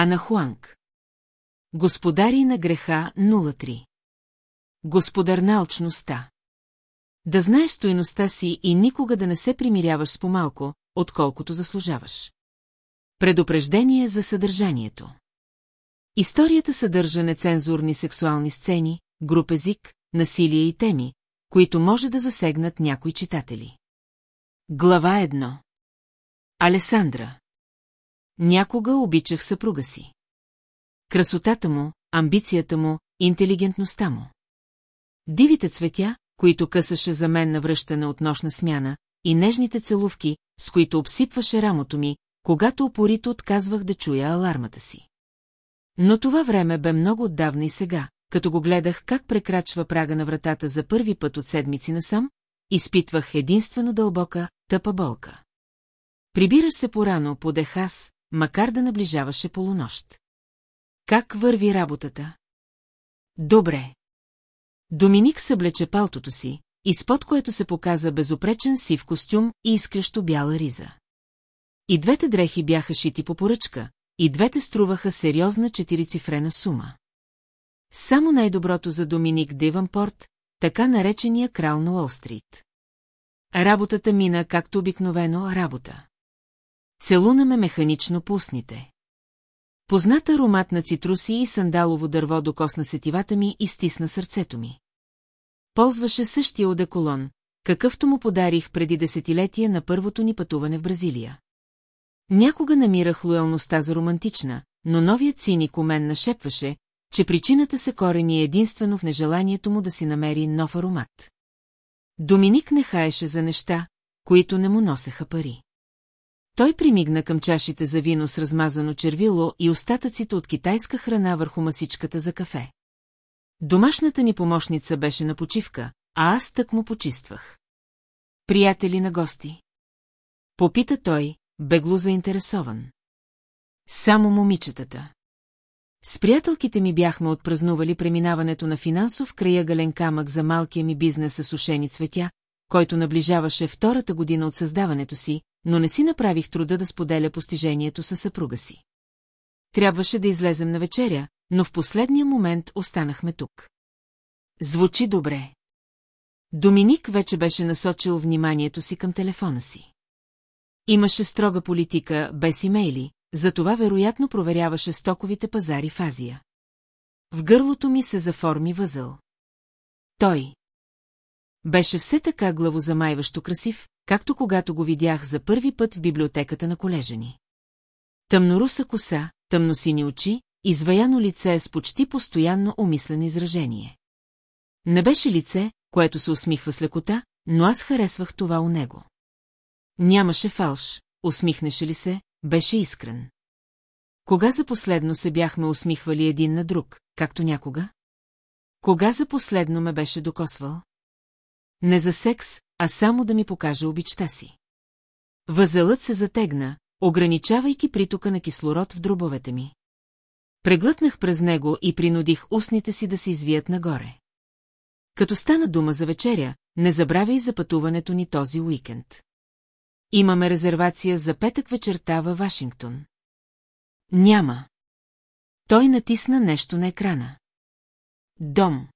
Ана Хуанг. Господари на греха 03. Господар на алчността. Да знаеш стоеността си и никога да не се примиряваш с помалко, отколкото заслужаваш. Предупреждение за съдържанието. Историята съдържа нецензурни сексуални сцени, груп език, насилие и теми, които може да засегнат някои читатели. Глава 1 Алесандра Някога обичах съпруга си. Красотата му, амбицията му, интелигентността му. Дивите цветя, които късаше за мен на връщане от нощна смяна, и нежните целувки, с които обсипваше рамото ми, когато опорито отказвах да чуя алармата си. Но това време бе много отдавна и сега, като го гледах как прекрачва прага на вратата за първи път от седмици насам, изпитвах единствено дълбока, тъпа болка. Прибираш се порано, подех аз, макар да наближаваше полунощ. Как върви работата? Добре. Доминик съблече палтото си, изпод което се показа безопречен сив костюм и изкрещо бяла риза. И двете дрехи бяха шити по поръчка, и двете струваха сериозна четирицифрена сума. Само най-доброто за Доминик Деванпорт, така наречения крал на Уолстрит. Работата мина, както обикновено, работа. Целуна ме механично по устните. Позната аромат на цитруси и сандалово дърво докосна сетивата ми и стисна сърцето ми. Ползваше същия одеколон, какъвто му подарих преди десетилетия на първото ни пътуване в Бразилия. Някога намирах лоялността за романтична, но новият циник у мен нашепваше, че причината се корени единствено в нежеланието му да си намери нов аромат. Доминик не хаеше за неща, които не му носеха пари. Той примигна към чашите за вино с размазано червило и остатъците от китайска храна върху масичката за кафе. Домашната ни помощница беше на почивка, а аз тък му почиствах. Приятели на гости. Попита той, бегло заинтересован. Само момичетата. С приятелките ми бяхме отпразнували преминаването на финансов краягален камък за малкия ми бизнес с сушени цветя, който наближаваше втората година от създаването си, но не си направих труда да споделя постижението със съпруга си. Трябваше да излезем на вечеря, но в последния момент останахме тук. Звучи добре. Доминик вече беше насочил вниманието си към телефона си. Имаше строга политика, без имейли, затова вероятно проверяваше стоковите пазари в Азия. В гърлото ми се заформи възъл. Той. Беше все така главозамайващо красив, както когато го видях за първи път в библиотеката на колежени. Тъмноруса коса, тъмносини очи, изваяно лице с почти постоянно умислено изражение. Не беше лице, което се усмихва с лекота, но аз харесвах това у него. Нямаше фалш, усмихнеше ли се, беше искрен. Кога за последно се бяхме усмихвали един на друг, както някога? Кога за последно ме беше докосвал? Не за секс, а само да ми покаже обичта си. Възелът се затегна, ограничавайки притока на кислород в дробовете ми. Преглътнах през него и принудих устните си да се извият нагоре. Като стана дума за вечеря, не забравяй за пътуването ни този уикенд. Имаме резервация за петък вечерта във Вашингтон. Няма. Той натисна нещо на екрана. Дом.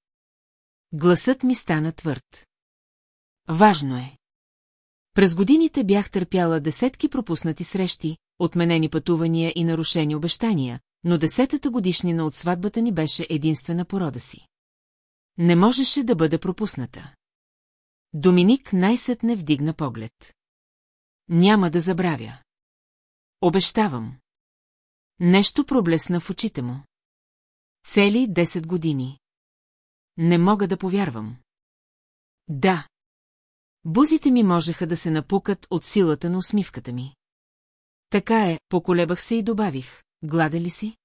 Гласът ми стана твърд. Важно е. През годините бях търпяла десетки пропуснати срещи, отменени пътувания и нарушени обещания, но десетата годишнина от сватбата ни беше единствена порода си. Не можеше да бъде пропусната. Доминик най-сетне вдигна поглед. Няма да забравя. Обещавам. Нещо проблесна в очите му. Цели 10 години. Не мога да повярвам. Да. Бузите ми можеха да се напукат от силата на усмивката ми. Така е, поколебах се и добавих. Глада ли си?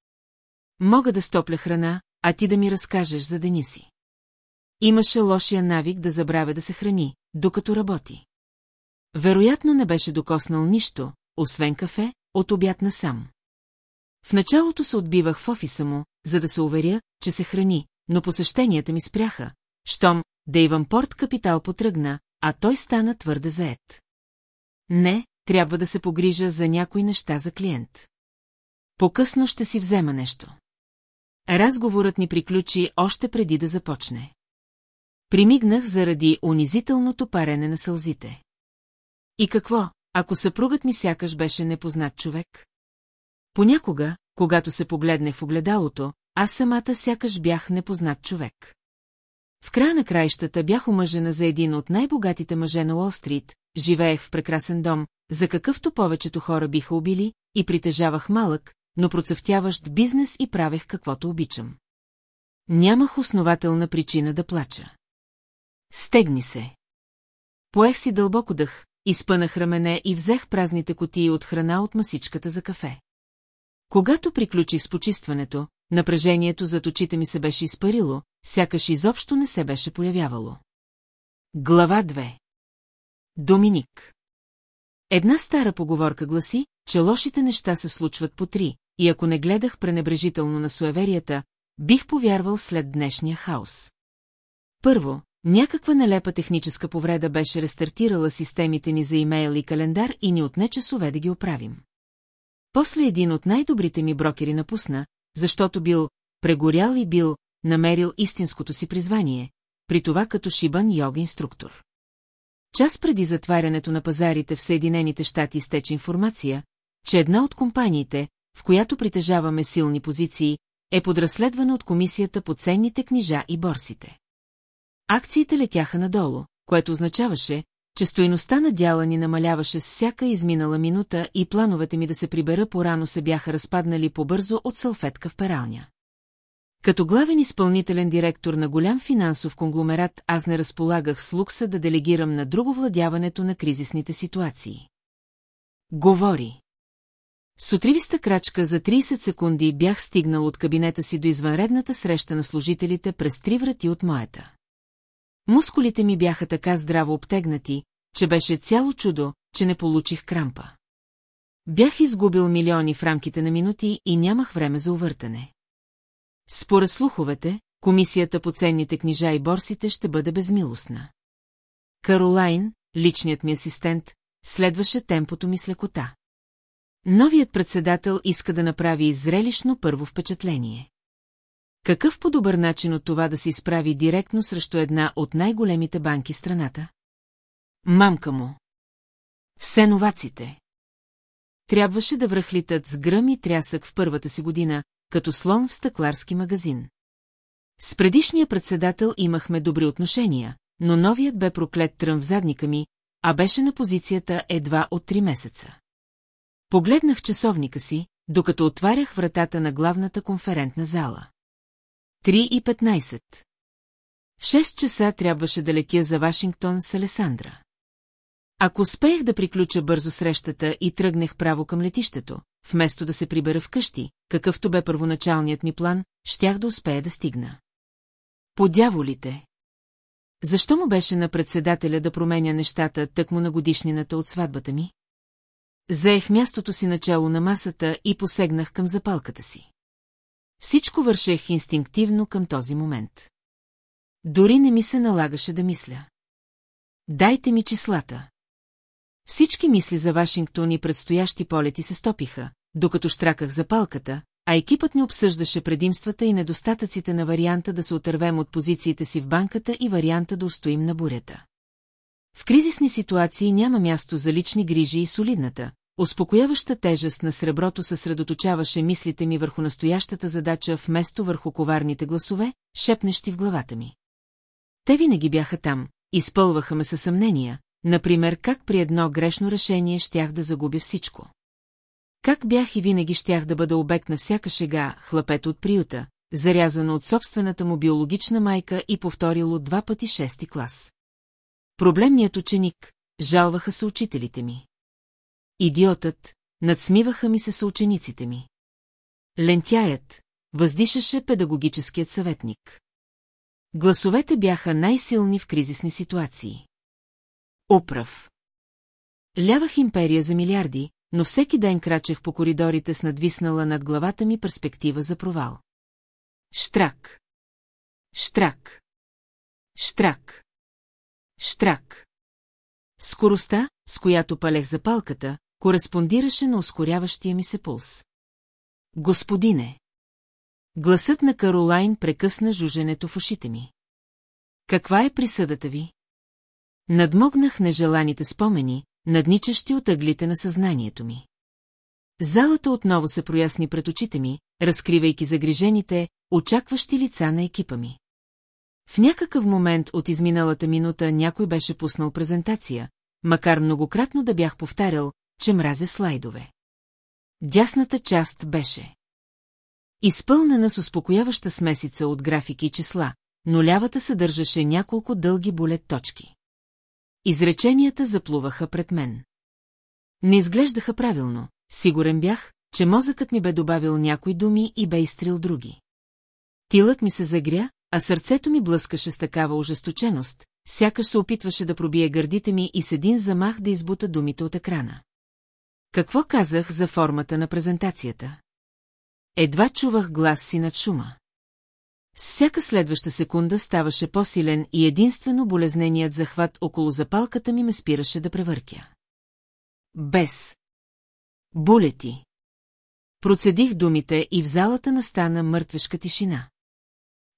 Мога да стопля храна, а ти да ми разкажеш за деня си. Имаше лошия навик да забравя да се храни, докато работи. Вероятно не беше докоснал нищо, освен кафе, от обяд насам. В началото се отбивах в офиса му, за да се уверя, че се храни, но посещенията ми спряха, щом Порт Капитал потръгна, а той стана твърде заед. Не, трябва да се погрижа за някои неща за клиент. По-късно ще си взема нещо. Разговорът ни приключи още преди да започне. Примигнах заради унизителното парене на сълзите. И какво, ако съпругът ми сякаш беше непознат човек? Понякога, когато се погледнах в огледалото, аз самата сякаш бях непознат човек. В края на краищата бях омъжена за един от най-богатите мъже на Уолстрит, живеех в прекрасен дом, за какъвто повечето хора биха убили, и притежавах малък, но процъфтяващ бизнес и правех каквото обичам. Нямах основателна причина да плача. Стегни се. Поех си дълбоко дъх, изпънах рамене и взех празните котии от храна от масичката за кафе. Когато приключих с почистването, напрежението зад очите ми се беше изпарило, сякаш изобщо не се беше появявало. Глава 2 Доминик Една стара поговорка гласи, че лошите неща се случват по три, и ако не гледах пренебрежително на суеверията, бих повярвал след днешния хаос. Първо, някаква нелепа техническа повреда беше рестартирала системите ни за имейл и календар и ни отне часове да ги оправим. После един от най-добрите ми брокери напусна, защото бил прегорял и бил намерил истинското си призвание, при това като шибан йога-инструктор. Час преди затварянето на пазарите в Съединените щати изтече информация, че една от компаниите, в която притежаваме силни позиции, е подразследвана от комисията по ценните книжа и борсите. Акциите летяха надолу, което означаваше, че стоеността на дяла ни намаляваше с всяка изминала минута и плановете ми да се прибера порано се бяха разпаднали побързо от салфетка в пералня. Като главен изпълнителен директор на голям финансов конгломерат, аз не разполагах с лукса да делегирам на друго владяването на кризисните ситуации. Говори. С отривиста крачка за 30 секунди бях стигнал от кабинета си до извънредната среща на служителите през три врати от моята. Мускулите ми бяха така здраво обтегнати, че беше цяло чудо, че не получих крампа. Бях изгубил милиони в рамките на минути и нямах време за увъртане. Според слуховете, комисията по ценните книжа и борсите ще бъде безмилостна. Каролайн, личният ми асистент, следваше темпото ми с лекота. Новият председател иска да направи зрелищно първо впечатление. Какъв по-добър начин от това да се изправи директно срещу една от най-големите банки страната? Мамка му. Все новаците. Трябваше да връхлитат с гръм и трясък в първата си година, като слон в стъкларски магазин. С предишния председател имахме добри отношения, но новият бе проклет тръм в задника ми, а беше на позицията едва от три месеца. Погледнах часовника си, докато отварях вратата на главната конферентна зала. 3 и 15. В 6 часа трябваше да летя за Вашингтон с Алесандра. Ако успеех да приключа бързо срещата и тръгнах право към летището, вместо да се прибера вкъщи, какъвто бе първоначалният ми план, щях да успея да стигна. По дяволите! Защо му беше на председателя да променя нещата тъкмо на годишнината от сватбата ми? Заех мястото си начало на масата и посегнах към запалката си. Всичко вършех инстинктивно към този момент. Дори не ми се налагаше да мисля. Дайте ми числата. Всички мисли за Вашингтон и предстоящи полети се стопиха, докато штраках запалката, а екипът ми обсъждаше предимствата и недостатъците на варианта да се отървем от позициите си в банката и варианта да устоим на бурята. В кризисни ситуации няма място за лични грижи и солидната, успокояваща тежест на среброто съсредоточаваше мислите ми върху настоящата задача вместо върху коварните гласове, шепнещи в главата ми. Те винаги бяха там, изпълваха ме със съмнения, например как при едно грешно решение щях да загубя всичко. Как бях и винаги щях да бъда обект на всяка шега, хлапето от приюта, зарязано от собствената му биологична майка и повторило два пъти шести клас. Проблемният ученик, жалваха се учителите ми. Идиотът, надсмиваха ми се съучениците ми. Лентяят, въздишаше педагогическият съветник. Гласовете бяха най-силни в кризисни ситуации. Управ. Лявах империя за милиарди, но всеки ден крачех по коридорите с надвиснала над главата ми перспектива за провал. Штрак. Штрак. Штрак. Штрак. Скоростта, с която палех запалката, кореспондираше на ускоряващия ми се пулс. Господине! Гласът на Каролайн прекъсна жуженето в ушите ми. Каква е присъдата ви? Надмогнах нежеланите спомени, надничащи от ъглите на съзнанието ми. Залата отново се проясни пред очите ми, разкривайки загрижените, очакващи лица на екипа ми. В някакъв момент от изминалата минута някой беше пуснал презентация, макар многократно да бях повтарял, че мразя слайдове. Дясната част беше. Изпълнена с успокояваща смесица от графики и числа, но лявата съдържаше няколко дълги булет точки. Изреченията заплуваха пред мен. Не изглеждаха правилно, сигурен бях, че мозъкът ми бе добавил някои думи и бе изтрил други. Тилът ми се загря, а сърцето ми блъскаше с такава ожесточеност, сякаш се опитваше да пробие гърдите ми и с един замах да избута думите от екрана. Какво казах за формата на презентацията? Едва чувах глас си над шума. Всяка следваща секунда ставаше по-силен и единствено болезненият захват около запалката ми ме спираше да превъртя. Без. Булети. Процедих думите и в залата настана мъртвешка тишина.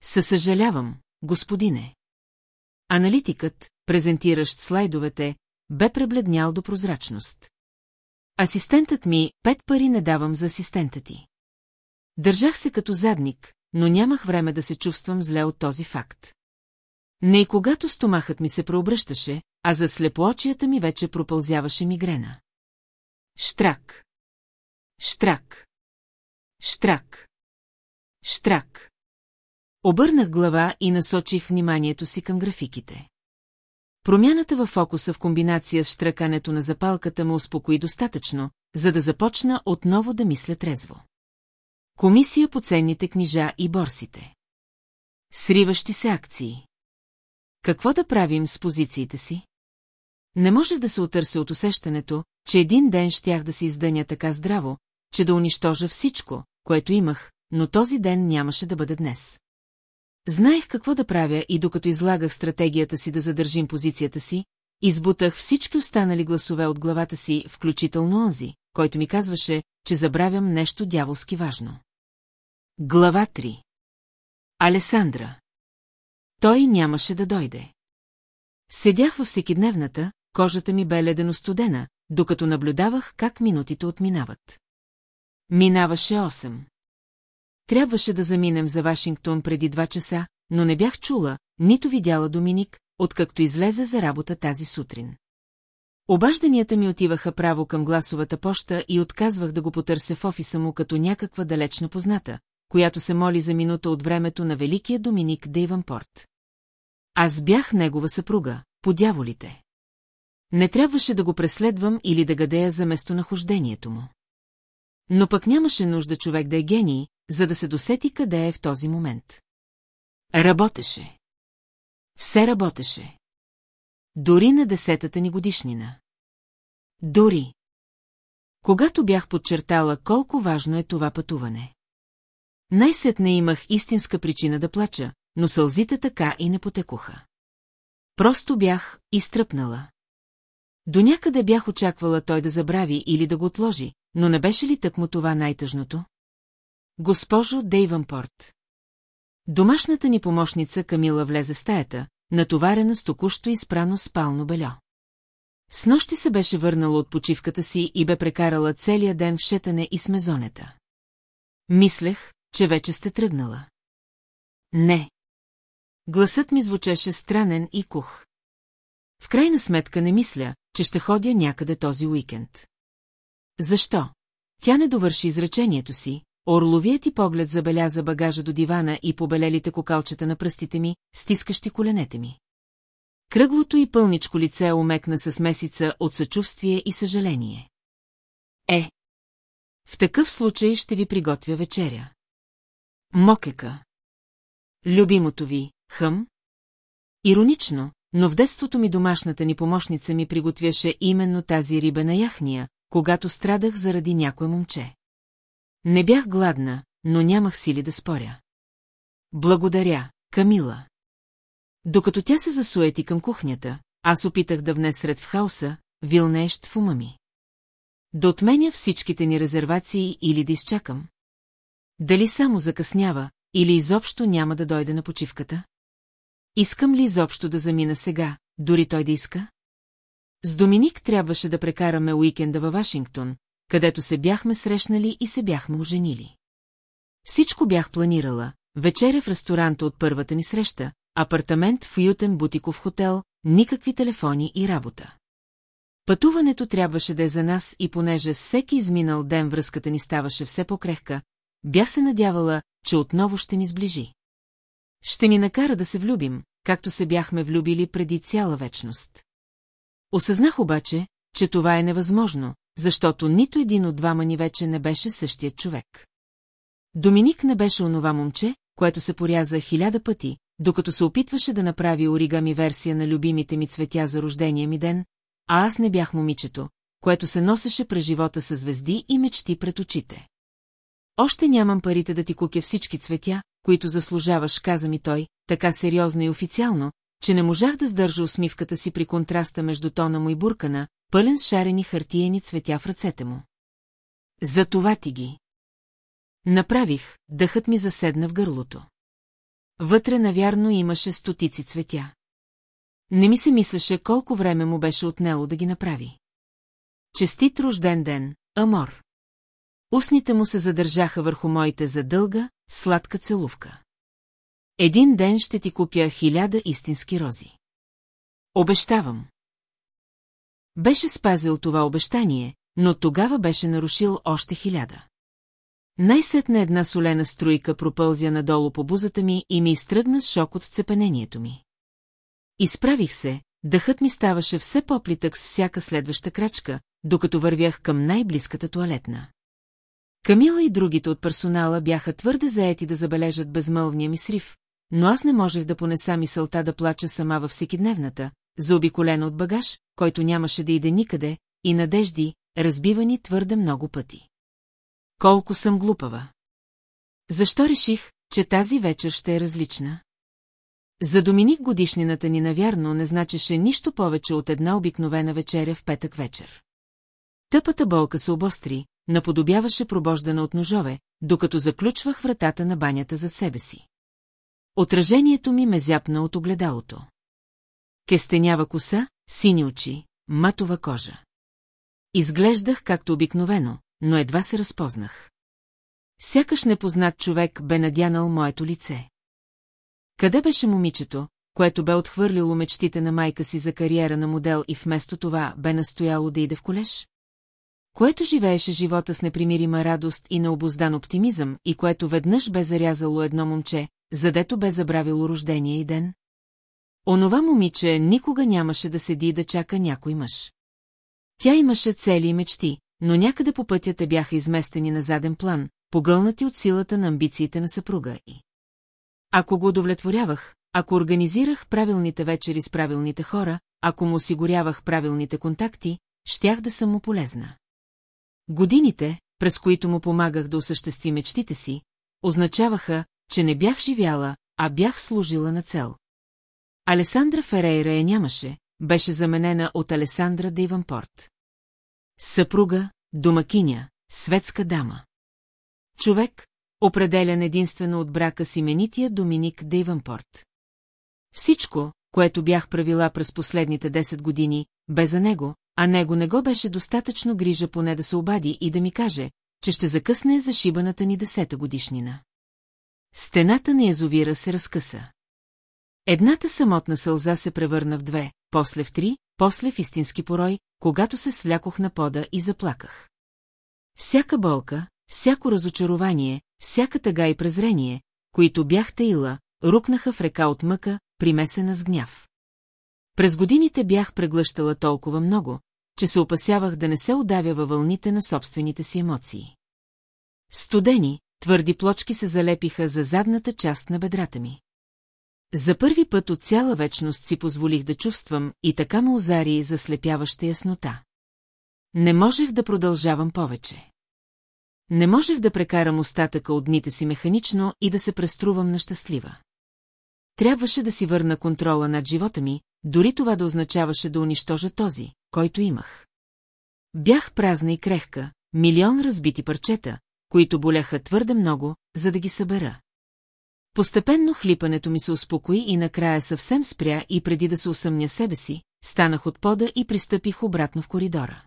Съсъжалявам, господине. Аналитикът, презентиращ слайдовете, бе пребледнял до прозрачност. Асистентът ми, пет пари не давам за асистента ти. Държах се като задник, но нямах време да се чувствам зле от този факт. Не и когато стомахът ми се преобръщаше, а за слепоочията ми вече пропълзяваше мигрена. Штрак. Штрак. Штрак. Штрак. Обърнах глава и насочих вниманието си към графиките. Промяната във фокуса в комбинация с штракането на запалката ме успокои достатъчно, за да започна отново да мисля трезво. Комисия по ценните книжа и борсите. Сриващи се акции. Какво да правим с позициите си? Не можех да се отърся от усещането, че един ден щях да се издъня така здраво, че да унищожа всичко, което имах, но този ден нямаше да бъде днес. Знаех какво да правя и докато излагах стратегията си да задържим позицията си, избутах всички останали гласове от главата си, включително онзи, който ми казваше, че забравям нещо дяволски важно. Глава 3 Алесандра Той нямаше да дойде. Седях във всекидневната, кожата ми бе ледено студена, докато наблюдавах как минутите отминават. Минаваше 8. Трябваше да заминем за Вашингтон преди два часа, но не бях чула, нито видяла Доминик, откакто излезе за работа тази сутрин. Обажданията ми отиваха право към гласовата поща и отказвах да го потърся в офиса му като някаква далечна позната, която се моли за минута от времето на великия Доминик Дейванпорт. Аз бях негова съпруга, по дяволите. Не трябваше да го преследвам или да гадея за местонахождението му. Но пък нямаше нужда човек да е гений, за да се досети къде е в този момент. Работеше. Все работеше. Дори на десетата ни годишнина. Дори. Когато бях подчертала колко важно е това пътуване. Най-сетне имах истинска причина да плача, но сълзите така и не потекоха. Просто бях изтръпнала. До някъде бях очаквала той да забрави или да го отложи, но не беше ли тъкмо това най-тъжното? Госпожо Дейванпорт. Домашната ни помощница Камила влезе в стаята, натоварена с току-що изпрано спално бельо. С нощи се беше върнала от почивката си и бе прекарала целия ден в шетане и смезонета. Мислех, че вече сте тръгнала. Не. Гласът ми звучеше странен и кух. В крайна сметка не мисля, че ще ходя някъде този уикенд. Защо? Тя не довърши изречението си, орловият ти поглед забеляза багажа до дивана и побелелите кокалчета на пръстите ми, стискащи коленете ми. Кръглото и пълничко лице омекна с месица от съчувствие и съжаление. Е. В такъв случай ще ви приготвя вечеря. Мокека. Любимото ви, хъм? Иронично, но в детството ми домашната ни помощница ми приготвяше именно тази рибена яхния, когато страдах заради някое момче. Не бях гладна, но нямах сили да споря. Благодаря, Камила. Докато тя се засуети към кухнята, аз опитах да внес сред в хаоса, вилнеещ в ума ми. Да отменя всичките ни резервации или да изчакам? Дали само закъснява, или изобщо няма да дойде на почивката? Искам ли изобщо да замина сега, дори той да иска? С Доминик трябваше да прекараме уикенда във Вашингтон, където се бяхме срещнали и се бяхме оженили. Всичко бях планирала, вечеря в ресторанта от първата ни среща, апартамент в уютен бутиков хотел, никакви телефони и работа. Пътуването трябваше да е за нас и понеже всеки изминал ден връзката ни ставаше все по-крехка, бях се надявала, че отново ще ни сближи. Ще ни накара да се влюбим, както се бяхме влюбили преди цяла вечност. Осъзнах обаче, че това е невъзможно, защото нито един от двама ни вече не беше същият човек. Доминик не беше онова момче, което се поряза хиляда пъти, докато се опитваше да направи оригами версия на любимите ми цветя за рождения ми ден, а аз не бях момичето, което се носеше през живота с звезди и мечти пред очите. Още нямам парите да ти купя всички цветя, които заслужаваш, каза ми той, така сериозно и официално, че не можах да сдържа усмивката си при контраста между тона му и буркана, пълен с шарени хартиени цветя в ръцете му. За това ти ги. Направих, дъхът ми заседна в гърлото. Вътре навярно имаше стотици цветя. Не ми се мислеше колко време му беше отнело да ги направи. Честит рожден ден, Амор. Устните му се задържаха върху моите за дълга, сладка целувка. Един ден ще ти купя хиляда истински рози. Обещавам. Беше спазил това обещание, но тогава беше нарушил още хиляда. Най-сетна една солена струйка пропълзя надолу по бузата ми и ми изтръгна с шок от цепенението ми. Изправих се, дъхът ми ставаше все по-плитък с всяка следваща крачка, докато вървях към най-близката туалетна. Камила и другите от персонала бяха твърде заети да забележат безмълвния ми срив, но аз не можех да понеса мисълта да плача сама във всекидневната, заобиколена от багаж, който нямаше да иде никъде, и надежди, разбивани твърде много пъти. Колко съм глупава. Защо реших, че тази вечер ще е различна? За Доминик годишнината ни навярно не значеше нищо повече от една обикновена вечеря в петък вечер. Тъпата болка се обостри, наподобяваше пробождана от ножове, докато заключвах вратата на банята за себе си. Отражението ми ме зяпна от огледалото. Кестенява коса, сини очи, матова кожа. Изглеждах както обикновено, но едва се разпознах. Сякаш непознат човек бе надянал моето лице. Къде беше момичето, което бе отхвърлило мечтите на майка си за кариера на модел и вместо това бе настояло да иде в колеж? Което живееше живота с непримирима радост и необоздан оптимизъм и което веднъж бе зарязало едно момче, задето бе забравило рождения и ден? Онова момиче никога нямаше да седи и да чака някой мъж. Тя имаше цели и мечти, но някъде по пътя те бяха изместени на заден план, погълнати от силата на амбициите на съпруга и. Ако го удовлетворявах, ако организирах правилните вечери с правилните хора, ако му осигурявах правилните контакти, щях да съм му полезна. Годините, през които му помагах да осъществи мечтите си, означаваха, че не бях живяла, а бях служила на цел. Алесандра Ферейра я нямаше, беше заменена от Алесандра Дейванпорт. Съпруга, домакиня, светска дама. Човек, определен единствено от брака с именития Доминик Дейванпорт. Всичко, което бях правила през последните 10 години, бе за него, а него не го беше достатъчно грижа поне да се обади и да ми каже, че ще закъсне за шибаната ни десета годишнина. Стената на язовира се разкъса. Едната самотна сълза се превърна в две, после в три, после в истински порой, когато се свлякох на пода и заплаках. Всяка болка, всяко разочарование, всяка тъга и презрение, които бях таила, рукнаха в река от мъка, примесена с гняв. През годините бях преглъщала толкова много, че се опасявах да не се удавя във вълните на собствените си емоции. Студени, твърди плочки се залепиха за задната част на бедрата ми. За първи път от цяла вечност си позволих да чувствам и така ме озари заслепяваща яснота. Не можех да продължавам повече. Не можех да прекарам остатъка от дните си механично и да се преструвам на щастлива. Трябваше да си върна контрола над живота ми, дори това да означаваше да унищожа този, който имах. Бях празна и крехка, милион разбити парчета, които боляха твърде много, за да ги събера. Постепенно хлипането ми се успокои и накрая съвсем спря и преди да се усъмня себе си, станах от пода и пристъпих обратно в коридора.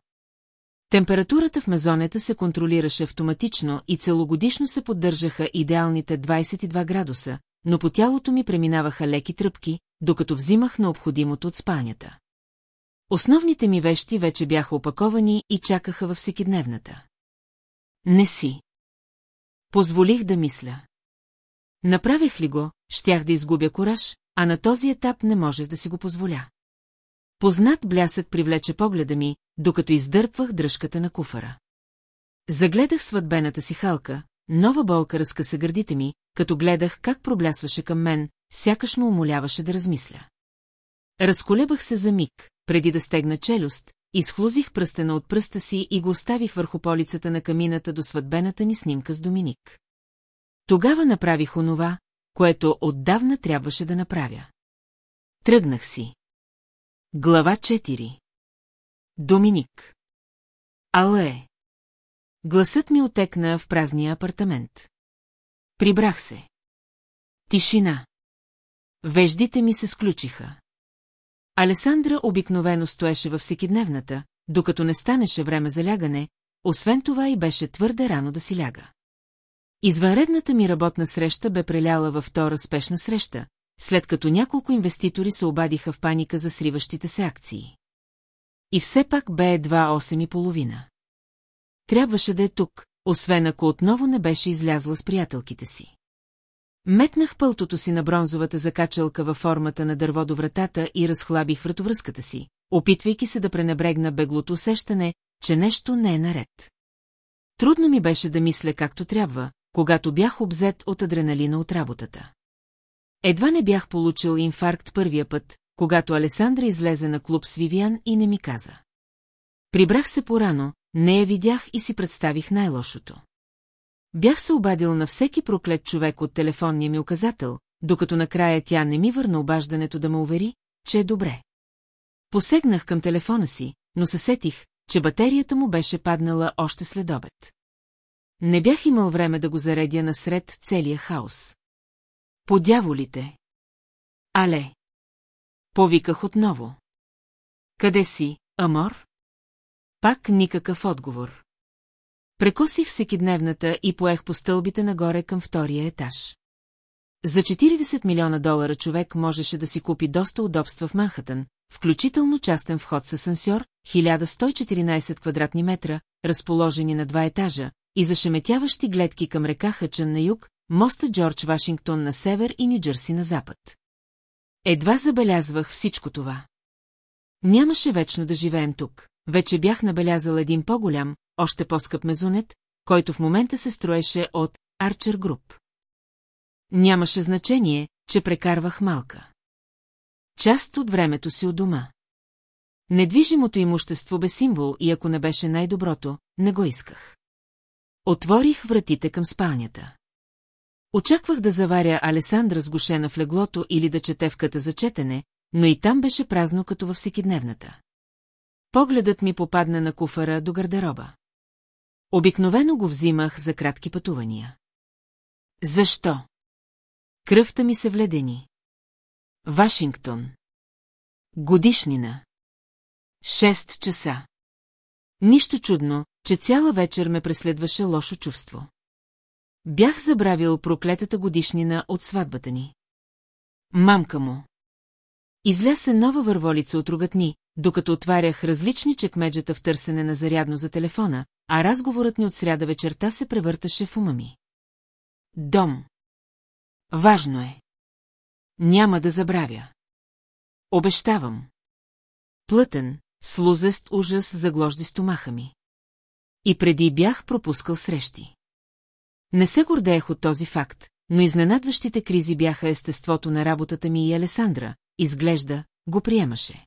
Температурата в мезонета се контролираше автоматично и целогодишно се поддържаха идеалните 22 градуса, но по тялото ми преминаваха леки тръпки, докато взимах необходимото от спанята. Основните ми вещи вече бяха опаковани и чакаха във всекидневната. Не си. Позволих да мисля. Направих ли го, щях да изгубя кораж, а на този етап не можех да си го позволя. Познат блясък привлече погледа ми, докато издърпвах дръжката на куфара. Загледах сватбената си халка, нова болка разкъса гърдите ми, като гледах как проблясваше към мен, сякаш му умоляваше да размисля. Разколебах се за миг, преди да стегна челюст, изхлузих пръстена от пръста си и го оставих върху полицата на камината до сватбената ни снимка с Доминик. Тогава направих онова, което отдавна трябваше да направя. Тръгнах си. Глава 4 Доминик Але Гласът ми отекна в празния апартамент. Прибрах се. Тишина. Веждите ми се сключиха. Алесандра обикновено стоеше във всекидневната, докато не станеше време за лягане, освен това и беше твърде рано да си ляга. Извънредната ми работна среща бе преляла във втора спешна среща, след като няколко инвеститори се обадиха в паника за сриващите се акции. И все пак бе едва 8 и половина. Трябваше да е тук, освен ако отново не беше излязла с приятелките си. Метнах пълтото си на бронзовата закачалка във формата на дърво до вратата и разхлабих вратовръзката си, опитвайки се да пренебрегна беглото усещане, че нещо не е наред. Трудно ми беше да мисля както трябва, когато бях обзет от адреналина от работата. Едва не бях получил инфаркт първия път, когато Алесандра излезе на клуб с Вивиан и не ми каза. Прибрах се порано, не я видях и си представих най-лошото. Бях се обадил на всеки проклет човек от телефонния ми указател, докато накрая тя не ми върна обаждането да ме увери, че е добре. Посегнах към телефона си, но се сетих, че батерията му беше паднала още след обед. Не бях имал време да го заредя насред целия хаос. По дяволите! Але! Повиках отново. Къде си, Амор? Пак никакъв отговор. Прекосих всекидневната и поех по стълбите нагоре към втория етаж. За 40 милиона долара човек можеше да си купи доста удобства в Манхатън, включително частен вход с асансьор, 1114 квадратни метра, разположени на два етажа, и зашеметяващи гледки към река Хъчън на юг, моста Джордж Вашингтон на север и Нью-Джерси на запад. Едва забелязвах всичко това. Нямаше вечно да живеем тук. Вече бях набелязал един по-голям, още по-скъп мезонет, който в момента се строеше от Арчер Груп. Нямаше значение, че прекарвах малка. Част от времето си у дома. Недвижимото имущество бе символ и ако не беше най-доброто, не го исках. Отворих вратите към спалнята. Очаквах да заваря Алесандра сгушена в леглото или да чете в ката за четене, но и там беше празно като във всекидневната. Погледът ми попадна на куфара до гардероба. Обикновено го взимах за кратки пътувания. Защо? Кръвта ми се вледени. Вашингтон. Годишнина. Шест часа. Нищо чудно, че цяла вечер ме преследваше лошо чувство. Бях забравил проклетата годишнина от сватбата ни. Мамка му. Изля се нова върволица от рогатни, докато отварях различни чекмеджета в търсене на зарядно за телефона, а разговорът ни от сряда вечерта се превърташе в ума ми. Дом. Важно е. Няма да забравя. Обещавам. Плътен, слузест ужас загложди стомаха ми. И преди бях пропускал срещи. Не се гордеех от този факт, но изненадващите кризи бяха естеството на работата ми и Алесандра, изглежда, го приемаше.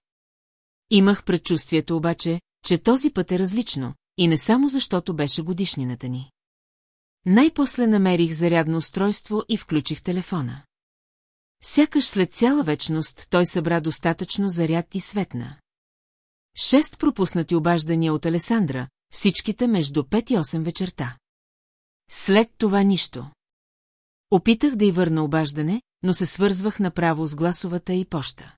Имах предчувствието обаче, че този път е различно, и не само защото беше годишнината ни. Най-после намерих зарядно устройство и включих телефона. Сякаш след цяла вечност той събра достатъчно заряд и светна. Шест пропуснати обаждания от Алесандра, всичките между 5 и 8 вечерта. След това нищо. Опитах да й върна обаждане, но се свързвах направо с гласовата и поща.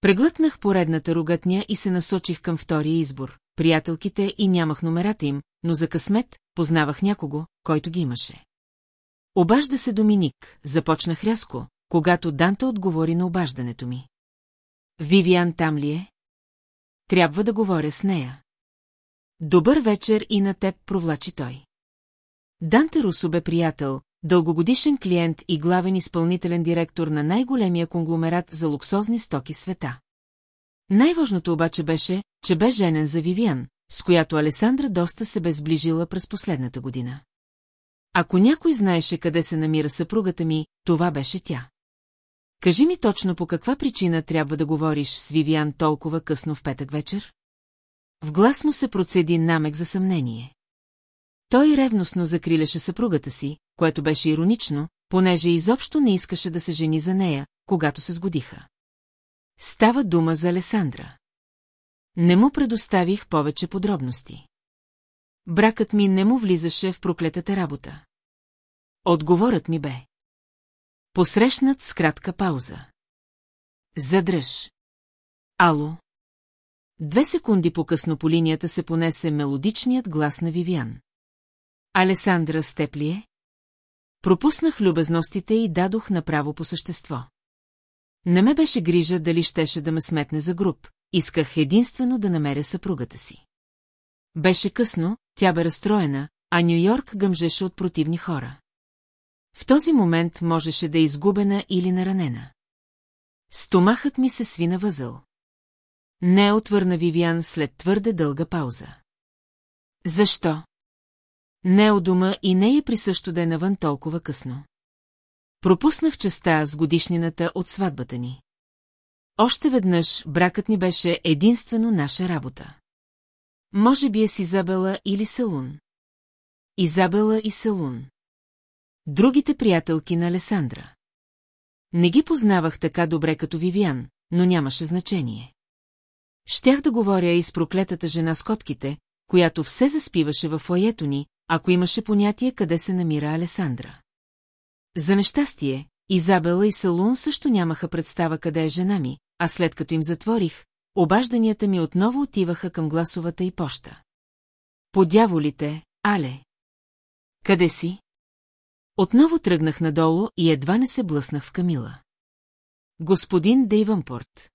Преглътнах поредната ругатня и се насочих към втория избор. Приятелките и нямах номерата им, но за късмет познавах някого, който ги имаше. Обажда се Доминик, започнах рязко, когато Данта отговори на обаждането ми. Вивиан там ли е? Трябва да говоря с нея. Добър вечер и на теб провлачи той. Данте Русо бе приятел, дългогодишен клиент и главен изпълнителен директор на най-големия конгломерат за луксозни стоки света. Най-важното обаче беше, че бе женен за Вивиан, с която Алесандра доста се бе сближила през последната година. Ако някой знаеше къде се намира съпругата ми, това беше тя. Кажи ми точно по каква причина трябва да говориш с Вивиан толкова късно в петък вечер? В глас му се процеди намек за съмнение. Той ревностно закриляше съпругата си, което беше иронично, понеже изобщо не искаше да се жени за нея, когато се сгодиха. Става дума за Алесандра. Не му предоставих повече подробности. Бракът ми не му влизаше в проклетата работа. Отговорът ми бе. Посрещнат с кратка пауза. Задръж. Ало. Две секунди по-късно по линията се понесе мелодичният глас на Вивиан. Алесандра степ ли е? Пропуснах любезностите и дадох направо по същество. Не ме беше грижа дали щеше да ме сметне за груп, исках единствено да намеря съпругата си. Беше късно, тя бе разстроена, а Нью-Йорк гъмжеше от противни хора. В този момент можеше да е изгубена или наранена. Стомахът ми се свина възъл. Не отвърна Вивиан след твърде дълга пауза. Защо? Не е у дома и не е присъщо да е навън толкова късно. Пропуснах частта с годишнината от сватбата ни. Още веднъж бракът ни беше единствено наша работа. Може би е с Изабела или Селун. Изабела и Селун. Другите приятелки на Алесандра. Не ги познавах така добре като Вивиан, но нямаше значение. Щях да говоря и с проклетата жена с котките, която все заспиваше във фоето ни, ако имаше понятие къде се намира Алесандра. За нещастие, Изабела и Салун също нямаха представа къде е жена ми, а след като им затворих, обажданията ми отново отиваха към гласовата и поща. По дяволите, Але! Къде си? Отново тръгнах надолу и едва не се блъснах в Камила. Господин Дейвънпорт.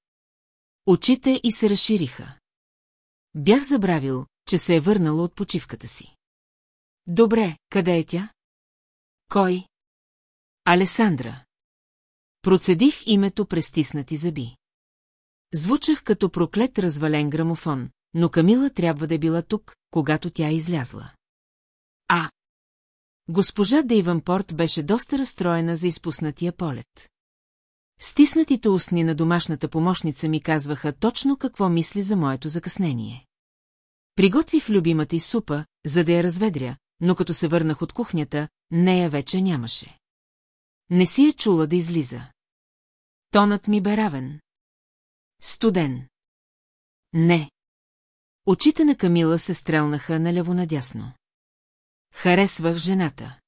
Очите и се разшириха. Бях забравил, че се е върнала от почивката си. Добре, къде е тя? Кой? Алесандра. Процедих името през стиснати зъби. Звучах като проклет развален грамофон, но Камила трябва да е била тук, когато тя е излязла. А. Госпожа Дейванпорт беше доста разстроена за изпуснатия полет. Стиснатите устни на домашната помощница ми казваха точно какво мисли за моето закъснение. Приготвих любимата и супа, за да я разведря, но като се върнах от кухнята, нея вече нямаше. Не си е чула да излиза. Тонът ми бе равен. Студен. Не. Очите на Камила се стрелнаха наляво-надясно. Харесвах жената.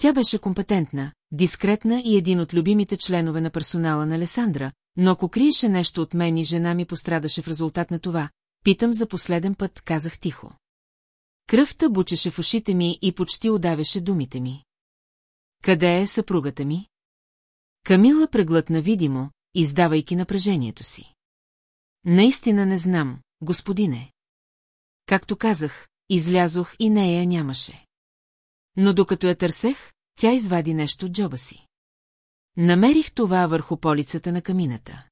Тя беше компетентна, дискретна и един от любимите членове на персонала на Алесандра, но ако криеше нещо от мен и жена ми пострадаше в резултат на това, питам за последен път, казах тихо. Кръвта бучеше в ушите ми и почти удавяше думите ми. Къде е съпругата ми? Камила преглътна видимо, издавайки напрежението си. Наистина не знам, господине. Както казах, излязох и нея нямаше. Но докато я търсех, тя извади нещо от джоба си. Намерих това върху полицата на камината.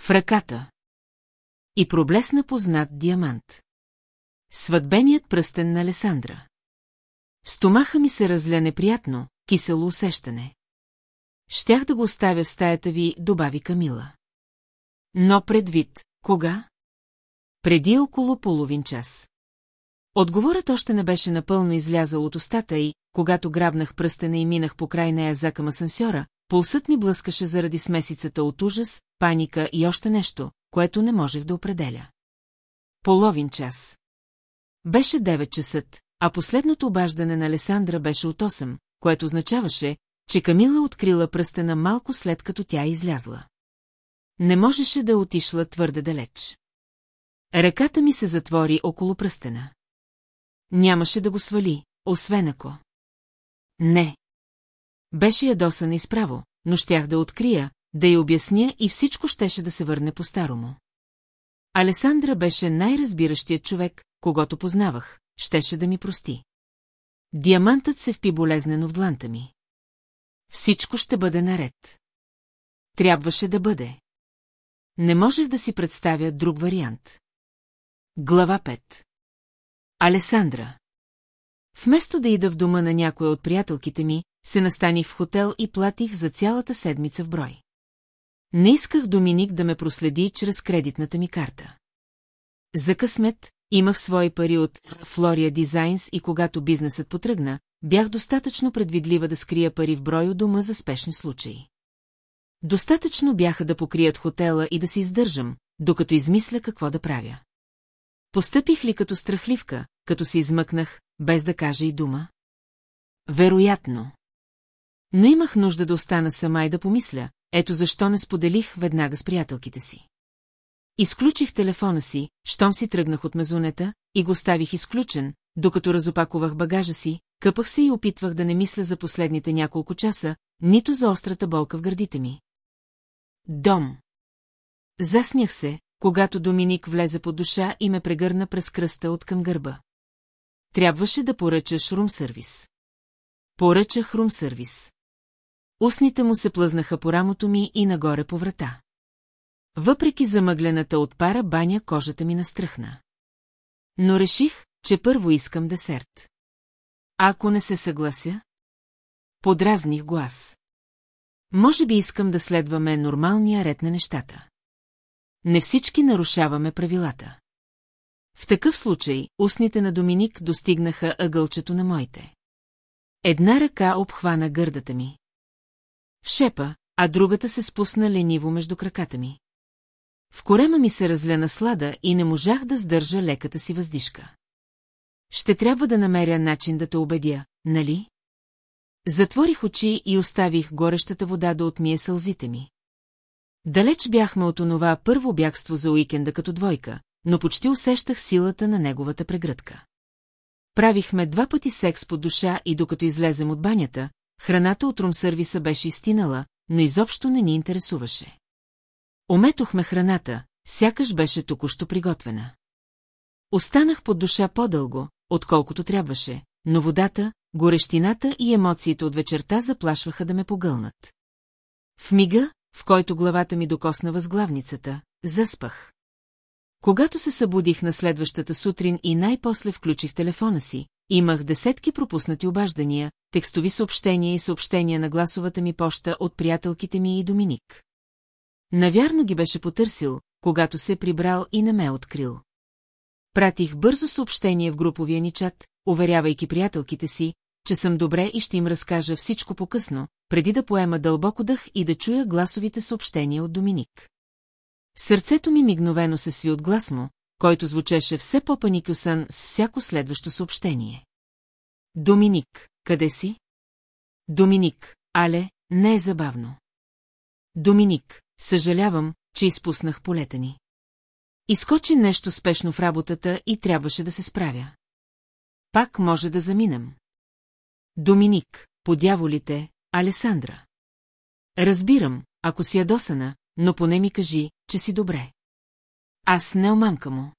В ръката. И проблесна познат диамант. Сватбеният пръстен на Алесандра. Стомаха ми се разля неприятно, кисело усещане. Щях да го оставя в стаята ви, добави Камила. Но предвид, кога? Преди около половин час. Отговорът още не беше напълно излязъл от устата и, когато грабнах пръстена и минах по край нея за към асансьора, пулсът ми блъскаше заради смесицата от ужас, паника и още нещо, което не можех да определя. Половин час. Беше 9 часа, а последното обаждане на Алесандра беше от 8, което означаваше, че Камила открила пръстена малко след като тя излязла. Не можеше да отишла твърде далеч. Ръката ми се затвори около пръстена. Нямаше да го свали, освен ако. Не. Беше ядосана изправо, но щях да открия, да я обясня и всичко щеше да се върне по-старому. Алесандра беше най-разбиращият човек, когато познавах, щеше да ми прости. Диамантът се впи болезнено в дланта ми. Всичко ще бъде наред. Трябваше да бъде. Не можех да си представя друг вариант. Глава 5 Алесандра Вместо да ида в дома на някоя от приятелките ми, се настаних в хотел и платих за цялата седмица в брой. Не исках Доминик да ме проследи чрез кредитната ми карта. За късмет, имах свои пари от Флория Дизайнс и когато бизнесът потръгна, бях достатъчно предвидлива да скрия пари в брой у дома за спешни случаи. Достатъчно бяха да покрият хотела и да се издържам, докато измисля какво да правя. Постъпих ли като страхливка, като се измъкнах, без да кажа и дума? Вероятно. Но имах нужда да остана сама и да помисля, ето защо не споделих веднага с приятелките си. Изключих телефона си, щом си тръгнах от мезонета, и го ставих изключен, докато разопакувах багажа си, къпах се и опитвах да не мисля за последните няколко часа, нито за острата болка в гърдите ми. Дом. Засмях се, когато Доминик влезе под душа и ме прегърна през кръста от към гърба. Трябваше да поръчаш рум-сервис. Поръчах рум-сервис. Устните му се плъзнаха по рамото ми и нагоре по врата. Въпреки замъглената от пара баня, кожата ми настръхна. Но реших, че първо искам десерт. А ако не се съглася? Подразних глас. Може би искам да следваме нормалния ред на нещата. Не всички нарушаваме правилата. В такъв случай, устните на Доминик достигнаха ъгълчето на моите. Една ръка обхвана гърдата ми. Шепа, а другата се спусна лениво между краката ми. В корема ми се разля наслада и не можах да сдържа леката си въздишка. Ще трябва да намеря начин да те убедя, нали? Затворих очи и оставих горещата вода да отмие сълзите ми. Далеч бяхме от онова първо бягство за уикенда като двойка, но почти усещах силата на неговата прегръдка. Правихме два пъти секс по душа и докато излезем от банята, храната от румсървиса беше изтинала, но изобщо не ни интересуваше. Ометохме храната, сякаш беше току-що приготвена. Останах под душа по-дълго, отколкото трябваше, но водата, горещината и емоциите от вечерта заплашваха да ме погълнат. В мига, в който главата ми докосна възглавницата, заспах. Когато се събудих на следващата сутрин и най-после включих телефона си, имах десетки пропуснати обаждания, текстови съобщения и съобщения на гласовата ми поща от приятелките ми и Доминик. Навярно ги беше потърсил, когато се прибрал и не ме открил. Пратих бързо съобщение в груповия ни чат, уверявайки приятелките си, че съм добре и ще им разкажа всичко по-късно, преди да поема дълбоко дъх и да чуя гласовите съобщения от Доминик. Сърцето ми мигновено се сви от глас му, който звучеше все по-паникюсан с всяко следващо съобщение. Доминик, къде си? Доминик, але, не е забавно. Доминик, съжалявам, че изпуснах полета ни. Изкочи нещо спешно в работата и трябваше да се справя. Пак може да заминем. Доминик, подяволите, Алесандра. Разбирам, ако си ядосана, но поне ми кажи, че си добре. Аз не омамка му.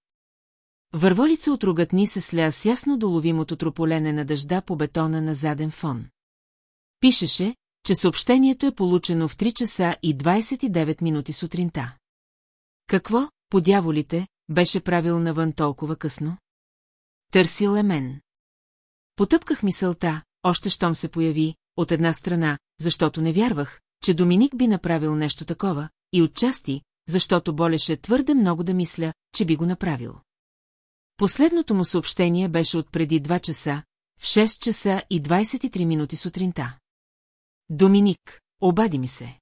Върволица от рогатни се сля с ясно доловимото трополене на дъжда по бетона на заден фон. Пишеше, че съобщението е получено в 3 часа и 29 минути сутринта. Какво, по дяволите, беше правил навън толкова късно? Търсил е мен. Потъпках мисълта, още щом се появи, от една страна, защото не вярвах, че Доминик би направил нещо такова, и отчасти, защото болеше твърде много да мисля, че би го направил. Последното му съобщение беше от преди 2 часа, в 6 часа и 23 минути сутринта. Доминик, обади ми се.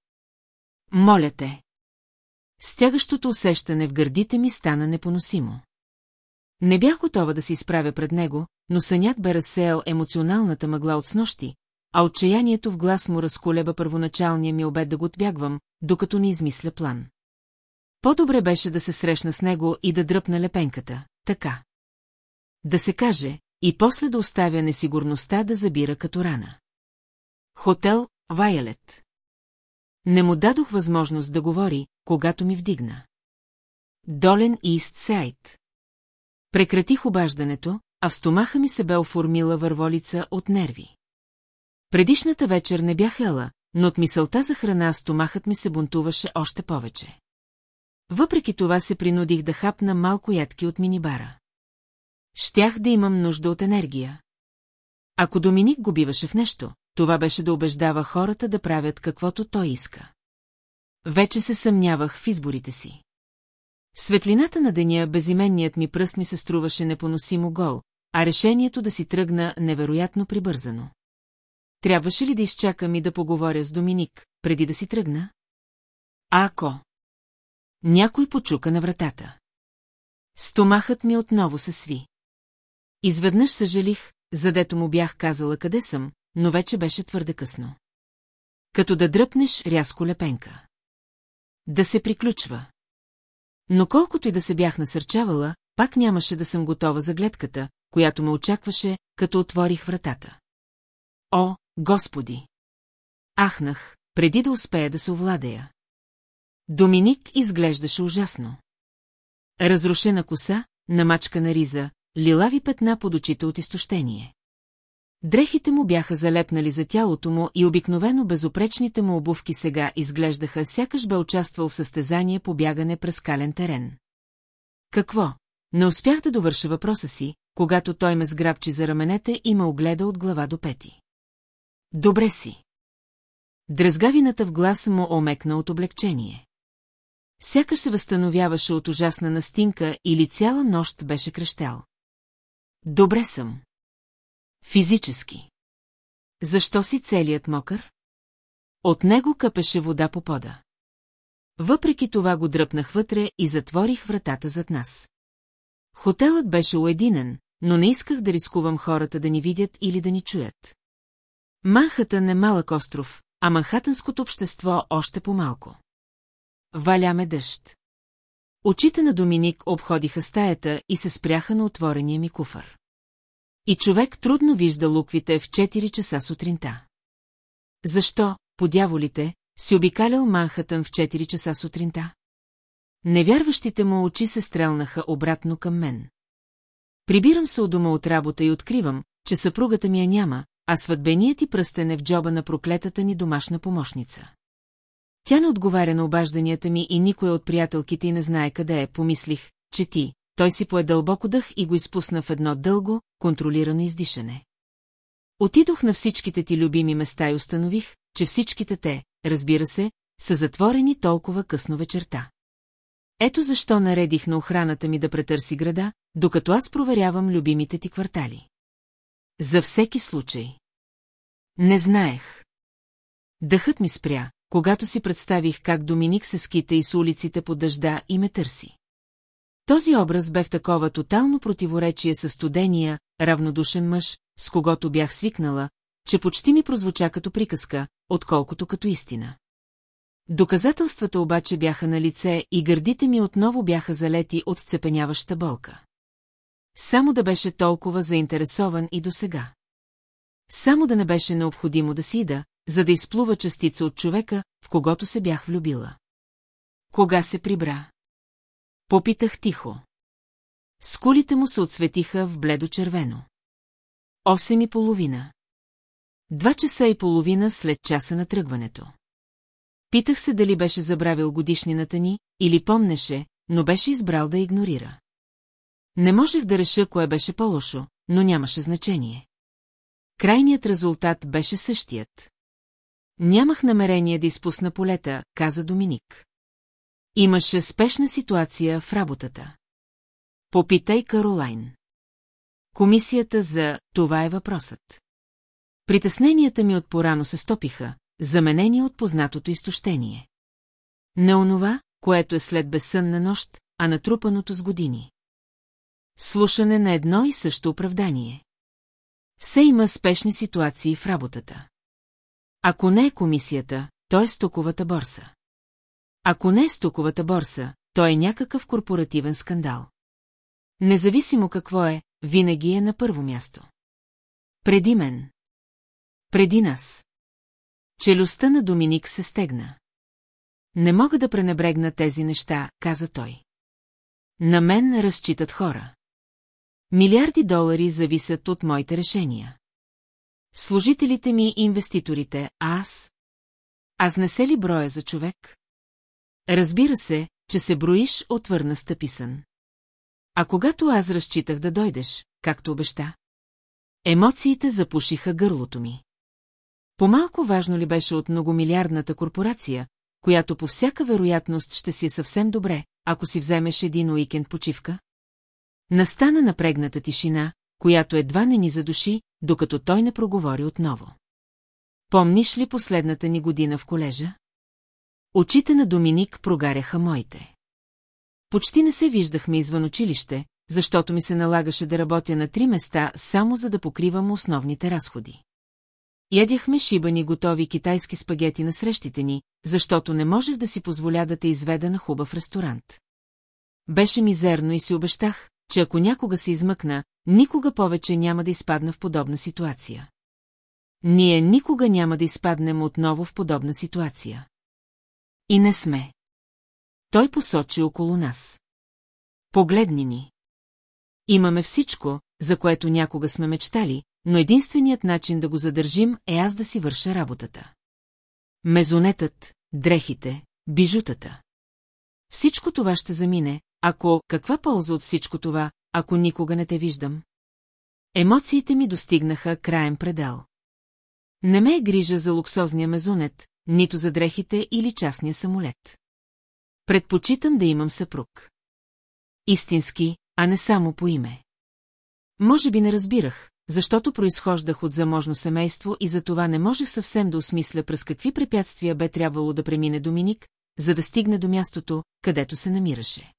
Моля те. Стягащото усещане в гърдите ми стана непоносимо. Не бях готова да се изправя пред него, но сънят бе разсеял емоционалната мъгла от снощи, а отчаянието в глас му разколеба първоначалния ми обед да го отбягвам, докато не измисля план. По-добре беше да се срещна с него и да дръпна лепенката, така. Да се каже, и после да оставя несигурността да забира като рана. Хотел Вайелет. Не му дадох възможност да говори, когато ми вдигна. Долен Ист Сайт. Прекратих обаждането, а в стомаха ми се бе оформила върволица от нерви. Предишната вечер не бях ела, но от мисълта за храна стомахът ми се бунтуваше още повече. Въпреки това се принудих да хапна малко ядки от минибара. Щях да имам нужда от енергия. Ако Доминик го биваше в нещо, това беше да убеждава хората да правят каквото той иска. Вече се съмнявах в изборите си. Светлината на деня безименният ми пръст ми се струваше непоносимо гол, а решението да си тръгна невероятно прибързано. Трябваше ли да изчакам и да поговоря с Доминик, преди да си тръгна? А ако? Някой почука на вратата. Стомахът ми отново се сви. Изведнъж съжалих, задето му бях казала къде съм, но вече беше твърде късно. Като да дръпнеш рязко лепенка. Да се приключва. Но колкото и да се бях насърчавала, пак нямаше да съм готова за гледката, която ме очакваше, като отворих вратата. О, Господи! Ахнах, преди да успея да се овладея. Доминик изглеждаше ужасно. Разрушена коса, намачкана риза, лилави петна под очите от изтощение. Дрехите му бяха залепнали за тялото му и обикновено безопречните му обувки сега изглеждаха сякаш бе участвал в състезание по бягане през кален терен. Какво? Не успях да довърша въпроса си, когато той ме сграбчи за раменете и ме огледа от глава до пети. Добре си. Дръзгавината в гласа му омекна от облегчение. Сякаш се възстановяваше от ужасна настинка или цяла нощ беше крещял. Добре съм. Физически. Защо си целият мокър? От него къпеше вода по пода. Въпреки това го дръпнах вътре и затворих вратата зад нас. Хотелът беше уединен, но не исках да рискувам хората да ни видят или да ни чуят. Манхатън е малък остров, а манхатънското общество още по-малко. Валяме дъжд. Очите на Доминик обходиха стаята и се спряха на отворения ми куфър. И човек трудно вижда луквите в 4 часа сутринта. Защо, по дяволите, си обикалял Манхатън в 4 часа сутринта? Невярващите му очи се стрелнаха обратно към мен. Прибирам се от дома от работа и откривам, че съпругата ми я няма, а сватбеният ти пръстен е в джоба на проклетата ни домашна помощница. Тя не отговаря на обажданията ми и никоя от приятелките й не знае къде е, помислих, че ти, той си пое дълбоко дъх и го изпусна в едно дълго, контролирано издишане. Отидох на всичките ти любими места и установих, че всичките те, разбира се, са затворени толкова късно вечерта. Ето защо наредих на охраната ми да претърси града, докато аз проверявам любимите ти квартали. За всеки случай. Не знаех. Дъхът ми спря, когато си представих как Доминик се скита и с улиците под дъжда и ме търси. Този образ бе в такова тотално противоречие с студения, равнодушен мъж, с когото бях свикнала, че почти ми прозвуча като приказка, отколкото като истина. Доказателствата обаче бяха на лице и гърдите ми отново бяха залети от цепеняваща болка. Само да беше толкова заинтересован и досега. Само да не беше необходимо да си ида, за да изплува частица от човека, в когото се бях влюбила. Кога се прибра? Попитах тихо. Скулите му се отсветиха в бледо-червено. Осем и половина. Два часа и половина след часа на тръгването. Питах се дали беше забравил годишнината ни, или помнеше, но беше избрал да игнорира. Не можех да реша кое беше по-лошо, но нямаше значение. Крайният резултат беше същият. Нямах намерение да изпусна полета, каза Доминик. Имаше спешна ситуация в работата. Попитай Каролайн. Комисията за «Това е въпросът». Притесненията ми от порано се стопиха, заменени от познатото изтощение. Не онова, което е след безсънна нощ, а натрупаното с години. Слушане на едно и също оправдание. Все има спешни ситуации в работата. Ако не е комисията, то е стоковата борса. Ако не е стоковата борса, то е някакъв корпоративен скандал. Независимо какво е, винаги е на първо място. Преди мен. Преди нас. Челюстта на Доминик се стегна. Не мога да пренебрегна тези неща, каза той. На мен разчитат хора. Милиарди долари зависят от моите решения. Служителите ми и инвеститорите, аз? Аз не се ли броя за човек? Разбира се, че се броиш, отвърна Стъписън. А когато аз разчитах да дойдеш, както обеща? Емоциите запушиха гърлото ми. Помалко важно ли беше от многомилиардната корпорация, която по всяка вероятност ще си е съвсем добре, ако си вземеш един уикенд почивка? Настана напрегната тишина, която едва не ни задуши, докато той не проговори отново. Помниш ли последната ни година в колежа? Очите на Доминик прогаряха моите. Почти не се виждахме извън училище, защото ми се налагаше да работя на три места, само за да покривам основните разходи. Ядяхме шибани готови китайски спагети на срещите ни, защото не можех да си позволя да те изведа на хубав ресторант. Беше мизерно и си обещах, че ако някога се измъкна, никога повече няма да изпадна в подобна ситуация. Ние никога няма да изпаднем отново в подобна ситуация. И не сме. Той посочи около нас. Погледни ни. Имаме всичко, за което някога сме мечтали, но единственият начин да го задържим е аз да си върша работата. Мезонетът, дрехите, бижутата. Всичко това ще замине, ако каква полза от всичко това, ако никога не те виждам? Емоциите ми достигнаха краен предел. Не ме е грижа за луксозния мезонет, нито за дрехите или частния самолет. Предпочитам да имам съпруг. Истински, а не само по име. Може би не разбирах, защото произхождах от заможно семейство и за това не можех съвсем да осмисля през какви препятствия бе трябвало да премине Доминик, за да стигне до мястото, където се намираше.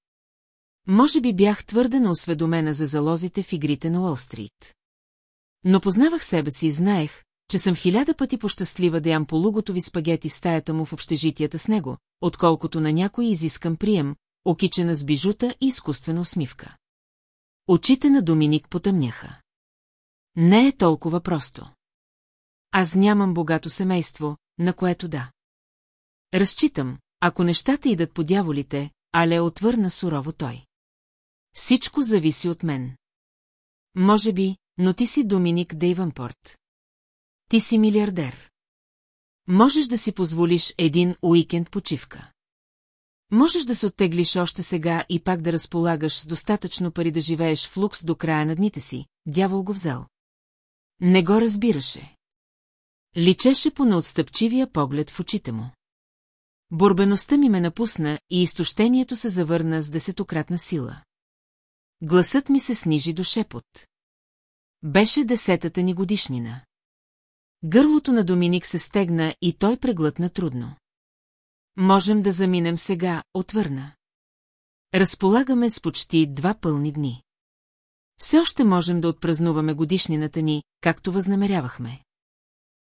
Може би бях твърде неосведомена за залозите в игрите на Уолстрит. Но познавах себе си и знаех, че съм хиляда пъти пощастлива да ям полуготови спагети в стаята му в общежитията с него, отколкото на някой изискам прием, окичена с бижута и изкуствена усмивка. Очите на Доминик потъмняха. Не е толкова просто. Аз нямам богато семейство, на което да. Разчитам, ако нещата идат по дяволите, але отвърна сурово той. Всичко зависи от мен. Може би, но ти си Доминик Дейванпорт. Ти си милиардер. Можеш да си позволиш един уикенд почивка. Можеш да се оттеглиш още сега и пак да разполагаш с достатъчно пари да живееш в лукс до края на дните си, дявол го взел. Не го разбираше. Личеше по неотстъпчивия поглед в очите му. Борбеността ми ме напусна и изтощението се завърна с десетократна сила. Гласът ми се снижи до шепот. Беше десетата ни годишнина. Гърлото на Доминик се стегна и той преглътна трудно. Можем да заминем сега, отвърна. Разполагаме с почти два пълни дни. Все още можем да отпразнуваме годишнината ни, както възнамерявахме.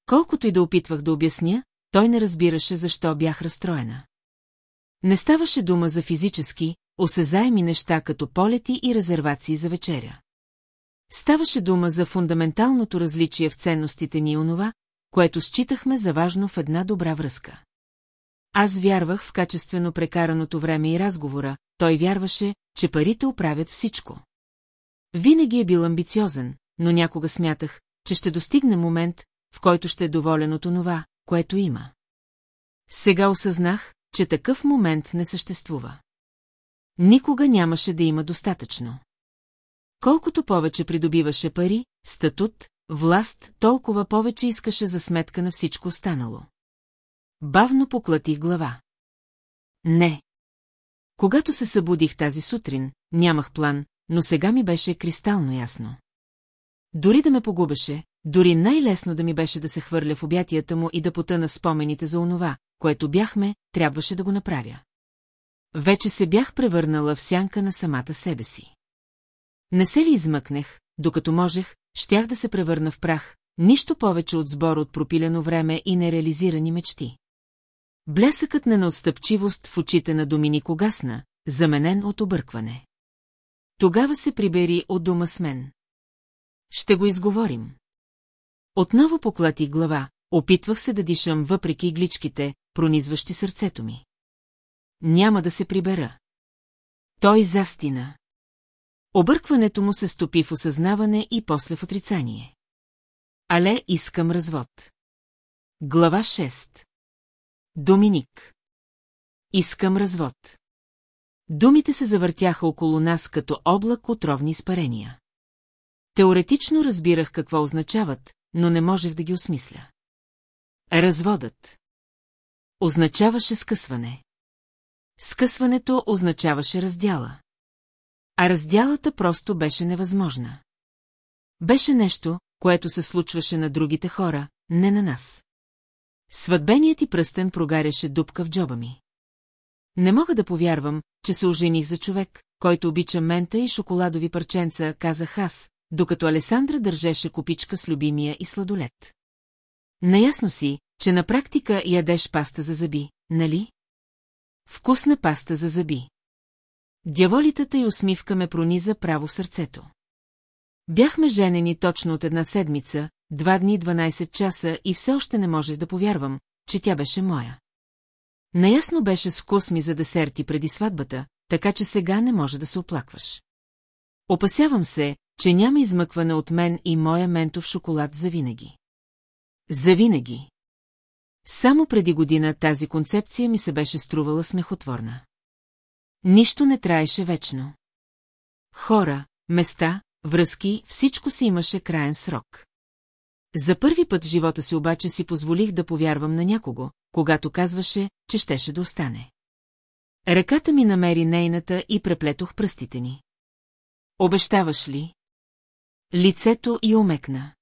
Колкото и да опитвах да обясня, той не разбираше защо бях разстроена. Не ставаше дума за физически, осезаеми неща като полети и резервации за вечеря. Ставаше дума за фундаменталното различие в ценностите ни и онова, което считахме за важно в една добра връзка. Аз вярвах в качествено прекараното време и разговора, той вярваше, че парите оправят всичко. Винаги е бил амбициозен, но някога смятах, че ще достигне момент, в който ще е доволен от онова, което има. Сега осъзнах, че такъв момент не съществува. Никога нямаше да има достатъчно. Колкото повече придобиваше пари, статут, власт, толкова повече искаше за сметка на всичко останало. Бавно поклатих глава. Не. Когато се събудих тази сутрин, нямах план, но сега ми беше кристално ясно. Дори да ме погубеше, дори най-лесно да ми беше да се хвърля в обятията му и да потъна спомените за онова, което бяхме, трябваше да го направя. Вече се бях превърнала в сянка на самата себе си. Не се ли измъкнех, докато можех, щях да се превърна в прах, нищо повече от сбор от пропилено време и нереализирани мечти. Блясъкът на неотстъпчивост в очите на Доминик угасна, заменен от объркване. Тогава се прибери от дома с мен. Ще го изговорим. Отново поклати глава, опитвах се да дишам въпреки игличките, пронизващи сърцето ми. Няма да се прибера. Той застина. Объркването му се стопи в осъзнаване и после в отрицание. Але искам развод. Глава 6 Доминик Искам развод. Думите се завъртяха около нас като облак отровни изпарения. Теоретично разбирах какво означават, но не можех да ги осмисля. Разводът. Означаваше скъсване. Скъсването означаваше раздяла. А раздялата просто беше невъзможна. Беше нещо, което се случваше на другите хора, не на нас. Сватбеният ти пръстен прогаряше дупка в джоба ми. Не мога да повярвам, че се ожених за човек, който обича мента и шоколадови парченца, казах аз, докато Алесандра държеше купичка с любимия и сладолет. Наясно си, че на практика ядеш паста за зъби, нали? Вкусна паста за зъби. Дяволитата и усмивка ме прониза право в сърцето. Бяхме женени точно от една седмица, два дни 12 часа и все още не можех да повярвам, че тя беше моя. Наясно беше с вкус ми за десерти преди сватбата, така че сега не може да се оплакваш. Опасявам се, че няма измъкване от мен и моя ментов шоколад завинаги. Завинаги. Само преди година тази концепция ми се беше струвала смехотворна. Нищо не траеше вечно. Хора, места, връзки, всичко си имаше краен срок. За първи път в живота си обаче си позволих да повярвам на някого, когато казваше, че щеше да остане. Ръката ми намери нейната и преплетох пръстите ни. Обещаваш ли? Лицето й омекна.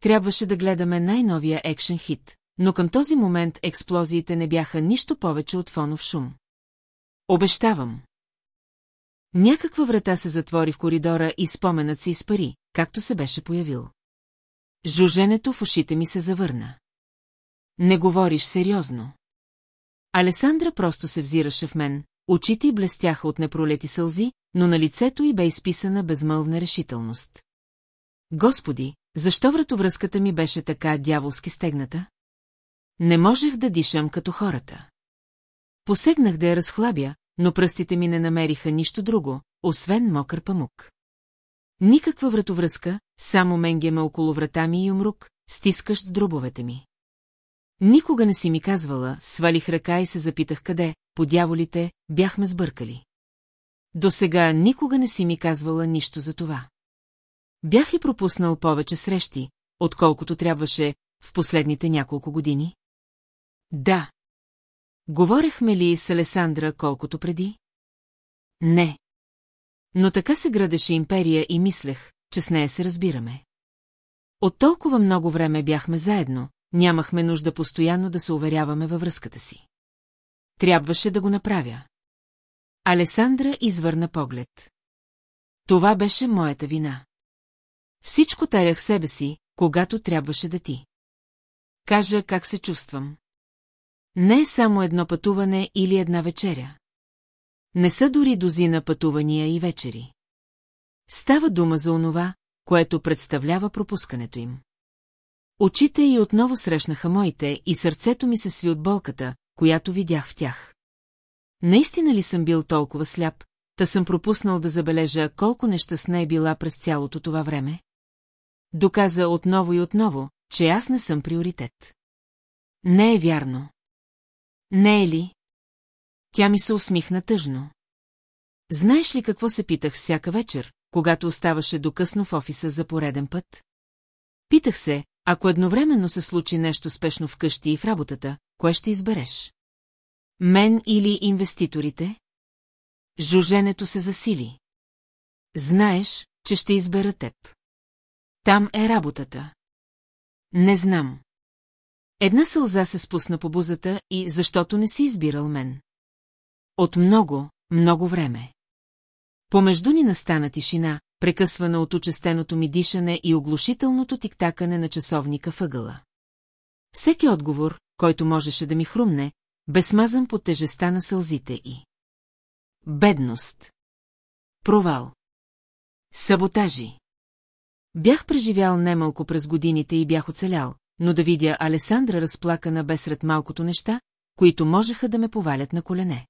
Трябваше да гледаме най-новия екшен хит, но към този момент експлозиите не бяха нищо повече от фонов шум. Обещавам. Някаква врата се затвори в коридора и споменът се изпари, както се беше появил. Жуженето в ушите ми се завърна. Не говориш сериозно. Алесандра просто се взираше в мен, очите й блестяха от непролети сълзи, но на лицето й бе изписана безмълвна решителност. Господи, защо вратовръзката ми беше така дяволски стегната? Не можех да дишам като хората. Посегнах да я разхлабя, но пръстите ми не намериха нищо друго, освен мокър памук. Никаква вратовръзка, само менгеме около врата ми и умрук, стискащ дробовете ми. Никога не си ми казвала, свалих ръка и се запитах къде, по дяволите, бяхме сбъркали. До сега никога не си ми казвала нищо за това. Бях ли пропуснал повече срещи, отколкото трябваше в последните няколко години? Да. Говорехме ли с Алесандра колкото преди? Не. Но така се градеше империя и мислех, че с нея се разбираме. От толкова много време бяхме заедно, нямахме нужда постоянно да се уверяваме във връзката си. Трябваше да го направя. Алесандра извърна поглед. Това беше моята вина. Всичко тарях себе си, когато трябваше да ти. Кажа как се чувствам. Не е само едно пътуване или една вечеря. Не са дори дозина пътувания и вечери. Става дума за онова, което представлява пропускането им. Очите й отново срещнаха моите и сърцето ми се сви от болката, която видях в тях. Наистина ли съм бил толкова сляп, та съм пропуснал да забележа колко нещастна е била през цялото това време? Доказа отново и отново, че аз не съм приоритет. Не е вярно. Не е ли? Тя ми се усмихна тъжно. Знаеш ли какво се питах всяка вечер, когато оставаше докъсно в офиса за пореден път? Питах се, ако едновременно се случи нещо спешно вкъщи и в работата, кое ще избереш? Мен или инвеститорите? Жуженето се засили. Знаеш, че ще избера теб. Там е работата. Не знам. Една сълза се спусна по бузата и защото не си избирал мен. От много, много време. Помежду ни настана тишина, прекъсвана от учестеното ми дишане и оглушителното тиктакане на часовника въгъла. Всеки отговор, който можеше да ми хрумне, бе смазан под тежеста на сълзите и... Бедност. Провал. Саботажи. Бях преживял немалко през годините и бях оцелял, но да видя Алесандра разплакана бе сред малкото неща, които можеха да ме повалят на колене.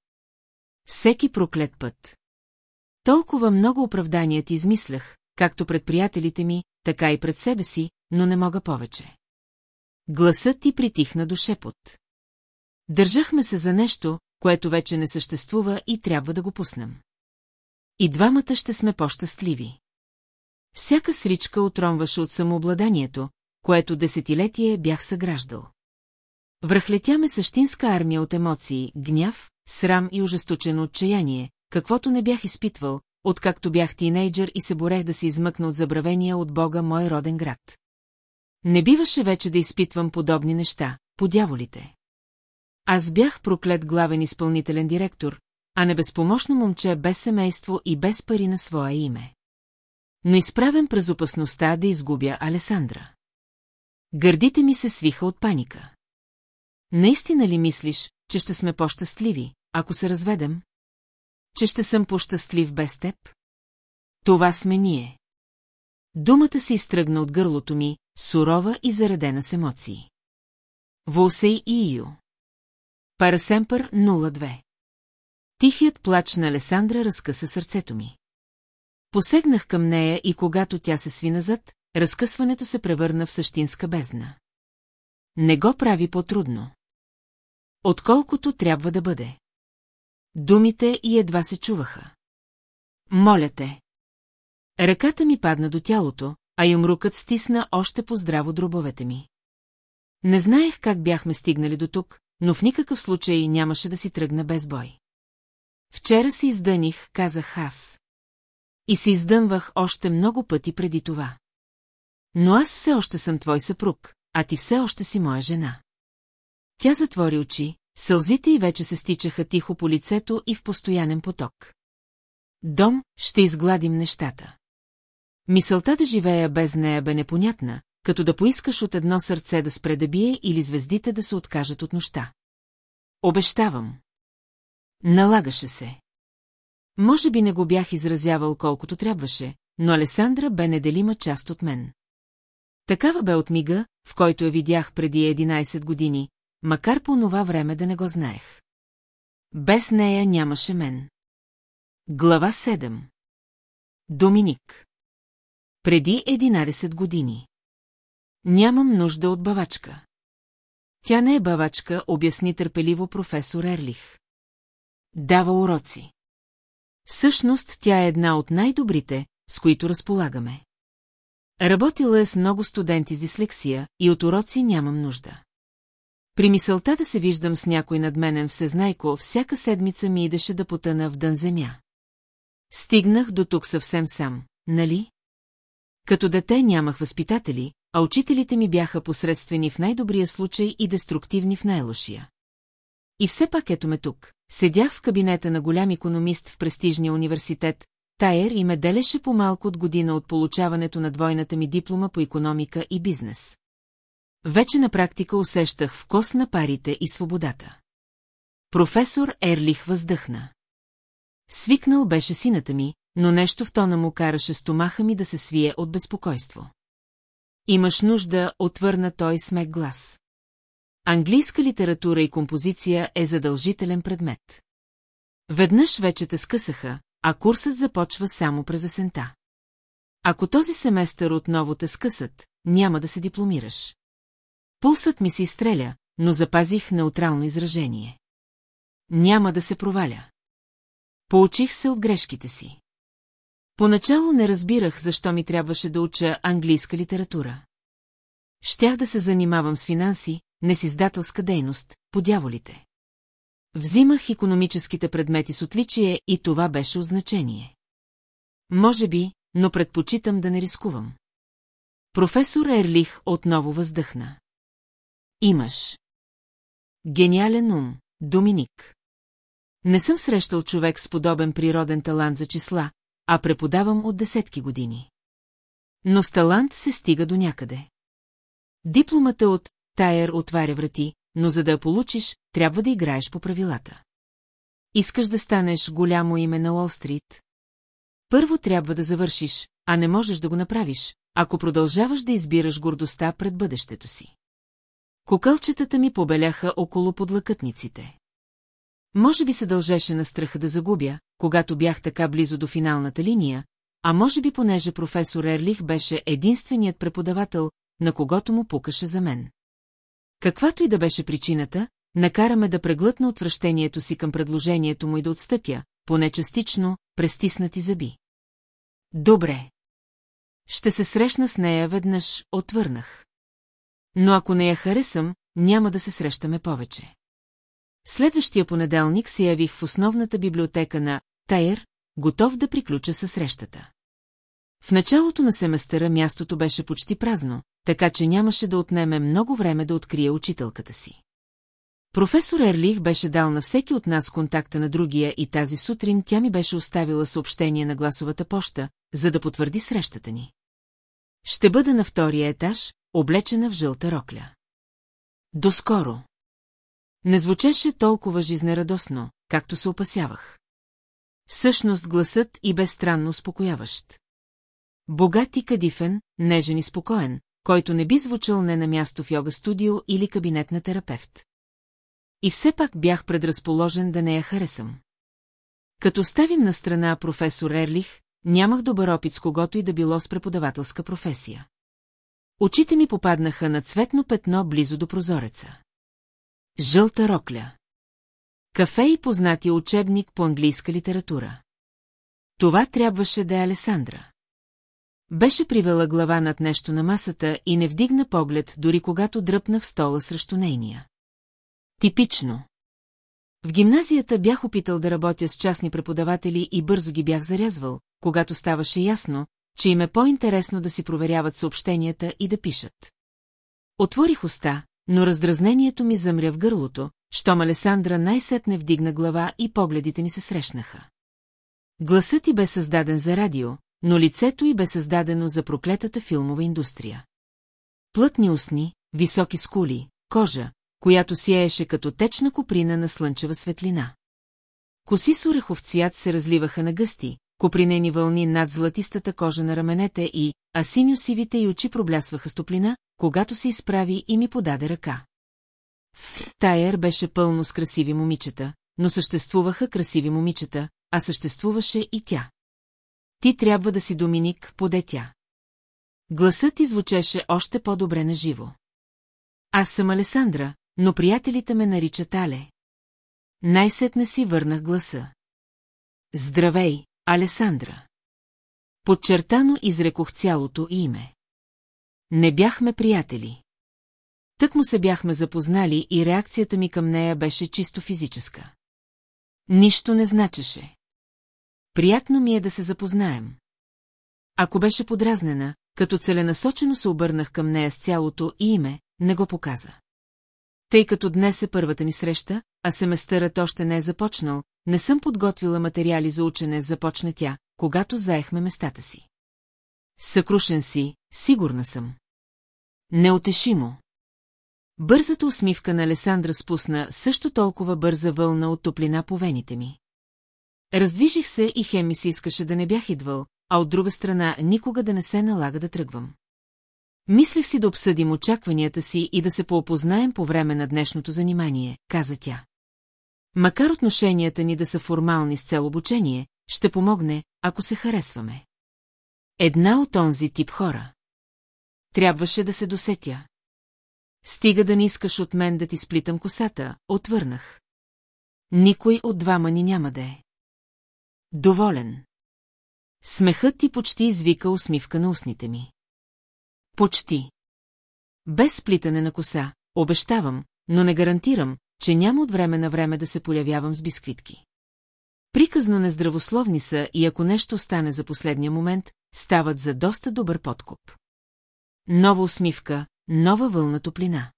Всеки проклет път. Толкова много оправдания ти измислях, както пред приятелите ми, така и пред себе си, но не мога повече. Гласът ти притихна до шепот. Държахме се за нещо, което вече не съществува и трябва да го пуснем. И двамата ще сме по-щастливи. Всяка сричка отромваше от самообладанието, което десетилетие бях съграждал. Връхлетя ме същинска армия от емоции, гняв, срам и ожесточено отчаяние, каквото не бях изпитвал, откакто бях тинейджър и се борех да се измъкна от забравения от Бога мой роден град. Не биваше вече да изпитвам подобни неща, по дяволите. Аз бях проклет главен изпълнителен директор, а не безпомощно момче без семейство и без пари на своя име. Но изправен през опасността да изгубя Алесандра. Гърдите ми се свиха от паника. Наистина ли мислиш, че ще сме по-щастливи, ако се разведем? Че ще съм по-щастлив без теб? Това сме ние. Думата се изтръгна от гърлото ми, сурова и заредена с емоции. Волсей и Ию. Парасемпър 02. Тихият плач на Алесандра разкъса сърцето ми. Посегнах към нея и когато тя се сви назад, разкъсването се превърна в същинска бездна. Не го прави по-трудно. Отколкото трябва да бъде. Думите и едва се чуваха. Моля те. Ръката ми падна до тялото, а юмрукът стисна още по-здраво дробовете ми. Не знаех как бяхме стигнали до тук, но в никакъв случай нямаше да си тръгна без бой. Вчера се издъних, казах аз. И се издънвах още много пъти преди това. Но аз все още съм твой съпруг, а ти все още си моя жена. Тя затвори очи, сълзите й вече се стичаха тихо по лицето и в постоянен поток. Дом, ще изгладим нещата. Мисълта да живея без нея бе непонятна, като да поискаш от едно сърце да спре да бие или звездите да се откажат от нощта. Обещавам. Налагаше се. Може би не го бях изразявал колкото трябваше, но Алесандра бе неделима част от мен. Такава бе от мига, в който я видях преди 11 години, макар по това време да не го знаех. Без нея нямаше мен. Глава 7 Доминик Преди 11 години Нямам нужда от бавачка. Тя не е бавачка, обясни търпеливо професор Ерлих. Дава уроци. Всъщност тя е една от най-добрите, с които разполагаме. Работила е с много студенти с дислексия и от уроци нямам нужда. При мисълта да се виждам с някой надменен всезнайко, всяка седмица ми идеше да потъна в дън земя. Стигнах до тук съвсем сам, нали? Като дете нямах възпитатели, а учителите ми бяха посредствени в най-добрия случай и деструктивни в най-лошия. И все пак ето ме тук. Седях в кабинета на голям економист в престижния университет, Тайер и ме делеше по-малко от година от получаването на двойната ми диплома по економика и бизнес. Вече на практика усещах вкус на парите и свободата. Професор Ерлих въздъхна. Свикнал беше сината ми, но нещо в тона му караше стомаха ми да се свие от безпокойство. Имаш нужда, отвърна той смек глас. Английска литература и композиция е задължителен предмет. Веднъж вече те скъсаха, а курсът започва само през есента. Ако този семестър отново те скъсат, няма да се дипломираш. Пулсът ми се изстреля, но запазих неутрално изражение. Няма да се проваля. Поучих се от грешките си. Поначало не разбирах, защо ми трябваше да уча английска литература. Щях да се занимавам с финанси, не с издателска дейност, по дяволите. Взимах економическите предмети с отличие и това беше означение. Може би, но предпочитам да не рискувам. Професор Ерлих отново въздъхна. Имаш. Гениален ум, Доминик. Не съм срещал човек с подобен природен талант за числа, а преподавам от десетки години. Но с талант се стига до някъде. Дипломата от Тайер отваря врати, но за да я получиш, трябва да играеш по правилата. Искаш да станеш голямо име на Уолстрит? Първо трябва да завършиш, а не можеш да го направиш, ако продължаваш да избираш гордостта пред бъдещето си. Кокълчетата ми побеляха около подлакътниците. Може би се дължеше на страха да загубя, когато бях така близо до финалната линия, а може би понеже професор Ерлих беше единственият преподавател, на когото му пукаше за мен. Каквато и да беше причината, накараме да преглътна отвращението си към предложението му и да отстъпя, поне частично, престиснати зъби. Добре. Ще се срещна с нея веднъж, отвърнах. Но ако не я харесам, няма да се срещаме повече. Следващия понеделник се явих в основната библиотека на Тайер, готов да приключа със срещата. В началото на семестъра мястото беше почти празно, така че нямаше да отнеме много време да открия учителката си. Професор Ерлих беше дал на всеки от нас контакта на другия и тази сутрин тя ми беше оставила съобщение на гласовата поща, за да потвърди срещата ни. Ще бъда на втория етаж, облечена в жълта рокля. Доскоро. Не звучеше толкова жизнерадосно, както се опасявах. Всъщност гласът и бе странно успокояващ. Богат и кадифен, нежен и спокоен, който не би звучал не на място в йога студио или кабинет на терапевт. И все пак бях предразположен да не я харесам. Като ставим на страна професор Ерлих, нямах добър опит с когото и да било с преподавателска професия. Очите ми попаднаха на цветно петно близо до прозореца. Жълта рокля. Кафе и познатия учебник по английска литература. Това трябваше да е Алесандра. Беше привела глава над нещо на масата и не вдигна поглед, дори когато дръпна в стола срещу нейния. Типично. В гимназията бях опитал да работя с частни преподаватели и бързо ги бях зарязвал, когато ставаше ясно, че им е по-интересно да си проверяват съобщенията и да пишат. Отворих уста, но раздразнението ми замря в гърлото, щом Алесандра най-сетне вдигна глава и погледите ни се срещнаха. Гласът ти бе създаден за радио, но лицето й бе създадено за проклетата филмова индустрия. Плътни устни, високи скули, кожа, която сияеше като течна коприна на слънчева светлина. Коси с орехов цвят се разливаха на гъсти, копринени вълни над златистата кожа на раменете и, а синьо-сивите очи проблясваха стоплина, когато се изправи и ми подаде ръка. В Тайер беше пълно с красиви момичета, но съществуваха красиви момичета, а съществуваше и тя. Ти трябва да си Доминик, поде тя. Гласът ти звучеше още по-добре на живо. Аз съм Алесандра, но приятелите ме наричат Але. Най-сетне си върнах гласа. Здравей, Алесандра. Подчертано изрекох цялото име. Не бяхме приятели. Тък му се бяхме запознали и реакцията ми към нея беше чисто физическа. Нищо не значеше. Приятно ми е да се запознаем. Ако беше подразнена, като целенасочено се обърнах към нея с цялото име, не го показа. Тъй като днес е първата ни среща, а семестърът още не е започнал, не съм подготвила материали за учене, започна тя, когато заехме местата си. Съкрушен си, сигурна съм. Неотешимо. Бързата усмивка на Алесандра спусна също толкова бърза вълна от топлина по вените ми. Раздвижих се и Хеми си искаше да не бях идвал, а от друга страна никога да не се налага да тръгвам. Мислех си да обсъдим очакванията си и да се поопознаем по време на днешното занимание, каза тя. Макар отношенията ни да са формални с цел обучение, ще помогне, ако се харесваме. Една от онзи тип хора. Трябваше да се досетя. Стига да не искаш от мен да ти сплитам косата, отвърнах. Никой от двама ни няма да е. Доволен. Смехът ти почти извика усмивка на устните ми. Почти. Без сплитане на коса, обещавам, но не гарантирам, че няма от време на време да се полявявам с бисквитки. Приказно нездравословни са и ако нещо стане за последния момент, стават за доста добър подкуп. Нова усмивка, нова вълна топлина.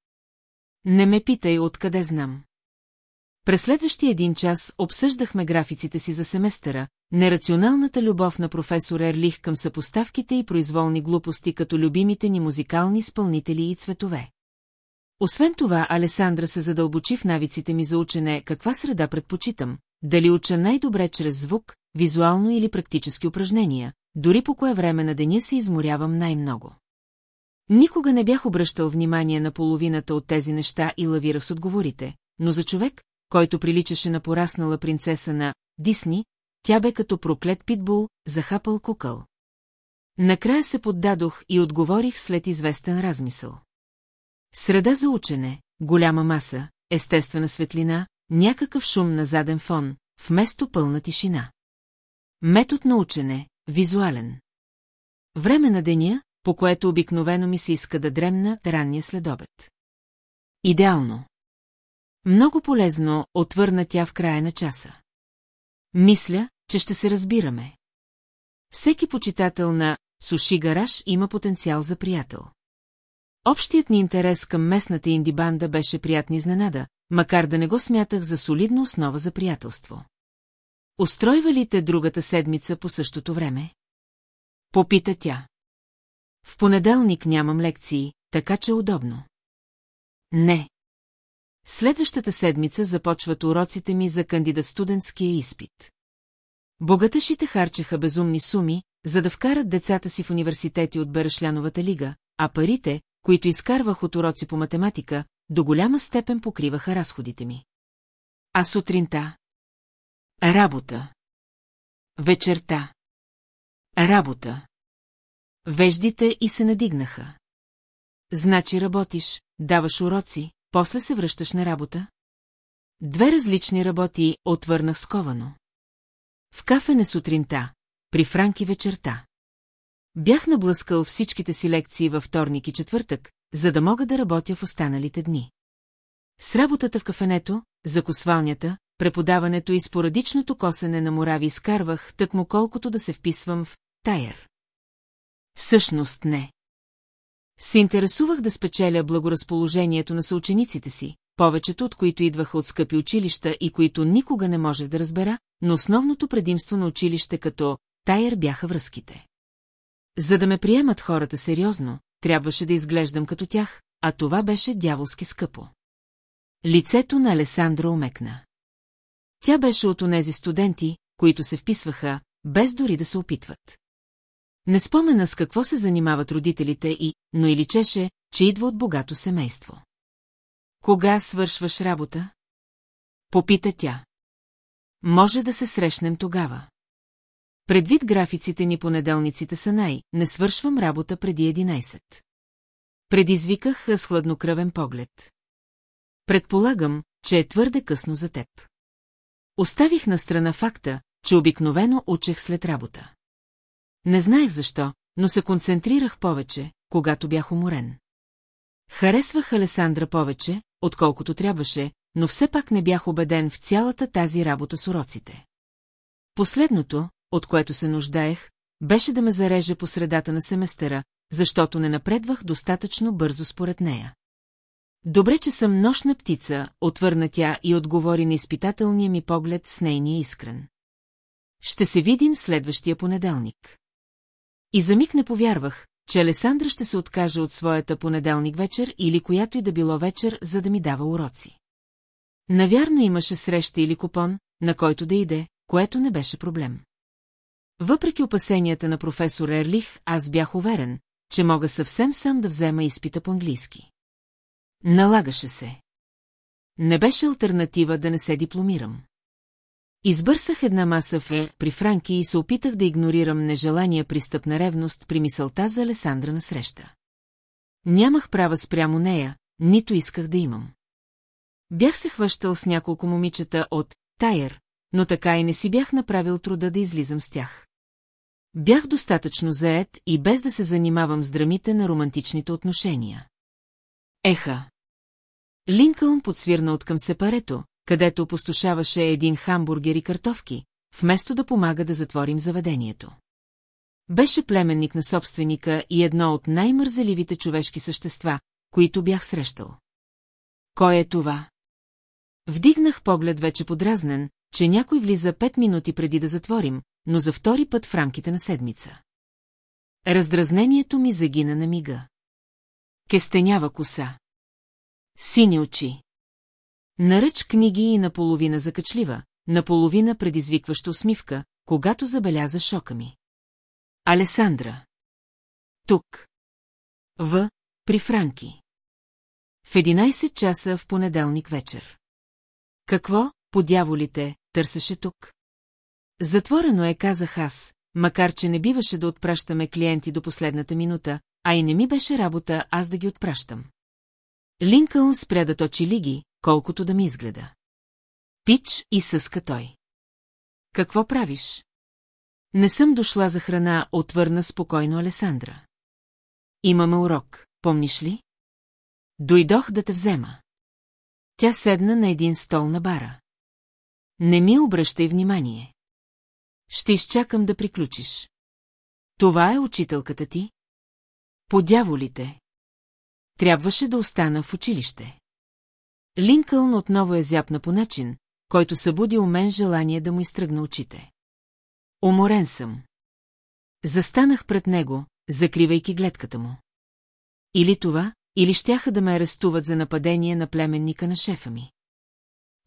Не ме питай откъде знам. През следващия един час обсъждахме графиците си за семестъра, нерационалната любов на професор Ерлих към съпоставките и произволни глупости като любимите ни музикални изпълнители и цветове. Освен това, Алесандра се задълбочи в навиците ми за учене каква среда предпочитам, дали уча най-добре чрез звук, визуално или практически упражнения, дори по кое време на деня се изморявам най-много. Никога не бях обръщал внимание на половината от тези неща и лавирах с отговорите, но за човек, който приличаше на пораснала принцеса на Дисни, тя бе като проклет питбул, захапал кукъл. Накрая се поддадох и отговорих след известен размисъл. Среда за учене, голяма маса, естествена светлина, някакъв шум на заден фон, вместо пълна тишина. Метод на учене, визуален. Време на деня, по което обикновено ми се иска да дремна ранния следобед. Идеално. Много полезно, отвърна тя в края на часа. Мисля, че ще се разбираме. Всеки почитател на Суши Гараж има потенциал за приятел. Общият ни интерес към местната инди банда беше приятна изненада, макар да не го смятах за солидна основа за приятелство. Устройва ли те другата седмица по същото време? Попита тя. В понеделник нямам лекции, така че удобно. Не. Следващата седмица започват уроците ми за кандидат-студентския изпит. Богаташите харчеха безумни суми, за да вкарат децата си в университети от Берешляновата лига, а парите, които изкарвах от уроци по математика, до голяма степен покриваха разходите ми. А сутринта? Работа. Вечерта. Работа. Веждите и се надигнаха. Значи работиш, даваш уроци, после се връщаш на работа? Две различни работи отвърнах сковано. В кафене сутринта, при Франки вечерта. Бях наблъскал всичките си лекции във вторник и четвъртък, за да мога да работя в останалите дни. С работата в кафенето, закосвалнята, преподаването и спорадичното косене на морави изкарвах, тъкмо колкото да се вписвам в тайер. Всъщност не. Се интересувах да спечеля благоразположението на съучениците си, повечето от които идваха от скъпи училища и които никога не можех да разбера, но основното предимство на училище като тайер бяха връзките. За да ме приемат хората сериозно, трябваше да изглеждам като тях, а това беше дяволски скъпо. Лицето на Алесандра омекна. Тя беше от онези студенти, които се вписваха, без дори да се опитват. Не спомена с какво се занимават родителите и, но и личеше, че идва от богато семейство. Кога свършваш работа? Попита тя. Може да се срещнем тогава. Предвид графиците ни понеделниците са най, не свършвам работа преди 11. Предизвиках с хладнокръвен поглед. Предполагам, че е твърде късно за теб. Оставих на страна факта, че обикновено учех след работа. Не знаех защо, но се концентрирах повече, когато бях уморен. Харесвах Алесандра повече, отколкото трябваше, но все пак не бях убеден в цялата тази работа с уроците. Последното, от което се нуждаех, беше да ме зареже по средата на семестъра, защото не напредвах достатъчно бързо според нея. Добре, че съм нощна птица, отвърна тя и отговори на изпитателния ми поглед с нейния искрен. Ще се видим следващия понеделник. И за миг не повярвах, че Алесандра ще се откаже от своята понеделник вечер или която и да било вечер, за да ми дава уроци. Навярно имаше среща или купон, на който да иде, което не беше проблем. Въпреки опасенията на професор Ерлих, аз бях уверен, че мога съвсем сам да взема изпита по английски. Налагаше се. Не беше альтернатива да не се дипломирам. Избърсах една маса в е при Франки и се опитах да игнорирам нежелания пристъп на ревност при мисълта за Алесандра на среща. Нямах права спрямо нея, нито исках да имам. Бях се хващал с няколко момичета от Тайер, но така и не си бях направил труда да излизам с тях. Бях достатъчно заед и без да се занимавам с драмите на романтичните отношения. Еха! Линкълн подсвирна от към сепарето, където опустошаваше един хамбургер и картофки, вместо да помага да затворим заведението. Беше племенник на собственика и едно от най-мързеливите човешки същества, които бях срещал. Кой е това? Вдигнах поглед вече подразнен, че някой влиза пет минути преди да затворим, но за втори път в рамките на седмица. Раздразнението ми загина на мига. Кестенява коса. Сини очи. Наръч книги и наполовина закачлива, наполовина предизвикваща усмивка, когато забеляза шока ми. Алесандра. Тук. В. При Франки. В 11 часа в понеделник вечер. Какво, по дяволите, търсеше тук? Затворено е, казах аз, макар че не биваше да отпращаме клиенти до последната минута, а и не ми беше работа аз да ги отпращам. Линкълн спря да точи лиги, колкото да ми изгледа. Пич и съска той. Какво правиш? Не съм дошла за храна, отвърна спокойно Алесандра. Имаме урок, помниш ли? Дойдох да те взема. Тя седна на един стол на бара. Не ми обръщай внимание. Ще изчакам да приключиш. Това е учителката ти? По дяволите. Трябваше да остана в училище. Линкълн отново е зяпна по начин, който събуди у мен желание да му изтръгна очите. Уморен съм. Застанах пред него, закривайки гледката му. Или това, или щяха да ме арестуват за нападение на племенника на шефа ми.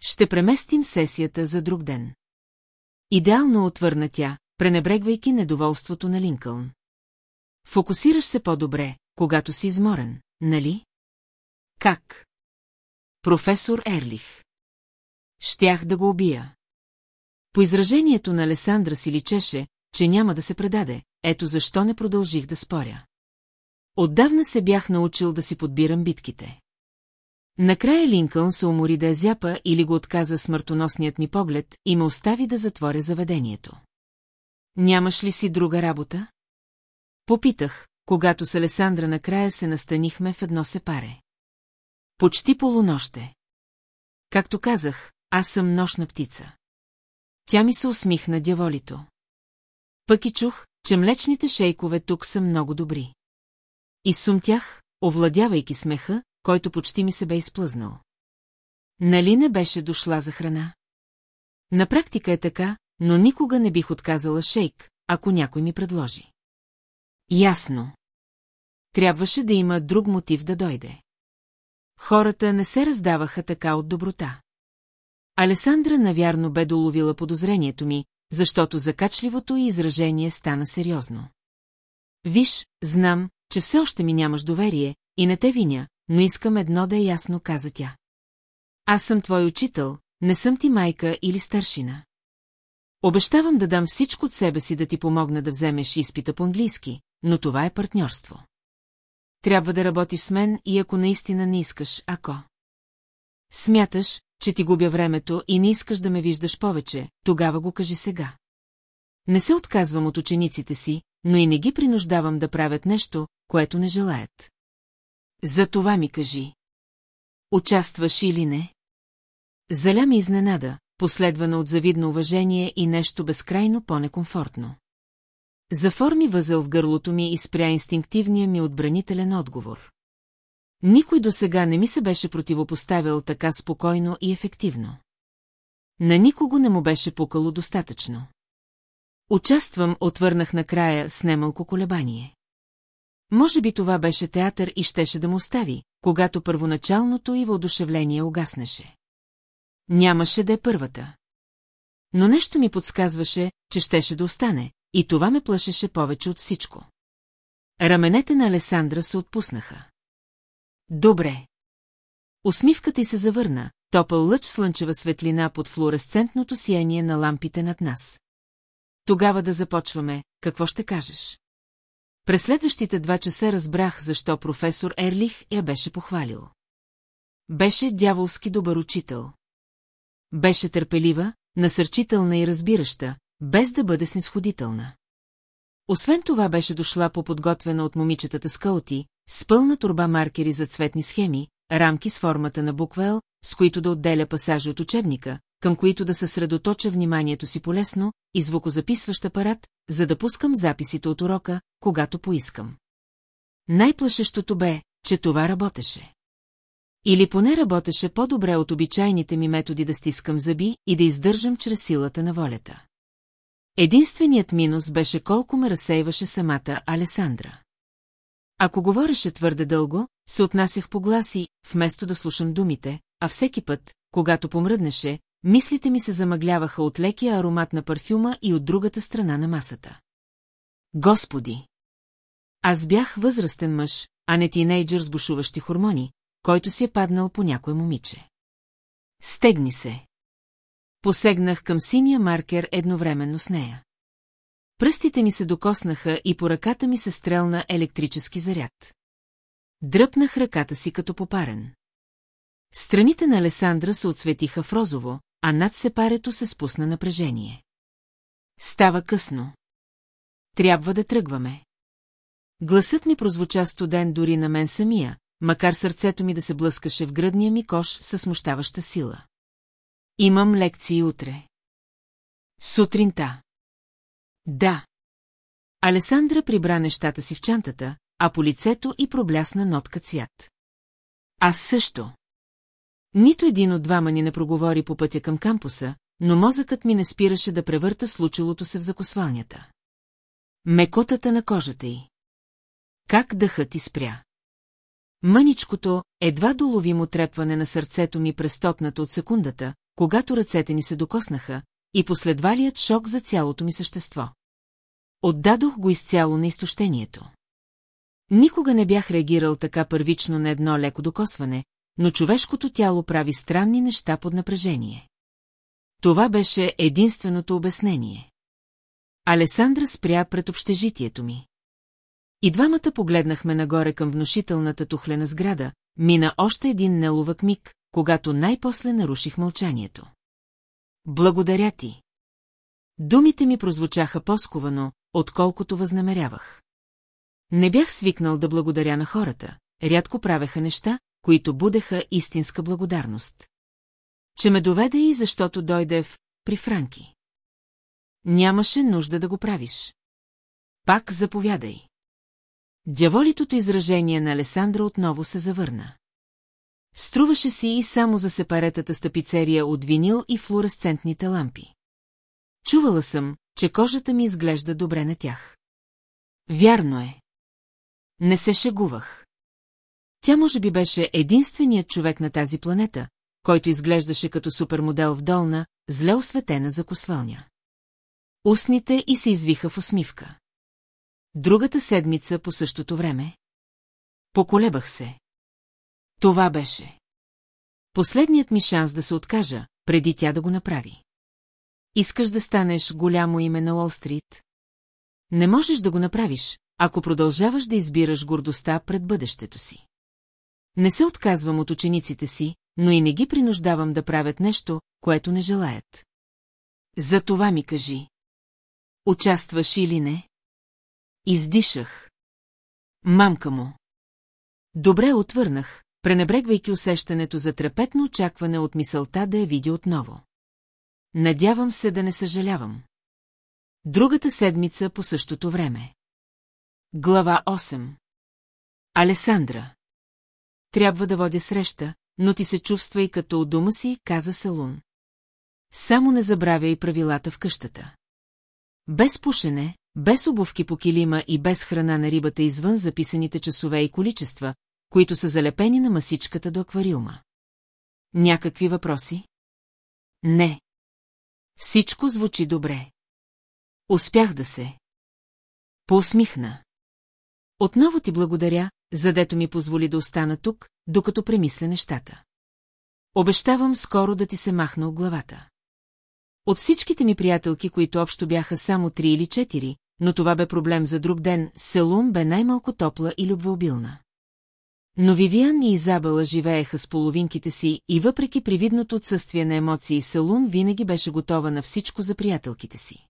Ще преместим сесията за друг ден. Идеално отвърна тя, пренебрегвайки недоволството на Линкълн. Фокусираш се по-добре, когато си изморен, нали? Как? Професор Ерлих. Щях да го убия. По изражението на Алесандра си личеше, че няма да се предаде, ето защо не продължих да споря. Отдавна се бях научил да си подбирам битките. Накрая Линкълн се умори да я зяпа или го отказа смъртоносният ми поглед и ме остави да затворя заведението. Нямаш ли си друга работа? Попитах, когато с Алесандра накрая се настанихме в едно сепаре. Почти полуноще. Както казах, аз съм нощна птица. Тя ми се усмихна дяволито. Пък и чух, че млечните шейкове тук са много добри. И сумтях, овладявайки смеха, който почти ми се бе изплъзнал. Нали не беше дошла за храна? На практика е така, но никога не бих отказала шейк, ако някой ми предложи. Ясно. Трябваше да има друг мотив да дойде. Хората не се раздаваха така от доброта. Алесандра навярно бе доловила подозрението ми, защото закачливото и изражение стана сериозно. Виж, знам, че все още ми нямаш доверие и не те виня, но искам едно да е ясно, каза тя. Аз съм твой учител, не съм ти майка или старшина. Обещавам да дам всичко от себе си да ти помогна да вземеш изпита по английски, но това е партньорство. Трябва да работиш с мен и ако наистина не искаш, ако... Смяташ, че ти губя времето и не искаш да ме виждаш повече, тогава го кажи сега. Не се отказвам от учениците си, но и не ги принуждавам да правят нещо, което не желаят. За това ми кажи. Участваш или не? Заля ми изненада, последвана от завидно уважение и нещо безкрайно по-некомфортно. Заформи възел в гърлото ми и спря инстинктивния ми отбранителен отговор. Никой до сега не ми се беше противопоставил така спокойно и ефективно. На никого не му беше пукало достатъчно. Участвам, отвърнах накрая с немалко колебание. Може би това беше театър и щеше да му остави, когато първоначалното и въодушевление угаснеше. Нямаше да е първата. Но нещо ми подсказваше, че щеше да остане, и това ме плашеше повече от всичко. Раменете на Алесандра се отпуснаха. Добре. Усмивката й се завърна, топъл лъч слънчева светлина под флуоресцентното сияние на лампите над нас. Тогава да започваме, какво ще кажеш? През следващите два часа разбрах, защо професор Ерлих я беше похвалил. Беше дяволски добър учител. Беше търпелива, насърчителна и разбираща, без да бъде снисходителна. Освен това беше дошла по подготвена от момичетата скаути, с пълна турба маркери за цветни схеми, рамки с формата на буква Л, с които да отделя пасажи от учебника, към които да съсредоточа вниманието си полесно, и звукозаписващ апарат, за да пускам записите от урока, когато поискам. Най-плашещото бе, че това работеше. Или поне работеше по-добре от обичайните ми методи да стискам зъби и да издържам чрез силата на волята. Единственият минус беше колко ме разсейваше самата Алесандра. Ако говореше твърде дълго, се отнасях по гласи, вместо да слушам думите, а всеки път, когато помръднеше, мислите ми се замъгляваха от лекия аромат на парфюма и от другата страна на масата. Господи! Аз бях възрастен мъж, а не тинейджър с бушуващи хормони, който си е паднал по някое момиче. Стегни се. Посегнах към синия маркер едновременно с нея. Пръстите ми се докоснаха и по ръката ми се стрелна електрически заряд. Дръпнах ръката си като попарен. Страните на Алесандра се отсветиха в розово, а над сепарето се спусна напрежение. Става късно. Трябва да тръгваме. Гласът ми прозвуча студен дори на мен самия, макар сърцето ми да се блъскаше в гръдния ми кош със смущаваща сила. Имам лекции утре. Сутринта. Да. Алесандра прибра нещата си в чантата, а по лицето и проблясна нотка цвят. Аз също. Нито един от двама ни не проговори по пътя към кампуса, но мозъкът ми не спираше да превърта случилото се в закосвалнята. Мекотата на кожата й. Как дъхът ти спря? Мъничкото, едва доловимо трепване на сърцето ми през тотната от секундата, когато ръцете ни се докоснаха, и последвалият шок за цялото ми същество. Отдадох го изцяло на изтощението. Никога не бях реагирал така първично на едно леко докосване, но човешкото тяло прави странни неща под напрежение. Това беше единственото обяснение. Алесандра спря пред общежитието ми. И двамата погледнахме нагоре към внушителната тухлена сграда, мина още един неловък миг, когато най-после наруших мълчанието. Благодаря ти. Думите ми прозвучаха по-сковано, отколкото възнамерявах. Не бях свикнал да благодаря на хората, рядко правеха неща, които будеха истинска благодарност. Че ме доведе и защото дойде в при Франки. Нямаше нужда да го правиш. Пак заповядай. Дяволитото изражение на Алесандра отново се завърна. Струваше си и само за сепаретата с тапицерия от винил и флуоресцентните лампи. Чувала съм, че кожата ми изглежда добре на тях. Вярно е. Не се шегувах. Тя може би беше единственият човек на тази планета, който изглеждаше като супермодел в долна, зле осветена закосвалня. Устните и се извиха в усмивка. Другата седмица по същото време. Поколебах се. Това беше. Последният ми шанс да се откажа, преди тя да го направи. Искаш да станеш голямо име на Уолстрит? Не можеш да го направиш, ако продължаваш да избираш гордостта пред бъдещето си. Не се отказвам от учениците си, но и не ги принуждавам да правят нещо, което не желаят. За това ми кажи. Участваш или не? Издишах. Мамка му. Добре отвърнах, пренебрегвайки усещането за трепетно очакване от мисълта да я видя отново. Надявам се да не съжалявам. Другата седмица по същото време. Глава 8 Алесандра Трябва да водя среща, но ти се чувства и като от дома си, каза Салун. Само не забравяй правилата в къщата. Без пушене, без обувки по килима и без храна на рибата извън записаните часове и количества, които са залепени на масичката до аквариума. Някакви въпроси? Не. Всичко звучи добре. Успях да се. Поусмихна. Отново ти благодаря, задето ми позволи да остана тук, докато премисля нещата. Обещавам скоро да ти се махна от главата. От всичките ми приятелки, които общо бяха само три или четири, но това бе проблем за друг ден, Селун бе най-малко топла и любвеобилна. Но Вивиан и Изабела живееха с половинките си и въпреки привидното отсъствие на емоции Селун винаги беше готова на всичко за приятелките си.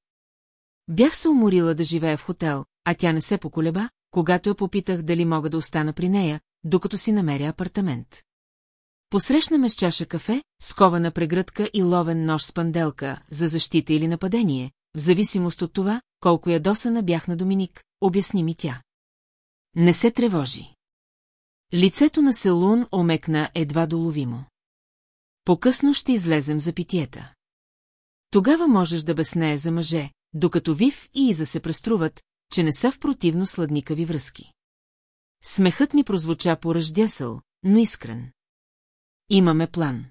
Бях се уморила да живея в хотел, а тя не се поколеба, когато я попитах дали мога да остана при нея, докато си намеря апартамент. Посрещна ме с чаша кафе, скована прегръдка и ловен нож с панделка за защита или нападение, в зависимост от това, колко ядосана бях на Доминик, обясни ми тя. Не се тревожи. Лицето на Селун омекна едва доловимо. По-късно ще излезем за питиета. Тогава можеш да безнее за мъже, докато Вив и Иза се преструват, че не са в противно сладникави връзки. Смехът ми прозвуча поръждясъл, но искрен. Имаме план.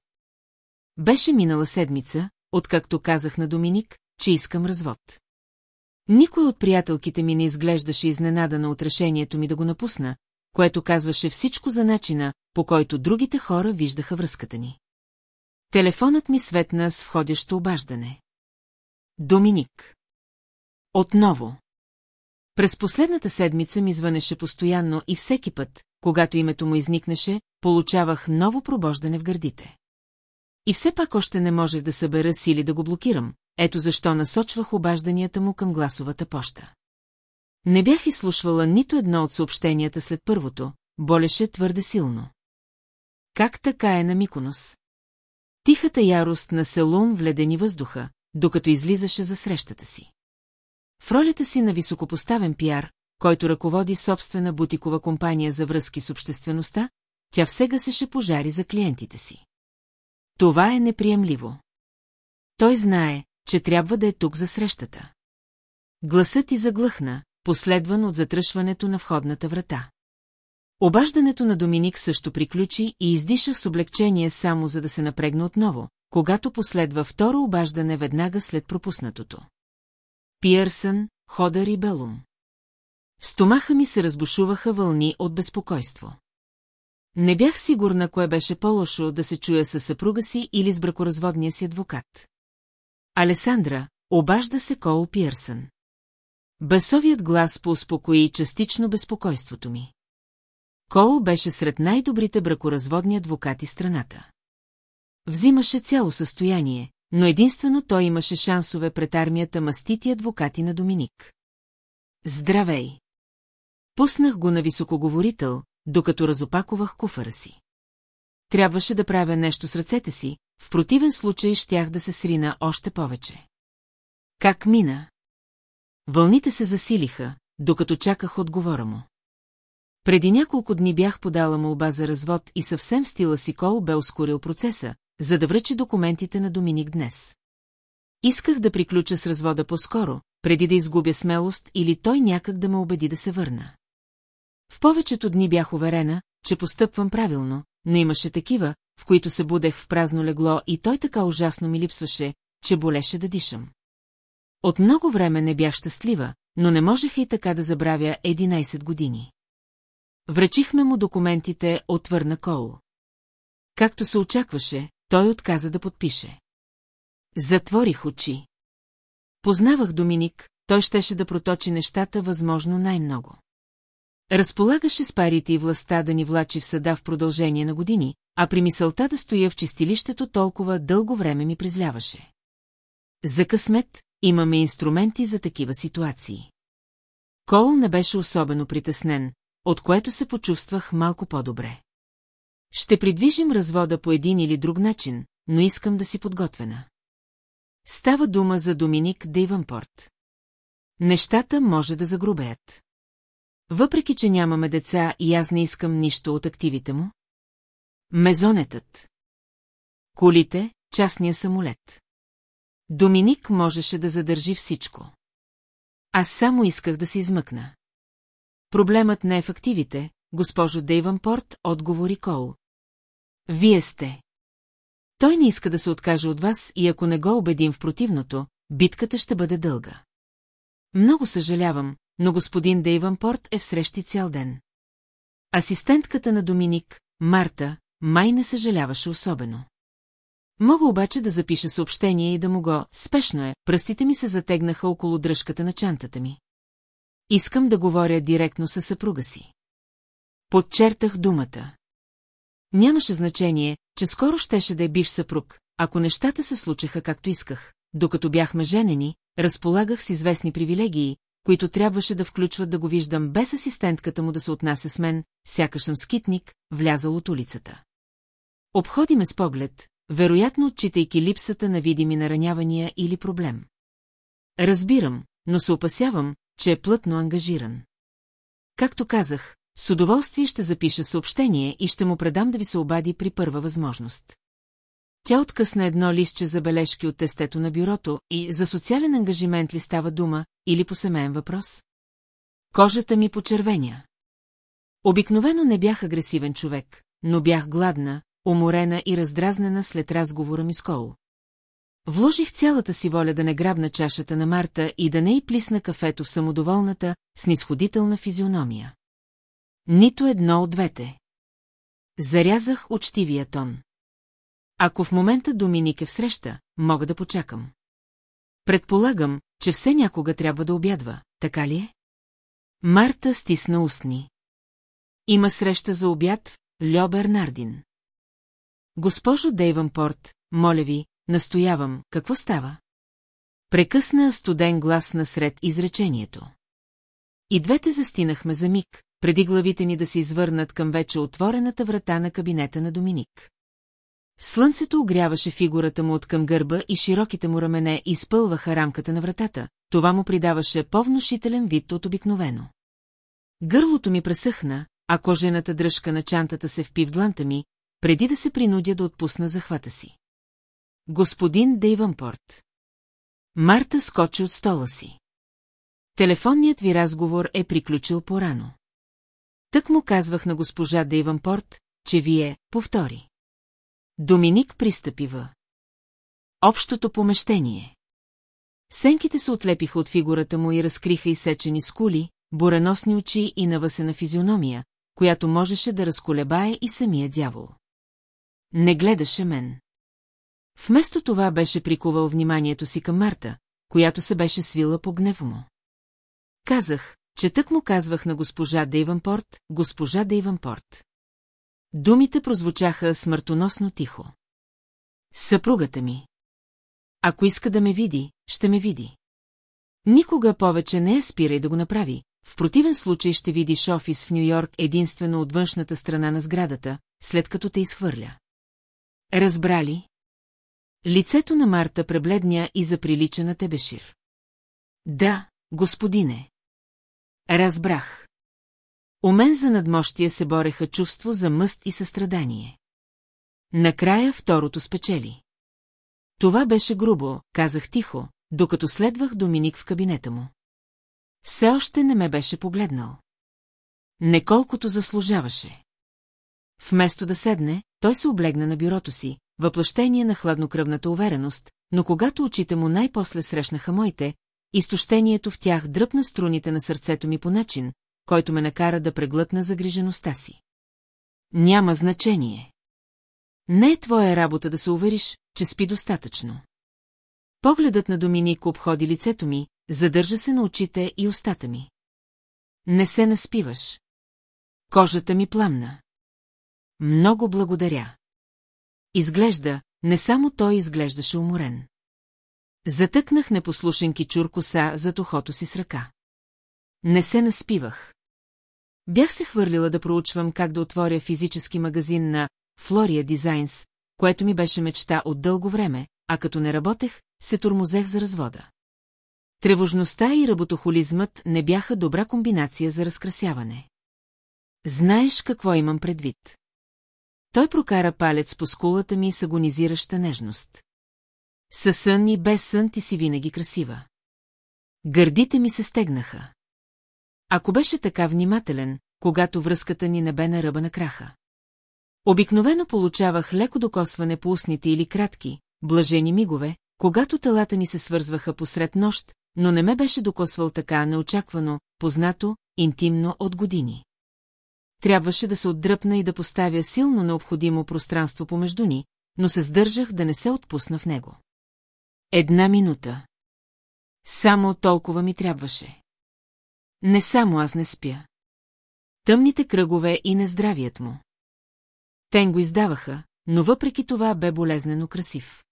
Беше минала седмица, откакто казах на Доминик, че искам развод. Никой от приятелките ми не изглеждаше изненадана от решението ми да го напусна, което казваше всичко за начина, по който другите хора виждаха връзката ни. Телефонът ми светна с входящо обаждане. Доминик. Отново. През последната седмица ми звънеше постоянно и всеки път, когато името му изникнеше, получавах ново пробождане в гърдите. И все пак още не можех да събера сили да го блокирам, ето защо насочвах обажданията му към гласовата поща. Не бях изслушвала нито едно от съобщенията след първото, болеше твърде силно. Как така е на Миконос? Тихата ярост на Селун вледени въздуха, докато излизаше за срещата си. В ролята си на високопоставен пиар, който ръководи собствена бутикова компания за връзки с обществеността, тя все гасеше пожари за клиентите си. Това е неприемливо. Той знае, че трябва да е тук за срещата. Гласът ти заглъхна, последван от затръшването на входната врата. Обаждането на Доминик също приключи и издишах с облегчение само за да се напрегна отново, когато последва второ обаждане веднага след пропуснатото. Пиърсън, Ходър и Белум. Стомаха ми се разбушуваха вълни от безпокойство. Не бях сигурна кое беше по-лошо да се чуя със съпруга си или с бракоразводния си адвокат. Алесандра, обажда се Кол Пиърсън. Басовият глас поуспокои частично безпокойството ми. Кол беше сред най-добрите бракоразводни адвокати страната. Взимаше цяло състояние, но единствено той имаше шансове пред армията мастити адвокати на Доминик. Здравей! Пуснах го на високоговорител, докато разопаковах куфара си. Трябваше да правя нещо с ръцете си, в противен случай щях да се срина още повече. Как мина? Вълните се засилиха, докато чаках отговора му. Преди няколко дни бях подала молба за развод и съвсем стила си Кол бе ускорил процеса, за да връчи документите на Доминик днес. Исках да приключа с развода по-скоро, преди да изгубя смелост или той някак да ме убеди да се върна. В повечето дни бях уверена, че постъпвам правилно, но имаше такива, в които се будех в празно легло и той така ужасно ми липсваше, че болеше да дишам. От много време не бях щастлива, но не можех и така да забравя 11 години. Връчихме му документите, отвърна Кол. Както се очакваше, той отказа да подпише. Затворих очи. Познавах Доминик, той щеше да проточи нещата възможно най-много. Разполагаше с парите и властта да ни влачи в съда в продължение на години, а при мисълта да стоя в чистилището толкова дълго време ми призляваше. За късмет имаме инструменти за такива ситуации. Кол не беше особено притеснен, от което се почувствах малко по-добре. Ще придвижим развода по един или друг начин, но искам да си подготвена. Става дума за Доминик Дейванпорт. Нещата може да загрубеят. Въпреки, че нямаме деца и аз не искам нищо от активите му. Мезонетът. Колите, частния самолет. Доминик можеше да задържи всичко. Аз само исках да се измъкна. Проблемът не е в активите, госпожо Дейванпорт, отговори Кол. Вие сте. Той не иска да се откаже от вас и ако не го убедим в противното, битката ще бъде дълга. Много съжалявам, но господин Дейванпорт е в срещи цял ден. Асистентката на Доминик, Марта, май не съжаляваше особено. Мога обаче да запиша съобщение и да му го, спешно е, пръстите ми се затегнаха около дръжката на чантата ми. Искам да говоря директно със съпруга си. Подчертах думата. Нямаше значение, че скоро щеше да е бивш съпруг, ако нещата се случаха както исках. Докато бяхме женени, разполагах с известни привилегии, които трябваше да включват да го виждам без асистентката му да се отнася с мен, сякаш съм скитник, влязал от улицата. Обходи ме с поглед, вероятно отчитайки липсата на видими наранявания или проблем. Разбирам, но се опасявам, че е плътно ангажиран. Както казах, с удоволствие ще запиша съобщение и ще му предам да ви се обади при първа възможност. Тя откъсна едно листче за бележки от тестето на бюрото и за социален ангажимент ли става дума или по семейен въпрос? Кожата ми почервеня. Обикновено не бях агресивен човек, но бях гладна, уморена и раздразнена след разговора ми с Кол. Вложих цялата си воля да не грабна чашата на Марта и да не й плисна кафето в самодоволната, снисходителна физиономия. Нито едно от двете. Зарязах учтивия тон. Ако в момента Доминик е в среща, мога да почакам. Предполагам, че все някога трябва да обядва, така ли е? Марта стисна устни. Има среща за обяд в Льо Бернардин. Госпожо Дейванпорт, моля ви, настоявам, какво става? Прекъсна студен глас насред изречението. И двете застинахме за миг, преди главите ни да се извърнат към вече отворената врата на кабинета на Доминик. Слънцето огряваше фигурата му от към гърба и широките му рамене изпълваха рамката на вратата, това му придаваше по-внушителен вид от обикновено. Гърлото ми пресъхна, а кожената дръжка на чантата се впи в дланта ми, преди да се принудя да отпусна захвата си. Господин Дейванпорт. Марта скочи от стола си. Телефонният ви разговор е приключил порано. Тък му казвах на госпожа Дейванпорт, че вие повтори. Доминик пристъпи в. Общото помещение. Сенките се отлепиха от фигурата му и разкриха изсечени скули, бураносни очи и навъсена физиономия, която можеше да разколебае и самия дявол. Не гледаше мен. Вместо това беше прикувал вниманието си към Марта, която се беше свила по гнев му. Казах, че тък му казвах на госпожа Дейванпорт, госпожа Дейванпорт. Думите прозвучаха смъртоносно тихо. Съпругата ми. Ако иска да ме види, ще ме види. Никога повече не е спирай да го направи, в противен случай ще видиш офис в Нью-Йорк единствено от външната страна на сградата, след като те изхвърля. Разбрали? Лицето на Марта пребледня и заприлича на Тебешир. Да, господине. Разбрах. У мен за надмощие се бореха чувство за мъст и състрадание. Накрая второто спечели. Това беше грубо, казах тихо, докато следвах Доминик в кабинета му. Все още не ме беше погледнал. Неколкото заслужаваше. Вместо да седне, той се облегна на бюрото си, въплъщение на хладнокръвната увереност, но когато очите му най-после срещнаха моите, изтощението в тях дръпна струните на сърцето ми по начин, който ме накара да преглътна загрижеността си. Няма значение. Не е твоя работа да се увериш, че спи достатъчно. Погледът на Доминик обходи лицето ми, задържа се на очите и устата ми. Не се наспиваш. Кожата ми пламна. Много благодаря. Изглежда, не само той изглеждаше уморен. Затъкнах непослушен кичур коса зад ухото си с ръка. Не се наспивах. Бях се хвърлила да проучвам как да отворя физически магазин на Флория Дизайнс, което ми беше мечта от дълго време, а като не работех, се турмозех за развода. Тревожността и работохолизмът не бяха добра комбинация за разкрасяване. Знаеш какво имам предвид. Той прокара палец по скулата ми с агонизираща нежност. Със сън и без сън ти си винаги красива. Гърдите ми се стегнаха. Ако беше така внимателен, когато връзката ни не бе на ръба на краха. Обикновено получавах леко докосване по устните или кратки, блажени мигове, когато телата ни се свързваха посред нощ, но не ме беше докосвал така неочаквано, познато, интимно от години. Трябваше да се отдръпна и да поставя силно необходимо пространство помежду ни, но се сдържах да не се отпусна в него. Една минута. Само толкова ми трябваше. Не само аз не спя. Тъмните кръгове и нездравият му. Тен го издаваха, но въпреки това бе болезнено красив.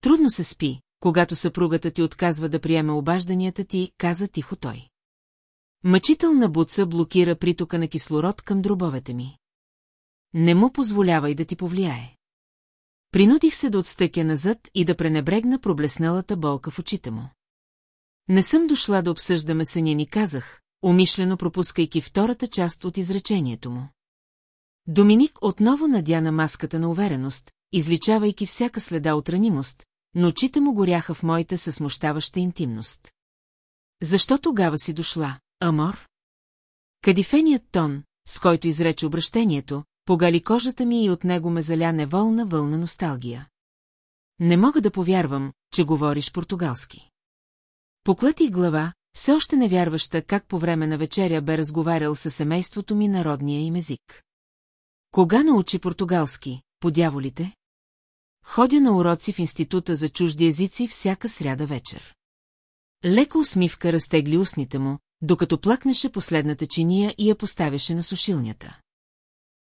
Трудно се спи, когато съпругата ти отказва да приеме обажданията ти, каза тихо той. Мъчителна буца блокира притока на кислород към дробовете ми. Не му позволява и да ти повлияе. Принудих се да отстъкя назад и да пренебрегна проблесналата болка в очите му. Не съм дошла да обсъждаме съня ни казах, умишлено пропускайки втората част от изречението му. Доминик отново надя на маската на увереност, изличавайки всяка следа от ранимост, но очите му горяха в моите със смущаваща интимност. Защо тогава си дошла, Амор? Кадифеният тон, с който изрече обращението, погали кожата ми и от него ме заля неволна вълна носталгия. Не мога да повярвам, че говориш португалски. Поклатих глава, все още не вярваща как по време на вечеря бе разговарял със семейството ми народния им език. Кога научи португалски, по дяволите? Ходя на уроци в Института за чужди езици всяка сряда вечер. Лека усмивка разтегли устните му, докато плакнеше последната чиния и я поставяше на сушилнята.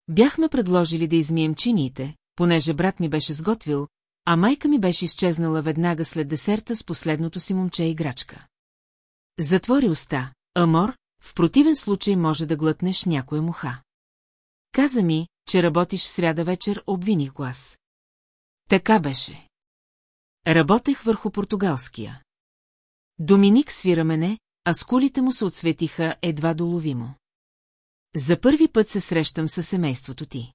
Бяхме предложили да измием чиниите, понеже брат ми беше сготвил, а майка ми беше изчезнала веднага след десерта с последното си момче играчка. Затвори уста, Амор, в противен случай може да глътнеш някоя муха. Каза ми, че работиш в сряда вечер, обвиних глас. Така беше. Работех върху португалския. Доминик свира мене, а скулите му се отсветиха едва доловимо. За първи път се срещам със семейството ти.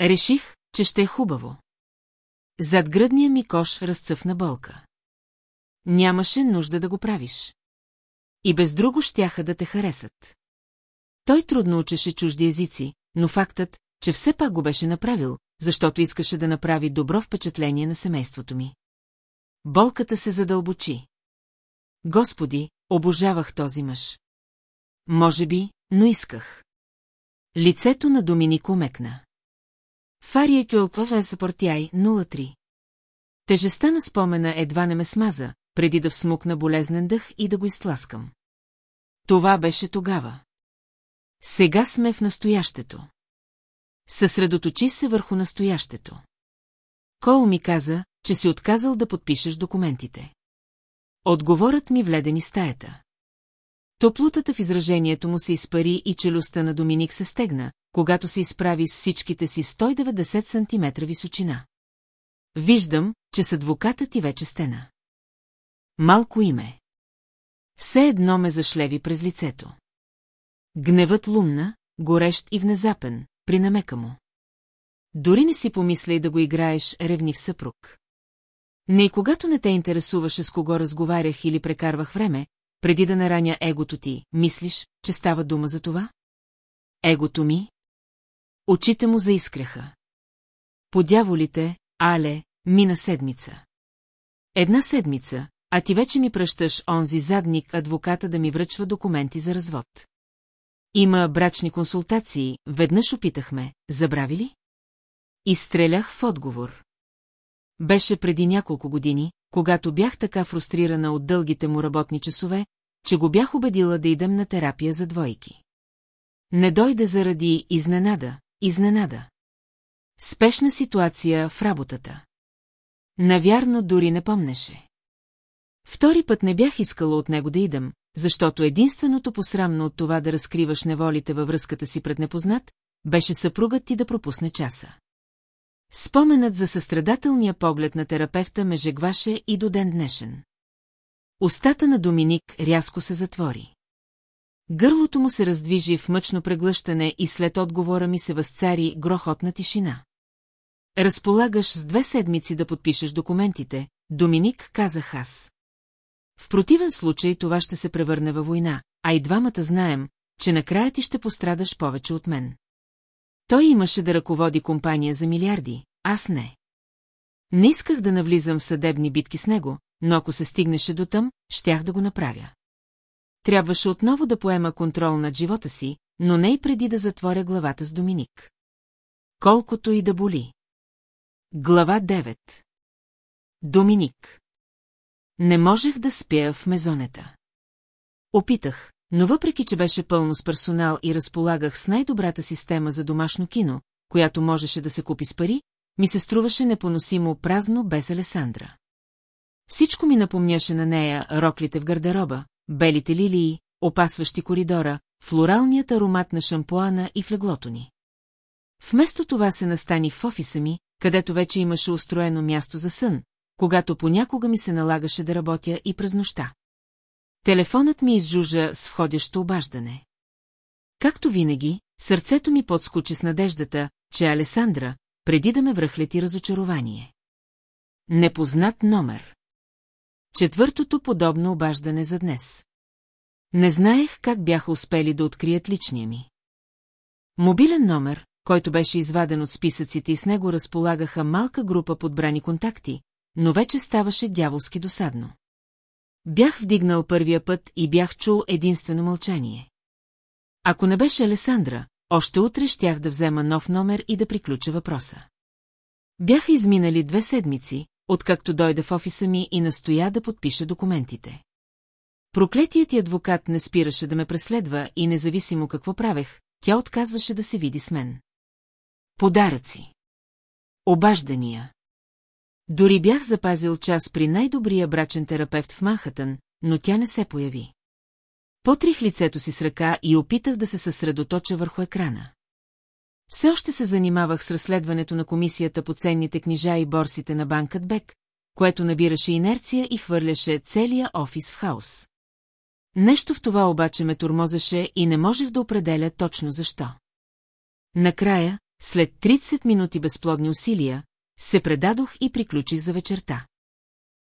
Реших, че ще е хубаво. Зад гръдния ми кош разцъфна болка. Нямаше нужда да го правиш. И без друго щяха да те харесат. Той трудно учеше чужди езици, но фактът, че все пак го беше направил, защото искаше да направи добро впечатление на семейството ми. Болката се задълбочи. Господи, обожавах този мъж. Може би, но исках. Лицето на Доминик умекна. Фария Кюлков е съпортяй 03. Тежестта на спомена едва не ме смаза, преди да всмукна болезнен дъх и да го изтласкам. Това беше тогава. Сега сме в настоящето. Съсредоточи се върху настоящето. Кол ми каза, че си отказал да подпишеш документите. Отговорът ми вледе ни стаята. Топлутата в изражението му се изпари и челюстта на Доминик се стегна, когато се изправи с всичките си 190 см височина. Виждам, че с адвоката ти вече стена. Малко име. Все едно ме зашлеви през лицето. Гневът лумна, горещ и внезапен, при намека му. Дори не си помисля и да го играеш ревнив съпруг. Не и когато не те интересуваше с кого разговарях или прекарвах време, преди да нараня егото ти, мислиш, че става дума за това? Егото ми? Очите му заискреха. По дяволите, але, мина седмица. Една седмица, а ти вече ми пръщаш онзи задник адвоката да ми връчва документи за развод. Има брачни консултации, веднъж опитахме, забрави ли? Изстрелях в отговор. Беше преди няколко години, когато бях така фрустрирана от дългите му работни часове, че го бях убедила да идем на терапия за двойки. Не дойде заради изненада, изненада. Спешна ситуация в работата. Навярно дори не помнеше. Втори път не бях искала от него да идам, защото единственото посрамно от това да разкриваш неволите във връзката си пред непознат, беше съпругът ти да пропусне часа. Споменът за състрадателния поглед на терапевта ме жегваше и до ден днешен. Остата на Доминик рязко се затвори. Гърлото му се раздвижи в мъчно преглъщане и след отговора ми се възцари грохотна тишина. Разполагаш с две седмици да подпишеш документите, Доминик казах аз. В противен случай това ще се превърне във война, а и двамата знаем, че накрая ти ще пострадаш повече от мен. Той имаше да ръководи компания за милиарди, аз не. Не исках да навлизам в съдебни битки с него, но ако се стигнеше до там, щях да го направя. Трябваше отново да поема контрол над живота си, но не и преди да затворя главата с Доминик. Колкото и да боли. Глава 9 Доминик Не можех да спя в мезонета. Опитах, но въпреки, че беше пълно с персонал и разполагах с най-добрата система за домашно кино, която можеше да се купи с пари, ми се струваше непоносимо празно без Алесандра. Всичко ми напомняше на нея роклите в гардероба, белите лилии, опасващи коридора, флоралният аромат на шампуана и в леглото ни. Вместо това се настаних в офиса ми, където вече имаше устроено място за сън, когато понякога ми се налагаше да работя и през нощта. Телефонът ми изжужа с входящо обаждане. Както винаги, сърцето ми подскочи с надеждата, че Алесандра, преди да ме връхлети разочарование. Непознат номер. Четвъртото подобно обаждане за днес. Не знаех как бяха успели да открият личния ми. Мобилен номер, който беше изваден от списъците и с него разполагаха малка група подбрани контакти, но вече ставаше дяволски досадно. Бях вдигнал първия път и бях чул единствено мълчание. Ако не беше Алесандра, още утре щях да взема нов номер и да приключа въпроса. Бяха изминали две седмици, откакто дойде в офиса ми и настоя да подпише документите. Проклетият ти адвокат не спираше да ме преследва и независимо какво правех, тя отказваше да се види с мен. Подаръци. Обаждания. Дори бях запазил час при най-добрия брачен терапевт в Манхатън, но тя не се появи. Потрих лицето си с ръка и опитах да се съсредоточа върху екрана. Все още се занимавах с разследването на комисията по ценните книжа и борсите на банкът Бек, което набираше инерция и хвърляше целия офис в хаос. Нещо в това обаче ме тормозеше и не можех да определя точно защо. Накрая, след 30 минути безплодни усилия, се предадох и приключих за вечерта.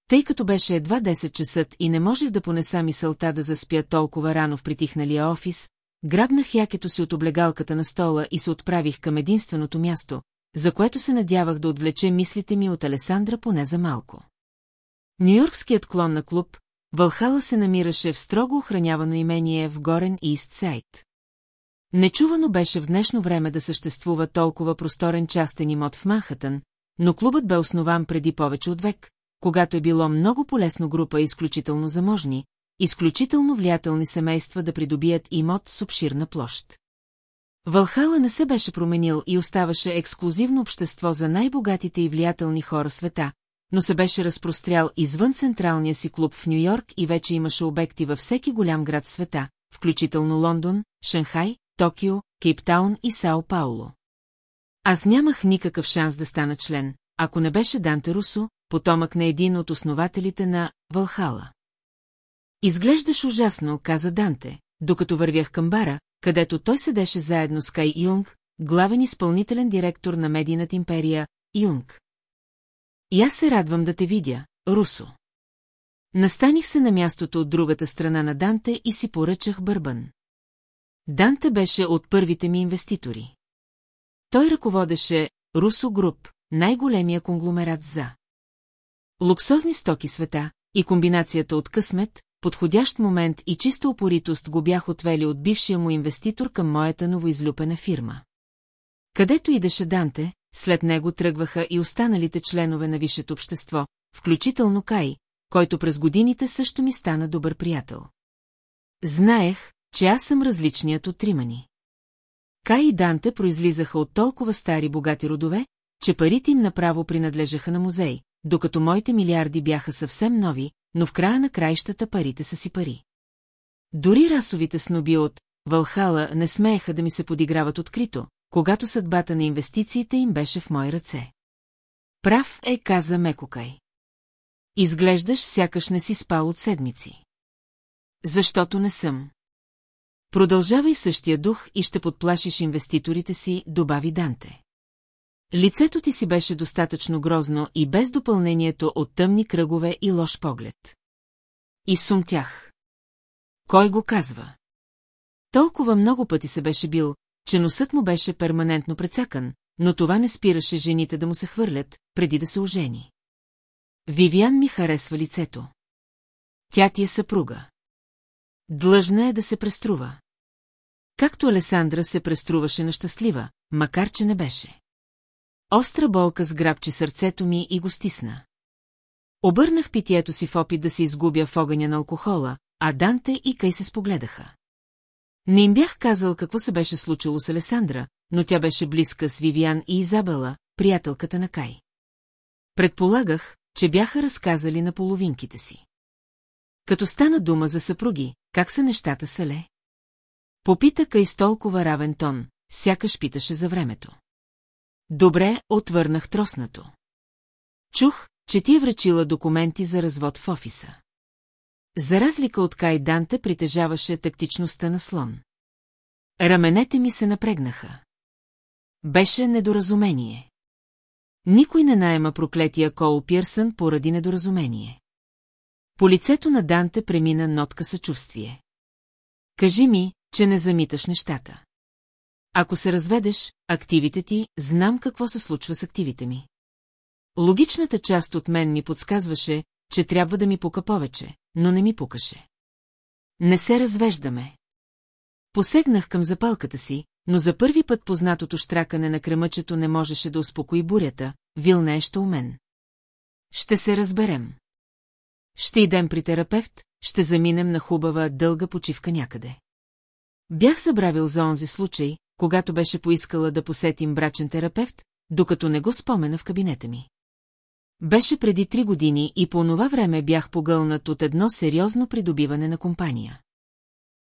Тъй като беше едва 10 часа и не можех да понеса мисълта да заспя толкова рано в притихналия офис, грабнах якето си от облегалката на стола и се отправих към единственото място, за което се надявах да отвлече мислите ми от Алесандра поне за малко. Нью-Йоркският клон на клуб, Вълхала се намираше в строго охранявано имение в Горен Ист Сайт. Нечувано беше в днешно време да съществува толкова просторен частен имот в Манхатън, но клубът бе основан преди повече от век, когато е било много полезно група изключително заможни, изключително влиятелни семейства да придобият имот с обширна площ. Вълхала не се беше променил и оставаше ексклюзивно общество за най-богатите и влиятелни хора света, но се беше разпрострял извън централния си клуб в Нью-Йорк и вече имаше обекти във всеки голям град в света, включително Лондон, Шанхай, Токио, Кейптаун и Сао Пауло. Аз нямах никакъв шанс да стана член, ако не беше Данте Русо, потомък на един от основателите на Валхала. Изглеждаш ужасно, каза Данте, докато вървях към бара, където той седеше заедно с Кай Юнг, главен изпълнителен директор на медийната империя Юнг. И аз се радвам да те видя, Русо. Настаних се на мястото от другата страна на Данте и си поръчах бърбан. Данте беше от първите ми инвеститори. Той ръководеше Русо Груп, най-големия конгломерат за луксозни стоки света и комбинацията от късмет, подходящ момент и чиста опоритост го бях отвели от бившия му инвеститор към моята новоизлюпена фирма. Където идеше Данте, след него тръгваха и останалите членове на висшето общество, включително Кай, който през годините също ми стана добър приятел. Знаех, че аз съм различният от тримани. Кай и Данте произлизаха от толкова стари богати родове, че парите им направо принадлежаха на музей, докато моите милиарди бяха съвсем нови, но в края на краищата парите са си пари. Дори расовите сноби от Валхала не смееха да ми се подиграват открито, когато съдбата на инвестициите им беше в мои ръце. Прав е, каза Мекокай. Изглеждаш, сякаш не си спал от седмици. Защото не съм. Продължавай същия дух и ще подплашиш инвеститорите си, добави Данте. Лицето ти си беше достатъчно грозно и без допълнението от тъмни кръгове и лош поглед. И сумтях. Кой го казва? Толкова много пъти се беше бил, че носът му беше перманентно прецакан, но това не спираше жените да му се хвърлят, преди да се ожени. Вивиан ми харесва лицето. Тя ти е съпруга. Длъжна е да се преструва. Както Алесандра се преструваше на щастлива, макар че не беше. Остра болка сграбчи сърцето ми и го стисна. Обърнах питието си в опит да се изгубя в огъня на алкохола, а Данте и Кай се спогледаха. Не им бях казал какво се беше случило с Алесандра, но тя беше близка с Вивиан и Изабела, приятелката на Кай. Предполагах, че бяха разказали на половинките си. Като стана дума за съпруги, как са нещата са ле? Попита Кай с толкова равен тон, сякаш питаше за времето. Добре, отвърнах троснато. Чух, че ти е връчила документи за развод в офиса. За разлика от Кай Данте притежаваше тактичността на слон. Раменете ми се напрегнаха. Беше недоразумение. Никой не найема проклетия Кол Пирсън поради недоразумение. По лицето на Данте премина нотка съчувствие. Кажи ми, че не замиташ нещата. Ако се разведеш, активите ти, знам какво се случва с активите ми. Логичната част от мен ми подсказваше, че трябва да ми пука повече, но не ми пукаше. Не се развеждаме. Посегнах към запалката си, но за първи път познатото штракане на кремъчето не можеше да успокои бурята, вилнееща у мен. Ще се разберем. Ще идем при терапевт, ще заминем на хубава, дълга почивка някъде. Бях забравил за онзи случай, когато беше поискала да посетим брачен терапевт, докато не го спомена в кабинета ми. Беше преди три години и по това време бях погълнат от едно сериозно придобиване на компания.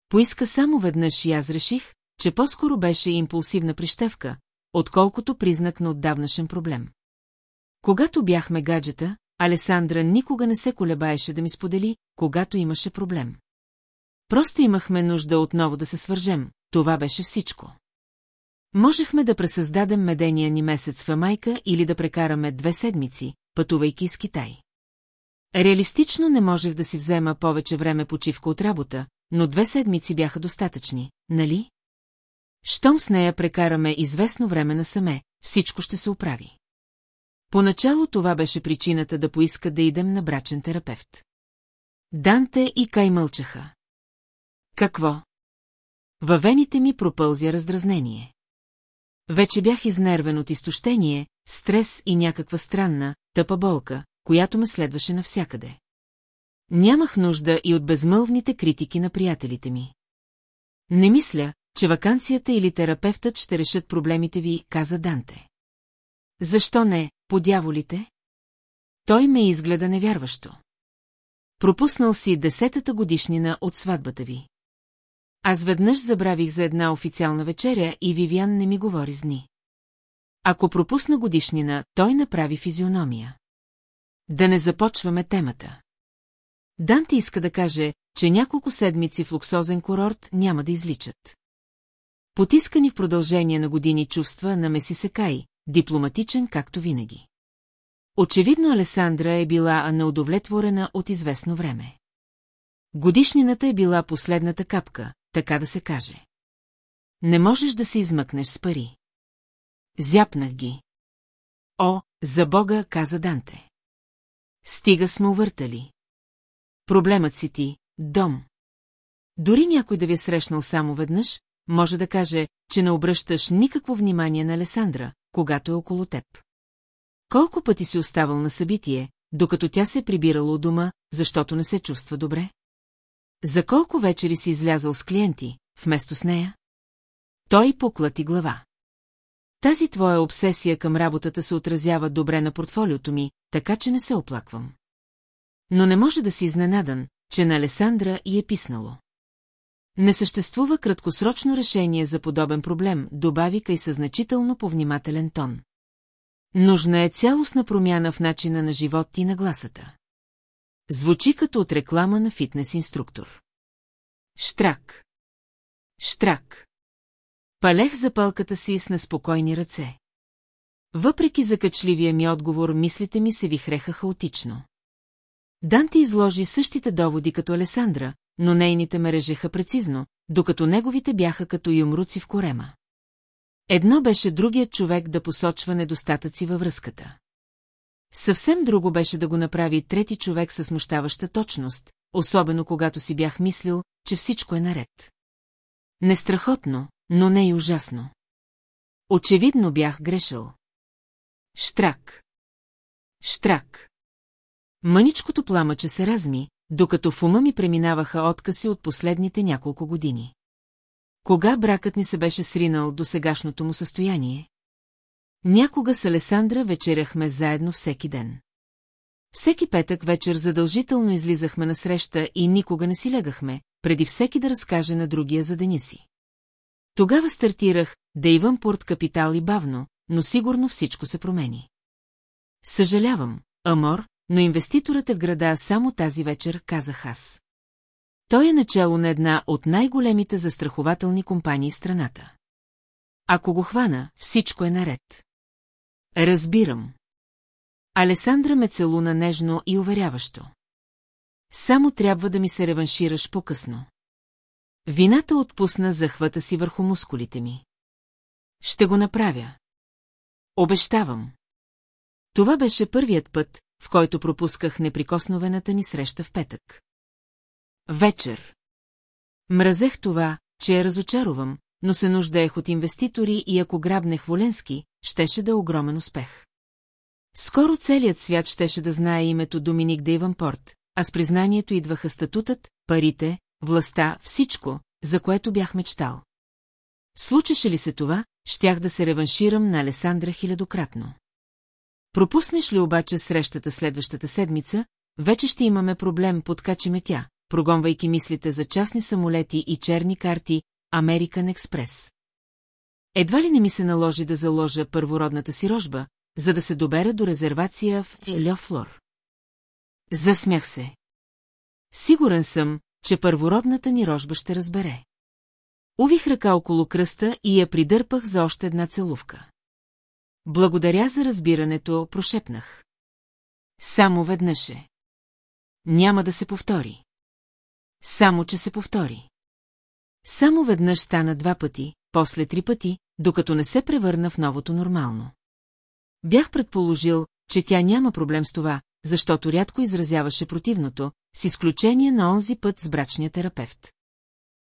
Поиска само веднъж и аз реших, че по-скоро беше импулсивна прищевка, отколкото признак на отдавнашен проблем. Когато бяхме гаджета, Алесандра никога не се колебаеше да ми сподели, когато имаше проблем. Просто имахме нужда отново да се свържем, това беше всичко. Можехме да пресъздадем медения ни месец в Амайка или да прекараме две седмици, пътувайки с Китай. Реалистично не можех да си взема повече време почивка от работа, но две седмици бяха достатъчни, нали? Щом с нея прекараме известно време насаме, всичко ще се оправи. Поначало това беше причината да поиска да идем на брачен терапевт. Данте и Кай мълчаха. Какво? Във вените ми пропълзя раздразнение. Вече бях изнервен от изтощение, стрес и някаква странна, тъпа болка, която ме следваше навсякъде. Нямах нужда и от безмълвните критики на приятелите ми. Не мисля, че вакансията или терапевтът ще решат проблемите ви, каза Данте. Защо не, по дяволите? Той ме изгледа невярващо. Пропуснал си десетата годишнина от сватбата ви. Аз веднъж забравих за една официална вечеря и Вивиан не ми говори с дни. Ако пропусна годишнина, той направи физиономия. Да не започваме темата. Данте иска да каже, че няколко седмици в луксозен курорт няма да изличат. Потискани в продължение на години чувства на Меси Секай, дипломатичен както винаги. Очевидно Алесандра е била неудовлетворена от известно време. Годишнината е била последната капка, така да се каже. Не можеш да се измъкнеш с пари. Зяпнах ги. О, за Бога, каза Данте. Стига сме увъртали. Проблемът си ти, дом. Дори някой да ви е срещнал само веднъж, може да каже, че не обръщаш никакво внимание на Алесандра, когато е около теб. Колко пъти си оставал на събитие, докато тя се е прибирала у дома, защото не се чувства добре? За колко вечери си излязал с клиенти, вместо с нея? Той поклати глава. Тази твоя обсесия към работата се отразява добре на портфолиото ми, така че не се оплаквам. Но не може да си изненадан, че на Алесандра и е писнало. Не съществува краткосрочно решение за подобен проблем, добави кай със значително повнимателен тон. Нужна е цялостна промяна в начина на живот и на гласата. Звучи като от реклама на фитнес-инструктор. Штрак. Штрак. Палех запалката си с неспокойни ръце. Въпреки закачливия ми отговор, мислите ми се вихреха хаотично. Данте изложи същите доводи като Алесандра, но нейните ме прецизно, докато неговите бяха като юмруци в корема. Едно беше другият човек да посочва недостатъци във връзката. Съвсем друго беше да го направи трети човек с смущаваща точност, особено когато си бях мислил, че всичко е наред. Нестрахотно, но не и ужасно. Очевидно бях грешил. Штрак. Штрак. Мъничкото пламъче се разми, докато в ума ми преминаваха откази от последните няколко години. Кога бракът ни се беше сринал до сегашното му състояние? Някога с Алесандра вечеряхме заедно всеки ден. Всеки петък вечер задължително излизахме на среща и никога не си легахме, преди всеки да разкаже на другия за деня си. Тогава стартирах да идвам порт капитал и бавно, но сигурно всичко се промени. Съжалявам, Амор, но инвеститорът е в града само тази вечер, казах аз. Той е начало на една от най-големите застрахователни компании в страната. Ако го хвана, всичко е наред. Разбирам. Алесандра ме целуна нежно и уверяващо. Само трябва да ми се реваншираш по-късно. Вината отпусна захвата си върху мускулите ми. Ще го направя. Обещавам. Това беше първият път, в който пропусках неприкосновената ни среща в петък. Вечер. Мразех това, че я разочаровам, но се нуждаех от инвеститори и ако грабнех Воленски, щеше да е огромен успех. Скоро целият свят щеше да знае името Доминик Дейванпорт, а с признанието идваха статутът, парите, властта, всичко, за което бях мечтал. Случеше ли се това, щях да се реванширам на Алесандра хилядократно. Пропуснеш ли обаче срещата следващата седмица, вече ще имаме проблем, подкачи тя, прогонвайки мислите за частни самолети и черни карти American Експрес. Едва ли не ми се наложи да заложа първородната си рожба, за да се добера до резервация в Ельофлор. Засмях се. Сигурен съм, че първородната ни рожба ще разбере. Увих ръка около кръста и я придърпах за още една целувка. Благодаря за разбирането, прошепнах. Само веднъж е. Няма да се повтори. Само, че се повтори. Само веднъж стана два пъти, после три пъти, докато не се превърна в новото нормално. Бях предположил, че тя няма проблем с това, защото рядко изразяваше противното, с изключение на онзи път с брачния терапевт.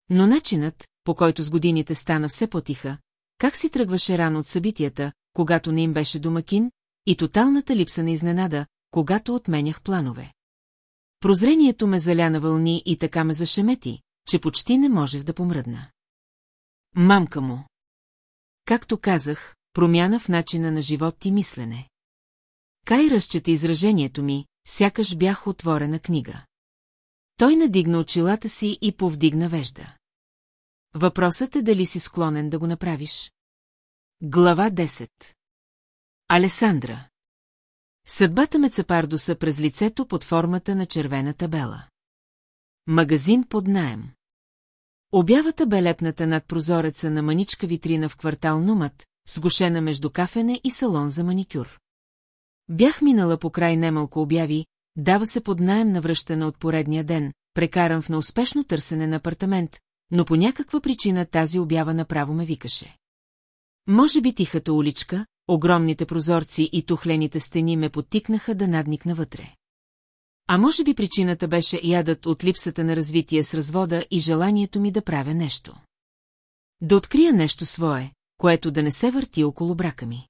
Но начинът, по който с годините стана все по-тиха, как си тръгваше рано от събитията, когато не им беше домакин, и тоталната липса на изненада, когато отменях планове. Прозрението ме заля на вълни и така ме зашемети, че почти не можех да помръдна. Мамка му. Както казах, промяна в начина на живот и мислене. Кай разчета изражението ми, сякаш бях отворена книга. Той надигна очилата си и повдигна вежда. Въпросът е дали си склонен да го направиш. Глава 10 Алесандра Съдбата ме цапардоса през лицето под формата на червена табела. Магазин под наем. Обявата бе лепната над прозореца на маничка витрина в квартал Нумат, сгушена между кафене и салон за маникюр. Бях минала по край немалко обяви, дава се под найем на връщане от поредния ден, прекаран в неуспешно търсене на апартамент, но по някаква причина тази обява направо ме викаше. Може би тихата уличка, огромните прозорци и тухлените стени ме потикнаха да надникна вътре. А може би причината беше ядът от липсата на развитие с развода и желанието ми да правя нещо. Да открия нещо свое, което да не се върти около брака ми.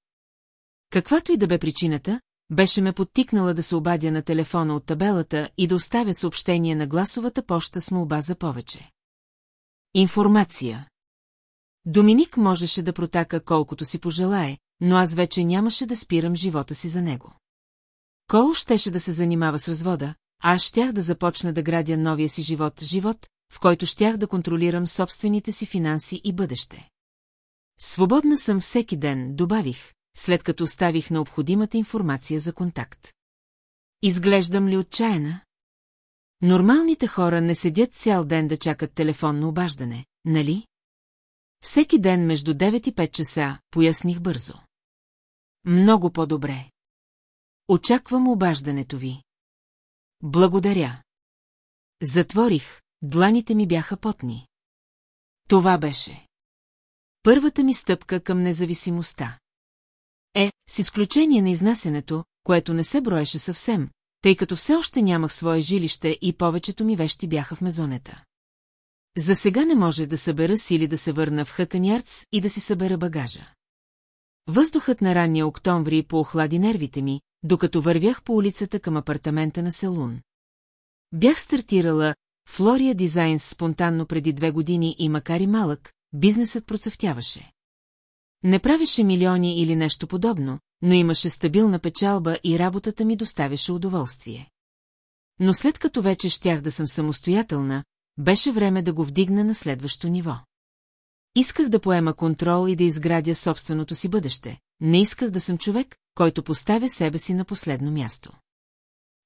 Каквато и да бе причината, беше ме подтикнала да се обадя на телефона от табелата и да оставя съобщение на гласовата поща с молба за повече. Информация Доминик можеше да протака колкото си пожелае, но аз вече нямаше да спирам живота си за него. Кол щеше да се занимава с развода, а аз щях да започна да градя новия си живот, живот, в който щях да контролирам собствените си финанси и бъдеще. Свободна съм всеки ден, добавих, след като оставих необходимата информация за контакт. Изглеждам ли отчаяна? Нормалните хора не седят цял ден да чакат телефонно обаждане, нали? Всеки ден между 9 и 5 часа, поясних бързо. Много по-добре. Очаквам обаждането ви. Благодаря. Затворих, дланите ми бяха потни. Това беше. Първата ми стъпка към независимостта. Е, с изключение на изнасянето, което не се броеше съвсем, тъй като все още нямах свое жилище и повечето ми вещи бяха в мезонета. За сега не може да събера сили да се върна в Хъканярц и да си събера багажа. Въздухът на ранния октомври поохлади нервите ми, докато вървях по улицата към апартамента на Селун. Бях стартирала Флория Дизайнс спонтанно преди две години и макар и малък, бизнесът процъфтяваше. Не правеше милиони или нещо подобно, но имаше стабилна печалба и работата ми доставяше удоволствие. Но след като вече щях да съм самостоятелна, беше време да го вдигна на следващо ниво. Исках да поема контрол и да изградя собственото си бъдеще. Не исках да съм човек, който поставя себе си на последно място.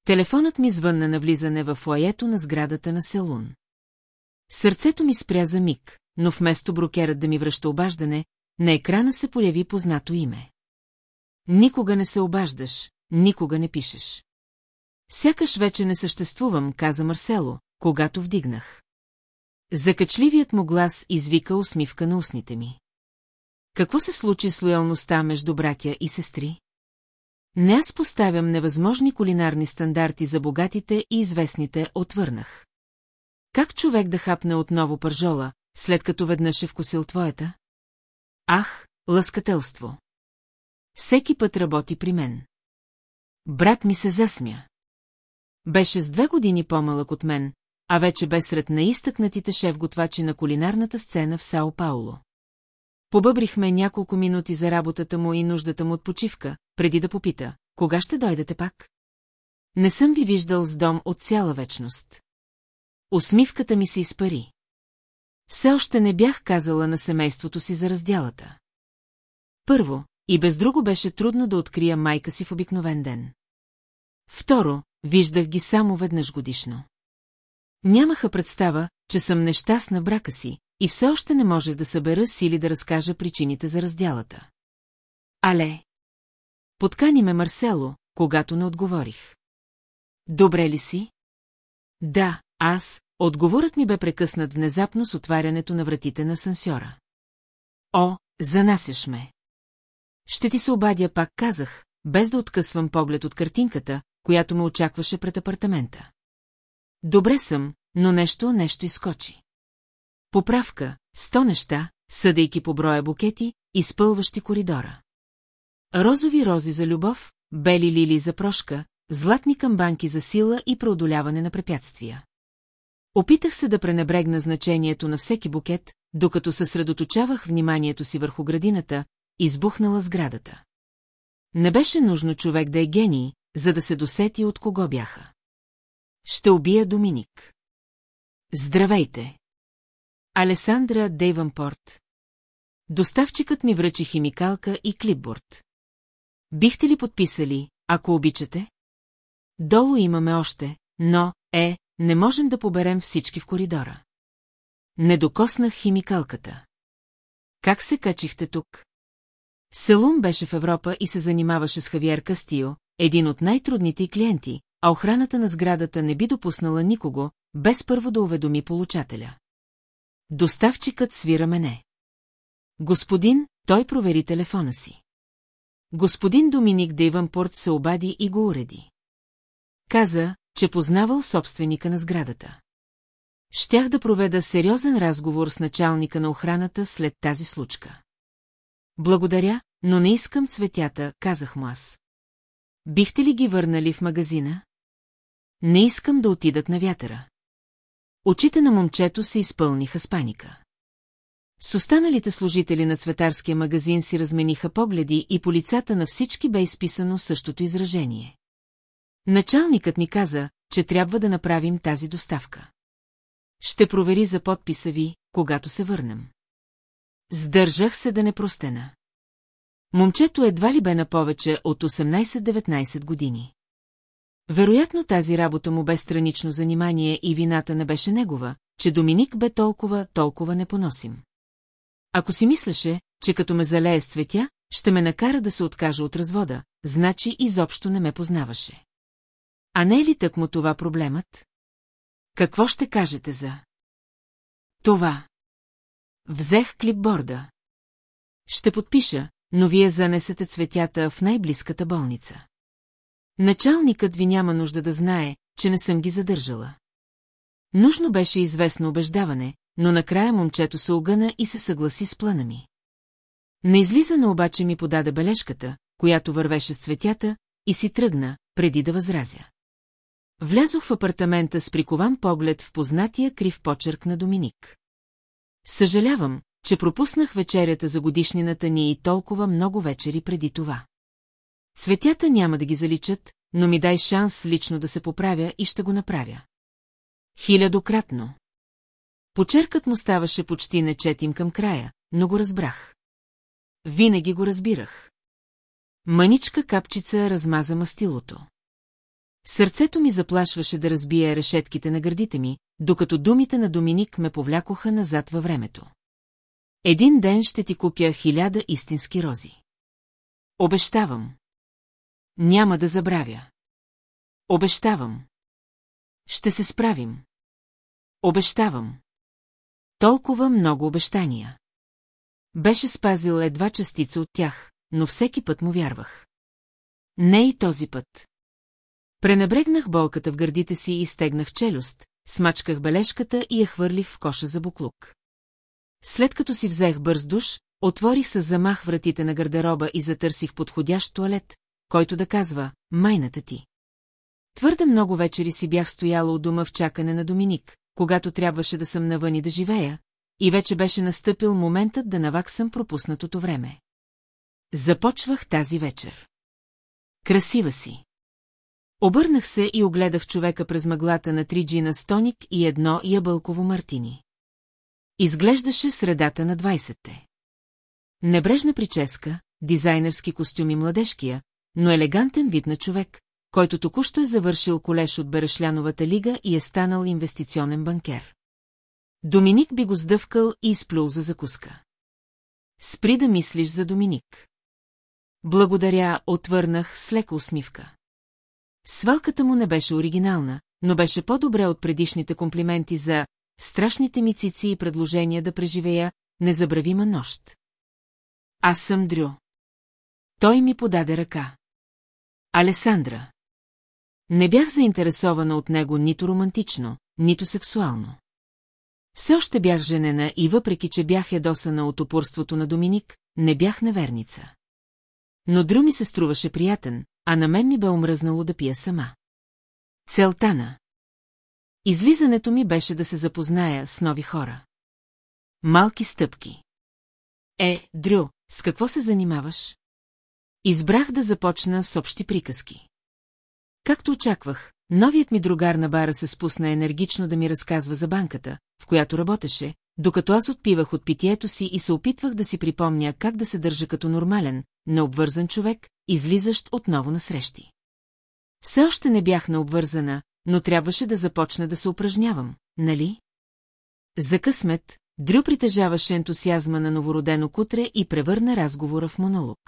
Телефонът ми звънна на влизане в фоето на сградата на Селун. Сърцето ми спря за миг, но вместо брокерът да ми връща обаждане, на екрана се появи познато име. Никога не се обаждаш, никога не пишеш. Сякаш вече не съществувам, каза Марсело, когато вдигнах. Закачливият му глас извика усмивка на устните ми. Какво се случи с лоялността между братя и сестри? Не аз поставям невъзможни кулинарни стандарти за богатите и известните, отвърнах. Как човек да хапне отново пържола, след като веднъж е вкусил твоята? Ах, лъскателство! Всеки път работи при мен. Брат ми се засмя. Беше с две години по-малък от мен, а вече бе сред наистъкнатите шеф-готвачи на кулинарната сцена в Сао Пауло. Побъбрихме няколко минути за работата му и нуждата му от почивка, преди да попита, кога ще дойдете пак? Не съм ви виждал с дом от цяла вечност. Усмивката ми се изпари. Все още не бях казала на семейството си за разделата. Първо, и без друго беше трудно да открия майка си в обикновен ден. Второ, виждах ги само веднъж годишно. Нямаха представа, че съм нещастна брака си, и все още не можех да събера сили да разкажа причините за разделата. Але. Подкани ме Марсело, когато не отговорих. Добре ли си? Да, аз, отговорът ми бе прекъснат внезапно с отварянето на вратите на сансьора. О, занасяш ме. Ще ти се обадя пак, казах, без да откъсвам поглед от картинката, която ме очакваше пред апартамента. Добре съм, но нещо, нещо изкочи. Поправка, сто неща, съдейки по броя букети, изпълващи коридора. Розови рози за любов, бели лили за прошка, златни камбанки за сила и преодоляване на препятствия. Опитах се да пренебрегна значението на всеки букет, докато съсредоточавах вниманието си върху градината, избухнала сградата. Не беше нужно човек да е гений, за да се досети от кого бяха. Ще убия Доминик. Здравейте! Алесандра Дейванпорт. Доставчикът ми връчи химикалка и клипборд. Бихте ли подписали, ако обичате? Долу имаме още, но, е, не можем да поберем всички в коридора. Не докоснах химикалката. Как се качихте тук? Селун беше в Европа и се занимаваше с Хавиер Кастио, един от най-трудните клиенти, а охраната на сградата не би допуснала никого, без първо да уведоми получателя. Доставчикът свира мене. Господин, той провери телефона си. Господин Доминик Дейванпорт се обади и го уреди. Каза, че познавал собственика на сградата. Щях да проведа сериозен разговор с началника на охраната след тази случка. Благодаря, но не искам цветята, казах му аз. Бихте ли ги върнали в магазина? Не искам да отидат на вятъра. Очите на момчето се изпълниха с паника. С останалите служители на цветарския магазин си размениха погледи и по лицата на всички бе изписано същото изражение. Началникът ни каза, че трябва да направим тази доставка. Ще провери за подписа ви, когато се върнем. Сдържах се да не простена. Момчето едва ли бе на повече от 18-19 години. Вероятно тази работа му бе странично занимание и вината не беше негова, че Доминик бе толкова, толкова непоносим. Ако си мислеше, че като ме залее с цветя, ще ме накара да се откажа от развода, значи изобщо не ме познаваше. А не е ли тък му това проблемът? Какво ще кажете за... Това. Взех клипборда. Ще подпиша, но вие занесете цветята в най-близката болница. Началникът ви няма нужда да знае, че не съм ги задържала. Нужно беше известно убеждаване, но накрая момчето се огъна и се съгласи с плана ми. На обаче ми подаде бележката, която вървеше с цветята, и си тръгна, преди да възразя. Влязох в апартамента с прикован поглед в познатия крив почерк на Доминик. Съжалявам, че пропуснах вечерята за годишнината ни и толкова много вечери преди това. Цветята няма да ги заличат, но ми дай шанс лично да се поправя и ще го направя. Хилядократно. Почеркът му ставаше почти нечетим към края, но го разбрах. Винаги го разбирах. Маничка капчица размаза мастилото. Сърцето ми заплашваше да разбие решетките на гърдите ми, докато думите на Доминик ме повлякоха назад във времето. Един ден ще ти купя хиляда истински рози. Обещавам. Няма да забравя. Обещавам. Ще се справим. Обещавам. Толкова много обещания. Беше спазил едва частица от тях, но всеки път му вярвах. Не и този път. Пренебрегнах болката в гърдите си и стегнах челюст, смачках бележката и я хвърлих в коша за буклук. След като си взех бърз душ, отворих с замах вратите на гардероба и затърсих подходящ туалет, който да казва «Майната ти». Твърде много вечери си бях стояла у дома в чакане на Доминик, когато трябваше да съм навън и да живея, и вече беше настъпил моментът да наваксам пропуснатото време. Започвах тази вечер. Красива си. Обърнах се и огледах човека през мъглата на три джина стоник и едно ябълково мартини. Изглеждаше средата на 20-те. Небрежна прическа, дизайнерски костюми младежкия, но елегантен вид на човек, който току-що е завършил колеж от Берешляновата лига и е станал инвестиционен банкер. Доминик би го сдъвкал и изплюл за закуска. Спри да мислиш за Доминик. Благодаря, отвърнах с лека усмивка. Свалката му не беше оригинална, но беше по-добре от предишните комплименти за страшните ми цици и предложения да преживея незабравима нощ. Аз съм Дрю. Той ми подаде ръка. Алесандра. Не бях заинтересована от него нито романтично, нито сексуално. Все още бях женена и въпреки, че бях ядосана от упорството на Доминик, не бях неверница. Но Дрю ми се струваше приятен, а на мен ми бе омръзнало да пия сама. Целта на Излизането ми беше да се запозная с нови хора. Малки стъпки. Е, Дрю, с какво се занимаваш? Избрах да започна с общи приказки. Както очаквах, новият ми другар на бара се спусна енергично да ми разказва за банката, в която работеше, докато аз отпивах от питието си и се опитвах да си припомня как да се държа като нормален, необвързан човек, излизащ отново на срещи. Все още не бях необвързана, но трябваше да започна да се упражнявам, нали? За късмет, Дрю притежаваше ентусиазма на новородено кутре и превърна разговора в монолог.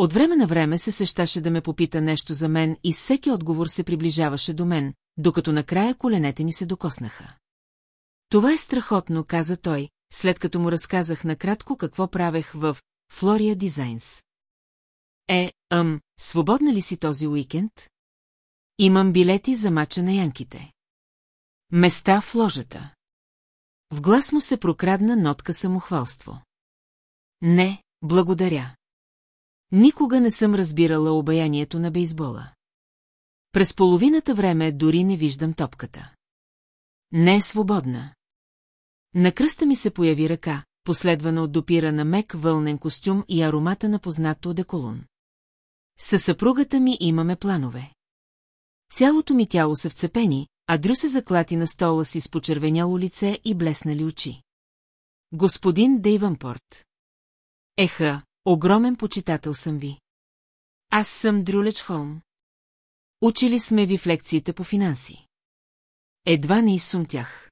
От време на време се сещаше да ме попита нещо за мен и всеки отговор се приближаваше до мен, докато накрая коленете ни се докоснаха. Това е страхотно, каза той, след като му разказах накратко какво правех в Флория Дизайнс. Е, ам, свободна ли си този уикенд? Имам билети за мача на янките. Места в ложата. В глас му се прокрадна нотка самохвалство. Не, благодаря. Никога не съм разбирала обаянието на бейсбола. През половината време дори не виждам топката. Не е свободна. На кръста ми се появи ръка, последвана от допира на мек вълнен костюм и аромата на познато деколон. Със съпругата ми имаме планове. Цялото ми тяло се вцепени, а Дрю се заклати на стола си с почервеняло лице и блеснали очи. Господин Дейванпорт. Еха, огромен почитател съм ви. Аз съм Дрюлеч Холм. Учили сме ви в лекциите по финанси. Едва не изсумтях.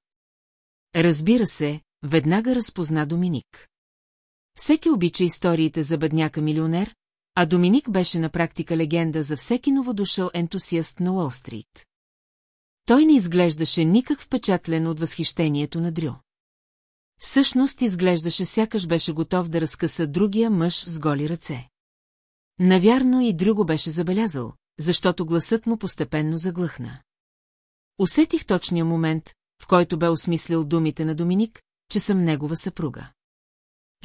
Разбира се, веднага разпозна Доминик. Всеки обича историите за бедняка милионер, а Доминик беше на практика легенда за всеки новодушъл ентусиаст на Уолстрит. Той не изглеждаше никак впечатлен от възхищението на Дрю. Всъщност изглеждаше сякаш беше готов да разкъса другия мъж с голи ръце. Навярно и друго беше забелязал, защото гласът му постепенно заглъхна. Усетих точния момент, в който бе осмислил думите на Доминик, че съм негова съпруга.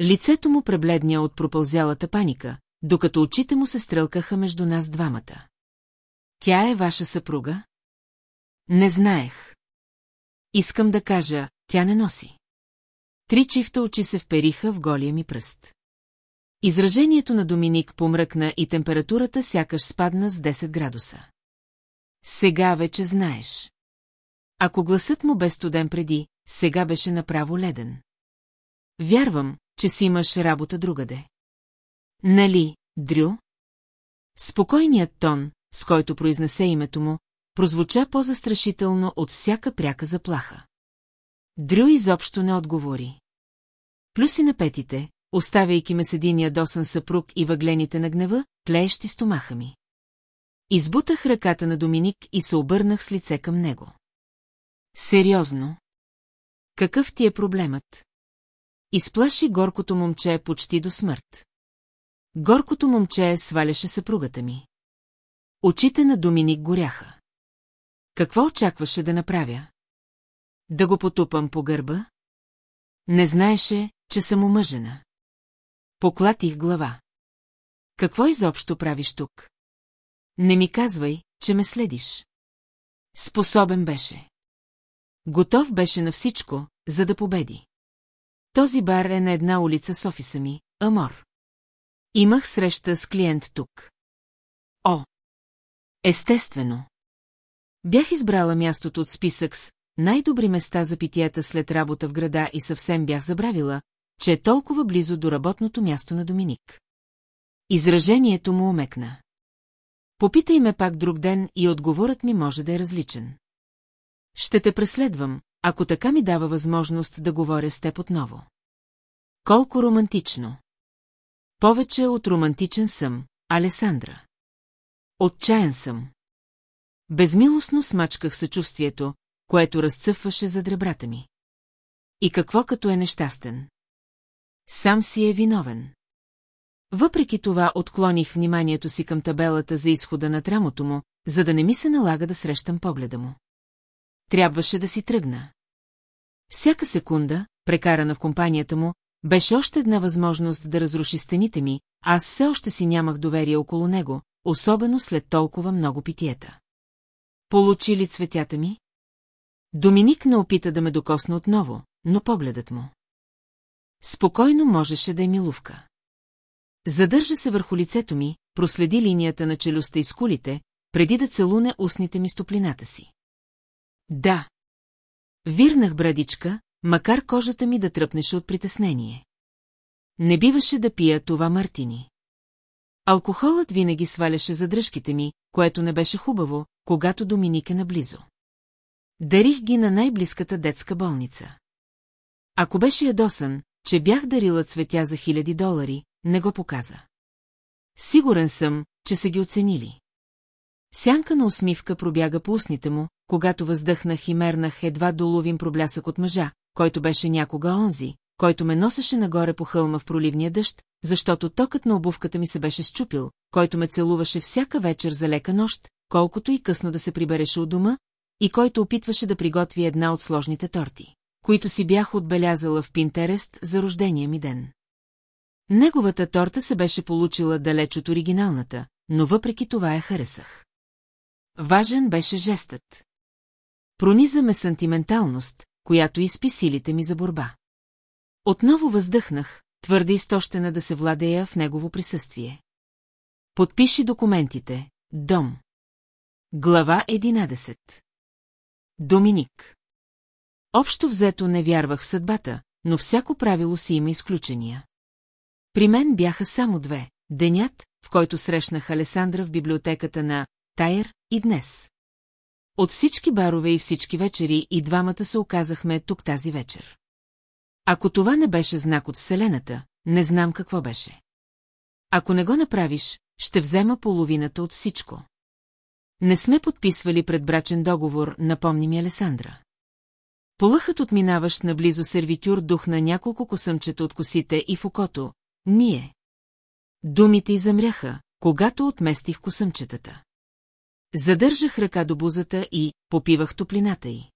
Лицето му пребледня от пропълзялата паника, докато очите му се стрелкаха между нас двамата. Тя е ваша съпруга? Не знаех. Искам да кажа, тя не носи. Три чифта очи се впериха в голия ми пръст. Изражението на Доминик помръкна и температурата сякаш спадна с 10 градуса. Сега вече знаеш. Ако гласът му бе студен преди, сега беше направо леден. Вярвам, че си имаш работа другаде. Нали, Дрю? Спокойният тон, с който произнесе името му, прозвуча по-застрашително от всяка пряка заплаха. Дрю изобщо не отговори. Плюси на петите, оставяйки ме с единия досан съпруг и въглените на гнева, тлеещи стомаха ми. Избутах ръката на Доминик и се обърнах с лице към него. Сериозно? Какъв ти е проблемът? Изплаши горкото момче почти до смърт. Горкото момче сваляше съпругата ми. Очите на Доминик горяха. Какво очакваше да направя? Да го потупам по гърба? Не знаеше, че съм омъжена. Поклатих глава. Какво изобщо правиш тук? Не ми казвай, че ме следиш. Способен беше. Готов беше на всичко, за да победи. Този бар е на една улица с офиса ми, Амор. Имах среща с клиент тук. О! Естествено. Бях избрала мястото от списък с най-добри места за питиета след работа в града и съвсем бях забравила, че е толкова близо до работното място на Доминик. Изражението му омекна. Попитай ме пак друг ден и отговорът ми може да е различен. Ще те преследвам, ако така ми дава възможност да говоря с теб отново. Колко романтично! Повече от романтичен съм, Алесандра. Отчаян съм. Безмилостно смачках съчувствието, което разцъфваше за дребрата ми. И какво като е нещастен? Сам си е виновен. Въпреки това отклоних вниманието си към табелата за изхода на трамото му, за да не ми се налага да срещам погледа му. Трябваше да си тръгна. Всяка секунда, прекарана в компанията му, беше още една възможност да разруши стените ми, аз все още си нямах доверие около него, особено след толкова много питиета. Получи ли цветята ми? Доминик не опита да ме докосне отново, но погледът му. Спокойно можеше да е милувка. Задържа се върху лицето ми, проследи линията на челюстта и скулите, преди да целуне устните ми стоплината си. Да. Вирнах брадичка, макар кожата ми да тръпнеше от притеснение. Не биваше да пия това мартини. Алкохолът винаги сваляше задръжките ми, което не беше хубаво, когато Доминик е наблизо. Дарих ги на най-близката детска болница. Ако беше ядосан, че бях дарила цветя за хиляди долари, не го показа. Сигурен съм, че са ги оценили. Сянка на усмивка пробяга по устните му, когато въздъхнах и мернах едва доловим проблясък от мъжа, който беше някога онзи, който ме носеше нагоре по хълма в проливния дъжд, защото токът на обувката ми се беше щупил, който ме целуваше всяка вечер за лека нощ, колкото и късно да се прибереше от дома, и който опитваше да приготви една от сложните торти, които си бях отбелязала в Пинтерест за рождения ми ден. Неговата торта се беше получила далеч от оригиналната, но въпреки това я харесах. Важен беше жестът. Прониза ме сантименталност, която изпи силите ми за борба. Отново въздъхнах, твърде изтощена да се владея в негово присъствие. Подпиши документите. Дом. Глава 11 Доминик Общо взето не вярвах в съдбата, но всяко правило си има изключения. При мен бяха само две – денят, в който срещнах Алесандра в библиотеката на Тайер и днес. От всички барове и всички вечери и двамата се оказахме тук тази вечер. Ако това не беше знак от Вселената, не знам какво беше. Ако не го направиш, ще взема половината от всичко. Не сме подписвали предбрачен договор, напомни ми Алесандра. Полъхът отминаващ наблизо сервитюр духна няколко косъмчета от косите и в окото. Ние. Думите й замряха, когато отместих косъмчетата. Задържах ръка до бузата и попивах топлината й.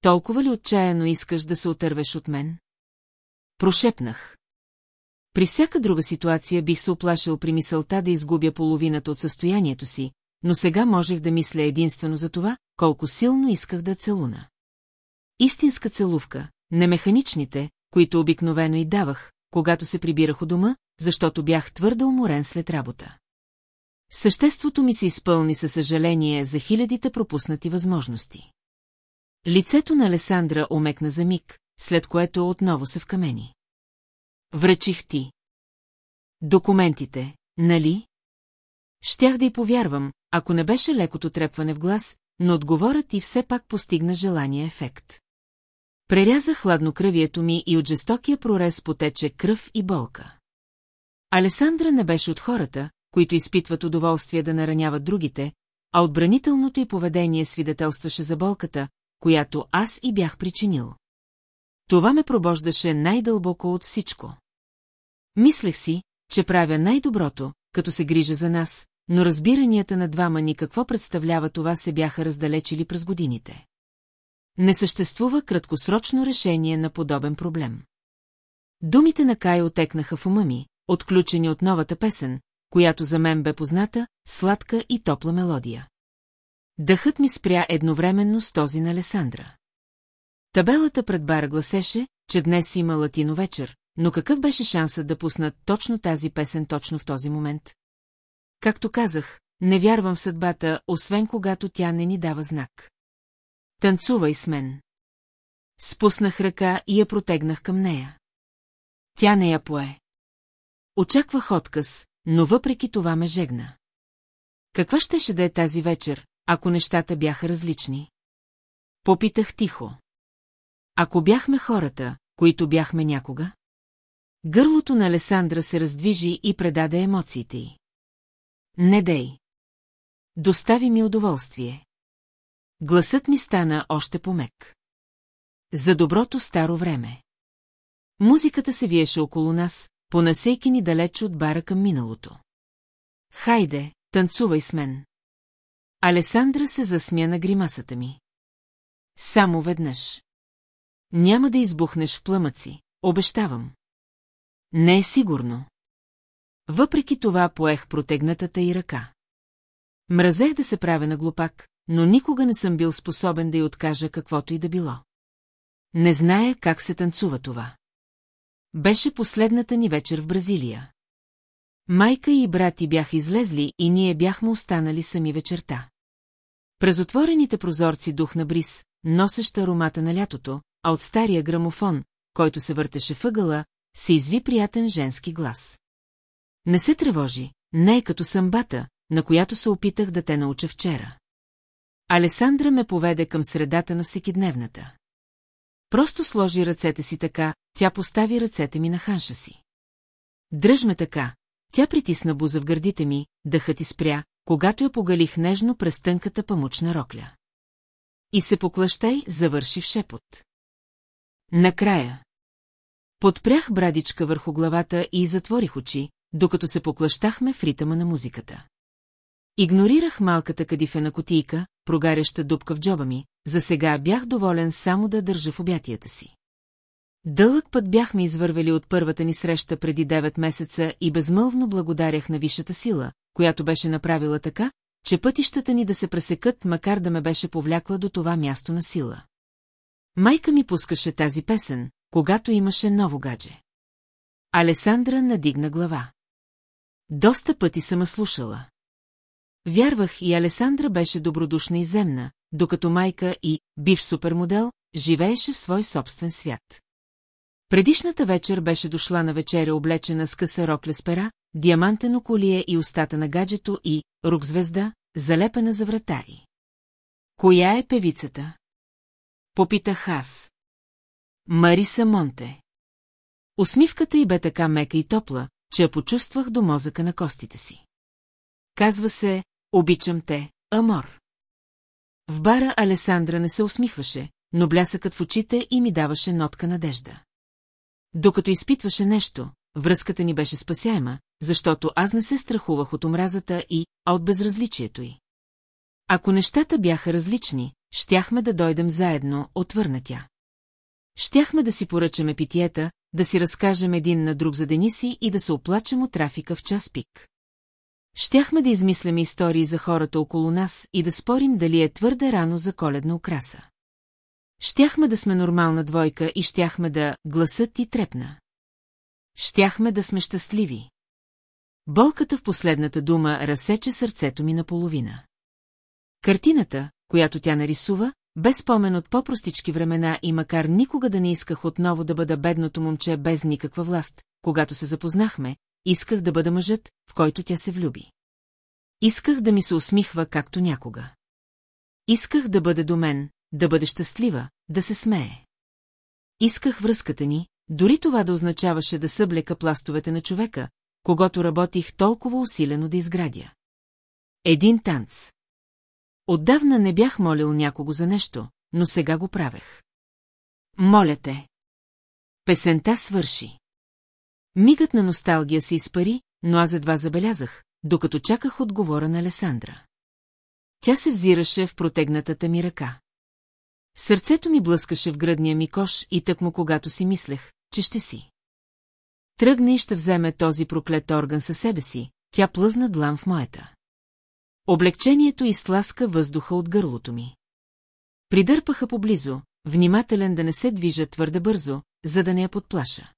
Толкова ли отчаяно искаш да се отървеш от мен? Прошепнах. При всяка друга ситуация бих се оплашил при мисълта да изгубя половината от състоянието си, но сега можех да мисля единствено за това, колко силно исках да целуна. Истинска целувка, не механичните, които обикновено и давах, когато се прибирах у дома, защото бях твърде уморен след работа. Съществото ми се изпълни със съжаление за хилядите пропуснати възможности. Лицето на Алесандра омекна за миг, след което отново се вкамени. Връчих ти. Документите, нали? Щях да й повярвам, ако не беше лекото трепване в глас, но отговорът ти все пак постигна желания ефект. Преряза хладнокръвието ми и от жестокия прорез потече кръв и болка. Алесандра не беше от хората, които изпитват удоволствие да нараняват другите, а отбранителното й поведение свидетелстваше за болката, която аз и бях причинил. Това ме пробождаше най-дълбоко от всичко. Мислех си, че правя най-доброто, като се грижа за нас, но разбиранията на двама ни какво представлява това се бяха раздалечили през годините. Не съществува краткосрочно решение на подобен проблем. Думите на Кай отекнаха в ума ми, отключени от новата песен, която за мен бе позната, сладка и топла мелодия. Дъхът ми спря едновременно с този на Алесандра. Табелата пред бара гласеше, че днес има латино вечер, но какъв беше шансът да пуснат точно тази песен точно в този момент? Както казах, не вярвам в съдбата, освен когато тя не ни дава знак. Танцувай с мен. Спуснах ръка и я протегнах към нея. Тя не я пое. Очаквах отказ, но въпреки това ме жегна. Каква щеше да е тази вечер, ако нещата бяха различни? Попитах тихо. Ако бяхме хората, които бяхме някога? Гърлото на Алесандра се раздвижи и предаде емоциите й. Не дей. Достави ми удоволствие. Гласът ми стана още помек. За доброто старо време. Музиката се виеше около нас, понасейки ни далеч от бара към миналото. Хайде, танцувай с мен. Алесандра се засмя на гримасата ми. Само веднъж. Няма да избухнеш в пламъци, обещавам. Не е сигурно. Въпреки това поех протегнатата и ръка. Мразех да се правя на глупак, но никога не съм бил способен да й откажа каквото и да било. Не зная как се танцува това. Беше последната ни вечер в Бразилия. Майка и брати бяха излезли и ние бяхме останали сами вечерта. През отворените прозорци дух на бриз, носеща аромата на лятото, а от стария грамофон, който се въртеше въгъла, се изви приятен женски глас. Не се тревожи, не е като самбата, на която се опитах да те науча вчера. Алесандра ме поведе към средата на всекидневната. Просто сложи ръцете си така, тя постави ръцете ми на ханша си. Дръж ме така, тя притисна буза в гърдите ми, дъхът спря, когато я погалих нежно през тънката памучна рокля. И се поклащай, завърши в шепот. Накрая. Подпрях брадичка върху главата и затворих очи, докато се поклащахме в ритъма на музиката. Игнорирах малката кадифена котийка, прогаряща дупка в джоба ми, за сега бях доволен само да държа в обятията си. Дълъг път бяхме извървели от първата ни среща преди 9 месеца и безмълвно благодарях на висшата сила, която беше направила така, че пътищата ни да се пресекат, макар да ме беше повлякла до това място на сила. Майка ми пускаше тази песен, когато имаше ново гадже. Алесандра надигна глава. Доста пъти съм слушала. Вярвах и Алесандра беше добродушна и земна, докато майка и, бив супермодел, живееше в свой собствен свят. Предишната вечер беше дошла на вечеря облечена с къса рокля с пера, диамантено колие и устата на гаджето и рук-звезда, залепена за вратари. Коя е певицата? Попитах аз. Мариса Монте. Усмивката й бе така мека и топла, че я почувствах до мозъка на костите си. Казва се Обичам те, Амор. В бара Алесандра не се усмихваше, но блясъкът в очите и ми даваше нотка надежда. Докато изпитваше нещо, връзката ни беше спасяема, защото аз не се страхувах от омразата и, от безразличието й. Ако нещата бяха различни, щяхме да дойдем заедно, отвърна тя. Щяхме да си поръчаме питиета, да си разкажем един на друг за Дениси и да се оплачем от трафика в час пик. Щяхме да измисляме истории за хората около нас и да спорим дали е твърде рано за коледна украса. Щяхме да сме нормална двойка и щяхме да гласът ти трепна. Щяхме да сме щастливи. Болката в последната дума разсече сърцето ми наполовина. Картината, която тя нарисува, без спомен от по-простички времена и макар никога да не исках отново да бъда бедното момче без никаква власт, когато се запознахме, исках да бъда мъжът, в който тя се влюби. Исках да ми се усмихва както някога. Исках да бъде до мен, да бъде щастлива, да се смее. Исках връзката ни, дори това да означаваше да съблека пластовете на човека, когато работих толкова усилено да изградя. Един танц. Отдавна не бях молил някого за нещо, но сега го правех. Моля те. Песента свърши. Мигът на носталгия се изпари, но аз едва забелязах, докато чаках отговора на Алесандра. Тя се взираше в протегнатата ми ръка. Сърцето ми блъскаше в гръдния ми кош и тъкмо когато си мислех, че ще си. Тръгне и ще вземе този проклет орган със себе си, тя плъзна длан в моята. Облегчението изтласка въздуха от гърлото ми. Придърпаха поблизо, внимателен да не се движа твърде бързо, за да не я подплаша.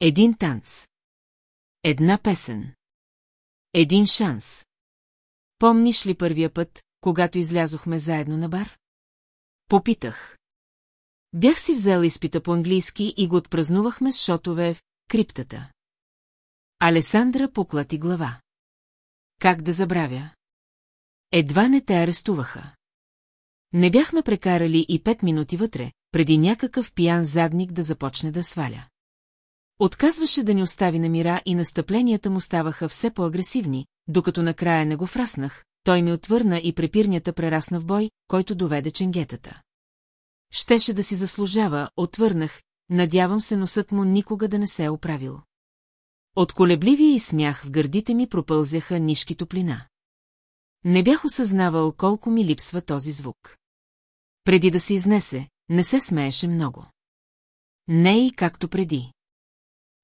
Един танц. Една песен. Един шанс. Помниш ли първия път, когато излязохме заедно на бар? Попитах. Бях си взел изпита по-английски и го отпразнувахме с шотове в криптата. Алесандра поклати глава. Как да забравя? Едва не те арестуваха. Не бяхме прекарали и пет минути вътре, преди някакъв пиян задник да започне да сваля. Отказваше да ни остави на мира и настъпленията му ставаха все по-агресивни, докато накрая не го фраснах, той ми отвърна и препирнята прерасна в бой, който доведе ченгетата. Щеше да си заслужава, отвърнах, надявам се носът му никога да не се е оправил. От колебливия и смях в гърдите ми пропълзяха нишки топлина. Не бях осъзнавал колко ми липсва този звук. Преди да се изнесе, не се смееше много. Не и както преди.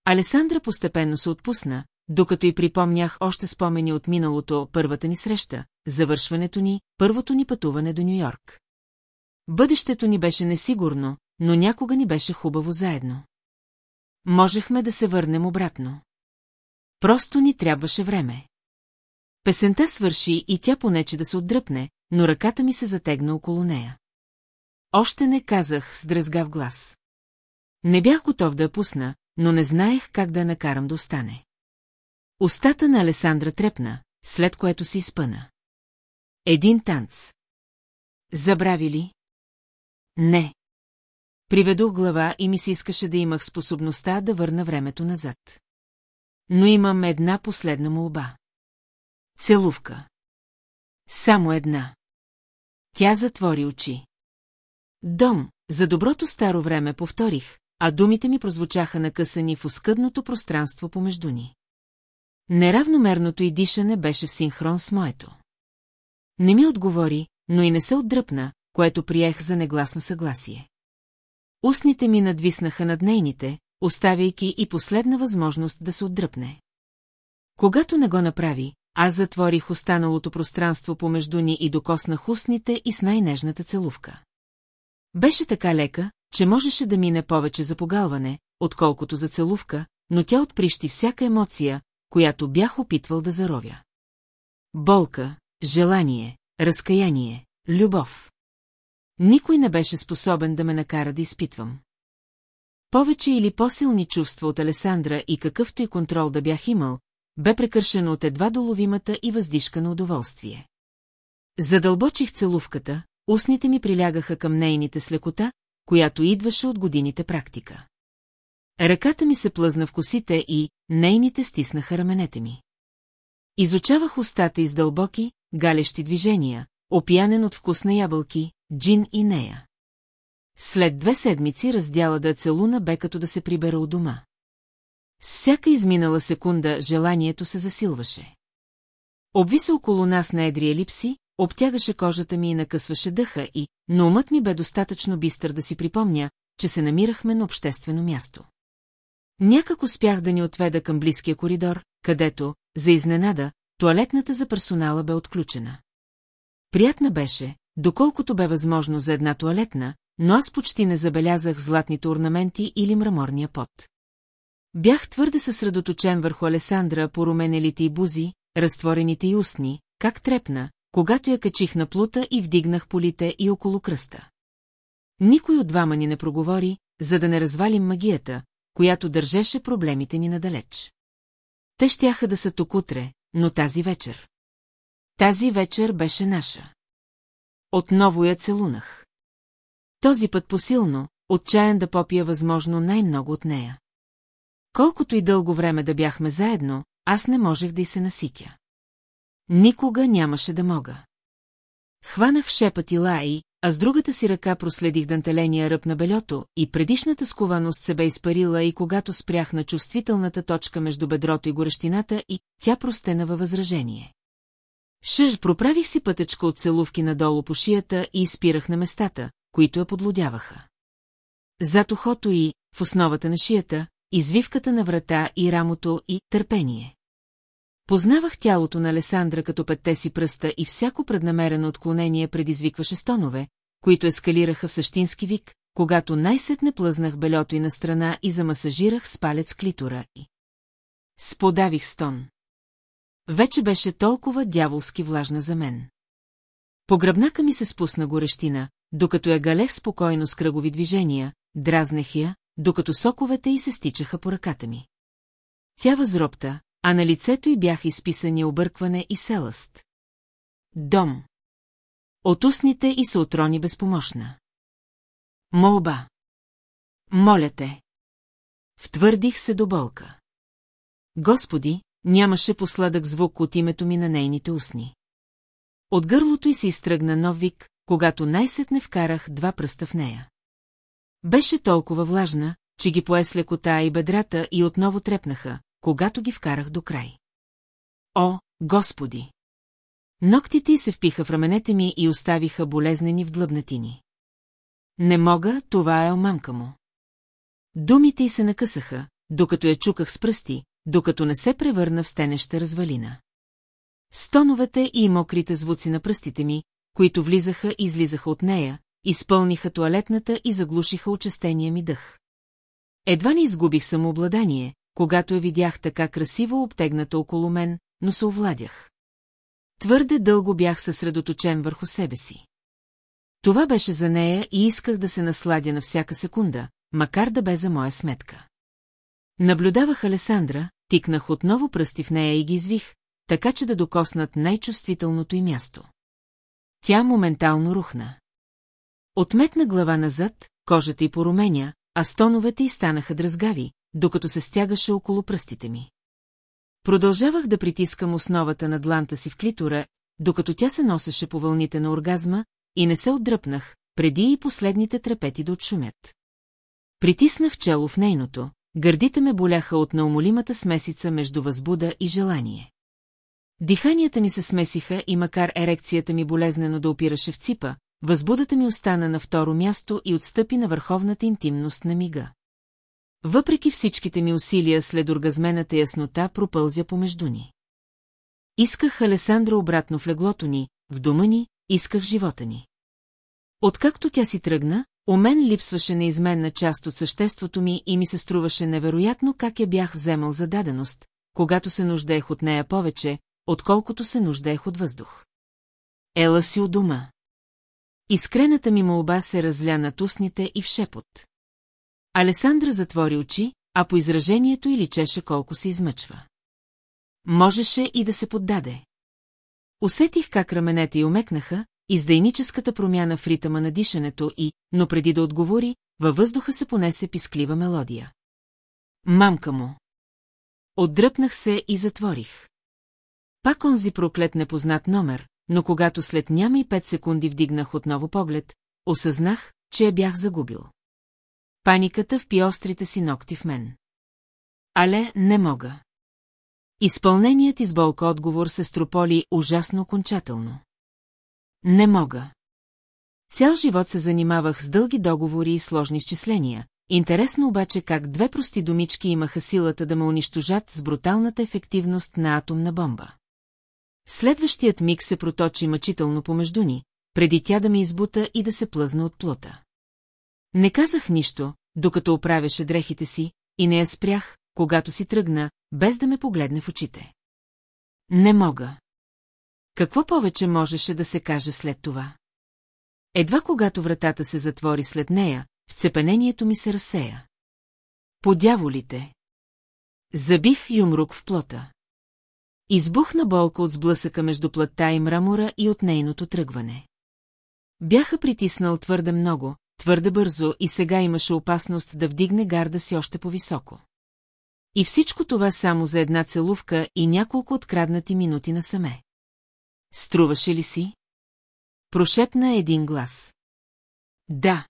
Алесандра постепенно се отпусна, докато й припомнях още спомени от миналото първата ни среща, завършването ни, първото ни пътуване до Нью-Йорк. Бъдещето ни беше несигурно, но някога ни беше хубаво заедно. Можехме да се върнем обратно. Просто ни трябваше време. Песента свърши и тя понече да се отдръпне, но ръката ми се затегна около нея. Още не казах с дръзгав глас. Не бях готов да я пусна, но не знаех как да я накарам да остане. Остата на Алесандра трепна, след което си изпъна. Един танц. Забрави ли? Не. Приведох глава и ми се искаше да имах способността да върна времето назад. Но имам една последна молба. Целувка. Само една. Тя затвори очи. Дом, за доброто старо време повторих, а думите ми прозвучаха накъсани в оскъдното пространство помежду ни. Неравномерното и дишане беше в синхрон с моето. Не ми отговори, но и не се отдръпна, което приех за негласно съгласие. Устните ми надвиснаха над нейните, оставяйки и последна възможност да се отдръпне. Когато не го направи, аз затворих останалото пространство помежду ни и докоснах устните и с най-нежната целувка. Беше така лека, че можеше да мине повече за погалване, отколкото за целувка, но тя отприщи всяка емоция, която бях опитвал да заровя. Болка, желание, разкаяние, любов. Никой не беше способен да ме накара да изпитвам. Повече или по-силни чувства от Алесандра и какъвто и контрол да бях имал, бе прекършено от едва доловимата и въздишка на удоволствие. Задълбочих целувката, устните ми прилягаха към нейните с лекота, която идваше от годините практика. Ръката ми се плъзна в косите и нейните стиснаха раменете ми. Изучавах устата из дълбоки, галещи движения, опиянен от вкус на ябълки, джин и нея. След две седмици раздяла да целуна бе като да се прибера от дома. С всяка изминала секунда желанието се засилваше. Обвиса около нас на едри елипси, обтягаше кожата ми и накъсваше дъха и, но умът ми бе достатъчно бистър да си припомня, че се намирахме на обществено място. Някак успях да ни отведа към близкия коридор, където, за изненада, туалетната за персонала бе отключена. Приятна беше, доколкото бе възможно за една туалетна, но аз почти не забелязах златните орнаменти или мраморния пот. Бях твърде съсредоточен върху Алесандра по руменелите и бузи, разтворените и устни, как трепна, когато я качих на плута и вдигнах полите и около кръста. Никой от двама ни не проговори, за да не развалим магията, която държеше проблемите ни надалеч. Те щяха да са тук утре, но тази вечер. Тази вечер беше наша. Отново я целунах. Този път посилно, отчаян да попия възможно най-много от нея. Колкото и дълго време да бяхме заедно, аз не можех да й се наситя. Никога нямаше да мога. Хванах шепът и лаи, а с другата си ръка проследих дантеления ръб на белето и предишната скованост се бе изпарила и когато спрях на чувствителната точка между бедрото и горещината и тя простена във възражение. Шъж проправих си пътечка от целувки надолу по шията и изпирах на местата, които я подлодяваха. Зад ухото и, в основата на шията, извивката на врата и рамото и търпение. Познавах тялото на Алесандра като петте си пръста и всяко преднамерено отклонение предизвикваше стонове, които ескалираха в същински вик, когато най-сетне плъзнах белето и на страна и замасажирах с палец клитора и... Сподавих стон. Вече беше толкова дяволски влажна за мен. По гръбнака ми се спусна горещина, докато я галех спокойно с кръгови движения, дразнех я, докато соковете й се стичаха по ръката ми. Тя възробта, а на лицето й бяха изписани объркване и селъст. Дом. От устните и се отрони безпомощна. Молба. Моля те. Втвърдих се до болка. Господи, нямаше посладък звук от името ми на нейните устни. От гърлото й се изтръгна нов вик, когато най-сетне вкарах два пръста в нея. Беше толкова влажна, че ги пое с лекота и бедрата и отново трепнаха, когато ги вкарах до край. О, Господи! Ноктите й се впиха в раменете ми и оставиха болезнени в длъбнатини. Не мога, това е омамка му. Думите й се накъсаха, докато я чуках с пръсти, докато не се превърна в стенеща развалина. Стоновете и мокрите звуци на пръстите ми, които влизаха и излизаха от нея, изпълниха туалетната и заглушиха очестения ми дъх. Едва не изгубих самообладание, когато я видях така красиво обтегната около мен, но се овладях. Твърде дълго бях съсредоточен върху себе си. Това беше за нея и исках да се насладя на всяка секунда, макар да бе за моя сметка. Наблюдавах Алесандра, тикнах отново пръсти в нея и ги извих, така че да докоснат най-чувствителното й място. Тя моментално рухна. Отметна глава назад, кожата й поруменя, а стоновете й станаха дразгави, докато се стягаше около пръстите ми. Продължавах да притискам основата на дланта си в клитора, докато тя се носеше по вълните на оргазма и не се отдръпнах, преди и последните трепети да отшумят. Притиснах чело в нейното, гърдите ме боляха от неумолимата смесица между възбуда и желание. Диханията ни се смесиха и макар ерекцията ми болезнено да опираше в ципа, възбудата ми остана на второ място и отстъпи на върховната интимност на мига. Въпреки всичките ми усилия след оргазмената яснота пропълзя помежду ни. Исках Алесандра обратно в леглото ни, в дома ни, исках живота ни. Откакто тя си тръгна, у мен липсваше неизменна част от съществото ми и ми се струваше невероятно как я бях вземал за даденост, когато се нуждаех от нея повече, отколкото се нуждаех от въздух. Ела си у дома. Искрената ми молба се разля над устните и в шепот. Алесандра затвори очи, а по изражението й личеше колко се измъчва. Можеше и да се поддаде. Усетих как раменете й омекнаха, издайническата промяна в ритъма на дишането и, но преди да отговори, във въздуха се понесе писклива мелодия. Мамка му. Отдръпнах се и затворих. Пак онзи проклет непознат номер, но когато след няма и пет секунди вдигнах отново поглед, осъзнах, че я бях загубил. Паниката впи острите си ногти в мен. Але не мога. Изпълненият изболка отговор се строполи ужасно окончателно. Не мога. Цял живот се занимавах с дълги договори и сложни изчисления. Интересно обаче как две прости думички имаха силата да ме унищожат с бруталната ефективност на атомна бомба. Следващият миг се проточи мъчително помежду ни, преди тя да ме избута и да се плъзна от плота. Не казах нищо, докато оправяше дрехите си, и не я спрях, когато си тръгна, без да ме погледне в очите. Не мога. Какво повече можеше да се каже след това? Едва когато вратата се затвори след нея, вцепенението ми се разсея. По дяволите. Забих юмрук в плота. Избухна болка от сблъсъка между плътта и мрамора и от нейното тръгване. Бяха притиснал твърде много, твърде бързо и сега имаше опасност да вдигне гарда си още по-високо. И всичко това само за една целувка и няколко откраднати минути насаме. Струваше ли си? Прошепна един глас. Да.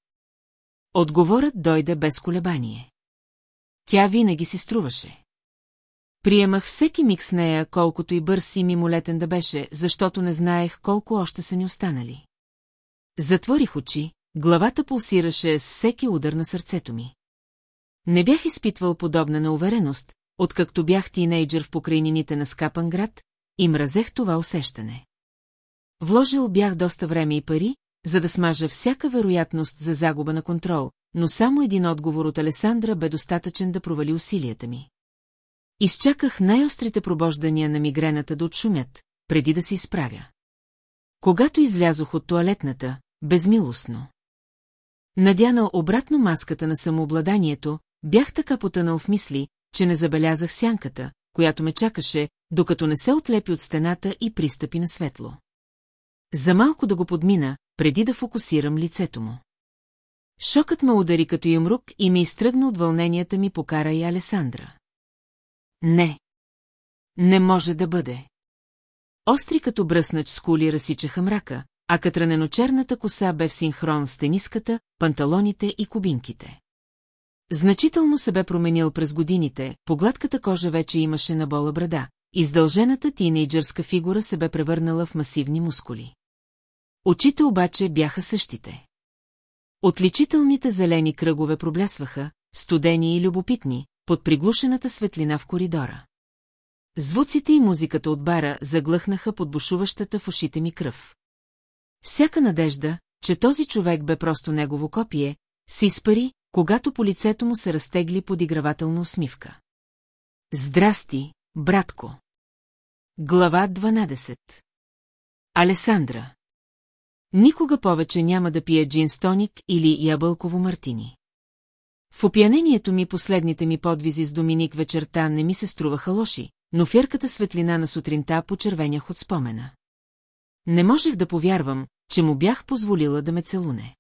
Отговорът дойде без колебание. Тя винаги си струваше. Приемах всеки миг с нея, колкото и бърз и мимолетен да беше, защото не знаех колко още са ни останали. Затворих очи, главата пулсираше с всеки удар на сърцето ми. Не бях изпитвал подобна на увереност, откакто бях тинейджър в покрайнините на Скапан град, и мразех това усещане. Вложил бях доста време и пари, за да смажа всяка вероятност за загуба на контрол, но само един отговор от Алесандра бе достатъчен да провали усилията ми. Изчаках най-острите пробождания на мигрената да отшумят, преди да се изправя. Когато излязох от туалетната, безмилостно. Надянал обратно маската на самообладанието, бях така потънал в мисли, че не забелязах сянката, която ме чакаше, докато не се отлепи от стената и пристъпи на светло. За малко да го подмина, преди да фокусирам лицето му. Шокът ме удари като юмрук и ме изтръгна от вълненията ми покара и Алесандра. Не. Не може да бъде. Остри като бръснач с кули разсичаха мрака, а катранено-черната коса бе в синхрон с тениската, панталоните и кубинките. Значително се бе променил през годините, по гладката кожа вече имаше набола брада, издължената тинейджърска фигура се бе превърнала в масивни мускули. Очите обаче бяха същите. Отличителните зелени кръгове проблясваха, студени и любопитни, под приглушената светлина в коридора. Звуците и музиката от бара заглъхнаха под бушуващата в ушите ми кръв. Всяка надежда, че този човек бе просто негово копие, се изпари, когато по лицето му се разтегли подигравателна усмивка. Здрасти, братко! Глава 12 Алесандра Никога повече няма да пия джин стоник или ябълково мартини. В опиянението ми последните ми подвизи с Доминик вечерта не ми се струваха лоши, но в светлина на сутринта почервенях от спомена. Не можех да повярвам, че му бях позволила да ме целуне.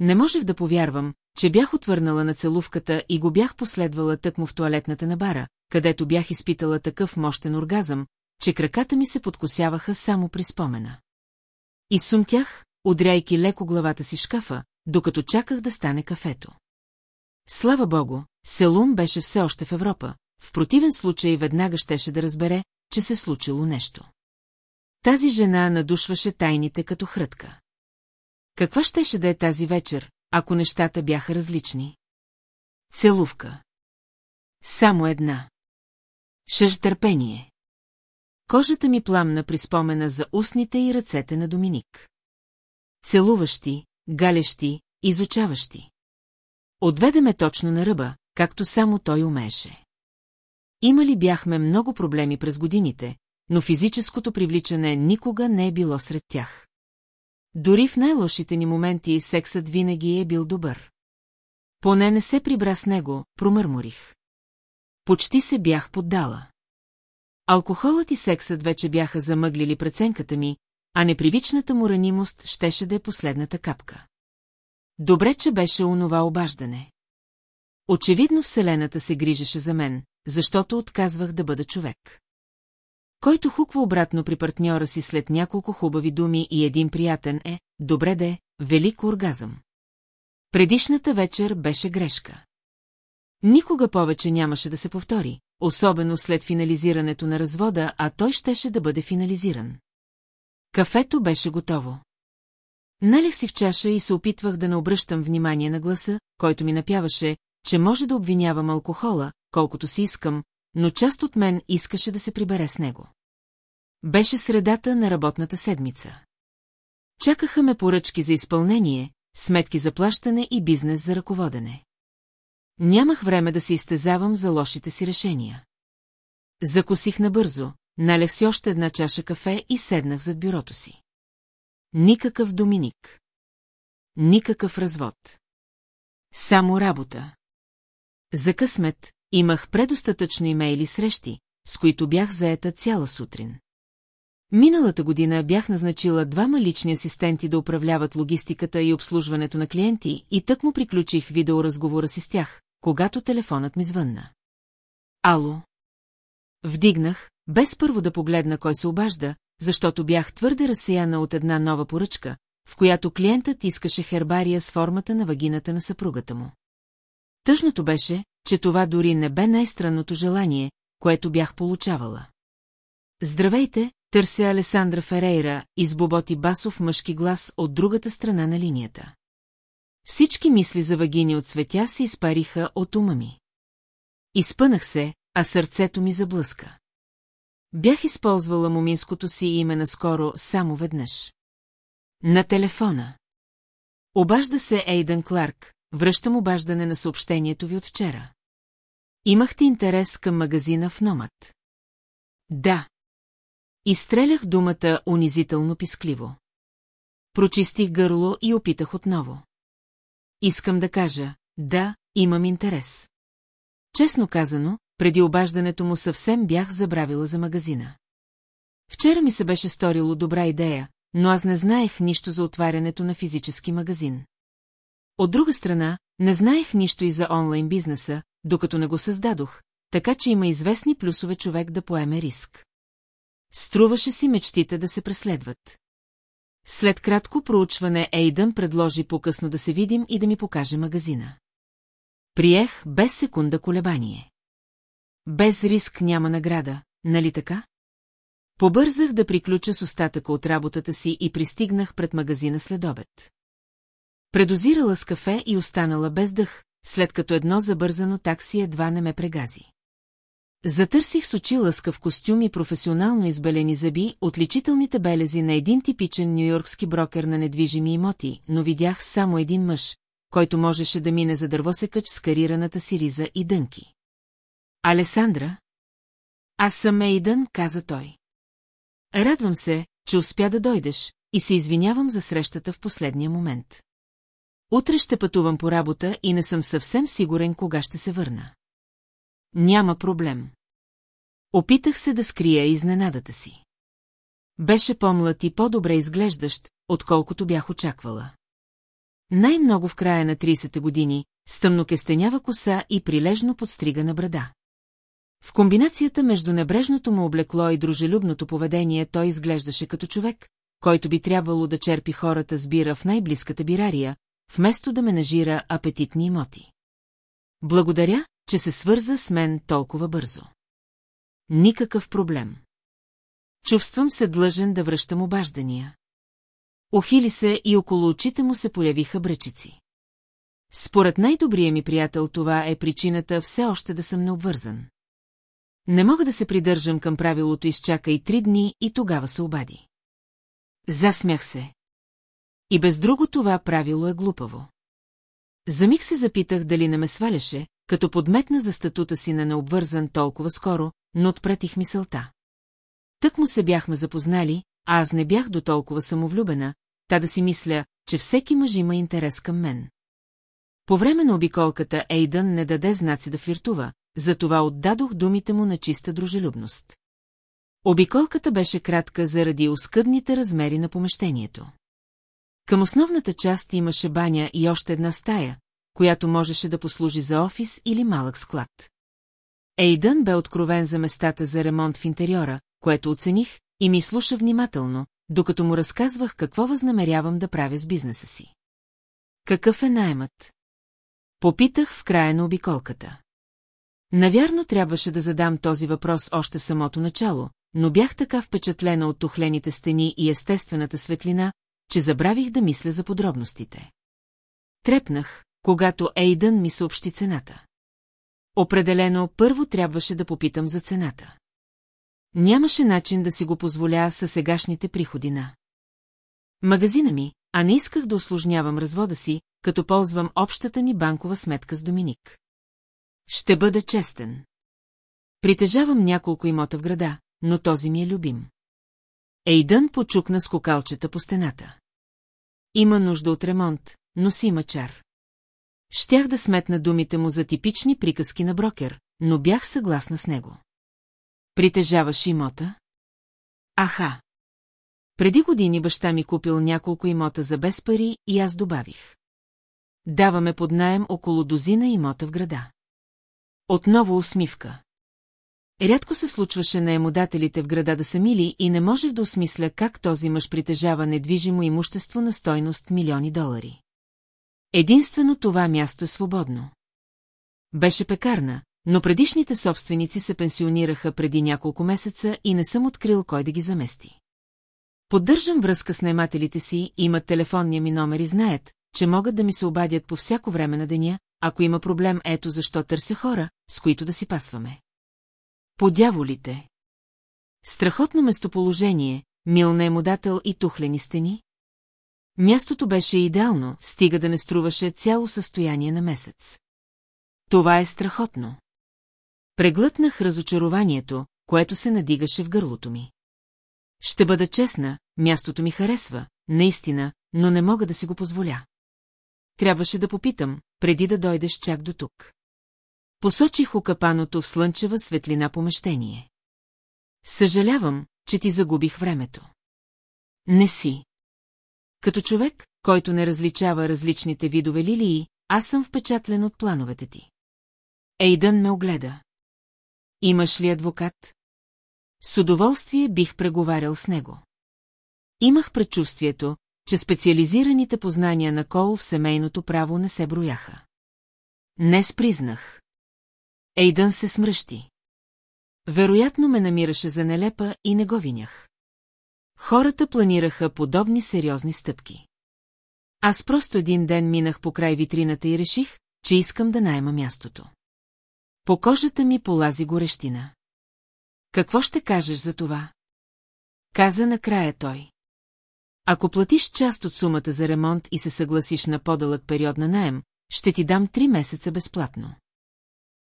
Не можех да повярвам, че бях отвърнала на целувката и го бях последвала тъкмо в туалетната на бара, където бях изпитала такъв мощен оргазъм, че краката ми се подкосяваха само при спомена. И сумтях, удряйки леко главата си в шкафа, докато чаках да стане кафето. Слава богу, Селун беше все още в Европа, в противен случай веднага щеше да разбере, че се случило нещо. Тази жена надушваше тайните като хрътка. Каква щеше да е тази вечер, ако нещата бяха различни? Целувка. Само една. Шъж търпение. Кожата ми пламна при спомена за устните и ръцете на Доминик. Целуващи, галещи, изучаващи. Отведе ме точно на ръба, както само той умееше. Имали бяхме много проблеми през годините, но физическото привличане никога не е било сред тях. Дори в най-лошите ни моменти сексът винаги е бил добър. Поне не се прибра с него, промърморих. Почти се бях поддала. Алкохолът и сексът вече бяха замъглили преценката ми, а непривичната му ранимост щеше да е последната капка. Добре, че беше онова обаждане. Очевидно Вселената се грижеше за мен, защото отказвах да бъда човек. Който хуква обратно при партньора си след няколко хубави думи и един приятен е, добре де, велик оргазъм. Предишната вечер беше грешка. Никога повече нямаше да се повтори, особено след финализирането на развода, а той щеше да бъде финализиран. Кафето беше готово. Налех си в чаша и се опитвах да не обръщам внимание на гласа, който ми напяваше, че може да обвинявам алкохола, колкото си искам, но част от мен искаше да се прибере с него. Беше средата на работната седмица. Чакаха ме поръчки за изпълнение, сметки за плащане и бизнес за ръководене. Нямах време да се изтезавам за лошите си решения. Закосих набързо, налех си още една чаша кафе и седнах зад бюрото си. Никакъв Доминик. Никакъв развод. Само работа. За късмет имах предостатъчно имейли срещи, с които бях заета цяла сутрин. Миналата година бях назначила двама лични асистенти да управляват логистиката и обслужването на клиенти и тък му приключих видеоразговора си с тях, когато телефонът ми звънна. Ало? Вдигнах, без първо да погледна кой се обажда, защото бях твърде разсеяна от една нова поръчка, в която клиентът искаше хербария с формата на вагината на съпругата му. Тъжното беше, че това дори не бе най-странното желание, което бях получавала. Здравейте, търся Алесандра Ферейра, избоботи басов мъжки глас от другата страна на линията. Всички мисли за вагини от светя се изпариха от ума ми. Изпънах се, а сърцето ми заблъска. Бях използвала моминското си име наскоро само веднъж. На телефона. Обажда се Ейдън Кларк, връщам обаждане на съобщението ви от вчера. Имахте интерес към магазина в Номът. Да. Изстрелях думата унизително пискливо. Прочистих гърло и опитах отново. Искам да кажа, да, имам интерес. Честно казано, преди обаждането му съвсем бях забравила за магазина. Вчера ми се беше сторило добра идея, но аз не знаех нищо за отварянето на физически магазин. От друга страна, не знаех нищо и за онлайн бизнеса, докато не го създадох, така че има известни плюсове човек да поеме риск. Струваше си мечтите да се преследват. След кратко проучване Ейдън предложи по-късно да се видим и да ми покаже магазина. Приех без секунда колебание. Без риск няма награда, нали така? Побързах да приключа с остатъка от работата си и пристигнах пред магазина след обед. Предозирала с кафе и останала без дъх, след като едно забързано такси едва не ме прегази. Затърсих с очи лъскав костюм и професионално избелени зъби, отличителните белези на един типичен нюйоркски брокер на недвижими имоти, но видях само един мъж, който можеше да мине за дървосекач с карираната си риза и дънки. Алесандра? Аз съм Ейдън, каза той. Радвам се, че успя да дойдеш и се извинявам за срещата в последния момент. Утре ще пътувам по работа и не съм съвсем сигурен кога ще се върна. Няма проблем. Опитах се да скрия изненадата си. Беше по-млад и по-добре изглеждащ, отколкото бях очаквала. Най-много в края на 30-те години, с коса и прилежно подстригана брада. В комбинацията между небрежното му облекло и дружелюбното поведение той изглеждаше като човек, който би трябвало да черпи хората с бира в най-близката бирария, вместо да менажира апетитни имоти. Благодаря, че се свърза с мен толкова бързо. Никакъв проблем. Чувствам се длъжен да връщам обаждания. Охили се и около очите му се появиха бръчици. Според най-добрия ми приятел това е причината все още да съм необвързан. Не мога да се придържам към правилото изчака и три дни и тогава се обади. Засмях се. И без друго това правило е глупаво. За миг се запитах дали не ме сваляше, като подметна за статута си на необвързан толкова скоро, но отпретих мисълта. Тък му се бяхме запознали, а аз не бях до толкова самовлюбена, та да си мисля, че всеки мъж има интерес към мен. По време на обиколката Ейдън не даде знаци да флиртува, затова отдадох думите му на чиста дружелюбност. Обиколката беше кратка заради оскъдните размери на помещението. Към основната част имаше баня и още една стая, която можеше да послужи за офис или малък склад. Ейдън бе откровен за местата за ремонт в интериора, което оцених, и ми слуша внимателно, докато му разказвах какво възнамерявам да правя с бизнеса си. Какъв е найемът? Попитах в края на обиколката. Навярно трябваше да задам този въпрос още самото начало, но бях така впечатлена от тухлените стени и естествената светлина, че забравих да мисля за подробностите. Трепнах, когато Ейдън ми съобщи цената. Определено първо трябваше да попитам за цената. Нямаше начин да си го позволя със сегашните приходи на. Магазина ми, а не исках да осложнявам развода си, като ползвам общата ни банкова сметка с Доминик. Ще бъда честен. Притежавам няколко имота в града, но този ми е любим. Ейдън почукна скокалчета по стената. Има нужда от ремонт, но си има чар. Щях да сметна думите му за типични приказки на брокер, но бях съгласна с него. Притежаваш имота? Аха. Преди години баща ми купил няколко имота за без пари и аз добавих. Даваме под наем около дозина имота в града. Отново усмивка. Рядко се случваше на емодателите в града да са мили и не можех да осмисля как този мъж притежава недвижимо имущество на стойност милиони долари. Единствено това място е свободно. Беше пекарна, но предишните собственици се пенсионираха преди няколко месеца и не съм открил кой да ги замести. Поддържам връзка с наемателите си, имат телефонния ми номер и знаят, че могат да ми се обадят по всяко време на деня, ако има проблем, ето защо търся хора, с които да си пасваме. Подяволите. Страхотно местоположение, мил наемодател и тухлени стени. Мястото беше идеално, стига да не струваше цяло състояние на месец. Това е страхотно. Преглътнах разочарованието, което се надигаше в гърлото ми. Ще бъда честна, мястото ми харесва, наистина, но не мога да си го позволя. Трябваше да попитам, преди да дойдеш чак до тук. Посочих окапаното в слънчева светлина помещение. Съжалявам, че ти загубих времето. Не си. Като човек, който не различава различните видове лилии, аз съм впечатлен от плановете ти. Ейдън ме огледа. Имаш ли адвокат? С удоволствие бих преговарял с него. Имах предчувствието, че специализираните познания на Кол в семейното право не се брояха. Не спризнах. Ейдън се смръщи. Вероятно ме намираше за нелепа и не го винях. Хората планираха подобни сериозни стъпки. Аз просто един ден минах по край витрината и реших, че искам да найма мястото. По кожата ми полази горещина. Какво ще кажеш за това? Каза накрая той. Ако платиш част от сумата за ремонт и се съгласиш на по-дълъг период на наем, ще ти дам три месеца безплатно.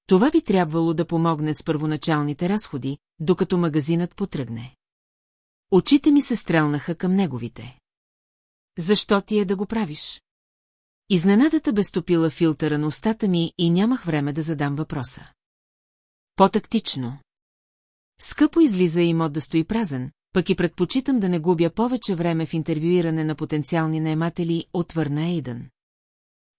Това би трябвало да помогне с първоначалните разходи, докато магазинът потръгне. Очите ми се стрелнаха към неговите. Защо ти е да го правиш? Изненадата бе стопила филтъра на устата ми и нямах време да задам въпроса. По-тактично. Скъпо излиза имот да стои празен, пък и предпочитам да не губя повече време в интервюиране на потенциални наематели, отвърна Ейдън.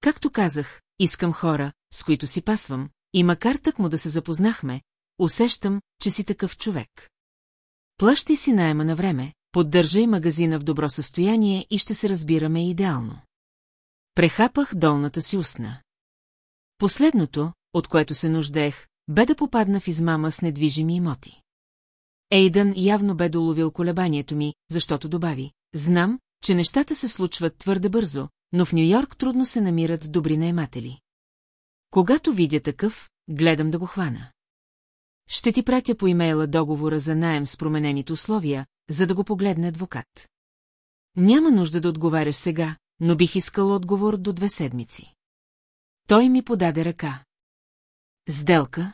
Както казах, искам хора, с които си пасвам, и макар так му да се запознахме, усещам, че си такъв човек. Плащай си найема на време, поддържай магазина в добро състояние и ще се разбираме идеално. Прехапах долната си устна. Последното, от което се нуждаех, бе да попадна в измама с недвижими имоти. Ейдън явно бе доловил колебанието ми, защото добави. Знам, че нещата се случват твърде бързо, но в Нью-Йорк трудно се намират добри наематели. Когато видя такъв, гледам да го хвана. Ще ти пратя по имейла договора за найем с променените условия, за да го погледне адвокат. Няма нужда да отговаряш сега, но бих искал отговор до две седмици. Той ми подаде ръка. Сделка?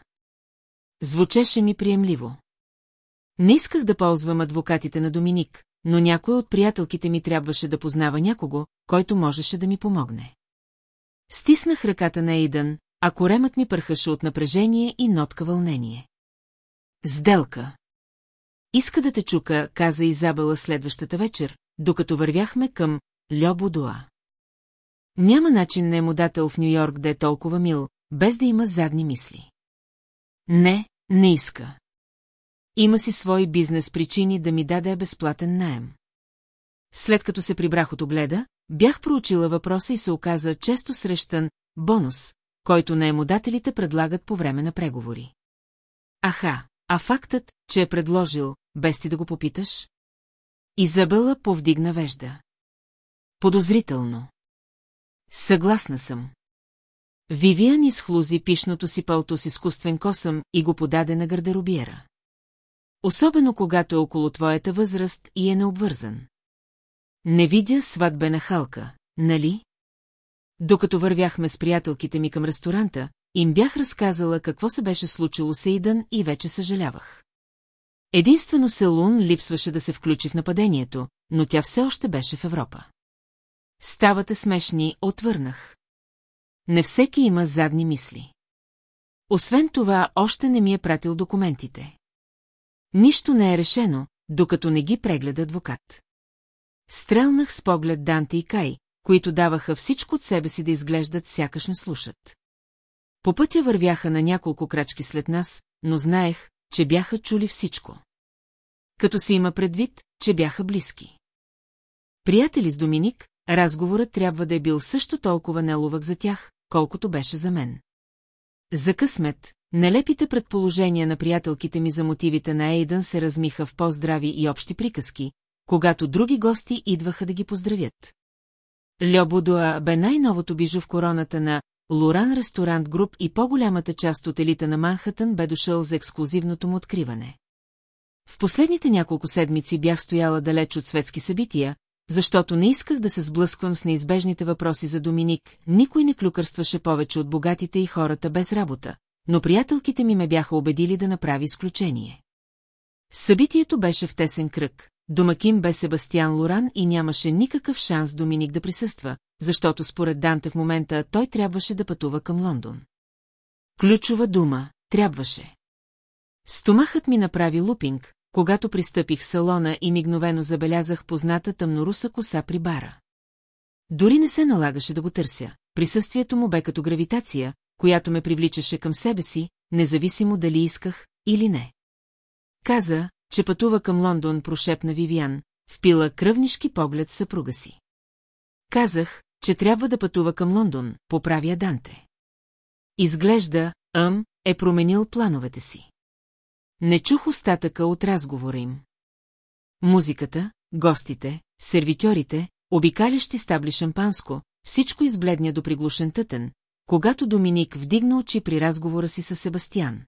Звучеше ми приемливо. Не исках да ползвам адвокатите на Доминик, но някой от приятелките ми трябваше да познава някого, който можеше да ми помогне. Стиснах ръката на Ейдън, а коремът ми пърхаше от напрежение и нотка вълнение. Сделка. Иска да те чука, каза Изабела следващата вечер, докато вървяхме към Льободуа. Няма начин наемодател в Нью-Йорк да е толкова мил, без да има задни мисли. Не, не иска. Има си свои бизнес причини да ми даде безплатен наем. След като се прибрах от огледа, бях проучила въпроса и се оказа често срещан бонус, който наемодателите предлагат по време на преговори. Аха, а фактът, че е предложил, без ти да го попиташ? Изабела повдигна вежда. Подозрително. Съгласна съм. Вивиан изхлузи пишното си пълто с изкуствен косъм и го подаде на гардеробиера. Особено когато е около твоята възраст и е необвързан. Не видя сватбена халка, нали? Докато вървяхме с приятелките ми към ресторанта, им бях разказала какво се беше случило с Ейдън и вече съжалявах. Единствено Селун липсваше да се включи в нападението, но тя все още беше в Европа. Ставате смешни, отвърнах. Не всеки има задни мисли. Освен това, още не ми е пратил документите. Нищо не е решено, докато не ги прегледа адвокат. Стрелнах с поглед Данте и Кай, които даваха всичко от себе си да изглеждат сякаш не слушат. По пътя вървяха на няколко крачки след нас, но знаех, че бяха чули всичко. Като се има предвид, че бяха близки. Приятели с Доминик, разговорът трябва да е бил също толкова неловък за тях, колкото беше за мен. За късмет, нелепите предположения на приятелките ми за мотивите на Ейдън се размиха в по-здрави и общи приказки, когато други гости идваха да ги поздравят. Льободоа бе най-новото бижу в короната на Лоран Ресторант Груп и по-голямата част от елита на Манхътън бе дошъл за ексклюзивното му откриване. В последните няколко седмици бях стояла далеч от светски събития, защото не исках да се сблъсквам с неизбежните въпроси за Доминик, никой не клюкърстваше повече от богатите и хората без работа, но приятелките ми ме бяха убедили да направи изключение. Събитието беше в тесен кръг, домакин бе Себастиан Лоран и нямаше никакъв шанс Доминик да присъства, защото според Данте в момента той трябваше да пътува към Лондон. Ключова дума – трябваше. Стомахът ми направи лупинг, когато пристъпих в салона и мигновено забелязах позната тъмноруса коса при бара. Дори не се налагаше да го търся. Присъствието му бе като гравитация, която ме привличаше към себе си, независимо дали исках или не. Каза, че пътува към Лондон, прошепна Вивиан, впила кръвнишки поглед съпруга си. Казах, че трябва да пътува към Лондон, поправя Данте. Изглежда, Ъм, е променил плановете си. Не чух остатъка от разговора им. Музиката, гостите, сервитьорите, обикалящи стабли шампанско, всичко избледня до приглушен тътен, когато Доминик вдигна очи при разговора си с Себастиян.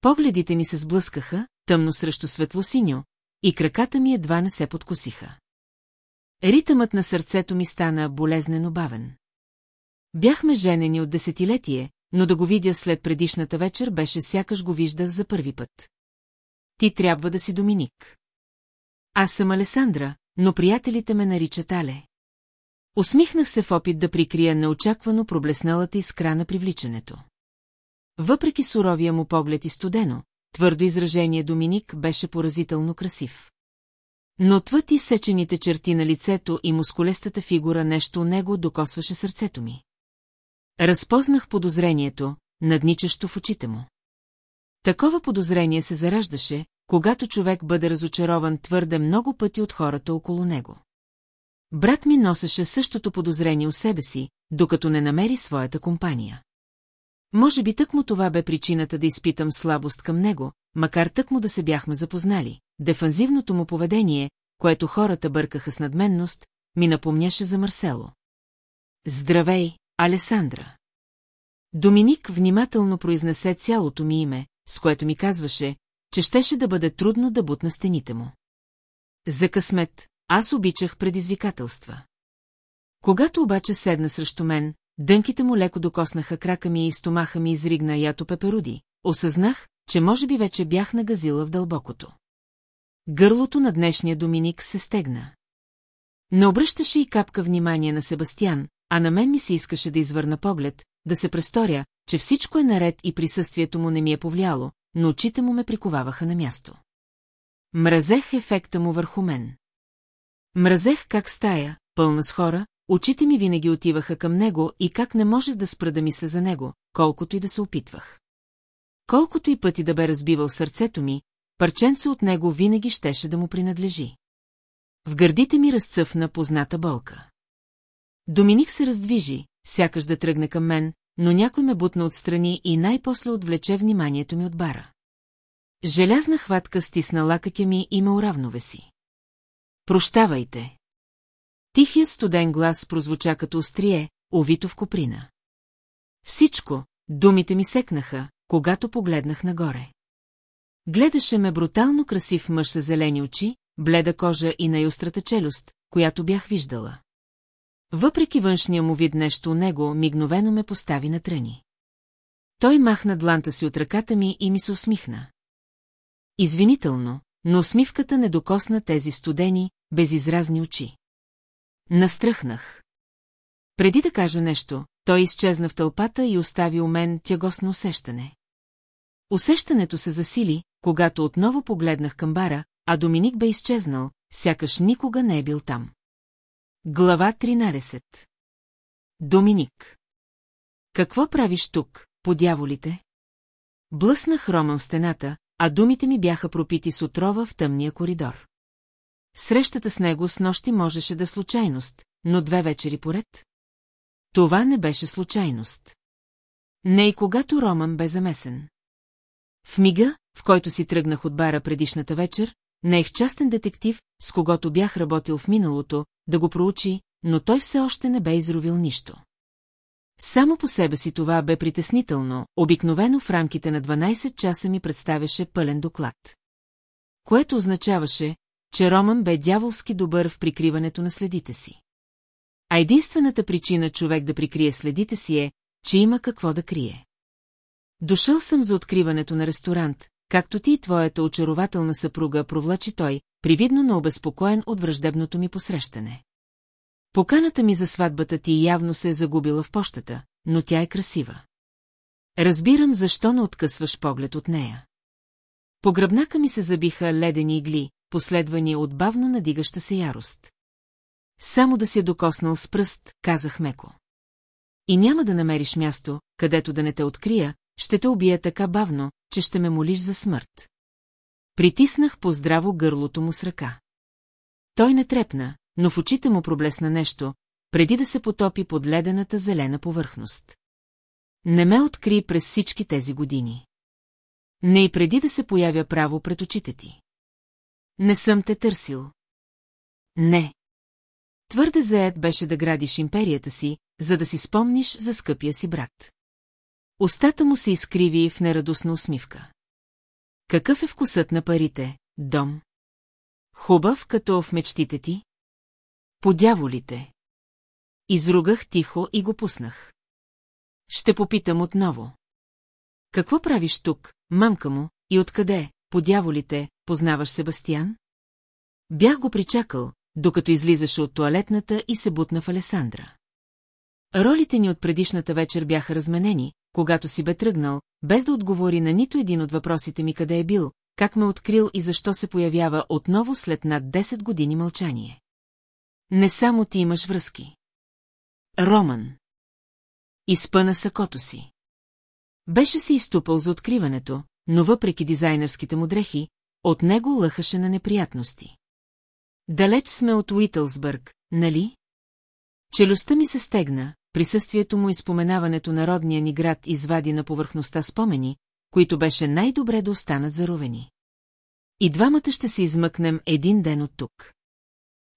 Погледите ни се сблъскаха, тъмно срещу светлосиньо, и краката ми едва не се подкосиха. Ритъмът на сърцето ми стана болезнено бавен. Бяхме женени от десетилетие, но да го видя след предишната вечер беше сякаш го виждах за първи път. Ти трябва да си Доминик. Аз съм Алесандра, но приятелите ме наричат Але. Усмихнах се в опит да прикрия неочаквано проблесналата искра на привличането. Въпреки суровия му поглед и студено, твърдо изражение Доминик беше поразително красив. Но отвъд и сечените черти на лицето и мускулестата фигура нещо у него докосваше сърцето ми. Разпознах подозрението, надничащо в очите му. Такова подозрение се зараждаше, когато човек бъде разочарован твърде много пъти от хората около него. Брат ми носеше същото подозрение у себе си, докато не намери своята компания. Може би тъкмо това бе причината да изпитам слабост към него, макар тъкмо да се бяхме запознали. Дефанзивното му поведение, което хората бъркаха с надменност, ми напомняше за Марсело. Здравей, Алесандра. Доминик внимателно произнесе цялото ми име, с което ми казваше, че щеше да бъде трудно да бутна стените му. За късмет, аз обичах предизвикателства. Когато обаче седна срещу мен, дънките му леко докоснаха крака ми и стомаха ми изригна ято пеперуди, осъзнах, че може би вече бях нагазила в дълбокото. Гърлото на днешния Доминик се стегна. Не обръщаше и капка внимание на Себастиян, а на мен ми се искаше да извърна поглед, да се престоря, че всичко е наред и присъствието му не ми е повлияло, но очите му ме приковаваха на място. Мразех ефекта му върху мен. Мразех как стая, пълна с хора, очите ми винаги отиваха към него и как не можех да спра да мисля за него, колкото и да се опитвах. Колкото и пъти да бе разбивал сърцето ми, парченце от него винаги щеше да му принадлежи. В гърдите ми разцъфна позната болка. Доминик се раздвижи, сякаш да тръгне към мен, но някой ме бутна отстрани и най-после отвлече вниманието ми от бара. Желязна хватка стисна лакътя ми и ме уравновеси. Прощавайте. Тихият студен глас прозвуча като острие, овито в коприна. Всичко, думите ми секнаха, когато погледнах нагоре. Гледаше ме брутално красив мъж с зелени очи, бледа кожа и най-острата челюст, която бях виждала. Въпреки външния му вид нещо у него, мигновено ме постави на тръни. Той махна дланта си от ръката ми и ми се усмихна. Извинително, но усмивката не докосна тези студени, безизразни очи. Настръхнах. Преди да кажа нещо, той изчезна в тълпата и остави у мен тягосно усещане. Усещането се засили, когато отново погледнах към бара, а Доминик бе изчезнал, сякаш никога не е бил там. Глава 13 Доминик Какво правиш тук, по дяволите? Блъснах Роман в стената, а думите ми бяха пропити с отрова в тъмния коридор. Срещата с него с нощи можеше да е случайност, но две вечери поред. Това не беше случайност. Не и когато Роман бе замесен. В мига, в който си тръгнах от бара предишната вечер, неех частен детектив, с когото бях работил в миналото, да го проучи, но той все още не бе изровил нищо. Само по себе си това бе притеснително, обикновено в рамките на 12 часа ми представяше пълен доклад. Което означаваше, че Роман бе дяволски добър в прикриването на следите си. А единствената причина човек да прикрие следите си е, че има какво да крие. Дошъл съм за откриването на ресторант, както ти и твоята очарователна съпруга провлачи той, привидно необезпокоен от враждебното ми посрещане. Поканата ми за сватбата ти явно се е загубила в пощата, но тя е красива. Разбирам защо не откъсваш поглед от нея. По гръбнака ми се забиха ледени игли, последвани от бавно надигаща се ярост. Само да си е докоснал с пръст, казах меко. И няма да намериш място, където да не те открия, ще те убия така бавно, че ще ме молиш за смърт. Притиснах по здраво гърлото му с ръка. Той не трепна, но в очите му проблесна нещо, преди да се потопи под ледената зелена повърхност. Не ме откри през всички тези години. Не и преди да се появя право пред очите ти. Не съм те търсил. Не. Твърде заед беше да градиш империята си, за да си спомниш за скъпия си брат. Остата му се изкриви в нерадостна усмивка. Какъв е вкусът на парите, дом? Хубав, като в мечтите ти? По дяволите. Изругах тихо и го пуснах. Ще попитам отново. Какво правиш тук, мамка му, и откъде, по дяволите, познаваш Себастиян? Бях го причакал, докато излизаше от туалетната и се бутна в Алесандра. Ролите ни от предишната вечер бяха разменени, когато си бе тръгнал, без да отговори на нито един от въпросите ми къде е бил, как ме открил и защо се появява отново след над 10 години мълчание. Не само ти имаш връзки. Роман. Изпъна сакото си. Беше си изтупал за откриването, но въпреки дизайнерските му дрехи, от него лъхаше на неприятности. Далеч сме от Уитълсбърг, нали? Челюстта ми се стегна, присъствието му и споменаването на родния ни град извади на повърхността спомени, които беше най-добре да останат заровени. И двамата ще се измъкнем един ден от тук.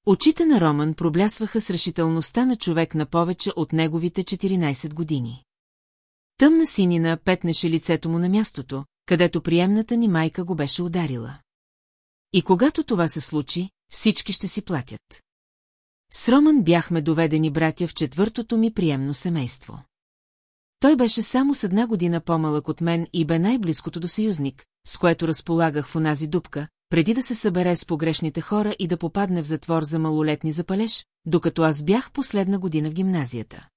Очите на Роман проблясваха с решителността на човек на повече от неговите 14 години. Тъмна синина петнеше лицето му на мястото, където приемната ни майка го беше ударила. И когато това се случи, всички ще си платят. С Роман бяхме доведени братя в четвъртото ми приемно семейство. Той беше само с една година по-малък от мен и бе най-близкото до съюзник, с което разполагах в онази дупка, преди да се събере с погрешните хора и да попадне в затвор за малолетни запалеж, докато аз бях последна година в гимназията.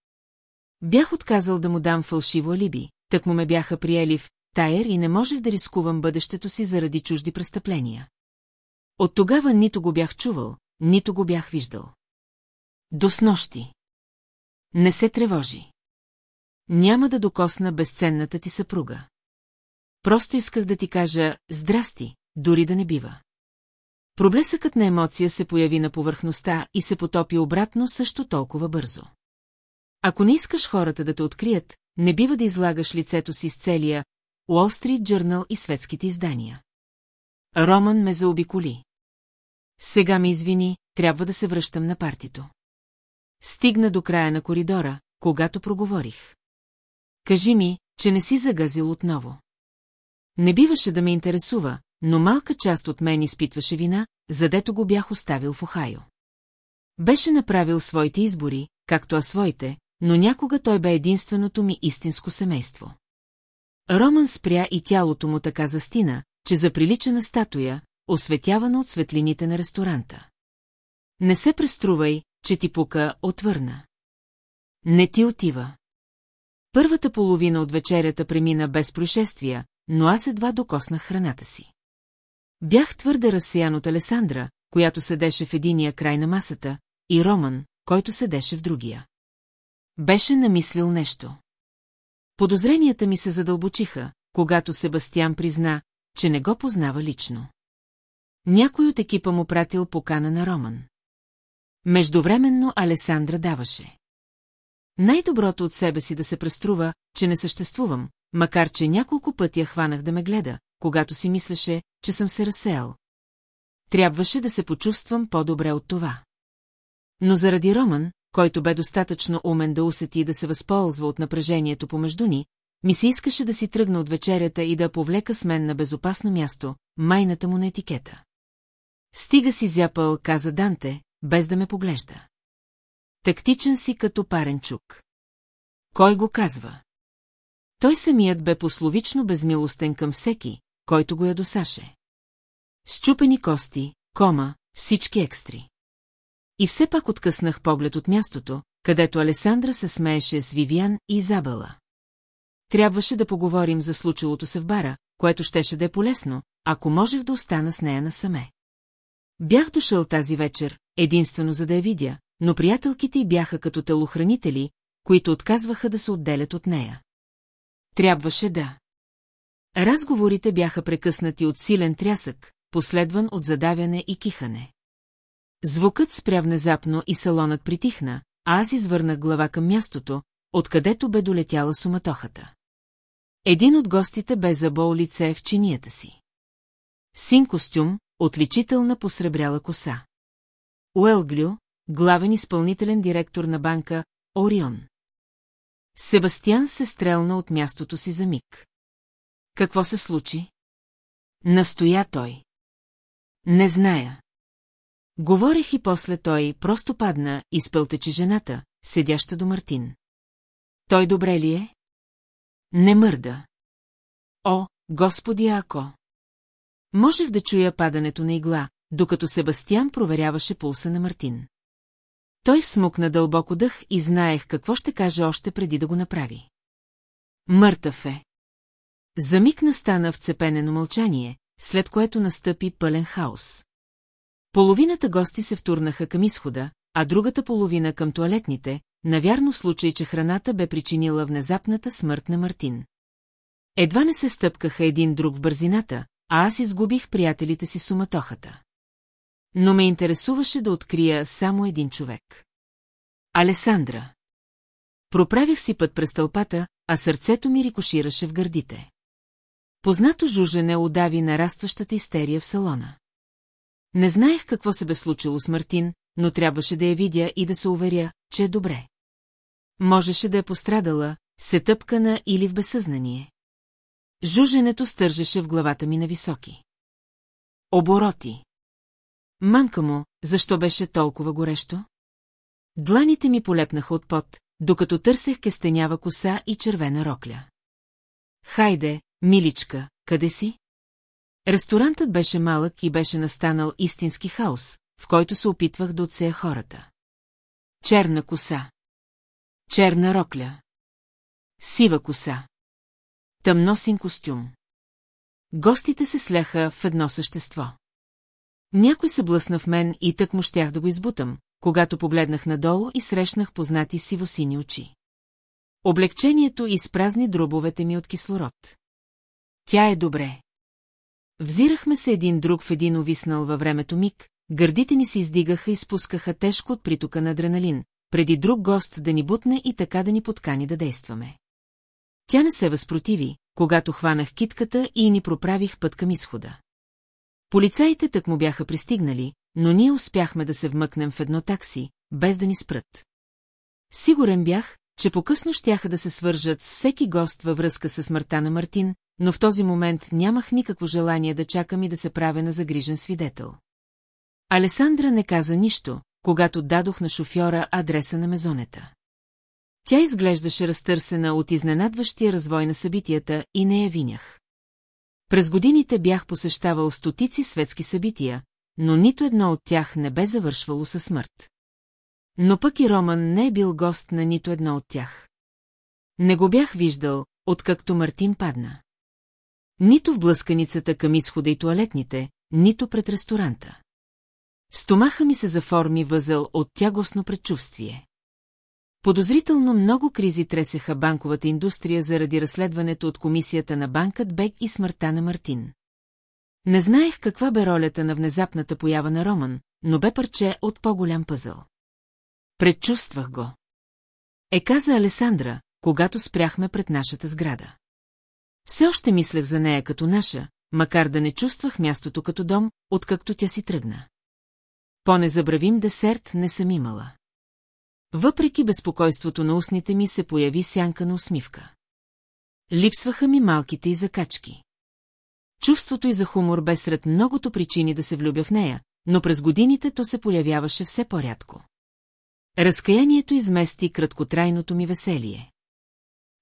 Бях отказал да му дам фалшиво алиби, так му ме бяха приели в Тайер и не можех да рискувам бъдещето си заради чужди престъпления. От тогава нито го бях чувал, нито го бях виждал. До снощи. Не се тревожи. Няма да докосна безценната ти съпруга. Просто исках да ти кажа «Здрасти», дори да не бива. Проблесъкът на емоция се появи на повърхността и се потопи обратно също толкова бързо. Ако не искаш хората да те открият, не бива да излагаш лицето си с целия Wall Street Journal и светските издания. Роман ме заобиколи. Сега ми извини, трябва да се връщам на партито. Стигна до края на коридора, когато проговорих. Кажи ми, че не си загазил отново. Не биваше да ме интересува, но малка част от мен изпитваше вина, задето го бях оставил в Охайо. Беше направил своите избори, както а своите, но някога той бе единственото ми истинско семейство. Роман спря и тялото му така застина, че заприлича на статуя, осветявана от светлините на ресторанта. Не се преструвай, че ти пука отвърна. Не ти отива. Първата половина от вечерята премина без происшествия, но аз едва докоснах храната си. Бях твърде разсеян от Алесандра, която седеше в единия край на масата, и Роман, който седеше в другия. Беше намислил нещо. Подозренията ми се задълбочиха, когато Себастиян призна, че не го познава лично. Някой от екипа му пратил покана на Роман. Междувременно Алесандра даваше. Най-доброто от себе си да се преструва, че не съществувам, макар че няколко пъти я хванах да ме гледа, когато си мислеше, че съм се разсеял. Трябваше да се почувствам по-добре от това. Но заради Роман, който бе достатъчно умен да усети и да се възползва от напрежението помежду ни, ми се искаше да си тръгна от вечерята и да повлека с мен на безопасно място, майната му на етикета. Стига си зяпал, каза Данте, без да ме поглежда. Тактичен си като парен чук. Кой го казва? Той самият бе пословично безмилостен към всеки, който го ядосаше. Счупени кости, кома, всички екстри. И все пак откъснах поглед от мястото, където Алесандра се смееше с Вивиан и Изабела. Трябваше да поговорим за случилото се в бара, което щеше да е полезно, ако можех да остана с нея насаме. Бях дошъл тази вечер, единствено за да я видя, но приятелките й бяха като телохранители, които отказваха да се отделят от нея. Трябваше да. Разговорите бяха прекъснати от силен трясък, последван от задавяне и кихане. Звукът спря внезапно и салонът притихна, а аз извърнах глава към мястото, откъдето бе долетяла суматохата. Един от гостите бе забол лице в чинията си. Син костюм, отличителна посребряла коса. Уелглю, главен изпълнителен директор на банка Орион. Себастиан се стрелна от мястото си за миг. Какво се случи? Настоя той. Не зная. Говорех и после той просто падна и спълтечи жената, седяща до Мартин. Той добре ли е? Не мърда. О, господи, ако... Можех да чуя падането на игла, докато Себастиан проверяваше пулса на Мартин. Той всмукна дълбоко дъх и знаех какво ще каже още преди да го направи. Мъртъв е. За миг настана вцепенено мълчание, след което настъпи пълен хаос. Половината гости се втурнаха към изхода, а другата половина към туалетните, навярно случай, че храната бе причинила внезапната смърт на Мартин. Едва не се стъпкаха един друг в бързината, а аз изгубих приятелите си суматохата. Но ме интересуваше да открия само един човек. Алесандра. Проправих си път през тълпата, а сърцето ми рикошираше в гърдите. Познато жужене удави нарастващата истерия в салона. Не знаех какво се бе случило с Мартин, но трябваше да я видя и да се уверя, че е добре. Можеше да е пострадала, се тъпкана или в безсъзнание. Жуженето стържеше в главата ми на високи. Обороти. Мамка му, защо беше толкова горещо? Дланите ми полепнаха от пот, докато търсех кестенява коса и червена рокля. Хайде, миличка, къде си? Ресторантът беше малък и беше настанал истински хаос, в който се опитвах да отсея хората. Черна коса. Черна рокля. Сива коса. Тъмносин костюм. Гостите се сляха в едно същество. Някой се блъсна в мен и тък му щях да го избутам, когато погледнах надолу и срещнах познати сиво-сини очи. Облегчението изпразни дробовете ми от кислород. Тя е добре. Взирахме се един друг в един увиснал във времето миг, гърдите ни се издигаха и спускаха тежко от притока на адреналин, преди друг гост да ни бутне и така да ни подкани да действаме. Тя не се възпротиви, когато хванах китката и ни проправих път към изхода. Полицаите так му бяха пристигнали, но ние успяхме да се вмъкнем в едно такси, без да ни спрат. Сигурен бях, че по-късно щяха да се свържат с всеки гост във връзка с смъртта на Мартин, но в този момент нямах никакво желание да чакам и да се правя на загрижен свидетел. Алесандра не каза нищо, когато дадох на шофьора адреса на мезонета. Тя изглеждаше разтърсена от изненадващия развой на събитията и не я винях. През годините бях посещавал стотици светски събития, но нито едно от тях не бе завършвало със смърт. Но пък и Роман не е бил гост на нито едно от тях. Не го бях виждал, откакто Мартин падна. Нито в блъсканицата към изхода и туалетните, нито пред ресторанта. Стомаха ми се заформи възел от тягостно предчувствие. Подозрително много кризи тресеха банковата индустрия заради разследването от комисията на банкът Бек и смъртта на Мартин. Не знаех каква бе ролята на внезапната поява на Роман, но бе парче от по-голям пъзъл. Предчувствах го. Е каза Алесандра, когато спряхме пред нашата сграда. Все още мислех за нея като наша, макар да не чувствах мястото като дом, откакто тя си тръгна. По-незабравим десерт не съм имала. Въпреки безпокойството на устните ми се появи сянка на усмивка. Липсваха ми малките и закачки. Чувството и за хумор бе сред многото причини да се влюбя в нея, но през годините то се появяваше все по-рядко. Разкаянието измести краткотрайното ми веселие.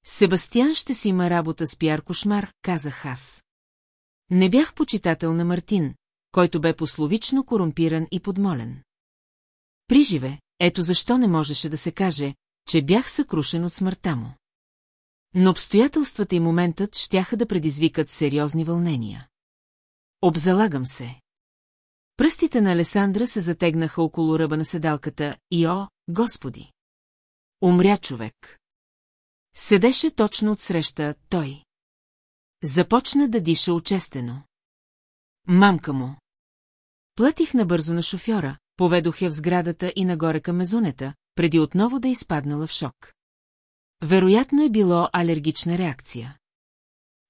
Себастиян ще си има работа с пиар кошмар, казах аз. Не бях почитател на Мартин, който бе пословично корумпиран и подмолен. Приживе, ето защо не можеше да се каже, че бях съкрушен от смъртта му. Но обстоятелствата и моментът щяха да предизвикат сериозни вълнения. Обзалагам се. Пръстите на Алесандра се затегнаха около ръба на седалката и о, господи! Умря човек. Седеше точно отсреща той. Започна да диша очестено. Мамка му. Платих набързо на шофьора, поведох я в сградата и нагоре към мезунета, преди отново да изпаднала в шок. Вероятно е било алергична реакция.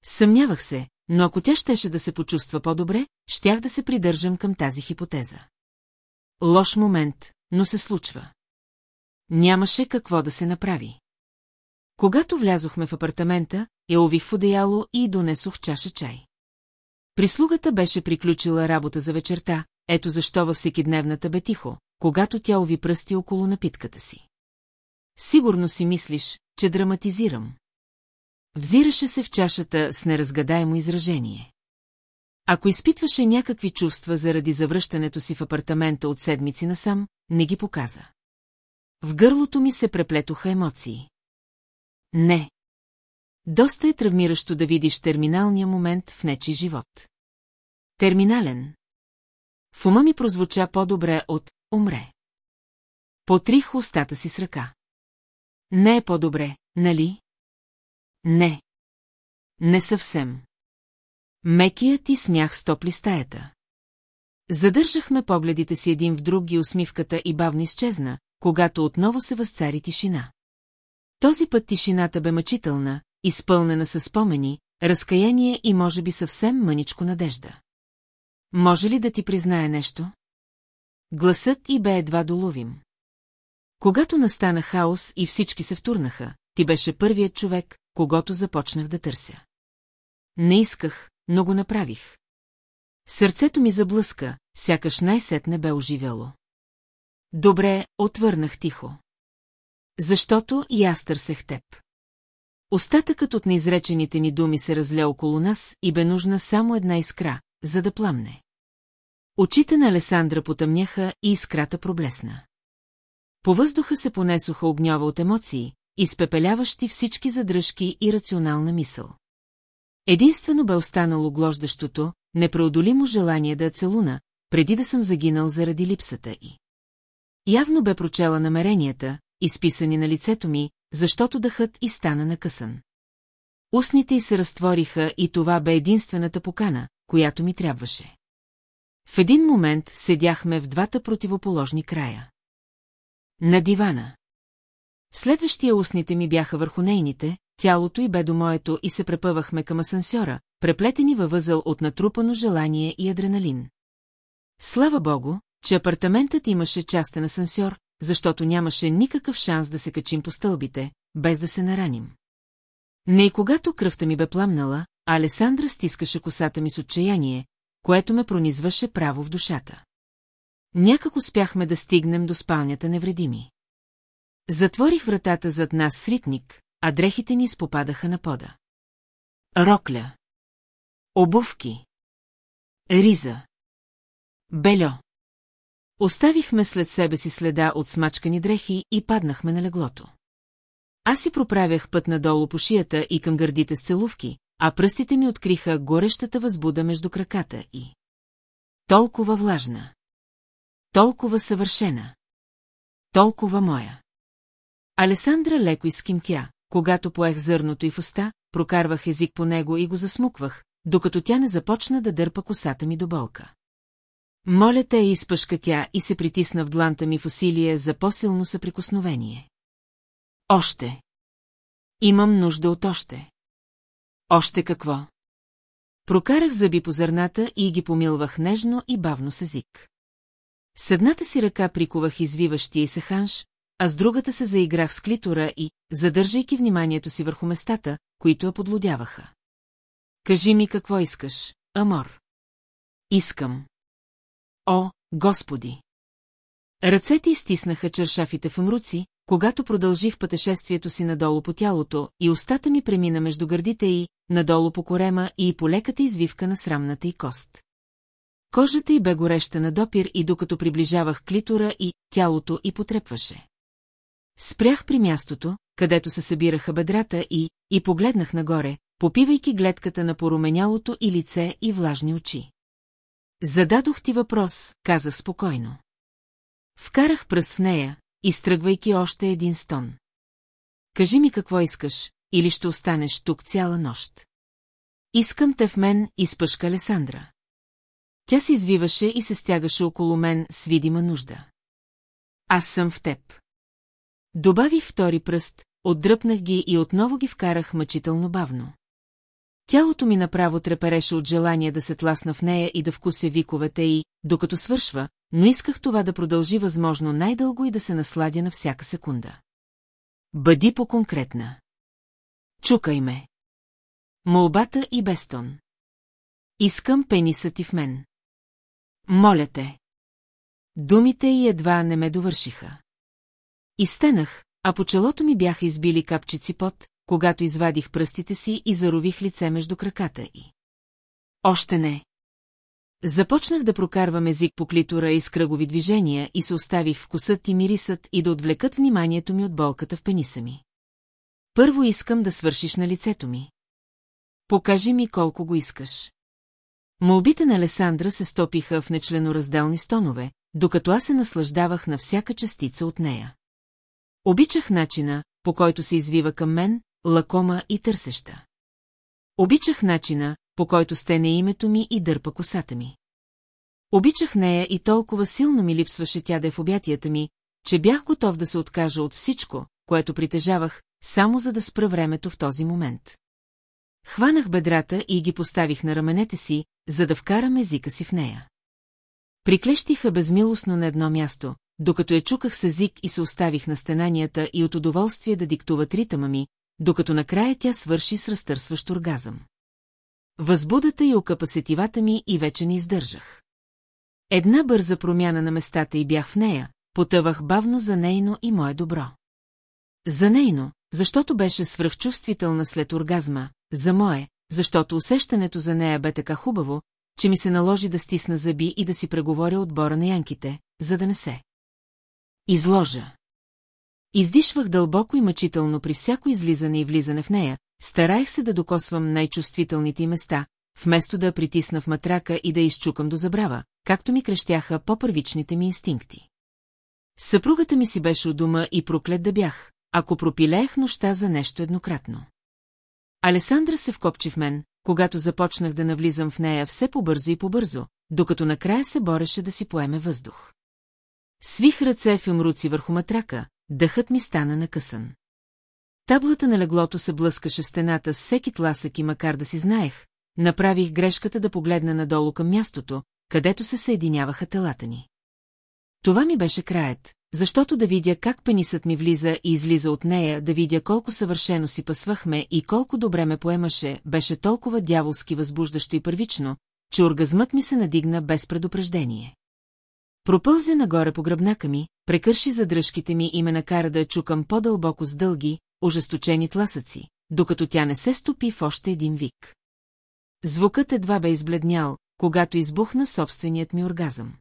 Съмнявах се, но ако тя щеше да се почувства по-добре, щях да се придържам към тази хипотеза. Лош момент, но се случва. Нямаше какво да се направи. Когато влязохме в апартамента, я увих в одеяло и донесох чаша чай. Прислугата беше приключила работа за вечерта, ето защо във всекидневната бе тихо, когато тя ови пръсти около напитката си. Сигурно си мислиш, че драматизирам. Взираше се в чашата с неразгадаемо изражение. Ако изпитваше някакви чувства заради завръщането си в апартамента от седмици насам, не ги показа. В гърлото ми се преплетоха емоции. Не. Доста е травмиращо да видиш терминалния момент в нечи живот. Терминален. В ума ми прозвуча по-добре от «умре». Потрих устата си с ръка. Не е по-добре, нали? Не. Не съвсем. Мекият и смях стопли стаята. Задържахме погледите си един в друг и усмивката и бавно изчезна, когато отново се възцари тишина. Този път тишината бе мъчителна, изпълнена със спомени, разкаяние и може би съвсем мъничко надежда. Може ли да ти признае нещо? Гласът и бе едва доловим. Когато настана хаос и всички се втурнаха, ти беше първият човек, когато започнах да търся. Не исках, но го направих. Сърцето ми заблъска, сякаш най-сетне бе оживяло. Добре, отвърнах тихо. Защото и аз търсех теб. Остатъкът от неизречените ни думи се разля около нас и бе нужна само една искра, за да пламне. Очите на Алесандра потъмняха и искрата проблесна. По въздуха се понесоха огньова от емоции, изпепеляващи всички задръжки и рационална мисъл. Единствено бе останало глождащото, непреодолимо желание да я целуна, преди да съм загинал заради липсата й. Явно бе прочела намеренията, изписани на лицето ми, защото дъхът и стана накъсан. Устните й се разтвориха и това бе единствената покана, която ми трябваше. В един момент седяхме в двата противоположни края. На дивана. Следващия устните ми бяха върху нейните, тялото й бе до моето и се препъвахме към асансьора, преплетени във възъл от натрупано желание и адреналин. Слава богу, че апартаментът имаше частен асансьор, защото нямаше никакъв шанс да се качим по стълбите, без да се нараним. Не и когато кръвта ми бе пламнала, Алесандра стискаше косата ми с отчаяние, което ме пронизваше право в душата. Някак успяхме да стигнем до спалнята невредими. Затворих вратата зад нас с ритник, а дрехите ни спопадаха на пода. Рокля. Обувки. Риза. Бельо. Оставихме след себе си следа от смачкани дрехи и паднахме на леглото. Аз си проправях път надолу по шията и към гърдите с целувки, а пръстите ми откриха горещата възбуда между краката и... Толкова влажна. Толкова съвършена. Толкова моя. Алесандра леко изкимтя, когато поех зърното и в уста, прокарвах език по него и го засмуквах, докато тя не започна да дърпа косата ми до болка. Моля те, изпъшка тя и се притисна в дланта ми в усилие за по-силно съприкосновение. Още. Имам нужда от още. Още какво? Прокарах зъби по зърната и ги помилвах нежно и бавно с език. С едната си ръка прикувах извиващия се ханш, а с другата се заиграх с клитора и, задържайки вниманието си върху местата, които я подлодяваха. Кажи ми какво искаш, Амор. Искам. О, Господи! Ръцете изтиснаха чершафите в мруци, когато продължих пътешествието си надолу по тялото и устата ми премина между гърдите й, надолу по корема и по леката извивка на срамната й кост. Кожата й бе гореща на допир и докато приближавах клитора и тялото й потрепваше. Спрях при мястото, където се събираха бедрата и, и погледнах нагоре, попивайки гледката на поруменялото и лице и влажни очи. Зададох ти въпрос, казах спокойно. Вкарах пръст в нея, изтръгвайки още един стон. Кажи ми какво искаш, или ще останеш тук цяла нощ. Искам те в мен, изпъшка Алесандра. Тя се извиваше и се стягаше около мен с видима нужда. Аз съм в теб. Добавих втори пръст, отдръпнах ги и отново ги вкарах мъчително бавно. Тялото ми направо трепереше от желание да се тласна в нея и да вкуся виковете й, докато свършва, но исках това да продължи възможно най-дълго и да се насладя на всяка секунда. Бъди по-конкретна. Чукай ме. Молбата и Бестон. Искам пениса ти в мен. Моля те. Думите й едва не ме довършиха. Изтенах, а по челото ми бяха избили капчици пот, когато извадих пръстите си и зарових лице между краката й. Още не. Започнах да прокарвам език по клитора и с кръгови движения и се оставих вкусът и мирисът и да отвлекат вниманието ми от болката в пениса ми. Първо искам да свършиш на лицето ми. Покажи ми колко го искаш. Молбите на Алесандра се стопиха в нечленоразделни стонове, докато аз се наслаждавах на всяка частица от нея. Обичах начина, по който се извива към мен, лакома и търсеща. Обичах начина, по който стене името ми и дърпа косата ми. Обичах нея и толкова силно ми липсваше тя да е в обятията ми, че бях готов да се откажа от всичко, което притежавах, само за да спра времето в този момент. Хванах бедрата и ги поставих на раменете си, за да вкарам езика си в нея. Приклещиха безмилостно на едно място, докато я чуках с език и се оставих на стенанията и от удоволствие да диктуват ритъма ми, докато накрая тя свърши с разтърсващ оргазъм. Възбудата и окъпа сетивата ми и вече не издържах. Една бърза промяна на местата и бях в нея, потъвах бавно за нейно и мое добро. За нейно, защото беше свръхчувствителна след оргазма, за мое, защото усещането за нея бе така хубаво, че ми се наложи да стисна зъби и да си преговоря отбора на янките, за да не се. Изложа. Издишвах дълбоко и мъчително при всяко излизане и влизане в нея, стараех се да докосвам най-чувствителните места, вместо да я притисна в матрака и да изчукам до забрава, както ми крещяха по-първичните ми инстинкти. Съпругата ми си беше у дома и проклет да бях, ако пропилеех нощта за нещо еднократно. Алесандра се вкопчи в мен, когато започнах да навлизам в нея все по-бързо и по-бързо, докато накрая се бореше да си поеме въздух. Свих ръце в умруци върху матрака, дъхът ми стана накъсан. Таблата на леглото се блъскаше в стената с всеки тласък и макар да си знаех, направих грешката да погледна надолу към мястото, където се съединяваха телата ни. Това ми беше краят, защото да видя как пенисът ми влиза и излиза от нея, да видя колко съвършено си пасвахме и колко добре ме поемаше, беше толкова дяволски възбуждащо и първично, че оргазмът ми се надигна без предупреждение. Пропълзе нагоре по гръбнака ми, прекърши задръжките ми и ме накара да я чукам по-дълбоко с дълги, ожесточени тласъци, докато тя не се стопи в още един вик. Звукът едва бе избледнял, когато избухна собственият ми оргазъм.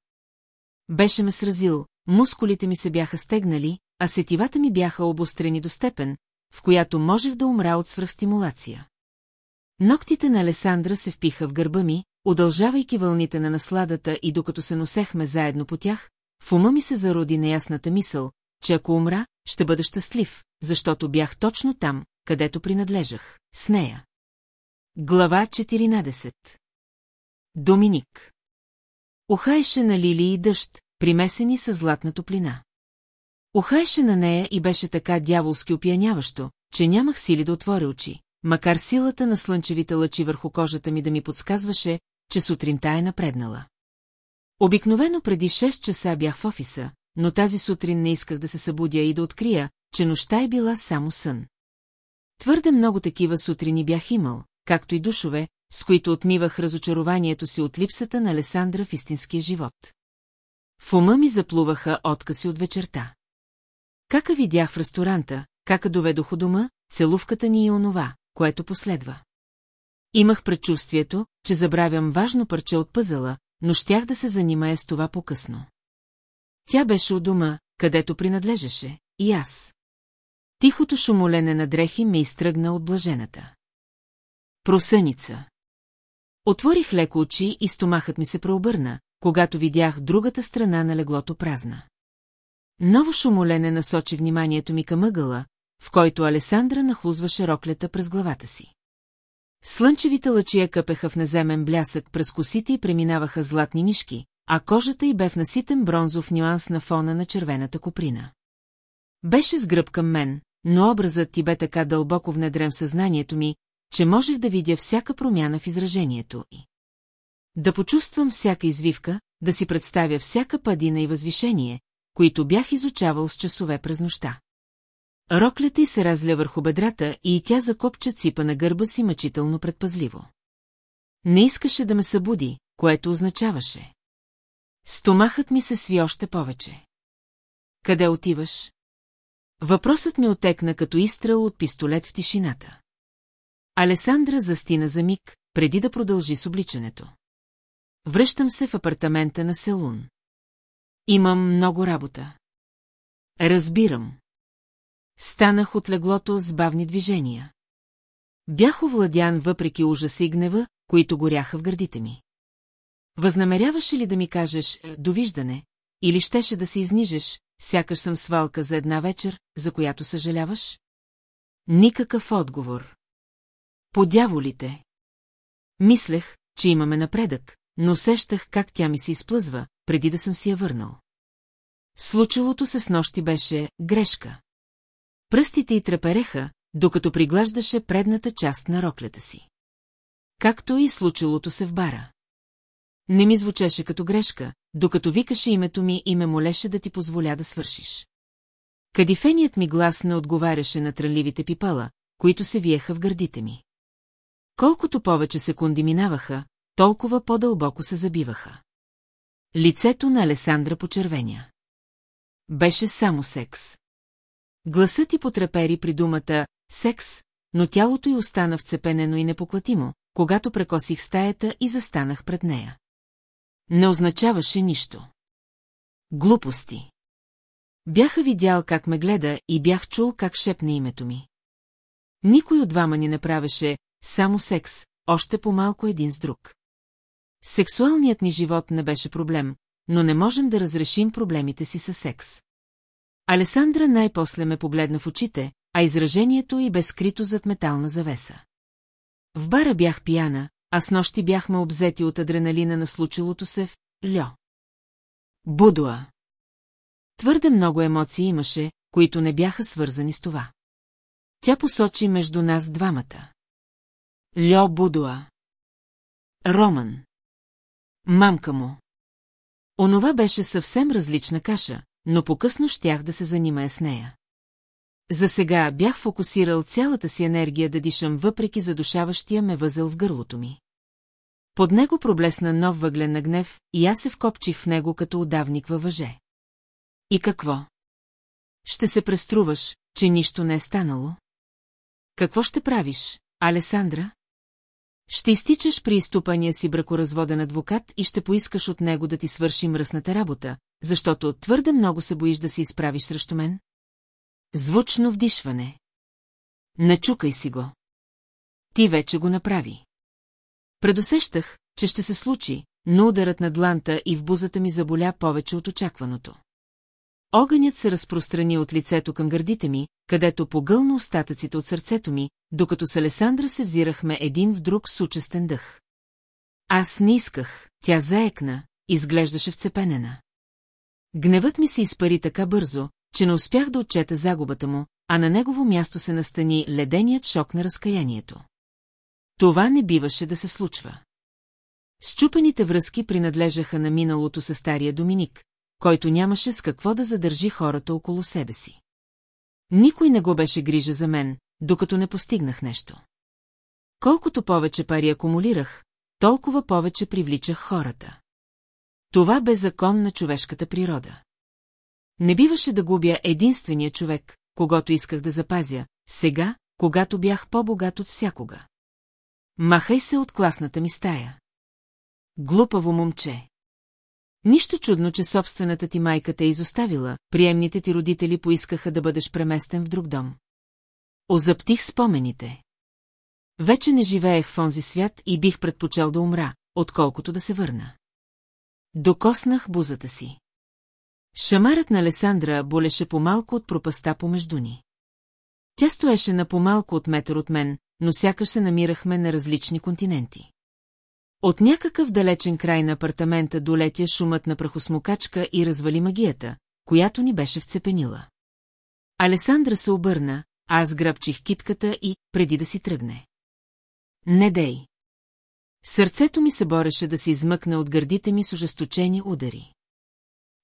Беше ме сразил, мускулите ми се бяха стегнали, а сетивата ми бяха обострени до степен, в която можех да умра от свръхстимулация. Ноктите на Алесандра се впиха в гърба ми, удължавайки вълните на насладата и докато се носехме заедно по тях, в ума ми се зароди неясната мисъл, че ако умра, ще бъда щастлив, защото бях точно там, където принадлежах, с нея. Глава 14 Доминик Ухаеше на лилии и дъжд, примесени с златна топлина. Ухаеше на нея и беше така дяволски опияняващо, че нямах сили да отворя очи, макар силата на слънчевите лъчи върху кожата ми да ми подсказваше, че сутринта е напреднала. Обикновено преди 6 часа бях в офиса, но тази сутрин не исках да се събудя и да открия, че нощта е била само сън. Твърде много такива сутрини бях имал, както и душове, с които отмивах разочарованието си от липсата на Алесандра в истинския живот. В ума ми заплуваха откази от вечерта. Кака видях в ресторанта, кака доведох у дома, целувката ни и онова, което последва. Имах предчувствието, че забравям важно парче от пъзела, но щях да се занимая с това по-късно. Тя беше у дома, където принадлежеше, и аз. Тихото шумолене на дрехи ме изтръгна от блажената. Просъница. Отворих леко очи и стомахът ми се преобърна, когато видях другата страна на леглото празна. Ново шумолене насочи вниманието ми към ъгъла, в който Алесандра нахлузваше роклята през главата си. Слънчевите лъчия къпеха в наземен блясък през косите и преминаваха златни нишки, а кожата й бе в наситен бронзов нюанс на фона на червената коприна. Беше с гръб към мен, но образът ти бе така дълбоко внедрен в съзнанието ми, че можех да видя всяка промяна в изражението й. Да почувствам всяка извивка, да си представя всяка падина и възвишение, които бях изучавал с часове през нощта. Роклята й се разля върху бедрата и тя закопча ципа на гърба си мъчително предпазливо. Не искаше да ме събуди, което означаваше. Стомахът ми се сви още повече. Къде отиваш? Въпросът ми отекна като изстрел от пистолет в тишината. Алесандра застина за миг, преди да продължи с обличането. Връщам се в апартамента на Селун. Имам много работа. Разбирам. Станах от леглото с бавни движения. Бях овладян въпреки ужаса и гнева, които горяха в гърдите ми. Възнамеряваше ли да ми кажеш е, «довиждане» или щеше да се изнижеш, сякаш съм свалка за една вечер, за която съжаляваш? Никакъв отговор. Подяволите. Мислех, че имаме напредък, но сещах как тя ми се изплъзва, преди да съм си я върнал. Случилото се с нощи беше грешка. Пръстите й трепереха, докато приглаждаше предната част на роклята си. Както и случилото се в бара. Не ми звучеше като грешка, докато викаше името ми и ме молеше да ти позволя да свършиш. Кадифеният ми глас не отговаряше на трънливите пипала, които се виеха в гърдите ми. Колкото повече секунди минаваха, толкова по-дълбоко се забиваха. Лицето на Алесандра почервеня. Беше само секс. Гласът ти потрепери при думата «секс», но тялото й остана вцепенено и непоклатимо, когато прекосих стаята и застанах пред нея. Не означаваше нищо. Глупости. Бяха видял как ме гледа и бях чул как шепне името ми. Никой от двама ни не правеше само секс, още по-малко един с друг. Сексуалният ни живот не беше проблем, но не можем да разрешим проблемите си със секс. Алесандра най-после ме погледна в очите, а изражението й бе скрито зад метална завеса. В бара бях пияна, а с нощи бяхме обзети от адреналина на случилото се в Льо. Будуа. Твърде много емоции имаше, които не бяха свързани с това. Тя посочи между нас двамата. Льо Будуа. Роман. Мамка му. Онова беше съвсем различна каша, но по-късно щях да се занимая с нея. За сега бях фокусирал цялата си енергия да дишам въпреки задушаващия ме възел в гърлото ми. Под него проблесна нов въглен на гнев и аз се вкопчих в него като удавник във въже. И какво? Ще се преструваш, че нищо не е станало? Какво ще правиш, Алесандра? Ще изтичаш при изтупания си бракоразводен адвокат и ще поискаш от него да ти свърши мръсната работа, защото твърде много се боиш да се изправиш срещу мен? Звучно вдишване. Начукай си го. Ти вече го направи. Предусещах, че ще се случи, но ударът на дланта и в бузата ми заболя повече от очакваното. Огънят се разпространи от лицето към гърдите ми, където погълна остатъците от сърцето ми, докато с Алесандра се взирахме един в друг с учестен дъх. Аз не исках, тя заекна, изглеждаше вцепенена. Гневът ми се изпари така бързо, че не успях да отчета загубата му, а на негово място се настани леденият шок на разкаянието. Това не биваше да се случва. Счупените връзки принадлежаха на миналото със стария Доминик, който нямаше с какво да задържи хората около себе си. Никой не го беше грижа за мен, докато не постигнах нещо. Колкото повече пари акумулирах, толкова повече привличах хората. Това бе закон на човешката природа. Не биваше да губя единствения човек, когато исках да запазя, сега, когато бях по-богат от всякога. Махай се от класната ми стая. Глупаво момче. Нищо чудно, че собствената ти майка те е изоставила, приемните ти родители поискаха да бъдеш преместен в друг дом. Озаптих спомените. Вече не живеех в онзи свят и бих предпочел да умра, отколкото да се върна. Докоснах бузата си. Шамарът на Алесандра болеше по-малко от пропаста помежду ни. Тя стоеше на по-малко от метър от мен, но сякаш се намирахме на различни континенти. От някакъв далечен край на апартамента долетя шумът на прахосмокачка и развали магията, която ни беше вцепенила. Алесандра се обърна, аз грабчих китката и, преди да си тръгне. Не дей. Сърцето ми се бореше да се измъкне от гърдите ми с ожесточени удари.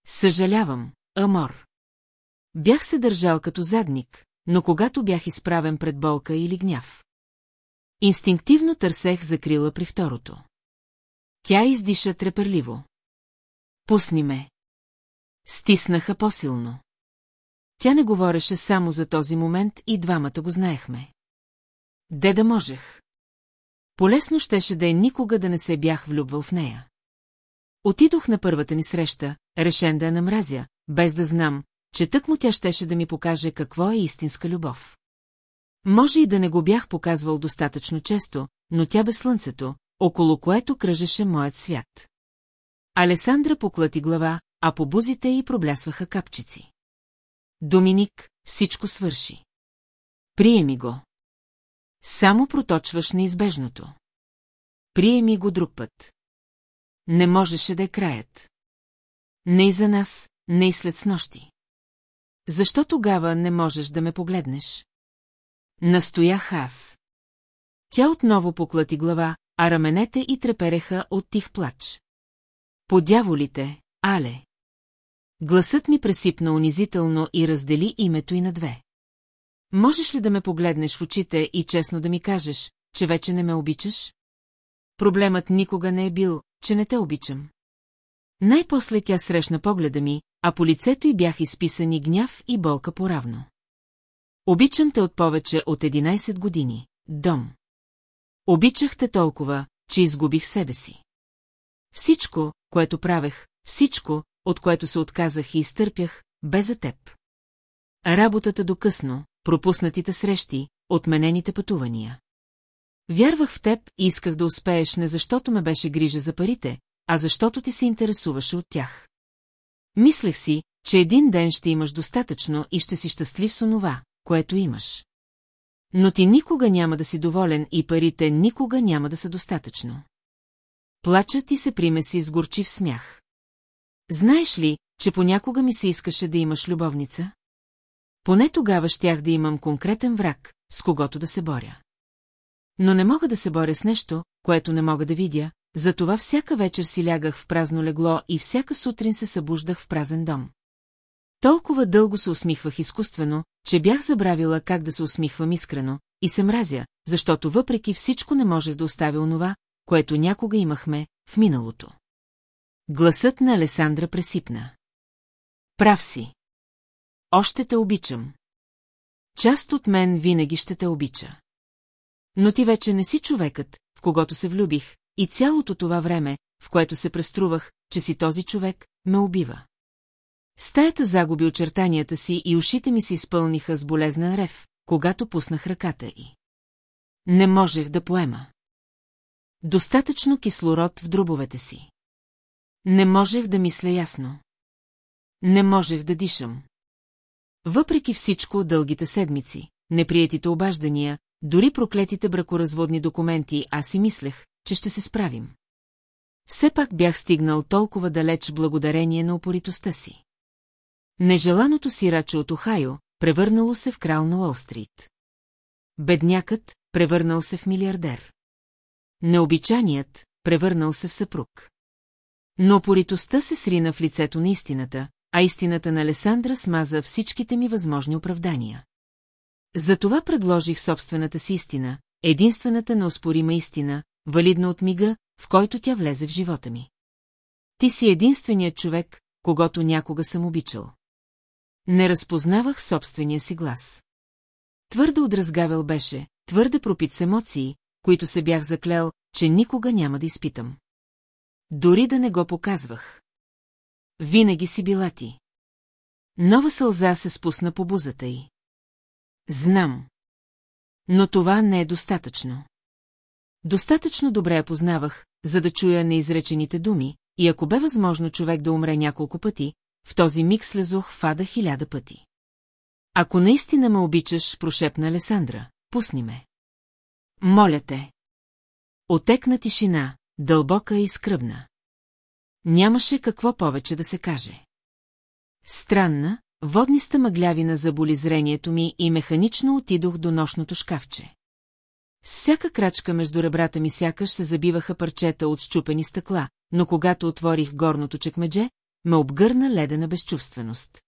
Съжалявам, Амор. Бях се държал като задник, но когато бях изправен пред болка или гняв. Инстинктивно търсех закрила при второто. Тя издиша треперливо. Пусни ме. Стиснаха по-силно. Тя не говореше само за този момент и двамата го знаехме. Де да можех. Полесно щеше да е никога да не се бях влюбвал в нея. Отидох на първата ни среща, решен да я намразя, без да знам, че тък му тя щеше да ми покаже какво е истинска любов. Може и да не го бях показвал достатъчно често, но тя бе слънцето, около което кръжеше моят свят. Алесандра поклати глава, а по бузите й проблясваха капчици. Доминик, всичко свърши. Приеми го. Само проточваш неизбежното. Приеми го друг път. Не можеше да е краят. Не и за нас, не и след снощи. Защо тогава не можеш да ме погледнеш? Настоях аз. Тя отново поклати глава, а раменете и трепереха от тих плач. По дяволите, Але! Гласът ми пресипна унизително и раздели името и на две. Можеш ли да ме погледнеш в очите и честно да ми кажеш, че вече не ме обичаш? Проблемът никога не е бил, че не те обичам. Най-после тя срещна погледа ми, а по лицето й бях изписани гняв и болка поравно. Обичам те от повече от 11 години, дом. Обичах те толкова, че изгубих себе си. Всичко, което правех, всичко, от което се отказах и изтърпях, бе за теб. Работата до късно, пропуснатите срещи, отменените пътувания. Вярвах в теб и исках да успееш не защото ме беше грижа за парите, а защото ти се интересуваше от тях. Мислех си, че един ден ще имаш достатъчно и ще си щастлив с онова, което имаш. Но ти никога няма да си доволен и парите никога няма да са достатъчно. Плачът ти се примеси с горчив смях. Знаеш ли, че понякога ми се искаше да имаш любовница? Поне тогава щях да имам конкретен враг, с когото да се боря. Но не мога да се боря с нещо, което не мога да видя, затова всяка вечер си лягах в празно легло и всяка сутрин се събуждах в празен дом. Толкова дълго се усмихвах изкуствено, че бях забравила как да се усмихвам искрено, и се мразя, защото въпреки всичко не можех да оставя онова, което някога имахме в миналото. Гласът на Алесандра пресипна. Прав си. Още те обичам. Част от мен винаги ще те обича. Но ти вече не си човекът, в когото се влюбих, и цялото това време, в което се преструвах, че си този човек, ме убива. Стаята загуби очертанията си и ушите ми се изпълниха с болезнен рев, когато пуснах ръката й. Не можех да поема. Достатъчно кислород в дробовете си. Не можех да мисля ясно. Не можех да дишам. Въпреки всичко дългите седмици, неприетите обаждания, дори проклетите бракоразводни документи, аз си мислех, че ще се справим. Все пак бях стигнал толкова далеч благодарение на упоритостта си. Нежеланото сираче от Охайо, превърнало се в крал на Уолстрит. Беднякът, превърнал се в милиардер. Необичаният, превърнал се в съпруг. Но упоритостта се срина в лицето на истината, а истината на Алесандра смаза всичките ми възможни оправдания. Затова предложих собствената си истина, единствената неоспорима истина, валидна от мига, в който тя влезе в живота ми. Ти си единственият човек, когато някога съм обичал. Не разпознавах собствения си глас. Твърде отразгавел беше, твърде пропит с емоции, които се бях заклел, че никога няма да изпитам. Дори да не го показвах. Винаги си била ти. Нова сълза се спусна по бузата й. Знам. Но това не е достатъчно. Достатъчно добре я познавах, за да чуя неизречените думи, и ако бе възможно човек да умре няколко пъти, в този миг слезох в хиляда пъти. Ако наистина ме обичаш, прошепна Алесандра, пусни ме. Моля те. Отекна тишина, дълбока и скръбна. Нямаше какво повече да се каже. Странна, водниста мъглявина заболи зрението ми и механично отидох до нощното шкафче. С всяка крачка между ребрата ми сякаш се забиваха парчета от щупени стъкла, но когато отворих горното чекмедже, ме обгърна ледена безчувственост.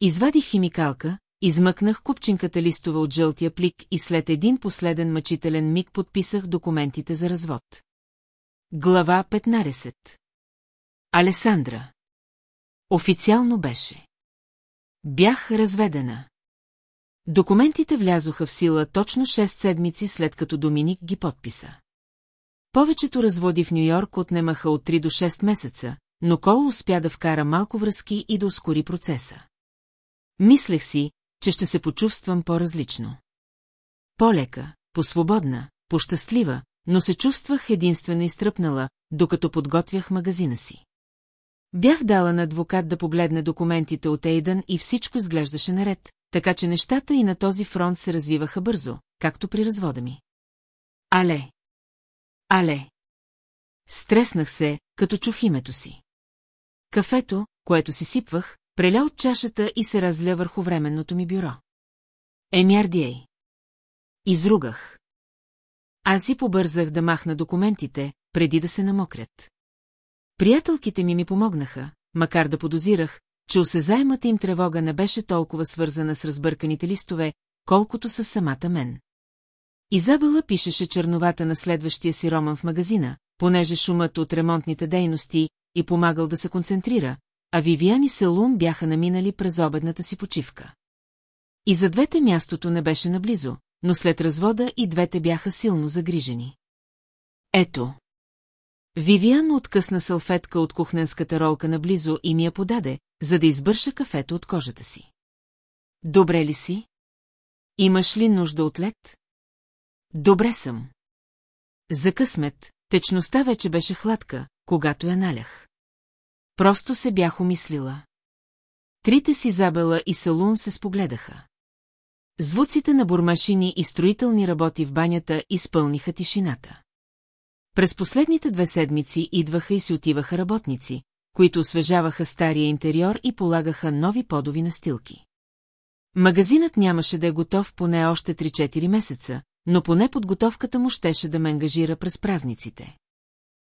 Извадих химикалка, измъкнах купчинката листове от жълтия плик и след един последен мъчителен миг подписах документите за развод. Глава 15 Алесандра Официално беше. Бях разведена. Документите влязоха в сила точно 6 седмици след като Доминик ги подписа. Повечето разводи в Нью-Йорк отнемаха от 3 до 6 месеца, но Кол успя да вкара малко връзки и да ускори процеса. Мислех си, че ще се почувствам по-различно. По-лека, по-свободна, по-щастлива, но се чувствах единствено изтръпнала, докато подготвях магазина си. Бях дала на адвокат да погледне документите от Ейдън и всичко изглеждаше наред, така че нещата и на този фронт се развиваха бързо, както при развода ми. Але! Але! Стреснах се, като чух името си. Кафето, което си сипвах, преля от чашата и се разля върху временното ми бюро. Емярдией. Изругах. Аз си побързах да махна документите, преди да се намокрят. Приятелките ми ми помогнаха, макар да подозирах, че осезаемата им тревога не беше толкова свързана с разбърканите листове, колкото с самата мен. Изабела пишеше черновата на следващия си роман в магазина, понеже шумът от ремонтните дейности и помагал да се концентрира, а Вивиан и Селун бяха наминали през обедната си почивка. И за двете мястото не беше наблизо, но след развода и двете бяха силно загрижени. Ето. Вивиан откъсна салфетка от кухненската ролка наблизо и ми я подаде, за да избърша кафето от кожата си. Добре ли си? Имаш ли нужда от лед? Добре съм. За късмет, течността вече беше хладка, когато я налях. Просто се бях умислила. Трите си Забела и Салун се спогледаха. Звуците на бурмашини и строителни работи в банята изпълниха тишината. През последните две седмици идваха и си отиваха работници, които освежаваха стария интериор и полагаха нови подови настилки. Магазинът нямаше да е готов поне още 3-4 месеца, но поне подготовката му щеше да ме ангажира през празниците.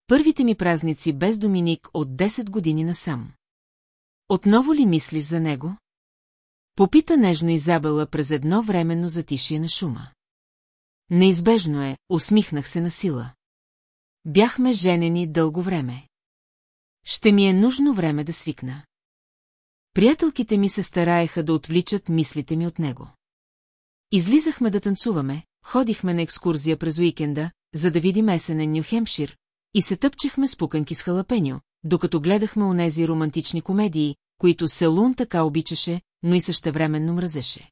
Първите ми празници без Доминик от 10 години насам. Отново ли мислиш за него? Попита нежно Изабела през едно временно затишие на шума. Неизбежно е, усмихнах се на сила. Бяхме женени дълго време. Ще ми е нужно време да свикна. Приятелките ми се стараеха да отвличат мислите ми от него. Излизахме да танцуваме, ходихме на екскурзия през уикенда, за да видим есенен Нюхемшир, и се тъпчехме с пуканки с халапеньо, докато гледахме онези романтични комедии, които Селун така обичаше, но и същевременно мразеше.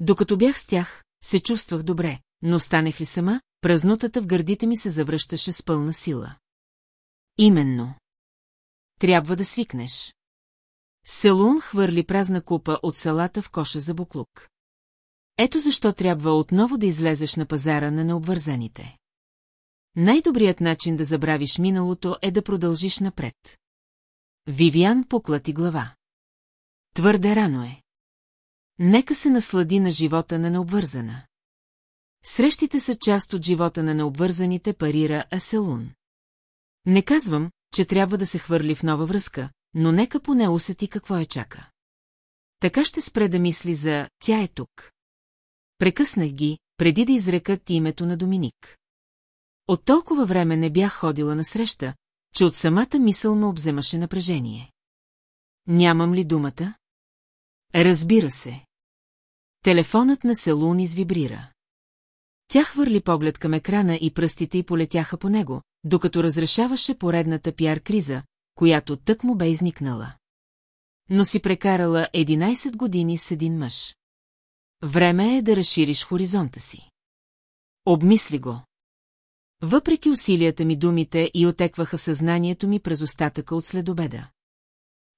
Докато бях с тях, се чувствах добре, но станех ли сама, празнутата в гърдите ми се завръщаше с пълна сила. Именно. Трябва да свикнеш. Селун хвърли празна купа от салата в коша за буклук. Ето защо трябва отново да излезеш на пазара на необвързаните. Най-добрият начин да забравиш миналото е да продължиш напред. Вивиан поклати глава. Твърде рано е. Нека се наслади на живота на необвързана. Срещите са част от живота на необвързаните, парира Аселун. Не казвам, че трябва да се хвърли в нова връзка, но нека поне усети какво я чака. Така ще спре да мисли за «тя е тук». Прекъснах ги, преди да изрекат името на Доминик. От толкова време не бях ходила на среща, че от самата мисъл ме обземаше напрежение. Нямам ли думата? Разбира се. Телефонът на Селун извибрира. Тя хвърли поглед към екрана и пръстите й полетяха по него, докато разрешаваше поредната пиар-криза, която тък му бе изникнала. Но си прекарала 11 години с един мъж. Време е да разшириш хоризонта си. Обмисли го. Въпреки усилията ми думите и отекваха в съзнанието ми през остатъка от следобеда.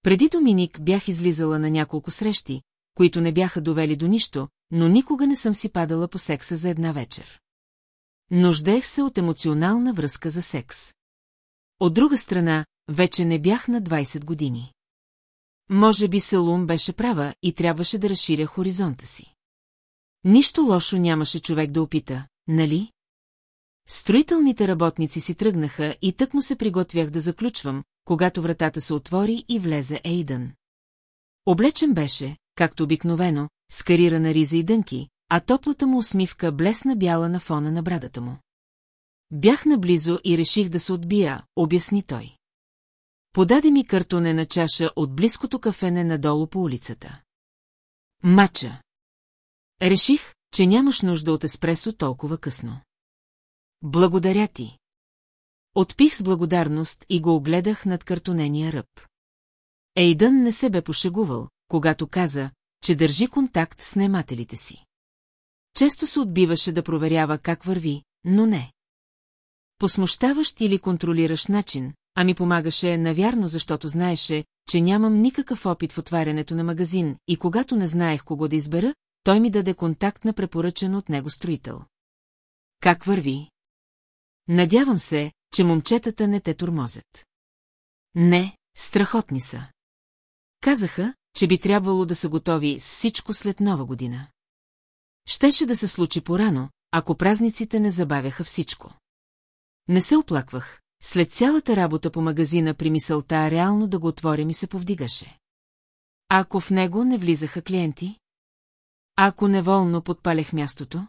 Преди Доминик бях излизала на няколко срещи, които не бяха довели до нищо, но никога не съм си падала по секса за една вечер. Нуждаех се от емоционална връзка за секс. От друга страна, вече не бях на 20 години. Може би Селум беше права и трябваше да разширя хоризонта си. Нищо лошо нямаше човек да опита, нали? Строителните работници си тръгнаха и тък му се приготвях да заключвам, когато вратата се отвори и влезе Ейдън. Облечен беше, както обикновено, с карирана риза и дънки, а топлата му усмивка блесна бяла на фона на брадата му. Бях наблизо и реших да се отбия, обясни той. Подаде ми картонена чаша от близкото кафене надолу по улицата. Мача. Реших, че нямаш нужда от еспресо толкова късно. Благодаря ти. Отпих с благодарност и го огледах над картонения ръб. Ейдън не се бе пошегувал, когато каза, че държи контакт с наемателите си. Често се отбиваше да проверява как върви, но не. Посмущаващ или контролираш начин, а ми помагаше навярно, защото знаеше, че нямам никакъв опит в отварянето на магазин и когато не знаех кого да избера, той ми даде контакт на препоръчен от него строител. Как върви? Надявам се, че момчетата не те турмозят. Не, страхотни са. Казаха, че би трябвало да са готови всичко след нова година. Щеше да се случи порано, ако празниците не забавяха всичко. Не се оплаквах, след цялата работа по магазина при мисълта реално да го отворя ми се повдигаше. Ако в него не влизаха клиенти? Ако неволно подпалях мястото?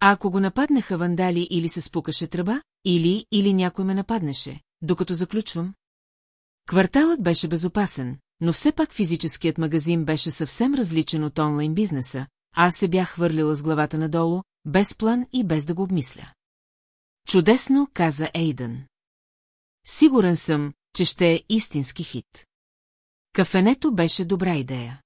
Ако го нападнаха вандали или се спукаше тръба, или, или някой ме нападнеше, докато заключвам? Кварталът беше безопасен, но все пак физическият магазин беше съвсем различен от онлайн бизнеса, аз се бях хвърлила с главата надолу, без план и без да го обмисля. Чудесно, каза Ейдън. Сигурен съм, че ще е истински хит. Кафенето беше добра идея.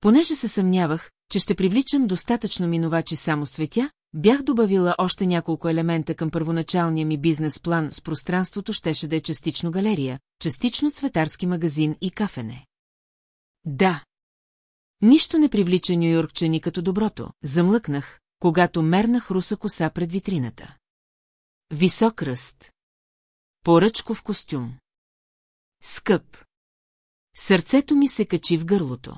Понеже се съмнявах, че ще привличам достатъчно минувачи само с цветя, бях добавила още няколко елемента към първоначалния ми бизнес план с пространството щеше да е частично галерия, частично цветарски магазин и кафене. Да. Нищо не привлича нюйоркчани като доброто, замлъкнах, когато мернах руса коса пред витрината. Висок ръст. Поръчков костюм. Скъп. Сърцето ми се качи в гърлото.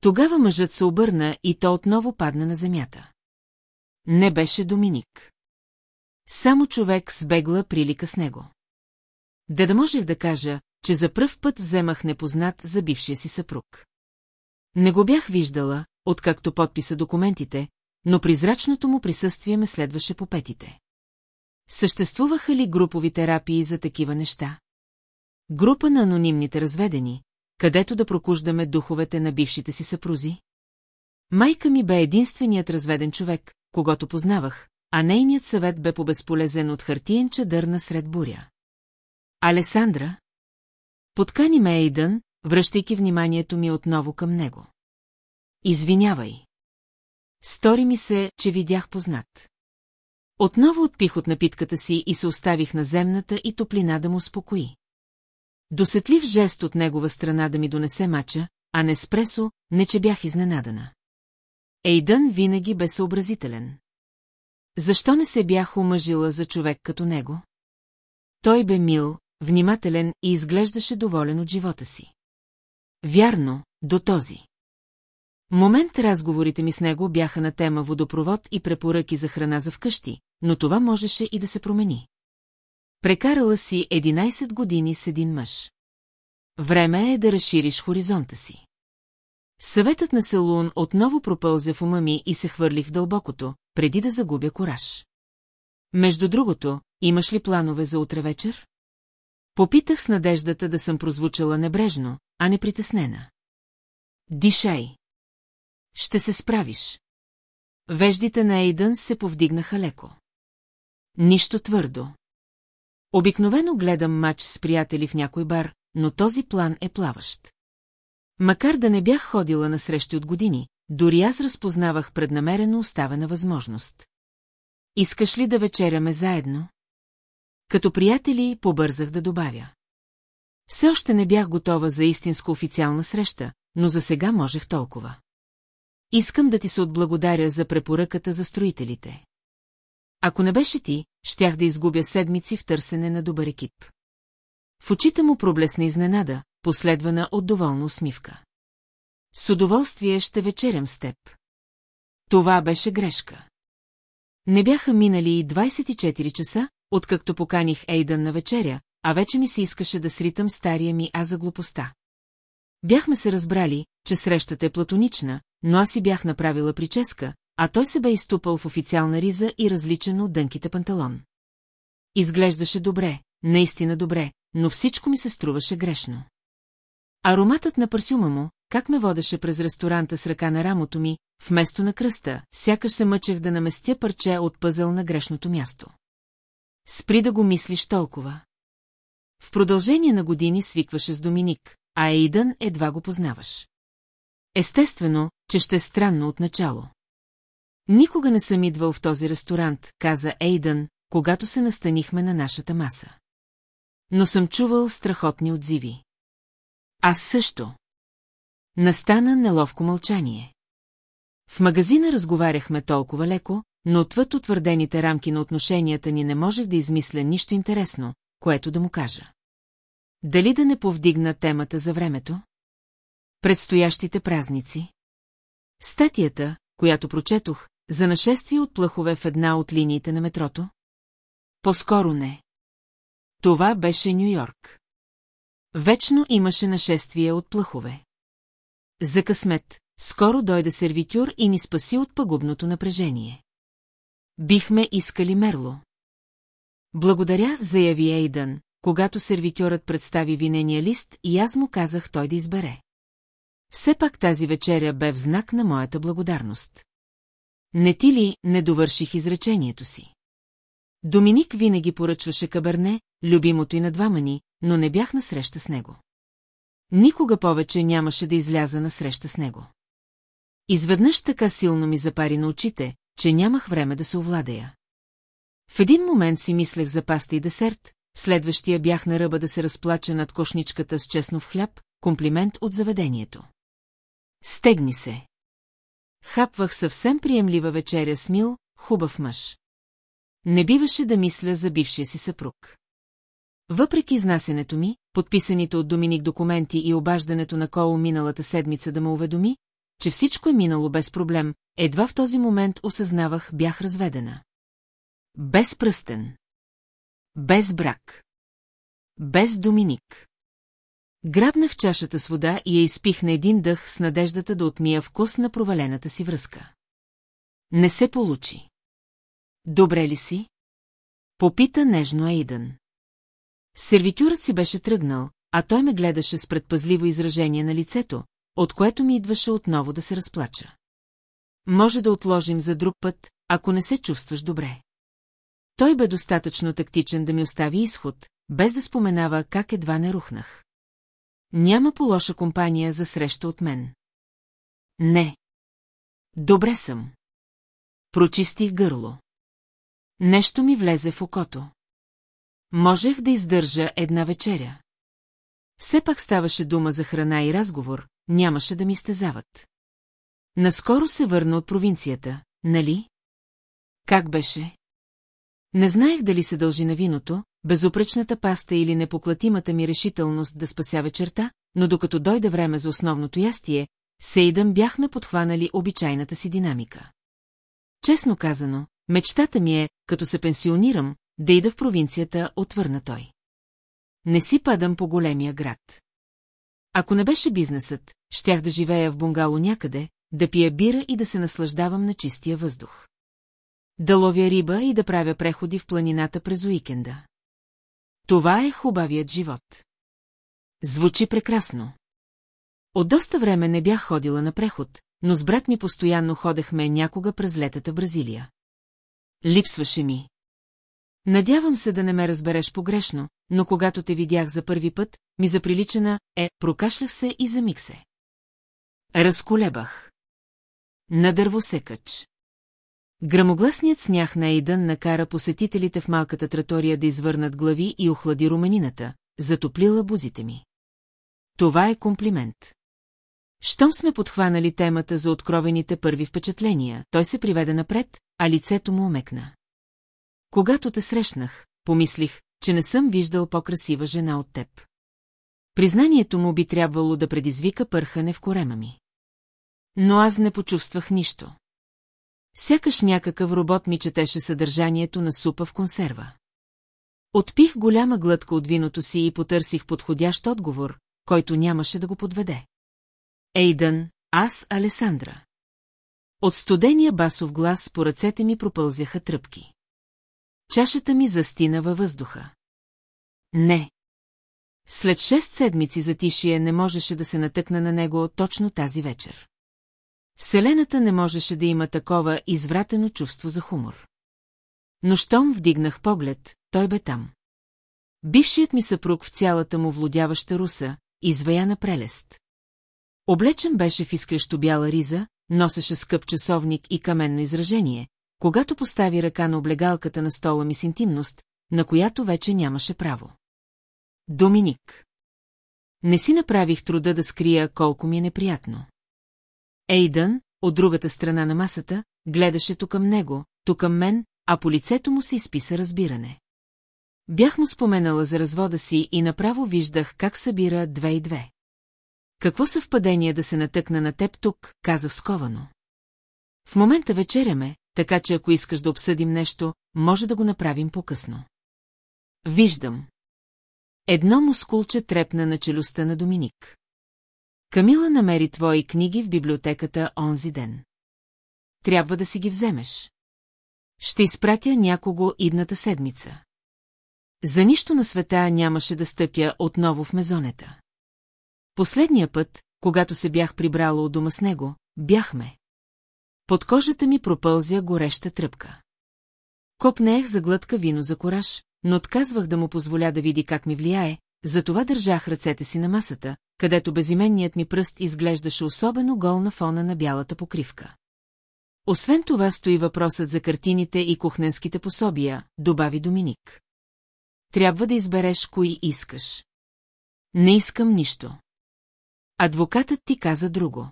Тогава мъжът се обърна и то отново падна на земята. Не беше Доминик. Само човек с бегла прилика с него. Да да можех да кажа, че за пръв път вземах непознат за бившия си съпруг. Не го бях виждала, откакто подписа документите, но призрачното му присъствие ме следваше по петите. Съществуваха ли групови терапии за такива неща? Група на анонимните разведени, където да прокуждаме духовете на бившите си съпрузи? Майка ми бе единственият разведен човек, когато познавах, а нейният съвет бе побезполезен от хартиен чадър насред буря. Алесандра? Подкани ме Ейдън, връщайки вниманието ми отново към него. Извинявай. Стори ми се, че видях познат. Отново отпих от напитката си и се оставих на земната и топлина да му спокои. Досетлив жест от негова страна да ми донесе мача, а не спресо, не че бях изненадана. Ейдън винаги бе съобразителен. Защо не се бях омъжила за човек като него? Той бе мил, внимателен и изглеждаше доволен от живота си. Вярно, до този. Момент разговорите ми с него бяха на тема водопровод и препоръки за храна за вкъщи, но това можеше и да се промени. Прекарала си 11 години с един мъж. Време е да разшириш хоризонта си. Съветът на Селун отново пропълзя в ума ми и се хвърлих в дълбокото, преди да загубя кораж. Между другото, имаш ли планове за утре вечер? Попитах с надеждата да съм прозвучала небрежно, а не притеснена. Дишай. Ще се справиш. Веждите на Ейдън се повдигнаха леко. Нищо твърдо. Обикновено гледам матч с приятели в някой бар, но този план е плаващ. Макар да не бях ходила на срещи от години, дори аз разпознавах преднамерено оставена възможност. Искаш ли да вечеряме заедно? Като приятели побързах да добавя. Все още не бях готова за истинска официална среща, но за сега можех толкова. Искам да ти се отблагодаря за препоръката за строителите. Ако не беше ти, щях да изгубя седмици в търсене на добър екип. В очите му проблесна изненада, последвана от доволна усмивка. С удоволствие ще вечерям с теб. Това беше грешка. Не бяха минали и 24 часа, откакто поканих Ейдън на вечеря, а вече ми се искаше да сритам стария ми а за глупостта. Бяхме се разбрали, че срещата е платонична, но аз си бях направила прическа, а той се бе изтупал в официална риза и различен от дънките панталон. Изглеждаше добре, наистина добре, но всичко ми се струваше грешно. Ароматът на парфюма му, как ме водеше през ресторанта с ръка на рамото ми, вместо на кръста, сякаш се мъчех да наместя парче от пъзел на грешното място. Спри да го мислиш толкова. В продължение на години свикваше с Доминик, а Ейдън едва го познаваш. Естествено, че ще е странно отначало. Никога не съм идвал в този ресторант, каза Ейдън, когато се настанихме на нашата маса. Но съм чувал страхотни отзиви. Аз също. Настана неловко мълчание. В магазина разговаряхме толкова леко, но отвъд утвърдените рамки на отношенията ни не можех да измисля нищо интересно, което да му кажа. Дали да не повдигна темата за времето? Предстоящите празници? Статията, която прочетох, за нашествие от плъхове в една от линиите на метрото? По-скоро не. Това беше Нью-Йорк. Вечно имаше нашествие от плъхове. За късмет, скоро дойде сервитюр и ни спаси от пагубното напрежение. Бихме искали мерло. Благодаря, заяви Ейдън, когато сервитьорът представи винения лист и аз му казах той да избере. Все пак тази вечеря бе в знак на моята благодарност. Не ти ли не довърших изречението си? Доминик винаги поръчваше каберне, любимото и на двама ни, но не бях на среща с него. Никога повече нямаше да изляза на среща с него. Изведнъж така силно ми запари на очите, че нямах време да се овладея. В един момент си мислех за паста и десерт, следващия бях на ръба да се разплача над кошничката с честнов хляб, комплимент от заведението. Стегни се. Хапвах съвсем приемлива вечеря с мил, хубав мъж. Не биваше да мисля за бившия си съпруг. Въпреки изнасенето ми, подписаните от Доминик документи и обаждането на Кол миналата седмица да ме уведоми, че всичко е минало без проблем, едва в този момент осъзнавах бях разведена. Без пръстен. Без брак. Без Доминик. Грабнах чашата с вода и я изпих на един дъх с надеждата да отмия вкус на провалената си връзка. Не се получи. Добре ли си? Попита нежно Ейдън. Сервитюрът си беше тръгнал, а той ме гледаше с предпазливо изражение на лицето, от което ми идваше отново да се разплача. Може да отложим за друг път, ако не се чувстваш добре. Той бе достатъчно тактичен да ми остави изход, без да споменава как едва не рухнах. Няма по-лоша компания за среща от мен. Не. Добре съм. Прочистих гърло. Нещо ми влезе в окото. Можех да издържа една вечеря. Все пак ставаше дума за храна и разговор, нямаше да ми стезават. Наскоро се върна от провинцията, нали? Как беше? Не знаех дали се дължи на виното, безупречната паста или непоклатимата ми решителност да спася вечерта, но докато дойде време за основното ястие, Сейдън бяхме подхванали обичайната си динамика. Честно казано, мечтата ми е, като се пенсионирам, да ида в провинцията, отвърна той. Не си падам по големия град. Ако не беше бизнесът, щях да живея в бунгало някъде, да пия бира и да се наслаждавам на чистия въздух. Да ловя риба и да правя преходи в планината през уикенда. Това е хубавият живот. Звучи прекрасно. От доста време не бях ходила на преход, но с брат ми постоянно ходехме някога през летата Бразилия. Липсваше ми. Надявам се да не ме разбереш погрешно, но когато те видях за първи път, ми заприличана е, прокашлях се и замиг се. Разколебах. На дървосекач. Грамогласният снях на Ейдън накара посетителите в малката тратория да извърнат глави и охлади руменината, затоплила бузите ми. Това е комплимент. Щом сме подхванали темата за откровените първи впечатления, той се приведе напред, а лицето му омекна. Когато те срещнах, помислих, че не съм виждал по-красива жена от теб. Признанието му би трябвало да предизвика пърхане в корема ми. Но аз не почувствах нищо. Сякаш някакъв робот ми четеше съдържанието на супа в консерва. Отпих голяма глътка от виното си и потърсих подходящ отговор, който нямаше да го подведе. Ейдън, аз Алесандра. От студения басов глас по ръцете ми пропълзяха тръпки. Чашата ми застина във въздуха. Не. След шест седмици затишие не можеше да се натъкна на него точно тази вечер. Вселената не можеше да има такова извратено чувство за хумор. Но щом вдигнах поглед, той бе там. Бившият ми съпруг в цялата му владяваща руса, изваяна прелест. Облечен беше в изкрещо бяла риза, носеше скъп часовник и каменно изражение, когато постави ръка на облегалката на стола ми с интимност, на която вече нямаше право. Доминик. Не си направих труда да скрия колко ми е неприятно. Ейдън, от другата страна на масата, гледаше то към него, то към мен, а по лицето му се изписа разбиране. Бях му споменала за развода си и направо виждах как събира две и две. Какво съвпадение да се натъкна на теб тук, каза сковано. В момента вечеряме, така че ако искаш да обсъдим нещо, може да го направим по-късно. Виждам. Едно мускулче трепна на челюстта на Доминик. Камила намери твои книги в библиотеката онзи ден. Трябва да си ги вземеш. Ще изпратя някого идната седмица. За нищо на света нямаше да стъпя отново в мезонета. Последния път, когато се бях прибрала от дома с него, бяхме. Под кожата ми пропълзя гореща тръпка. Копнеех за глътка вино за кораж, но отказвах да му позволя да види как ми влияе, затова държах ръцете си на масата, където безименният ми пръст изглеждаше особено гол на фона на бялата покривка. Освен това стои въпросът за картините и кухненските пособия, добави Доминик. Трябва да избереш кои искаш. Не искам нищо. Адвокатът ти каза друго.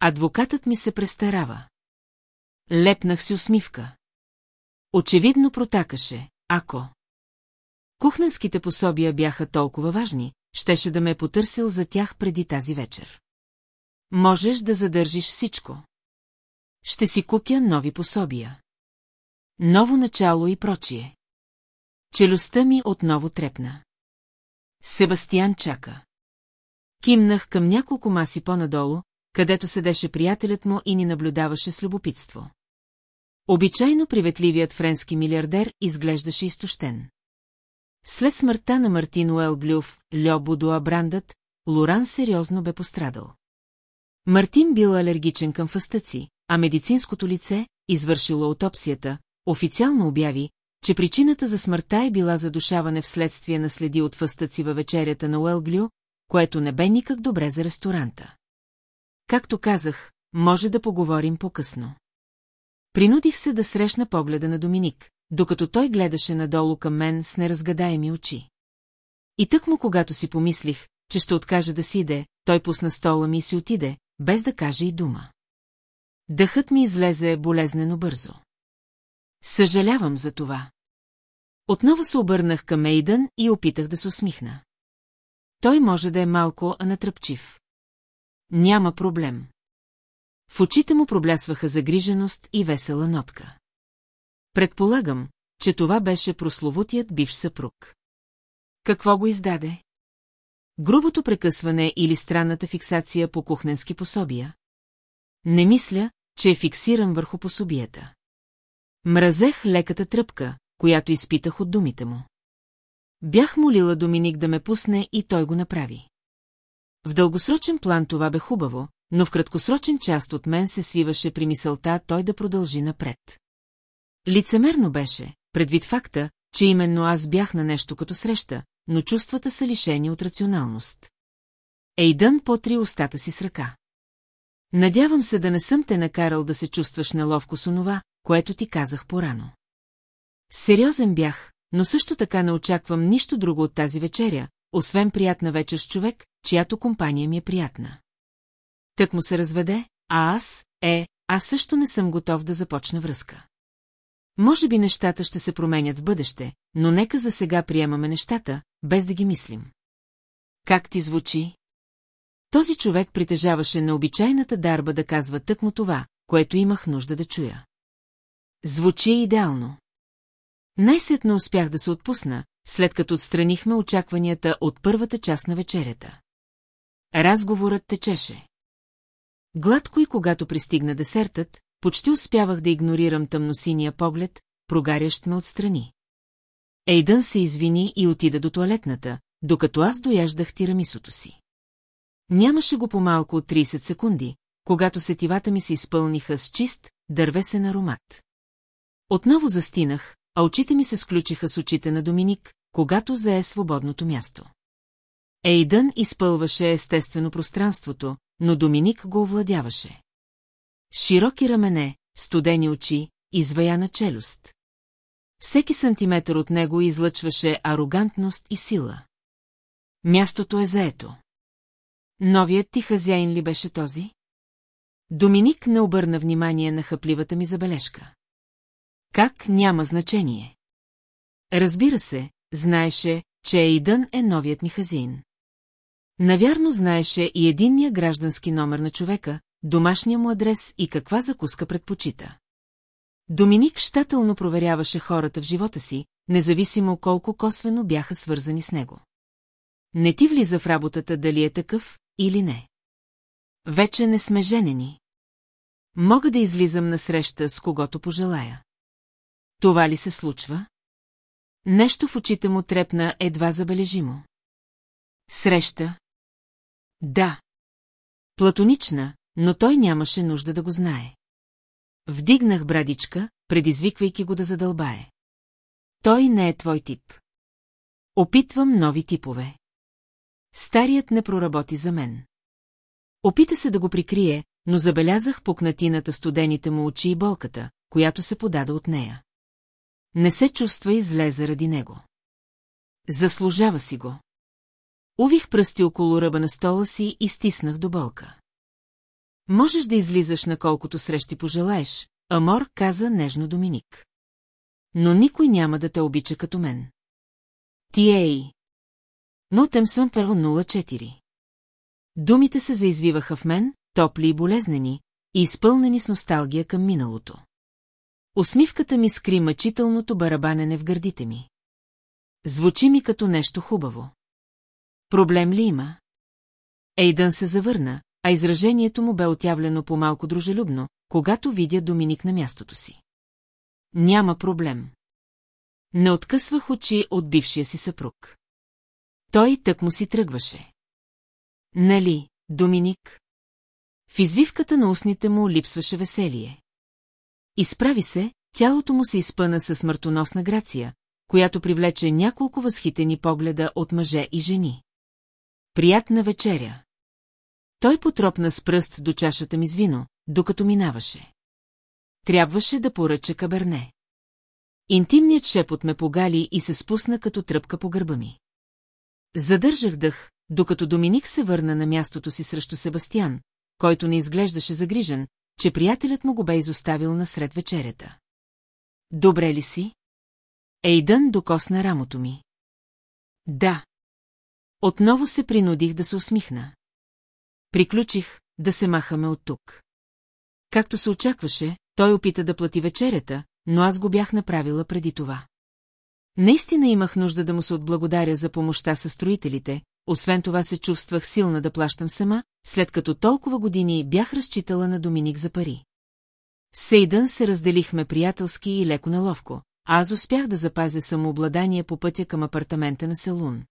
Адвокатът ми се престарава. Лепнах си усмивка. Очевидно протакаше, ако... Кухненските пособия бяха толкова важни, щеше да ме е потърсил за тях преди тази вечер. Можеш да задържиш всичко. Ще си купя нови пособия. Ново начало и прочие. Челюстта ми отново трепна. Себастиян чака. Кимнах към няколко маси по-надолу, където седеше приятелят му и ни наблюдаваше с любопитство. Обичайно приветливият френски милиардер изглеждаше изтощен. След смъртта на Мартин Уел Глюв, Льо Будуа Брандът, Лоран сериозно бе пострадал. Мартин бил алергичен към фъстъци, а медицинското лице, извършило аутопсията, официално обяви, че причината за смъртта е била задушаване вследствие на следи от фъстъци във вечерята на Уелглю, което не бе никак добре за ресторанта. Както казах, може да поговорим по-късно. Принудих се да срещна погледа на Доминик, докато той гледаше надолу към мен с неразгадаеми очи. И тък му, когато си помислих, че ще откаже да си иде, той пусна стола ми и си отиде, без да каже и дума. Дъхът ми излезе болезнено бързо. Съжалявам за това. Отново се обърнах към Мейдън и опитах да се усмихна. Той може да е малко натръпчив. Няма проблем. В очите му проблясваха загриженост и весела нотка. Предполагам, че това беше прословутият бивш съпруг. Какво го издаде? Грубото прекъсване или странната фиксация по кухненски пособия? Не мисля, че е фиксиран върху пособията. Мразех леката тръпка, която изпитах от думите му. Бях молила Доминик да ме пусне и той го направи. В дългосрочен план това бе хубаво, но в краткосрочен част от мен се свиваше при мисълта той да продължи напред. Лицемерно беше, предвид факта, че именно аз бях на нещо като среща, но чувствата са лишени от рационалност. Ейдън потри устата си с ръка. Надявам се да не съм те накарал да се чувстваш неловко с онова, което ти казах порано. Сериозен бях, но също така не очаквам нищо друго от тази вечеря, освен приятна вечер с човек, чиято компания ми е приятна. Тък му се разведе, а аз, е, аз също не съм готов да започна връзка. Може би нещата ще се променят в бъдеще, но нека за сега приемаме нещата, без да ги мислим. Как ти звучи? Този човек притежаваше необичайната дарба да казва тъкмо това, което имах нужда да чуя. Звучи идеално. Най-сетно успях да се отпусна, след като отстранихме очакванията от първата част на вечерята. Разговорът течеше. Гладко и когато пристигна десертът, почти успявах да игнорирам тъмносиния поглед, прогарящ ме отстрани. Ейдън се извини и отида до туалетната, докато аз дояждах тирамисото си. Нямаше го по-малко от 30 секунди, когато сетивата ми се изпълниха с чист, дървесен аромат. Отново застинах, а очите ми се сключиха с очите на Доминик, когато зае свободното място. Ейдън изпълваше естествено пространството, но Доминик го овладяваше. Широки рамене, студени очи, изваяна челюст. Всеки сантиметър от него излъчваше арогантност и сила. Мястото е заето. Новият ти хазяин ли беше този? Доминик не обърна внимание на хъпливата ми забележка. Как няма значение? Разбира се, знаеше, че Ейдън е новият ми хазин. Навярно знаеше и единния граждански номер на човека, домашния му адрес и каква закуска предпочита. Доминик щателно проверяваше хората в живота си, независимо колко косвено бяха свързани с него. Не ти влиза в работата дали е такъв или не. Вече не сме женени. Мога да излизам на среща с когото пожелая. Това ли се случва? Нещо в очите му трепна едва забележимо. Среща? Да. Платонична, но той нямаше нужда да го знае. Вдигнах брадичка, предизвиквайки го да задълбае. Той не е твой тип. Опитвам нови типове. Старият не проработи за мен. Опита се да го прикрие, но забелязах пукнатината студените му очи и болката, която се подаде от нея. Не се чувства и зле заради него. Заслужава си го. Увих пръсти около ръба на стола си и стиснах до болка. Можеш да излизаш на колкото срещи пожелаеш, Амор каза нежно Доминик. Но никой няма да те обича като мен. Ти ей. Но тем съм перо 04. Думите се заизвиваха в мен, топли и болезнени, и изпълнени с носталгия към миналото. Усмивката ми скри мъчителното барабанене в гърдите ми. Звучи ми като нещо хубаво. Проблем ли има? Ейдън се завърна, а изражението му бе отявлено по-малко дружелюбно, когато видя Доминик на мястото си. Няма проблем. Не откъсвах очи от бившия си съпруг. Той тък му си тръгваше. Нали, Доминик? В извивката на устните му липсваше веселие. Изправи се, тялото му се изпъна със смъртоносна грация, която привлече няколко възхитени погледа от мъже и жени. Приятна вечеря. Той потропна с пръст до чашата ми с вино, докато минаваше. Трябваше да поръча каберне. Интимният шепот ме погали и се спусна като тръпка по гърба ми. Задържах дъх, докато Доминик се върна на мястото си срещу Себастиян, който не изглеждаше загрижен, че приятелят му го бе изоставил насред вечерята. Добре ли си? Ейдън докосна рамото ми. Да. Отново се принудих да се усмихна. Приключих да се махаме от тук. Както се очакваше, той опита да плати вечерята, но аз го бях направила преди това. Наистина имах нужда да му се отблагодаря за помощта със строителите, освен това се чувствах силна да плащам сама, след като толкова години бях разчитала на Доминик за пари. Сейдън се разделихме приятелски и леко наловко, а аз успях да запазя самообладание по пътя към апартамента на Селун.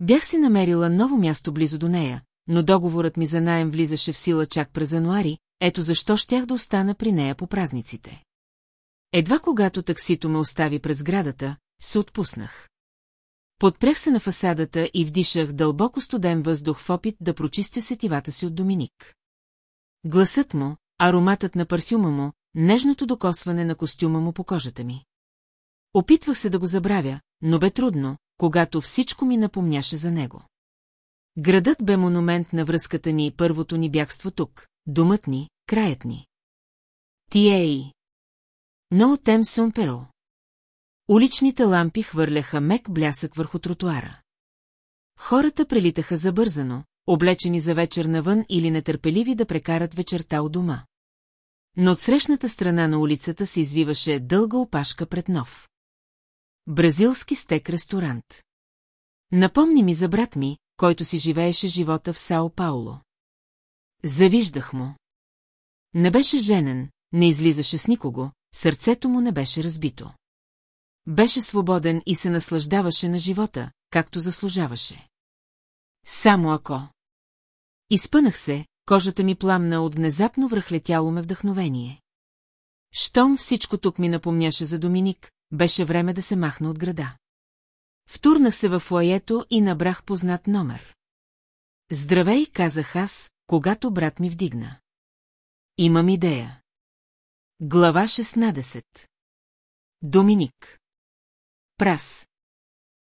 Бях си намерила ново място близо до нея, но договорът ми за найем влизаше в сила чак през януари, ето защо щях да остана при нея по празниците. Едва когато таксито ме остави пред сградата, се отпуснах. Подпрях се на фасадата и вдишах дълбоко студен въздух в опит да прочистя сетивата си от Доминик. Гласът му, ароматът на парфюма му, нежното докосване на костюма му по кожата ми. Опитвах се да го забравя, но бе трудно, когато всичко ми напомняше за него. Градът бе монумент на връзката ни и първото ни бягство тук, думът ни, краят ни. Тией. Но тем сум перо. Уличните лампи хвърляха мек блясък върху тротуара. Хората прелитаха забързано, облечени за вечер навън или нетърпеливи да прекарат вечерта у дома. Но от срещната страна на улицата се извиваше дълга опашка пред нов. Бразилски стек ресторант. Напомни ми за брат ми, който си живееше живота в Сао Пауло. Завиждах му. Не беше женен, не излизаше с никого, сърцето му не беше разбито. Беше свободен и се наслаждаваше на живота, както заслужаваше. Само ако. Изпънах се, кожата ми пламна от внезапно връхлетяло ме вдъхновение. Щом всичко тук ми напомняше за Доминик, беше време да се махна от града. Втурнах се в лаето и набрах познат номер. Здравей, казах аз, когато брат ми вдигна. Имам идея. Глава 16 Доминик Прас.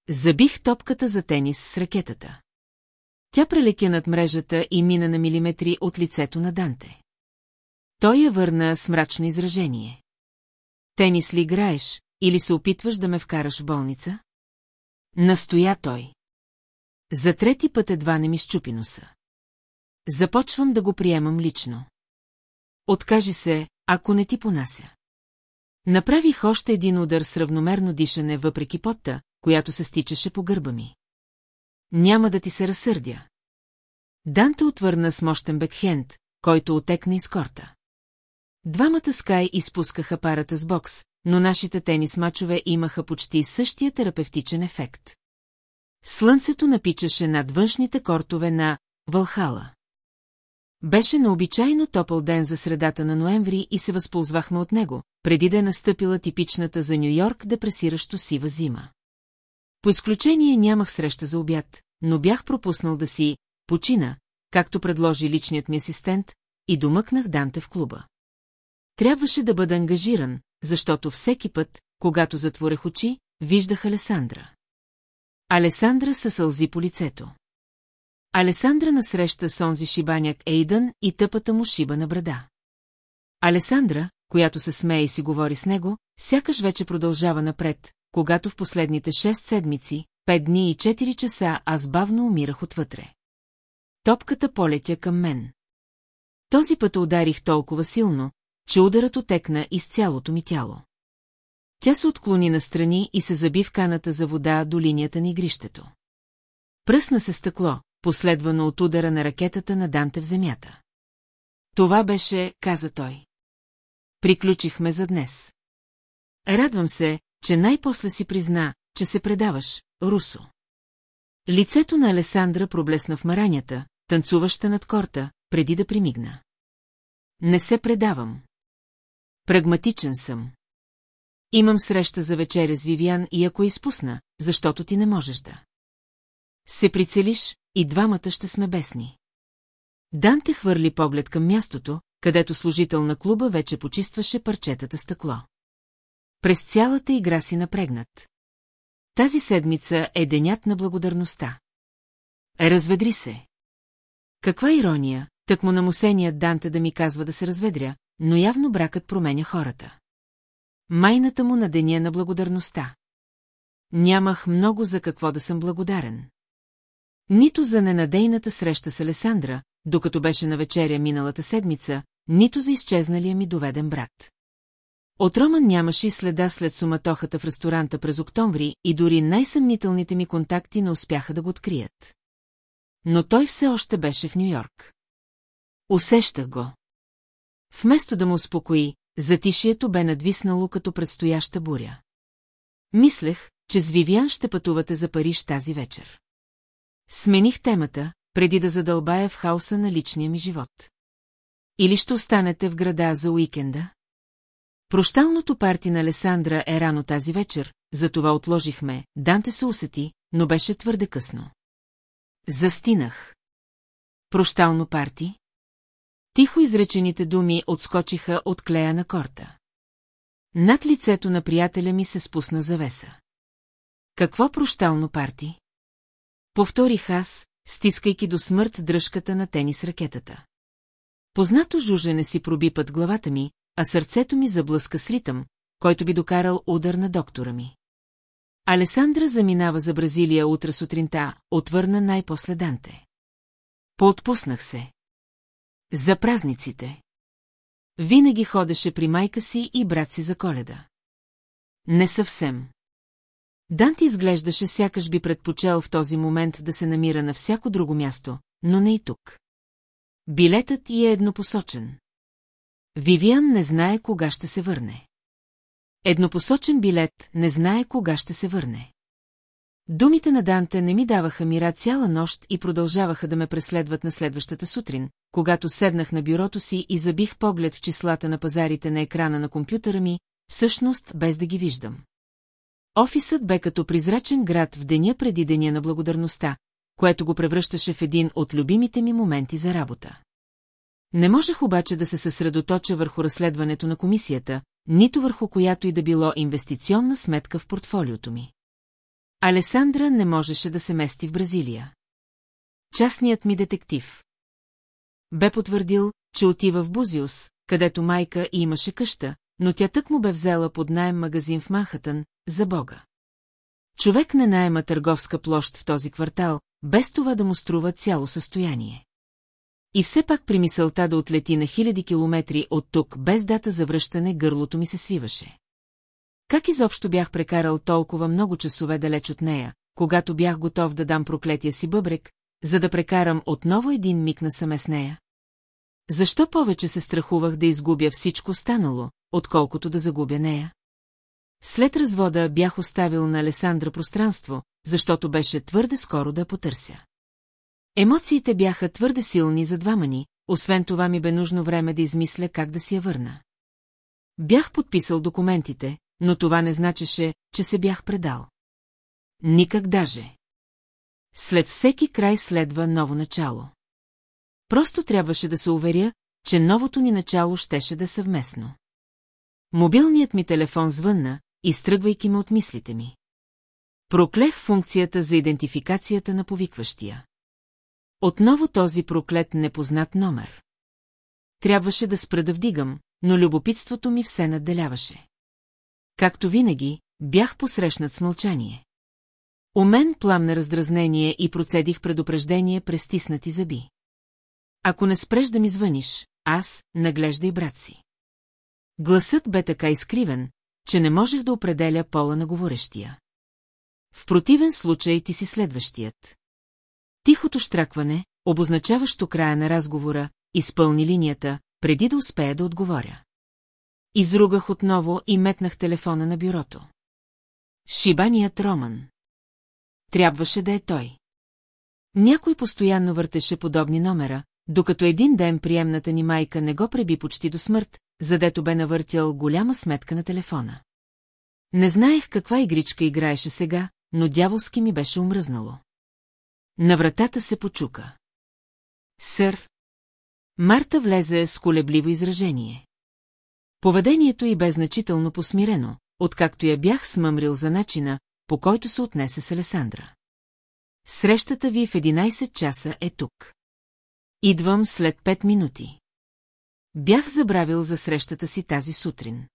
Забих топката за тенис с ракетата. Тя прелетя над мрежата и мина на милиметри от лицето на Данте. Той я върна с мрачно изражение. Тенис ли играеш, или се опитваш да ме вкараш в болница? Настоя той. За трети път едва не ми щупи носа. Започвам да го приемам лично. Откажи се, ако не ти понася. Направих още един удар с равномерно дишане въпреки потта, която се стичаше по гърба ми. Няма да ти се разсърдя. Данте отвърна с мощен бекхенд, който отекна из корта. Двамата скай изпускаха парата с бокс, но нашите тенис мачове имаха почти същия терапевтичен ефект. Слънцето напичаше над външните кортове на Валхала. Беше необичайно топъл ден за средата на ноември и се възползвахме от него, преди да е настъпила типичната за Нью-Йорк депресиращо сива зима. По изключение нямах среща за обяд, но бях пропуснал да си почина, както предложи личният ми асистент, и домъкнах Данте в клуба. Трябваше да бъда ангажиран, защото всеки път, когато затворех очи, виждах Алесандра. Алесандра със сълзи по лицето. Алесандра насреща с онзи шибаняк Ейдън и тъпата му шиба на брада. Алесандра, която се смее и си говори с него, сякаш вече продължава напред, когато в последните шест седмици, пет дни и четири часа аз бавно умирах отвътре. Топката полетя към мен. Този път ударих толкова силно, че ударът отекна из цялото ми тяло. Тя се отклони настрани и се заби в каната за вода до линията на игрището. Пръсна се стъкло, последвано от удара на ракетата на Данте в земята. Това беше, каза той. Приключихме за днес. Радвам се, че най-после си призна, че се предаваш, Русо. Лицето на Алесандра проблесна в маранята, танцуваща над корта, преди да примигна. Не се предавам. Прагматичен съм. Имам среща за вечеря с Вивиан и ако изпусна, защото ти не можеш да. Се прицелиш и двамата ще сме бесни. Данте хвърли поглед към мястото, където служител на клуба вече почистваше парчетата стъкло. През цялата игра си напрегнат. Тази седмица е денят на благодарността. Разведри се. Каква ирония, так му намусеният Данте да ми казва да се разведря, но явно бракът променя хората. Майната му на деня на благодарността. Нямах много за какво да съм благодарен. Нито за ненадейната среща с Алесандра, докато беше на вечеря миналата седмица, нито за изчезналия ми доведен брат. От Роман нямаше следа след суматохата в ресторанта през октомври и дори най-съмнителните ми контакти не успяха да го открият. Но той все още беше в Нью-Йорк. Усещах го. Вместо да му успокои, затишието бе надвиснало като предстояща буря. Мислех, че с Вивиан ще пътувате за Париж тази вечер. Смених темата, преди да задълбая в хаоса на личния ми живот. Или ще останете в града за уикенда? Прощалното парти на Алесандра е рано тази вечер, затова отложихме, Данте се усети, но беше твърде късно. Застинах. Прощално парти? Тихо изречените думи отскочиха от клея на корта. Над лицето на приятеля ми се спусна завеса. Какво прощално парти? Повторих аз, стискайки до смърт дръжката на тенис ракетата. Познато жужене си проби път главата ми, а сърцето ми заблъска с ритъм, който би докарал удар на доктора ми. Алесандра заминава за Бразилия утре сутринта, отвърна най-после Данте. Поотпуснах се. За празниците. Винаги ходеше при майка си и брат си за коледа. Не съвсем. Данти изглеждаше сякаш би предпочел в този момент да се намира на всяко друго място, но не и тук. Билетът и е еднопосочен. Вивиан не знае кога ще се върне. Еднопосочен билет не знае кога ще се върне. Думите на Данте не ми даваха мира цяла нощ и продължаваха да ме преследват на следващата сутрин, когато седнах на бюрото си и забих поглед в числата на пазарите на екрана на компютъра ми, всъщност без да ги виждам. Офисът бе като призрачен град в деня преди деня на благодарността, което го превръщаше в един от любимите ми моменти за работа. Не можех обаче да се съсредоточа върху разследването на комисията, нито върху която и да било инвестиционна сметка в портфолиото ми. Алесандра не можеше да се мести в Бразилия. Частният ми детектив. Бе потвърдил, че отива в Бузиус, където майка и имаше къща, но тя тък му бе взела под найем магазин в Махатън, за Бога. Човек не найема търговска площ в този квартал, без това да му струва цяло състояние. И все пак при мисълта да отлети на хиляди километри от тук без дата за връщане гърлото ми се свиваше. Как изобщо бях прекарал толкова много часове далеч от нея, когато бях готов да дам проклетия си бъбрек, за да прекарам отново един миг насаме с нея? Защо повече се страхувах да изгубя всичко станало, отколкото да загубя нея? След развода бях оставил на Алесандра пространство, защото беше твърде скоро да потърся. Емоциите бяха твърде силни за двама ни, освен това ми бе нужно време да измисля как да си я върна. Бях подписал документите, но това не значеше, че се бях предал. Никак даже. След всеки край следва ново начало. Просто трябваше да се уверя, че новото ни начало щеше да е съвместно. Мобилният ми телефон звънна, изтръгвайки ме от мислите ми. Проклех функцията за идентификацията на повикващия. Отново този проклет непознат номер. Трябваше да спра да вдигам, но любопитството ми все надделяваше. Както винаги, бях посрещнат с мълчание. У мен пламна раздразнение и процедих предупреждение през стиснати зъби. Ако не спреш да ми звъниш, аз наглеждай брат си. Гласът бе така изкривен, че не можех да определя пола на говорещия. В противен случай ти си следващият. Тихото штракване, обозначаващо края на разговора, изпълни линията, преди да успея да отговоря. Изругах отново и метнах телефона на бюрото. Шибаният Роман. Трябваше да е той. Някой постоянно въртеше подобни номера, докато един ден приемната ни майка не го преби почти до смърт, задето бе навъртял голяма сметка на телефона. Не знаех каква игричка играеше сега, но дяволски ми беше умръзнало. На вратата се почука. Сър. Марта влезе с колебливо изражение. Поведението й бе значително посмирено, откакто я бях смъмрил за начина, по който се отнесе с Алесандра. Срещата ви в 11 часа е тук. Идвам след 5 минути. Бях забравил за срещата си тази сутрин.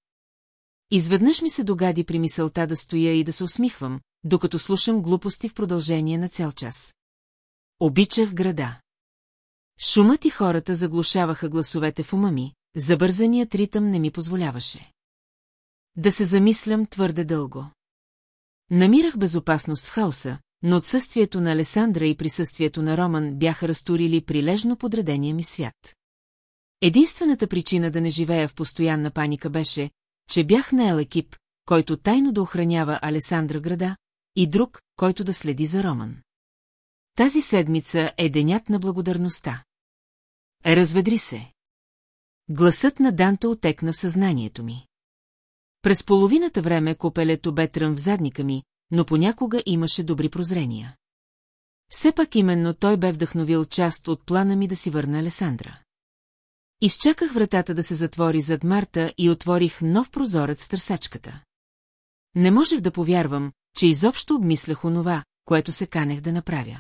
Изведнъж ми се догади при мисълта да стоя и да се усмихвам, докато слушам глупости в продължение на цял час. Обичах града. Шумът и хората заглушаваха гласовете в ума ми, забързаният ритъм не ми позволяваше. Да се замислям твърде дълго. Намирах безопасност в хаоса, но отсъствието на Алесандра и присъствието на Роман бяха разторили прилежно подредения ми свят. Единствената причина да не живея в постоянна паника беше, че бях наел екип, който тайно да охранява Алесандра града, и друг, който да следи за Роман. Тази седмица е денят на благодарността. Разведри се. Гласът на Данта отекна в съзнанието ми. През половината време копелето бе тръм в задника ми, но понякога имаше добри прозрения. Все пак именно той бе вдъхновил част от плана ми да си върна Алесандра. Изчаках вратата да се затвори зад Марта и отворих нов прозорец в търсачката. Не можех да повярвам, че изобщо обмислях онова, което се канех да направя.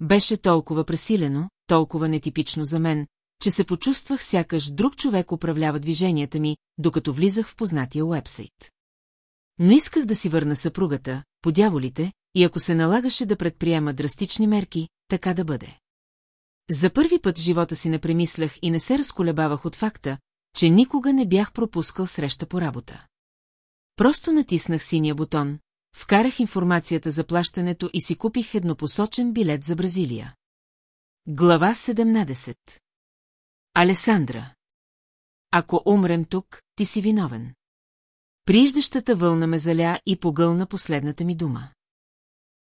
Беше толкова пресилено, толкова нетипично за мен, че се почувствах сякаш друг човек управлява движенията ми, докато влизах в познатия уебсайт. Но исках да си върна съпругата, подяволите, и ако се налагаше да предприема драстични мерки, така да бъде. За първи път живота си не премислях и не се разколебавах от факта, че никога не бях пропускал среща по работа. Просто натиснах синия бутон, вкарах информацията за плащането и си купих еднопосочен билет за Бразилия. Глава 17 Алесандра Ако умрем тук, ти си виновен. Прииждащата вълна ме заля и погълна последната ми дума.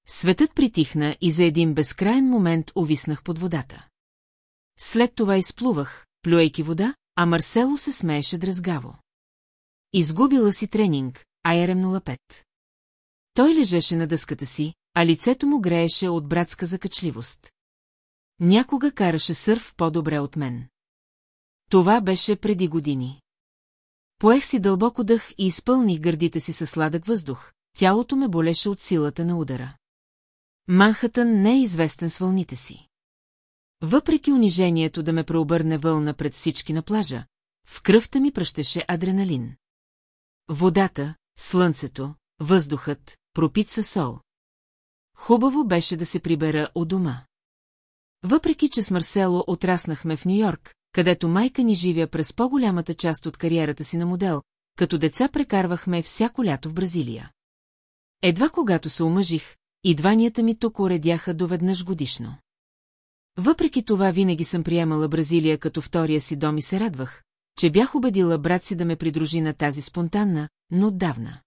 Светът притихна и за един безкрайен момент увиснах под водата. След това изплувах, плюейки вода, а Марсело се смееше дрезгаво. Изгубила си тренинг, АРМ-05. Той лежеше на дъската си, а лицето му грееше от братска закачливост. Някога караше сърф по-добре от мен. Това беше преди години. Поех си дълбоко дъх и изпълних гърдите си със сладък въздух, тялото ме болеше от силата на удара. Манхътън не е известен с вълните си. Въпреки унижението да ме преобърне вълна пред всички на плажа, в кръвта ми пръщеше адреналин. Водата, слънцето, въздухът, пропит със сол. Хубаво беше да се прибера у дома. Въпреки, че с Марсело отраснахме в Нью-Йорк, където майка ни живя през по-голямата част от кариерата си на модел, като деца прекарвахме всяко лято в Бразилия. Едва когато се омъжих, идванията ми тук уредяха доведнъж годишно. Въпреки това винаги съм приемала Бразилия като втория си дом и се радвах, че бях убедила брат си да ме придружи на тази спонтанна, но отдавна.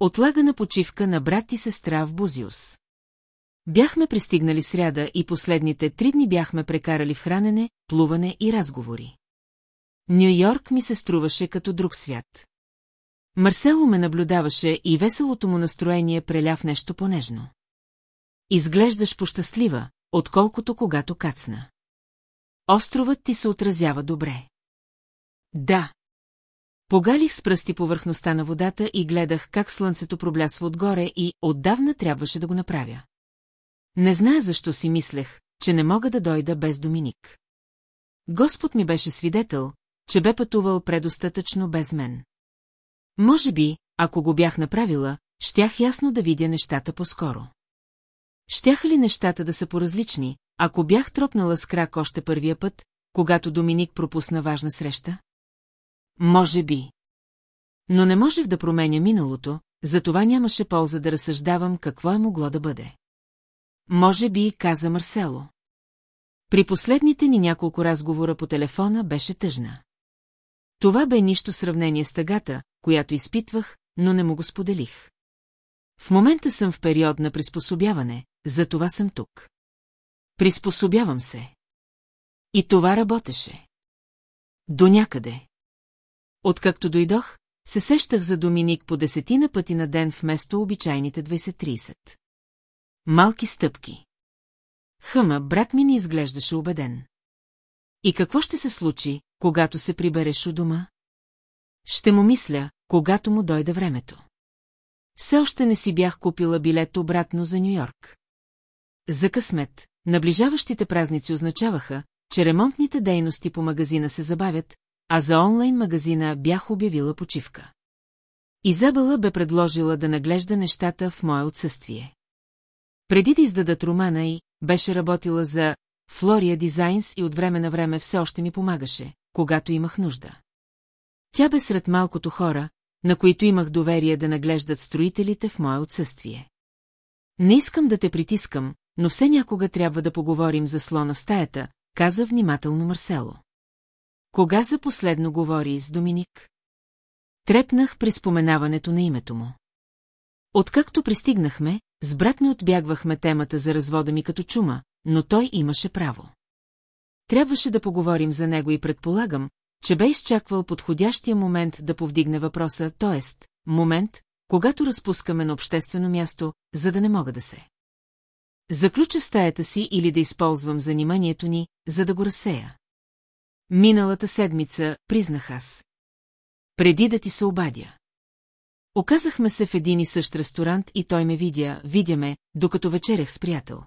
Отлагана почивка на брат и сестра в Бузиус. Бяхме пристигнали сряда и последните три дни бяхме прекарали в хранене, плуване и разговори. Ню Йорк ми се струваше като друг свят. Марсело ме наблюдаваше и веселото му настроение преля в нещо понежно. Изглеждаш пощастлива, отколкото когато кацна. Островът ти се отразява добре. Да. Погалих с пръсти повърхността на водата и гледах как слънцето проблясва отгоре и отдавна трябваше да го направя. Не зная защо си мислех, че не мога да дойда без Доминик. Господ ми беше свидетел, че бе пътувал предостатъчно без мен. Може би, ако го бях направила, щях ясно да видя нещата по-скоро. Щяха ли нещата да са поразлични, ако бях тропнала с крак още първия път, когато Доминик пропусна важна среща? Може би. Но не можех да променя миналото, затова нямаше полза да разсъждавам какво е могло да бъде. Може би, каза Марсело. При последните ни няколко разговора по телефона беше тъжна. Това бе нищо сравнение с тъгата, която изпитвах, но не му го споделих. В момента съм в период на приспособяване, за това съм тук. Приспособявам се. И това работеше. До някъде. Откакто дойдох, се сещах за Доминик по десетина пъти на ден вместо обичайните 20-30. Малки стъпки. Хъма, брат ми не изглеждаше убеден. И какво ще се случи, когато се прибереш у дома? Ще му мисля, когато му дойде времето. Все още не си бях купила билет обратно за Нью-Йорк. За късмет, наближаващите празници означаваха, че ремонтните дейности по магазина се забавят, а за онлайн магазина бях обявила почивка. Изабела бе предложила да наглежда нещата в мое отсъствие. Преди да издадат романа и беше работила за Флория Дизайнс и от време на време все още ми помагаше, когато имах нужда. Тя бе сред малкото хора, на които имах доверие да наглеждат строителите в мое отсъствие. Не искам да те притискам, но все някога трябва да поговорим за слона в стаята, каза внимателно Марсело. Кога за последно говори с Доминик? Трепнах при споменаването на името му. Откакто пристигнахме, с брат ми отбягвахме темата за развода ми като чума, но той имаше право. Трябваше да поговорим за него и предполагам, че бе изчаквал подходящия момент да повдигне въпроса, т.е. момент, когато разпускаме на обществено място, за да не мога да се. Заключа в стаята си или да използвам заниманието ни, за да го разсея. Миналата седмица, признах аз. Преди да ти се обадя. Оказахме се в един и същ ресторант и той ме видя, видя ме, докато вечерях с приятел.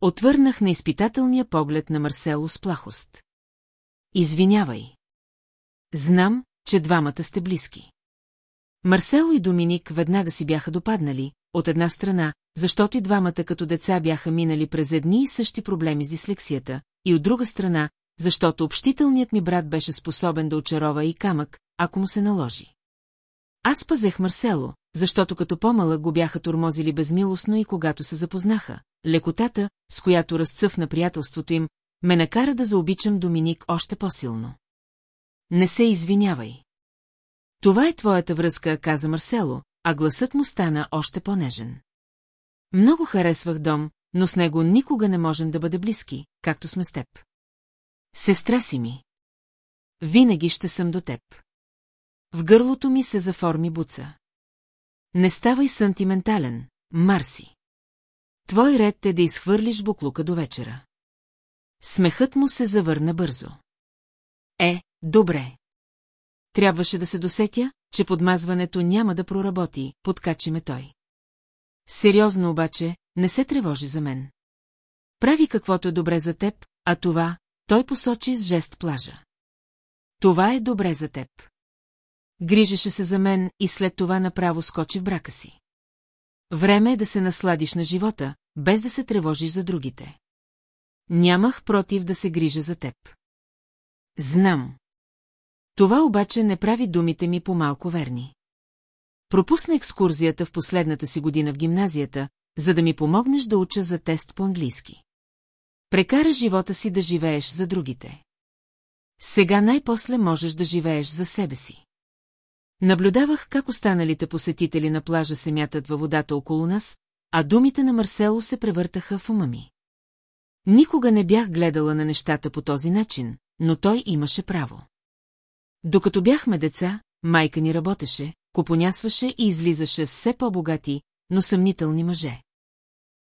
Отвърнах на изпитателния поглед на Марсело с плахост. Извинявай. Знам, че двамата сте близки. Марсело и Доминик веднага си бяха допаднали, от една страна, защото и двамата като деца бяха минали през едни и същи проблеми с дислексията, и от друга страна, защото общителният ми брат беше способен да очарова и камък, ако му се наложи. Аз пазех Марсело, защото като по-малък го бяха тормозили безмилостно и когато се запознаха, лекотата, с която разцъфна приятелството им, ме накара да заобичам Доминик още по-силно. Не се извинявай. Това е твоята връзка, каза Марсело, а гласът му стана още по-нежен. Много харесвах дом, но с него никога не можем да бъде близки, както сме с теб. Сестра си ми. Винаги ще съм до теб. В гърлото ми се заформи буца. Не ставай сантиментален, Марси. Твой ред е да изхвърлиш буклука до вечера. Смехът му се завърна бързо. Е, добре. Трябваше да се досетя, че подмазването няма да проработи, подкачи ме той. Сериозно обаче, не се тревожи за мен. Прави каквото е добре за теб, а това, той посочи с жест плажа. Това е добре за теб. Грижеше се за мен и след това направо скочи в брака си. Време е да се насладиш на живота, без да се тревожиш за другите. Нямах против да се грижа за теб. Знам. Това обаче не прави думите ми по-малко верни. Пропусна екскурзията в последната си година в гимназията, за да ми помогнеш да уча за тест по английски. Прекара живота си да живееш за другите. Сега най-после можеш да живееш за себе си. Наблюдавах как останалите посетители на плажа се мятат във водата около нас, а думите на Марсело се превъртаха в ума ми. Никога не бях гледала на нещата по този начин, но той имаше право. Докато бяхме деца, майка ни работеше, купонясваше и излизаше с все по-богати, но съмнителни мъже.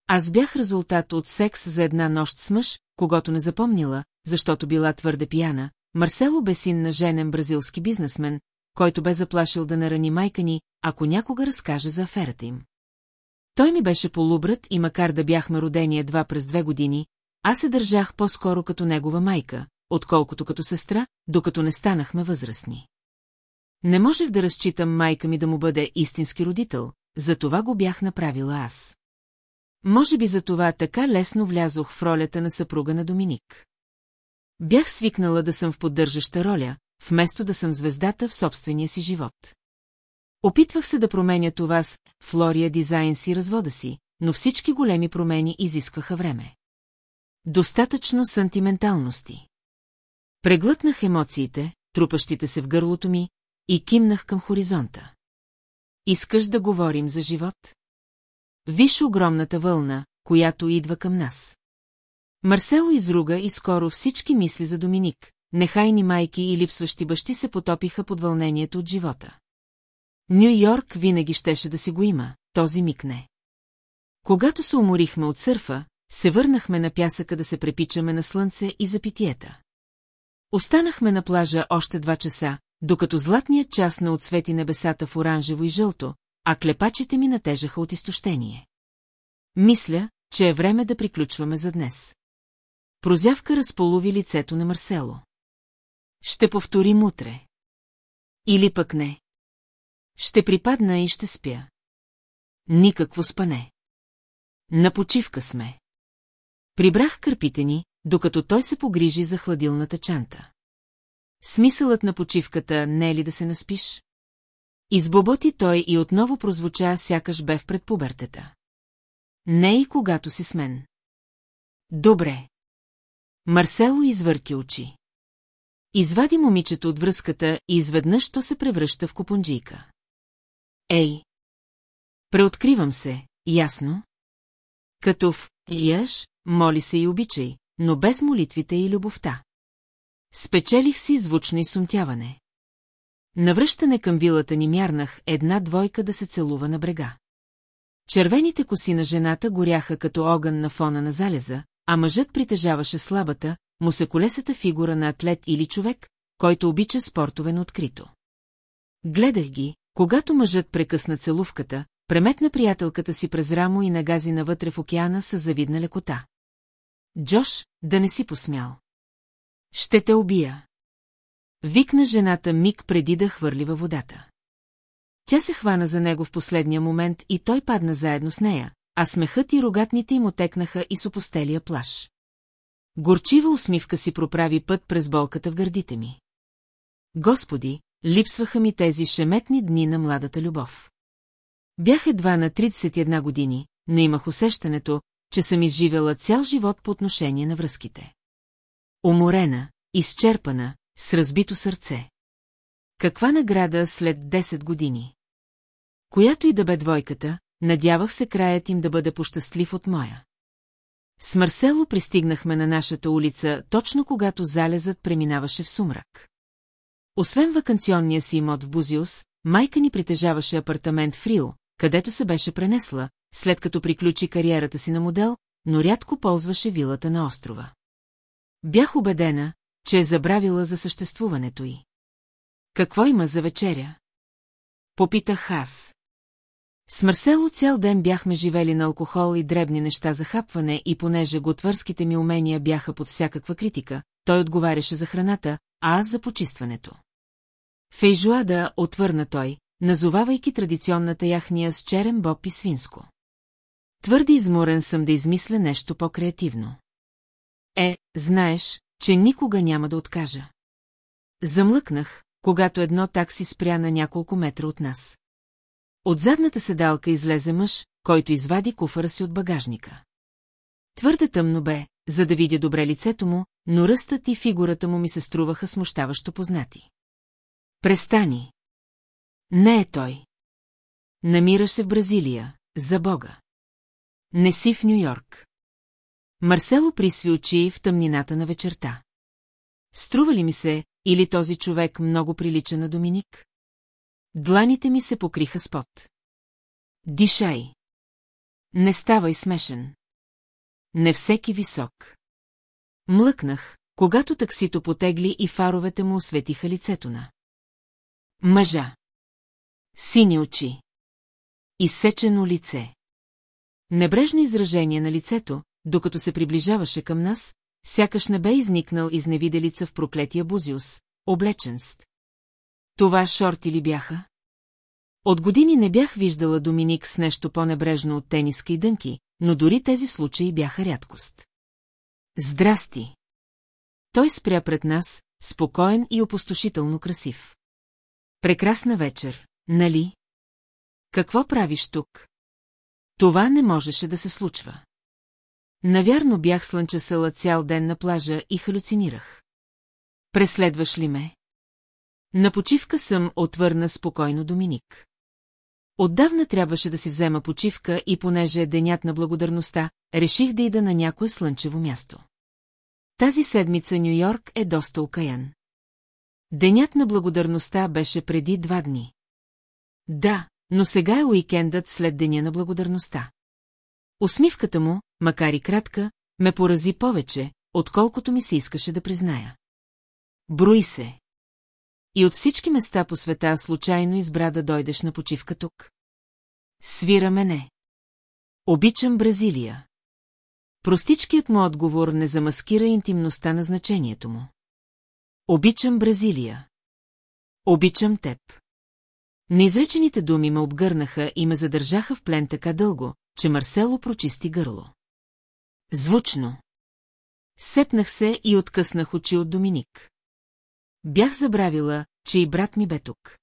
Аз бях резултат от секс за една нощ с мъж, когато не запомнила, защото била твърде пияна. Марсело бе син на женен бразилски бизнесмен, който бе заплашил да нарани майка ни, ако някога разкаже за аферата им. Той ми беше полубрат и макар да бяхме родени едва през две години, аз се държах по-скоро като негова майка, отколкото като сестра, докато не станахме възрастни. Не можех да разчитам майка ми да му бъде истински родител, за това го бях направила аз. Може би за това така лесно влязох в ролята на съпруга на Доминик. Бях свикнала да съм в поддържаща роля, вместо да съм звездата в собствения си живот. Опитвах се да променя това с Флория дизайн си развода си, но всички големи промени изискваха време. Достатъчно сантименталности. Преглътнах емоциите, трупащите се в гърлото ми, и кимнах към хоризонта. Искаш да говорим за живот? Виж огромната вълна, която идва към нас. Марсело изруга и скоро всички мисли за Доминик, нехайни майки и липсващи бащи се потопиха под вълнението от живота. Ню Йорк винаги щеше да си го има, този миг не. Когато се уморихме от сърфа, се върнахме на пясъка да се препичаме на слънце и за питиета. Останахме на плажа още два часа, докато златният час на отсвети небесата в оранжево и жълто, а клепачите ми натежаха от изтощение. Мисля, че е време да приключваме за днес. Прозявка разполови лицето на Марсело. Ще повторим утре. Или пък не. Ще припадна и ще спя. Никакво спане. На почивка сме. Прибрах кърпите ни, докато той се погрижи за хладилната чанта. Смисълът на почивката не е ли да се наспиш? Избоботи той и отново прозвуча, сякаш бе в предпубертета. Не и когато си с мен. Добре. Марсело извърки очи. Извади момичето от връзката и изведнъж то се превръща в купонджийка. Ей! Преоткривам се, ясно? Като в «Яш», моли се и обичай, но без молитвите и любовта. Спечелих си звучно изсумтяване. Навръщане към вилата ни мярнах една двойка да се целува на брега. Червените коси на жената горяха като огън на фона на залеза, а мъжът притежаваше слабата, му се колесата фигура на атлет или човек, който обича спортове на открито. Гледах ги, когато мъжът прекъсна целувката, преметна приятелката си през рамо и нагази навътре в океана с завидна лекота. Джош, да не си посмял. Ще те убия. Викна жената миг преди да хвърли във водата. Тя се хвана за него в последния момент и той падна заедно с нея, а смехът и рогатните им отекнаха и с опостелия плаш. Горчива усмивка си проправи път през болката в гърдите ми. Господи, липсваха ми тези шеметни дни на младата любов. Бях едва на 31 години, но имах усещането, че съм изживела цял живот по отношение на връзките. Уморена, изчерпана, с разбито сърце. Каква награда след 10 години? Която и да бе двойката, надявах се краят им да бъде пощастлив от моя. С Марсело пристигнахме на нашата улица, точно когато залезът преминаваше в сумрак. Освен вакансионния си имот в Бузиус, майка ни притежаваше апартамент в Рио, където се беше пренесла, след като приключи кариерата си на модел, но рядко ползваше вилата на острова. Бях убедена, че е забравила за съществуването й. Какво има за вечеря? Попитах аз. С Марсело цял ден бяхме живели на алкохол и дребни неща за хапване и понеже готвърските ми умения бяха под всякаква критика, той отговаряше за храната, а аз за почистването. Фейжуада отвърна той, назовавайки традиционната яхния с черен боб и свинско. Твърде изморен съм да измисля нещо по-креативно. Е, знаеш, че никога няма да откажа. Замлъкнах, когато едно такси спря на няколко метра от нас. От задната седалка излезе мъж, който извади куфара си от багажника. Твърде тъмно бе, за да видя добре лицето му, но ръстът и фигурата му ми се струваха смущаващо познати. Престани. Не е той. Намираш се в Бразилия, за Бога. Не си в Нью-Йорк. Марсело присви очи в тъмнината на вечерта. Струва ли ми се, или този човек много прилича на Доминик? Дланите ми се покриха с пот. Дишай. Не ставай смешен. Не всеки висок. Млъкнах, когато таксито потегли и фаровете му осветиха лицето на. Мъжа. Сини очи. Изсечено лице. Небрежно изражение на лицето, докато се приближаваше към нас, сякаш не бе изникнал изневиделица в проклетия Бузиус, облечен с. Това шорти ли бяха? От години не бях виждала Доминик с нещо по-небрежно от тениска и дънки, но дори тези случаи бяха рядкост. Здрасти! Той спря пред нас, спокоен и опустошително красив. Прекрасна вечер, нали? Какво правиш тук? Това не можеше да се случва. Навярно бях слънчесала цял ден на плажа и халюцинирах. Преследваш ли ме? На почивка съм отвърна спокойно Доминик. Отдавна трябваше да си взема почивка и понеже е денят на благодарността, реших да ида на някое слънчево място. Тази седмица Нью-Йорк е доста окаян. Денят на благодарността беше преди два дни. Да, но сега е уикендът след Деня на благодарността. Усмивката му, макар и кратка, ме порази повече, отколкото ми се искаше да призная. Брои се. И от всички места по света случайно избра да дойдеш на почивка тук. Свира мене. Обичам Бразилия. Простичкият му отговор не замаскира интимността на значението му. Обичам Бразилия. Обичам теб. Неизречените думи ме обгърнаха и ме задържаха в плен така дълго, че Марсело прочисти гърло. Звучно. Сепнах се и откъснах очи от Доминик. Бях забравила, че и брат ми бе тук.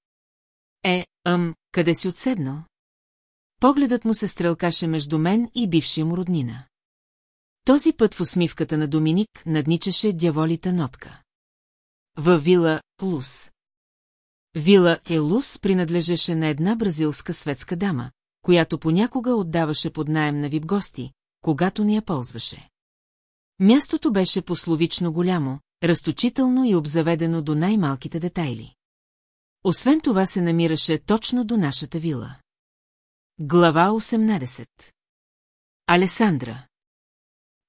Е, ъм, къде си отседнал? Погледът му се стрелкаше между мен и бившия му роднина. Този път в усмивката на Доминик надничаше дяволита нотка. Във вила Лус. Вила Елус принадлежеше на една бразилска светска дама, която понякога отдаваше под найем на вип гости, когато ни я ползваше. Мястото беше пословично голямо, разточително и обзаведено до най-малките детайли. Освен това се намираше точно до нашата вила. Глава 18 Алесандра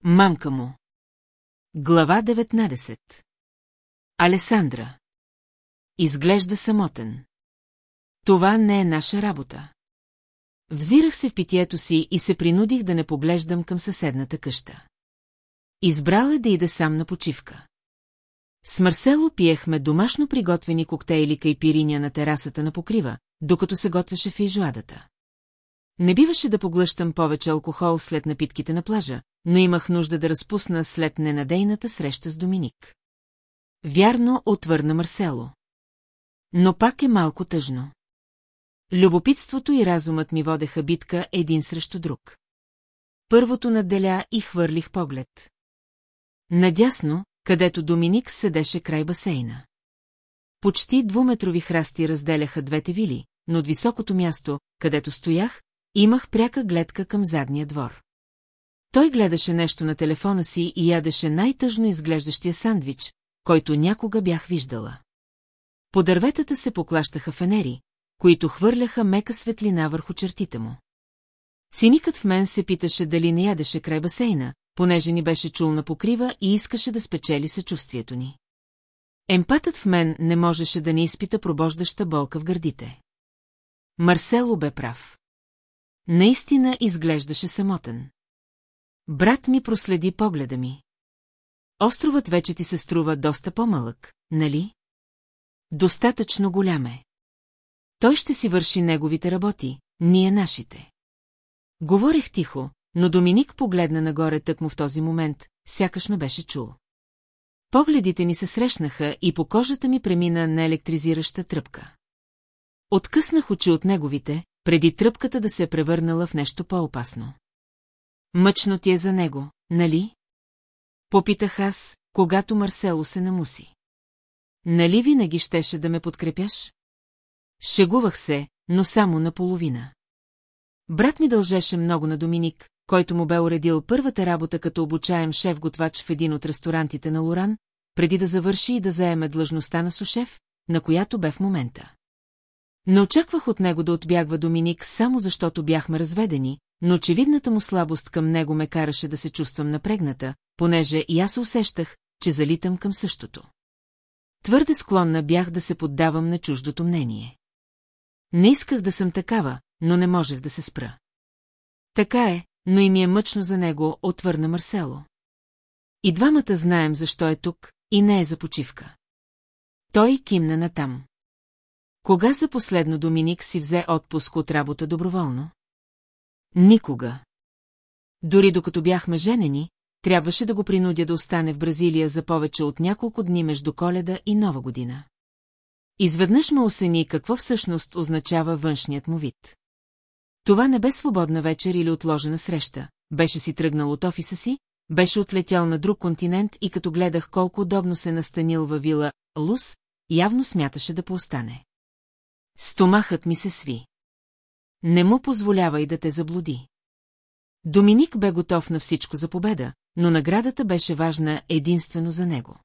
Мамка му Глава 19 Алесандра Изглежда самотен. Това не е наша работа. Взирах се в питието си и се принудих да не поглеждам към съседната къща. Избрал е да иде сам на почивка. С Марсело пиехме домашно приготвени коктейли кайпириня на терасата на покрива, докато се готвеше в ижуадата. Не биваше да поглъщам повече алкохол след напитките на плажа, но имах нужда да разпусна след ненадейната среща с Доминик. Вярно, отвърна Марсело. Но пак е малко тъжно. Любопитството и разумът ми водеха битка един срещу друг. Първото надделя и хвърлих поглед. Надясно, където Доминик седеше край басейна. Почти двуметрови храсти разделяха двете вили, но от високото място, където стоях, имах пряка гледка към задния двор. Той гледаше нещо на телефона си и ядеше най-тъжно изглеждащия сандвич, който някога бях виждала. По дърветата се поклащаха фенери, които хвърляха мека светлина върху чертите му. Циникът в мен се питаше дали не ядеше край басейна, понеже ни беше чул на покрива и искаше да спечели съчувствието ни. Емпатът в мен не можеше да не изпита пробождаща болка в гърдите. Марсело бе прав. Наистина изглеждаше самотен. Брат ми проследи погледа ми. Островът вече ти се струва доста по-малък, нали? Достатъчно голям е. Той ще си върши неговите работи, ние нашите. Говорех тихо, но Доминик погледна нагоре тъкмо в този момент, сякаш ме беше чул. Погледите ни се срещнаха и по кожата ми премина на електризираща тръпка. Откъснах очи от неговите, преди тръпката да се е превърнала в нещо по-опасно. Мъчно ти е за него, нали? Попитах аз, когато Марсело се намуси. Нали винаги щеше да ме подкрепяш? Шегувах се, но само наполовина. Брат ми дължеше много на Доминик, който му бе уредил първата работа като обучаем шеф-готвач в един от ресторантите на Лоран, преди да завърши и да заеме длъжността на сушеф, на която бе в момента. Не очаквах от него да отбягва Доминик само защото бяхме разведени, но очевидната му слабост към него ме караше да се чувствам напрегната, понеже и аз усещах, че залитам към същото. Твърде склонна бях да се поддавам на чуждото мнение. Не исках да съм такава, но не можех да се спра. Така е, но и ми е мъчно за него, отвърна Марсело. И двамата знаем защо е тук, и не е за почивка. Той кимна натам. Кога за последно Доминик си взе отпуск от работа доброволно? Никога. Дори докато бяхме женени, трябваше да го принудя да остане в Бразилия за повече от няколко дни между коледа и нова година. Изведнъж ме осени какво всъщност означава външният му вид. Това не бе свободна вечер или отложена среща, беше си тръгнал от офиса си, беше отлетял на друг континент и като гледах колко удобно се настанил във вила Лус, явно смяташе да поостане. Стомахът ми се сви. Не му позволява и да те заблуди. Доминик бе готов на всичко за победа, но наградата беше важна единствено за него.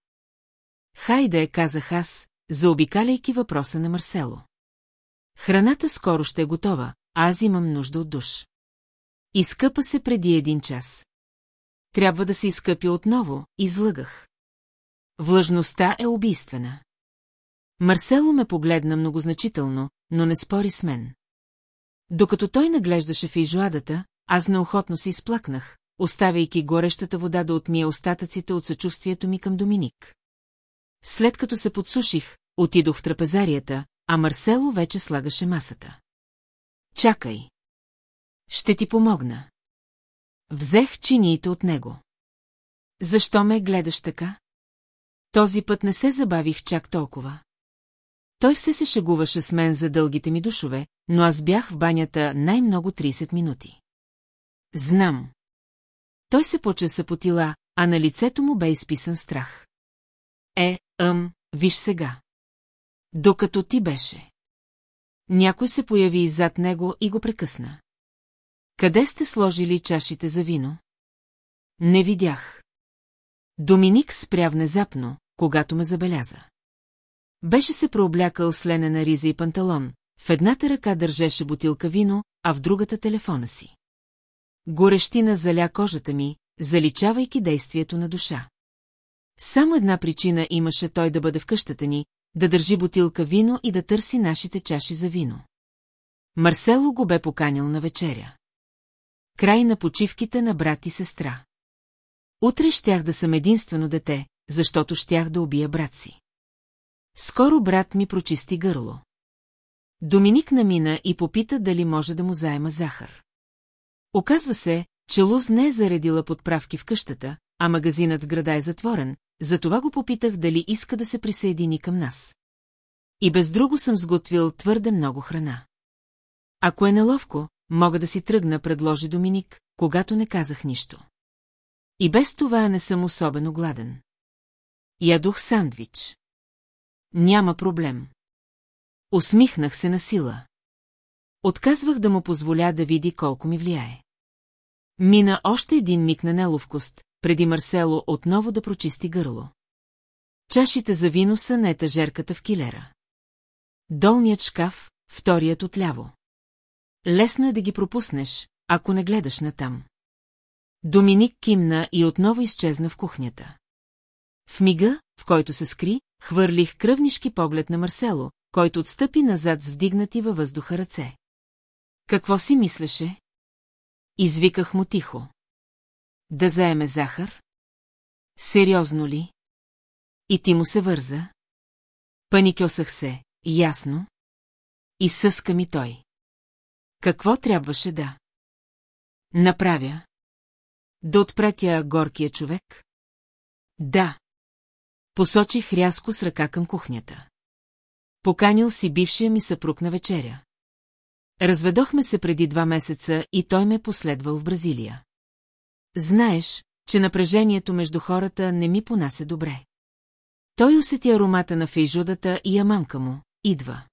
Хайде, казах аз, заобикаляйки въпроса на Марсело. Храната скоро ще е готова, аз имам нужда от душ. Изкъпа се преди един час. Трябва да се изкъпи отново, излъгах. Влъжността е убийствена. Марсело ме погледна многозначително, но не спори с мен. Докато той наглеждаше в изжуадата, аз неохотно се изплакнах, оставяйки горещата вода да отмие остатъците от съчувствието ми към Доминик. След като се подсуших, отидох в трапезарията, а Марсело вече слагаше масата. Чакай. Ще ти помогна. Взех чиниите от него. Защо ме гледаш така? Този път не се забавих чак толкова. Той все се шегуваше с мен за дългите ми душове, но аз бях в банята най-много 30 минути. Знам. Той се почеса по тила, а на лицето му бе изписан страх. Е, ъм, виж сега. Докато ти беше. Някой се появи зад него и го прекъсна. Къде сте сложили чашите за вино? Не видях. Доминик спря внезапно, когато ме забеляза. Беше се прооблякал с ленена риза и панталон, в едната ръка държеше бутилка вино, а в другата телефона си. Горещина заля кожата ми, заличавайки действието на душа. Само една причина имаше той да бъде в къщата ни, да държи бутилка вино и да търси нашите чаши за вино. Марсело го бе поканил на вечеря. Край на почивките на брат и сестра. Утре щях да съм единствено дете, защото щях да убия брат си. Скоро брат ми прочисти гърло. Доминик намина и попита дали може да му заема захар. Оказва се, че Луз не е заредила подправки в къщата, а магазинът в града е затворен, затова го попитах дали иска да се присъедини към нас. И без друго съм сготвил твърде много храна. Ако е неловко, мога да си тръгна, предложи Доминик, когато не казах нищо. И без това не съм особено гладен. Ядох сандвич. Няма проблем. Усмихнах се на сила. Отказвах да му позволя да види колко ми влияе. Мина още един миг на неловкост, преди Марсело отново да прочисти гърло. Чашите за вино са на етажерката в килера. Долният шкаф, вторият отляво. Лесно е да ги пропуснеш, ако не гледаш натам. Доминик кимна и отново изчезна в кухнята. В мига, в който се скри, хвърлих кръвнишки поглед на Марсело, който отстъпи назад с вдигнати във въздуха ръце. Какво си мислеше? Извиках му тихо. Да заеме захар? Сериозно ли? И ти му се върза? Паникьосах се, ясно. И съска ми той. Какво трябваше да? Направя. Да отпратя горкия човек? Да. Посочих рязко с ръка към кухнята. Поканил си бившия ми съпруг на вечеря. Разведохме се преди два месеца и той ме последвал в Бразилия. Знаеш, че напрежението между хората не ми понася добре. Той усети аромата на фейжудата и ямамка му. Идва.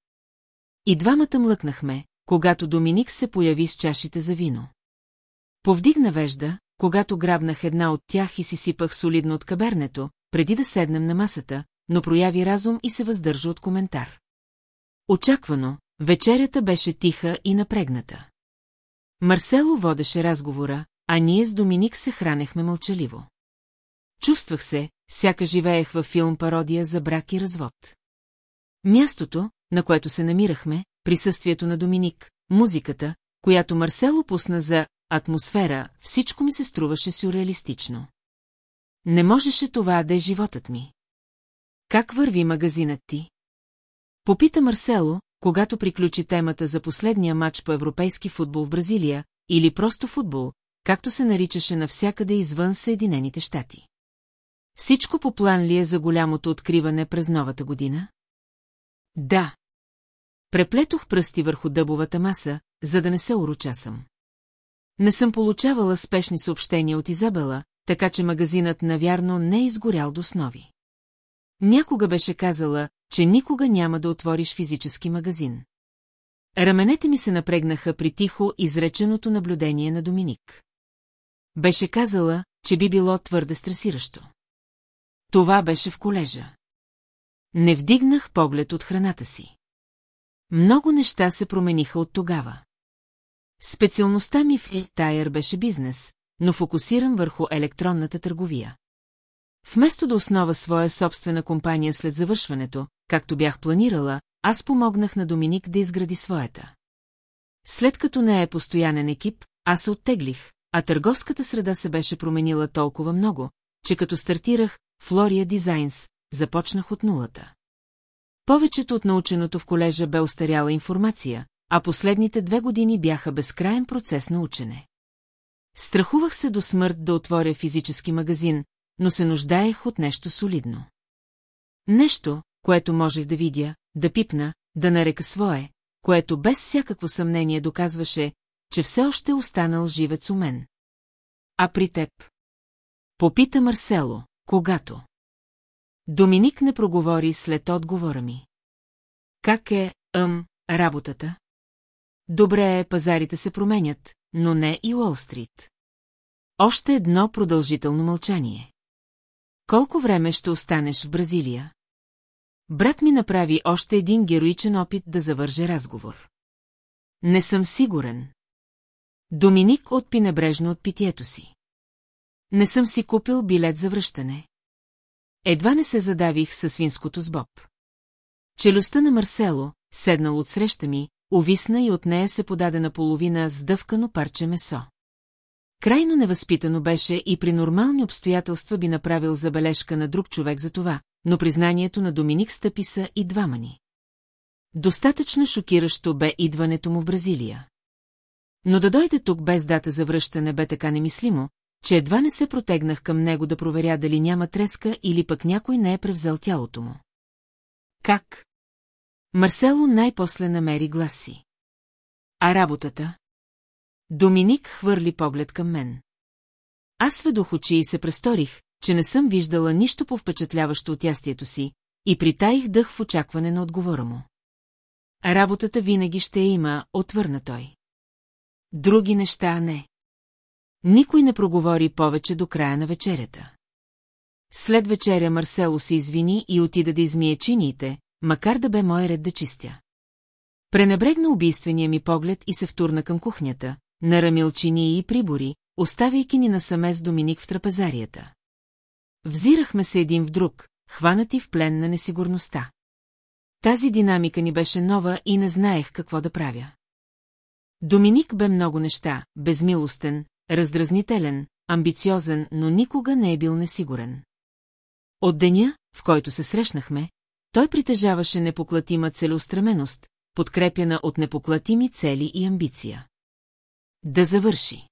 И двамата млъкнахме, когато Доминик се появи с чашите за вино. Повдигна вежда, когато грабнах една от тях и си сипах солидно от кабернето, преди да седнем на масата, но прояви разум и се въздържа от коментар. Очаквано, вечерята беше тиха и напрегната. Марсело водеше разговора, а ние с Доминик се хранехме мълчаливо. Чувствах се, сяка живеех във филм пародия за брак и развод. Мястото, на което се намирахме, присъствието на Доминик, музиката, която Марсело пусна за атмосфера, всичко ми се струваше сюрреалистично. Не можеше това да е животът ми. Как върви магазинът ти? Попита Марсело, когато приключи темата за последния матч по европейски футбол в Бразилия, или просто футбол, както се наричаше навсякъде извън Съединените щати. Всичко по план ли е за голямото откриване през новата година? Да. Преплетох пръсти върху дъбовата маса, за да не се урочасам. Не съм получавала спешни съобщения от Изабела, така че магазинът навярно не е изгорял до основи. Някога беше казала, че никога няма да отвориш физически магазин. Раменете ми се напрегнаха при тихо изреченото наблюдение на Доминик. Беше казала, че би било твърде стресиращо. Това беше в колежа. Не вдигнах поглед от храната си. Много неща се промениха от тогава. Специалността ми в Тайер беше бизнес, но фокусиран върху електронната търговия. Вместо да основа своя собствена компания след завършването, както бях планирала, аз помогнах на Доминик да изгради своята. След като не е постоянен екип, аз се оттеглих, а търговската среда се беше променила толкова много, че като стартирах Флория Дизайнс, започнах от нулата. Повечето от наученото в колежа бе остаряла информация, а последните две години бяха безкрайен процес на учене. Страхувах се до смърт да отворя физически магазин, но се нуждаех от нещо солидно. Нещо, което можех да видя, да пипна, да нарека свое, което без всякакво съмнение доказваше, че все още е останал живец у мен. А при теб? Попита Марсело, когато. Доминик не проговори след отговора ми. Как е, ъм, работата? Добре е, пазарите се променят, но не и Уолстрит. Още едно продължително мълчание. Колко време ще останеш в Бразилия? Брат ми направи още един героичен опит да завърже разговор. Не съм сигурен. Доминик отпи небрежно от питието си. Не съм си купил билет за връщане. Едва не се задавих със свинското сбоб. Челюстта на Марсело, седнал от среща ми, увисна и от нея се подаде на половина сдъвкано парче месо. Крайно невъзпитано беше и при нормални обстоятелства би направил забележка на друг човек за това, но признанието на Доминик стъпи са и двама ни. Достатъчно шокиращо бе идването му в Бразилия. Но да дойде тук без дата за връщане бе така немислимо, че едва не се протегнах към него да проверя дали няма треска или пък някой не е превзел тялото му. Как? Марсело най-после намери глас си. А работата? Доминик хвърли поглед към мен. Аз сведох очи и се престорих, че не съм виждала нищо по-впечатляващо от ястието си, и притаих дъх в очакване на отговора му. Работата винаги ще има, отвърна той. Други неща не. Никой не проговори повече до края на вечерята. След вечеря Марсело се извини и отида да измие чиниите, макар да бе мой ред да чистя. Пренебрегна убийствения ми поглед и се втурна към кухнята, нарамил чинии и прибори, оставяйки ни насаме с Доминик в трапезарията. Взирахме се един в друг, хванати в плен на несигурността. Тази динамика ни беше нова и не знаех какво да правя. Доминик бе много неща, безмилостен, раздразнителен, амбициозен, но никога не е бил несигурен. От деня, в който се срещнахме, той притежаваше непоклатима целеустременост, подкрепяна от непоклатими цели и амбиция. Да завърши.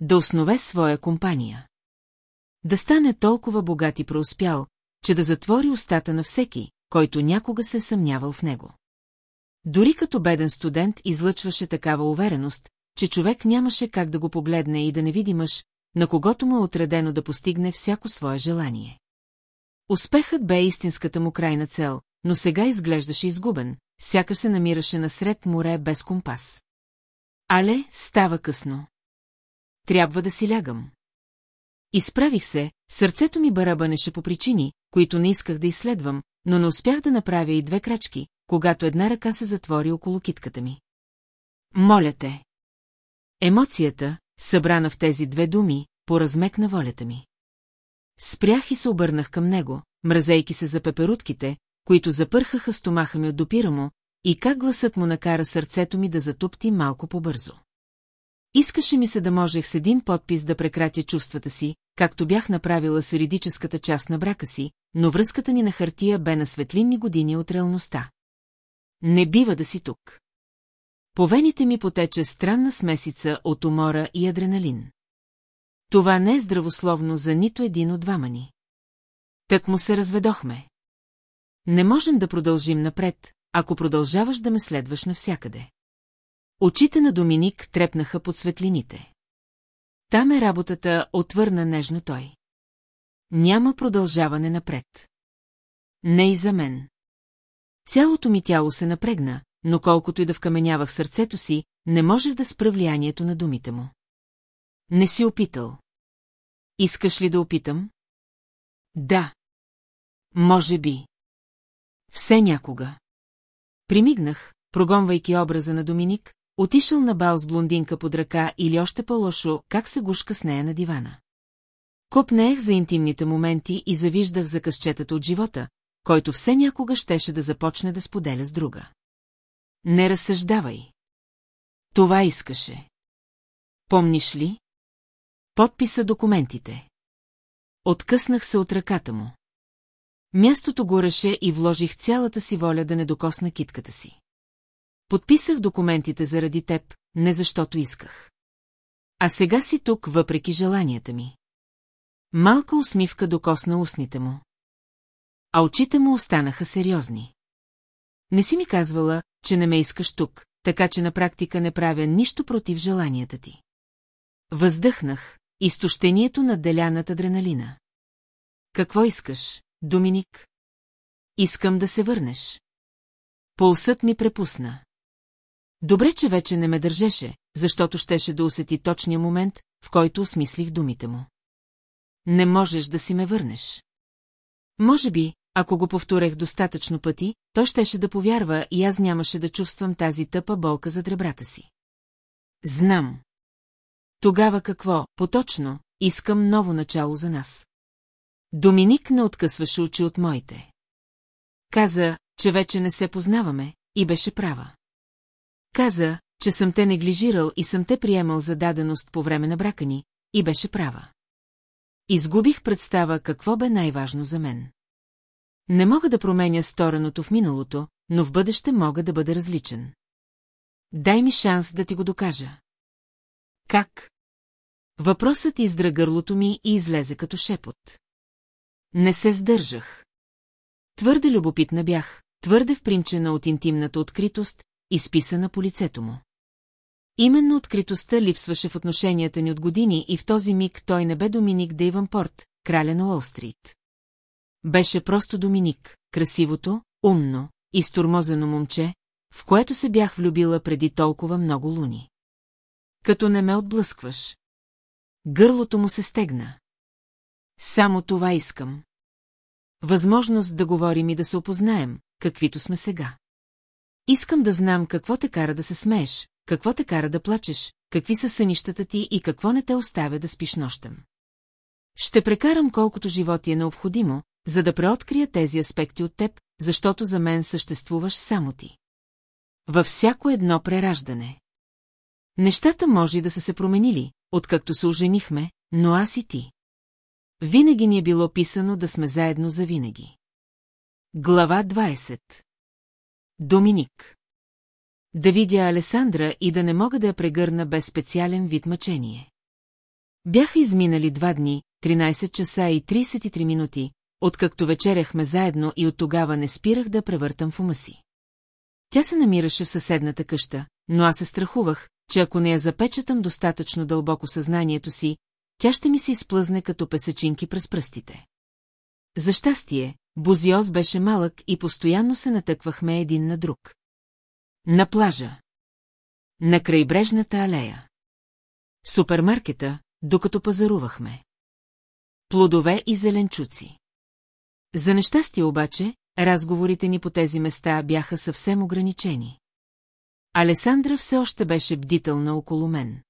Да основе своя компания. Да стане толкова богат и преуспял, че да затвори устата на всеки, който някога се съмнявал в него. Дори като беден студент излъчваше такава увереност, че човек нямаше как да го погледне и да не види мъж, на когото му е отредено да постигне всяко свое желание. Успехът бе истинската му крайна цел, но сега изглеждаше изгубен, сякаш се намираше насред море без компас. Але, става късно. Трябва да си лягам. Изправих се, сърцето ми барабанеше по причини, които не исках да изследвам, но не успях да направя и две крачки, когато една ръка се затвори около китката ми. Моля те. Емоцията, събрана в тези две думи, поразмекна волята ми. Спрях и се обърнах към него, мразейки се за пеперутките, които запърхаха стомаха ми от допира му, и как гласът му накара сърцето ми да затупти малко по-бързо. Искаше ми се да можех с един подпис да прекратя чувствата си, както бях направила с юридическата част на брака си, но връзката ни на хартия бе на светлинни години от реалността. Не бива да си тук. По вените ми потече странна смесица от умора и адреналин. Това не е здравословно за нито един от двама ни. Так му се разведохме. Не можем да продължим напред, ако продължаваш да ме следваш навсякъде. Очите на Доминик трепнаха под светлините. Там е работата, отвърна нежно той. Няма продължаване напред. Не и за мен. Цялото ми тяло се напрегна, но колкото и да вкаменявах сърцето си, не можех да спра влиянието на думите му. Не си опитал. Искаш ли да опитам? Да. Може би. Все някога. Примигнах, прогонвайки образа на Доминик, отишъл на бал с блондинка под ръка или още по-лошо, как се гушка с нея на дивана. Копнех за интимните моменти и завиждах за късчетата от живота, който все някога щеше да започне да споделя с друга. Не разсъждавай. Това искаше. Помниш ли? Подписа документите. Откъснах се от ръката му. Мястото гореше и вложих цялата си воля да не докосна китката си. Подписах документите заради теб, не защото исках. А сега си тук, въпреки желанията ми. Малка усмивка докосна устните му. А очите му останаха сериозни. Не си ми казвала, че не ме искаш тук, така че на практика не правя нищо против желанията ти. Въздъхнах, изтощението надделя над адреналина. Какво искаш, Доминик? Искам да се върнеш. Пулсът ми препусна. Добре, че вече не ме държеше, защото щеше да усети точния момент, в който осмислих думите му. Не можеш да си ме върнеш. Може би, ако го повторех достатъчно пъти, той щеше да повярва и аз нямаше да чувствам тази тъпа болка за дребрата си. Знам. Тогава какво, поточно, искам ново начало за нас. Доминик не откъсваше очи от моите. Каза, че вече не се познаваме, и беше права. Каза, че съм те неглижирал и съм те приемал за даденост по време на брака ни, и беше права. Изгубих представа какво бе най-важно за мен. Не мога да променя стореното в миналото, но в бъдеще мога да бъда различен. Дай ми шанс да ти го докажа. Как? Въпросът издра гърлото ми и излезе като шепот. Не се сдържах. Твърде любопитна бях, твърде впримчена от интимната откритост, изписана по лицето му. Именно откритостта липсваше в отношенията ни от години и в този миг той не бе Доминик Дейванпорт, краля на Уолстрит. Беше просто Доминик, красивото, умно, изтормозено момче, в което се бях влюбила преди толкова много луни. Като не ме отблъскваш. Гърлото му се стегна. Само това искам. Възможност да говорим и да се опознаем, каквито сме сега. Искам да знам какво те кара да се смееш, какво те кара да плачеш, какви са сънищата ти и какво не те оставя да спиш нощем. Ще прекарам колкото животи е необходимо, за да преоткрия тези аспекти от теб, защото за мен съществуваш само ти. Във всяко едно прераждане. Нещата може да са се променили, откакто се оженихме, но аз и ти. Винаги ни е било писано да сме заедно за винаги. Глава 20 Доминик Да видя Алесандра и да не мога да я прегърна без специален вид мъчение. Бяха изминали два дни, 13 часа и 33 минути, откакто вечеряхме заедно и от тогава не спирах да превъртам в ума си. Тя се намираше в съседната къща, но аз се страхувах, че ако не я запечатам достатъчно дълбоко съзнанието си, тя ще ми се изплъзне като песечинки през пръстите. За щастие, Бузиоз беше малък и постоянно се натъквахме един на друг. На плажа. На крайбрежната алея. Супермаркета, докато пазарувахме. Плодове и зеленчуци. За нещастие обаче, разговорите ни по тези места бяха съвсем ограничени. Алесандра все още беше бдителна около мен.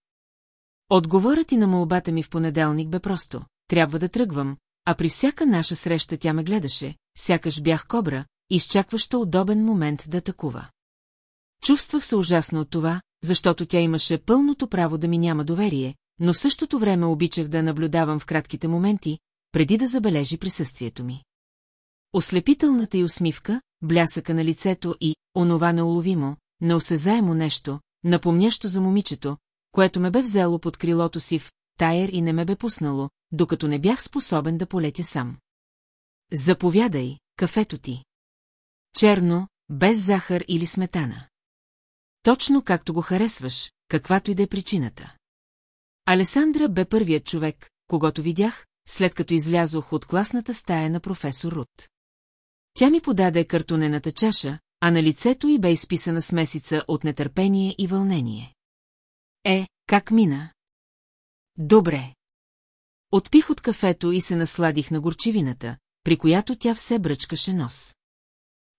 Отговорът и на молбата ми в понеделник бе просто. Трябва да тръгвам, а при всяка наша среща тя ме гледаше, сякаш бях кобра, изчакваща удобен момент да атакува. Чувствах се ужасно от това, защото тя имаше пълното право да ми няма доверие, но в същото време обичах да наблюдавам в кратките моменти, преди да забележи присъствието ми. Ослепителната й усмивка, блясъка на лицето и, онова неуловимо, неосезаемо нещо, напомнящо за момичето, което ме бе взело под крилото си в тайер и не ме бе пуснало, докато не бях способен да полетя сам. Заповядай, кафето ти. Черно, без захар или сметана. Точно както го харесваш, каквато и да е причината. Алесандра бе първият човек, когато видях, след като излязох от класната стая на професор Рут. Тя ми подаде картонената чаша, а на лицето й бе изписана смесица от нетърпение и вълнение. Е, как мина? Добре. Отпих от кафето и се насладих на горчивината, при която тя все бръчкаше нос.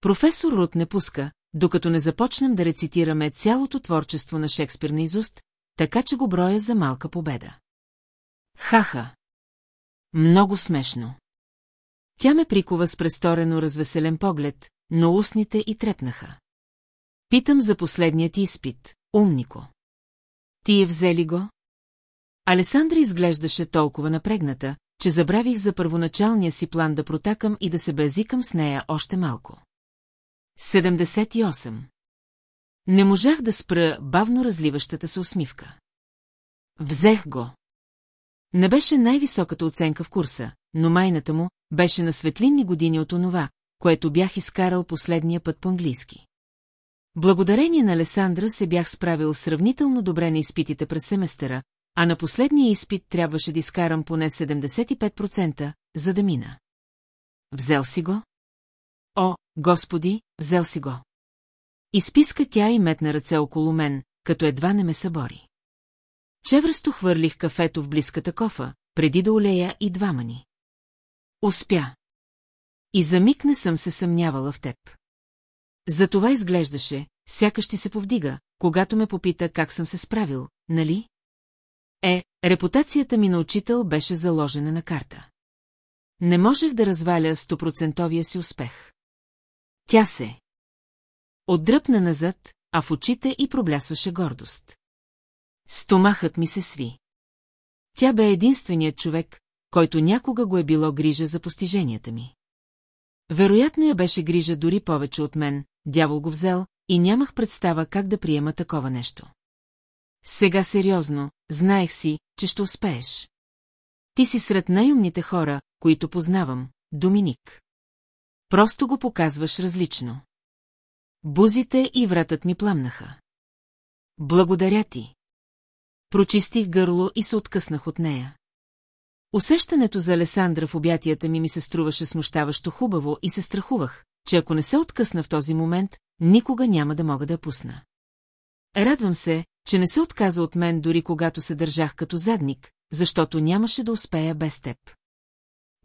Професор Рут не пуска, докато не започнем да рецитираме цялото творчество на Шекспир на изуст, така че го броя за малка победа. Хаха. Много смешно. Тя ме прикова с престорено развеселен поглед, но устните и трепнаха. Питам за последният изпит, умнико. Ти е взели го? Алесандра изглеждаше толкова напрегната, че забравих за първоначалния си план да протакам и да се безикам с нея още малко. 78. Не можах да спра бавно разливащата се усмивка. Взех го. Не беше най-високата оценка в курса, но майната му беше на светлинни години от онова, което бях изкарал последния път по-английски. Благодарение на Алесандра се бях справил сравнително добре на изпитите през семестъра, а на последния изпит трябваше да изкарам поне 75%, за да мина. Взел си го? О, господи, взел си го. Изписка тя и метна ръце около мен, като едва не ме събори. Чевръсто хвърлих кафето в близката кофа, преди да олея и двама ни. Успя. И за миг не съм се съмнявала в теб. Затова изглеждаше, сякаш ти се повдига, когато ме попита как съм се справил, нали? Е, репутацията ми на учител беше заложена на карта. Не можех да разваля стопроцентовия си успех. Тя се. Отдръпна назад, а в очите и проблясваше гордост. Стомахът ми се сви. Тя бе единственият човек, който някога го е било грижа за постиженията ми. Вероятно я беше грижа дори повече от мен, дявол го взел, и нямах представа как да приема такова нещо. Сега сериозно, знаех си, че ще успееш. Ти си сред най-умните хора, които познавам, Доминик. Просто го показваш различно. Бузите и вратът ми пламнаха. Благодаря ти. Прочистих гърло и се откъснах от нея. Усещането за Алесандра в обятията ми ми се струваше смущаващо хубаво и се страхувах, че ако не се откъсна в този момент, никога няма да мога да пусна. Радвам се, че не се отказа от мен дори когато се държах като задник, защото нямаше да успея без теб.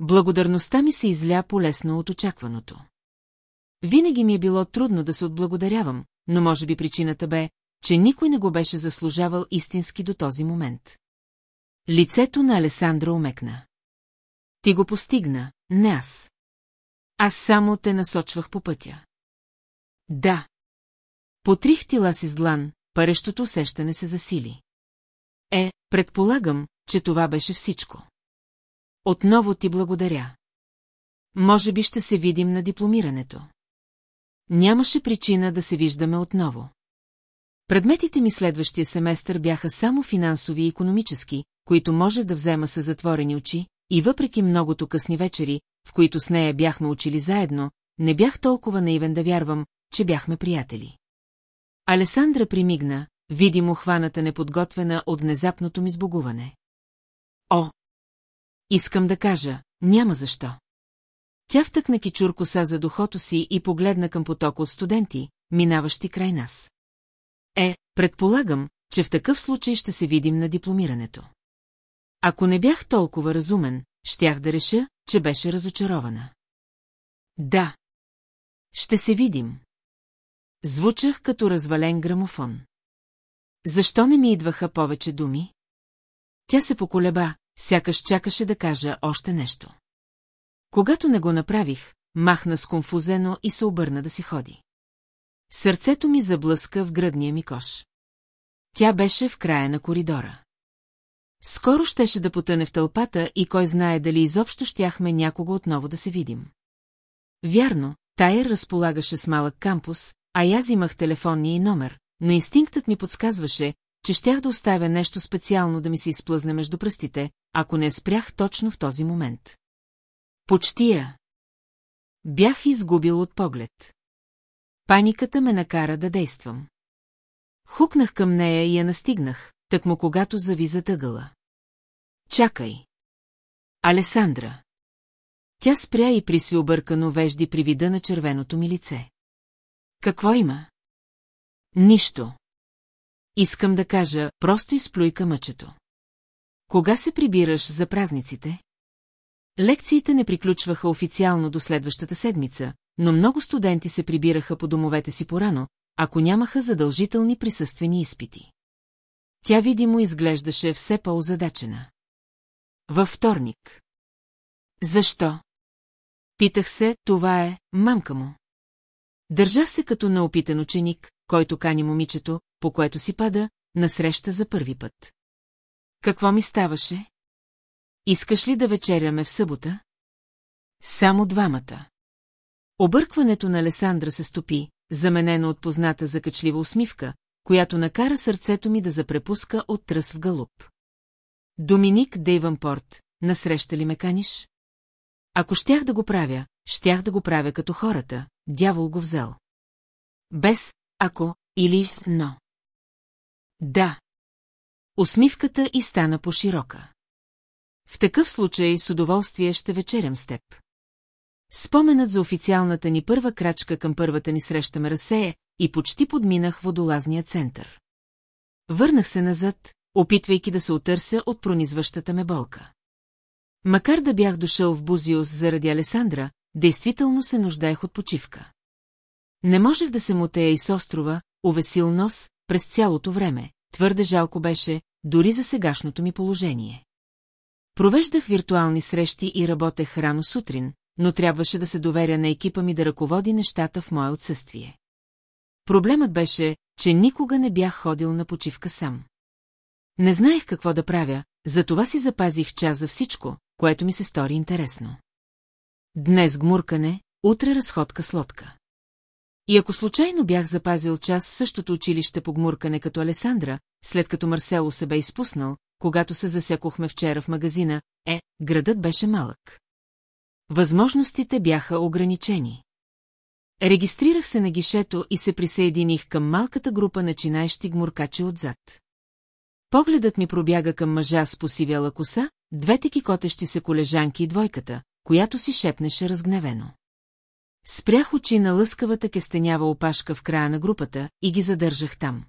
Благодарността ми се изля полесно от очакваното. Винаги ми е било трудно да се отблагодарявам, но може би причината бе, че никой не го беше заслужавал истински до този момент. Лицето на Алесандра омекна. Ти го постигна, не аз. Аз само те насочвах по пътя. Да. Потрих тила си с длан, парещото усещане се засили. Е, предполагам, че това беше всичко. Отново ти благодаря. Може би ще се видим на дипломирането. Нямаше причина да се виждаме отново. Предметите ми следващия семестър бяха само финансови и економически, които може да взема с затворени очи, и въпреки многото късни вечери, в които с нея бяхме учили заедно, не бях толкова наивен да вярвам, че бяхме приятели. Алесандра примигна, видимо хваната неподготвена от внезапното ми сбогуване. О! Искам да кажа, няма защо. Тя втъкна кичур коса за духото си и погледна към поток от студенти, минаващи край нас. Е, предполагам, че в такъв случай ще се видим на дипломирането. Ако не бях толкова разумен, щях да реша, че беше разочарована. Да. Ще се видим. Звучах като развален грамофон. Защо не ми идваха повече думи? Тя се поколеба, сякаш чакаше да кажа още нещо. Когато не го направих, махна сконфузено и се обърна да си ходи. Сърцето ми заблъска в гръдния ми кош. Тя беше в края на коридора. Скоро щеше да потъне в тълпата и кой знае дали изобщо щяхме някого отново да се видим. Вярно, Тайер разполагаше с малък кампус, а аз имах телефонния и номер, но инстинктът ми подсказваше, че щях да оставя нещо специално да ми се изплъзне между пръстите, ако не спрях точно в този момент. Почти я. Бях изгубил от поглед. Паниката ме накара да действам. Хукнах към нея и я настигнах, так му когато зави затъгъла. Чакай. Алесандра. Тя спря и присви объркано вежди при вида на червеното ми лице. Какво има? Нищо. Искам да кажа, просто изплюй мъчето. Кога се прибираш за празниците? Лекциите не приключваха официално до следващата седмица, но много студенти се прибираха по домовете си порано, ако нямаха задължителни присъствени изпити. Тя видимо изглеждаше все по-озадачена. Във вторник. Защо? Питах се, това е мамка му. Държа се като неопитан ученик, който кани момичето, по което си пада, насреща за първи път. Какво ми ставаше? Искаш ли да вечеряме в събота? Само двамата. Объркването на Алесандра се стопи, заменено от позната закачлива усмивка, която накара сърцето ми да запрепуска от тръс в галуп. Доминик Дейванпорт, насреща ли ме каниш? Ако щях да го правя, щях да го правя като хората, дявол го взел. Без ако или но. Да. Усмивката и стана по-широка. В такъв случай с удоволствие ще вечерям с теб. Споменът за официалната ни първа крачка към първата ни среща ме разсея и почти подминах водолазния център. Върнах се назад, опитвайки да се отърся от пронизващата ме болка. Макар да бях дошъл в Бузиус заради Алесандра, действително се нуждаех от почивка. Не можех да се мутея и с острова, увесил нос, през цялото време. Твърде жалко беше, дори за сегашното ми положение. Провеждах виртуални срещи и работех рано сутрин, но трябваше да се доверя на екипа ми да ръководи нещата в мое отсъствие. Проблемът беше, че никога не бях ходил на почивка сам. Не знаех какво да правя, затова си запазих час за всичко, което ми се стори интересно. Днес гмуркане, утре разходка с лодка. И ако случайно бях запазил час в същото училище по гмуркане като Алесандра, след като Марсело се бе изпуснал, когато се засякохме вчера в магазина, е, градът беше малък. Възможностите бяха ограничени. Регистрирах се на гишето и се присъединих към малката група начинаещи гмуркачи отзад. Погледът ми пробяга към мъжа с посивяла коса, двете кикотещи се колежанки и двойката, която си шепнеше разгневено. Спрях очи на лъскавата кестенява опашка в края на групата и ги задържах там.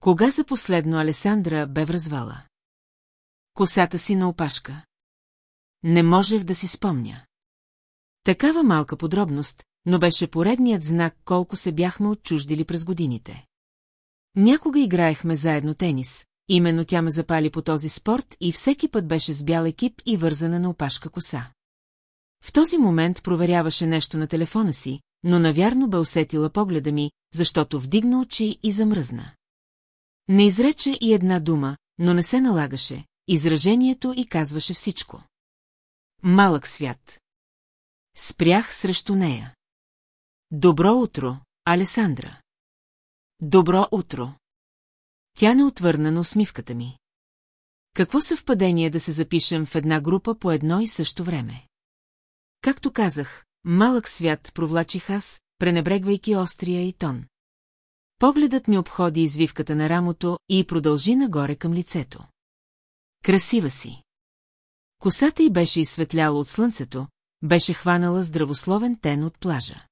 Кога за последно Алесандра бе връзвала? Косата си на опашка. Не можех да си спомня. Такава малка подробност, но беше поредният знак колко се бяхме отчуждили през годините. Някога играехме заедно тенис, именно тя ме запали по този спорт и всеки път беше с бял екип и вързана на опашка коса. В този момент проверяваше нещо на телефона си, но навярно бе усетила погледа ми, защото вдигна очи и замръзна. Не изрече и една дума, но не се налагаше, изражението и казваше всичко. Малък свят. Спрях срещу нея. Добро утро, Алесандра. Добро утро. Тя не отвърна на усмивката ми. Какво съвпадение да се запишем в една група по едно и също време? Както казах, малък свят провлачих аз, пренебрегвайки острия и тон. Погледът ми обходи извивката на рамото и продължи нагоре към лицето. Красива си. Косата й беше изсветляла от слънцето, беше хванала здравословен тен от плажа.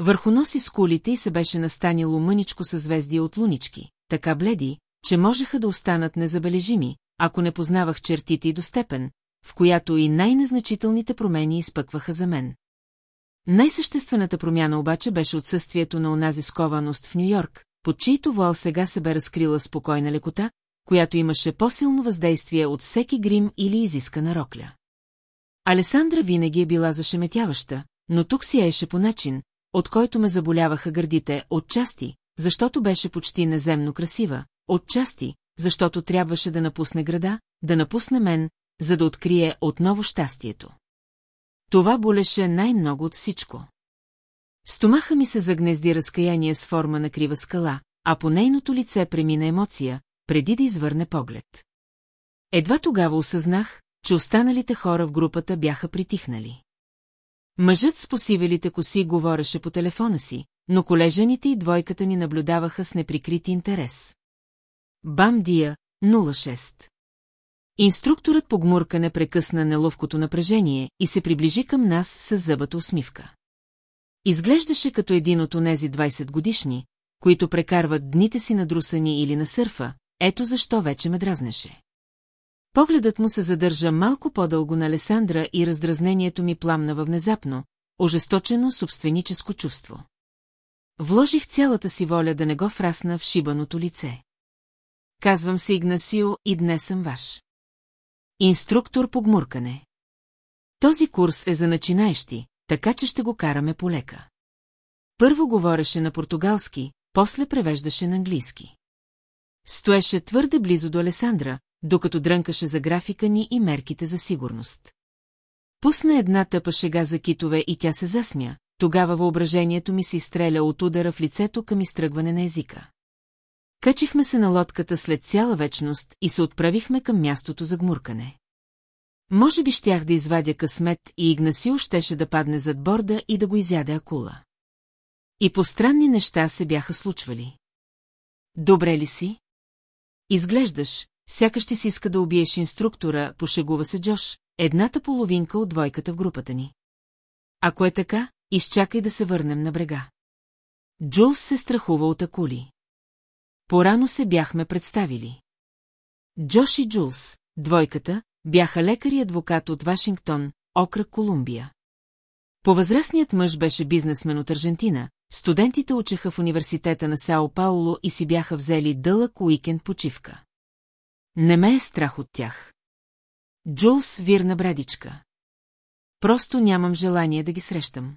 Върху носи с кулите й се беше настанило мъничко съзвездие от лунички, така бледи, че можеха да останат незабележими, ако не познавах чертите и до степен, в която и най-незначителните промени изпъкваха за мен. Най-съществената промяна обаче беше отсъствието на онази скованост в Нью-Йорк, под чието вол сега се бе разкрила спокойна лекота, която имаше по-силно въздействие от всеки грим или изискана рокля. Алесандра винаги е била зашеметяваща, но тук си еше по начин, от който ме заболяваха гърдите, отчасти, защото беше почти неземно красива, отчасти, защото трябваше да напусне града, да напусне мен, за да открие отново щастието. Това болеше най-много от всичко. Стомаха ми се загнезди разкаяние с форма на крива скала, а по нейното лице премина емоция, преди да извърне поглед. Едва тогава осъзнах, че останалите хора в групата бяха притихнали. Мъжът с посивелите коси говореше по телефона си, но колежаните и двойката ни наблюдаваха с неприкрит интерес. Бамдия, 06 Инструкторът по гмуркане прекъсна неловкото напрежение и се приближи към нас с зъбата усмивка. Изглеждаше като един от онези 20 годишни, които прекарват дните си на друсани или на сърфа, ето защо вече ме дразнеше. Погледът му се задържа малко по-дълго на Алесандра и раздразнението ми пламна внезапно, ожесточено собственическо чувство. Вложих цялата си воля да не го фрасна в шибаното лице. Казвам се Игнасио и днес съм ваш. Инструктор по гмуркане. Този курс е за начинаещи, така че ще го караме полека. Първо говореше на португалски, после превеждаше на английски. Стоеше твърде близо до Алесандра, докато дрънкаше за графика ни и мерките за сигурност. Пусна една тъпа шега за китове и тя се засмя, тогава въображението ми се изстреля от удара в лицето към изтръгване на езика. Качихме се на лодката след цяла вечност и се отправихме към мястото за гмуркане. Може би щях да извадя късмет и Игнасио щеше да падне зад борда и да го изяде акула. И постранни неща се бяха случвали. Добре ли си? Изглеждаш, сякаш ти си иска да убиеш инструктора, пошегува се Джош, едната половинка от двойката в групата ни. Ако е така, изчакай да се върнем на брега. Джулс се страхува от акули. Порано се бяхме представили. Джош и Джулс, двойката, бяха лекар и адвокат от Вашингтон, окръг Колумбия. Повъзрастният мъж беше бизнесмен от Аржентина, студентите учеха в университета на Сао Пауло и си бяха взели дълъг уикенд почивка. Не ме е страх от тях. Джулс вирна брадичка. Просто нямам желание да ги срещам.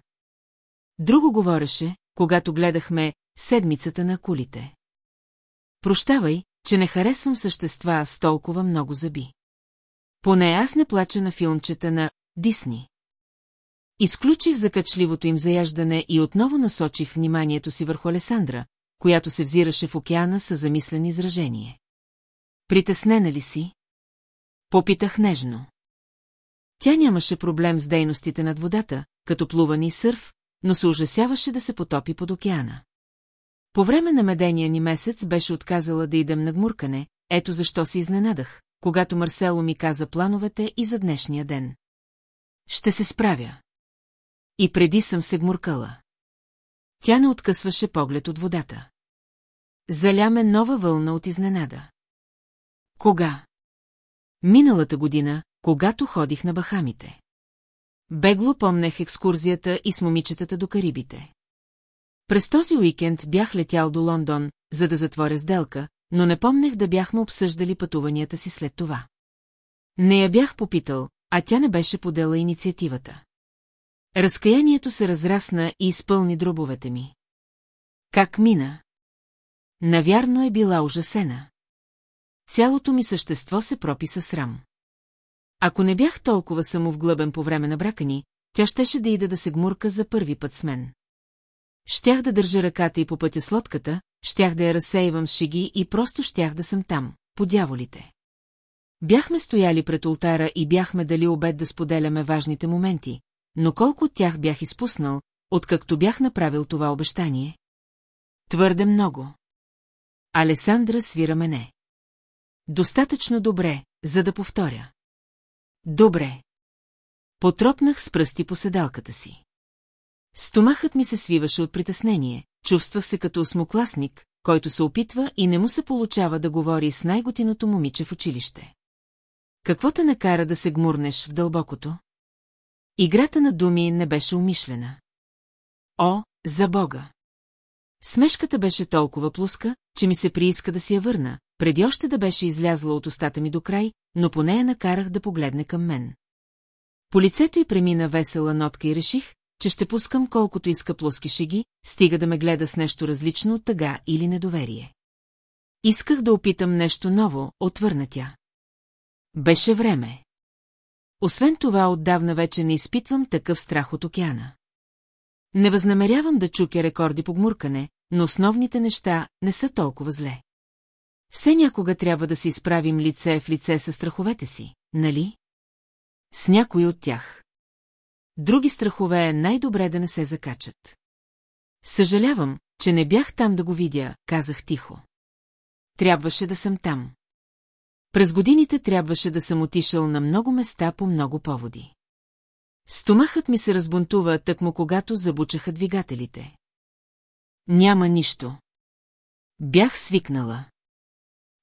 Друго говореше, когато гледахме седмицата на кулите. Прощавай, че не харесвам същества с толкова много зъби. Поне аз не плача на филмчета на Дисни. Изключих закачливото им заяждане и отново насочих вниманието си върху Алесандра, която се взираше в океана с замислен изражение. Притеснена ли си? Попитах нежно. Тя нямаше проблем с дейностите над водата, като плуване и сърф, но се ужасяваше да се потопи под океана. По време на медения ни месец беше отказала да идем на гмуркане, ето защо се изненадах, когато Марсело ми каза плановете и за днешния ден. Ще се справя. И преди съм се гмуркала. Тя не откъсваше поглед от водата. Заляме нова вълна от изненада. Кога? Миналата година, когато ходих на Бахамите. Бегло помнех екскурзията и с момичетата до Карибите. През този уикенд бях летял до Лондон, за да затворя сделка, но не помнех да бяхме обсъждали пътуванията си след това. Не я бях попитал, а тя не беше подела инициативата. Разкаянието се разрасна и изпълни дробовете ми. Как мина? Навярно е била ужасена. Цялото ми същество се пропи със срам. Ако не бях толкова самовглъбен по време на брака ни, тя щеше да ида да се гмурка за първи път с мен. Щях да държа ръката и по пътя с лодката, щях да я разсейвам с шеги и просто щях да съм там, по дяволите. Бяхме стояли пред ултара и бяхме дали обед да споделяме важните моменти, но колко от тях бях изпуснал, откакто бях направил това обещание? Твърде много. Алесандра свира мене. Достатъчно добре, за да повторя. Добре. Потропнах с пръсти по седалката си. Стомахът ми се свиваше от притеснение, чувствах се като осмокласник, който се опитва и не му се получава да говори с най-готиното момиче в училище. Какво те накара да се гмурнеш в дълбокото? Играта на думи не беше умишлена. О, за Бога! Смешката беше толкова плоска, че ми се прииска да си я върна, преди още да беше излязла от устата ми до край, но поне я накарах да погледне към мен. По лицето й премина весела нотка и реших, че ще пускам колкото иска плоски шеги, стига да ме гледа с нещо различно от тъга или недоверие. Исках да опитам нещо ново, отвърна тя. Беше време. Освен това, отдавна вече не изпитвам такъв страх от океана. Не възнамерявам да чукя рекорди по гмуркане, но основните неща не са толкова зле. Все някога трябва да се изправим лице в лице с страховете си, нали? С някои от тях. Други страхове е най-добре да не се закачат. Съжалявам, че не бях там да го видя, казах тихо. Трябваше да съм там. През годините трябваше да съм отишъл на много места по много поводи. Стомахът ми се разбунтува, тъкмо когато забучаха двигателите. Няма нищо. Бях свикнала.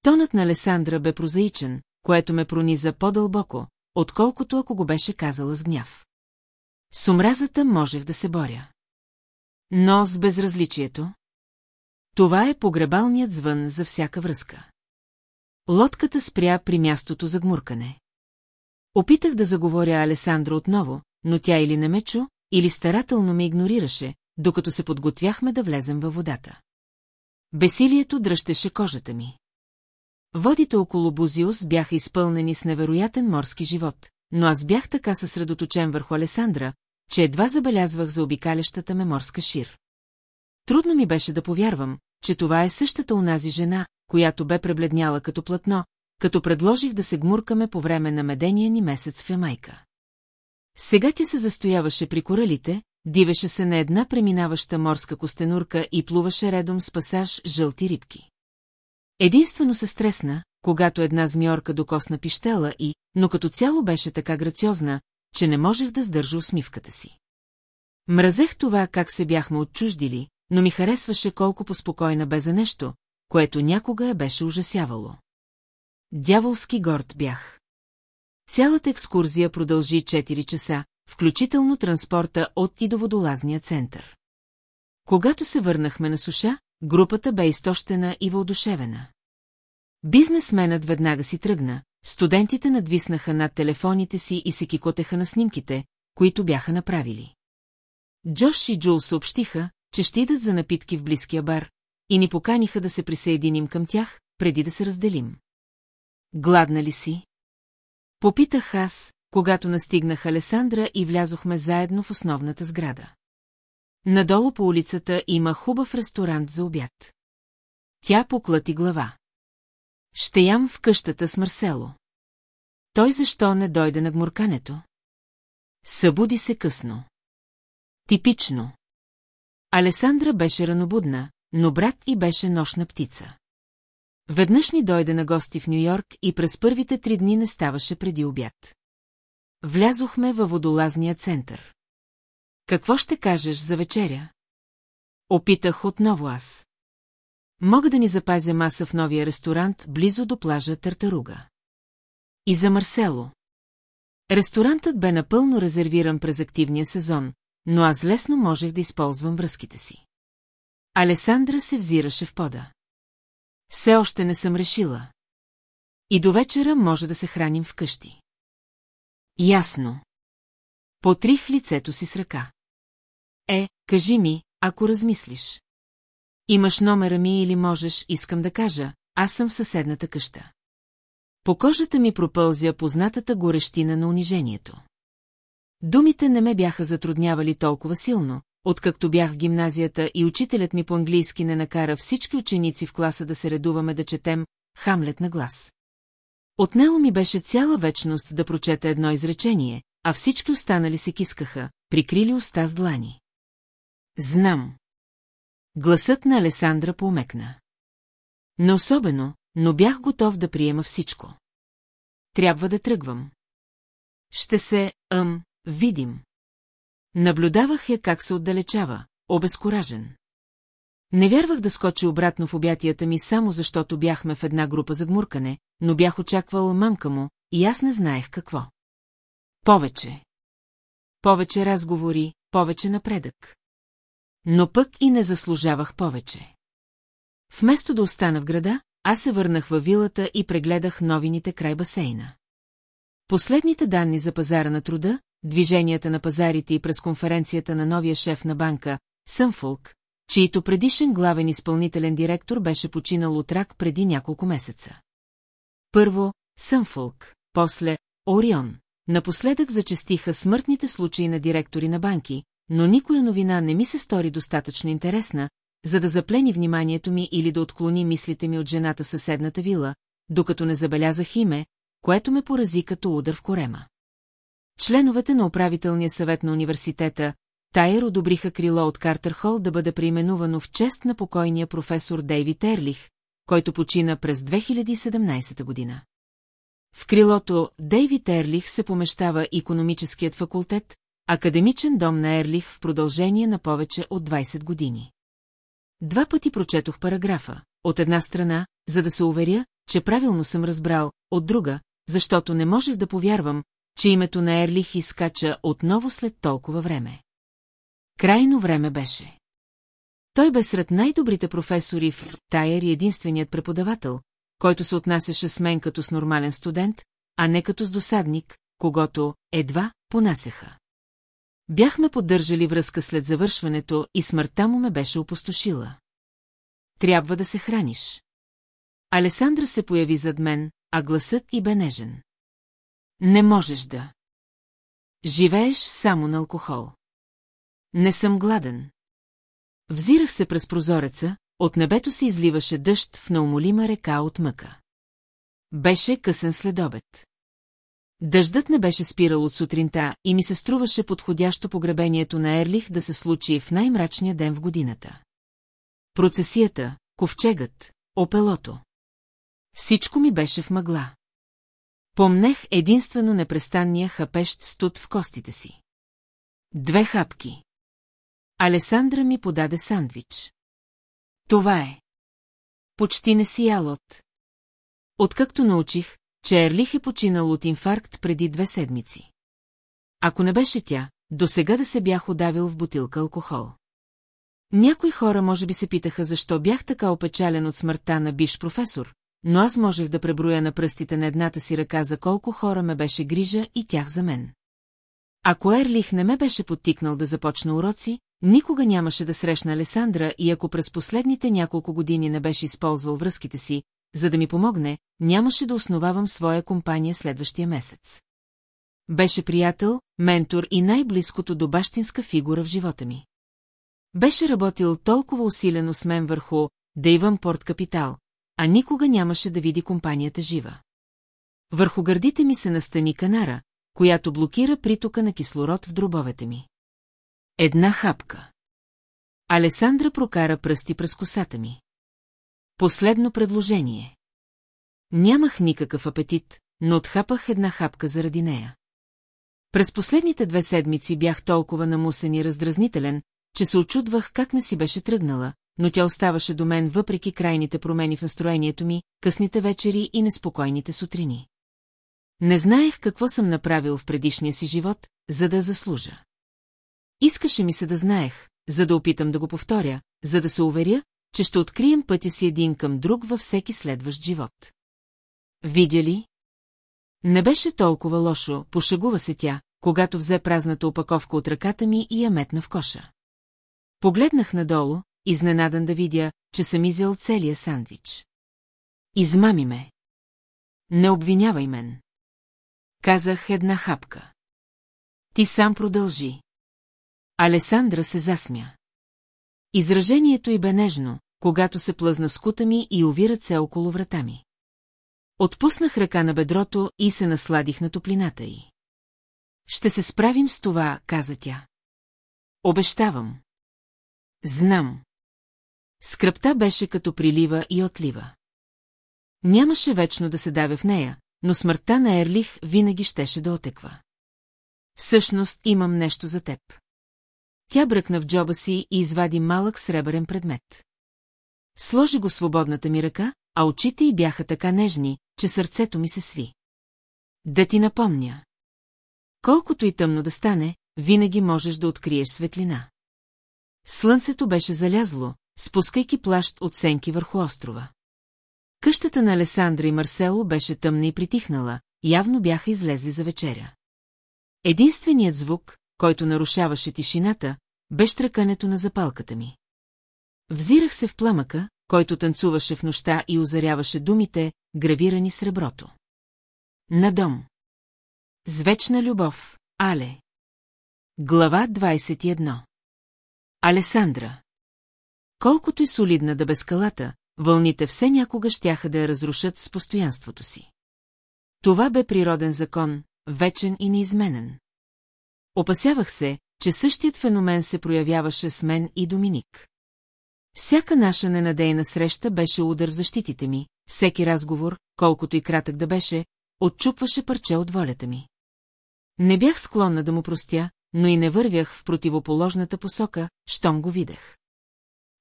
Тонът на Алесандра бе прозаичен, което ме прониза по-дълбоко, отколкото ако го беше казала с гняв. С омразата можех да се боря. Но с безразличието? Това е погребалният звън за всяка връзка. Лодката спря при мястото за гмуркане. Опитах да заговоря Алесандро отново, но тя или не ме чу, или старателно ме игнорираше, докато се подготвяхме да влезем във водата. Бесилието дръщеше кожата ми. Водите около Бузиус бяха изпълнени с невероятен морски живот, но аз бях така съсредоточен върху Алесандра, че едва забелязвах за обикалящата ме морска шир. Трудно ми беше да повярвам, че това е същата унази жена, която бе пребледняла като платно, като предложих да се гмуркаме по време на медения ни месец в Ямайка. Сега тя се застояваше при коралите, дивеше се на една преминаваща морска костенурка и плуваше редом с пасаж жълти рибки. Единствено се стресна, когато една змиорка докосна пищела и, но като цяло беше така грациозна, че не можех да сдържа усмивката си. Мразех това как се бяхме отчуждили, но ми харесваше колко поспокойна бе за нещо, което някога я беше ужасявало. Дяволски горд бях. Цялата екскурзия продължи 4 часа, включително транспорта от и до водолазния център. Когато се върнахме на суша, групата бе изтощена и въодушевена. Бизнесменът веднага си тръгна, студентите надвиснаха над телефоните си и се кикотеха на снимките, които бяха направили. Джош и Джул съобщиха, че ще идат за напитки в близкия бар, и ни поканиха да се присъединим към тях, преди да се разделим. Гладна ли си? Попитах аз, когато настигнах Алесандра и влязохме заедно в основната сграда. Надолу по улицата има хубав ресторант за обяд. Тя поклати глава. Ще ям в къщата с Марсело. Той защо не дойде на гмуркането? Събуди се късно. Типично. Алесандра беше ранобудна, но брат и беше нощна птица. Веднъж ни дойде на гости в Нью-Йорк и през първите три дни не ставаше преди обяд. Влязохме във водолазния център. Какво ще кажеш за вечеря? Опитах отново аз. Мога да ни запазя маса в новия ресторант, близо до плажа Тартаруга. И за Марсело. Ресторантът бе напълно резервиран през активния сезон, но аз лесно можех да използвам връзките си. Алесандра се взираше в пода. Все още не съм решила. И до вечера може да се храним вкъщи. Ясно. Потрих лицето си с ръка. Е, кажи ми, ако размислиш. Имаш номера ми или можеш, искам да кажа, аз съм в съседната къща. По кожата ми пропълзя познатата горещина на унижението. Думите не ме бяха затруднявали толкова силно, откакто бях в гимназията и учителят ми по-английски не накара всички ученици в класа да се редуваме да четем Хамлет на глас. Отнело ми беше цяла вечност да прочета едно изречение, а всички останали се кискаха, прикрили уста с длани. Знам. Гласът на Алесандра поумекна. Не особено, но бях готов да приема всичко. Трябва да тръгвам. Ще се, ъм, видим. Наблюдавах я как се отдалечава, обезкуражен. Не вярвах да скочи обратно в обятията ми само защото бяхме в една група за гмуркане, но бях очаквал мамка му и аз не знаех какво. Повече. Повече разговори, повече напредък. Но пък и не заслужавах повече. Вместо да остана в града, аз се върнах във вилата и прегледах новините край басейна. Последните данни за пазара на труда, движенията на пазарите и през конференцията на новия шеф на банка, Сънфолк, чието предишен главен изпълнителен директор беше починал от рак преди няколко месеца. Първо, Сънфолк, после Орион. Напоследък зачестиха смъртните случаи на директори на банки, но никоя новина не ми се стори достатъчно интересна, за да заплени вниманието ми или да отклони мислите ми от жената съседната вила, докато не забелязах име, което ме порази като удар в корема. Членовете на управителния съвет на университета Тайер одобриха крило от Картер Хол да бъде преименувано в чест на покойния професор Дейвид Ерлих, който почина през 2017 година. В крилото Дейвид Ерлих се помещава економическият факултет, академичен дом на Ерлих в продължение на повече от 20 години. Два пъти прочетох параграфа. От една страна, за да се уверя, че правилно съм разбрал, от друга, защото не можех да повярвам, че името на Ерлих изкача отново след толкова време. Крайно време беше. Той бе сред най-добрите професори в Тайер и единственият преподавател, който се отнасяше с мен като с нормален студент, а не като с досадник, когато едва понасяха. Бяхме поддържали връзка след завършването и смъртта му ме беше опустошила. Трябва да се храниш. Алесандра се появи зад мен, а гласът и бе нежен. Не можеш да. Живееш само на алкохол. Не съм гладен. Взирах се през прозореца, от небето се изливаше дъжд в неумолима река от мъка. Беше късен следобед. Дъждът не беше спирал от сутринта и ми се струваше подходящо погребението на Ерлих да се случи в най-мрачния ден в годината. Процесията, ковчегът, опелото. Всичко ми беше в мъгла. Помнех единствено непрестанния хапещ студ в костите си. Две хапки. Алесандра ми подаде сандвич. Това е. Почти не си ялот. Откакто научих, че Ерлих е починал от инфаркт преди две седмици. Ако не беше тя, до сега да се бях удавил в бутилка алкохол. Някои хора може би се питаха защо бях така опечален от смъртта на биш професор, но аз можех да преброя на пръстите на едната си ръка за колко хора ме беше грижа и тях за мен. Ако Ерлих не ме беше подтикнал да започна уроци, никога нямаше да срещна Алесандра и ако през последните няколко години не беше използвал връзките си, за да ми помогне, нямаше да основавам своя компания следващия месец. Беше приятел, ментор и най-близкото до бащинска фигура в живота ми. Беше работил толкова усилено с мен върху Дейвън Порт Капитал, а никога нямаше да види компанията жива. Върху гърдите ми се настани канара, която блокира притока на кислород в дробовете ми. Една хапка. Алесандра прокара пръсти през косата ми. Последно предложение. Нямах никакъв апетит, но отхапах една хапка заради нея. През последните две седмици бях толкова намусен и раздразнителен, че се очудвах как не си беше тръгнала, но тя оставаше до мен въпреки крайните промени в настроението ми, късните вечери и неспокойните сутрини. Не знаех какво съм направил в предишния си живот, за да заслужа. Искаше ми се да знаех, за да опитам да го повторя, за да се уверя, че ще открием пътя си един към друг във всеки следващ живот. Видя ли? Не беше толкова лошо, пошегува се тя, когато взе празната опаковка от ръката ми и я метна в коша. Погледнах надолу, изненадан да видя, че съм изял целия сандвич. Измами ме. Не обвинявай мен. Казах една хапка. Ти сам продължи. Алесандра се засмя. Изражението й бе нежно, когато се плъзна скута ми и уви ръце около врата ми. Отпуснах ръка на бедрото и се насладих на топлината й. Ще се справим с това, каза тя. Обещавам. Знам. Скръпта беше като прилива и отлива. Нямаше вечно да се даве в нея, но смъртта на Ерлих винаги щеше да отеква. Всъщност имам нещо за теб. Тя бръкна в джоба си и извади малък сребърен предмет. Сложи го свободната ми ръка, а очите й бяха така нежни, че сърцето ми се сви. Да ти напомня. Колкото и тъмно да стане, винаги можеш да откриеш светлина. Слънцето беше залязло, спускайки плащ от сенки върху острова. Къщата на Алесандра и Марсело беше тъмна и притихнала, явно бяха излезли за вечеря. Единственият звук, който нарушаваше тишината, бе штръкането на запалката ми. Взирах се в пламъка, който танцуваше в нощта и озаряваше думите, гравирани с реброто. На дом. С вечна любов, Але. Глава 21 Алесандра. Колкото и солидна да бе скалата, вълните все някога щяха да я разрушат с постоянството си. Това бе природен закон, вечен и неизменен. Опасявах се, че същият феномен се проявяваше с мен и Доминик. Всяка наша ненадейна среща беше удар в защитите ми, всеки разговор, колкото и кратък да беше, отчупваше парче от волята ми. Не бях склонна да му простя, но и не вървях в противоположната посока, щом го видях.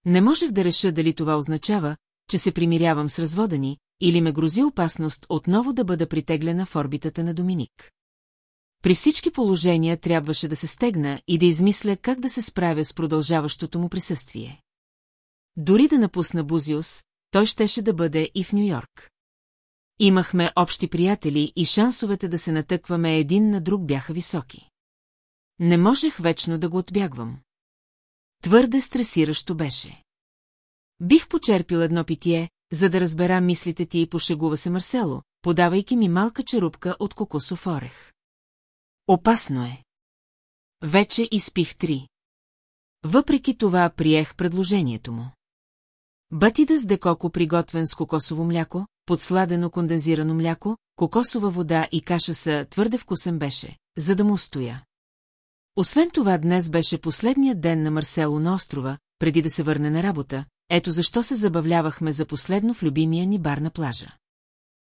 Не можех да реша дали това означава, че се примирявам с развода ни, или ме грози опасност отново да бъда притеглена в орбитата на Доминик. При всички положения трябваше да се стегна и да измисля как да се справя с продължаващото му присъствие. Дори да напусна Бузиус, той щеше да бъде и в Нью-Йорк. Имахме общи приятели и шансовете да се натъкваме един на друг бяха високи. Не можех вечно да го отбягвам. Твърде стресиращо беше. Бих почерпил едно питие, за да разбера мислите ти и пошегува се Марсело, подавайки ми малка черупка от кокосов орех. Опасно е. Вече изпих три. Въпреки това приех предложението му. Батида с декоко приготвен с кокосово мляко, подсладено кондензирано мляко, кокосова вода и каша са твърде вкусен беше, за да му устоя. Освен това днес беше последният ден на Марсело на острова, преди да се върне на работа, ето защо се забавлявахме за последно в любимия ни бар на плажа.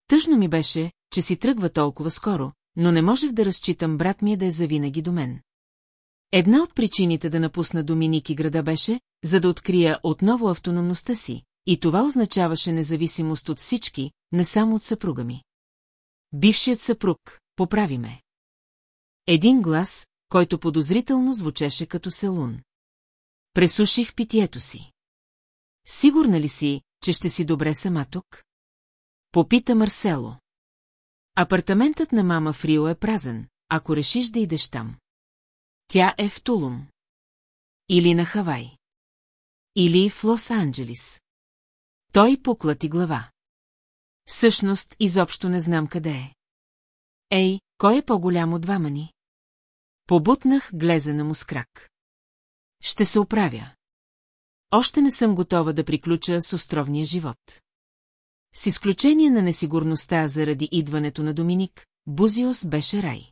Тъжно ми беше, че си тръгва толкова скоро, но не можех да разчитам брат ми да е завинаги до мен. Една от причините да напусна Доминик и града беше, за да открия отново автономността си, и това означаваше независимост от всички, не само от съпруга ми. Бившият съпруг, поправи ме. Един глас, който подозрително звучеше като селун. Пресуших питието си. Сигурна ли си, че ще си добре сама тук? Попита Марсело. Апартаментът на мама Фрио е празен, ако решиш да идеш там. Тя е в Тулум. Или на Хавай. Или в Лос-Анджелис. Той поклати глава. Всъщност, изобщо не знам къде е. Ей, кой е по-голям от двама ни? Побутнах глезена му с крак. Ще се оправя. Още не съм готова да приключа с островния живот. С изключение на несигурността заради идването на Доминик, Бузиос беше рай.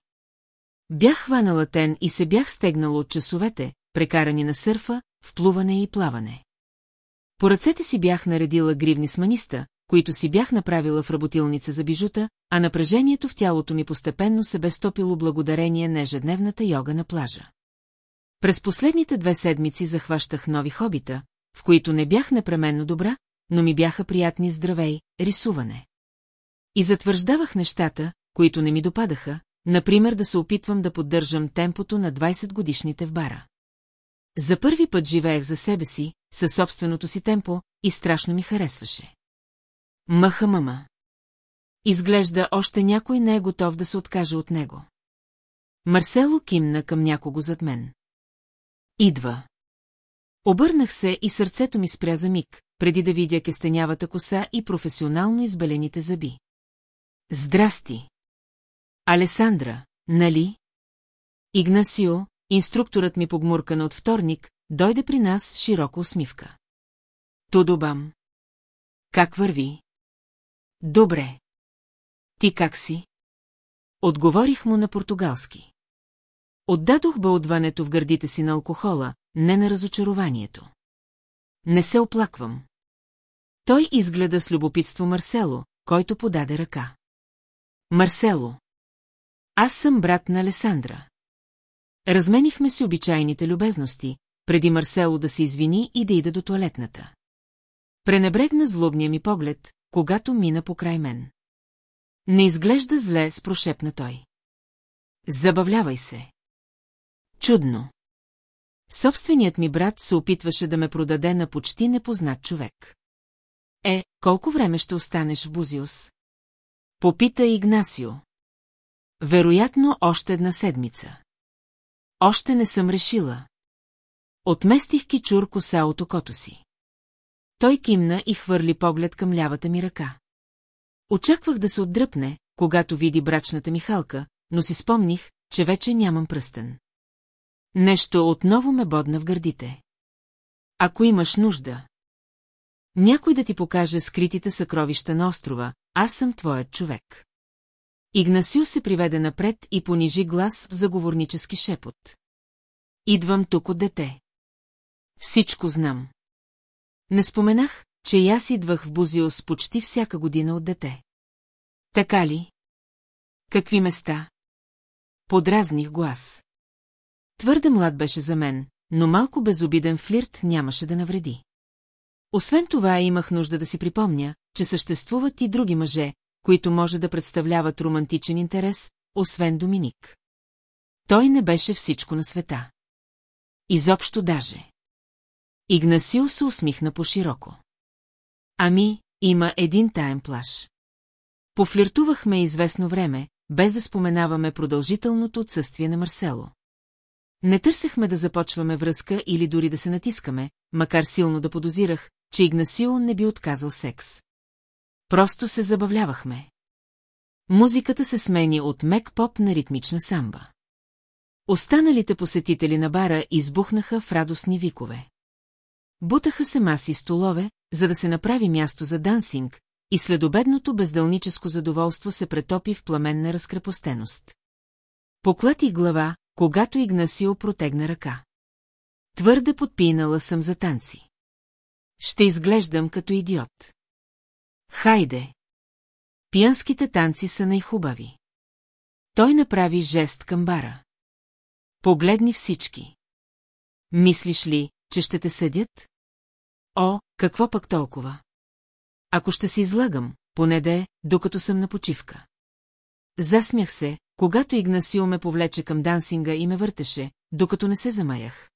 Бях хванала тен и се бях стегнала от часовете, прекарани на сърфа, в плуване и плаване. По ръцете си бях наредила гривни с маниста, които си бях направила в работилница за бижута, а напрежението в тялото ми постепенно се бе стопило благодарение на ежедневната йога на плажа. През последните две седмици захващах нови хобита, в които не бях непременно добра, но ми бяха приятни здравей, рисуване. И затвърждавах нещата, които не ми допадаха, например да се опитвам да поддържам темпото на 20-годишните в бара. За първи път живеех за себе си, със собственото си темпо, и страшно ми харесваше. Мъха мама. Изглежда още някой не е готов да се откаже от него. Марсело кимна към някого зад мен. Идва. Обърнах се и сърцето ми спря за миг, преди да видя кестенявата коса и професионално избелените зъби. Здрасти! Алесандра, нали? Игнасио, инструкторът ми погмуркана от вторник, дойде при нас с широка усмивка. Тудобам. Как върви? Добре. Ти как си? Отговорих му на португалски. Отдадох бълдването в гърдите си на алкохола, не на разочарованието. Не се оплаквам. Той изгледа с любопитство Марсело, който подаде ръка. Марсело. Аз съм брат на Алесандра. Разменихме си обичайните любезности, преди Марсело да се извини и да ида до туалетната. Пренебрегна злобния ми поглед, когато мина покрай мен. Не изглежда зле, спрошепна той. Забавлявай се. Чудно. Собственият ми брат се опитваше да ме продаде на почти непознат човек. Е, колко време ще останеш в Бузиус? Попита Игнасио. Вероятно още една седмица. Още не съм решила. Отместих кичур коса от окото си. Той кимна и хвърли поглед към лявата ми ръка. Очаквах да се отдръпне, когато види брачната ми халка, но си спомних, че вече нямам пръстен. Нещо отново ме бодна в гърдите. Ако имаш нужда. Някой да ти покаже скритите съкровища на острова, аз съм твоят човек. Игнасио се приведе напред и понижи глас в заговорнически шепот. Идвам тук от дете. Всичко знам. Не споменах, че и аз идвах в Бузиос почти всяка година от дете. Така ли? Какви места? Подразних глас. Твърде млад беше за мен, но малко безобиден флирт нямаше да навреди. Освен това имах нужда да си припомня, че съществуват и други мъже, които може да представляват романтичен интерес, освен Доминик. Той не беше всичко на света. Изобщо даже. Игнасил се усмихна по-широко. Ами, има един таен плаш. Пофлиртувахме известно време, без да споменаваме продължителното отсъствие на Марсело. Не търсехме да започваме връзка или дори да се натискаме, макар силно да подозирах, че Игнасио не би отказал секс. Просто се забавлявахме. Музиката се смени от мек поп на ритмична самба. Останалите посетители на бара избухнаха в радостни викове. Бутаха се маси столове, за да се направи място за дансинг, и следобедното бездълническо задоволство се претопи в пламенна разкрепостеност. Поклати глава, когато Игнасио протегна ръка. Твърде подпинала съм за танци. Ще изглеждам като идиот. Хайде! Пиянските танци са най-хубави. Той направи жест към бара. Погледни всички. Мислиш ли, че ще те съдят? О, какво пък толкова? Ако ще се излагам, поне да е, докато съм на почивка. Засмях се, когато Игнасио ме повлече към дансинга и ме въртеше, докато не се замаях.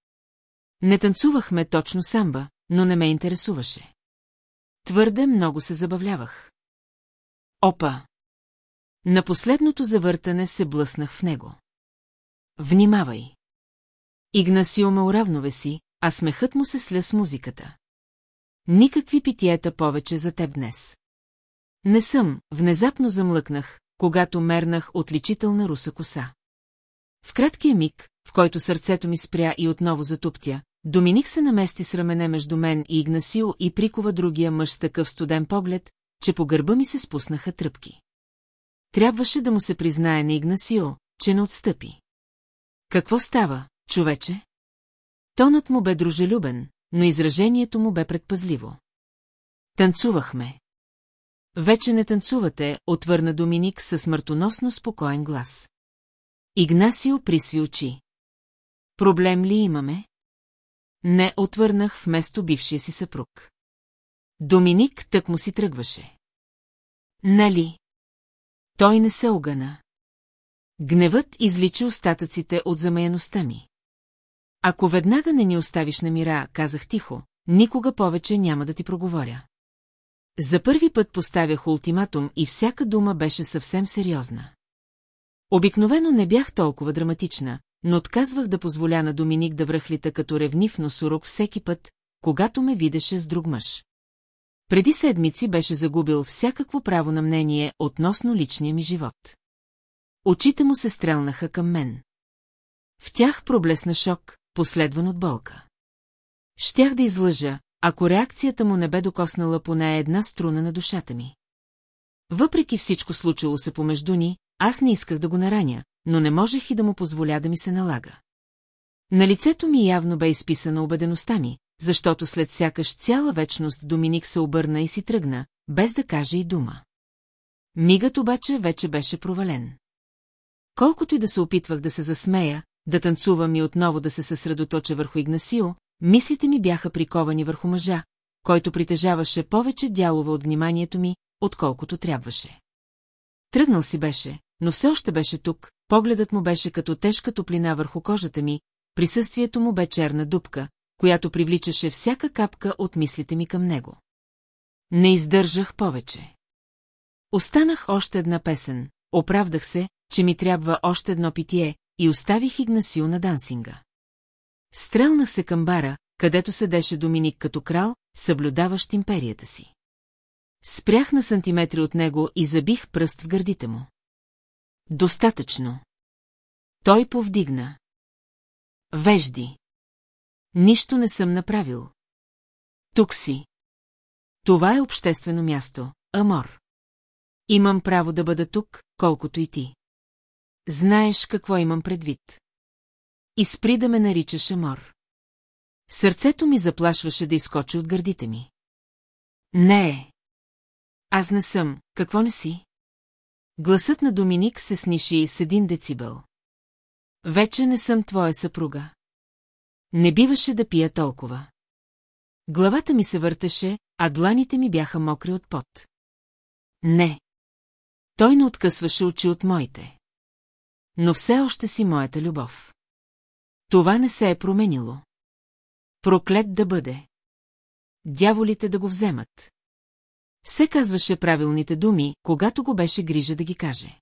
Не танцувахме точно самба, но не ме интересуваше. Твърде много се забавлявах. Опа! На последното завъртане се блъснах в него. Внимавай! Игнасио ме уравновеси, а смехът му се сля с музиката. Никакви питиета повече за теб днес. Не съм, внезапно замлъкнах, когато мернах отличителна руса коса. В краткия миг, в който сърцето ми спря и отново затуптя, Доминик се намести с рамене между мен и Игнасио и прикова другия мъж с такъв студен поглед, че по гърба ми се спуснаха тръпки. Трябваше да му се признае на Игнасио, че не отстъпи. Какво става, човече? Тонът му бе дружелюбен, но изражението му бе предпазливо. Танцувахме. Вече не танцувате, отвърна Доминик със смъртоносно спокоен глас. Игнасио присви очи. Проблем ли имаме? Не отвърнах вместо бившия си съпруг. Доминик тък му си тръгваше. Нали? Той не се огъна. Гневът изличи остатъците от замаяността ми. Ако веднага не ни оставиш на мира, казах тихо, никога повече няма да ти проговоря. За първи път поставях ултиматум и всяка дума беше съвсем сериозна. Обикновено не бях толкова драматична, но отказвах да позволя на Доминик да връхлита като ревнив носорог всеки път, когато ме видеше с друг мъж. Преди седмици беше загубил всякакво право на мнение относно личния ми живот. Очите му се стрелнаха към мен. В тях проблесна шок, последван от болка. Щях да излъжа, ако реакцията му не бе докоснала поне една струна на душата ми. Въпреки всичко случило се помежду ни, аз не исках да го нараня, но не можех и да му позволя да ми се налага. На лицето ми явно бе изписана убедеността ми, защото след сякаш цяла вечност Доминик се обърна и си тръгна, без да каже и дума. Мигът обаче вече беше провален. Колкото и да се опитвах да се засмея, да танцувам и отново да се съсредоточа върху Игнасио, мислите ми бяха приковани върху мъжа, който притежаваше повече дялове от вниманието ми, отколкото трябваше. Тръгнал си беше, но все още беше тук, погледът му беше като тежка топлина върху кожата ми, присъствието му бе черна дупка, която привличаше всяка капка от мислите ми към него. Не издържах повече. Останах още една песен, оправдах се, че ми трябва още едно питие и оставих Игнасио на дансинга. Стрелнах се към бара, където седеше Доминик като крал, съблюдаващ империята си. Спрях на сантиметри от него и забих пръст в гърдите му. Достатъчно. Той повдигна. Вежди. Нищо не съм направил. Тук си. Това е обществено място, Амор. Имам право да бъда тук, колкото и ти. Знаеш какво имам предвид. И спри да ме наричаш Амор. Сърцето ми заплашваше да изкочи от гърдите ми. Не е. Аз не съм, какво не си? Гласът на Доминик се сниши с един децибел. Вече не съм твоя съпруга. Не биваше да пия толкова. Главата ми се въртеше, а дланите ми бяха мокри от пот. Не. Той не откъсваше очи от моите. Но все още си моята любов. Това не се е променило. Проклет да бъде. Дяволите да го вземат. Все казваше правилните думи, когато го беше грижа да ги каже.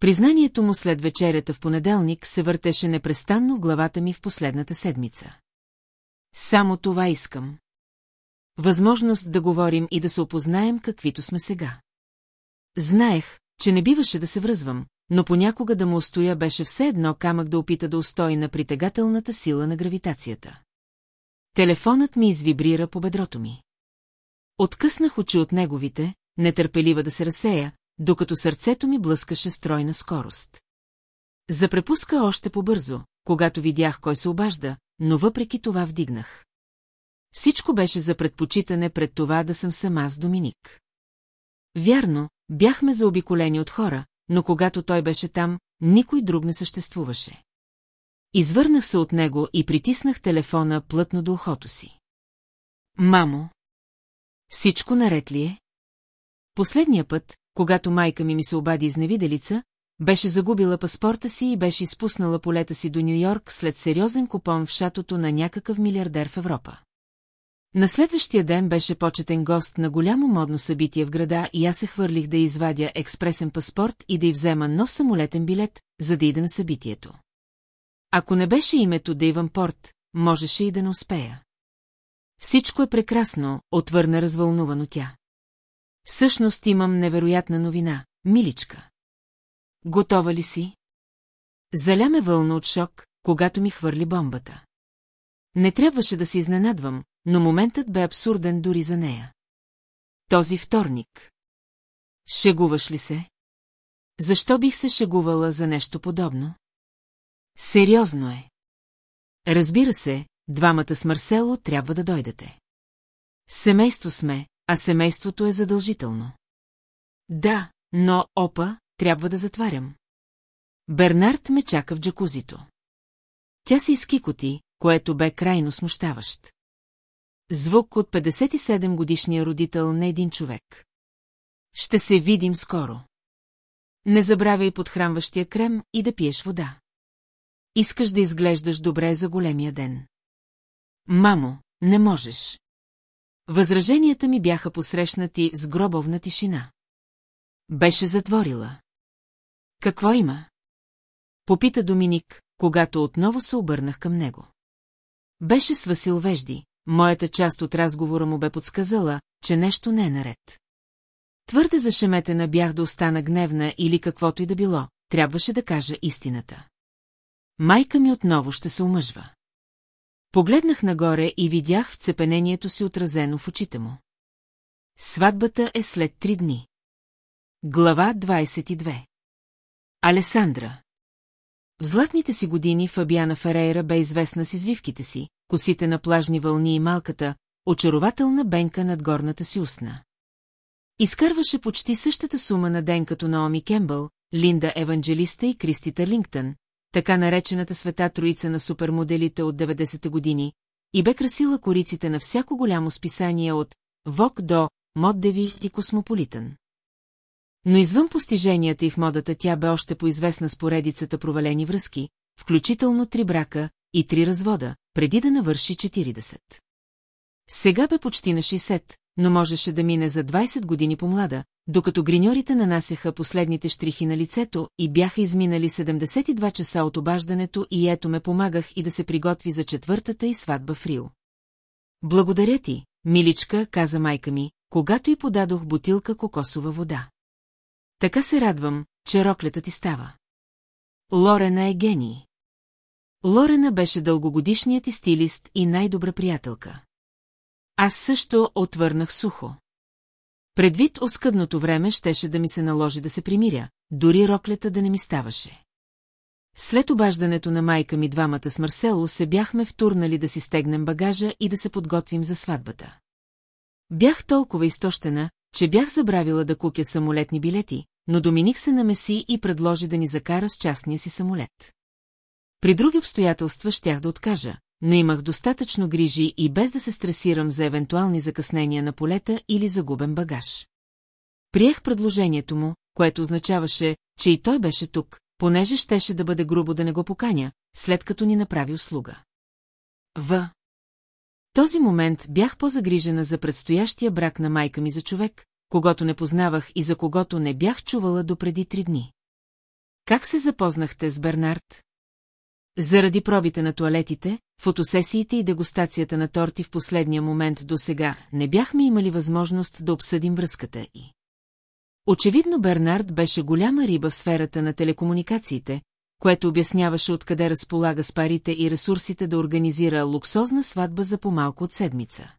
Признанието му след вечерята в понеделник се въртеше непрестанно в главата ми в последната седмица. Само това искам. Възможност да говорим и да се опознаем каквито сме сега. Знаех, че не биваше да се връзвам, но понякога да му устоя беше все едно камък да опита да устои на притегателната сила на гравитацията. Телефонът ми извибрира по бедрото ми. Откъснах очи от неговите, нетърпелива да се разсея, докато сърцето ми блъскаше стройна скорост. Запрепуска още по-бързо, когато видях кой се обажда, но въпреки това вдигнах. Всичко беше за предпочитане пред това да съм сама с Доминик. Вярно, бяхме заобиколени от хора, но когато той беше там, никой друг не съществуваше. Извърнах се от него и притиснах телефона плътно до ухото си. Мамо! Всичко наред ли е? Последния път, когато майка ми ми се обади изневиделица, беше загубила паспорта си и беше изпуснала полета си до Нью-Йорк след сериозен купон в шатото на някакъв милиардер в Европа. На следващия ден беше почетен гост на голямо модно събитие в града и аз се хвърлих да извадя експресен паспорт и да й взема нов самолетен билет, за да ида на събитието. Ако не беше името Дейван Порт, можеше и да не успея. Всичко е прекрасно, отвърна развълнувано тя. Всъщност имам невероятна новина, миличка. Готова ли си? Заля ме вълна от шок, когато ми хвърли бомбата. Не трябваше да се изненадвам, но моментът бе абсурден дори за нея. Този вторник. Шегуваш ли се? Защо бих се шегувала за нещо подобно? Сериозно е. Разбира се, двамата с Марсело трябва да дойдете. Семейство сме, а семейството е задължително. Да, но, опа, трябва да затварям. Бернард ме чака в джакузито. Тя се изкикоти, което бе крайно смущаващ. Звук от 57 годишния родител на един човек. Ще се видим скоро. Не забравяй подхранващия крем и да пиеш вода. Искаш да изглеждаш добре за големия ден. Мамо, не можеш. Възраженията ми бяха посрещнати с гробовна тишина. Беше затворила. Какво има? Попита Доминик, когато отново се обърнах към него. Беше с Васил Вежди, моята част от разговора му бе подсказала, че нещо не е наред. Твърде зашеметена бях да остана гневна или каквото и да било, трябваше да кажа истината. Майка ми отново ще се омъжва. Погледнах нагоре и видях вцепенението си отразено в очите му. Сватбата е след три дни. Глава 22 Алесандра В златните си години Фабиана Ферейра бе известна с извивките си, косите на плажни вълни и малката, очарователна бенка над горната си устна. Изкарваше почти същата сума на ден като Наоми Кембъл, Линда Еванджелиста и Кристи Търлингтън, така наречената света троица на супермоделите от 90-те години, и бе красила кориците на всяко голямо списание от Вок до Моддеви и Космополитън. Но извън постиженията и в модата тя бе още поизвестна с поредицата провалени връзки, включително три брака и три развода, преди да навърши 40. Сега бе почти на 60, но можеше да мине за 20 години по-млада, докато гриньорите нанасяха последните штрихи на лицето и бяха изминали 72 часа от обаждането и ето ме помагах и да се приготви за четвъртата и сватба в Рио. Благодаря ти, миличка, каза майка ми, когато й подадох бутилка кокосова вода. Така се радвам, че роклята ти става. Лорена е гений. Лорена беше дългогодишният и стилист и най-добра приятелка. Аз също отвърнах сухо. Предвид оскъдното време щеше да ми се наложи да се примиря, дори роклята да не ми ставаше. След обаждането на майка ми двамата с Марсело се бяхме втурнали да си стегнем багажа и да се подготвим за сватбата. Бях толкова изтощена, че бях забравила да кукя самолетни билети, но Доминик се намеси и предложи да ни закара с частния си самолет. При други обстоятелства щях да откажа, но имах достатъчно грижи и без да се стресирам за евентуални закъснения на полета или загубен багаж. Приех предложението му, което означаваше, че и той беше тук, понеже щеше да бъде грубо да не го поканя, след като ни направи услуга. В. този момент бях по-загрижена за предстоящия брак на майка ми за човек, когато не познавах и за когото не бях чувала допреди три дни. Как се запознахте с Бернард? Заради пробите на туалетите, фотосесиите и дегустацията на торти в последния момент до сега не бяхме имали възможност да обсъдим връзката и. Очевидно Бернард беше голяма риба в сферата на телекомуникациите, което обясняваше откъде разполага с парите и ресурсите да организира луксозна сватба за по-малко от седмица.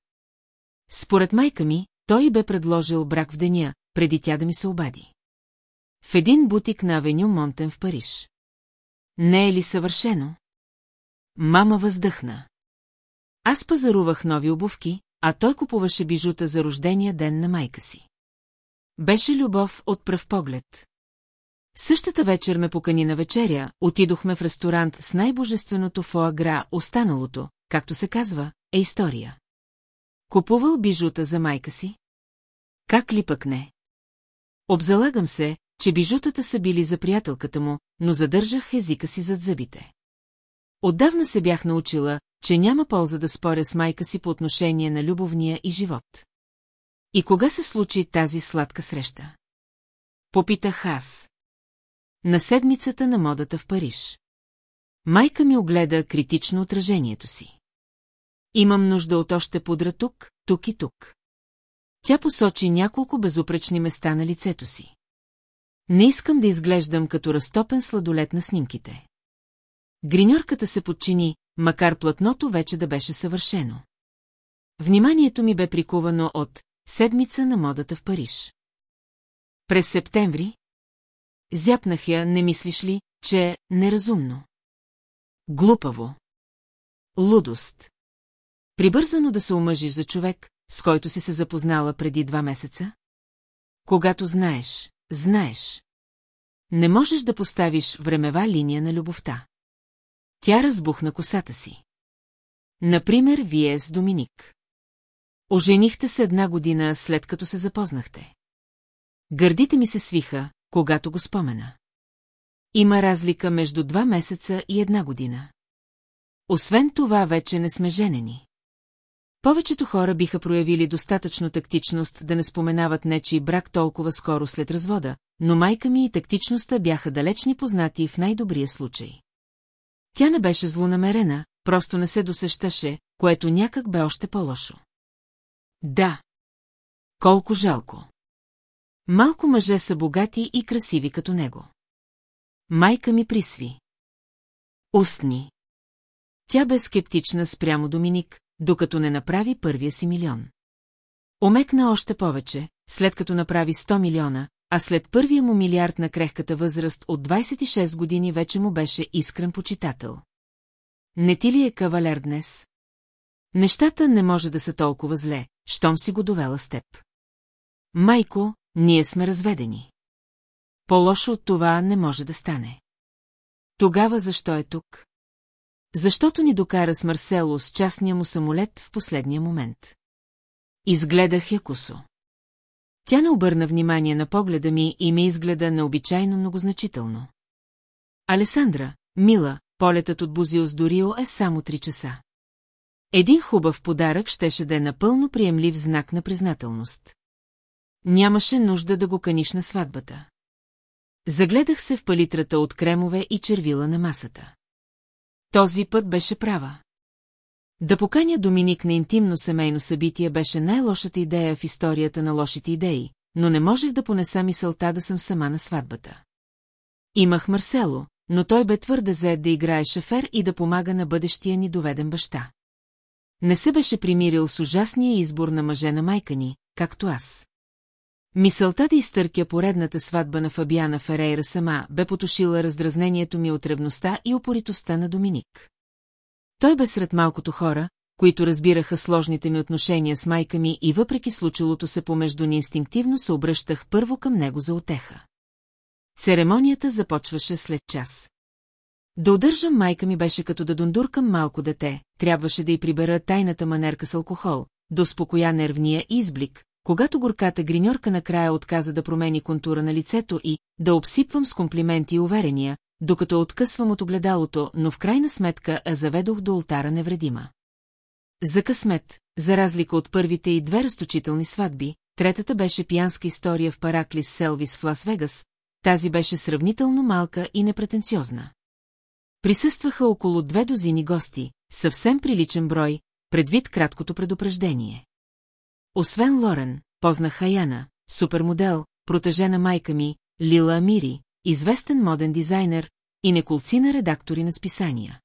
Според майка ми, той бе предложил брак в деня, преди тя да ми се обади. В един бутик на Авеню Монтен в Париж. Не е ли съвършено? Мама въздъхна. Аз пазарувах нови обувки, а той купуваше бижута за рождения ден на майка си. Беше любов от пръв поглед. Същата вечер ме покани на вечеря, отидохме в ресторант с най-божественото фоагра, останалото, както се казва, е история. Купувал бижута за майка си? Как ли пък не? Обзалагам се, че бижутата са били за приятелката му, но задържах езика си зад зъбите. Отдавна се бях научила, че няма полза да споря с майка си по отношение на любовния и живот. И кога се случи тази сладка среща? Попитах аз. На седмицата на модата в Париж. Майка ми огледа критично отражението си. Имам нужда от още пудра тук, тук и тук. Тя посочи няколко безупречни места на лицето си. Не искам да изглеждам като разтопен сладолет на снимките. Гриньорката се подчини, макар платното вече да беше съвършено. Вниманието ми бе прикувано от седмица на модата в Париж. През септември? Зяпнах я, не мислиш ли, че е неразумно? Глупаво. Лудост. Прибързано да се омъжиш за човек, с който си се запознала преди два месеца? Когато знаеш, знаеш. Не можеш да поставиш времева линия на любовта. Тя разбухна косата си. Например, вие с Доминик. Оженихте се една година след като се запознахте. Гърдите ми се свиха, когато го спомена. Има разлика между два месеца и една година. Освен това, вече не сме женени. Повечето хора биха проявили достатъчно тактичност да не споменават нечи брак толкова скоро след развода, но майка ми и тактичността бяха далечни познати в най-добрия случай. Тя не беше злонамерена, просто не се досещаше, което някак бе още по-лошо. Да. Колко жалко. Малко мъже са богати и красиви като него. Майка ми присви. Устни. Тя бе скептична спрямо Доминик, докато не направи първия си милион. Омекна още повече, след като направи 100 милиона, а след първия му милиард на крехката възраст от 26 години вече му беше искрен почитател. Не ти ли е кавалер днес? Нещата не може да са толкова зле, щом си го довела с теб. Майко, ние сме разведени. По-лошо от това не може да стане. Тогава защо е тук? Защото ни докара с Марсело с частния му самолет в последния момент. Изгледах я косо. Тя не обърна внимание на погледа ми и ме изгледа необичайно многозначително. Алесандра, мила, полетът от Бузиос до Рио е само три часа. Един хубав подарък щеше да е напълно приемлив знак на признателност. Нямаше нужда да го каниш на сватбата. Загледах се в палитрата от кремове и червила на масата. Този път беше права. Да поканя Доминик на интимно семейно събитие беше най-лошата идея в историята на лошите идеи, но не можех да понеса мисълта да съм сама на сватбата. Имах Марсело, но той бе твърде зает да играе шефер и да помага на бъдещия ни доведен баща. Не се беше примирил с ужасния избор на мъже на майка ни, както аз. Мисълта да изтъркя поредната сватба на Фабиана Ферейра сама бе потушила раздразнението ми от ревността и опоритостта на Доминик. Той бе сред малкото хора, които разбираха сложните ми отношения с майка ми и въпреки случилото се помежду ни инстинктивно се обръщах първо към него за отеха. Церемонията започваше след час. Да удържам майка ми беше като да дундуркам малко дете, трябваше да й прибера тайната манерка с алкохол, да успокоя нервния изблик, когато горката гриньорка накрая отказа да промени контура на лицето и да обсипвам с комплименти и уверения, докато откъсвам от огледалото, но в крайна сметка заведох до ултара невредима. За късмет, за разлика от първите и две разточителни сватби, третата беше пиянска история в Параклис Селвис в Лас-Вегас, тази беше сравнително малка и непретенциозна. Присъстваха около две дозини гости, съвсем приличен брой, предвид краткото предупреждение. Освен Лорен, познах Хаяна, супермодел, протежена майка ми, Лила Амири, известен моден дизайнер и неколцина редактори на списания.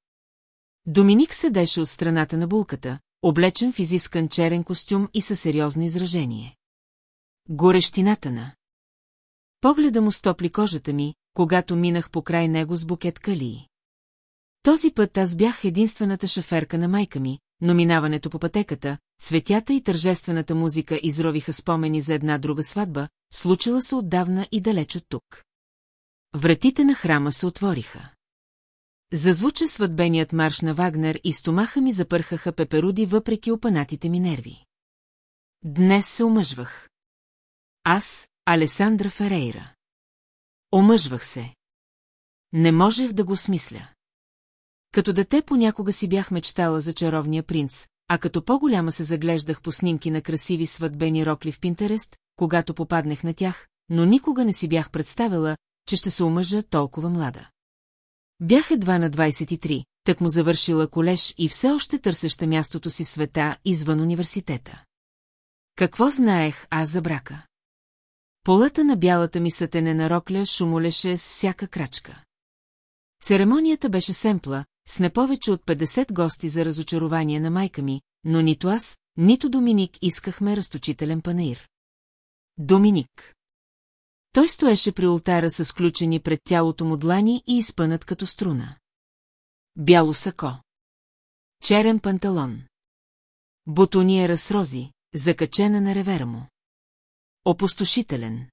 Доминик седеше от страната на булката, облечен в изискан черен костюм и със сериозно изражение. Горещината на. Погледа му стопли кожата ми, когато минах по край него с букет калии. Този път аз бях единствената шаферка на майка ми, но минаването по пътеката, цветята и тържествената музика изровиха спомени за една друга сватба, случила се отдавна и далеч от тук. Вратите на храма се отвориха. Зазвуча сватбеният марш на Вагнер и стомаха ми запърхаха пеперуди въпреки опанатите ми нерви. Днес се омъжвах. Аз, Алесандра Ферейра. Омъжвах се. Не можех да го смисля. Като дете понякога си бях мечтала за чаровния принц, а като по-голяма се заглеждах по снимки на красиви сватбени рокли в Пинтерест, когато попаднах на тях, но никога не си бях представила, че ще се омъжа толкова млада. Бях едва на 23, так му завършила колеж и все още търсеща мястото си света извън университета. Какво знаех аз за брака? Полата на бялата ми сътенена рокля шумолеше с всяка крачка. Церемонията беше семпла, с не повече от 50 гости за разочарование на майка ми, но нито аз, нито Доминик искахме разточителен панаир. Доминик. Той стоеше при ултара с включени пред тялото му длани и изпънат като струна. Бяло сако. Черен панталон. Бутониера с рози, закачена на ревера му. Опустошителен.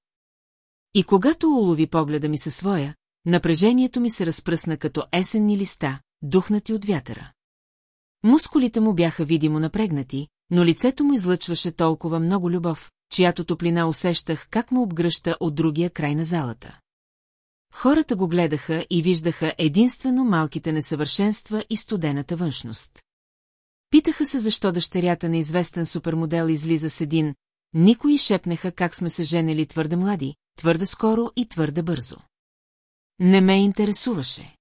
И когато улови погледа ми със своя, напрежението ми се разпръсна като есенни листа, духнати от вятъра. Мускулите му бяха видимо напрегнати, но лицето му излъчваше толкова много любов, чиято топлина усещах как му обгръща от другия край на залата. Хората го гледаха и виждаха единствено малките несъвършенства и студената външност. Питаха се защо дъщерята на известен супермодел излиза с един, никои шепнеха как сме се женили твърде млади, твърде скоро и твърде бързо. Не ме интересуваше.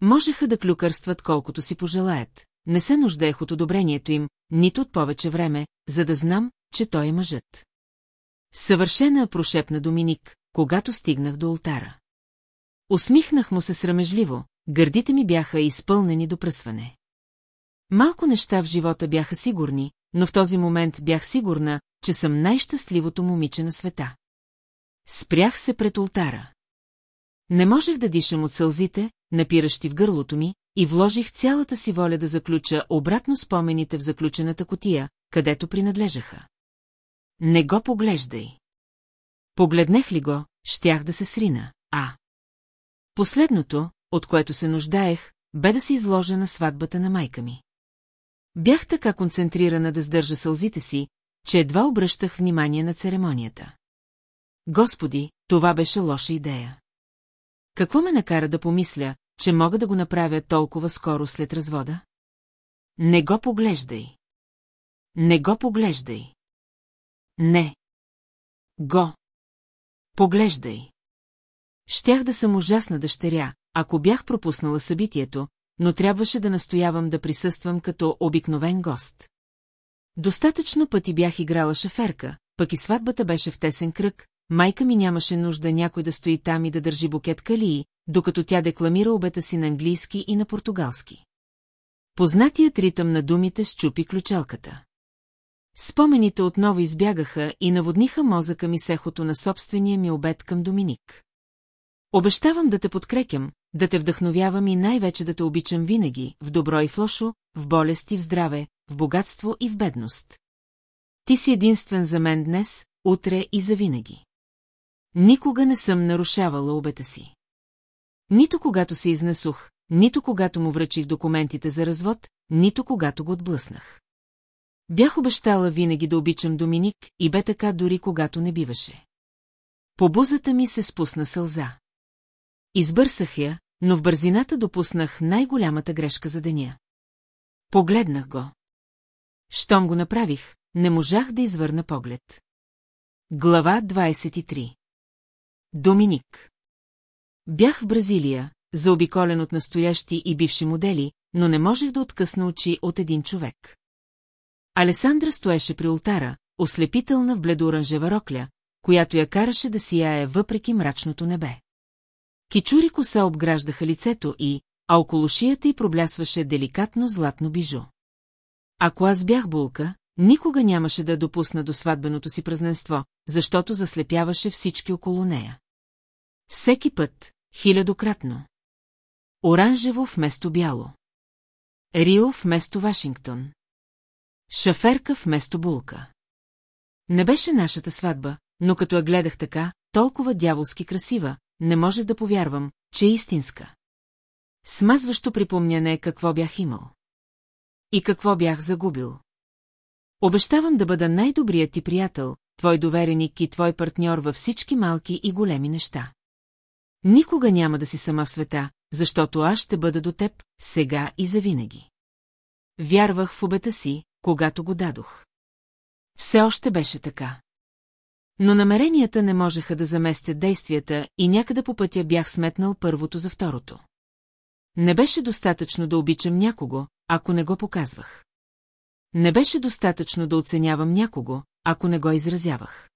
Можеха да клюкърстват колкото си пожелаят. Не се нуждаех от одобрението им, нито от повече време, за да знам, че той е мъжът. Съвършена прошепна Доминик, когато стигнах до ултара. Усмихнах му се срамежливо, гърдите ми бяха изпълнени до пръсване. Малко неща в живота бяха сигурни, но в този момент бях сигурна, че съм най-щастливото момиче на света. Спрях се пред ултара. Не можех да дишам от сълзите, напиращи в гърлото ми, и вложих цялата си воля да заключа обратно спомените в заключената котия, където принадлежаха. Не го поглеждай. Погледнех ли го, щях да се срина, а... Последното, от което се нуждаех, бе да се изложа на сватбата на майка ми. Бях така концентрирана да сдържа сълзите си, че едва обръщах внимание на церемонията. Господи, това беше лоша идея. Какво ме накара да помисля, че мога да го направя толкова скоро след развода? Не го поглеждай. Не го поглеждай. Не. Го. Поглеждай. Щях да съм ужасна дъщеря, ако бях пропуснала събитието, но трябваше да настоявам да присъствам като обикновен гост. Достатъчно пъти бях играла шаферка, пък и сватбата беше в тесен кръг, майка ми нямаше нужда някой да стои там и да държи букет калии, докато тя декламира обета си на английски и на португалски. Познатият ритъм на думите щупи ключалката. Спомените отново избягаха и наводниха мозъка ми сехото на собствения ми обед към Доминик. Обещавам да те подкрепям, да те вдъхновявам и най-вече да те обичам винаги, в добро и в лошо, в болест и в здраве, в богатство и в бедност. Ти си единствен за мен днес, утре и завинаги. Никога не съм нарушавала обета си. Нито когато се изнесох, нито когато му връчих документите за развод, нито когато го отблъснах. Бях обещала винаги да обичам Доминик и бе така дори когато не биваше. По бузата ми се спусна сълза. Избърсах я, но в бързината допуснах най-голямата грешка за деня. Погледнах го. Щом го направих, не можах да извърна поглед. Глава 23 Доминик Бях в Бразилия, заобиколен от настоящи и бивши модели, но не можех да откъсна очи от един човек. Алесандра стоеше при ултара, ослепителна в бледо-оранжева рокля, която я караше да сияе въпреки мрачното небе. Кичури коса обграждаха лицето и, а около шията й проблясваше деликатно златно бижу. Ако аз бях булка, никога нямаше да допусна до сватбеното си празненство, защото заслепяваше всички около нея. Всеки път, хилядократно. Оранжево вместо бяло. Рио вместо Вашингтон. Шаферка вместо булка. Не беше нашата сватба, но като я гледах така, толкова дяволски красива, не може да повярвам, че е истинска. Смазващо припомняне какво бях имал. И какво бях загубил. Обещавам да бъда най-добрият ти приятел, твой довереник и твой партньор във всички малки и големи неща. Никога няма да си сама в света, защото аз ще бъда до теб, сега и завинаги. Вярвах в обета си, когато го дадох. Все още беше така. Но намеренията не можеха да заместят действията и някъде по пътя бях сметнал първото за второто. Не беше достатъчно да обичам някого, ако не го показвах. Не беше достатъчно да оценявам някого, ако не го изразявах.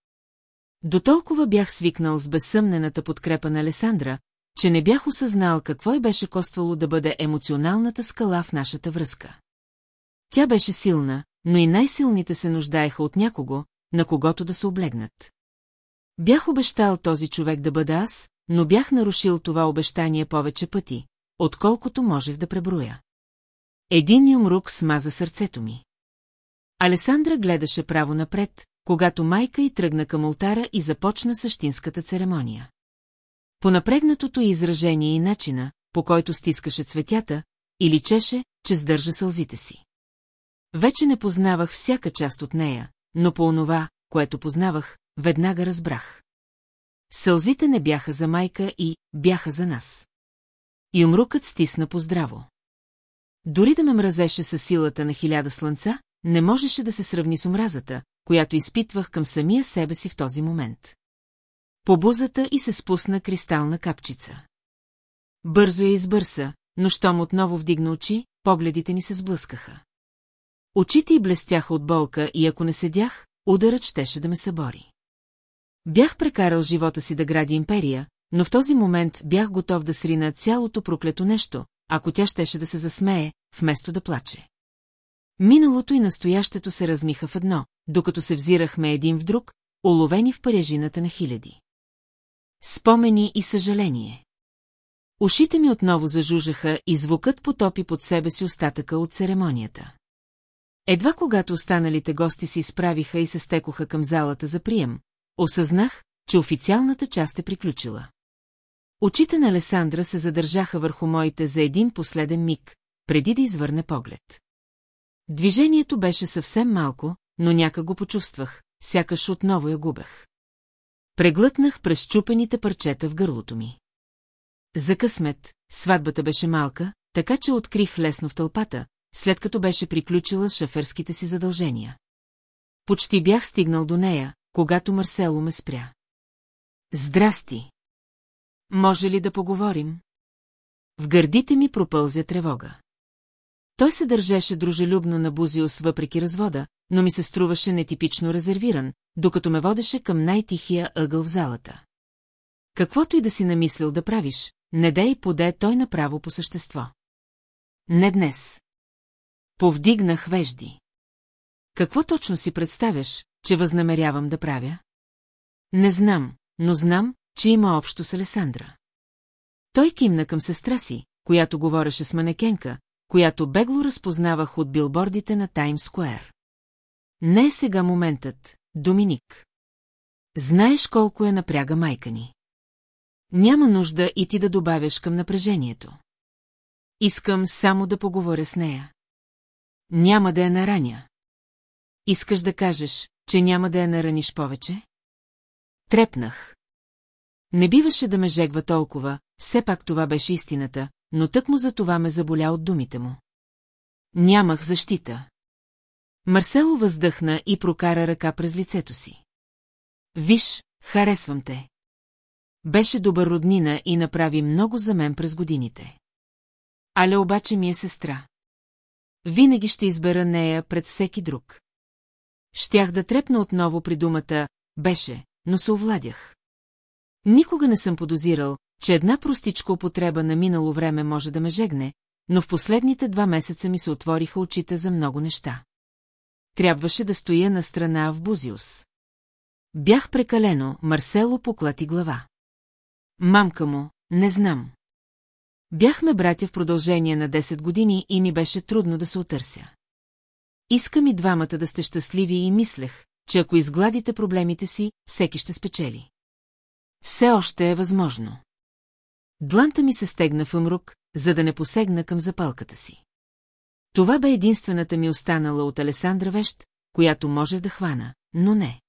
До толкова бях свикнал с безсъмнената подкрепа на Алесандра, че не бях осъзнал какво й беше коствало да бъде емоционалната скала в нашата връзка. Тя беше силна, но и най-силните се нуждаеха от някого, на когото да се облегнат. Бях обещал този човек да бъда аз, но бях нарушил това обещание повече пъти, отколкото можех да преброя. Един юмрук смаза сърцето ми. Алесандра гледаше право напред, когато майка й тръгна към ултара и започна същинската церемония. По напрегнатото изражение и начина, по който стискаше цветята, и личеше, че сдържа сълзите си. Вече не познавах всяка част от нея, но по онова, което познавах, веднага разбрах. Сълзите не бяха за майка и бяха за нас. И умрукът стисна поздраво. Дори да ме мразеше със силата на хиляда слънца, не можеше да се сравни с омразата, която изпитвах към самия себе си в този момент. По бузата и се спусна кристална капчица. Бързо я избърса, но щом отново вдигна очи, погледите ни се сблъскаха. Очите й блестяха от болка и ако не седях, ударът щеше да ме събори. Бях прекарал живота си да гради империя, но в този момент бях готов да срина цялото проклето нещо, ако тя щеше да се засмее, вместо да плаче. Миналото и настоящето се размиха в едно, докато се взирахме един в друг, оловени в парежината на хиляди. Спомени и съжаление. Ушите ми отново зажужаха и звукът потопи под себе си остатъка от церемонията. Едва когато останалите гости се изправиха и се стекоха към залата за прием, осъзнах, че официалната част е приключила. Очите на Алесандра се задържаха върху моите за един последен миг, преди да извърне поглед. Движението беше съвсем малко, но някак го почувствах, сякаш отново я губех. Преглътнах през чупените парчета в гърлото ми. За късмет, сватбата беше малка, така че открих лесно в тълпата, след като беше приключила шаферските си задължения. Почти бях стигнал до нея, когато Марсело ме спря. Здрасти! Може ли да поговорим? В гърдите ми пропълзя тревога. Той се държеше дружелюбно на Бузиус въпреки развода, но ми се струваше нетипично резервиран, докато ме водеше към най-тихия ъгъл в залата. Каквото и да си намислил да правиш, не дай поде той направо по същество. Не днес. Повдигнах вежди. Какво точно си представяш, че възнамерявам да правя? Не знам, но знам, че има общо с Алесандра. Той кимна към сестра си, която говореше с манекенка, която бегло разпознавах от билбордите на Таймс Скуер. Не е сега моментът, Доминик. Знаеш колко е напряга майка ни. Няма нужда и ти да добавяш към напрежението. Искам само да поговоря с нея. Няма да я нараня. Искаш да кажеш, че няма да я нараниш повече? Трепнах. Не биваше да ме жегва толкова, все пак това беше истината, но тък му за това ме заболя от думите му. Нямах защита. Марсело въздъхна и прокара ръка през лицето си. Виж, харесвам те. беше добър роднина и направи много за мен през годините. Але обаче ми е сестра. Винаги ще избера нея пред всеки друг. Щях да трепна отново при думата «беше», но се овладях. Никога не съм подозирал, че една простичка употреба на минало време може да ме жегне, но в последните два месеца ми се отвориха очите за много неща. Трябваше да стоя на страна в Бузиус. Бях прекалено, Марсело поклати глава. Мамка му, не знам. Бяхме братя в продължение на 10 години и ми беше трудно да се отърся. Искам и двамата да сте щастливи и мислех, че ако изгладите проблемите си, всеки ще спечели. Все още е възможно. Дланта ми се стегна в умрук, за да не посегна към запалката си. Това бе единствената ми останала от Алесандра вещ, която можех да хвана, но не.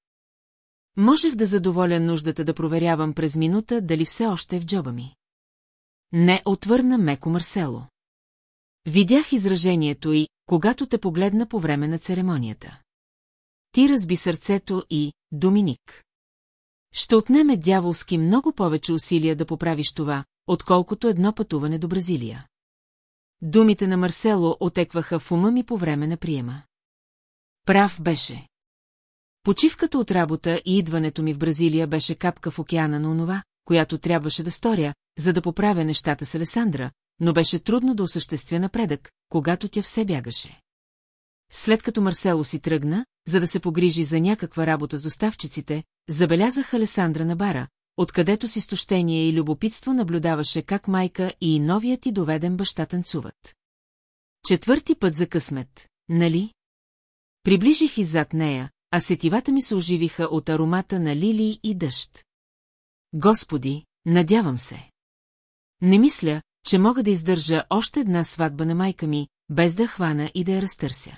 Можех да задоволя нуждата да проверявам през минута дали все още е в джоба ми. Не отвърна меко Марсело. Видях изражението и, когато те погледна по време на церемонията. Ти разби сърцето и, Доминик. Ще отнеме дяволски много повече усилия да поправиш това, отколкото едно пътуване до Бразилия. Думите на Марсело отекваха в ума ми по време на приема. Прав беше. Почивката от работа и идването ми в Бразилия беше капка в океана на онова, която трябваше да сторя, за да поправя нещата с Алесандра, но беше трудно да осъществя напредък, когато тя все бягаше. След като Марсело си тръгна, за да се погрижи за някаква работа с доставчиците, забелязах Алесандра на бара, откъдето с изтощение и любопитство наблюдаваше как майка и новият и доведен баща танцуват. Четвърти път за късмет, нали? Приближих и зад нея, а сетивата ми се оживиха от аромата на лилии и дъжд. Господи, надявам се. Не мисля, че мога да издържа още една сватба на майка ми, без да хвана и да я разтърся.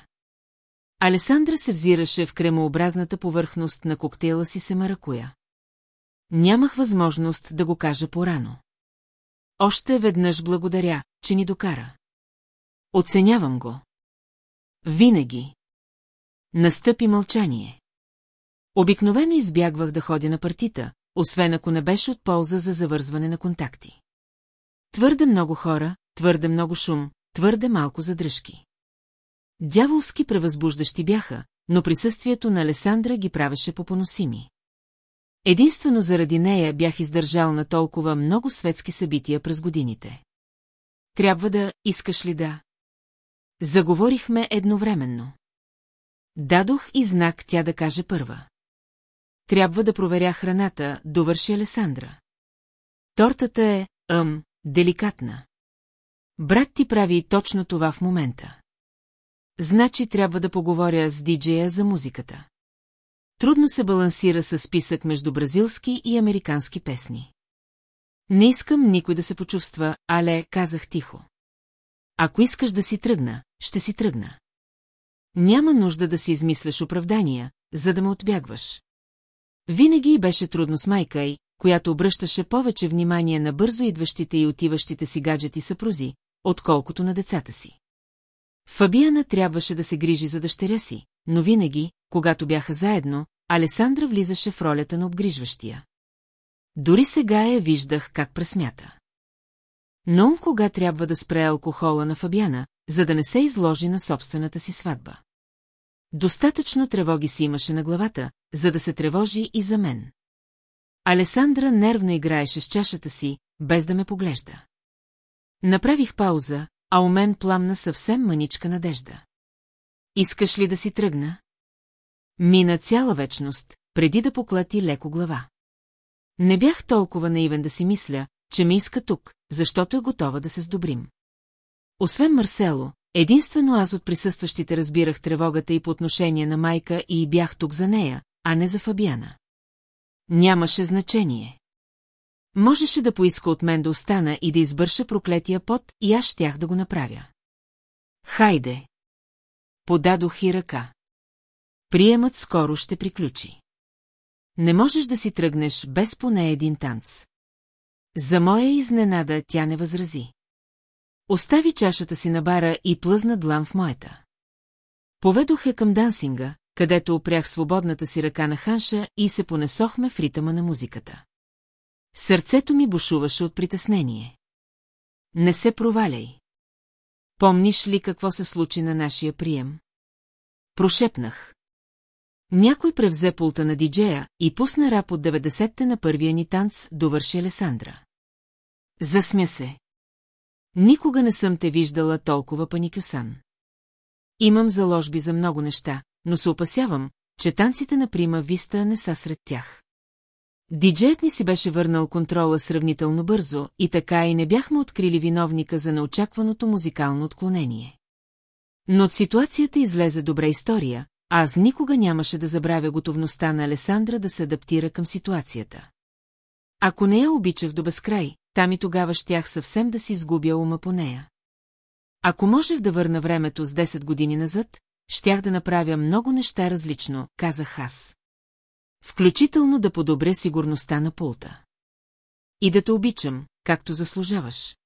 Алесандра се взираше в кремообразната повърхност на коктейла си се маракуя. Нямах възможност да го кажа порано. Още веднъж благодаря, че ни докара. Оценявам го. Винаги. Настъпи мълчание. Обикновено избягвах да ходя на партита, освен ако не беше от полза за завързване на контакти. Твърде много хора, твърде много шум, твърде малко задръжки. Дяволски превъзбуждащи бяха, но присъствието на Алесандра ги правеше попоносими. Единствено заради нея бях издържал на толкова много светски събития през годините. Трябва да, искаш ли да? Заговорихме едновременно. Дадох и знак тя да каже първа. Трябва да проверя храната, довърши Алесандра. Тортата е, ъм, деликатна. Брат ти прави точно това в момента. Значи трябва да поговоря с диджея за музиката. Трудно се балансира с списък между бразилски и американски песни. Не искам никой да се почувства, але казах тихо. Ако искаш да си тръгна, ще си тръгна. Няма нужда да си измисляш оправдания, за да ме отбягваш. Винаги беше трудно с майка й, която обръщаше повече внимание на бързо идващите и отиващите си гаджети съпрузи, отколкото на децата си. Фабиана трябваше да се грижи за дъщеря си, но винаги, когато бяха заедно, Алесандра влизаше в ролята на обгрижващия. Дори сега я виждах как пресмята. Но кога трябва да спре алкохола на Фабиана, за да не се изложи на собствената си сватба. Достатъчно тревоги си имаше на главата, за да се тревожи и за мен. Алесандра нервно играеше с чашата си, без да ме поглежда. Направих пауза, а у мен пламна съвсем маничка надежда. Искаш ли да си тръгна? Мина цяла вечност, преди да поклати леко глава. Не бях толкова наивен да си мисля, че ми иска тук, защото е готова да се сдобрим. Освен Марсело, единствено аз от присъстващите разбирах тревогата и по отношение на майка и бях тук за нея, а не за Фабиана. Нямаше значение. Можеше да поиска от мен да остана и да избърша проклетия пот и аз щях да го направя. Хайде! Подадох и ръка. Приемът скоро ще приключи. Не можеш да си тръгнеш без поне един танц. За моя изненада тя не възрази. Остави чашата си на бара и плъзна длан в моята. Поведох я към дансинга, където опрях свободната си ръка на ханша и се понесохме в ритъма на музиката. Сърцето ми бушуваше от притеснение. Не се проваляй. Помниш ли какво се случи на нашия прием? Прошепнах. Някой превзе пулта на диджея и пусна рап от 90-те на първия ни танц, довърши Алесандра. Засмя се. Никога не съм те виждала толкова паникюсан. Имам заложби за много неща, но се опасявам, че танците на Прима Виста не са сред тях. Диджеят ни си беше върнал контрола сравнително бързо и така и не бяхме открили виновника за неочакваното музикално отклонение. Но от ситуацията излезе добра история, аз никога нямаше да забравя готовността на Алесандра да се адаптира към ситуацията. Ако не я обичах до безкрай, там и тогава щях съвсем да си изгубя ума по нея. Ако можех да върна времето с 10 години назад, щях да направя много неща различно, казах аз. Включително да подобря сигурността на пулта. И да те обичам, както заслужаваш.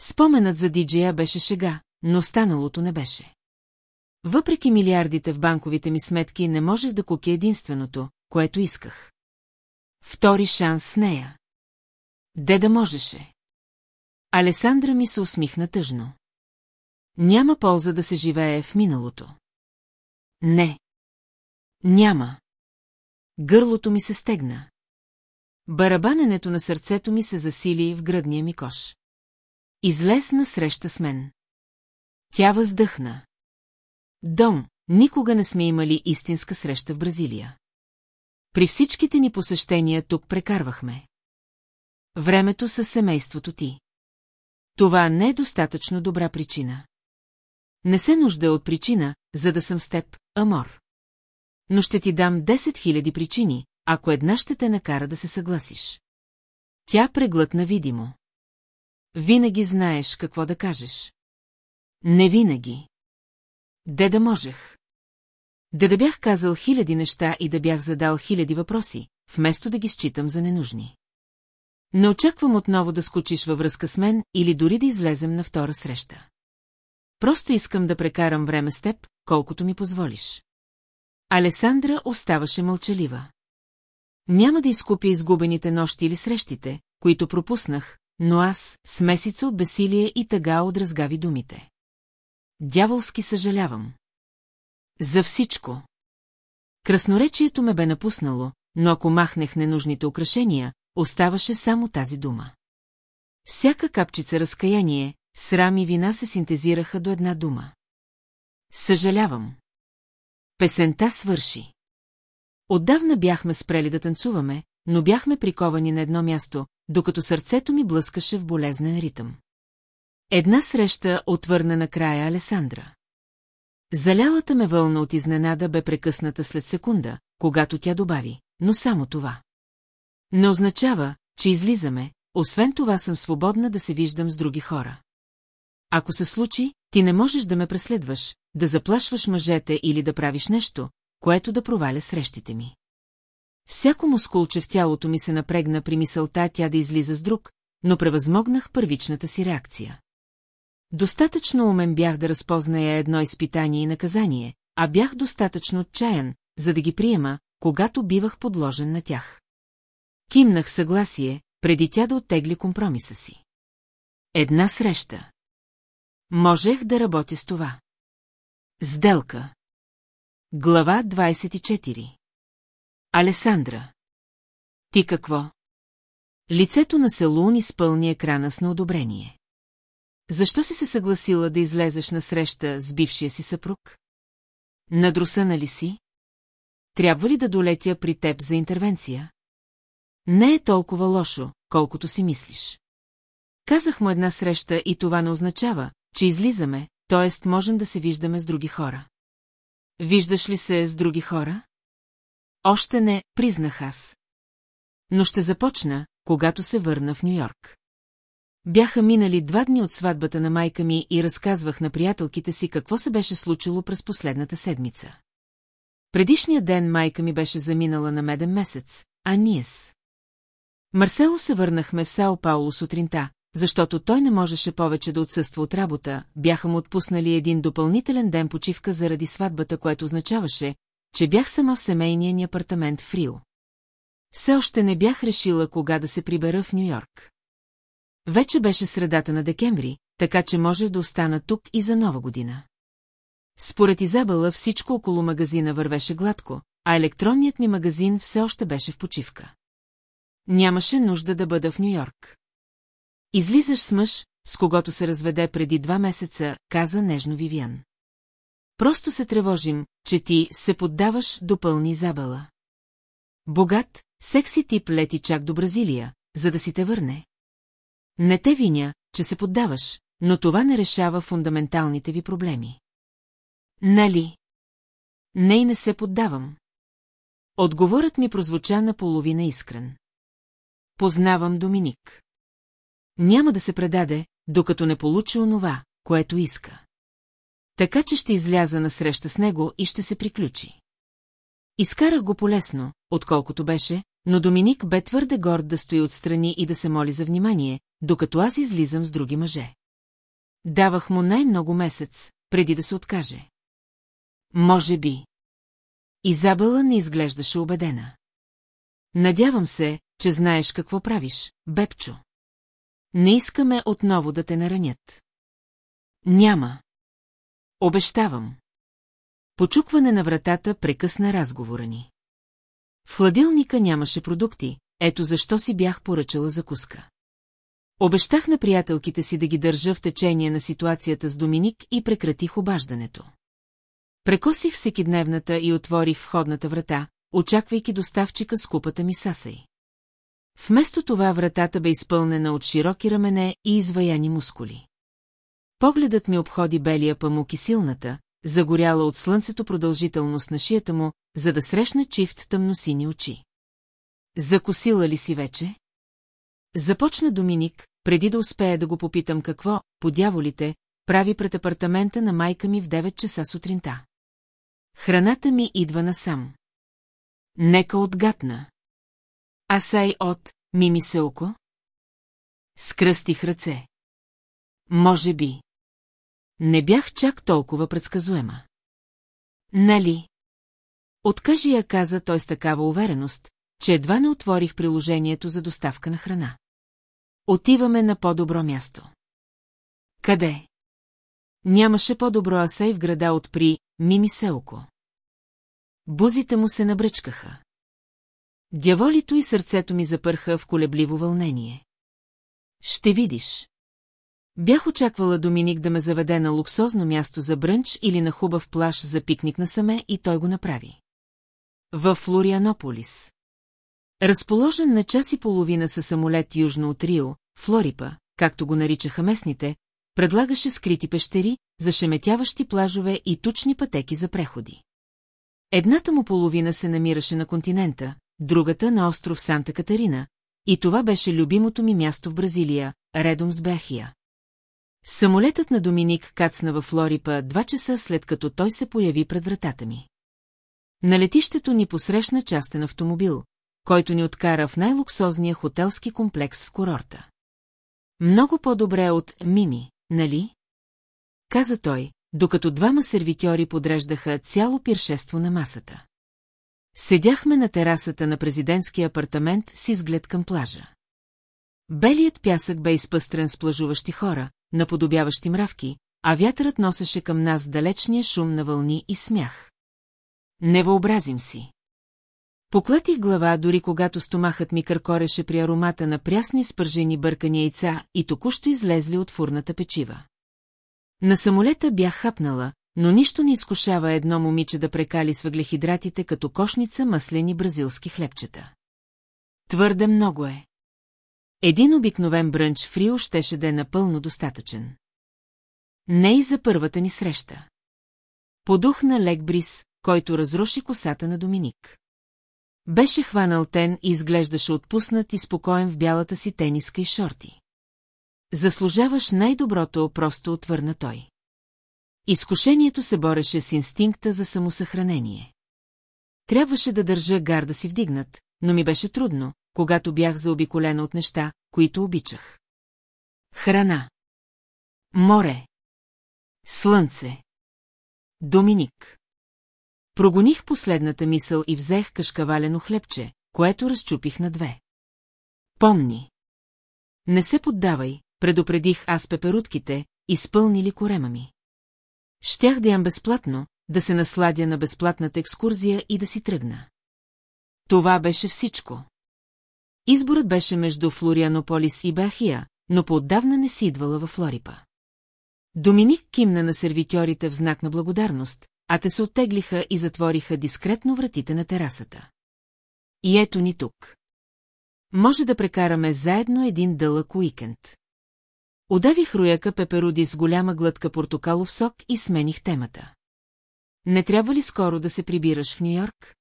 Споменът за диджея беше шега, но останалото не беше. Въпреки милиардите в банковите ми сметки, не можех да купя единственото, което исках. Втори шанс с нея. Де да можеше. Алесандра ми се усмихна тъжно. Няма полза да се живее в миналото. Не. Няма. Гърлото ми се стегна. Барабаненето на сърцето ми се засили в гръдния ми кош. Излез на среща с мен. Тя въздъхна. Дом, никога не сме имали истинска среща в Бразилия. При всичките ни посещения тук прекарвахме. Времето със семейството ти. Това не е достатъчно добра причина. Не се нужда от причина, за да съм с теб, Амор. Но ще ти дам 10 000 причини, ако една ще те накара да се съгласиш. Тя преглътна видимо. Винаги знаеш какво да кажеш. Не винаги. Де да можех? Де да бях казал хиляди неща и да бях задал хиляди въпроси, вместо да ги считам за ненужни. Не очаквам отново да скочиш във връзка с мен или дори да излезем на втора среща. Просто искам да прекарам време с теб, колкото ми позволиш. Алесандра оставаше мълчалива. Няма да изкупя изгубените нощи или срещите, които пропуснах, но аз, с месица от бесилие и тъга отразгави думите. Дяволски съжалявам. За всичко. Красноречието ме бе напуснало, но ако махнех ненужните украшения, оставаше само тази дума. Всяка капчица разкаяние, срам и вина се синтезираха до една дума. Съжалявам. Песента свърши. Отдавна бяхме спрели да танцуваме, но бяхме приковани на едно място, докато сърцето ми блъскаше в болезнен ритъм. Една среща отвърна на края Алесандра. Залялата ме вълна от изненада бе прекъсната след секунда, когато тя добави, но само това. Не означава, че излизаме, освен това съм свободна да се виждам с други хора. Ако се случи, ти не можеш да ме преследваш, да заплашваш мъжете или да правиш нещо, което да проваля срещите ми. Всяко мускулче в тялото ми се напрегна при мисълта тя да излиза с друг, но превъзмогнах първичната си реакция. Достатъчно умен бях да разпозная едно изпитание и наказание, а бях достатъчно отчаян, за да ги приема, когато бивах подложен на тях. Кимнах съгласие, преди тя да оттегли компромиса си. Една среща. Можех да работя с това. Сделка. Глава 24 Алесандра. Ти какво? Лицето на Селун изпълни екрана с неодобрение. Защо си се съгласила да излезеш на среща с бившия си съпруг? Надрусана ли си? Трябва ли да долетя при теб за интервенция? Не е толкова лошо, колкото си мислиш. Казах му една среща и това не означава, че излизаме, т.е. можем да се виждаме с други хора. Виждаш ли се с други хора? Още не, признах аз. Но ще започна, когато се върна в Нью-Йорк. Бяха минали два дни от сватбата на майка ми и разказвах на приятелките си какво се беше случило през последната седмица. Предишния ден майка ми беше заминала на меден месец, а ние с... Марсело се върнахме в Сао Пауло сутринта, защото той не можеше повече да отсъства от работа, бяха му отпуснали един допълнителен ден почивка заради сватбата, което означаваше, че бях сама в семейния ни апартамент в Рио. Все още не бях решила кога да се прибера в Нью-Йорк. Вече беше средата на декември, така че може да остана тук и за нова година. Според Изабела всичко около магазина вървеше гладко, а електронният ми магазин все още беше в почивка. Нямаше нужда да бъда в Нью-Йорк. Излизаш с мъж, с когото се разведе преди два месеца, каза нежно Вивиан. Просто се тревожим, че ти се поддаваш, допълни Изабела. Богат, секси тип лети чак до Бразилия, за да си те върне. Не те виня, че се поддаваш, но това не решава фундаменталните ви проблеми. Нали? Не и не се поддавам. Отговорът ми прозвуча наполовина искрен. Познавам Доминик. Няма да се предаде, докато не получи онова, което иска. Така че ще изляза на среща с него и ще се приключи. Изкарах го полесно, отколкото беше, но Доминик бе твърде горд да стои отстрани и да се моли за внимание, докато аз излизам с други мъже. Давах му най-много месец, преди да се откаже. Може би. Изабела не изглеждаше убедена. Надявам се, че знаеш какво правиш, Бепчо. Не искаме отново да те наранят. Няма. Обещавам. Почукване на вратата прекъсна разговора ни. В хладилника нямаше продукти, ето защо си бях поръчала закуска. Обещах на приятелките си да ги държа в течение на ситуацията с Доминик и прекратих обаждането. Прекосих всекидневната и отворих входната врата, очаквайки доставчика с купата ми сасай. Вместо това вратата бе изпълнена от широки рамене и изваяни мускули. Погледът ми обходи белия памук и силната, загоряла от слънцето продължителност на шията му, за да срещна чифт тъмносини очи. Закосила ли си вече? Започна Доминик, преди да успея да го попитам какво, по дяволите, прави пред апартамента на майка ми в 9 часа сутринта. Храната ми идва насам. Нека отгатна. Асай от Мими Селко? Скръстих ръце. Може би. Не бях чак толкова предсказуема. Нали? Откажи я каза той с такава увереност, че едва не отворих приложението за доставка на храна. Отиваме на по-добро място. Къде? Нямаше по-добро асей в града от при Мими Селко. Бузите му се набръчкаха. Дяволито и сърцето ми запърха в колебливо вълнение. Ще видиш. Бях очаквала Доминик да ме заведе на луксозно място за брънч или на хубав плаж за пикник насаме и той го направи. В Флорианополис. Разположен на час и половина със самолет южно от Рио, Флорипа, както го наричаха местните, предлагаше скрити пещери, зашеметяващи плажове и тучни пътеки за преходи. Едната му половина се намираше на континента, другата на остров Санта Катарина, и това беше любимото ми място в Бразилия, редом с Бехия. Самолетът на Доминик кацна във Флорипа два часа след като той се появи пред вратата ми. На летището ни посрещна частен автомобил, който ни откара в най-луксозния хотелски комплекс в курорта. Много по-добре от Мими, нали? Каза той, докато двама сервитьори подреждаха цяло пиршество на масата. Седяхме на терасата на президентския апартамент с изглед към плажа. Белият пясък бе изпъстрен с плажуващи хора, наподобяващи мравки, а вятърът носеше към нас далечния шум на вълни и смях. Не въобразим си. Поклатих глава, дори когато стомахът ми къркореше при аромата на прясни спържени бъркани яйца и току-що излезли от фурната печива. На самолета бях хапнала, но нищо не изкушава едно момиче да прекали с въглехидратите като кошница маслени бразилски хлебчета. Твърде много е. Един обикновен брънч в Рио щеше да е напълно достатъчен. Не и за първата ни среща. Подухна лек бриз, който разруши косата на Доминик. Беше хванал тен и изглеждаше отпуснат и спокоен в бялата си тениска и шорти. Заслужаваш най-доброто, просто отвърна той. Изкушението се бореше с инстинкта за самосъхранение. Трябваше да държа гарда си вдигнат, но ми беше трудно, когато бях заобиколена от неща, които обичах. Храна. Море. Слънце. Доминик. Прогоних последната мисъл и взех кашкавалено хлебче, което разчупих на две. Помни. Не се поддавай, предупредих аз пеперутките, изпълнили корема ми. Щях да ям безплатно, да се насладя на безплатната екскурзия и да си тръгна. Това беше всичко. Изборът беше между Флорианополис и Бахия, но поотдавна не си идвала във Флорипа. Доминик кимна на сервитьорите в знак на благодарност, а те се оттеглиха и затвориха дискретно вратите на терасата. И ето ни тук. Може да прекараме заедно един дълъг уикенд. Удавих рояка пеперуди с голяма глътка портокалов сок и смених темата. Не трябва ли скоро да се прибираш в Нью-Йорк?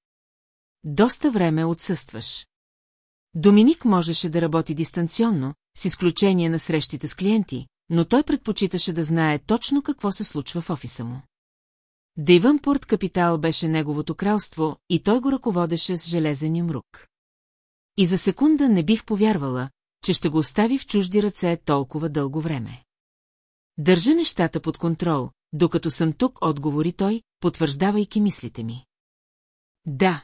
Доста време отсъстваш. Доминик можеше да работи дистанционно, с изключение на срещите с клиенти, но той предпочиташе да знае точно какво се случва в офиса му. Дейвънпорт Капитал беше неговото кралство и той го ръководеше с железен юмрук. И за секунда не бих повярвала, че ще го остави в чужди ръце толкова дълго време. Държа нещата под контрол, докато съм тук, отговори той, потвърждавайки мислите ми. Да.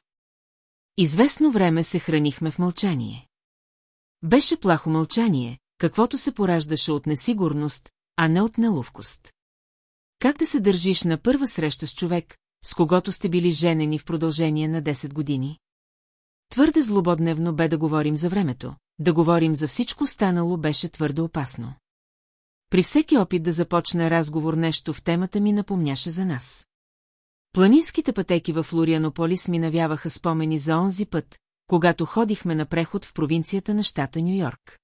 Известно време се хранихме в мълчание. Беше плахо мълчание, каквото се пораждаше от несигурност, а не от неловкост. Как да се държиш на първа среща с човек, с когото сте били женени в продължение на 10 години? Твърде злободневно бе да говорим за времето, да говорим за всичко станало беше твърде опасно. При всеки опит да започне разговор нещо в темата ми напомняше за нас. Планинските пътеки в Флорианополис ми навяваха спомени за онзи път, когато ходихме на преход в провинцията на щата Нью-Йорк.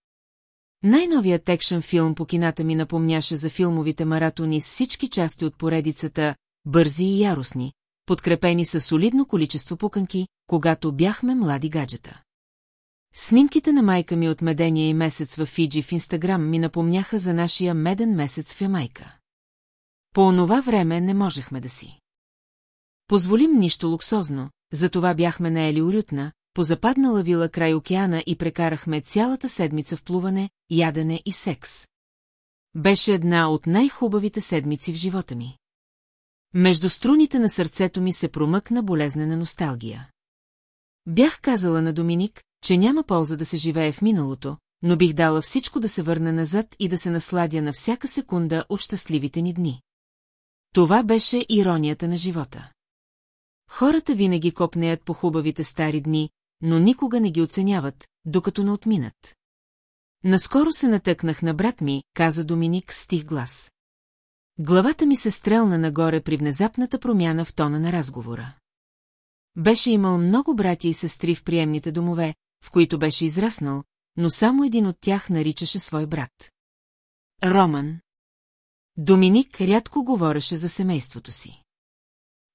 Най-новият екшен филм по кината ми напомняше за филмовите маратони с всички части от поредицата «Бързи и яростни», подкрепени със солидно количество пуканки, когато бяхме млади гаджета. Снимките на майка ми от медения и месец в Фиджи в Инстаграм ми напомняха за нашия меден месец в Ямайка. По онова време не можехме да си. Позволим нищо луксозно, затова бяхме наели урютна, позападнала вила край океана и прекарахме цялата седмица в плуване, ядене и секс. Беше една от най-хубавите седмици в живота ми. Между струните на сърцето ми се промъкна болезнена носталгия. Бях казала на Доминик, че няма полза да се живее в миналото, но бих дала всичко да се върне назад и да се насладя на всяка секунда от щастливите ни дни. Това беше иронията на живота. Хората винаги копнеят по хубавите стари дни, но никога не ги оценяват, докато не отминат. Наскоро се натъкнах на брат ми, каза Доминик с тих глас. Главата ми се стрелна нагоре при внезапната промяна в тона на разговора. Беше имал много брати и сестри в приемните домове, в които беше израснал, но само един от тях наричаше свой брат. Роман. Доминик рядко говореше за семейството си.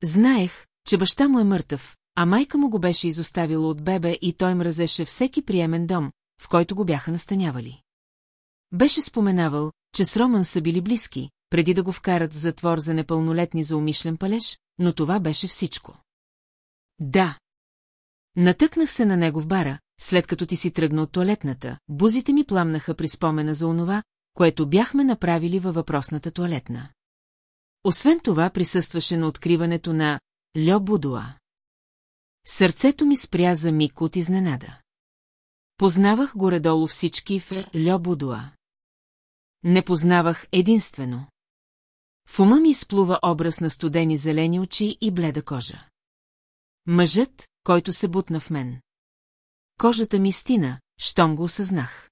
Знаех, че баща му е мъртъв, а майка му го беше изоставила от бебе и той мразеше всеки приемен дом, в който го бяха настанявали. Беше споменавал, че с Роман са били близки, преди да го вкарат в затвор за непълнолетни за умишлен палеж, но това беше всичко. Да. Натъкнах се на него в бара, след като ти си тръгна от туалетната, бузите ми пламнаха при спомена за онова, което бяхме направили във въпросната туалетна. Освен това присъстваше на откриването на Льо Будуа. Сърцето ми спря за миг от изненада. Познавах горе-долу всички в Льо Будуа. Не познавах единствено. В ума ми изплува образ на студени зелени очи и бледа кожа. Мъжът, който се бутна в мен. Кожата ми стина, щом го осъзнах.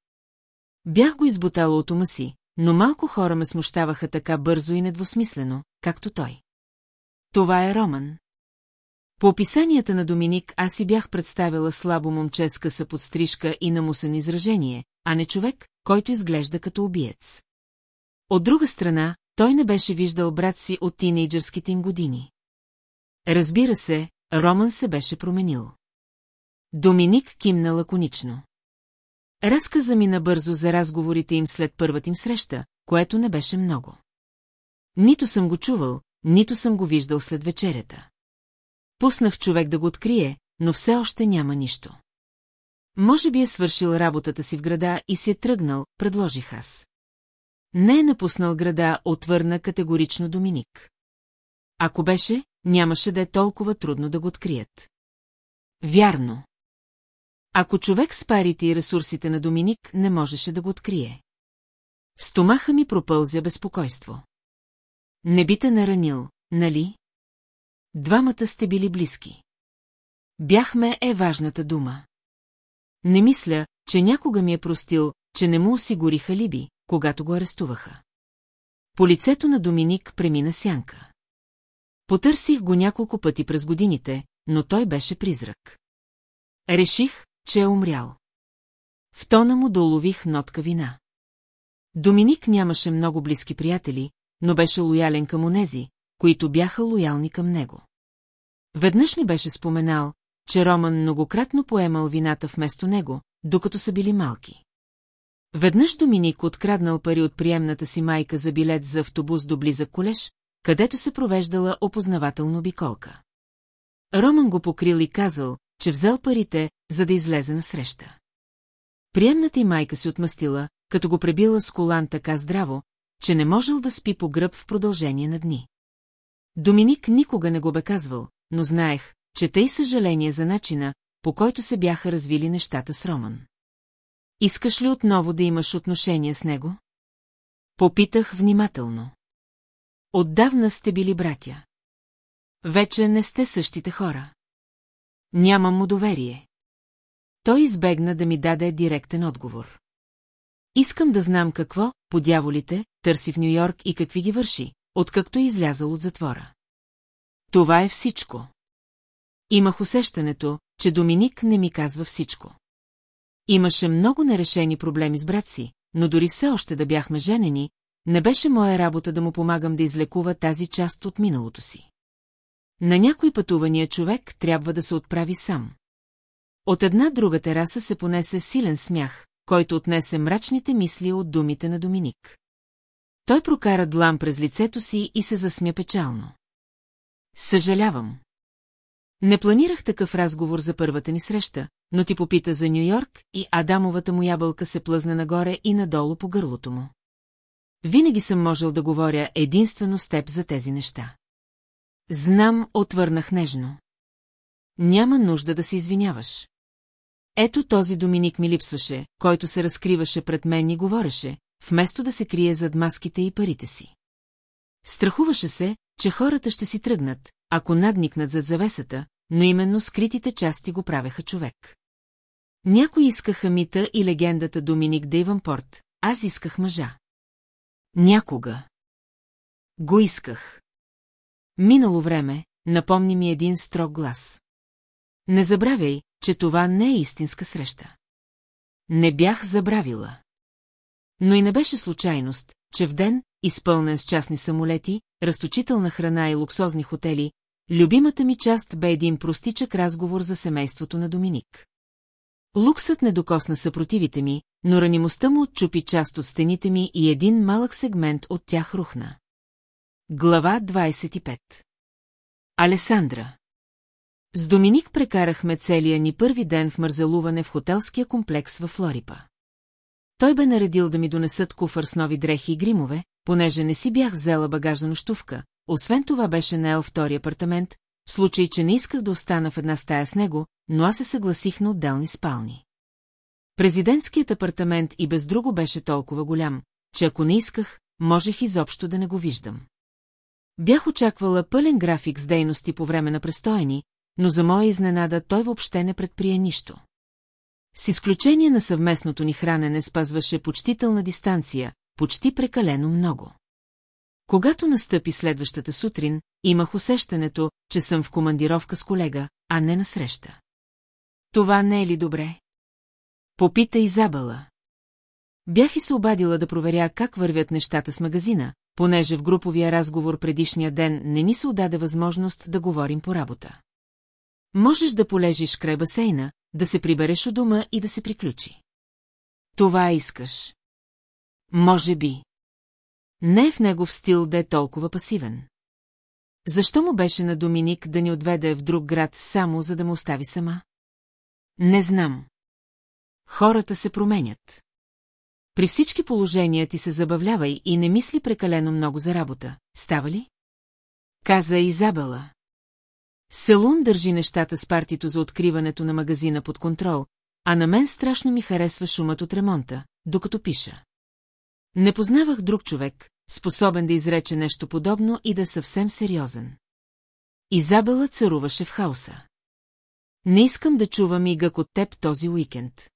Бях го избутала от ума си, но малко хора ме смущаваха така бързо и недвусмислено, както той. Това е Роман. По описанията на Доминик аз си бях представила слабо момче с къса подстрижка и намусен изражение, а не човек, който изглежда като убиец. От друга страна, той не беше виждал брат си от тинейджърските им години. Разбира се, Роман се беше променил. Доминик кимна лаконично. Разказа ми набързо за разговорите им след първата им среща, което не беше много. Нито съм го чувал, нито съм го виждал след вечерята. Пуснах човек да го открие, но все още няма нищо. Може би е свършил работата си в града и си е тръгнал, предложих аз. Не е напуснал града, отвърна категорично Доминик. Ако беше, нямаше да е толкова трудно да го открият. Вярно. Ако човек с парите и ресурсите на Доминик не можеше да го открие. В стомаха ми пропълзя безпокойство. Не би те наранил, нали? Двамата сте били близки. Бяхме е важната дума. Не мисля, че някога ми е простил, че не му осигуриха либи, когато го арестуваха. По лицето на Доминик премина сянка. Потърсих го няколко пъти през годините, но той беше призрак. Реших, че е умрял. В тона му долових нотка вина. Доминик нямаше много близки приятели, но беше лоялен към онези, които бяха лоялни към него. Веднъж ми беше споменал, че Роман многократно поемал вината вместо него, докато са били малки. Веднъж Доминик откраднал пари от приемната си майка за билет за автобус до близък колеж, където се провеждала опознавателно биколка. Роман го покрил и казал, че взел парите, за да излезе на среща. Приемната и майка си отмъстила, като го пребила с колан така здраво, че не можел да спи по гръб в продължение на дни. Доминик никога не го бе казвал, но знаех, че тъй съжаление за начина, по който се бяха развили нещата с Роман. Искаш ли отново да имаш отношение с него? Попитах внимателно. Отдавна сте били братя. Вече не сте същите хора. Нямам му доверие. Той избегна да ми даде директен отговор. Искам да знам какво, по дяволите, търси в Нью-Йорк и какви ги върши, откакто е излязал от затвора. Това е всичко. Имах усещането, че Доминик не ми казва всичко. Имаше много нерешени проблеми с брат си, но дори все още да бяхме женени, не беше моя работа да му помагам да излекува тази част от миналото си. На някои пътувания човек трябва да се отправи сам. От една друга тераса се понесе силен смях, който отнесе мрачните мисли от думите на Доминик. Той прокара длам през лицето си и се засмя печално. Съжалявам. Не планирах такъв разговор за първата ни среща, но ти попита за Нью-Йорк и Адамовата му ябълка се плъзна нагоре и надолу по гърлото му. Винаги съм можел да говоря единствено с теб за тези неща. Знам, отвърнах нежно. Няма нужда да се извиняваш. Ето този Доминик ми липсваше, който се разкриваше пред мен и говореше, вместо да се крие зад маските и парите си. Страхуваше се, че хората ще си тръгнат, ако надникнат зад завесата, но именно скритите части го правеха човек. Някои искаха мита и легендата Доминик Дейванпорт, аз исках мъжа. Някога. Го исках. Минало време, напомни ми един строг глас. Не забравяй, че това не е истинска среща. Не бях забравила. Но и не беше случайност, че в ден, изпълнен с частни самолети, разточителна храна и луксозни хотели, любимата ми част бе един простичък разговор за семейството на Доминик. Луксът не докосна съпротивите ми, но ранимостта му отчупи част от стените ми и един малък сегмент от тях рухна. Глава 25 Алесандра С Доминик прекарахме целия ни първи ден в мързелуване в хотелския комплекс във Флорипа. Той бе наредил да ми донесат куфър с нови дрехи и гримове, понеже не си бях взела багажна нощувка. Освен това беше наел втори апартамент, в случай, че не исках да остана в една стая с него, но аз се съгласих на отделни спални. Президентският апартамент и без друго беше толкова голям, че ако не исках, можех изобщо да не го виждам. Бях очаквала пълен график с дейности по време на престояни, но за моя изненада той въобще не предприе нищо. С изключение на съвместното ни хранене спазваше почтителна дистанция, почти прекалено много. Когато настъпи следващата сутрин, имах усещането, че съм в командировка с колега, а не на среща. Това не е ли добре? Попита Изабела. Бях и се обадила да проверя как вървят нещата с магазина, понеже в груповия разговор предишния ден не ни се отдаде възможност да говорим по работа. Можеш да полежиш край басейна, да се прибереш у дома и да се приключи. Това искаш. Може би. Не е в негов стил да е толкова пасивен. Защо му беше на Доминик да ни отведе в друг град само за да му остави сама? Не знам. Хората се променят. При всички положения ти се забавлявай и не мисли прекалено много за работа, става ли? Каза Изабела. Селун държи нещата с партито за откриването на магазина под контрол, а на мен страшно ми харесва шумът от ремонта, докато пиша. Не познавах друг човек, способен да изрече нещо подобно и да е съвсем сериозен. Изабела царуваше в хаоса. Не искам да чувам и гък от теб този уикенд.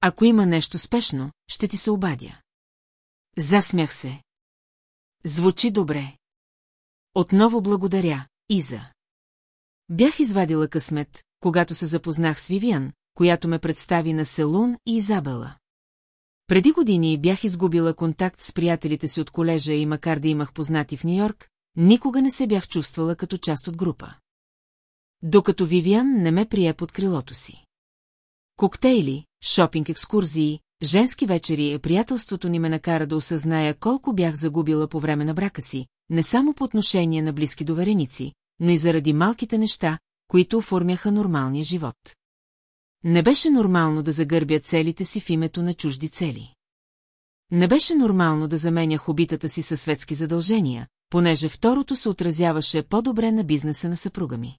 Ако има нещо спешно, ще ти се обадя. Засмях се. Звучи добре. Отново благодаря, Иза. Бях извадила късмет, когато се запознах с Вивиан, която ме представи на Селун и Изабела. Преди години бях изгубила контакт с приятелите си от колежа и макар да имах познати в Нью-Йорк, никога не се бях чувствала като част от група. Докато Вивиан не ме прие под крилото си. Коктейли, шопинг екскурзии, женски вечери и приятелството ни ме накара да осъзная колко бях загубила по време на брака си, не само по отношение на близки довереници, но и заради малките неща, които оформяха нормалния живот. Не беше нормално да загърбя целите си в името на чужди цели. Не беше нормално да заменя хобитата си със светски задължения, понеже второто се отразяваше по-добре на бизнеса на съпруга ми.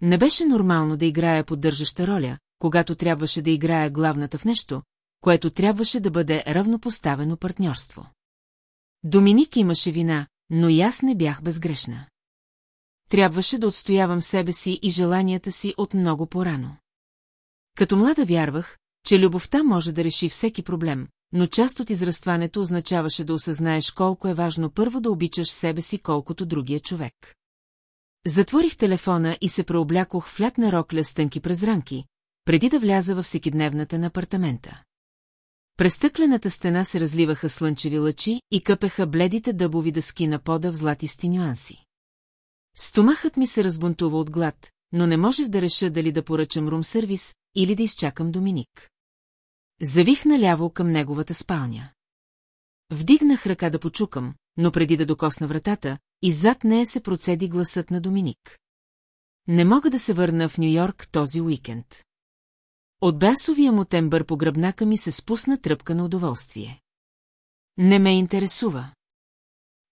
Не беше нормално да играя поддържаща роля, когато трябваше да играя главната в нещо, което трябваше да бъде равнопоставено партньорство. Доминик имаше вина, но и аз не бях безгрешна. Трябваше да отстоявам себе си и желанията си от много порано. Като млада вярвах, че любовта може да реши всеки проблем, но част от израстването означаваше да осъзнаеш колко е важно първо да обичаш себе си, колкото другия човек. Затворих телефона и се преоблякох в лятна рокля с тънки през рамки, преди да вляза във всекидневната на апартамента. През стъклената стена се разливаха слънчеви лъчи и къпеха бледите дъбови дъски на пода в златисти нюанси. Стомахът ми се разбунтува от глад, но не можех да реша дали да поръчам рум-сервис или да изчакам Доминик. Завих наляво към неговата спалня. Вдигнах ръка да почукам, но преди да докосна вратата, и зад нея се процеди гласът на Доминик. Не мога да се върна в Нью-Йорк този уикенд. От басовия му тембър по гръбнака ми се спусна тръпка на удоволствие. Не ме интересува.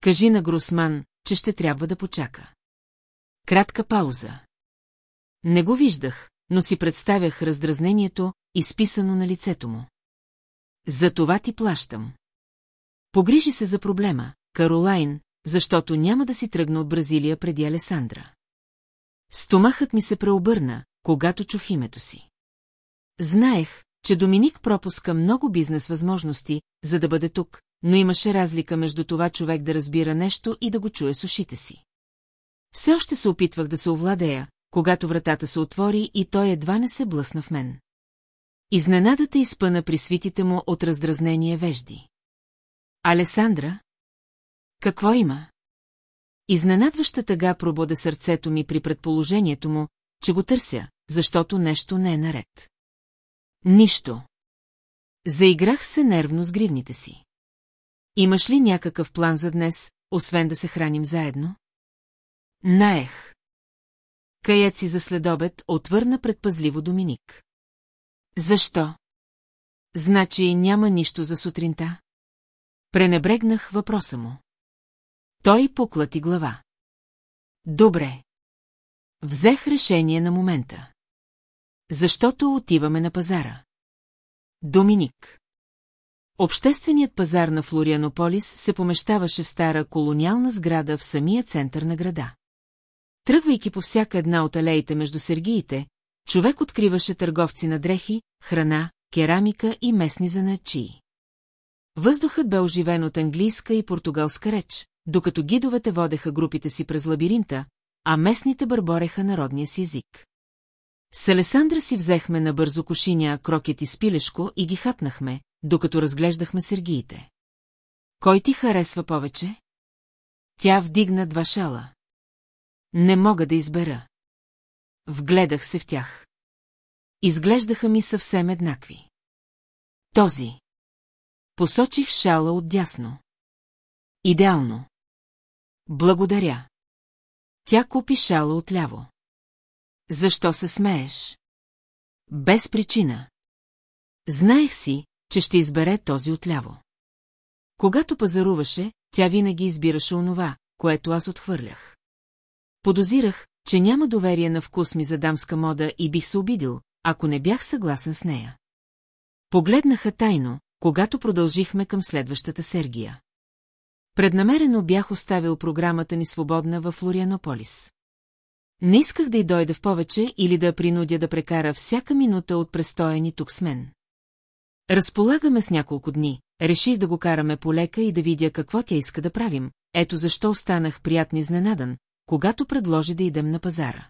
Кажи на Грусман, че ще трябва да почака. Кратка пауза. Не го виждах, но си представях раздразнението, изписано на лицето му. За това ти плащам. Погрижи се за проблема, Каролайн, защото няма да си тръгна от Бразилия преди Алесандра. Стомахът ми се преобърна, когато чух името си. Знаех, че Доминик пропуска много бизнес възможности, за да бъде тук, но имаше разлика между това човек да разбира нещо и да го чуе с ушите си. Все още се опитвах да се овладея, когато вратата се отвори и той едва не се блъсна в мен. Изненадата изпъна при свитите му от раздразнение вежди. Алесандра? Какво има? Изненадваща тъга пробода сърцето ми при предположението му, че го търся, защото нещо не е наред. Нищо. Заиграх се нервно с гривните си. Имаш ли някакъв план за днес, освен да се храним заедно? Наех. Каят си за следобед отвърна предпазливо Доминик. Защо? Значи няма нищо за сутринта? Пренебрегнах въпроса му. Той поклати глава. Добре. Взех решение на момента. Защото отиваме на пазара. Доминик. Общественият пазар на Флорианополис се помещаваше в стара колониална сграда в самия център на града. Тръгвайки по всяка една от алеите между сергиите, човек откриваше търговци на дрехи, храна, керамика и местни заначии. Въздухът бе оживен от английска и португалска реч, докато гидовете водеха групите си през лабиринта, а местните бърбореха народния си език. С Алесандра си взехме на бързо кошиня крокет и спилешко и ги хапнахме, докато разглеждахме сергиите. Кой ти харесва повече? Тя вдигна два шала. Не мога да избера. Вгледах се в тях. Изглеждаха ми съвсем еднакви. Този. Посочих шала отдясно. Идеално. Благодаря. Тя купи шала отляво. Защо се смееш? Без причина. Знаех си, че ще избере този отляво. Когато пазаруваше, тя винаги избираше онова, което аз отхвърлях. Подозирах, че няма доверие на вкус ми за дамска мода и бих се обидил, ако не бях съгласен с нея. Погледнаха тайно, когато продължихме към следващата Сергия. Преднамерено бях оставил програмата ни свободна в Флорианополис. Не исках да й дойда в повече или да принудя да прекара всяка минута от престоя ни тук с мен. Разполагаме с няколко дни, реших да го караме полека и да видя какво тя иска да правим, ето защо останах приятно изненадан, когато предложи да идем на пазара.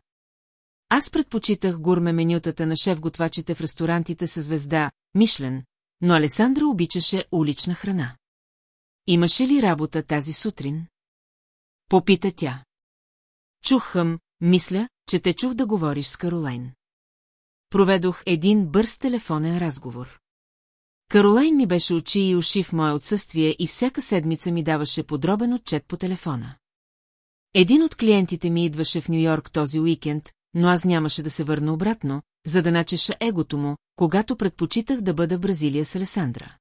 Аз предпочитах гурме менютата на шеф-готвачите в ресторантите със звезда Мишлен, но Алесандра обичаше улична храна. Имаше ли работа тази сутрин? Попита тя. Чухам, мисля, че те чух да говориш с Каролайн. Проведох един бърз телефонен разговор. Каролайн ми беше очи и уши в мое отсъствие и всяка седмица ми даваше подробен отчет по телефона. Един от клиентите ми идваше в Нью-Йорк този уикенд, но аз нямаше да се върна обратно, за да начеша егото му, когато предпочитах да бъда в Бразилия с Алесандра.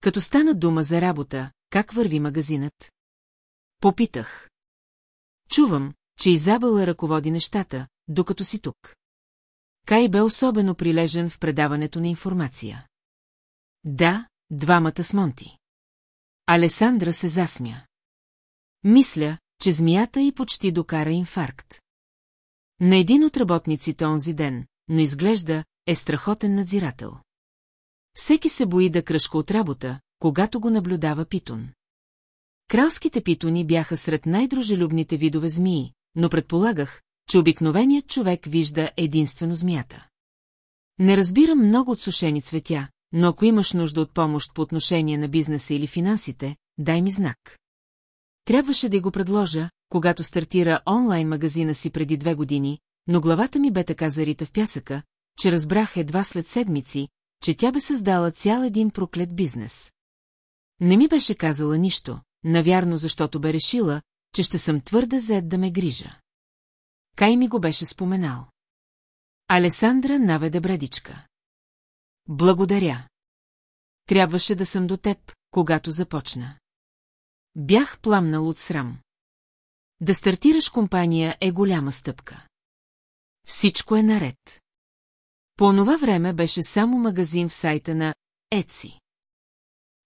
Като стана дума за работа, как върви магазинът? Попитах. Чувам, че Изабела ръководи нещата, докато си тук. Кай бе особено прилежен в предаването на информация. Да, двамата с Монти. Алесандра се засмя. Мисля, че змията й почти докара инфаркт. На един от работниците онзи ден, но изглежда, е страхотен надзирател. Всеки се бои да кръжка от работа, когато го наблюдава питон. Кралските питони бяха сред най-дружелюбните видове змии, но предполагах, че обикновеният човек вижда единствено змията. Не разбирам много от сушени цветя, но ако имаш нужда от помощ по отношение на бизнеса или финансите, дай ми знак. Трябваше да го предложа, когато стартира онлайн магазина си преди две години, но главата ми бе така зарита в пясъка, че разбрах едва след седмици, че тя бе създала цял един проклет бизнес. Не ми беше казала нищо, навярно защото бе решила, че ще съм твърде зед да ме грижа. Кай ми го беше споменал. Алесандра наведе брадичка. Благодаря. Трябваше да съм до теб, когато започна. Бях пламнал от срам. Да стартираш компания е голяма стъпка. Всичко е наред. По онова време беше само магазин в сайта на Etsy.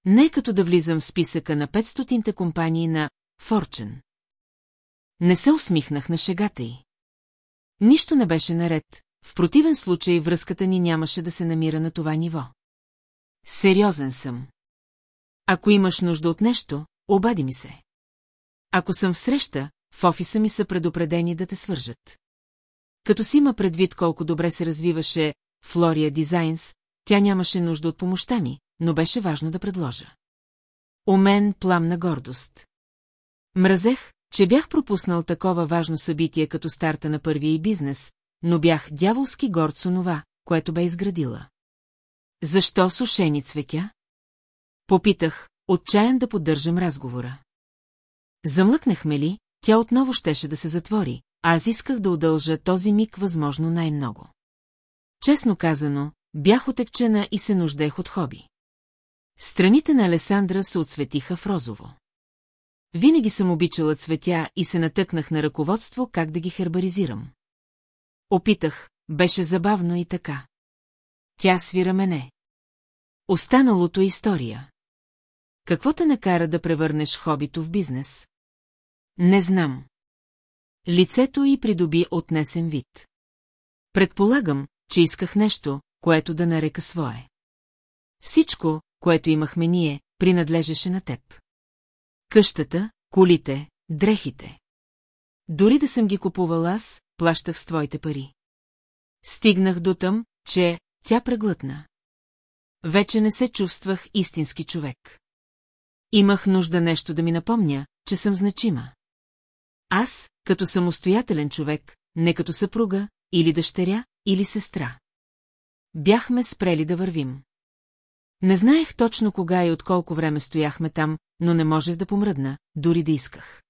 Не като да влизам в списъка на 500-те компании на Fortune. Не се усмихнах на шегата й. Нищо не беше наред, в противен случай връзката ни нямаше да се намира на това ниво. Сериозен съм. Ако имаш нужда от нещо, обади ми се. Ако съм в среща, в офиса ми са предупредени да те свържат. Като си има предвид колко добре се развиваше Флория Дизайнс, тя нямаше нужда от помощта ми, но беше важно да предложа. У мен пламна гордост. Мразех, че бях пропуснал такова важно събитие като старта на първия и бизнес, но бях дяволски горд с онова, което бе изградила. Защо сушени цветя? Попитах, отчаян да поддържам разговора. Замлъкнахме ли, тя отново щеше да се затвори, а аз исках да удължа този миг възможно най-много. Честно казано, бях отекчена и се нуждех от хоби. Страните на Алесандра се отсветиха в розово. Винаги съм обичала цветя и се натъкнах на ръководство как да ги хербаризирам. Опитах, беше забавно и така. Тя свира мене. Останалото е история. Какво те накара да превърнеш хобито в бизнес? Не знам. Лицето й придоби отнесен вид. Предполагам, че исках нещо, което да нарека свое. Всичко, което имахме ние, принадлежеше на теб. Къщата, колите, дрехите. Дори да съм ги купувал аз, плащах с твоите пари. Стигнах до там, че тя преглътна. Вече не се чувствах истински човек. Имах нужда нещо да ми напомня, че съм значима. Аз, като самостоятелен човек, не като съпруга, или дъщеря, или сестра. Бяхме спрели да вървим. Не знаех точно кога и от колко време стояхме там, но не можех да помръдна, дори да исках.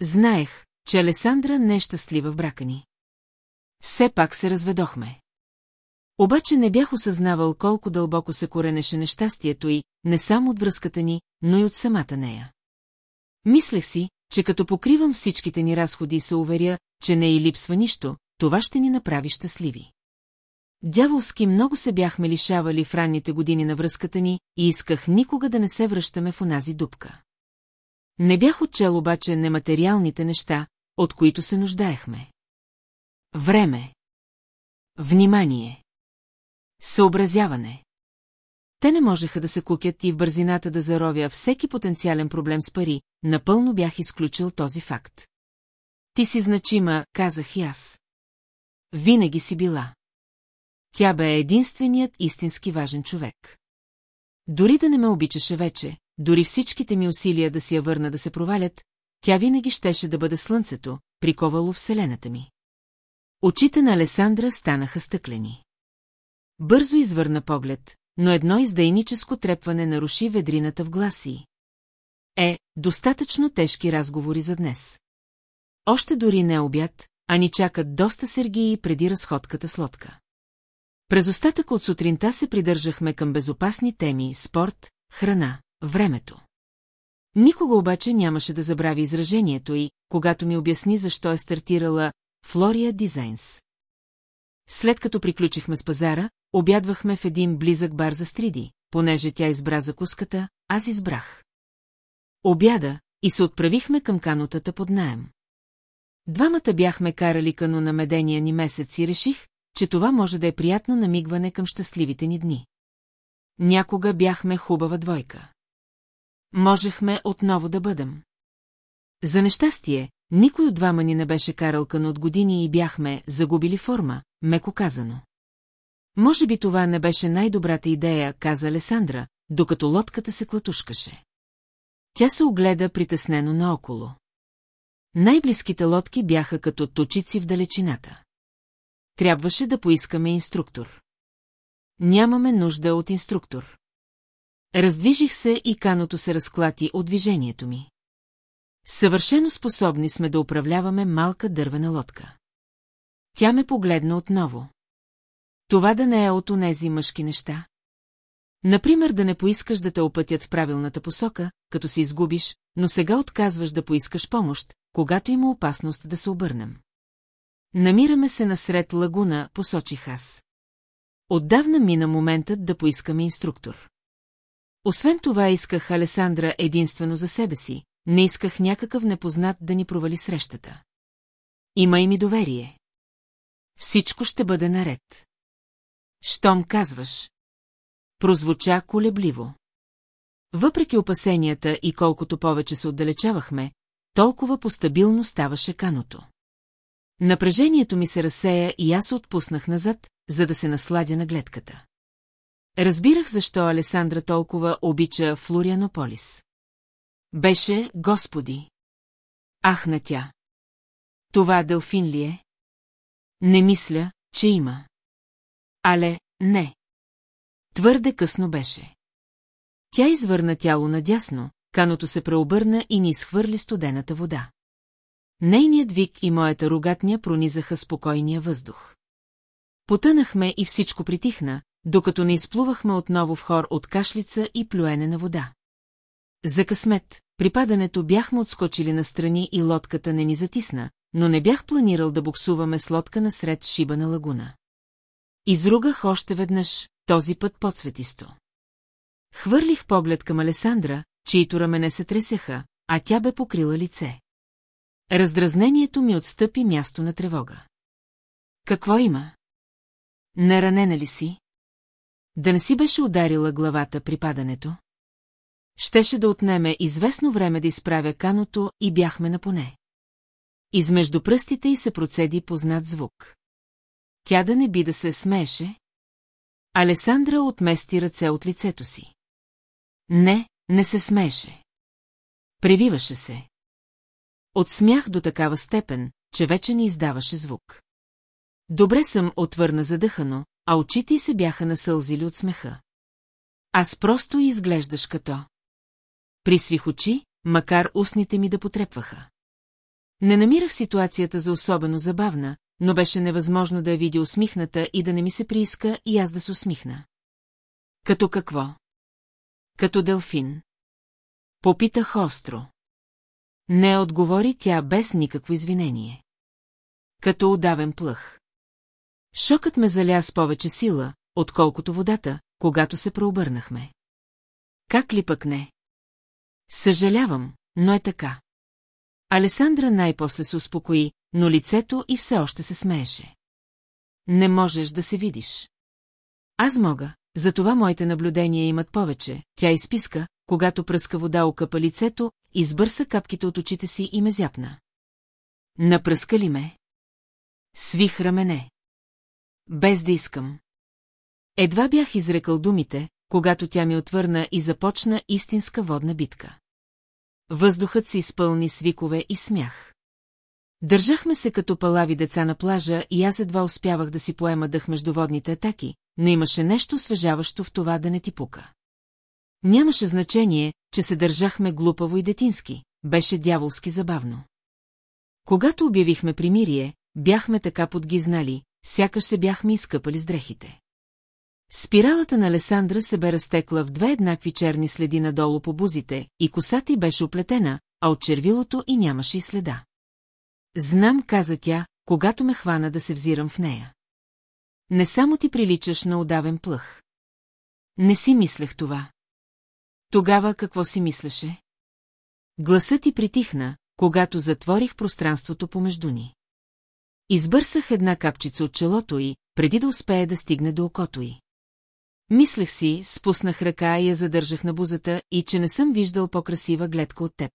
Знаех, че Алесандра не е щастлива в брака ни. Все пак се разведохме. Обаче не бях осъзнавал колко дълбоко се коренеше нещастието и не само от връзката ни, но и от самата нея. Мислех си, че като покривам всичките ни разходи и се уверя, че не и липсва нищо, това ще ни направи щастливи. Дяволски много се бяхме лишавали в ранните години на връзката ни и исках никога да не се връщаме в онази дупка. Не бях отчел обаче нематериалните неща, от които се нуждаехме. Време. Внимание. Съобразяване. Те не можеха да се кукят и в бързината да заровя всеки потенциален проблем с пари, напълно бях изключил този факт. Ти си значима, казах и аз. Винаги си била. Тя бе единственият истински важен човек. Дори да не ме обичаше вече, дори всичките ми усилия да си я върна да се провалят, тя винаги щеше да бъде слънцето, приковало вселената ми. Очите на Алесандра станаха стъклени. Бързо извърна поглед, но едно издайническо трепване наруши ведрината в гласи. Е, достатъчно тежки разговори за днес. Още дори не обяд, а ни чакат доста сергии преди разходката с лодка. През остатък от сутринта се придържахме към безопасни теми – спорт, храна, времето. Никога обаче нямаше да забрави изражението и, когато ми обясни защо е стартирала Флория Дизайнс. След като приключихме с пазара, обядвахме в един близък бар за стриди, понеже тя избра закуската, аз избрах. Обяда и се отправихме към канотата под наем. Двамата бяхме карали кано на медения ни месец и реших, че това може да е приятно намигване към щастливите ни дни. Някога бяхме хубава двойка. Можехме отново да бъдем. За нещастие, никой от двама ни не беше карал кано от години и бяхме загубили форма, меко казано. Може би това не беше най-добрата идея, каза Алесандра, докато лодката се клатушкаше. Тя се огледа притеснено наоколо. Най-близките лодки бяха като точици в далечината. Трябваше да поискаме инструктор. Нямаме нужда от инструктор. Раздвижих се и каното се разклати от движението ми. Съвършено способни сме да управляваме малка дървена лодка. Тя ме погледна отново. Това да не е от онези мъжки неща. Например, да не поискаш да те опътят в правилната посока, като се изгубиш, но сега отказваш да поискаш помощ, когато има опасност да се обърнем. Намираме се насред лагуна, посочих аз. Отдавна мина моментът да поискаме инструктор. Освен това исках Алесандра единствено за себе си, не исках някакъв непознат да ни провали срещата. Има и ми доверие. Всичко ще бъде наред. Щом казваш. Прозвуча колебливо. Въпреки опасенията и колкото повече се отдалечавахме, толкова постабилно ставаше каното. Напрежението ми се разсея и аз отпуснах назад, за да се насладя на гледката. Разбирах защо Алесандра толкова обича Флорианополис. Беше Господи. Ахна тя. Това Делфин ли е? Не мисля, че има. Але, не. Твърде късно беше. Тя извърна тяло надясно, каното се преобърна и ни изхвърли студената вода. Нейният вик и моята рогатня пронизаха спокойния въздух. Потънахме и всичко притихна, докато не изплувахме отново в хор от кашлица и плюене на вода. За късмет, при падането бяхме отскочили настрани и лодката не ни затисна, но не бях планирал да буксуваме с лодка насред шиба на лагуна. Изругах още веднъж, този път подсветисто. Хвърлих поглед към Алесандра, чието рамене се тресеха, а тя бе покрила лице. Раздразнението ми отстъпи място на тревога. Какво има? Наранена ли си? Да не си беше ударила главата при падането? Щеше да отнеме известно време да изправя каното и бяхме на поне. Измежду пръстите й се процеди познат звук. Тя да не би да се смееше? Алесандра отмести ръце от лицето си. Не, не се смееше. Превиваше се. От смях до такава степен, че вече не издаваше звук. Добре съм отвърна задъхано, а очите й се бяха насълзили от смеха. Аз просто изглеждаш като. Присвих очи, макар устните ми да потрепваха. Не намирах ситуацията за особено забавна, но беше невъзможно да я видя усмихната и да не ми се прииска и аз да се усмихна. Като какво? Като делфин. Попитах остро. Не отговори тя без никакво извинение. Като удавен плъх. Шокът ме заля с повече сила, отколкото водата, когато се преобърнахме. Как ли пък не? Съжалявам, но е така. Алесандра най-после се успокои, но лицето и все още се смееше. Не можеш да се видиш. Аз мога, затова моите наблюдения имат повече. Тя изписка, когато пръска вода окъпа лицето, избърса капките от очите си и ме зяпна. Напръска ли ме? Свих рамене. Без да искам. Едва бях изрекал думите, когато тя ми отвърна и започна истинска водна битка. Въздухът се изпълни свикове и смях. Държахме се като палави деца на плажа и аз едва успявах да си поема дъх между водните атаки, но имаше нещо свежаващо в това да не ти пука. Нямаше значение, че се държахме глупаво и детински, беше дяволски забавно. Когато обявихме примирие, бяхме така подгизнали, сякаш се бяхме изкъпали с дрехите. Спиралата на Алесандра се бе разтекла в две еднакви черни следи надолу по бузите, и косата й беше оплетена, а от червилото и нямаше и следа. Знам, каза тя, когато ме хвана да се взирам в нея. Не само ти приличаш на удавен плъх. Не си мислех това. Тогава какво си мислеше? Гласът ти притихна, когато затворих пространството помежду ни. Избърсах една капчица от челото й, преди да успее да стигне до окото й. Мислех си, спуснах ръка и я задържах на бузата и че не съм виждал по-красива гледка от теб.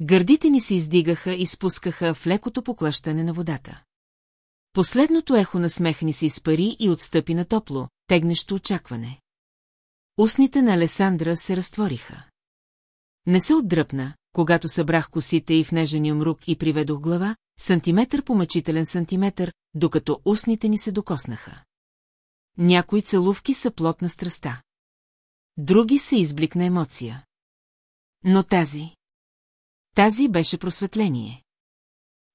Гърдите ни се издигаха и спускаха в лекото поклащане на водата. Последното ехо на смех ни се изпари и отстъпи на топло, тегнещо очакване. Устните на Алесандра се разтвориха. Не се отдръпна, когато събрах косите и в нежен умрук и приведох глава, сантиметър по мъчителен сантиметър, докато устните ни се докоснаха. Някои целувки са плод на страста. Други са изблик на емоция. Но тази... Тази беше просветление.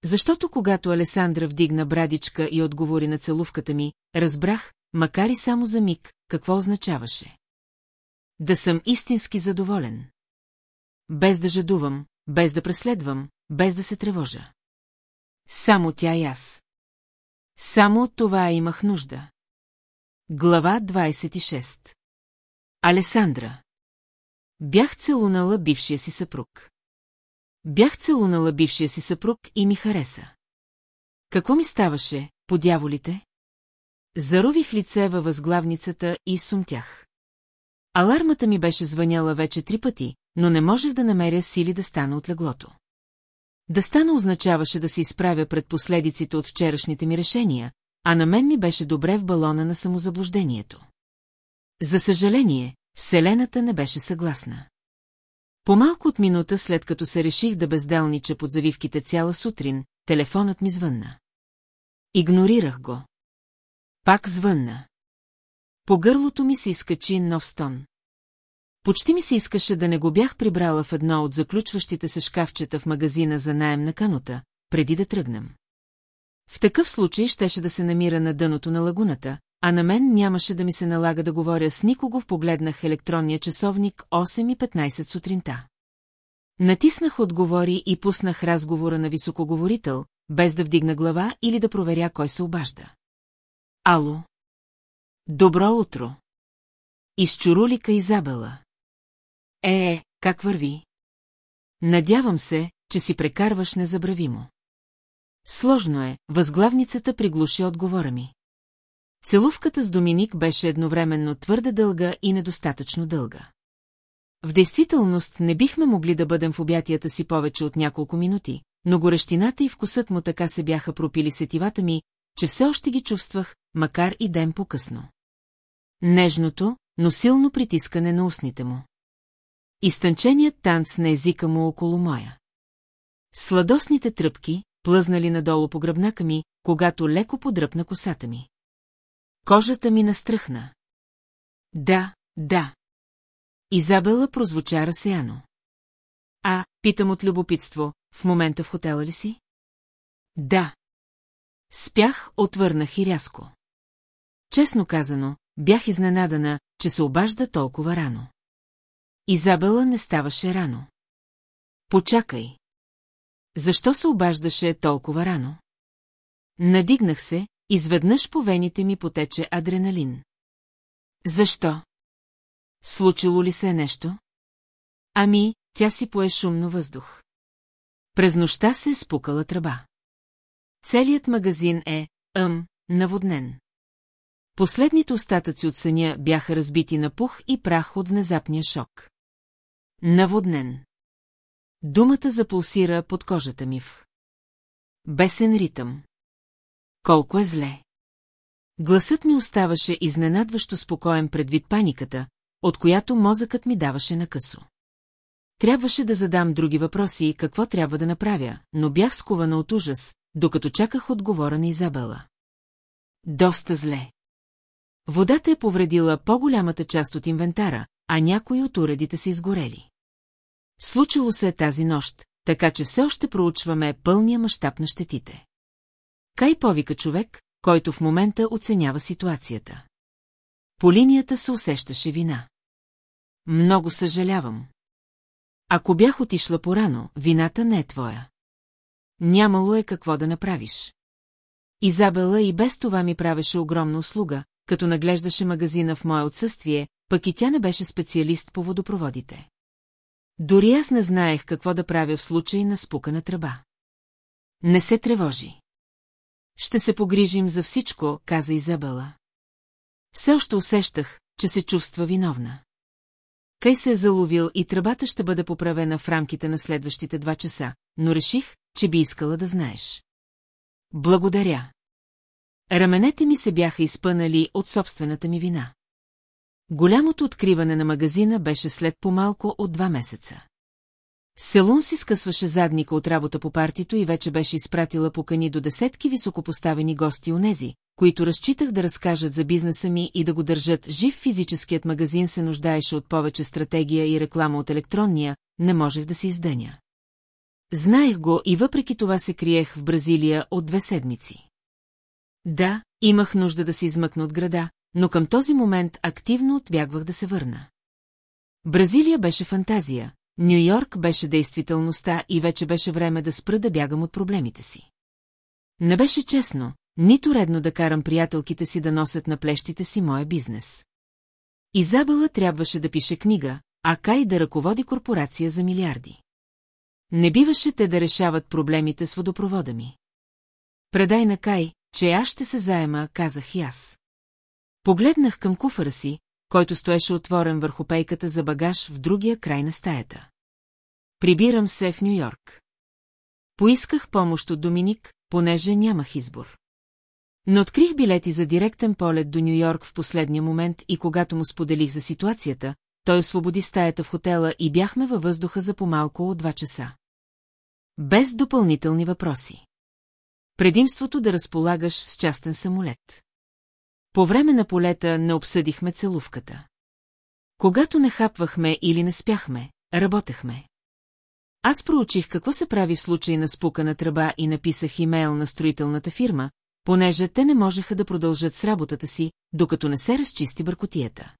Защото когато Алесандра вдигна брадичка и отговори на целувката ми, разбрах, макар и само за миг, какво означаваше. Да съм истински задоволен. Без да жадувам, без да преследвам, без да се тревожа. Само тя и аз. Само от това имах нужда. Глава 26 Алесандра Бях целунала бившия си съпруг. Бях целунала бившия си съпруг и ми хареса. Какво ми ставаше, по дяволите? Зарових лице във възглавницата и сумтях. Алармата ми беше звъняла вече три пъти, но не можех да намеря сили да стана от леглото. Да стана означаваше да се изправя пред последиците от вчерашните ми решения, а на мен ми беше добре в балона на самозаблуждението. За съжаление, Вселената не беше съгласна. По-малко от минута след като се реших да безделнича под завивките цяла сутрин, телефонът ми звънна. Игнорирах го. Пак звънна. По гърлото ми се изкачи нов стон. Почти ми се искаше да не го бях прибрала в едно от заключващите се шкафчета в магазина за найем на канута, преди да тръгнем. В такъв случай щеше да се намира на дъното на лагуната, а на мен нямаше да ми се налага да говоря с никого в погледнах електронния часовник 8.15 сутринта. Натиснах отговори и пуснах разговора на високоговорител, без да вдигна глава или да проверя кой се обажда. Ало. Добро утро. Изчурулика Изабела. Е, е, как върви? Надявам се, че си прекарваш незабравимо. Сложно е, възглавницата приглуши отговора ми. Целувката с Доминик беше едновременно твърде дълга и недостатъчно дълга. В действителност не бихме могли да бъдем в обятията си повече от няколко минути, но горещината и вкусът му така се бяха пропили сетивата ми, че все още ги чувствах, макар и ден по-късно. Нежното, но силно притискане на устните му. Изтънченият танц на езика му около моя. Сладосните тръпки, плъзнали надолу по гръбнака ми, когато леко подръпна косата ми. Кожата ми настръхна. Да, да. Изабела прозвуча разсеяно. А, питам от любопитство, в момента в хотела ли си? Да. Спях, отвърнах и рязко. Честно казано, бях изненадана, че се обажда толкова рано. Изабела не ставаше рано. Почакай. Защо се обаждаше толкова рано? Надигнах се, Изведнъж по вените ми потече адреналин. Защо? Случило ли се е нещо? Ами, тя си пое шумно въздух. През нощта се е спукала тръба. Целият магазин е, ъм, наводнен. Последните остатъци от съня бяха разбити на пух и прах от внезапния шок. Наводнен. Думата запулсира под кожата ми в. Бесен ритъм. Колко е зле. Гласът ми оставаше изненадващо спокоен предвид паниката, от която мозъкът ми даваше накъсо. Трябваше да задам други въпроси и какво трябва да направя, но бях скована от ужас, докато чаках отговора на Изабела. Доста зле. Водата е повредила по-голямата част от инвентара, а някои от уредите са изгорели. Случило се е тази нощ, така че все още проучваме пълния мащаб на щетите. Кай повика човек, който в момента оценява ситуацията. По линията се усещаше вина. Много съжалявам. Ако бях отишла порано, вината не е твоя. Нямало е какво да направиш. Изабела и без това ми правеше огромна услуга, като наглеждаше магазина в мое отсъствие, пък и тя не беше специалист по водопроводите. Дори аз не знаех какво да правя в случай на спукана тръба. Не се тревожи. Ще се погрижим за всичко, каза Изабела. Все още усещах, че се чувства виновна. Кай се е заловил и тръбата ще бъде поправена в рамките на следващите два часа, но реших, че би искала да знаеш. Благодаря. Раменете ми се бяха изпънали от собствената ми вина. Голямото откриване на магазина беше след по-малко от два месеца. Селун си скъсваше задника от работа по партито и вече беше изпратила покани до десетки високопоставени гости онези, които разчитах да разкажат за бизнеса ми и да го държат жив физическият магазин се нуждаеше от повече стратегия и реклама от електронния, не можех да се издъня. Знаех го и въпреки това се криех в Бразилия от две седмици. Да, имах нужда да се измъкна от града, но към този момент активно отбягвах да се върна. Бразилия беше фантазия, Нью-Йорк беше действителността и вече беше време да спра да бягам от проблемите си. Не беше честно, нито редно да карам приятелките си да носят на плещите си моя бизнес. Изабела трябваше да пише книга, а Кай да ръководи корпорация за милиарди. Не биваше те да решават проблемите с водопровода ми. Предай на Кай, че аз ще се заема, казах и аз. Погледнах към куфара си, който стоеше отворен върху пейката за багаж в другия край на стаята. Прибирам се в Нью-Йорк. Поисках помощ от Доминик, понеже нямах избор. Но открих билети за директен полет до Нью-Йорк в последния момент и когато му споделих за ситуацията, той освободи стаята в хотела и бяхме във въздуха за по-малко от два часа. Без допълнителни въпроси. Предимството да разполагаш с частен самолет. По време на полета не обсъдихме целувката. Когато не хапвахме или не спяхме, работехме. Аз проучих какво се прави в случай на спукана тръба и написах имейл на строителната фирма, понеже те не можеха да продължат с работата си, докато не се разчисти бъркотията.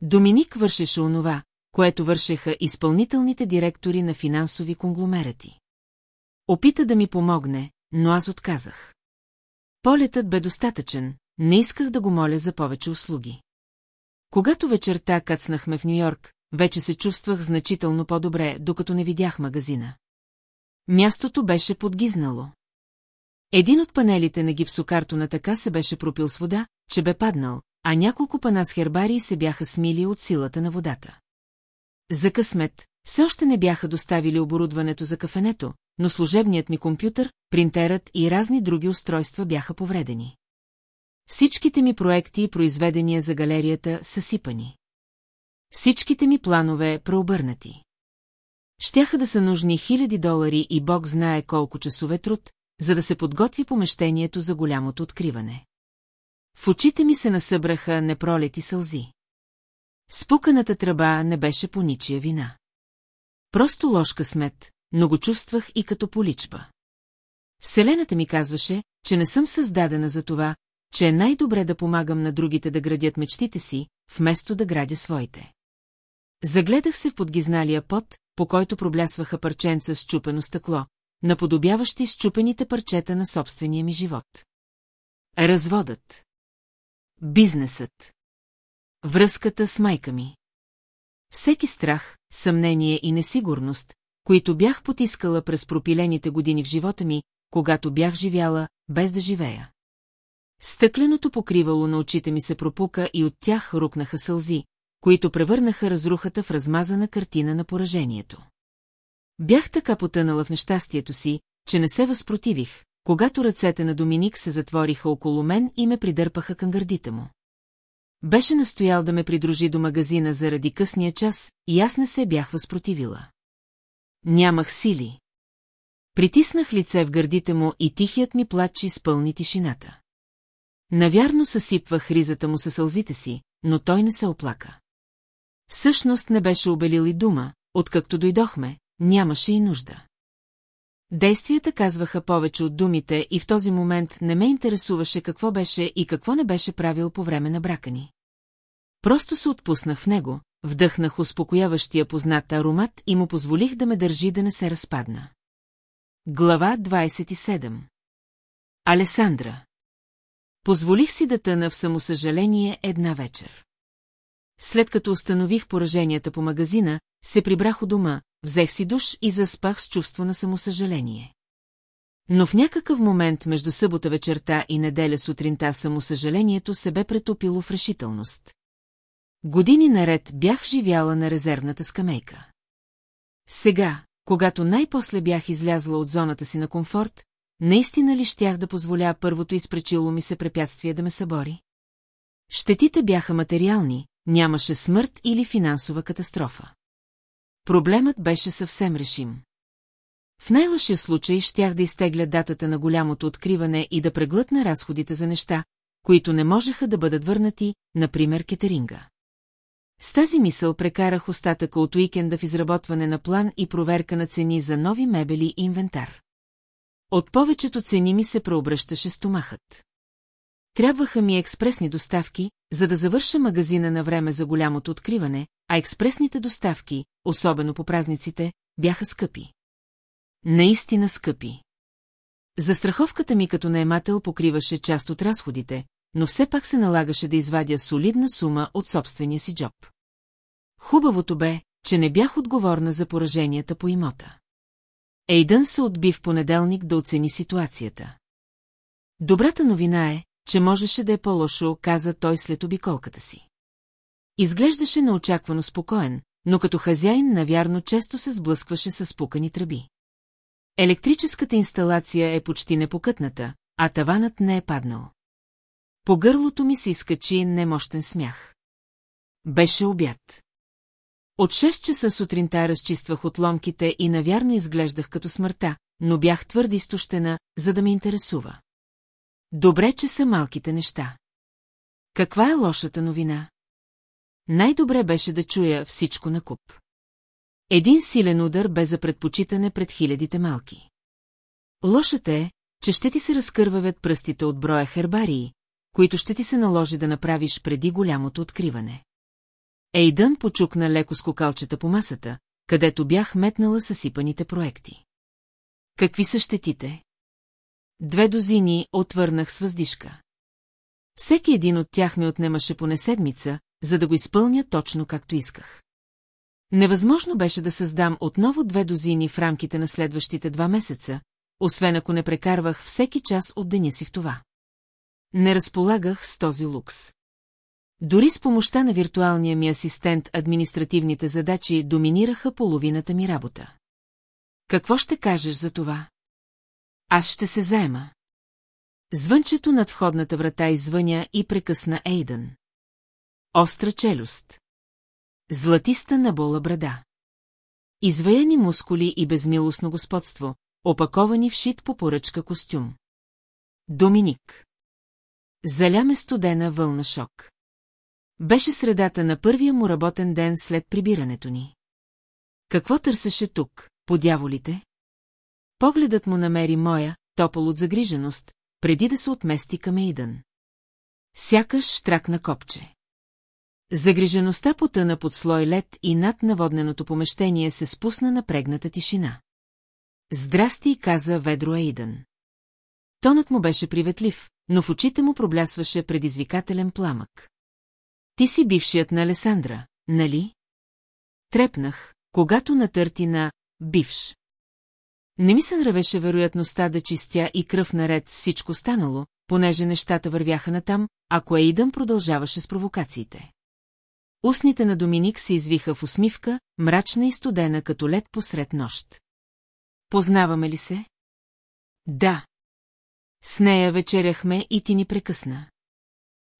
Доминик вършеше онова, което вършеха изпълнителните директори на финансови конгломерати. Опита да ми помогне, но аз отказах. Полетът бе достатъчен, не исках да го моля за повече услуги. Когато вечерта кацнахме в Нью-Йорк, вече се чувствах значително по-добре, докато не видях магазина. Мястото беше подгизнало. Един от панелите на гипсокартона така се беше пропил с вода, че бе паднал, а няколко пана с хербари се бяха смили от силата на водата. За късмет, все още не бяха доставили оборудването за кафенето, но служебният ми компютър, принтерът и разни други устройства бяха повредени. Всичките ми проекти и произведения за галерията са сипани. Всичките ми планове преобърнати. Щяха да са нужни хиляди долари и Бог знае колко часове труд, за да се подготви помещението за голямото откриване. В очите ми се насъбраха непролети сълзи. Спуканата тръба не беше по ничия вина. Просто ложка смет, но го чувствах и като поличба. Вселената ми казваше, че не съм създадена за това, че е най-добре да помагам на другите да градят мечтите си, вместо да градя своите. Загледах се в подгизналия пот, по който проблясваха парченца с чупено стъкло, наподобяващи счупените парчета на собствения ми живот. Разводът. Бизнесът. Връзката с майка ми. Всеки страх, съмнение и несигурност, които бях потискала през пропилените години в живота ми, когато бях живяла, без да живея. Стъкленото покривало на очите ми се пропука и от тях рукнаха сълзи, които превърнаха разрухата в размазана картина на поражението. Бях така потънала в нещастието си, че не се възпротивих, когато ръцете на Доминик се затвориха около мен и ме придърпаха към гърдите му. Беше настоял да ме придружи до магазина заради късния час и аз не се бях възпротивила. Нямах сили. Притиснах лице в гърдите му и тихият ми плач изпълни тишината. Навярно съсипвах ризата му със сълзите си, но той не се оплака. Всъщност не беше обелил и дума, откакто дойдохме, нямаше и нужда. Действията казваха повече от думите и в този момент не ме интересуваше какво беше и какво не беше правил по време на брака ни. Просто се отпуснах в него, вдъхнах успокояващия познат аромат и му позволих да ме държи да не се разпадна. Глава 27 Алесандра Позволих си да тъна в самосъжаление една вечер. След като установих пораженията по магазина, се прибрах у дома, взех си душ и заспах с чувство на самосъжаление. Но в някакъв момент между събота вечерта и неделя сутринта самосъжалението се бе претопило в решителност. Години наред бях живяла на резервната скамейка. Сега, когато най-после бях излязла от зоната си на комфорт, наистина ли щях да позволя първото изпречило ми се препятствие да ме събори? Щетите бяха материални, нямаше смърт или финансова катастрофа. Проблемът беше съвсем решим. В най-лъшия случай щях да изтегля датата на голямото откриване и да преглътна разходите за неща, които не можеха да бъдат върнати, например кетеринга. С тази мисъл прекарах остатъка от уикенда в изработване на план и проверка на цени за нови мебели и инвентар. От повечето цени ми се преобръщаше стомахът. Трябваха ми експресни доставки, за да завърша магазина на време за голямото откриване, а експресните доставки, особено по празниците, бяха скъпи. Наистина скъпи. Застраховката ми като наемател покриваше част от разходите, но все пак се налагаше да извадя солидна сума от собствения си джоб. Хубавото бе, че не бях отговорна за пораженията по имота. Ейдън се отби в понеделник да оцени ситуацията. Добрата новина е, че можеше да е по-лошо, каза той след обиколката си. Изглеждаше неочаквано спокоен, но като хазяин навярно често се сблъскваше с пукани тръби. Електрическата инсталация е почти непокътната, а таванът не е паднал. По гърлото ми се изкачи немощен смях. Беше обяд. От 6 часа сутринта разчиствах отломките и навярно изглеждах като смъртта, но бях твърде изтощена, за да ме интересува. Добре, че са малките неща. Каква е лошата новина? Най-добре беше да чуя всичко на куп. Един силен удар бе за предпочитане пред хилядите малки. Лошата е, че ще ти се разкървавят пръстите от броя хербарии, които ще ти се наложи да направиш преди голямото откриване. Ейдън почукна леко скокалчета по масата, където бях метнала съсипаните проекти. Какви са щетите? Две дозини отвърнах с въздишка. Всеки един от тях ми отнемаше поне седмица, за да го изпълня точно както исках. Невъзможно беше да създам отново две дозини в рамките на следващите два месеца, освен ако не прекарвах всеки час от деня си в това. Не разполагах с този лукс. Дори с помощта на виртуалния ми асистент административните задачи доминираха половината ми работа. Какво ще кажеш за това? Аз ще се заема. Звънчето над входната врата извъня и прекъсна Ейдън. Остра челюст. Златиста набола брада. Изваяни мускули и безмилостно господство, опаковани в шит по поръчка костюм. Доминик. Заляме студена вълна шок. Беше средата на първия му работен ден след прибирането ни. Какво търсеше тук, по дяволите? Погледът му намери моя, топъл от загриженост, преди да се отмести към Ейдън. Сякаш штракна копче. Загрижеността потъна под слой лед и над наводненото помещение се спусна напрегната тишина. Здрасти, каза ведро Ейдън. Тонът му беше приветлив, но в очите му проблясваше предизвикателен пламък. Ти си бившият на Алесандра, нали? Трепнах, когато натърти на бивш. Не ми се нравеше вероятността да чистя и кръв наред всичко станало, понеже нещата вървяха натам, ако Ейдън продължаваше с провокациите. Устните на Доминик се извиха в усмивка, мрачна и студена като лед посред нощ. Познаваме ли се? Да. С нея вечеряхме и ти ни прекъсна.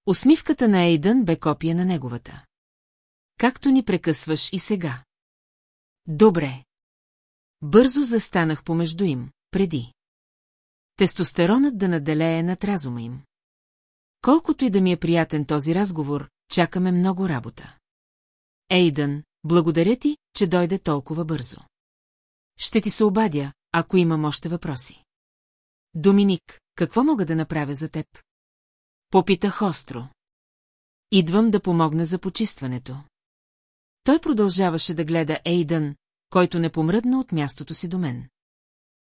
Усмивката на Ейдън бе копия на неговата. Както ни прекъсваш и сега. Добре. Бързо застанах помежду им, преди. Тестостеронът да наделее над разума им. Колкото и да ми е приятен този разговор, чакаме много работа. Ейдън, благодаря ти, че дойде толкова бързо. Ще ти се обадя, ако имам още въпроси. Доминик, какво мога да направя за теб? Попитах остро. Идвам да помогна за почистването. Той продължаваше да гледа Ейдън, който не помръдна от мястото си до мен.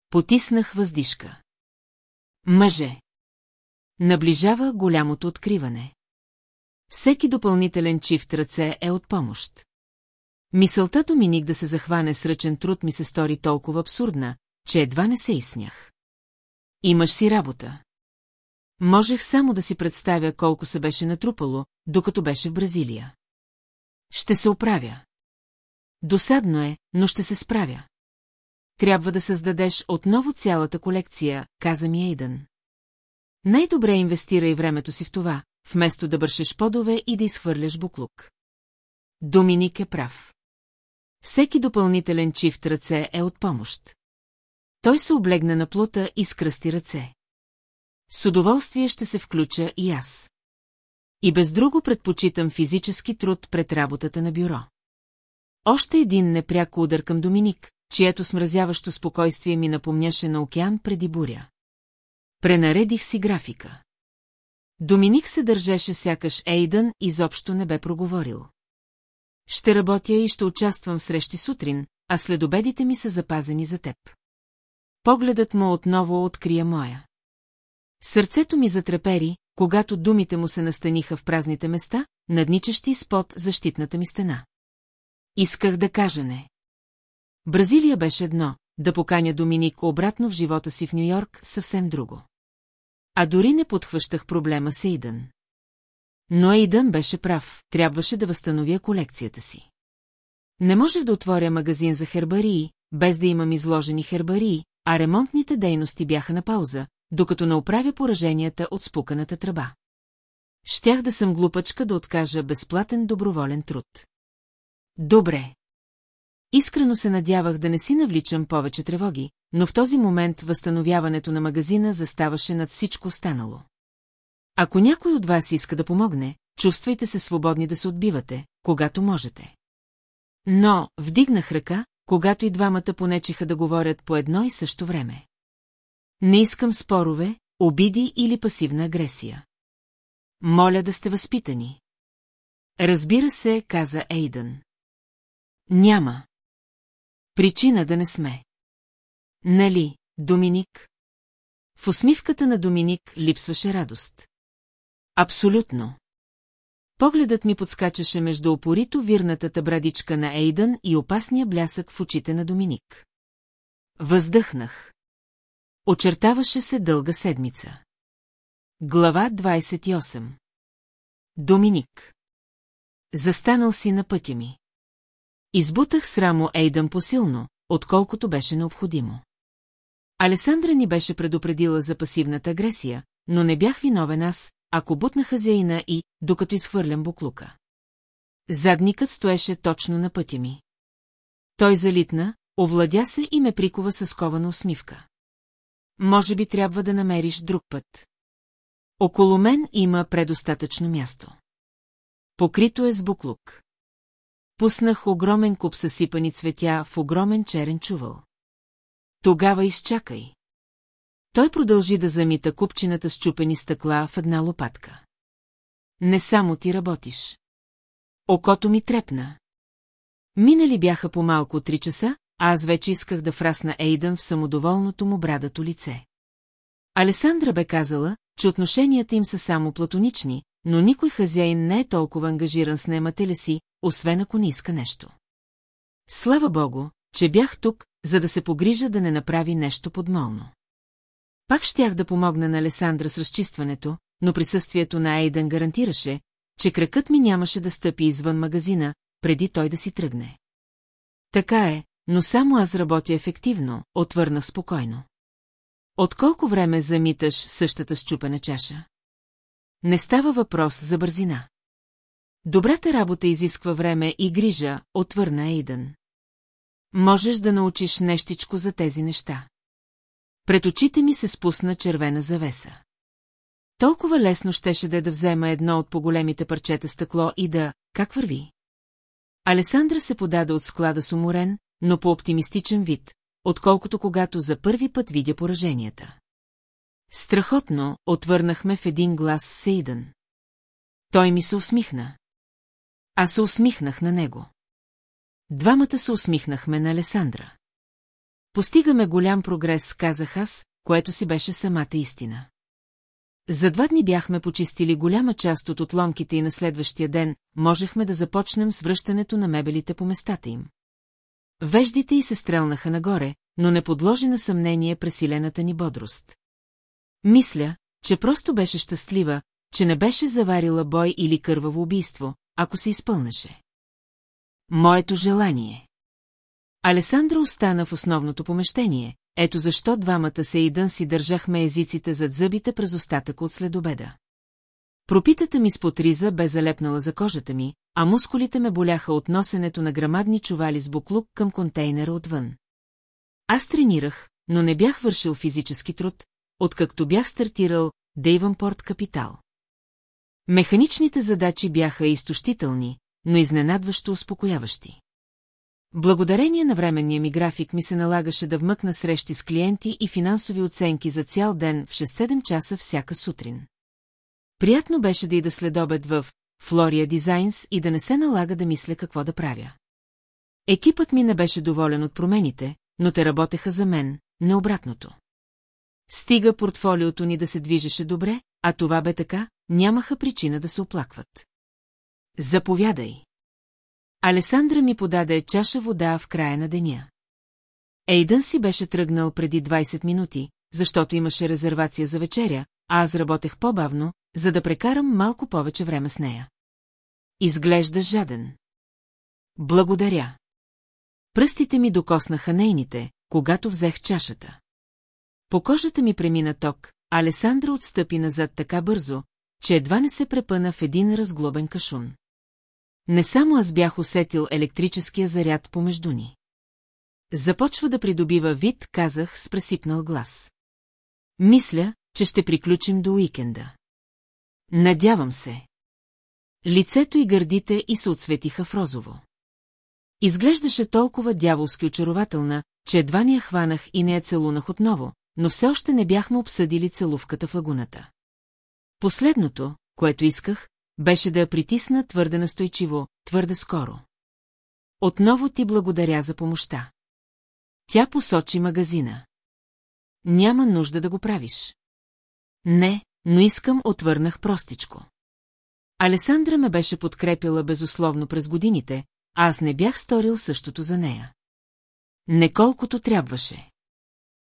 Потиснах въздишка. Мъже. Наближава голямото откриване. Всеки допълнителен чифт ръце е от помощ. Мисълта Доминик да се захване с ръчен труд ми се стори толкова абсурдна, че едва не се изснях. Имаш си работа. Можех само да си представя колко се беше натрупало, докато беше в Бразилия. Ще се оправя. Досадно е, но ще се справя. Трябва да създадеш отново цялата колекция, каза ми Ейдън. Най-добре инвестирай времето си в това, вместо да бършеш подове и да изхвърляш буклук. Доминик е прав. Всеки допълнителен чифт ръце е от помощ. Той се облегна на плота и скръсти ръце. С удоволствие ще се включа и аз. И без друго предпочитам физически труд пред работата на бюро. Още един непряк удар към Доминик, чието смразяващо спокойствие ми напомняше на океан преди буря. Пренаредих си графика. Доминик се държеше сякаш Ейдън изобщо не бе проговорил. Ще работя и ще участвам в срещи сутрин, а следобедите ми са запазени за теб. Погледът му отново открия моя. Сърцето ми затрепери, когато думите му се настаниха в празните места, надничащи спод защитната ми стена. Исках да кажа не. Бразилия беше едно, да поканя Доминик обратно в живота си в Нью-Йорк съвсем друго. А дори не подхващах проблема с Ейдън. Но Ейдън беше прав, трябваше да възстановя колекцията си. Не можех да отворя магазин за хербарии, без да имам изложени хербарии, а ремонтните дейности бяха на пауза, докато не оправя пораженията от спуканата тръба. Щях да съм глупачка да откажа безплатен доброволен труд. Добре. Искрено се надявах да не си навличам повече тревоги, но в този момент възстановяването на магазина заставаше над всичко останало. Ако някой от вас иска да помогне, чувствайте се свободни да се отбивате, когато можете. Но вдигнах ръка, когато и двамата понечиха да говорят по едно и също време. Не искам спорове, обиди или пасивна агресия. Моля да сте възпитани. Разбира се, каза Ейдън. Няма. Причина да не сме. Нали, Доминик? В усмивката на Доминик липсваше радост. Абсолютно. Погледът ми подскачаше между опорито вирнатата брадичка на Ейдън и опасния блясък в очите на Доминик. Въздъхнах. Очертаваше се дълга седмица. Глава 28 Доминик Застанал си на пътя ми. Избутах с рамо Ейдън посилно, отколкото беше необходимо. Алесандра ни беше предупредила за пасивната агресия, но не бях виновен аз, ако бутна хазяина и, докато изхвърлям буклука. Задникът стоеше точно на пътя ми. Той залитна, овладя се и ме прикова с кована усмивка. Може би трябва да намериш друг път. Около мен има предостатъчно място. Покрито е с буклук. Пуснах огромен куп съсипани цветя в огромен черен чувал. Тогава изчакай. Той продължи да замита купчината с чупени стъкла в една лопатка. Не само ти работиш. Окото ми трепна. Минали бяха по малко три часа, аз вече исках да фрасна Ейдън в самодоволното му брадато лице. Алесандра бе казала, че отношенията им са само платонични, но никой хазяин не е толкова ангажиран с наемателя си, освен ако не иска нещо. Слава богу, че бях тук, за да се погрижа да не направи нещо подмолно. Пак щях да помогна на Алесандра с разчистването, но присъствието на Айден гарантираше, че кракът ми нямаше да стъпи извън магазина, преди той да си тръгне. Така е, но само аз работя ефективно, отвърнах спокойно. От колко време замиташ същата щупена чаша? Не става въпрос за бързина. Добрата работа изисква време и грижа, отвърна Ейдън. Можеш да научиш нещичко за тези неща. Пред очите ми се спусна червена завеса. Толкова лесно щеше да е да взема едно от по-големите парчета стъкло и да... Как върви? Алесандра се подаде от склада с уморен, но по оптимистичен вид, отколкото когато за първи път видя пораженията. Страхотно, отвърнахме в един глас Сейдън. Той ми се усмихна. Аз се усмихнах на него. Двамата се усмихнахме на Алесандра. Постигаме голям прогрес, казах аз, което си беше самата истина. За два дни бяхме почистили голяма част от отломките и на следващия ден можехме да започнем с връщането на мебелите по местата им. Веждите й се стрелнаха нагоре, но не подложи на съмнение пресилената ни бодрост. Мисля, че просто беше щастлива, че не беше заварила бой или кърваво убийство, ако се изпълнеше. Моето желание. Алесандра остана в основното помещение, ето защо двамата се и дън си държахме езиците зад зъбите през остатъка от следобеда. Пропитата ми с потриза бе залепнала за кожата ми, а мускулите ме боляха от носенето на грамадни чували с буклук към контейнера отвън. Аз тренирах, но не бях вършил физически труд, откакто бях стартирал Дейванпорт Капитал. Механичните задачи бяха изтощителни, но изненадващо успокояващи. Благодарение на временния ми график ми се налагаше да вмъкна срещи с клиенти и финансови оценки за цял ден в 6-7 часа всяка сутрин. Приятно беше да и да следобед в Флория Дизайнс и да не се налага да мисля какво да правя. Екипът ми не беше доволен от промените, но те работеха за мен, не обратното. Стига портфолиото ни да се движеше добре, а това бе така, нямаха причина да се оплакват. Заповядай. Алесандра ми подаде чаша вода в края на деня. Ейдън си беше тръгнал преди 20 минути, защото имаше резервация за вечеря, а аз работех по-бавно, за да прекарам малко повече време с нея. Изглежда жаден. Благодаря. Пръстите ми докоснаха нейните, когато взех чашата. По кожата ми премина ток, Алесандра отстъпи назад така бързо, че едва не се препъна в един разглобен кашун. Не само аз бях усетил електрическия заряд помежду ни. Започва да придобива вид, казах с пресипнал глас. Мисля, че ще приключим до уикенда. Надявам се. Лицето и гърдите и се отсветиха в розово. Изглеждаше толкова дяволски очарователна, че едва ни я хванах и не я целунах отново, но все още не бяхме обсъдили целувката в лагуната. Последното, което исках, беше да я притисна твърде настойчиво, твърде скоро. Отново ти благодаря за помощта. Тя посочи магазина. Няма нужда да го правиш. Не, но искам, отвърнах простичко. Алесандра ме беше подкрепила безусловно през годините, а аз не бях сторил същото за нея. Не колкото трябваше.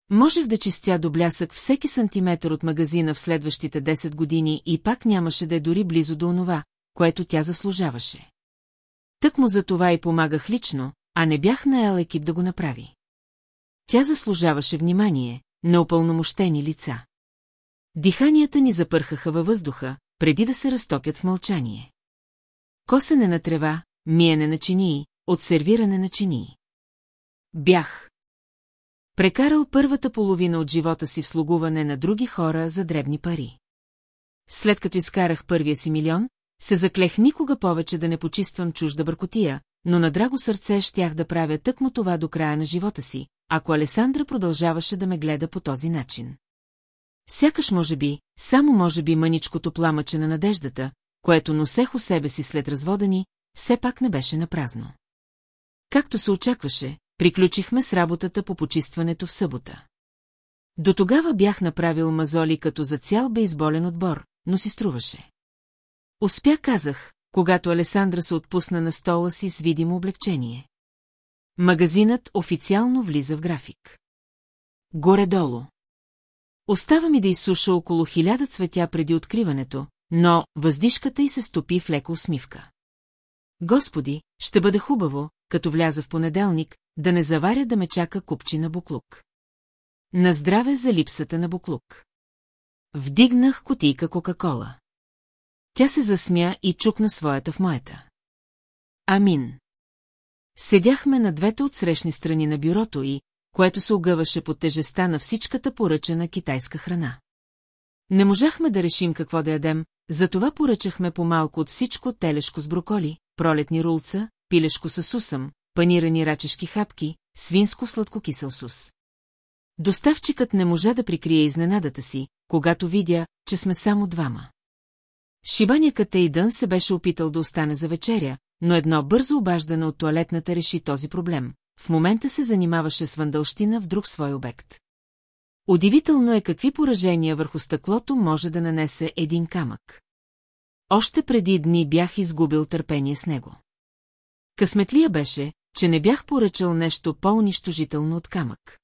Можех да чистя до блясък всеки сантиметър от магазина в следващите 10 години и пак нямаше да е дори близо до онова, което тя заслужаваше. Тък му за това и помагах лично, а не бях наел екип да го направи. Тя заслужаваше внимание, на опълномощени лица. Диханията ни запърхаха във въздуха, преди да се разтопят в мълчание. Косене на трева, миене на чинии, отсервиране на чинии. Бях. Прекарал първата половина от живота си в слугуване на други хора за дребни пари. След като изкарах първия си милион, се заклех никога повече да не почиствам чужда бъркотия, но на драго сърце щях да правя тъкмо това до края на живота си, ако Алесандра продължаваше да ме гледа по този начин. Сякаш може би, само може би мъничкото пламъче на надеждата, което носех у себе си след развода ни, все пак не беше на празно. Както се очакваше, приключихме с работата по почистването в събота. До тогава бях направил мазоли като за цял бейсболен отбор, но си струваше. Успя, казах, когато Алесандра се отпусна на стола си с видимо облегчение. Магазинът официално влиза в график. Горе-долу. Остава ми да изсуша около хиляда цветя преди откриването, но въздишката й се стопи в лека усмивка. Господи, ще бъде хубаво, като вляза в понеделник, да не заваря да ме чака купчи на буклук. На здраве за липсата на буклук. Вдигнах котийка Кока-Кола. Тя се засмя и чукна своята в моята. Амин. Седяхме на двете отсрещни страни на бюрото и, което се огъваше под тежеста на всичката поръчана китайска храна. Не можахме да решим какво да ядем, затова поръчахме по-малко от всичко телешко с броколи, пролетни рулца, пилешко с сусъм, панирани рачешки хапки, свинско сладкокисел сус. Доставчикът не можа да прикрие изненадата си, когато видя, че сме само двама. Шибанякът Ейдън се беше опитал да остане за вечеря, но едно бързо обаждане от туалетната реши този проблем. В момента се занимаваше с вандълщина в друг свой обект. Удивително е какви поражения върху стъклото може да нанесе един камък. Още преди дни бях изгубил търпение с него. Късметлия беше, че не бях поръчал нещо по-унищожително от камък.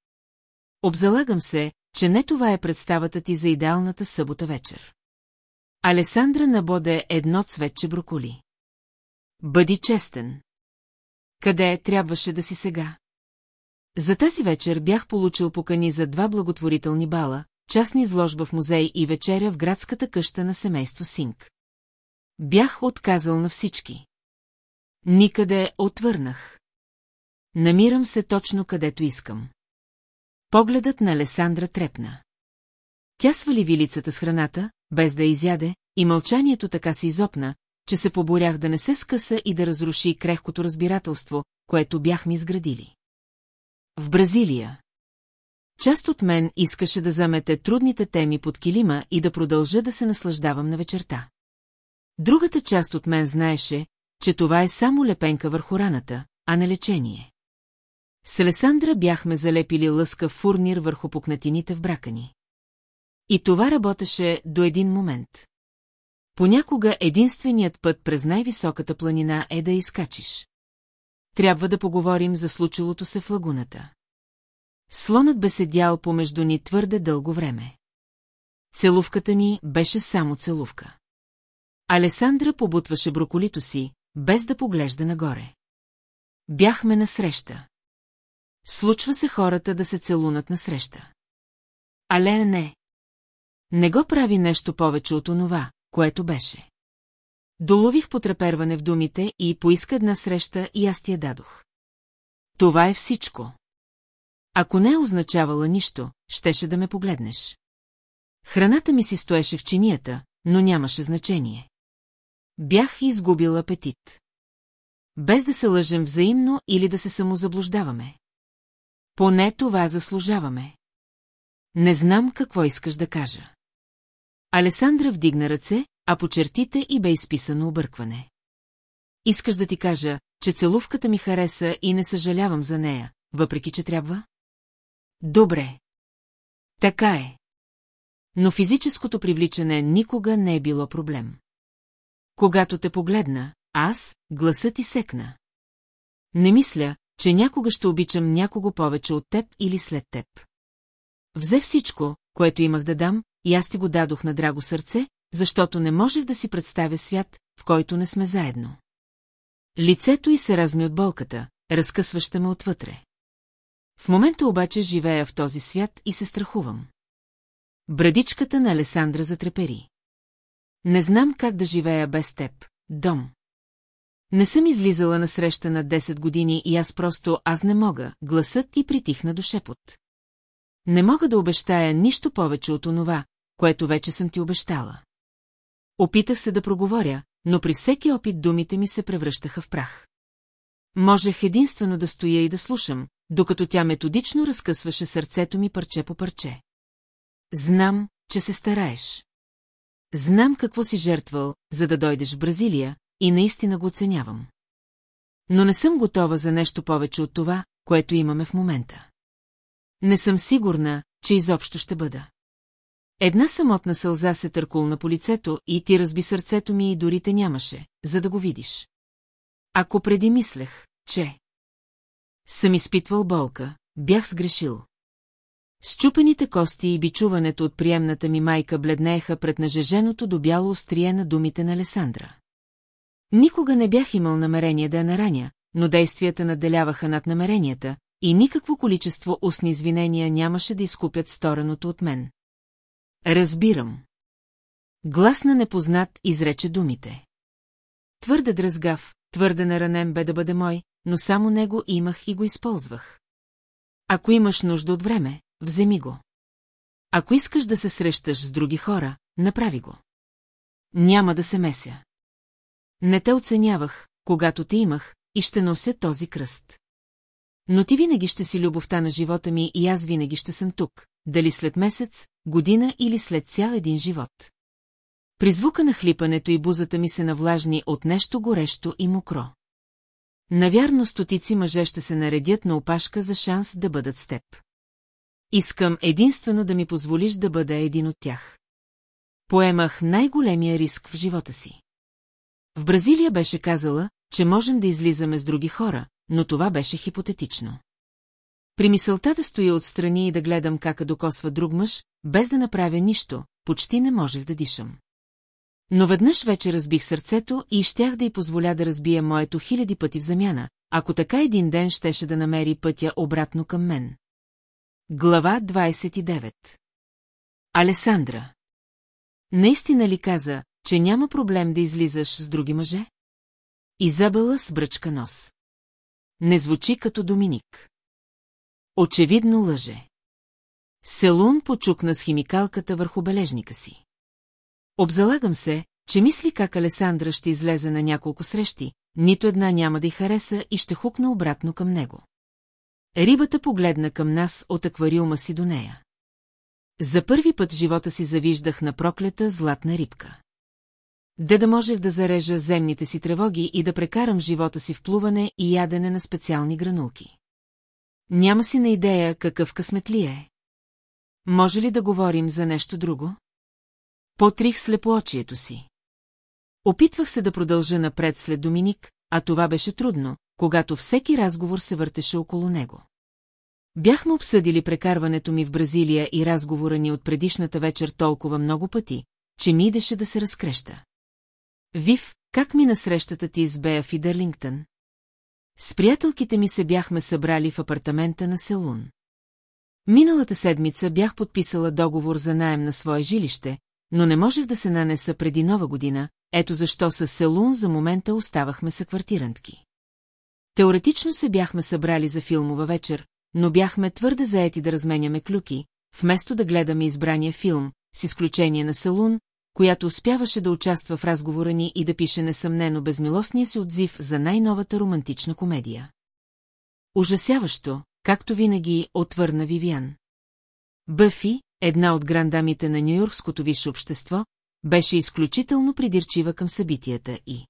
Обзалагам се, че не това е представата ти за идеалната събота вечер. Алесандра набоде едно цветче броколи. Бъди честен. Къде трябваше да си сега? За тази вечер бях получил покани за два благотворителни бала, частни изложба в музей и вечеря в градската къща на семейство Синк. Бях отказал на всички. Никъде отвърнах. Намирам се точно където искам. Погледът на Алесандра трепна. Тя свали вилицата с храната, без да изяде, и мълчанието така се изопна, че се поборях да не се скъса и да разруши крехкото разбирателство, което бяхме изградили. В Бразилия. Част от мен искаше да замете трудните теми под килима и да продължа да се наслаждавам на вечерта. Другата част от мен знаеше, че това е само лепенка върху раната, а не лечение. С Алесандра бяхме залепили лъска фурнир върху пукнатините в брака ни. И това работеше до един момент. Понякога единственият път през най-високата планина е да изкачиш. Трябва да поговорим за случилото се в лагуната. Слонът бе седял помежду ни твърде дълго време. Целувката ни беше само целувка. Алесандра побутваше броколито си, без да поглежда нагоре. Бяхме на среща. Случва се хората да се целунат на среща. Але не. Не го прави нещо повече от онова, което беше. Долових потреперване в думите и поиска една среща и аз ти я дадох. Това е всичко. Ако не е означавала нищо, щеше да ме погледнеш. Храната ми си стоеше в чинията, но нямаше значение. Бях изгубил апетит. Без да се лъжем взаимно или да се самозаблуждаваме. Поне това заслужаваме. Не знам какво искаш да кажа. Алесандра вдигна ръце, а по чертите и бе изписано объркване. Искаш да ти кажа, че целувката ми хареса и не съжалявам за нея, въпреки че трябва? Добре. Така е. Но физическото привличане никога не е било проблем. Когато те погледна, аз, гласът ти секна. Не мисля, че някога ще обичам някого повече от теб или след теб. Взе всичко, което имах да дам, и аз ти го дадох на драго сърце, защото не можех да си представя свят, в който не сме заедно. Лицето й се разми от болката, разкъсваща ме отвътре. В момента обаче живея в този свят и се страхувам. Брадичката на Алесандра затрепери. Не знам как да живея без теб, дом. Не съм излизала на среща на 10 години и аз просто аз не мога, гласът ти притихна до шепот. Не мога да обещая нищо повече от онова, което вече съм ти обещала. Опитах се да проговоря, но при всеки опит думите ми се превръщаха в прах. Можех единствено да стоя и да слушам, докато тя методично разкъсваше сърцето ми парче по парче. Знам, че се стараеш. Знам какво си жертвал, за да дойдеш в Бразилия, и наистина го оценявам. Но не съм готова за нещо повече от това, което имаме в момента. Не съм сигурна, че изобщо ще бъда. Една самотна сълза се търкулна по лицето и ти разби сърцето ми и дори те нямаше, за да го видиш. Ако преди мислех, че... Съм изпитвал болка, бях сгрешил. Счупените кости и бичуването от приемната ми майка бледнееха пред нажеженото до бяло острие на думите на Алесандра. Никога не бях имал намерение да я нараня, но действията наделяваха над намеренията, и никакво количество устни извинения нямаше да изкупят стореното от мен. Разбирам. Глас на непознат изрече думите. Твърде дръзгав, твърде наранен бе да бъде мой, но само него имах и го използвах. Ако имаш нужда от време, вземи го. Ако искаш да се срещаш с други хора, направи го. Няма да се меся. Не те оценявах, когато те имах, и ще нося този кръст. Но ти винаги ще си любовта на живота ми и аз винаги ще съм тук, дали след месец, година или след цял един живот. При звука на хлипането и бузата ми се навлажни от нещо горещо и мокро. Навярно стотици мъже ще се наредят на опашка за шанс да бъдат с теб. Искам единствено да ми позволиш да бъда един от тях. Поемах най-големия риск в живота си. В Бразилия беше казала, че можем да излизаме с други хора, но това беше хипотетично. При мисълта да стоя отстрани и да гледам как докосва друг мъж, без да направя нищо, почти не можех да дишам. Но веднъж вече разбих сърцето и щях да й позволя да разбия моето хиляди пъти в замяна, ако така един ден щеше да намери пътя обратно към мен. Глава 29 Алесандра Наистина ли каза, че няма проблем да излизаш с други мъже? Изабела с бръчка нос. Не звучи като Доминик. Очевидно лъже. Селун почукна с химикалката върху бележника си. Обзалагам се, че мисли как Алесандра ще излезе на няколко срещи, нито една няма да й хареса и ще хукна обратно към него. Рибата погледна към нас от аквариума си до нея. За първи път живота си завиждах на проклета златна рибка. Де да можех да зарежа земните си тревоги и да прекарам живота си в плуване и ядене на специални гранулки. Няма си на идея какъв късметли е. Може ли да говорим за нещо друго? Потрих слепоочието си. Опитвах се да продължа напред след Доминик, а това беше трудно, когато всеки разговор се въртеше около него. Бяхме обсъдили прекарването ми в Бразилия и разговора ни от предишната вечер толкова много пъти, че ми идеше да се разкреща. Вив, как ми на срещата ти с Бея Фидерлингтън? С приятелките ми се бяхме събрали в апартамента на Селун. Миналата седмица бях подписала договор за найем на свое жилище, но не можех да се нанеса преди нова година, ето защо с Селун за момента оставахме са квартирантки. Теоретично се бяхме събрали за филмова вечер, но бяхме твърде заети да разменяме клюки, вместо да гледаме избрания филм, с изключение на Салун, която успяваше да участва в разговора ни и да пише несъмнено безмилостния си отзив за най-новата романтична комедия. Ужасяващо, както винаги, отвърна Вивиан. Бъфи, една от грандамите на Нью-Йоркското висше общество, беше изключително придирчива към събитията и...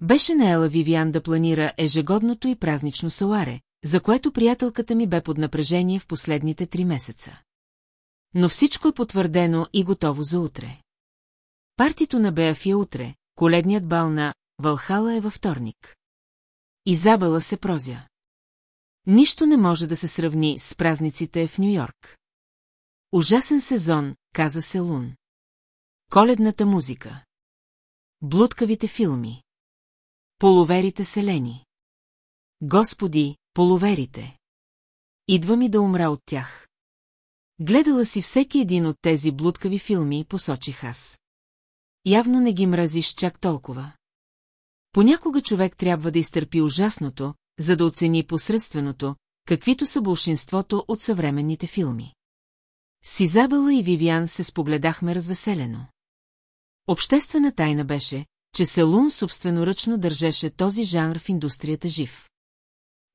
Беше наела Вивиан да планира ежегодното и празнично саларе, за което приятелката ми бе под напрежение в последните три месеца. Но всичко е потвърдено и готово за утре. Партито на Беафи е утре, коледният бал на Валхала е във вторник. Изабела се прозя. Нищо не може да се сравни с празниците в Нью-Йорк. Ужасен сезон, каза Селун. Коледната музика. Блудкавите филми. Полуверите селени. Господи, полуверите. Идва ми да умра от тях. Гледала си всеки един от тези блудкави филми, посочих аз. Явно не ги мразиш чак толкова. Понякога човек трябва да изтърпи ужасното, за да оцени посредственото, каквито са большинството от съвременните филми. С Изабела и Вивиан се спогледахме развеселено. Обществена тайна беше, че Селун собственоръчно държеше този жанр в индустрията жив.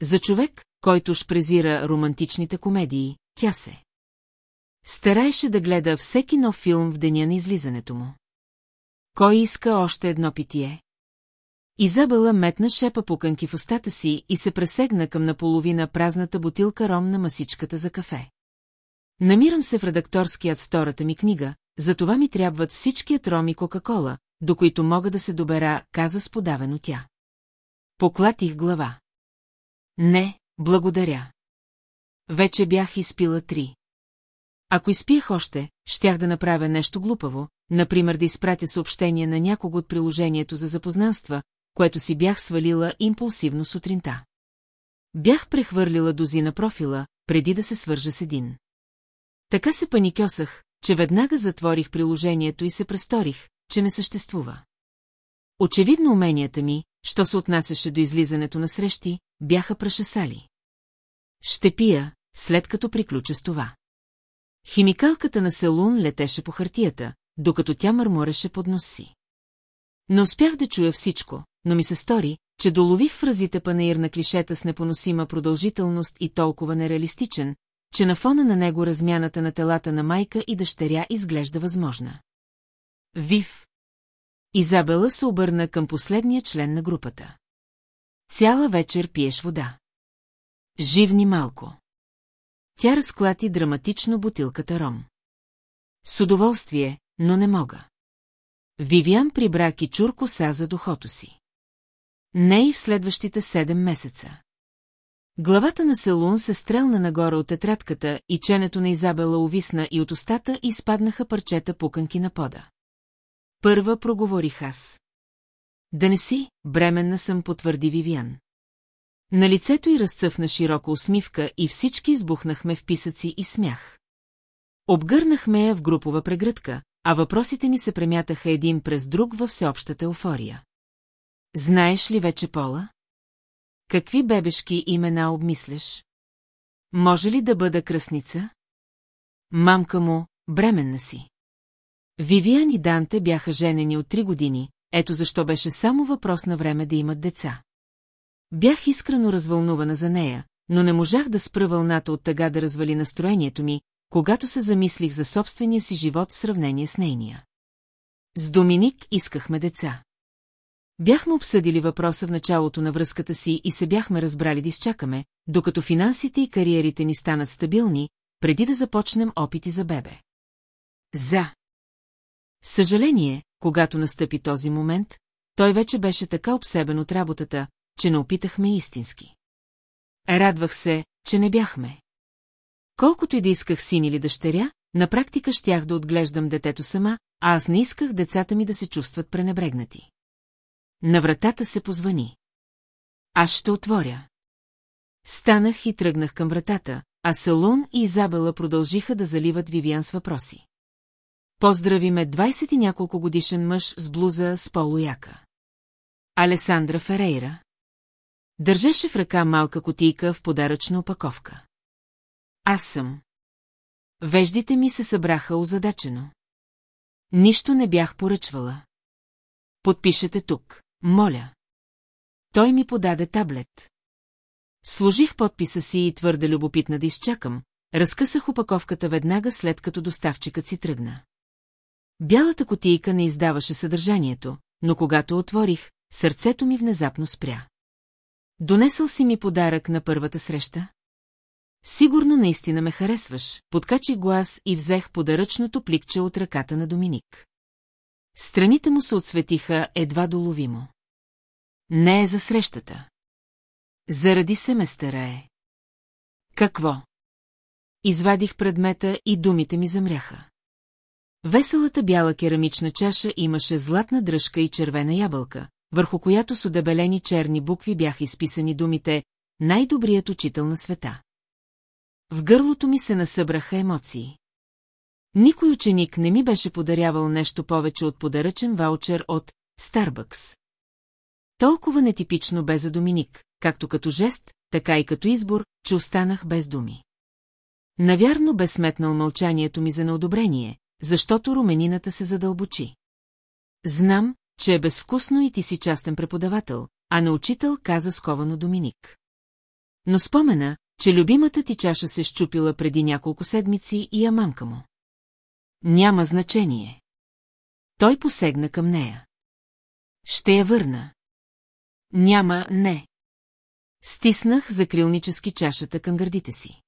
За човек, който шпрезира романтичните комедии, тя се. Стараеше да гледа всеки нов филм в деня на излизането му. Кой иска още едно питие? Изабела метна шепа пуканки в устата си и се пресегна към наполовина празната бутилка ром на масичката за кафе. Намирам се в редакторският втората ми книга, затова ми трябват всичкият ром и Кока-Кола, до които мога да се добера, каза сподавено тя. Поклатих глава. Не, благодаря. Вече бях изпила три. Ако изпиех още, щях да направя нещо глупаво, например да изпратя съобщение на някого от приложението за запознанства, което си бях свалила импулсивно сутринта. Бях прехвърлила дози на профила, преди да се свържа с един. Така се паникьосах, че веднага затворих приложението и се престорих, че не съществува. Очевидно уменията ми, що се отнасяше до излизането на срещи, бяха прашесали. Ще пия, след като приключа с това. Химикалката на Селун летеше по хартията, докато тя мърмореше под нос си. Не успях да чуя всичко, но ми се стори, че долових фразите панаир на клишета с непоносима продължителност и толкова нереалистичен, че на фона на него размяната на телата на майка и дъщеря изглежда възможна. Вив. Изабела се обърна към последния член на групата. Цяла вечер пиеш вода. Живни малко. Тя разклати драматично бутилката ром. С удоволствие, но не мога. Вивиан прибра кичур коса за духото си. Не и в следващите седем месеца. Главата на Селун се стрелна нагоре от тетрадката и ченето на Изабела увисна и от устата и спаднаха парчета пуканки на пода. Първа проговорих аз. Да не си, бременна съм, потвърди Вивиан. На лицето й разцъфна широка усмивка и всички избухнахме в писъци и смях. Обгърнахме я в групова прегръдка, а въпросите ни се премятаха един през друг във всеобщата еуфория. Знаеш ли вече Пола? Какви бебешки имена обмисляш? Може ли да бъда кръсница? Мамка му, бременна си. Вивиан и Данте бяха женени от три години, ето защо беше само въпрос на време да имат деца. Бях искрено развълнувана за нея, но не можах да спра вълната от тъга да развали настроението ми, когато се замислих за собствения си живот в сравнение с нейния. С Доминик искахме деца. Бяхме обсъдили въпроса в началото на връзката си и се бяхме разбрали да изчакаме, докато финансите и кариерите ни станат стабилни, преди да започнем опити за бебе. За. Съжаление, когато настъпи този момент, той вече беше така обсебен от работата, че не опитахме истински. Радвах се, че не бяхме. Колкото и да исках син или дъщеря, на практика щях да отглеждам детето сама, а аз не исках децата ми да се чувстват пренебрегнати. На вратата се позвани. Аз ще отворя. Станах и тръгнах към вратата, а Салун и Изабела продължиха да заливат Вивиан с въпроси. Поздрави ме 20 и няколко годишен мъж с блуза с полуяка. Алесандра Ферейра. Държеше в ръка малка котийка в подаръчна опаковка. Аз съм. Веждите ми се събраха озадачено. Нищо не бях поръчвала. Подпишете тук, моля. Той ми подаде таблет. Сложих подписа си и твърде любопитна да изчакам, разкъсах опаковката веднага след като доставчикът си тръгна. Бялата котийка не издаваше съдържанието, но когато отворих, сърцето ми внезапно спря. Донесъл си ми подарък на първата среща? Сигурно наистина ме харесваш, подкачих глас и взех подаръчното пликче от ръката на Доминик. Страните му се отсветиха едва доловимо. Не е за срещата. Заради семестъра е. Какво? Извадих предмета и думите ми замряха. Веселата бяла керамична чаша имаше златна дръжка и червена ябълка, върху която с удебелени черни букви бяха изписани думите «Най-добрият учител на света». В гърлото ми се насъбраха емоции. Никой ученик не ми беше подарявал нещо повече от подаръчен ваучер от Старбъкс. Толкова нетипично бе за Доминик, както като жест, така и като избор, че останах без думи. Навярно бе сметнал мълчанието ми за неодобрение, защото руменината се задълбочи. Знам, че е безвкусно и ти си частен преподавател, а на учител каза сковано Доминик. Но спомена, че любимата ти чаша се щупила преди няколко седмици и я мамка му. Няма значение. Той посегна към нея. Ще я върна. Няма, не. Стиснах закрилнически чашата към гърдите си.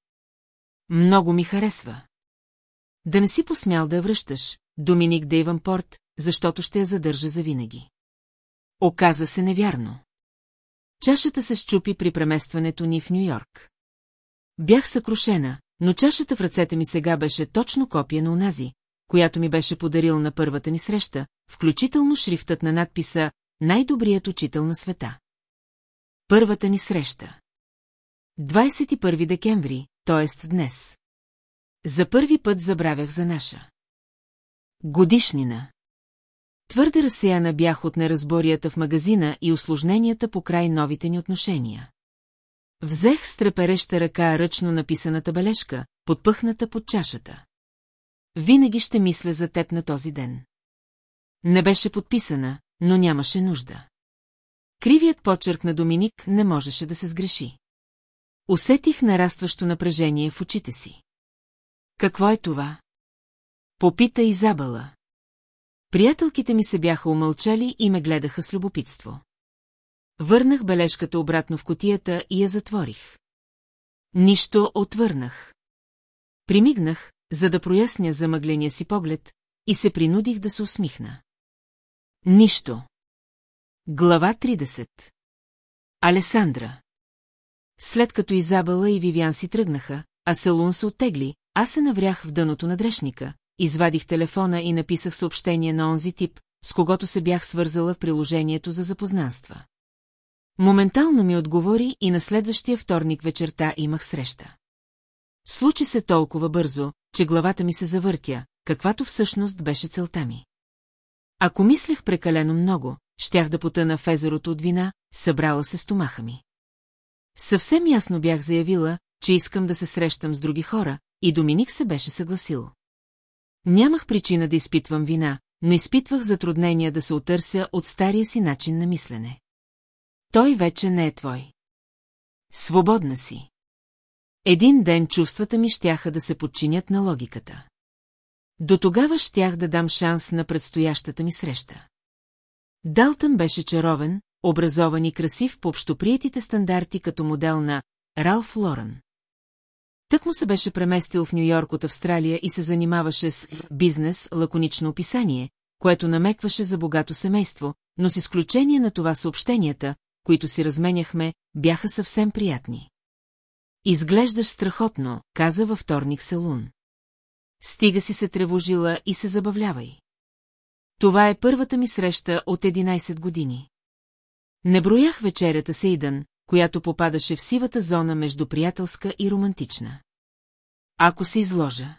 Много ми харесва. Да не си посмял да я връщаш, Доминик Дейванпорт, защото ще я задържа завинаги. Оказа се невярно. Чашата се щупи при преместването ни в Нью-Йорк. Бях съкрушена, но чашата в ръцете ми сега беше точно копия на унази, която ми беше подарил на първата ни среща, включително шрифтът на надписа «Най-добрият учител на света». Първата ни среща. 21 декември, т.е. днес. За първи път забравях за наша. Годишнина. Твърде разсеяна бях от неразборията в магазина и осложненията по край новите ни отношения. Взех с трепереща ръка ръчно написаната бележка, подпъхната под чашата. Винаги ще мисля за теб на този ден. Не беше подписана, но нямаше нужда. Кривият почерк на Доминик не можеше да се сгреши. Усетих нарастващо напрежение в очите си. Какво е това? Попита Изабела. Приятелките ми се бяха умълчали и ме гледаха с любопитство. Върнах бележката обратно в котията и я затворих. Нищо отвърнах. Примигнах, за да проясня замъгления си поглед, и се принудих да се усмихна. Нищо. Глава 30 Алесандра След като Изабела и Вивиан си тръгнаха, а Селун се оттегли, аз се наврях в дъното на дрешника, извадих телефона и написах съобщение на онзи тип, с когото се бях свързала в приложението за запознанства. Моментално ми отговори и на следващия вторник вечерта имах среща. Случи се толкова бързо, че главата ми се завъртя, каквато всъщност беше целта ми. Ако мислех прекалено много, щях да потъна в езерото от вина, събрала се стомаха ми. Съвсем ясно бях заявила, че искам да се срещам с други хора, и Доминик се беше съгласил. Нямах причина да изпитвам вина, но изпитвах затруднения да се отърся от стария си начин на мислене. Той вече не е твой. Свободна си. Един ден чувствата ми щяха да се подчинят на логиката. До тогава щях да дам шанс на предстоящата ми среща. Далтън беше чаровен, образован и красив по общоприетите стандарти като модел на Ралф Лорен. Тък му се беше преместил в Нью-Йорк от Австралия и се занимаваше с бизнес, лаконично описание, което намекваше за богато семейство, но с изключение на това съобщенията, които си разменяхме, бяха съвсем приятни. Изглеждаш страхотно, каза във вторник Селун. Стига си се тревожила и се забавлявай. Това е първата ми среща от 11 години. Не броях вечерята Сейдън, която попадаше в сивата зона между приятелска и романтична. Ако се изложа.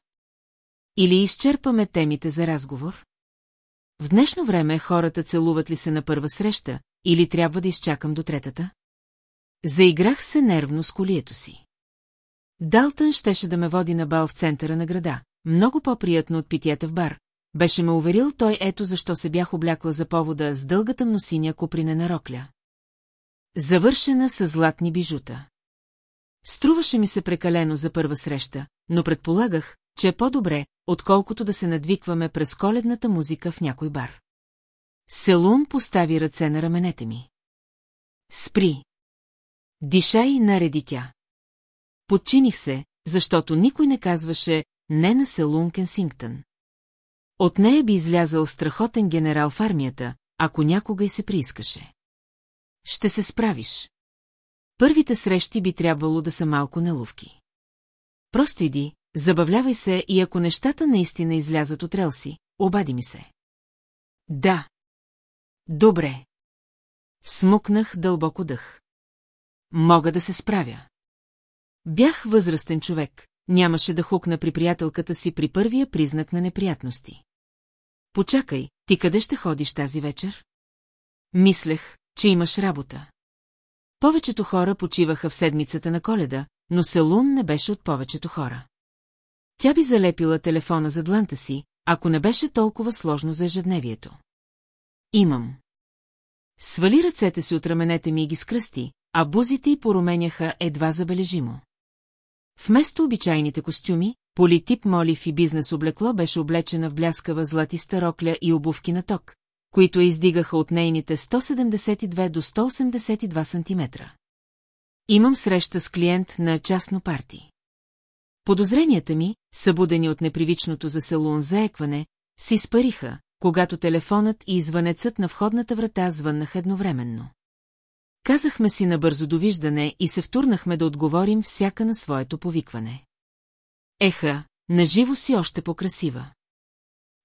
Или изчерпаме темите за разговор? В днешно време хората целуват ли се на първа среща, или трябва да изчакам до третата? Заиграх се нервно с колието си. Далтън щеше да ме води на бал в центъра на града, много по-приятно от питията в бар. Беше ме уверил той ето защо се бях облякла за повода с дългата мносиня копринена рокля. Завършена с златни бижута. Струваше ми се прекалено за първа среща, но предполагах, че е по-добре, отколкото да се надвикваме през коледната музика в някой бар. Селун постави ръце на раменете ми. Спри. Дишай, нареди тя. Подчиних се, защото никой не казваше «не» на Селун Кенсингтън. От нея би излязъл страхотен генерал в армията, ако някога и се приискаше. Ще се справиш. Първите срещи би трябвало да са малко неловки. Просто иди, забавлявай се и ако нещата наистина излязат от релси, обади ми се. Да. Добре. Смукнах дълбоко дъх. Мога да се справя. Бях възрастен човек, нямаше да хукна при приятелката си при първия признак на неприятности. Почакай, ти къде ще ходиш тази вечер? Мислех, че имаш работа. Повечето хора почиваха в седмицата на коледа, но Селун не беше от повечето хора. Тя би залепила телефона за дланта си, ако не беше толкова сложно за ежедневието. Имам. Свали ръцете си от раменете ми и ги скръсти, а бузите й поруменяха едва забележимо. Вместо обичайните костюми, политип молив и бизнес облекло беше облечена в бляскава златиста рокля и обувки на ток, които издигаха от нейните 172 до 182 см. Имам среща с клиент на частно парти. Подозренията ми, събудени от непривичното за Селун заекване, се изпариха, когато телефонът и извънецът на входната врата звъннаха едновременно. Казахме си на бързо довиждане и се втурнахме да отговорим всяка на своето повикване. Еха, наживо си още по-красива.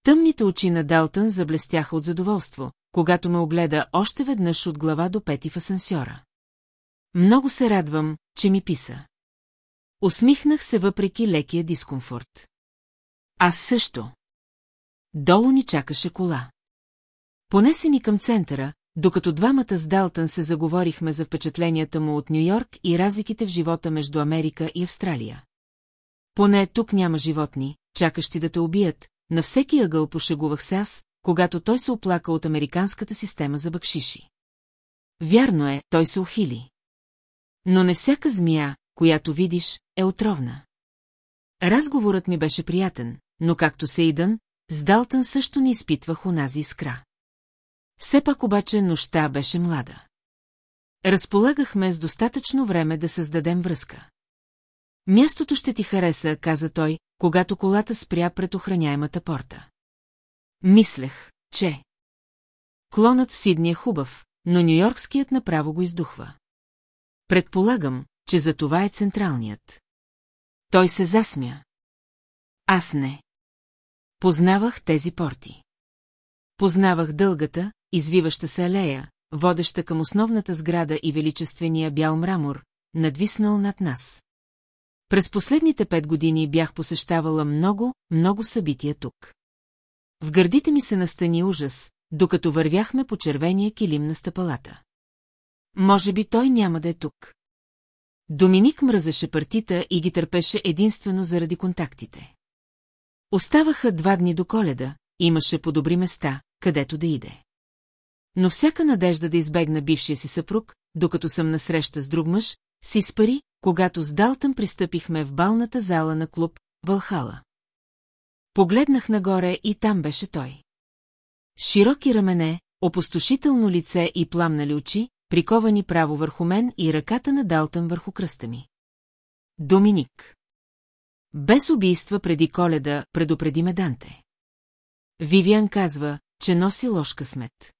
Тъмните очи на Далтън заблестяха от задоволство, когато ме огледа още веднъж от глава до пети в асансьора. Много се радвам, че ми писа. Усмихнах се въпреки лекия дискомфорт. Аз също. Долу ни чакаше кола. Понесе ни към центъра, докато двамата с Далтън се заговорихме за впечатленията му от Нью-Йорк и разликите в живота между Америка и Австралия. Поне тук няма животни, чакащи да те убият, на всеки ъгъл пошегувах се аз, когато той се оплака от американската система за бакшиши. Вярно е, той се ухили. Но не всяка змия, която видиш, е отровна. Разговорът ми беше приятен, но както се идън, с Далтън също не изпитвах унази искра. Все пак обаче нощта беше млада. Разполагахме с достатъчно време да създадем връзка. Мястото ще ти хареса, каза той, когато колата спря пред охраняемата порта. Мислех, че... Клонът в Сидни е хубав, но нюйоркският направо го издухва. Предполагам, че за това е централният. Той се засмя. Аз не. Познавах тези порти. Познавах дългата, извиваща се алея, водеща към основната сграда и величествения бял мрамор, надвиснал над нас. През последните пет години бях посещавала много, много събития тук. В гърдите ми се настани ужас, докато вървяхме по червения килим на стъпалата. Може би той няма да е тук. Доминик мразеше партита и ги търпеше единствено заради контактите. Оставаха два дни до коледа, имаше по добри места, където да иде. Но всяка надежда да избегна бившия си съпруг, докато съм насреща с друг мъж, си спари, когато с Далтън пристъпихме в балната зала на клуб Вълхала. Погледнах нагоре и там беше той. Широки рамене, опустошително лице и пламнали очи, приковани право върху мен и ръката на Далтън върху кръста ми. Доминик. Без убийства преди коледа предупреди ме Данте. Вивиан казва, че носи лош късмет.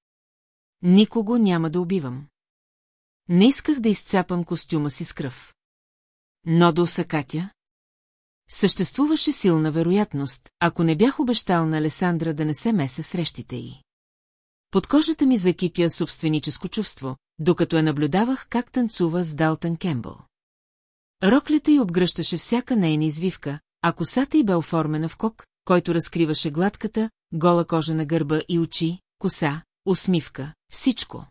Никого няма да убивам. Не исках да изцапам костюма си с кръв. Но да усъкатя? Съществуваше силна вероятност, ако не бях обещал на Алесандра да не се месе срещите й. Под кожата ми закипя собственическо чувство, докато я наблюдавах как танцува с Далтън Кембъл. Роклята й обгръщаше всяка нейна извивка, а косата й бе оформена в кок, който разкриваше гладката, гола кожа на гърба и очи, коса, усмивка, всичко.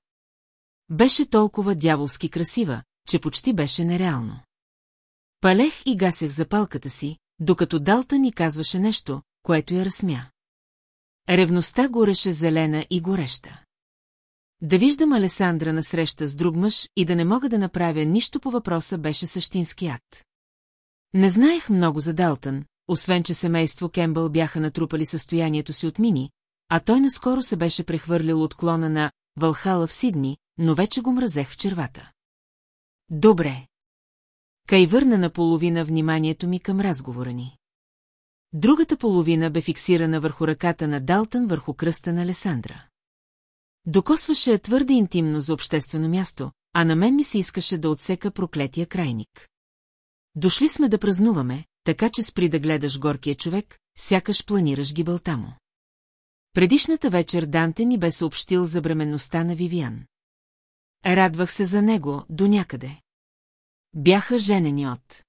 Беше толкова дяволски красива, че почти беше нереално. Палех и гасех запалката си, докато Далта ни казваше нещо, което я разсмя. Ревността гореше зелена и гореща. Да виждам Алесандра насреща с друг мъж и да не мога да направя нищо по въпроса беше същински ад. Не знаех много за Далтън, освен че семейство Кембъл бяха натрупали състоянието си от мини, а той наскоро се беше прехвърлил от клона на Валхала в Сидни, но вече го мразех в червата. Добре. Кай върна наполовина вниманието ми към разговора ни. Другата половина бе фиксирана върху ръката на Далтън върху кръста на Алесандра. Докосваше твърде интимно за обществено място, а на мен ми се искаше да отсека проклетия крайник. Дошли сме да празнуваме, така че спри да гледаш горкия човек, сякаш планираш гибелта му. Предишната вечер Данте ни бе съобщил за бременността на Вивиан. Радвах се за него до някъде. Бяха женени от.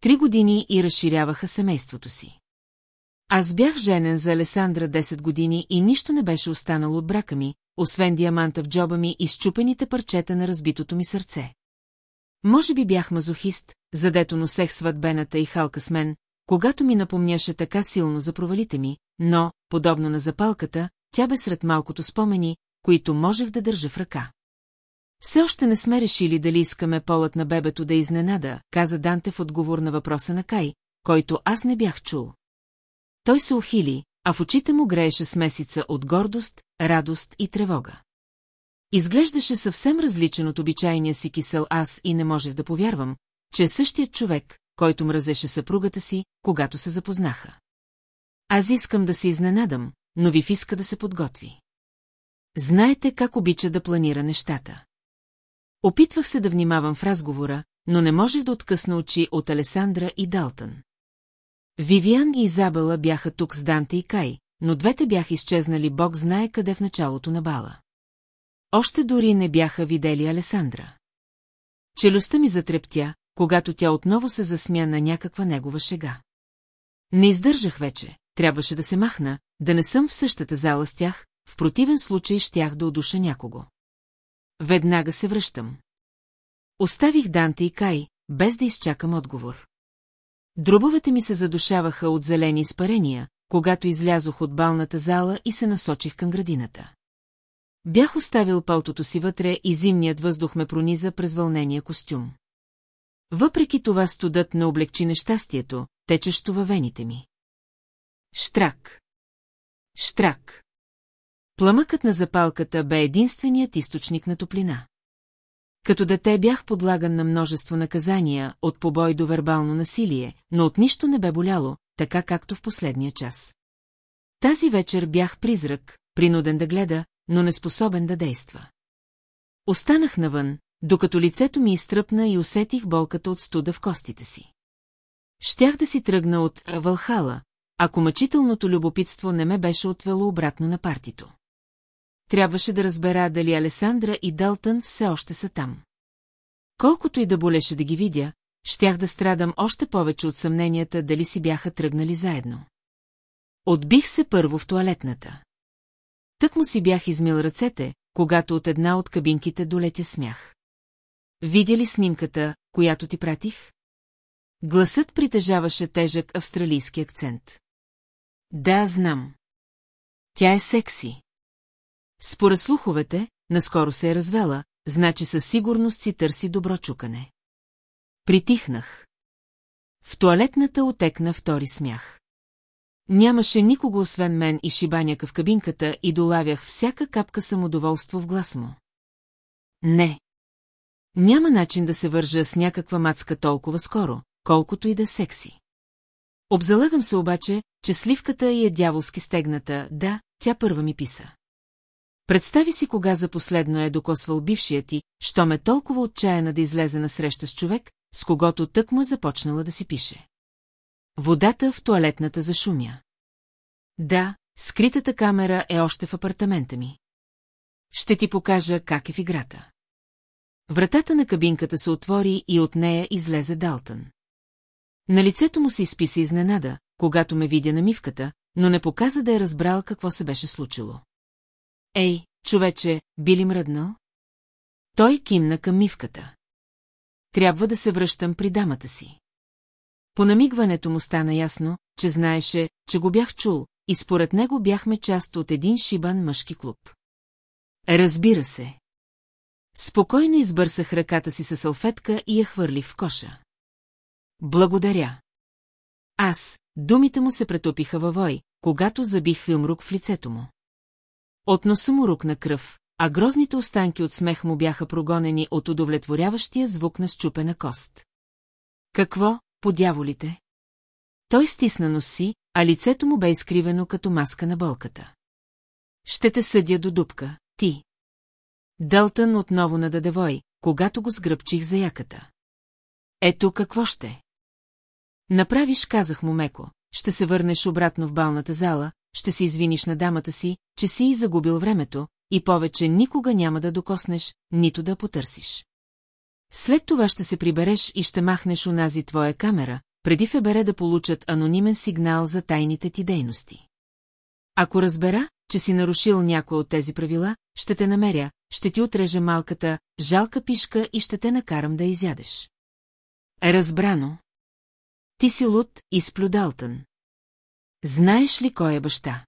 Три години и разширяваха семейството си. Аз бях женен за Алесандра 10 години и нищо не беше останало от брака ми, освен диаманта в джоба ми и щупените парчета на разбитото ми сърце. Може би бях мазохист, задето носех сватбената и халка с мен, когато ми напомняше така силно за провалите ми, но, подобно на запалката, тя бе сред малкото спомени, които можех да държа в ръка. Все още не сме решили дали искаме полът на бебето да изненада, каза Данте в отговор на въпроса на Кай, който аз не бях чул. Той се ухили, а в очите му грееше смесица от гордост, радост и тревога. Изглеждаше съвсем различен от обичайния си кисел аз и не можех да повярвам, че е същият човек, който мразеше съпругата си, когато се запознаха. Аз искам да се изненадам, но Вив иска да се подготви. Знаете как обича да планира нещата. Опитвах се да внимавам в разговора, но не можех да откъсна очи от Алесандра и Далтън. Вивиан и Изабела бяха тук с Данте и Кай, но двете бяха изчезнали бог знае къде в началото на бала. Още дори не бяха видели Алесандра. Челюстта ми затрептя, когато тя отново се засмя на някаква негова шега. Не издържах вече, трябваше да се махна, да не съм в същата зала с тях, в противен случай щях да удуша някого. Веднага се връщам. Оставих Данте и Кай, без да изчакам отговор. Дробовете ми се задушаваха от зелени изпарения, когато излязох от балната зала и се насочих към градината. Бях оставил пълтото си вътре и зимният въздух ме прониза през вълнения костюм. Въпреки това студът не облегчи нещастието, течещо във вените ми. Штрак. Штрак. Пламъкът на запалката бе единственият източник на топлина. Като дете бях подлаган на множество наказания, от побой до вербално насилие, но от нищо не бе боляло, така както в последния час. Тази вечер бях призрак, принуден да гледа, но неспособен да действа. Останах навън, докато лицето ми изтръпна и усетих болката от студа в костите си. Щях да си тръгна от Валхала, ако мъчителното любопитство не ме беше отвело обратно на партито. Трябваше да разбера дали Алесандра и Далтън все още са там. Колкото и да болеше да ги видя, щях да страдам още повече от съмненията дали си бяха тръгнали заедно. Отбих се първо в туалетната. Тък му си бях измил ръцете, когато от една от кабинките долетя смях. Видя ли снимката, която ти пратих? Гласът притежаваше тежък австралийски акцент. Да, знам. Тя е секси. Според слуховете, наскоро се е развела, значи със сигурност си търси добро чукане. Притихнах. В туалетната отекна втори смях. Нямаше никого освен мен и шибаняка в кабинката и долавях всяка капка самодоволство в глас му. Не. Няма начин да се вържа с някаква мацка толкова скоро, колкото и да секси. Обзалагам се обаче, че сливката й е дяволски стегната, да, тя първа ми писа. Представи си кога за последно е докосвал бившия ти, що ме толкова отчаяна да излезе на среща с човек, с когото тък му е започнала да си пише. Водата в туалетната зашумя. Да, скритата камера е още в апартамента ми. Ще ти покажа как е в играта. Вратата на кабинката се отвори и от нея излезе Далтън. На лицето му се изписа изненада, когато ме видя на мивката, но не показа да е разбрал какво се беше случило. Ей, човече, би ли мръднал? Той кимна към мивката. Трябва да се връщам при дамата си. По намигването му стана ясно, че знаеше, че го бях чул, и според него бяхме част от един шибан мъжки клуб. Разбира се. Спокойно избърсах ръката си със салфетка и я хвърлих в коша. Благодаря. Аз, думите му се претопиха във вой, когато забих филмрук в лицето му. От носа му рукна кръв, а грозните останки от смех му бяха прогонени от удовлетворяващия звук на щупена кост. Какво, по дяволите? Той стисна носи, а лицето му бе изкривено като маска на болката. Ще те съдя до дупка, ти. Дълтън отново нададе вой, когато го сгръбчих за яката. Ето какво ще. Направиш, казах му меко, ще се върнеш обратно в балната зала, ще се извиниш на дамата си, че си и загубил времето, и повече никога няма да докоснеш, нито да потърсиш. След това ще се прибереш и ще махнеш унази твоя камера, преди Фебере да получат анонимен сигнал за тайните ти дейности. Ако разбера, че си нарушил някой от тези правила, ще те намеря, ще ти отрежа малката, жалка пишка и ще те накарам да изядеш. Разбрано. Ти си луд и сплюдалтън. Знаеш ли кой е баща?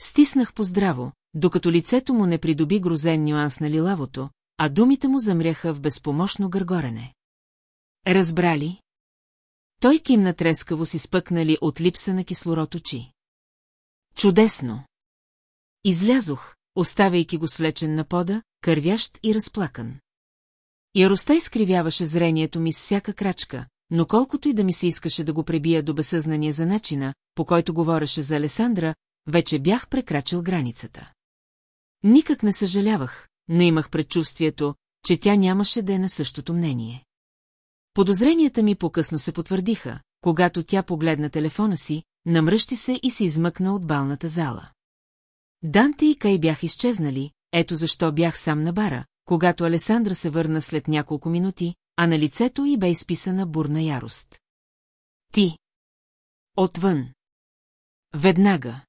Стиснах поздраво, докато лицето му не придоби грозен нюанс на лилавото, а думите му замряха в безпомощно гъргорене. Разбрали? Той кимна трескаво си спъкнали от липса на кислород очи. Чудесно! Излязох, оставяйки го свлечен на пода, кървящ и разплакан. Яростта изкривяваше зрението ми с всяка крачка, но колкото и да ми се искаше да го пребия до безсъзнание за начина, по който говореше за Алесандра, вече бях прекрачил границата. Никак не съжалявах, но имах предчувствието, че тя нямаше да е на същото мнение. Подозренията ми по-късно се потвърдиха, когато тя погледна телефона си, намръщи се и се измъкна от балната зала. Данте и Кай бях изчезнали, ето защо бях сам на бара, когато Алесандра се върна след няколко минути, а на лицето й бе изписана бурна ярост. Ти. Отвън. Веднага.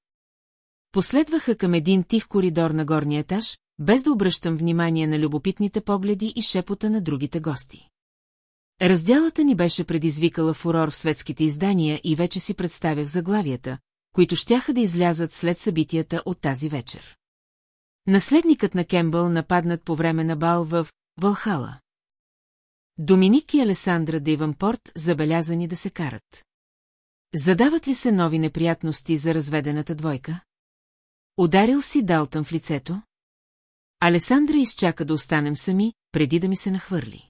Последваха към един тих коридор на горния етаж, без да обръщам внимание на любопитните погледи и шепота на другите гости. Разделата ни беше предизвикала фурор в светските издания и вече си представях заглавията, които щяха да излязат след събитията от тази вечер. Наследникът на Кембъл нападнат по време на бал в Вълхала. Доминик и Алесандра Дейванпорт забелязани да се карат. Задават ли се нови неприятности за разведената двойка? Ударил си Далтън в лицето? Алесандра изчака да останем сами, преди да ми се нахвърли.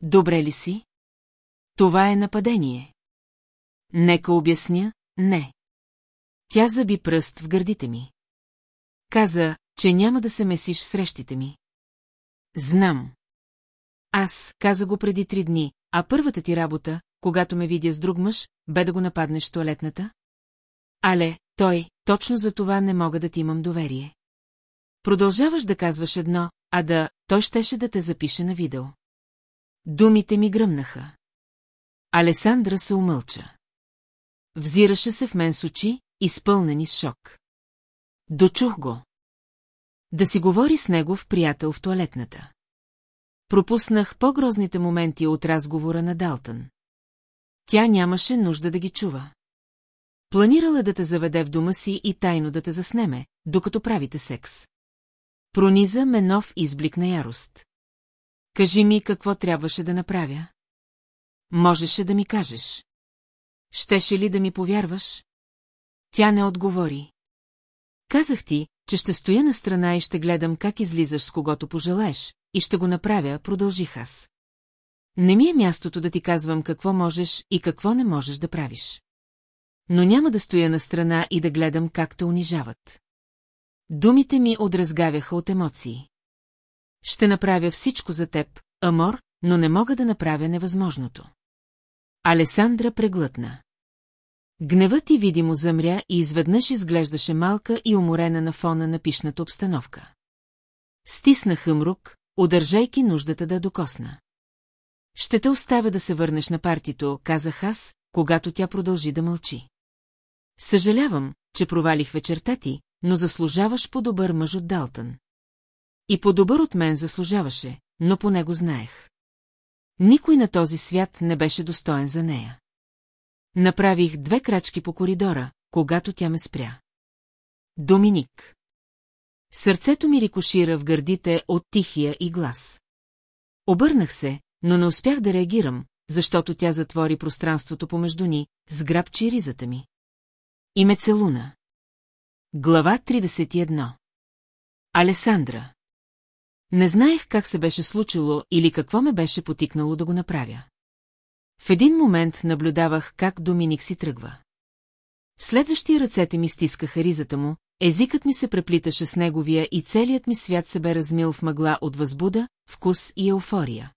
Добре ли си? Това е нападение. Нека обясня, не. Тя заби пръст в гърдите ми. Каза, че няма да се месиш срещите ми. Знам. Аз, каза го преди три дни, а първата ти работа, когато ме видя с друг мъж, бе да го нападнеш в туалетната? Але, той, точно за това не мога да ти имам доверие. Продължаваш да казваш едно, а да, той щеше да те запише на видео. Думите ми гръмнаха. Алесандра се умълча. Взираше се в мен с очи, изпълнени с шок. Дочух го. Да си говори с негов приятел в туалетната. Пропуснах по-грозните моменти от разговора на Далтън. Тя нямаше нужда да ги чува. Планирала да те заведе в дома си и тайно да те заснеме, докато правите секс. Прониза ме нов изблик на ярост. Кажи ми какво трябваше да направя. Можеше да ми кажеш. Щеше ли да ми повярваш? Тя не отговори. Казах ти, че ще стоя на страна и ще гледам как излизаш с когото пожелаеш, и ще го направя, продължих аз. Не ми е мястото да ти казвам какво можеш и какво не можеш да правиш. Но няма да стоя на страна и да гледам как те унижават. Думите ми отразгавяха от емоции. Ще направя всичко за теб, Амор, но не мога да направя невъзможното. Алесандра преглътна. Гневът ти видимо замря и изведнъж изглеждаше малка и уморена на фона на пишната обстановка. Стисна хъмрук, удържайки нуждата да докосна. Ще те оставя да се върнеш на партито, казах аз, когато тя продължи да мълчи. Съжалявам, че провалих вечерта ти, но заслужаваш по-добър мъж от Далтън. И по-добър от мен заслужаваше, но по него знаех. Никой на този свят не беше достоен за нея. Направих две крачки по коридора, когато тя ме спря. Доминик. Сърцето ми рикошира в гърдите от тихия и глас. Обърнах се, но не успях да реагирам, защото тя затвори пространството помежду ни, сграбчи ризата ми. И ме целуна. Глава 31 Алесандра Не знаех как се беше случило или какво ме беше потикнало да го направя. В един момент наблюдавах как Доминик си тръгва. Следващи ръцете ми стискаха ризата му, езикът ми се преплиташе с неговия и целият ми свят се бе размил в мъгла от възбуда, вкус и еуфория.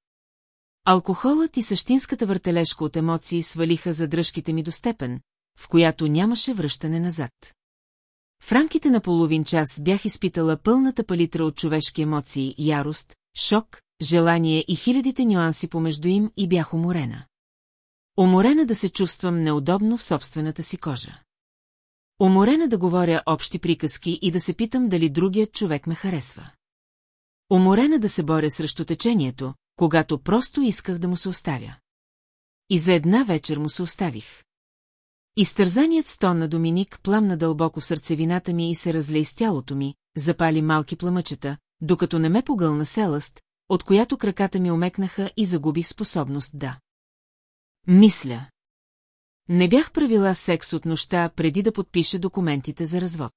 Алкохолът и същинската въртележка от емоции свалиха задръжките ми до степен, в която нямаше връщане назад. В рамките на половин час бях изпитала пълната палитра от човешки емоции, ярост, шок, желание и хилядите нюанси помежду им и бях уморена. Уморена да се чувствам неудобно в собствената си кожа. Уморена да говоря общи приказки и да се питам дали другият човек ме харесва. Уморена да се боря срещу течението, когато просто исках да му се оставя. И за една вечер му се оставих. Изтързаният стон на Доминик пламна дълбоко в сърцевината ми и се разле из тялото ми, запали малки пламъчета, докато не ме погълна селъст, от която краката ми омекнаха и загубих способност да. Мисля. Не бях правила секс от нощта преди да подпиша документите за развод.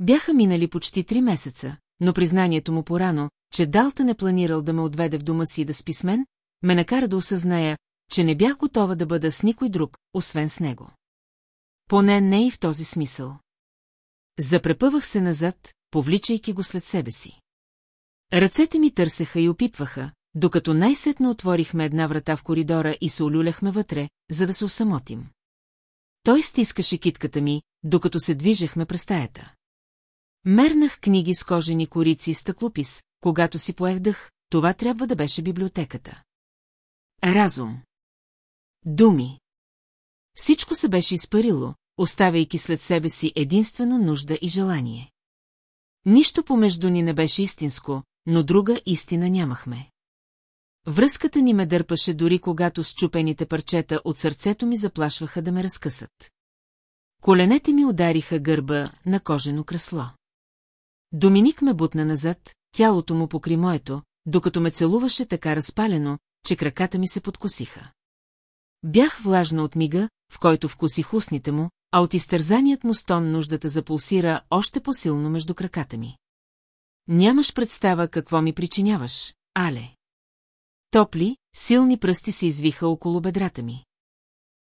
Бяха минали почти три месеца, но признанието му порано, че Далта не планирал да ме отведе в дома си да спи с мен, ме накара да осъзная, че не бях готова да бъда с никой друг, освен с него. Поне не и в този смисъл. Запрепъвах се назад, повличайки го след себе си. Ръцете ми търсеха и опипваха, докато най-сетно отворихме една врата в коридора и се олюляхме вътре, за да се усамотим. Той стискаше китката ми, докато се движехме през стаята. Мернах книги с кожени корици и стъклопис, когато си поех това трябва да беше библиотеката. Разум. Думи. Всичко се беше изпарило, оставяйки след себе си единствено нужда и желание. Нищо помежду ни не беше истинско, но друга истина нямахме. Връзката ни ме дърпаше дори когато счупените парчета от сърцето ми заплашваха да ме разкъсат. Коленете ми удариха гърба на кожено кресло. Доминик ме бутна назад, тялото му покри моето, докато ме целуваше така разпалено, че краката ми се подкосиха. Бях влажна от мига, в който вкусих устните му, а от изтързаният му стон нуждата запулсира още по-силно между краката ми. Нямаш представа какво ми причиняваш, Але. Топли, силни пръсти се извиха около бедрата ми.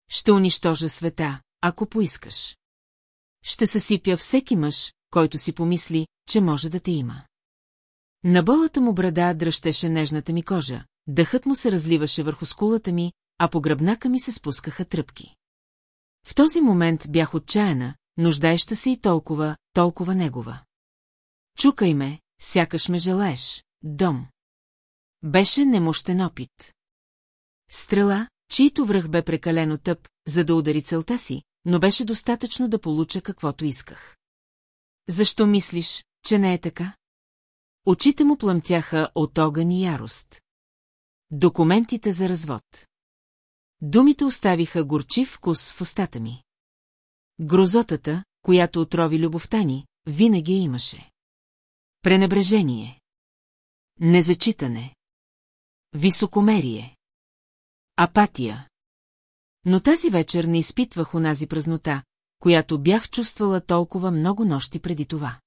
Ще унищожа света, ако поискаш. Ще съсипя всеки мъж, който си помисли, че може да те има. На болата му брада дръщеше нежната ми кожа, дъхът му се разливаше върху скулата ми, а по гръбнака ми се спускаха тръпки. В този момент бях отчаяна, нуждаеща се и толкова, толкова негова. Чукай ме, сякаш ме желаеш, дом. Беше немощен опит. Стрела, чийто връх бе прекалено тъп, за да удари целта си, но беше достатъчно да получа каквото исках. Защо мислиш, че не е така? Очите му плъмтяха от огън и ярост. Документите за развод. Думите оставиха горчив вкус в устата ми. Грозотата, която отрови любовта ни, винаги я имаше. Пренебрежение. Незачитане. Високомерие. Апатия. Но тази вечер не изпитвах онази празнота, която бях чувствала толкова много нощи преди това.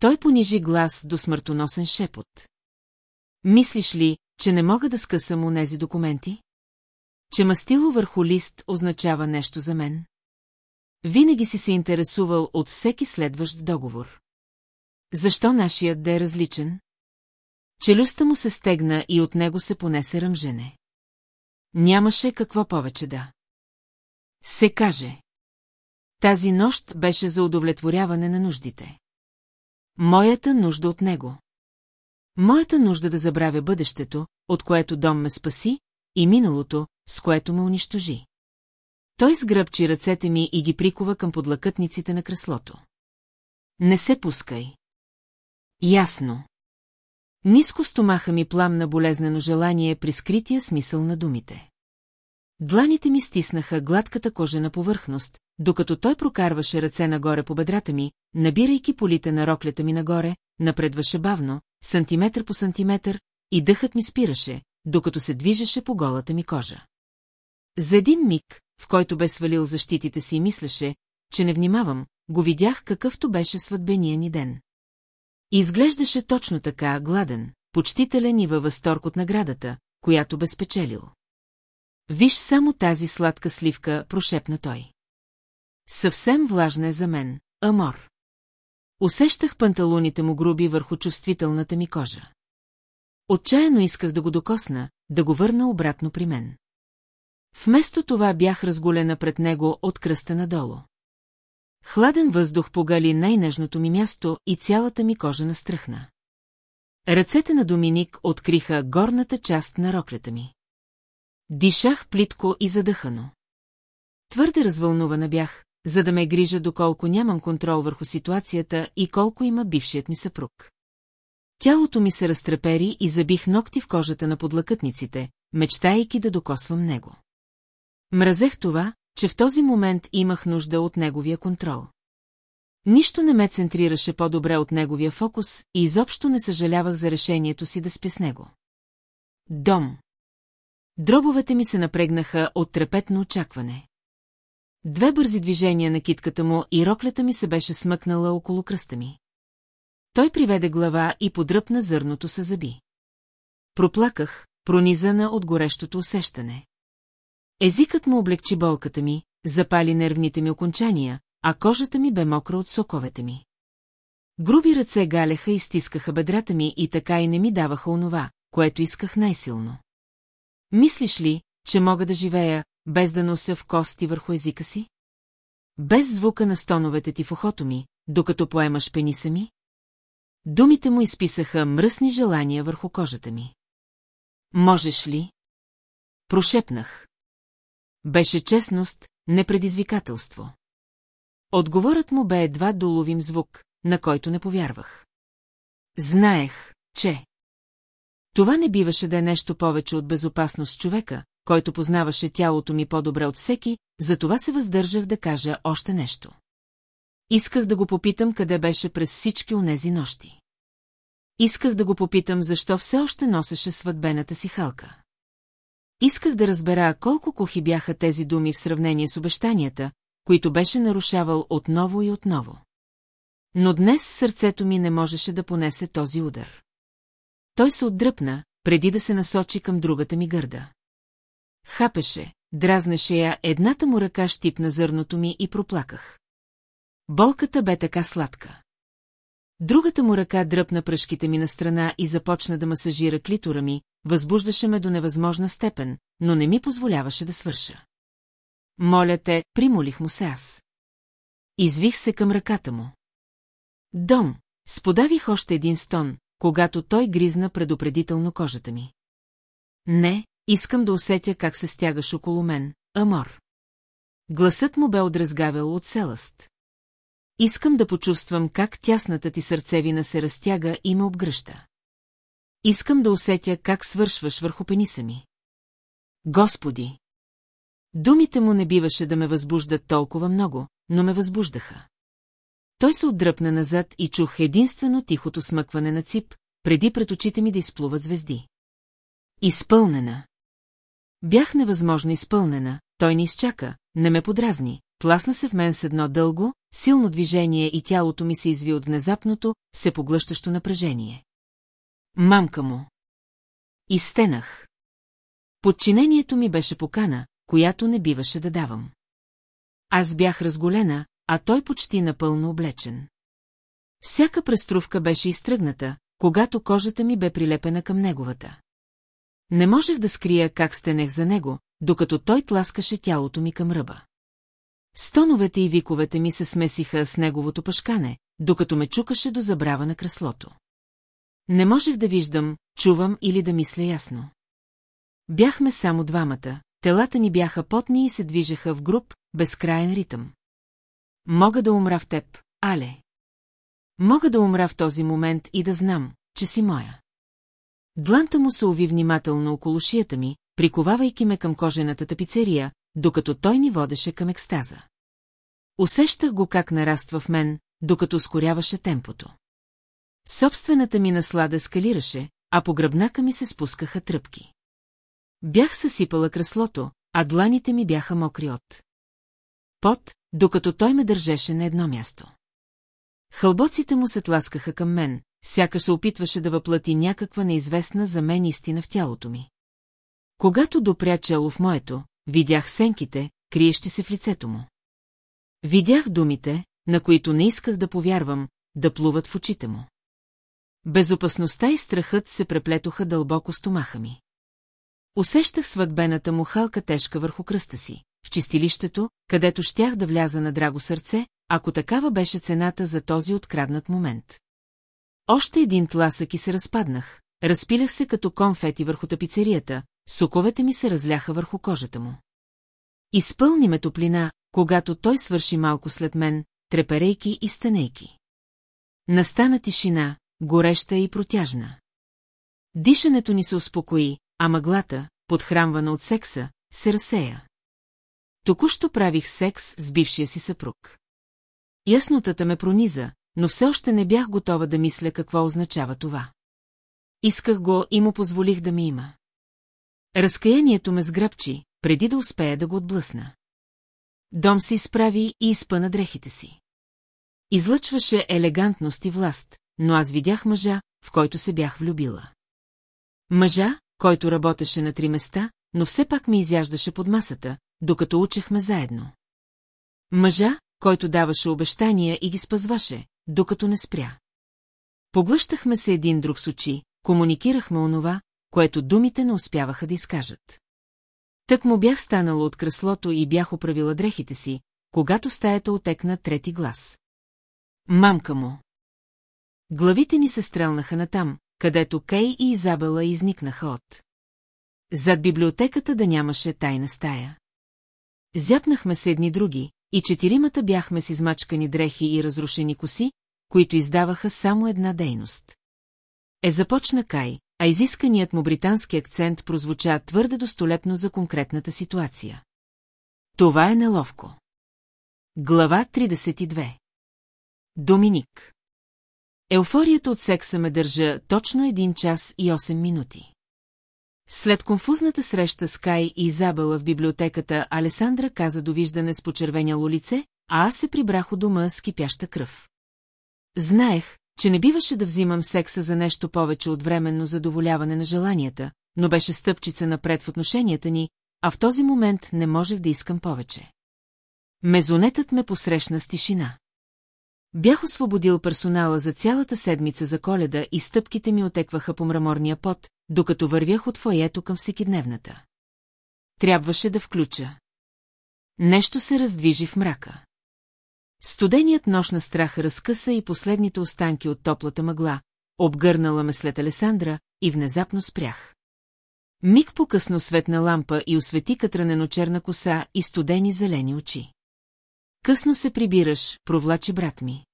Той понижи глас до смъртоносен шепот. Мислиш ли, че не мога да скъсам онези документи? Че мастило върху лист означава нещо за мен? Винаги си се интересувал от всеки следващ договор. Защо нашият да е различен? Челюстта му се стегна и от него се понесе ръмжене. Нямаше какво повече да. Се каже. Тази нощ беше за удовлетворяване на нуждите. Моята нужда от него. Моята нужда да забравя бъдещето, от което дом ме спаси, и миналото, с което ме унищожи. Той сгръбчи ръцете ми и ги прикова към подлакътниците на креслото. Не се пускай. Ясно. Ниско стомаха ми пламна болезнено желание при скрития смисъл на думите. Дланите ми стиснаха гладката кожена повърхност, докато той прокарваше ръце нагоре по бедрата ми, набирайки полите на роклята ми нагоре, напредваше бавно, сантиметър по сантиметър, и дъхът ми спираше, докато се движеше по голата ми кожа. За един миг, в който бе свалил защитите си и мислеше, че не внимавам, го видях какъвто беше сватбения ни ден. Изглеждаше точно така, гладен, почтителен и във възторг от наградата, която бе спечелил. Виж само тази сладка сливка, прошепна той. Съвсем влажна е за мен, Амор. Усещах панталоните му груби върху чувствителната ми кожа. Отчаяно исках да го докосна, да го върна обратно при мен. Вместо това бях разголена пред него от кръста надолу. Хладен въздух погали най-нежното ми място и цялата ми кожа настръхна. Ръцете на Доминик откриха горната част на роклята ми. Дишах плитко и задъхано. Твърде развълнувана бях, за да ме грижа доколко нямам контрол върху ситуацията и колко има бившият ми съпруг. Тялото ми се разтрепери и забих ногти в кожата на подлакътниците, мечтайки да докосвам него. Мразех това, че в този момент имах нужда от неговия контрол. Нищо не ме центрираше по-добре от неговия фокус и изобщо не съжалявах за решението си да спя с него. Дом. Дробовете ми се напрегнаха от трепетно очакване. Две бързи движения на китката му и роклята ми се беше смъкнала около кръста ми. Той приведе глава и подръпна зърното се зъби. Проплаках, пронизана от горещото усещане. Езикът му облегчи болката ми, запали нервните ми окончания, а кожата ми бе мокра от соковете ми. Груби ръце галяха и стискаха бедрата ми и така и не ми даваха онова, което исках най-силно. Мислиш ли, че мога да живея, без да нося в кости върху езика си? Без звука на стоновете ти в ухото ми, докато поемаш пениса ми? Думите му изписаха мръсни желания върху кожата ми. Можеш ли? Прошепнах. Беше честност, не предизвикателство. Отговорът му бе едва доловим звук, на който не повярвах. Знаех, че... Това не биваше да е нещо повече от безопасност човека, който познаваше тялото ми по-добре от всеки, затова се въздържах да кажа още нещо. Исках да го попитам къде беше през всички онези нощи. Исках да го попитам защо все още носеше сватбената си халка. Исках да разбера колко кухи бяха тези думи в сравнение с обещанията, които беше нарушавал отново и отново. Но днес сърцето ми не можеше да понесе този удар. Той се отдръпна, преди да се насочи към другата ми гърда. Хапеше, дразнеше я, едната му ръка щипна зърното ми и проплаках. Болката бе така сладка. Другата му ръка дръпна пръшките ми на страна и започна да масажира клитора ми, възбуждаше ме до невъзможна степен, но не ми позволяваше да свърша. Моля те, примолих му се аз. Извих се към ръката му. Дом, сподавих още един стон, когато той гризна предупредително кожата ми. Не, искам да усетя как се стягаш около мен, Амор. Гласът му бе отразгавел от селъст. Искам да почувствам как тясната ти сърцевина се разтяга и ме обгръща. Искам да усетя как свършваш върху пениса ми. Господи! Думите му не биваше да ме възбуждат толкова много, но ме възбуждаха. Той се отдръпна назад и чух единствено тихото смъкване на цип, преди пред очите ми да изплуват звезди. Изпълнена. Бях невъзможно изпълнена, той не изчака, не ме подразни, тласна се в мен с едно дълго, силно движение и тялото ми се изви от внезапното, се поглъщащо напрежение. Мамка му. Изтенах. Подчинението ми беше покана, която не биваше да давам. Аз бях разголена, а той почти напълно облечен. Всяка преструвка беше изтръгната, когато кожата ми бе прилепена към неговата. Не можех да скрия как стенех за него, докато той тласкаше тялото ми към ръба. Стоновете и виковете ми се смесиха с неговото пашкане, докато ме чукаше до забрава на креслото. Не можех да виждам, чувам или да мисля ясно. Бяхме само двамата, телата ни бяха потни и се движеха в груп, безкрайен ритъм. Мога да умра в теб, Але. Мога да умра в този момент и да знам, че си моя. Дланта му се уви внимателно около шията ми, приковавайки ме към кожената тапицерия, докато той ни водеше към екстаза. Усещах го как нараства в мен, докато ускоряваше темпото. Собствената ми наслада скалираше, а по гръбнака ми се спускаха тръпки. Бях съсипала креслото, а дланите ми бяха мокри от. Пот, докато той ме държеше на едно място. Хълбоците му се тласкаха към мен, сякаш се опитваше да въплати някаква неизвестна за мен истина в тялото ми. Когато допря чело в моето, видях сенките, криещи се в лицето му. Видях думите, на които не исках да повярвам, да плуват в очите му. Безопасността и страхът се преплетоха дълбоко стомаха ми. Усещах сватбената му халка тежка върху кръста си, в чистилището, където щях да вляза на драго сърце, ако такава беше цената за този откраднат момент. Още един тласък и се разпаднах, разпилях се като конфети върху тапицерията, соковете ми се разляха върху кожата му. Изпълни ме топлина, когато той свърши малко след мен, треперейки и стенейки. Настана тишина, гореща и протяжна. Дишането ни се успокои, а мъглата, подхранвана от секса, се разсея. Току-що правих секс с бившия си съпруг. Яснотата ме прониза, но все още не бях готова да мисля какво означава това. Исках го и му позволих да ми има. Разкаянието ме сгръбчи, преди да успея да го отблъсна. Дом се изправи и изпъна дрехите си. Излъчваше елегантност и власт, но аз видях мъжа, в който се бях влюбила. Мъжа, който работеше на три места, но все пак ми изяждаше под масата, докато учехме заедно. Мъжа, който даваше обещания и ги спазваше, докато не спря. Поглъщахме се един друг с очи, комуникирахме онова, което думите не успяваха да изкажат. Тък му бях станала от креслото и бях оправила дрехите си, когато стаята отекна трети глас. Мамка му. Главите ни се стрелнаха натам, където Кей и Изабела изникнаха от. Зад библиотеката да нямаше тайна стая. Зяпнахме се едни други, и четиримата бяхме с измачкани дрехи и разрушени коси, които издаваха само една дейност. Е започна Кай, а изисканият му британски акцент прозвуча твърде достолепно за конкретната ситуация. Това е неловко. Глава 32 Доминик Еуфорията от секса ме държа точно 1 час и 8 минути. След конфузната среща с Кай и Изабела в библиотеката, Алесандра каза довиждане с почервеняло лице, а аз се прибрах у дома с кипяща кръв. Знаех, че не биваше да взимам секса за нещо повече от временно задоволяване на желанията, но беше стъпчица напред в отношенията ни, а в този момент не можех да искам повече. Мезонетът ме посрещна с тишина. Бях освободил персонала за цялата седмица за коледа и стъпките ми отекваха по мраморния пот, докато вървях от фоето към всекидневната. Трябваше да включа. Нещо се раздвижи в мрака. Студеният нощ на страх разкъса и последните останки от топлата мъгла, обгърнала ме след Алесандра и внезапно спрях. Миг по-късно светна лампа и освети катранено черна коса и студени зелени очи. Късно се прибираш, провлачи брат ми.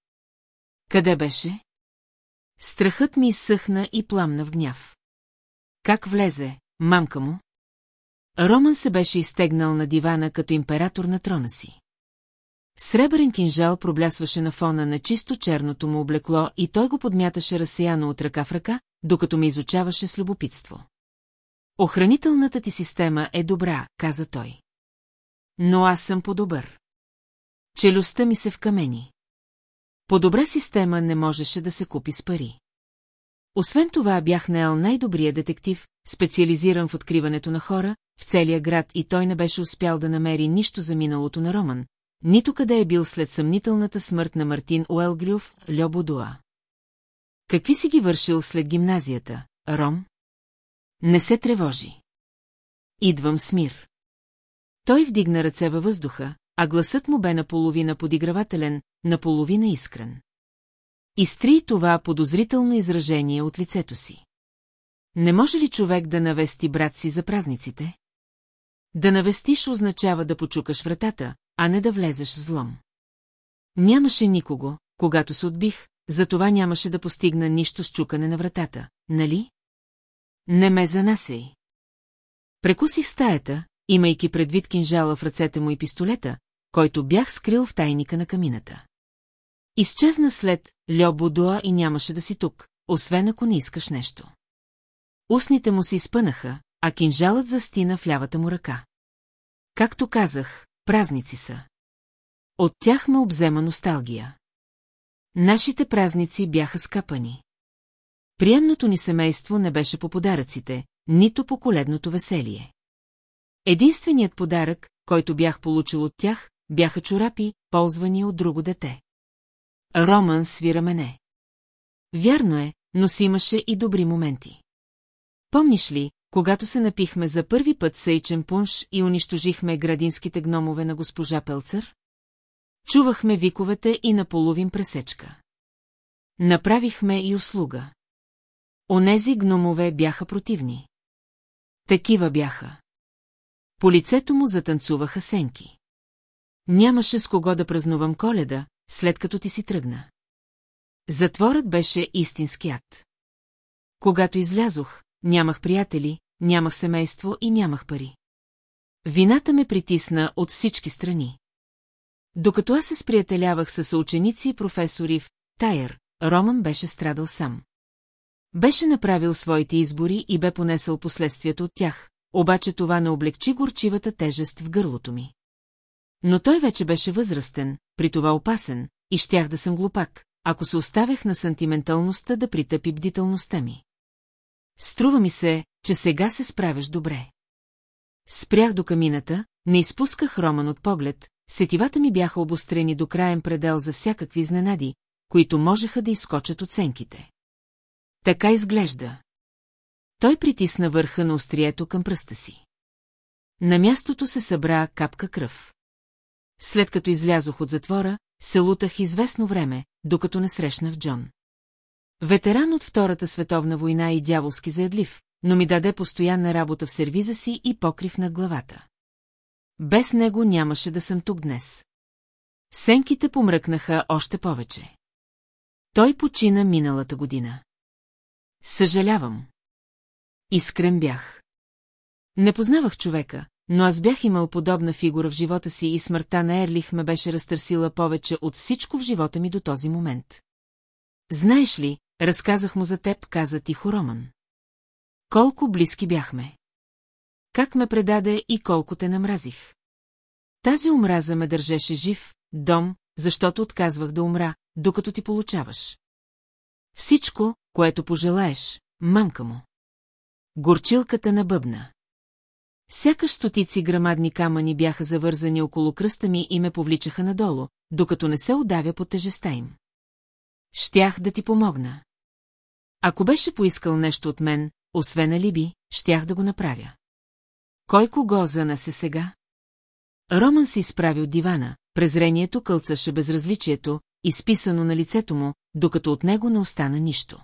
Къде беше? Страхът ми изсъхна и пламна в гняв. Как влезе, мамка му? Роман се беше изтегнал на дивана като император на трона си. Сребърен кинжал проблясваше на фона на чисто черното му облекло и той го подмяташе разсеяно от ръка в ръка, докато ме изучаваше с любопитство. Охранителната ти система е добра, каза той. Но аз съм по-добър. Челюстта ми се вкамени. По добра система не можеше да се купи с пари. Освен това бях наел най-добрия детектив, специализиран в откриването на хора, в целия град и той не беше успял да намери нищо за миналото на Роман, нито къде е бил след съмнителната смърт на Мартин Уелгрюв, Льободуа. Какви си ги вършил след гимназията, Ром? Не се тревожи. Идвам с мир. Той вдигна ръце във въздуха, а гласът му бе наполовина подигравателен, наполовина искрен. Изтри това подозрително изражение от лицето си. Не може ли човек да навести брат си за празниците? Да навестиш означава да почукаш вратата, а не да влезеш в злом. Нямаше никого, когато се отбих, затова нямаше да постигна нищо с чукане на вратата, нали? Не ме занасей. Прекусих стаята, имайки предвид кинжала в ръцете му и пистолета, който бях скрил в тайника на камината. Изчезна след Льо Будуа и нямаше да си тук, освен ако не искаш нещо. Устните му се изпънаха, а кинжалът застина в лявата му ръка. Както казах, празници са. От тях ме обзема носталгия. Нашите празници бяха скъпани. Приемното ни семейство не беше по подаръците, нито по коледното веселие. Единственият подарък, който бях получил от тях, бяха чорапи, ползвани от друго дете. Роман свира мене. Вярно е, но си имаше и добри моменти. Помниш ли, когато се напихме за първи път сейчен пунш и унищожихме градинските гномове на госпожа Пелцър? Чувахме виковете и наполовин пресечка. Направихме и услуга. Онези гномове бяха противни. Такива бяха. По лицето му затанцуваха сенки. Нямаше с кого да празнувам коледа, след като ти си тръгна. Затворът беше истински ад. Когато излязох, нямах приятели, нямах семейство и нямах пари. Вината ме притисна от всички страни. Докато аз се сприятелявах с съученици и професори в Тайер, Роман беше страдал сам. Беше направил своите избори и бе понесъл последствията от тях, обаче това не облегчи горчивата тежест в гърлото ми. Но той вече беше възрастен, при това опасен, и щях да съм глупак, ако се оставях на сантименталността да притъпи бдителността ми. Струва ми се, че сега се справяш добре. Спрях до камината, не изпусках Роман от поглед, сетивата ми бяха обострени до краен предел за всякакви изненади, които можеха да изкочат оценките. Така изглежда. Той притисна върха на острието към пръста си. На мястото се събра капка кръв. След като излязох от затвора, се лутах известно време, докато не срещнах Джон. Ветеран от Втората световна война и дяволски заедлив, но ми даде постоянна работа в сервиза си и покрив на главата. Без него нямаше да съм тук днес. Сенките помръкнаха още повече. Той почина миналата година. Съжалявам. Искрен бях. Не познавах човека, но аз бях имал подобна фигура в живота си и смъртта на Ерлих ме беше разтърсила повече от всичко в живота ми до този момент. Знаеш ли, разказах му за теб, каза тихо Роман. Колко близки бяхме. Как ме предаде и колко те намразих. Тази омраза ме държеше жив, дом, защото отказвах да умра, докато ти получаваш. Всичко, което пожелаеш, мамка му. Горчилката на бъбна. Сякаш стотици грамадни камъни бяха завързани около кръста ми и ме повличаха надолу, докато не се удавя под тежеста им. Щях да ти помогна. Ако беше поискал нещо от мен, освен алиби, щях да го направя. Кой кого занасе сега? Роман се изправи от дивана, презрението кълцаше безразличието, изписано на лицето му, докато от него не остана нищо.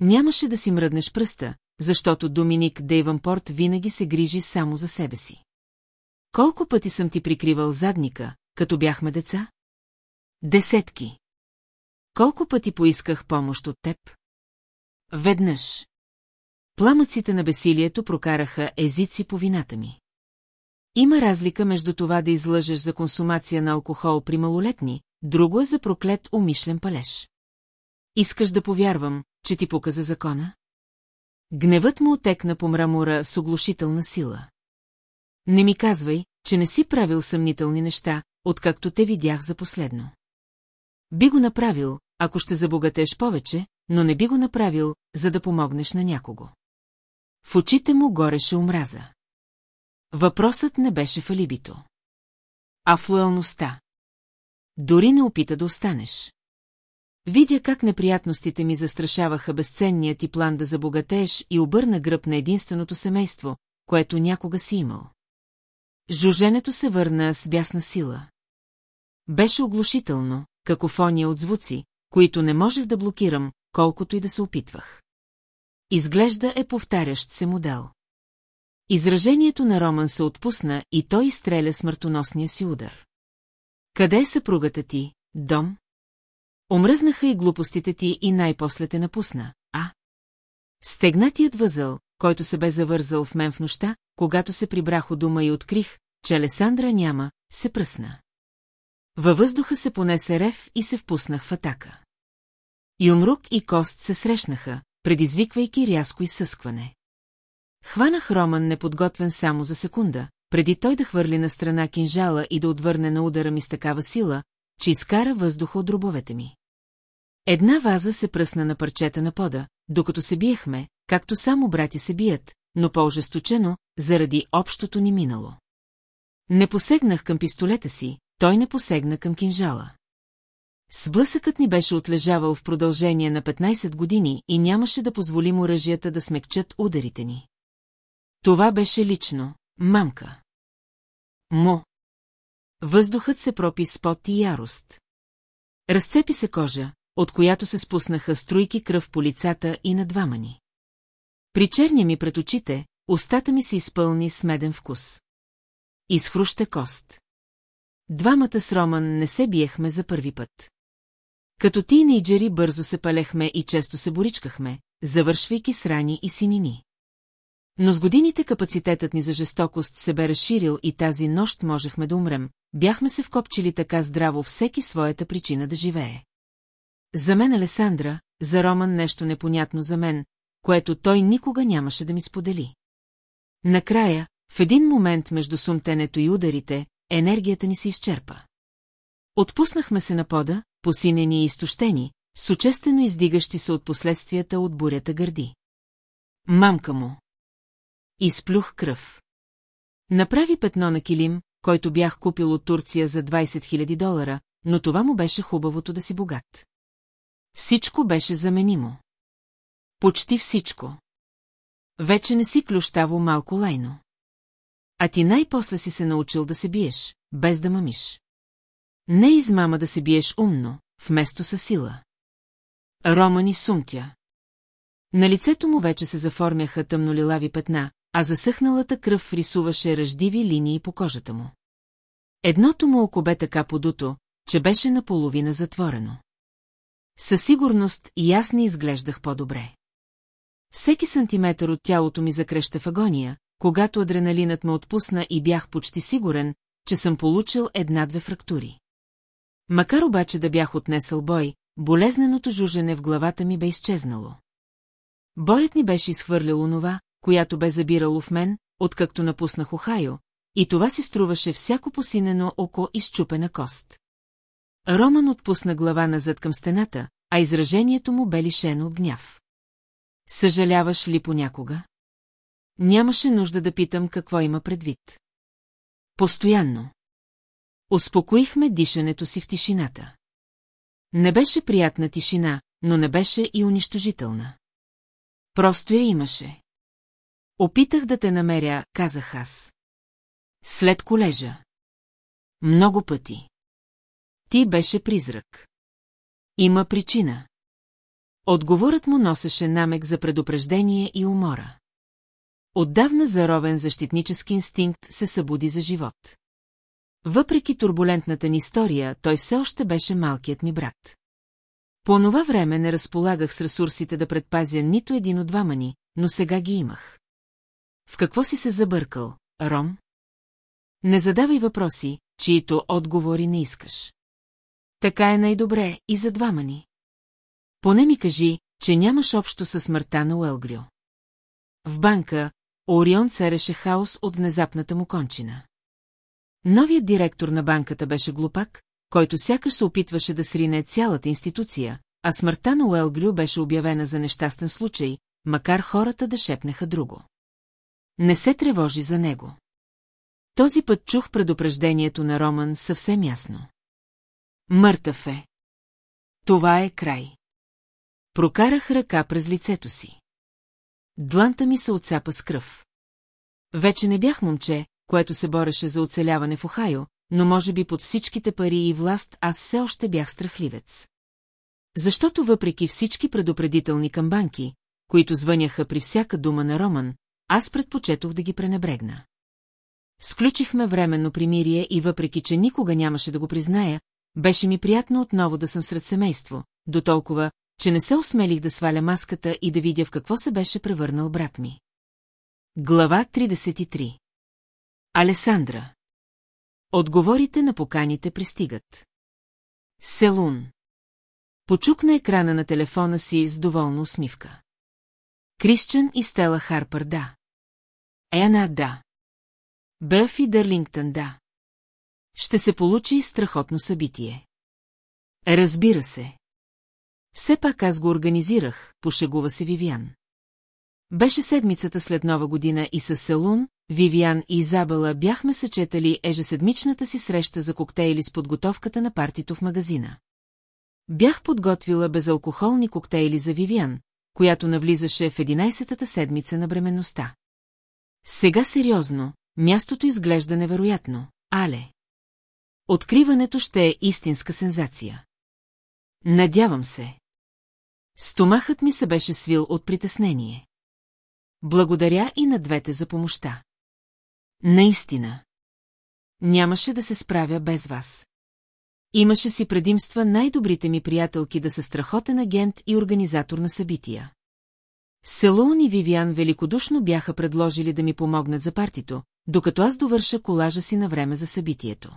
Нямаше да си мръднеш пръста, защото Доминик Дейванпорт винаги се грижи само за себе си. Колко пъти съм ти прикривал задника, като бяхме деца? Десетки. Колко пъти поисках помощ от теб? Веднъж. Пламъците на бесилието прокараха езици по вината ми. Има разлика между това да излъжеш за консумация на алкохол при малолетни, друго е за проклет умишлен палеж. Искаш да повярвам, че ти показа закона? Гневът му отекна по мрамора с оглушителна сила. Не ми казвай, че не си правил съмнителни неща, откакто те видях за последно. Би го направил, ако ще забогатеш повече, но не би го направил, за да помогнеш на някого. В очите му гореше омраза. Въпросът не беше в алибито. А в лоялността. Дори не опита да останеш. Видя как неприятностите ми застрашаваха безценният ти план да забогатееш и обърна гръб на единственото семейство, което някога си имал. Жуженето се върна с бясна сила. Беше оглушително, какофония от звуци, които не можех да блокирам, колкото и да се опитвах. Изглежда е повтарящ се модел. Изражението на Роман се отпусна и той изстреля смъртоносния си удар. Къде е съпругата ти, дом? Омръзнаха и глупостите ти и най-после те напусна, а? Стегнатият възъл, който се бе завързал в мен в нощта, когато се прибрах у дома и открих, че Алесандра няма, се пръсна. Във въздуха се понесе рев и се впуснах в атака. Юмрук и Кост се срещнаха, предизвиквайки рязко изсъскване. Хванах Роман неподготвен само за секунда, преди той да хвърли на страна кинжала и да отвърне на удара ми с такава сила, че изкара въздуха от дробовете ми. Една ваза се пръсна на парчета на пода, докато се биехме, както само брати се бият, но по-ожесточено, заради общото ни минало. Не посегнах към пистолета си, той не посегна към кинжала. Сблъсъкът ни беше отлежавал в продължение на 15 години и нямаше да позволим оръжията да смекчат ударите ни. Това беше лично, мамка. Мо. Въздухът се пропи с пот и ярост. Разцепи се кожа, от която се спуснаха струйки кръв по лицата и на двама ни. Причерня ми пред очите, устата ми се изпълни с меден вкус. Изхруща кост. Двамата с Роман не се биехме за първи път. Като тинейджери бързо се палехме и често се боричкахме, завършвайки с рани и синини. Но с годините капацитетът ни за жестокост се бе разширил и тази нощ можехме да умрем, бяхме се вкопчили така здраво всеки своята причина да живее. За мен Алесандра, за Роман нещо непонятно за мен, което той никога нямаше да ми сподели. Накрая, в един момент между сумтенето и ударите, енергията ни се изчерпа. Отпуснахме се на пода, посинени и изтощени, с учестено издигащи се от последствията от бурята гърди. Мамка му. Изплюх кръв. Направи петно на килим, който бях купил от Турция за 20 000 долара, но това му беше хубавото да си богат. Всичко беше заменимо. Почти всичко. Вече не си клющаво малко лайно. А ти най-после си се научил да се биеш, без да мамиш. Не измама да се биеш умно, вместо със сила. Романи сумтя. На лицето му вече се заформяха тъмнолилави петна, а засъхналата кръв рисуваше ръждиви линии по кожата му. Едното му око бе така подуто, че беше наполовина затворено. Със сигурност и аз не изглеждах по-добре. Всеки сантиметър от тялото ми закреща в агония, когато адреналинът ме отпусна и бях почти сигурен, че съм получил една-две фрактури. Макар обаче да бях отнесъл бой, болезненото жужене в главата ми бе изчезнало. Болят ми беше изхвърлил онова, която бе забирало в мен, откакто напуснах Охайо, и това си струваше всяко посинено око и щупена кост. Роман отпусна глава назад към стената, а изражението му бе лишено от гняв. Съжаляваш ли понякога? Нямаше нужда да питам какво има предвид. Постоянно. Успокоихме дишането си в тишината. Не беше приятна тишина, но не беше и унищожителна. Просто я имаше. Опитах да те намеря, казах аз. След колежа. Много пъти. Ти беше призрак. Има причина. Отговорът му носеше намек за предупреждение и умора. Отдавна заровен защитнически инстинкт се събуди за живот. Въпреки турбулентната ни история, той все още беше малкият ми брат. По това време не разполагах с ресурсите да предпазя нито един от двама ни, но сега ги имах. В какво си се забъркал, Ром? Не задавай въпроси, чието отговори не искаш. Така е най-добре и за двама ни. Поне ми кажи, че нямаш общо със смъртта на Уелгрю. В банка Орион цареше хаос от внезапната му кончина. Новият директор на банката беше глупак, който сякаш се опитваше да срине цялата институция, а смъртта на Уелгрю беше обявена за нещастен случай, макар хората да шепнеха друго. Не се тревожи за него. Този път чух предупреждението на Роман съвсем ясно. Мъртъв е. Това е край. Прокарах ръка през лицето си. Дланта ми се отцапа с кръв. Вече не бях момче, което се бореше за оцеляване в Охайо, но може би под всичките пари и власт аз все още бях страхливец. Защото въпреки всички предупредителни камбанки, които звъняха при всяка дума на Роман, аз предпочетох да ги пренебрегна. Сключихме временно примирие и въпреки, че никога нямаше да го призная, беше ми приятно отново да съм сред семейство, до толкова, че не се осмелих да сваля маската и да видя в какво се беше превърнал брат ми. Глава 33 Алесандра Отговорите на поканите пристигат. Селун Почукна екрана на телефона си с доволна усмивка. Крищен и Стела Харпър, да. Ена, да. Бълфи Дърлингтън, да. Ще се получи страхотно събитие. Разбира се. Все пак аз го организирах, пошегува се Вивиан. Беше седмицата след нова година и с Селун, Вивиан и Изабела бяхме съчетали ежеседмичната си среща за коктейли с подготовката на партито в магазина. Бях подготвила безалкохолни коктейли за Вивиан, която навлизаше в 11-та седмица на бременността. Сега сериозно, мястото изглежда невероятно, але. Откриването ще е истинска сензация. Надявам се. Стомахът ми се беше свил от притеснение. Благодаря и на двете за помощта. Наистина. Нямаше да се справя без вас. Имаше си предимства най-добрите ми приятелки да са страхотен агент и организатор на събития. Селоун и Вивиан великодушно бяха предложили да ми помогнат за партито, докато аз довърша колажа си на време за събитието.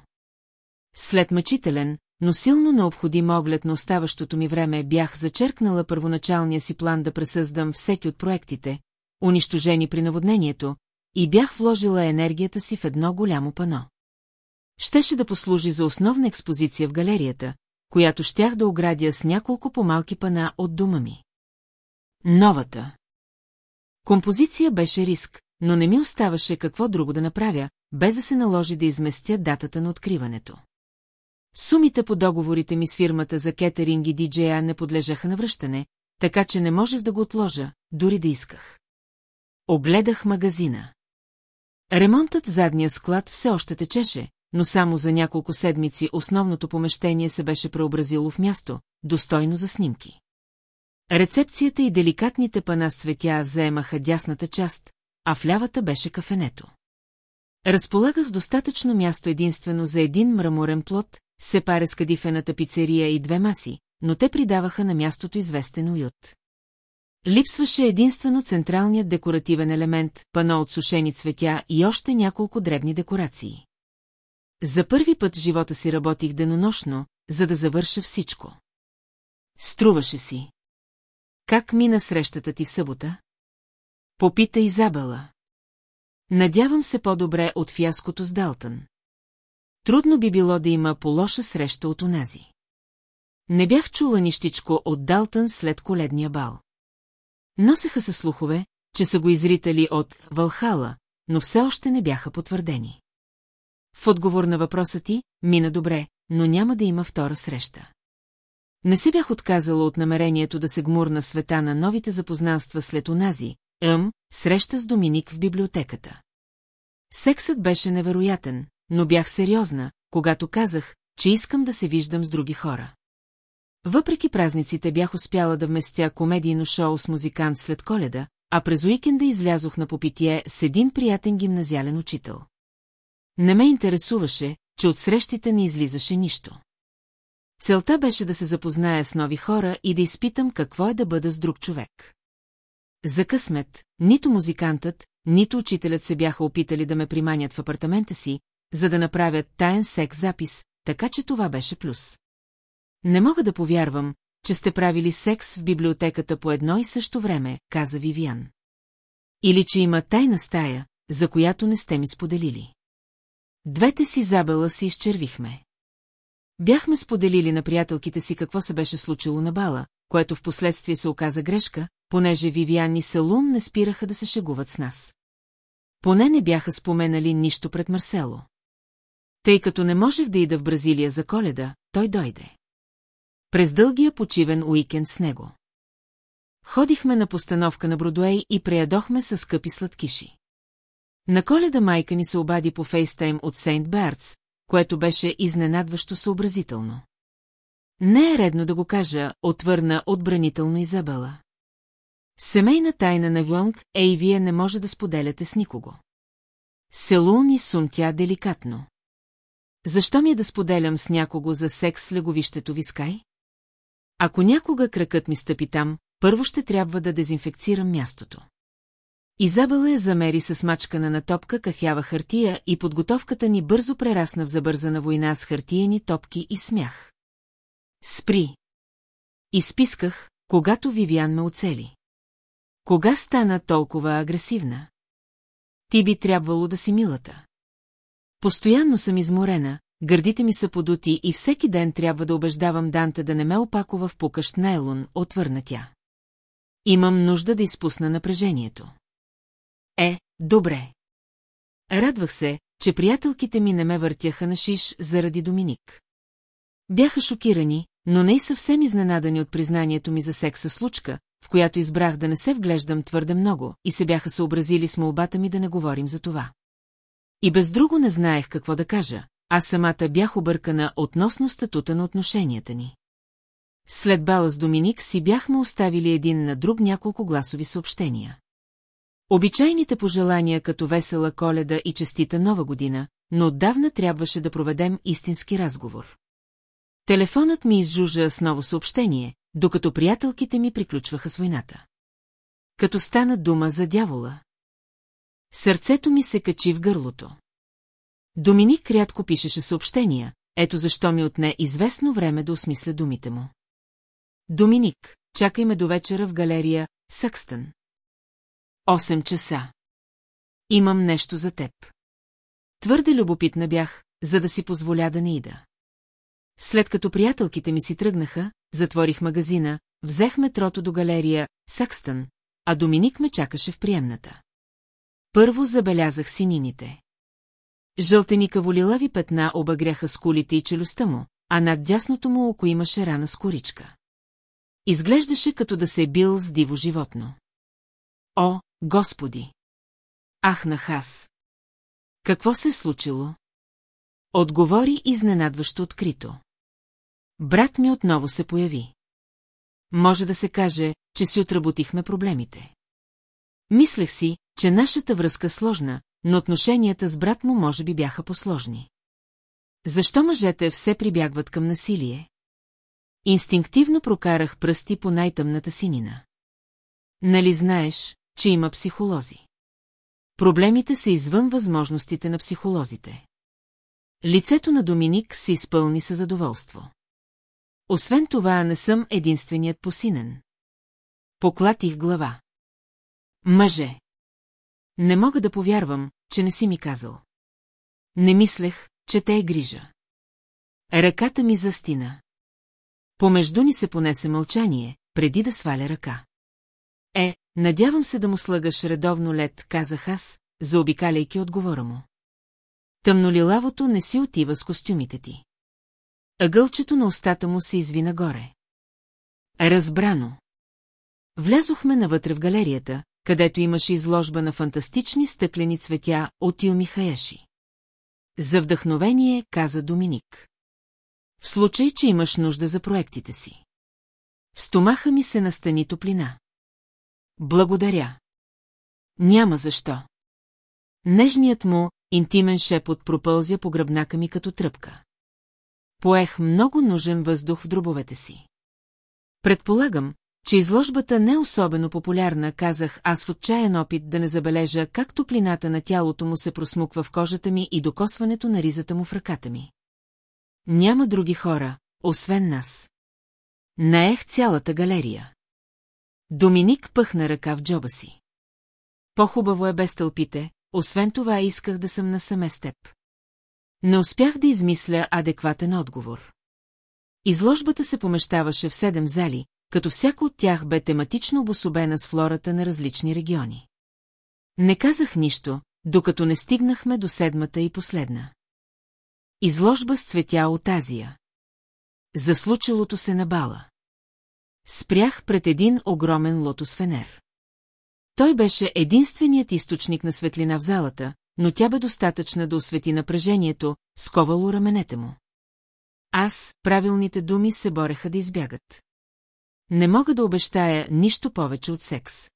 След мъчителен, но силно необходим оглед на оставащото ми време бях зачеркнала първоначалния си план да пресъздам всеки от проектите, унищожени при наводнението, и бях вложила енергията си в едно голямо пано. Щеше да послужи за основна експозиция в галерията, която щях да оградя с няколко по-малки пана от дома ми. Новата. Композиция беше риск, но не ми оставаше какво друго да направя, без да се наложи да изместя датата на откриването. Сумите по договорите ми с фирмата за кетеринг и диджея не подлежаха на връщане, така че не можех да го отложа, дори да исках. Огледах магазина. Ремонтът задния склад все още течеше, но само за няколко седмици основното помещение се беше преобразило в място, достойно за снимки. Рецепцията и деликатните пана с цветя заемаха дясната част, а в лявата беше кафенето. Разполагах с достатъчно място единствено за един мраморен плод, се паре с кадифената пицерия и две маси, но те придаваха на мястото известен уют. Липсваше единствено централният декоративен елемент, пано от сушени цветя и още няколко дребни декорации. За първи път в живота си работих денонощно, за да завърша всичко. Струваше си. Как мина срещата ти в събота? Попита Изабела. Надявам се по-добре от фяското с Далтън. Трудно би било да има по-лоша среща от онази. Не бях чула нищичко от Далтън след коледния бал. Носеха се слухове, че са го изритали от Валхала, но все още не бяха потвърдени. В отговор на въпроса ти, мина добре, но няма да има втора среща. Не се бях отказала от намерението да се гмурна света на новите запознанства след онази, ъм, среща с Доминик в библиотеката. Сексът беше невероятен, но бях сериозна, когато казах, че искам да се виждам с други хора. Въпреки празниците бях успяла да вместя комедийно шоу с музикант след коледа, а през уикенда излязох на попитие с един приятен гимназиален учител. Не ме интересуваше, че от срещите не излизаше нищо. Целта беше да се запозная с нови хора и да изпитам какво е да бъда с друг човек. За късмет, нито музикантът, нито учителят се бяха опитали да ме приманят в апартамента си, за да направят таен секс запис, така че това беше плюс. Не мога да повярвам, че сте правили секс в библиотеката по едно и също време, каза Вивиан. Или че има тайна стая, за която не сте ми споделили. Двете си забела си изчервихме. Бяхме споделили на приятелките си какво се беше случило на бала, което в последствие се оказа грешка, понеже Вивиан и Салун не спираха да се шегуват с нас. Поне не бяха споменали нищо пред Марсело. Тъй като не можех да ида в Бразилия за коледа, той дойде. През дългия почивен уикенд с него. Ходихме на постановка на Бродуей и преядохме с скъпи сладкиши. На коледа майка ни се обади по фейстайм от Сейнт Бертс, което беше изненадващо съобразително. Не е редно да го кажа, отвърна отбранително Изабела. Семейна тайна на Вьонг е и вие не може да споделяте с никого. Селун сумтя деликатно. Защо ми е да споделям с някого за секс с леговището ви скай? Ако някога кракът ми стъпи там, първо ще трябва да дезинфекцирам мястото. Изабела я замери с мачкана на топка кафява хартия и подготовката ни бързо прерасна в забързана война с хартиени топки и смях. Спри. Изписках, когато Вивиан ме оцели. Кога стана толкова агресивна? Ти би трябвало да си милата. Постоянно съм изморена, гърдите ми са подути и всеки ден трябва да убеждавам Данте да не ме опакова в покъщ найлон, отвърна тя. Имам нужда да изпусна напрежението. Е, добре. Радвах се, че приятелките ми не ме въртяха на шиш заради Доминик. Бяха шокирани, но не и съвсем изненадани от признанието ми за секса случка, в която избрах да не се вглеждам твърде много, и се бяха съобразили с молбата ми да не говорим за това. И без друго не знаех какво да кажа, аз самата бях объркана относно статута на отношенията ни. След бала с Доминик си бяхме оставили един на друг няколко гласови съобщения. Обичайните пожелания като весела коледа и честита нова година, но отдавна трябваше да проведем истински разговор. Телефонът ми изжужа с ново съобщение, докато приятелките ми приключваха с войната. Като стана дума за дявола. Сърцето ми се качи в гърлото. Доминик рядко пишеше съобщения, ето защо ми отне известно време да осмисля думите му. Доминик, чакай ме до вечера в галерия Съкстън. 8 часа. Имам нещо за теб. Твърде любопитна бях, за да си позволя да не ида. След като приятелките ми си тръгнаха, затворих магазина, взех метрото до галерия Сакстън, а Доминик ме чакаше в приемната. Първо забелязах синините. Жълтеникаво-лилави петна обагряха скулите и челюстта му, а над дясното му око имаше рана с коричка. Изглеждаше като да се е бил с диво животно. О, Господи! Ахнах аз. Какво се е случило? Отговори изненадващо открито. Брат ми отново се появи. Може да се каже, че си отработихме проблемите. Мислех си, че нашата връзка сложна, но отношенията с брат му може би бяха посложни. Защо мъжете все прибягват към насилие? Инстинктивно прокарах пръсти по най-тъмната синина. Нали знаеш, че има психолози? Проблемите са извън възможностите на психолозите. Лицето на Доминик се изпълни със задоволство. Освен това, не съм единственият посинен. Поклатих глава. Мъже. Не мога да повярвам, че не си ми казал. Не мислех, че те е грижа. Ръката ми застина. Помежду ни се понесе мълчание, преди да сваля ръка. Е, надявам се да му слагаш редовно лед, казах аз, заобикаляйки отговора му. Тъмнолилавото не си отива с костюмите ти. Ъгълчето на устата му се изви нагоре. Разбрано. Влязохме навътре в галерията, където имаше изложба на фантастични стъклени цветя от Ил Михаеши. За вдъхновение, каза Доминик. В случай, че имаш нужда за проектите си. В стомаха ми се настани топлина. Благодаря. Няма защо. Нежният му, интимен шепот пропълзя по гръбнака ми като тръпка. Поех много нужен въздух в дробовете си. Предполагам, че изложбата не е особено популярна, казах аз в отчаян опит да не забележа как топлината на тялото му се просмуква в кожата ми и докосването на ризата му в ръката ми. Няма други хора, освен нас. Наех цялата галерия. Доминик пъхна ръка в джоба си. По-хубаво е без тълпите, освен това исках да съм насаме с теб. Не успях да измисля адекватен отговор. Изложбата се помещаваше в седем зали, като всяко от тях бе тематично обособена с флората на различни региони. Не казах нищо, докато не стигнахме до седмата и последна. Изложба с цветя от Азия. За случилото се на бала. Спрях пред един огромен лотос фенер. Той беше единственият източник на светлина в залата, но тя бе достатъчна да освети напрежението, сковало раменете му. Аз, правилните думи се бореха да избягат. Не мога да обещая нищо повече от секс.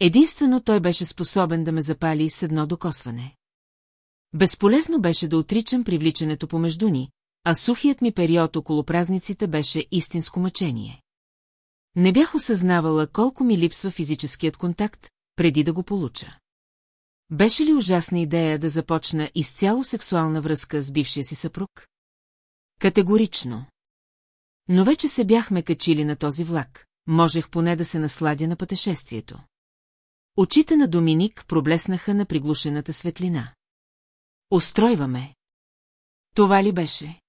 Единствено той беше способен да ме запали с едно докосване. Безполезно беше да отричам привличането помежду ни, а сухият ми период около празниците беше истинско мъчение. Не бях осъзнавала колко ми липсва физическият контакт, преди да го получа. Беше ли ужасна идея да започна изцяло сексуална връзка с бившия си съпруг? Категорично. Но вече се бяхме качили на този влак, можех поне да се насладя на пътешествието. Очите на Доминик проблеснаха на приглушената светлина. Устройваме. Това ли беше?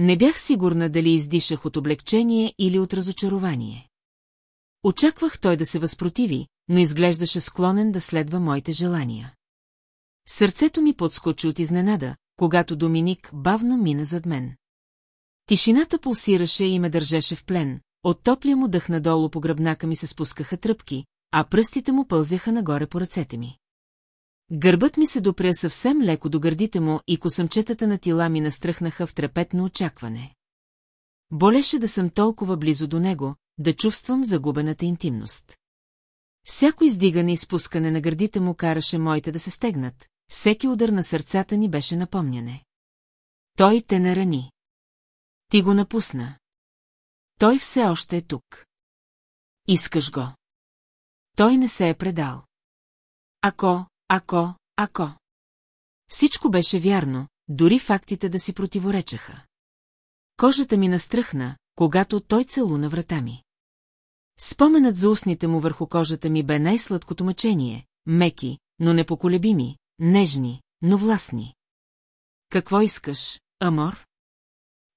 Не бях сигурна дали издишах от облегчение или от разочарование. Очаквах той да се възпротиви, но изглеждаше склонен да следва моите желания. Сърцето ми подскочи от изненада, когато Доминик бавно мина зад мен. Тишината пулсираше и ме държеше в плен, от топлия му дъх надолу по гръбнака ми се спускаха тръпки, а пръстите му пълзяха нагоре по ръцете ми. Гърбът ми се допря съвсем леко до гърдите му и косъмчетата на тила ми настръхнаха в трепетно очакване. Болеше да съм толкова близо до него, да чувствам загубената интимност. Всяко издигане и спускане на гърдите му караше моите да се стегнат, всеки удар на сърцата ни беше напомняне. Той те нарани. Ти го напусна. Той все още е тук. Искаш го. Той не се е предал. Ако, ако, ако. Всичко беше вярно, дори фактите да си противоречаха. Кожата ми настръхна, когато той целуна врата ми. Споменът за устните му върху кожата ми бе най-сладкото мъчение, меки, но непоколебими, нежни, но властни. Какво искаш, Амор?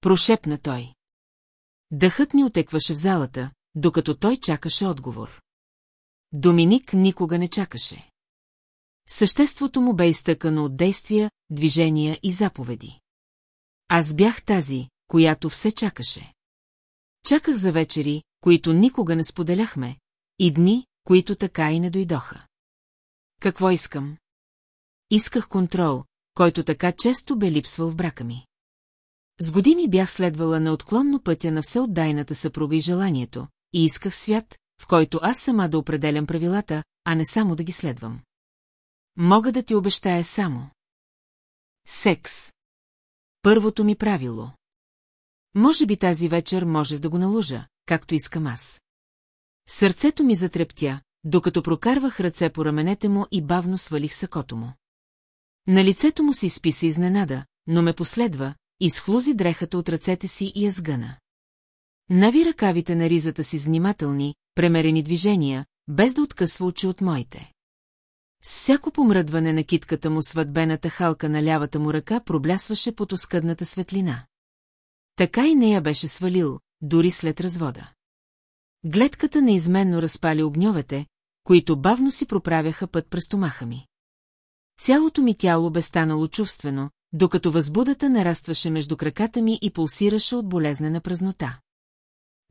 Прошепна той. Дъхът ни отекваше в залата, докато той чакаше отговор. Доминик никога не чакаше. Съществото му бе изтъкано от действия, движения и заповеди. Аз бях тази, която все чакаше. Чаках за вечери, които никога не споделяхме, и дни, които така и не дойдоха. Какво искам? Исках контрол, който така често бе липсвал в брака ми. С години бях следвала неотклонно пътя на всеотдайната съпруга и желанието, и исках свят, в който аз сама да определям правилата, а не само да ги следвам. Мога да ти обещая само. Секс. Първото ми правило. Може би тази вечер можех да го наложа, както искам аз. Сърцето ми затрептя, докато прокарвах ръце по раменете му и бавно свалих сакото му. На лицето му се изписа изненада, но ме последва, изхлузи дрехата от ръцете си и я сгъна. Нави ръкавите на ризата си внимателни, премерени движения, без да откъсва очи от моите. С всяко помръдване на китката му сватбената халка на лявата му ръка проблясваше под оскъдната светлина. Така и нея беше свалил, дори след развода. Гледката неизменно разпали огньовете, които бавно си проправяха път през стомаха ми. Цялото ми тяло бе станало чувствено, докато възбудата нарастваше между краката ми и пулсираше от болезнена празнота.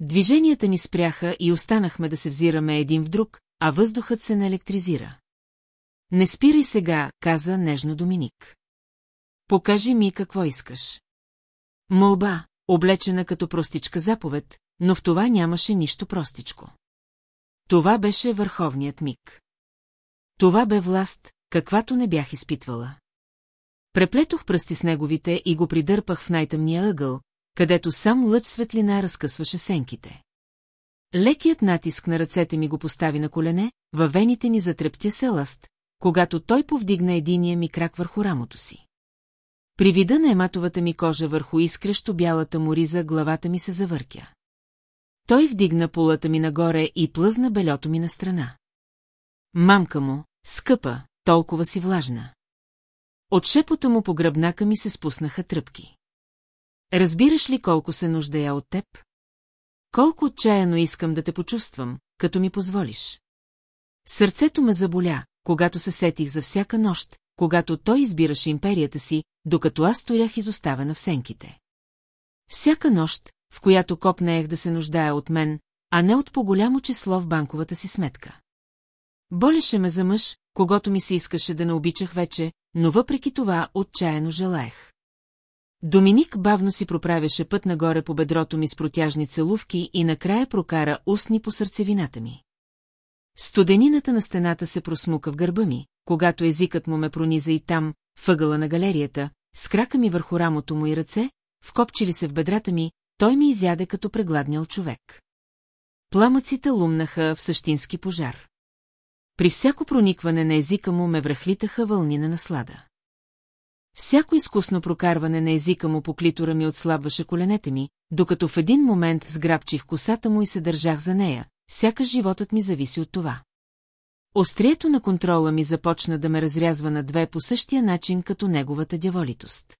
Движенията ни спряха и останахме да се взираме един в друг, а въздухът се наелектризира. Не спирай сега, каза нежно Доминик. Покажи ми какво искаш. Молба, облечена като простичка заповед, но в това нямаше нищо простичко. Това беше върховният миг. Това бе власт, каквато не бях изпитвала. Преплетох пръсти с неговите и го придърпах в най-тъмния ъгъл, където сам лъч светлина разкъсваше сенките. Лекият натиск на ръцете ми го постави на колене, във вените ни затрептя селаст, когато той повдигна единия ми крак върху рамото си. При вида на ематовата ми кожа върху искрещо бялата му риза главата ми се завъртя. Той вдигна полата ми нагоре и плъзна белето ми на страна. Мамка му, скъпа, толкова си влажна. От шепота му по гръбнака ми се спуснаха тръпки. Разбираш ли колко се нуждая от теб? Колко отчаяно искам да те почувствам, като ми позволиш. Сърцето ме заболя, когато се сетих за всяка нощ, когато той избираше империята си, докато аз стоях изоставена в сенките. Всяка нощ, в която копнеех да се нуждая от мен, а не от по-голямо число в банковата си сметка. Болеше ме за мъж, когато ми се искаше да не обичах вече, но въпреки това отчаяно желаех. Доминик бавно си проправяше път нагоре по бедрото ми с протяжни целувки и накрая прокара устни по сърцевината ми. Студенината на стената се просмука в гърба ми, когато езикът му ме прониза и там, въгъла на галерията, с крака ми върху рамото му и ръце, вкопчили се в бедрата ми, той ми изяде като прегладнял човек. Пламъците лумнаха в същински пожар. При всяко проникване на езика му ме връхлитаха вълни на наслада. Всяко изкусно прокарване на езика му по клитора ми отслабваше коленете ми, докато в един момент сграбчих косата му и се държах за нея, сякаш животът ми зависи от това. Острието на контрола ми започна да ме разрязва на две по същия начин като неговата дяволитост.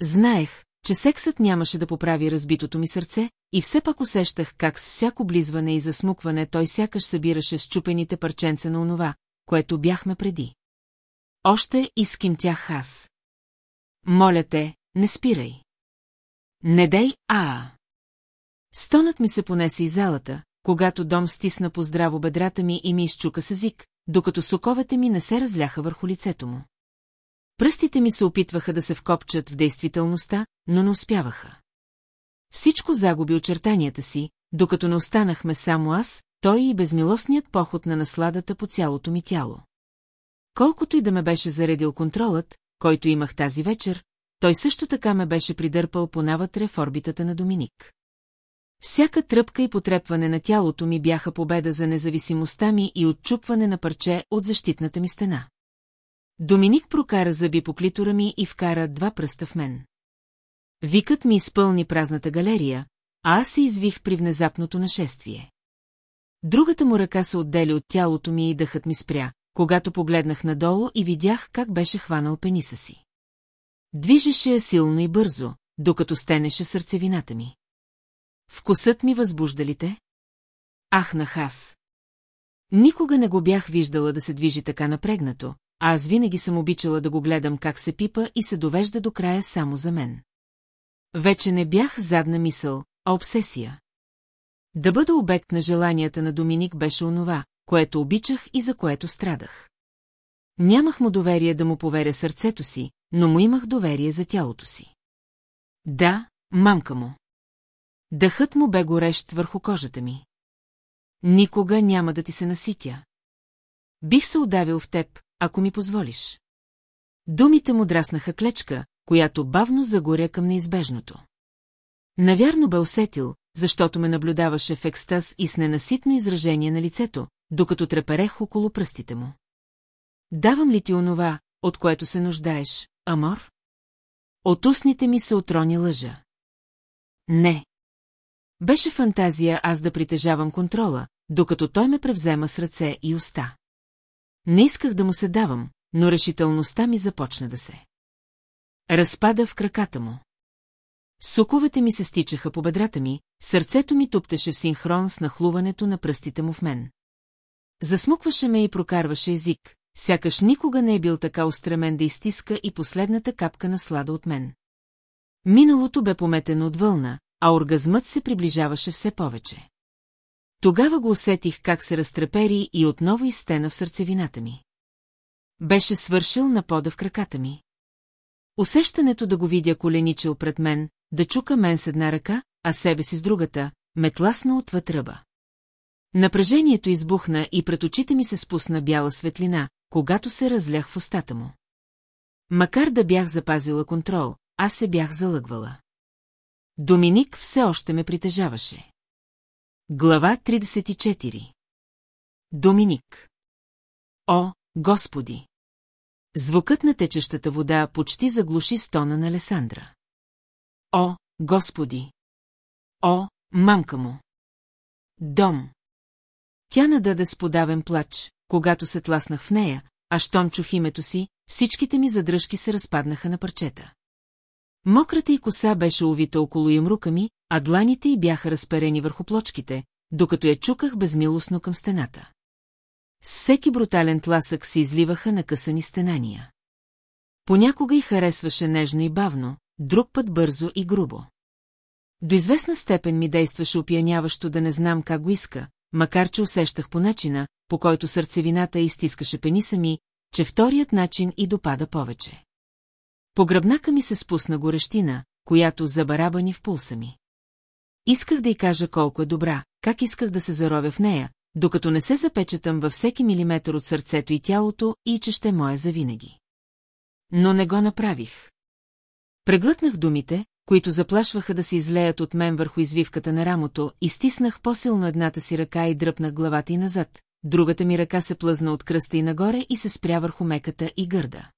Знаех, че сексът нямаше да поправи разбитото ми сърце, и все пак усещах как с всяко близване и засмукване той сякаш събираше счупените парченца на онова, което бяхме преди. Още изкимтях аз. Моля те, не спирай. Не дей, а. Стонът ми се понесе из залата, когато дом стисна по здраво бедрата ми и ми изчука с език, докато соковете ми не се разляха върху лицето му. Пръстите ми се опитваха да се вкопчат в действителността, но не успяваха. Всичко загуби очертанията си, докато не останахме само аз, той и безмилостният поход на насладата по цялото ми тяло. Колкото и да ме беше заредил контролът, който имах тази вечер, той също така ме беше придърпал по навътре в орбитата на Доминик. Всяка тръпка и потрепване на тялото ми бяха победа за независимостта ми и отчупване на парче от защитната ми стена. Доминик прокара зъби по клитора ми и вкара два пръста в мен. Викът ми изпълни празната галерия, а аз се извих при внезапното нашествие. Другата му ръка се отдели от тялото ми и дъхът ми спря, когато погледнах надолу и видях как беше хванал пениса си. Движеше я силно и бързо, докато стенеше сърцевината ми. Вкусът ми възбужда ли те? Ахнах аз. Никога не го бях виждала да се движи така напрегнато, а аз винаги съм обичала да го гледам как се пипа и се довежда до края само за мен. Вече не бях задна мисъл, а обсесия. Да бъда обект на желанията на Доминик беше онова, което обичах и за което страдах. Нямах му доверие да му поверя сърцето си, но му имах доверие за тялото си. Да, мамка му. Дъхът му бе горещ върху кожата ми. Никога няма да ти се наситя. Бих се удавил в теб, ако ми позволиш. Думите му драснаха клечка, която бавно загоря към неизбежното. Навярно бе усетил, защото ме наблюдаваше в екстаз и с ненаситно изражение на лицето, докато треперех около пръстите му. Давам ли ти онова, от което се нуждаеш, Амор? От устните ми се отрони лъжа. Не. Беше фантазия аз да притежавам контрола, докато той ме превзема с ръце и уста. Не исках да му се давам, но решителността ми започна да се. Разпада в краката му. Соковете ми се стичаха по бедрата ми, сърцето ми туптеше в синхрон с нахлуването на пръстите му в мен. Засмукваше ме и прокарваше език, сякаш никога не е бил така устремен да изтиска и последната капка на слада от мен. Миналото бе пометено от вълна, а оргазмът се приближаваше все повече. Тогава го усетих как се разтрепери и отново изстена в сърцевината ми. Беше свършил на пода в краката ми. Усещането да го видя коленичил пред мен, да чука мен с една ръка, а себе си с другата, ме тласна отвъд ръба. Напрежението избухна и пред очите ми се спусна бяла светлина, когато се разлях в устата му. Макар да бях запазила контрол, аз се бях залъгвала. Доминик все още ме притежаваше. Глава 34 Доминик О, Господи! Звукът на течещата вода почти заглуши стона на Алесандра. О, Господи! О, мамка му! Дом! Тя нададе с подавен плач, когато се тласнах в нея, а щом чух името си, всичките ми задръжки се разпаднаха на парчета. Мократа и коса беше увита около имрука ми, а дланите й бяха разперени върху плочките, докато я чуках безмилостно към стената. С всеки брутален тласък се изливаха накъсани стенания. Понякога й харесваше нежно и бавно, друг път бързо и грубо. До известна степен ми действаше опияняващо да не знам как го иска, макар че усещах по начина, по който сърцевината изтискаше пениса ми, че вторият начин и допада повече. По гръбнака ми се спусна горещина, която забарабани в пулса ми. Исках да й кажа колко е добра, как исках да се заровя в нея, докато не се запечатам във всеки милиметър от сърцето и тялото и че ще моя завинаги. Но не го направих. Преглътнах думите, които заплашваха да се излеят от мен върху извивката на рамото, и стиснах по-силно едната си ръка и дръпнах главата и назад, другата ми ръка се плъзна от кръста и нагоре и се спря върху меката и гърда.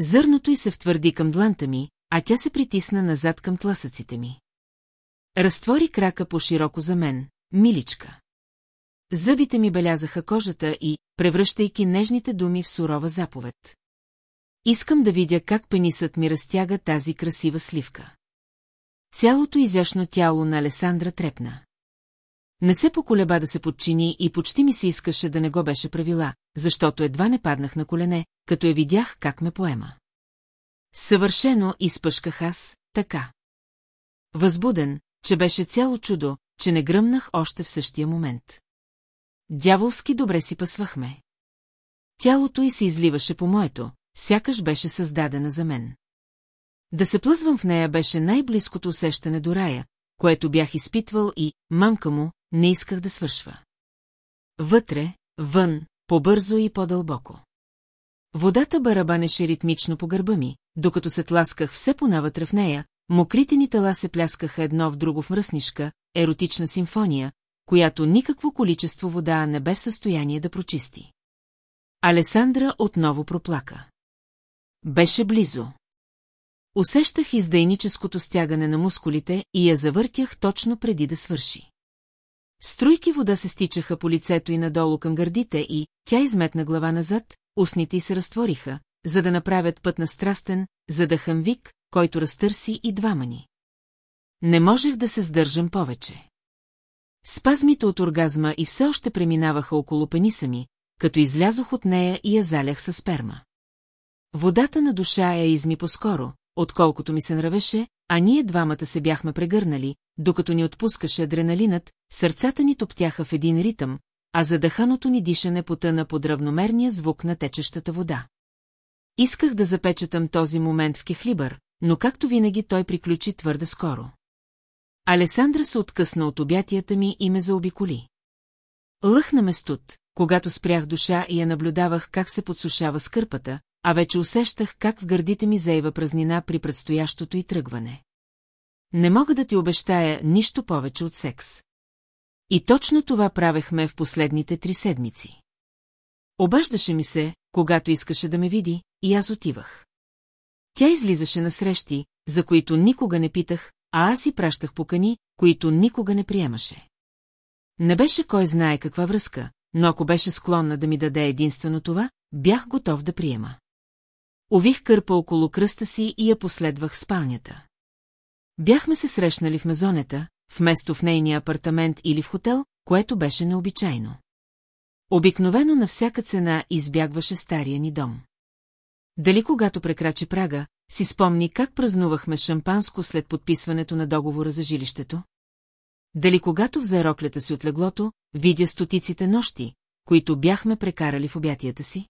Зърното й се втвърди към дланта ми, а тя се притисна назад към тласъците ми. Разтвори крака по-широко за мен, миличка. Зъбите ми белязаха кожата и, превръщайки нежните думи в сурова заповед. Искам да видя как пенисът ми разтяга тази красива сливка. Цялото изящно тяло на Алесандра трепна. Не се поколеба да се подчини и почти ми се искаше да не го беше правила, защото едва не паднах на колене, като я видях как ме поема. Съвършено изпъшках аз, така. Възбуден, че беше цяло чудо, че не гръмнах още в същия момент. Дяволски добре си пасвахме. Тялото й се изливаше по моето, сякаш беше създадена за мен. Да се плъзвам в нея беше най-близкото усещане до рая, което бях изпитвал и, мамка му, не исках да свършва. Вътре, вън, по-бързо и по-дълбоко. Водата барабанеше ритмично по гърба ми, докато се тласках все понавътре в нея, мокрите ни тела се пляскаха едно в друго в мръснишка, еротична симфония, която никакво количество вода не бе в състояние да прочисти. Алесандра отново проплака. Беше близо. Усещах издайническото стягане на мускулите и я завъртях точно преди да свърши. Струйки вода се стичаха по лицето и надолу към гърдите и тя изметна глава назад, устните й се разтвориха, за да направят път на страстен, задъхан вик, който разтърси и двама ни. Не можех да се сдържам повече. Спазмите от оргазма и все още преминаваха около пениса ми, като излязох от нея и я залях със сперма. Водата на душа я изми по-скоро, отколкото ми се нравеше, а ние двамата се бяхме прегърнали, докато ни отпускаше адреналинът, сърцата ни топтяха в един ритъм, а задъханото ни дишане потъна под равномерния звук на течещата вода. Исках да запечатам този момент в кехлибър, но както винаги той приключи твърде скоро. Алесандра се откъсна от обятията ми и ме заобиколи. Лъхна ме студ, когато спрях душа и я наблюдавах как се подсушава скърпата, а вече усещах как в гърдите ми заева празнина при предстоящото и тръгване. Не мога да ти обещая нищо повече от секс. И точно това правехме в последните три седмици. Обаждаше ми се, когато искаше да ме види, и аз отивах. Тя излизаше на срещи, за които никога не питах, а аз и пращах покани, които никога не приемаше. Не беше кой знае каква връзка, но ако беше склонна да ми даде единствено това, бях готов да приема. Ових кърпа около кръста си и я последвах в спалнята. Бяхме се срещнали в мезонета, вместо в нейния апартамент или в хотел, което беше необичайно. Обикновено на всяка цена избягваше стария ни дом. Дали когато прекрачи прага, си спомни как празнувахме шампанско след подписването на договора за жилището? Дали когато взе роклята си от леглото, видя стотиците нощи, които бяхме прекарали в обятията си?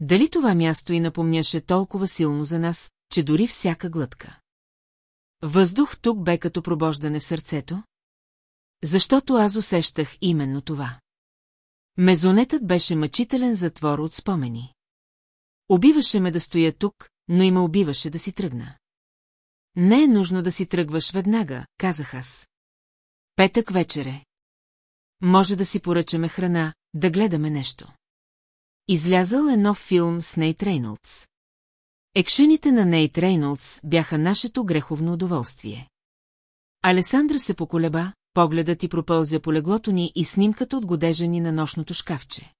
Дали това място и напомняше толкова силно за нас, че дори всяка глътка? Въздух тук бе като пробождане в сърцето? Защото аз усещах именно това. Мезонетът беше мъчителен затвор от спомени. Убиваше ме да стоя тук, но и ме убиваше да си тръгна. Не е нужно да си тръгваш веднага, казах аз. Петък вечере. Може да си поръчаме храна, да гледаме нещо. Излязъл е нов филм с Нейт Рейнолдс. Екшените на Нейт Рейнолдс бяха нашето греховно удоволствие. Алесандра се поколеба, погледът ти пропълзя по леглото ни и снимката от годежа ни на нощното шкафче.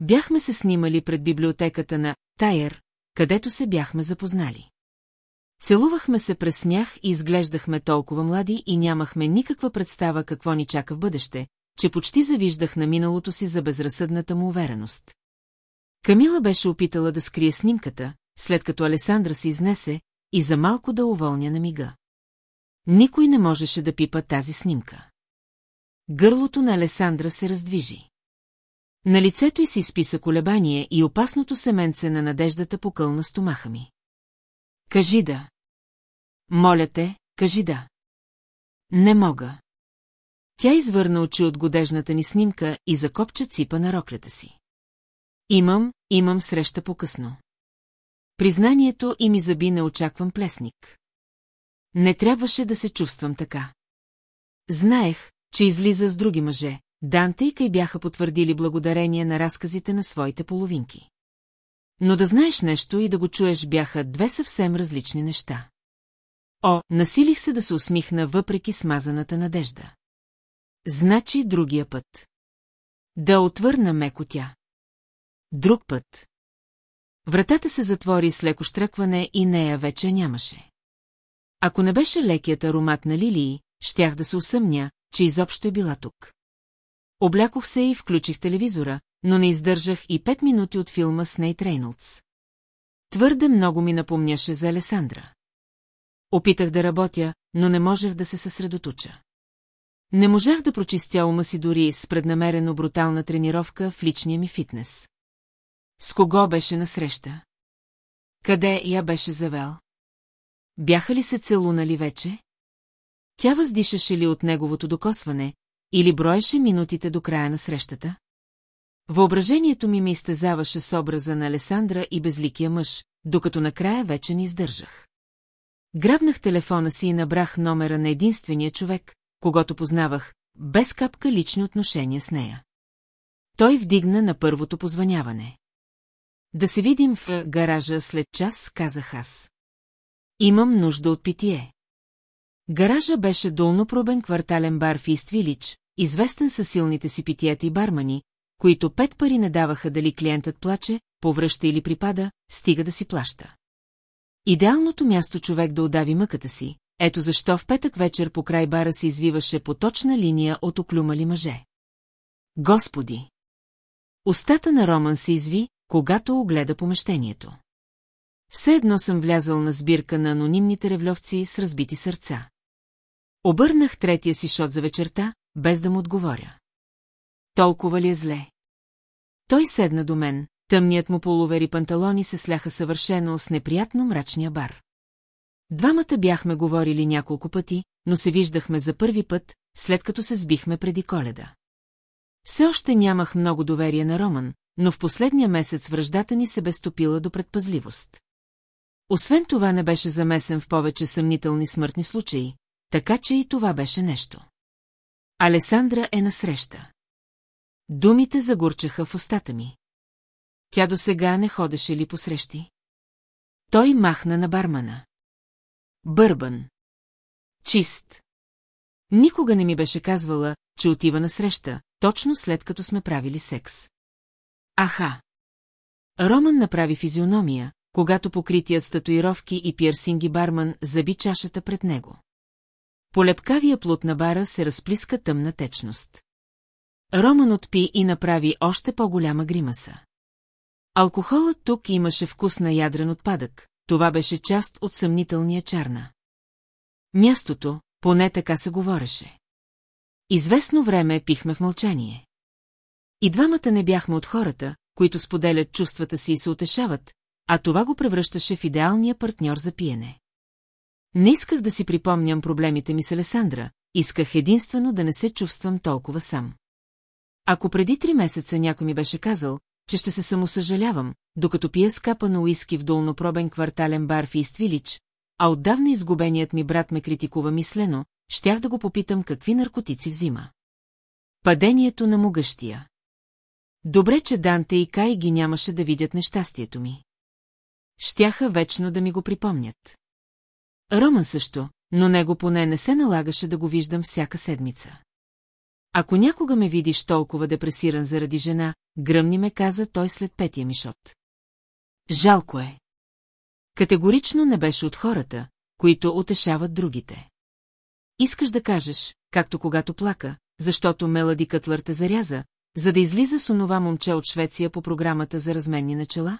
Бяхме се снимали пред библиотеката на Тайер, където се бяхме запознали. Целувахме се през смях и изглеждахме толкова млади и нямахме никаква представа какво ни чака в бъдеще, че почти завиждах на миналото си за безразсъдната му увереност. Камила беше опитала да скрие снимката, след като Алесандра се изнесе, и за малко да уволня на мига. Никой не можеше да пипа тази снимка. Гърлото на Алесандра се раздвижи. На лицето й се изписа колебание и опасното семенце на надеждата покълна стомаха ми. Кажи да. Моля те, кажи да. Не мога. Тя извърна очи от годежната ни снимка и закопча ципа на роклята си. Имам, имам среща по-късно. Признанието и ми заби неочакван плесник. Не трябваше да се чувствам така. Знаех, че излиза с други мъже, Данте и Кай бяха потвърдили благодарение на разказите на своите половинки. Но да знаеш нещо и да го чуеш бяха две съвсем различни неща. О, насилих се да се усмихна въпреки смазаната надежда. Значи другия път. Да отвърна меко тя. Друг път. Вратата се затвори с леко штръкване и нея вече нямаше. Ако не беше лекият аромат на лилии, щях да се усъмня, че изобщо е била тук. Облякох се и включих телевизора, но не издържах и пет минути от филма с Нейт Рейнолдс. Твърде много ми напомняше за Алесандра. Опитах да работя, но не можех да се съсредоточа. Не можах да прочистя ума си дори с преднамерено брутална тренировка в личния ми фитнес. С кого беше насреща? Къде я беше завел? Бяха ли се целунали вече? Тя въздишаше ли от неговото докосване, или броеше минутите до края на срещата? Въображението ми ме изтезаваше с образа на Алесандра и безликия мъж, докато накрая вече не издържах. Грабнах телефона си и набрах номера на единствения човек, когато познавах, без капка лични отношения с нея. Той вдигна на първото позваняване. Да се видим в гаража след час, казах аз. Имам нужда от питие. Гаража беше долнопробен квартален бар в Иствилич, известен със силните си питиета и бармани, които пет пари не даваха дали клиентът плаче, повръща или припада, стига да си плаща. Идеалното място човек да удави мъката си, ето защо в петък вечер по край бара се извиваше по точна линия от оклюмали мъже. Господи! Остата на Роман се изви, когато огледа помещението. Все едно съм влязал на сбирка на анонимните ревлевци с разбити сърца. Обърнах третия си шот за вечерта, без да му отговоря. Толкова ли е зле? Той седна до мен, тъмният му полувери панталони се сляха съвършено с неприятно мрачния бар. Двамата бяхме говорили няколко пъти, но се виждахме за първи път, след като се сбихме преди коледа. Все още нямах много доверие на Роман, но в последния месец връждата ни се бе стопила до предпазливост. Освен това не беше замесен в повече съмнителни смъртни случаи, така че и това беше нещо. Алесандра е насреща. Думите загурчаха в устата ми. Тя до сега не ходеше ли посрещи? Той махна на бармана. Бърбан. Чист. Никога не ми беше казвала, че отива на среща, точно след като сме правили секс. Аха. Роман направи физиономия, когато покритият статуировки и пирсинги барман заби чашата пред него. По лепкавия плут на бара се разплиска тъмна течност. Роман отпи и направи още по-голяма гримаса. Алкохолът тук имаше вкус на ядрен отпадък, това беше част от съмнителния чарна. Мястото, поне така се говореше. Известно време пихме в мълчание. И двамата не бяхме от хората, които споделят чувствата си и се утешават, а това го превръщаше в идеалния партньор за пиене. Не исках да си припомням проблемите ми с Алесандра, исках единствено да не се чувствам толкова сам. Ако преди три месеца някой ми беше казал, че ще се самосъжалявам, докато пия скапа на уиски в долнопробен квартален бар в Иствилич, а отдавна изгубеният ми брат ме критикува мислено, щях да го попитам какви наркотици взима. Падението на могъщия. Добре, че Данте и Кай ги нямаше да видят нещастието ми. Щяха вечно да ми го припомнят. Роман също, но него поне не се налагаше да го виждам всяка седмица. Ако някога ме видиш толкова депресиран заради жена, гръмни ме каза той след петия ми шот. Жалко е. Категорично не беше от хората, които утешават другите. Искаш да кажеш, както когато плака, защото Мелади Кътлър те заряза, за да излиза с онова момче от Швеция по програмата за разменни начала?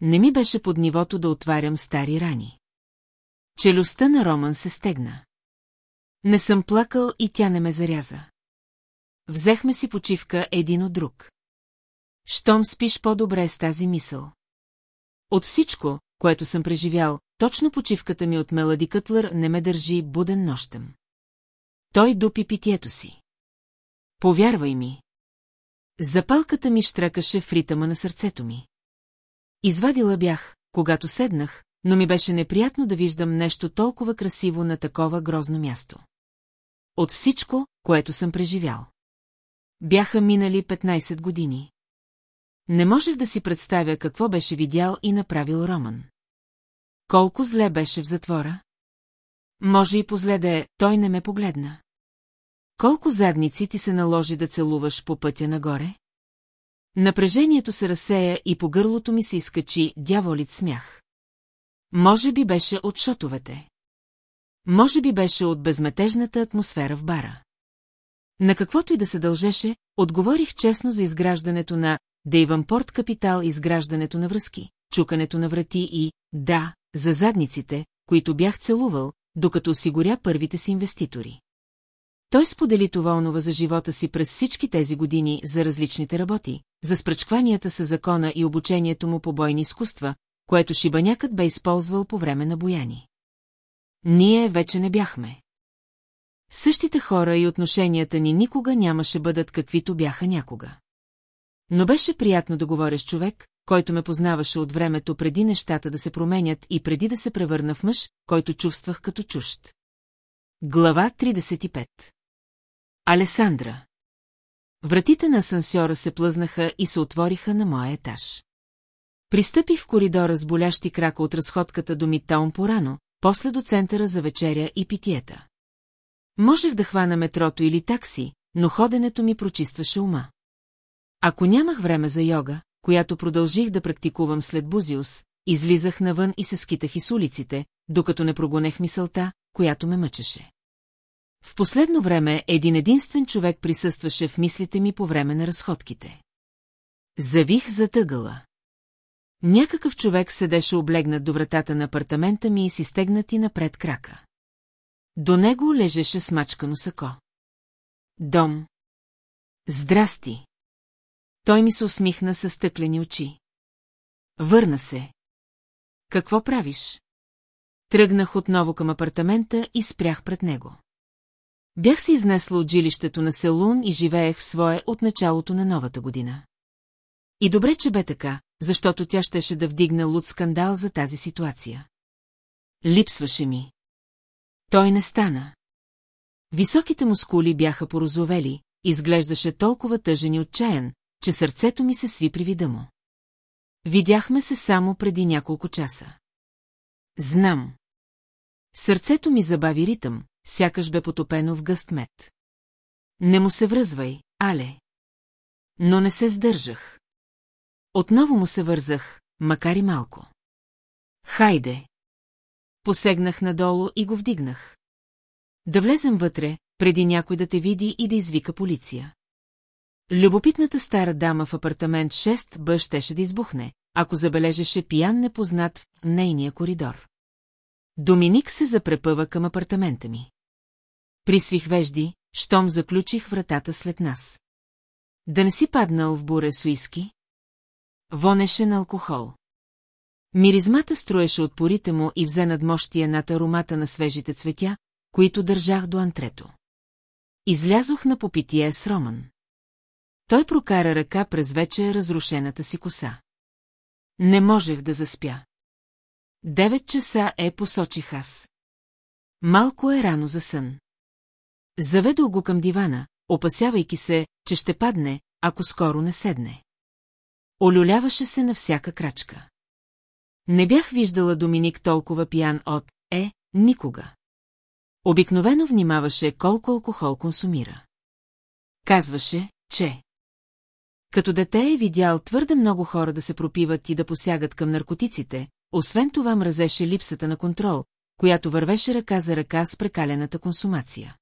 Не ми беше под нивото да отварям стари рани. Челюстта на Роман се стегна. Не съм плакал и тя не ме заряза. Взехме си почивка един от друг. Щом спиш по-добре с тази мисъл. От всичко, което съм преживял, точно почивката ми от Мелади Кътлър не ме държи буден нощем. Той дупи питието си. Повярвай ми. Запалката ми штракаше в ритъма на сърцето ми. Извадила бях, когато седнах, но ми беше неприятно да виждам нещо толкова красиво на такова грозно място. От всичко, което съм преживял. Бяха минали 15 години. Не можех да си представя какво беше видял и направил Роман. Колко зле беше в затвора? Може и позле да е, той не ме погледна. Колко задници ти се наложи да целуваш по пътя нагоре? Напрежението се разсея и по гърлото ми се изкачи дяволит смях. Може би беше от шотовете. Може би беше от безметежната атмосфера в бара. На каквото и да се дължеше, отговорих честно за изграждането на Дейванпорт Капитал, изграждането на връзки, чукането на врати и, да, за задниците, които бях целувал, докато осигуря първите си инвеститори. Той сподели това онова за живота си през всички тези години за различните работи, за спръчкванията с закона и обучението му по бойни изкуства, което шибанякът бе използвал по време на бояни. Ние вече не бяхме. Същите хора и отношенията ни никога нямаше бъдат каквито бяха някога. Но беше приятно да говоря с човек, който ме познаваше от времето преди нещата да се променят и преди да се превърна в мъж, който чувствах като чужд. Глава 35 Алесандра Вратите на асансьора се плъзнаха и се отвориха на моя етаж. Пристъпи в коридора с болящи крака от разходката до Миттаун порано, после до центъра за вечеря и питиета. Можех да хвана метрото или такси, но ходенето ми прочистваше ума. Ако нямах време за йога, която продължих да практикувам след Бузиус, излизах навън и се скитах из улиците, докато не прогонех мисълта, която ме мъчеше. В последно време един единствен човек присъстваше в мислите ми по време на разходките. Завих затъгала. Някакъв човек седеше облегнат до вратата на апартамента ми и си стегнати напред крака. До него лежеше смачкано сако. Дом. Здрасти. Той ми се усмихна със стъклени очи. Върна се. Какво правиш? Тръгнах отново към апартамента и спрях пред него. Бях се изнесла от жилището на Селун и живеех в свое от началото на новата година. И добре, че бе така, защото тя щеше да вдигне луд скандал за тази ситуация. Липсваше ми. Той не стана. Високите му скули бяха порозовели, изглеждаше толкова тъжен и отчаян, че сърцето ми се сви при вида му. Видяхме се само преди няколко часа. Знам. Сърцето ми забави ритъм, сякаш бе потопено в гъст мед. Не му се връзвай, Але. Но не се сдържах. Отново му се вързах, макар и малко. Хайде. Посегнах надолу и го вдигнах. Да влезем вътре, преди някой да те види и да извика полиция. Любопитната стара дама в апартамент 6 Б да избухне, ако забележеше пиян непознат в нейния коридор. Доминик се запрепъва към апартамента ми. Присвих вежди, щом заключих вратата след нас. Да не си паднал в буре с уиски? Вонеше на алкохол. Миризмата строеше от порите му и взе над мощия над аромата на свежите цветя, които държах до антрето. Излязох на попитие с Роман. Той прокара ръка през вече разрушената си коса. Не можех да заспя. Девет часа е, посочих аз. Малко е рано за сън. Заведох го към дивана, опасявайки се, че ще падне, ако скоро не седне. Олюляваше се на всяка крачка. Не бях виждала Доминик толкова пиян от «е» никога. Обикновено внимаваше колко алкохол консумира. Казваше, че... Като дете е видял твърде много хора да се пропиват и да посягат към наркотиците, освен това мразеше липсата на контрол, която вървеше ръка за ръка с прекалената консумация.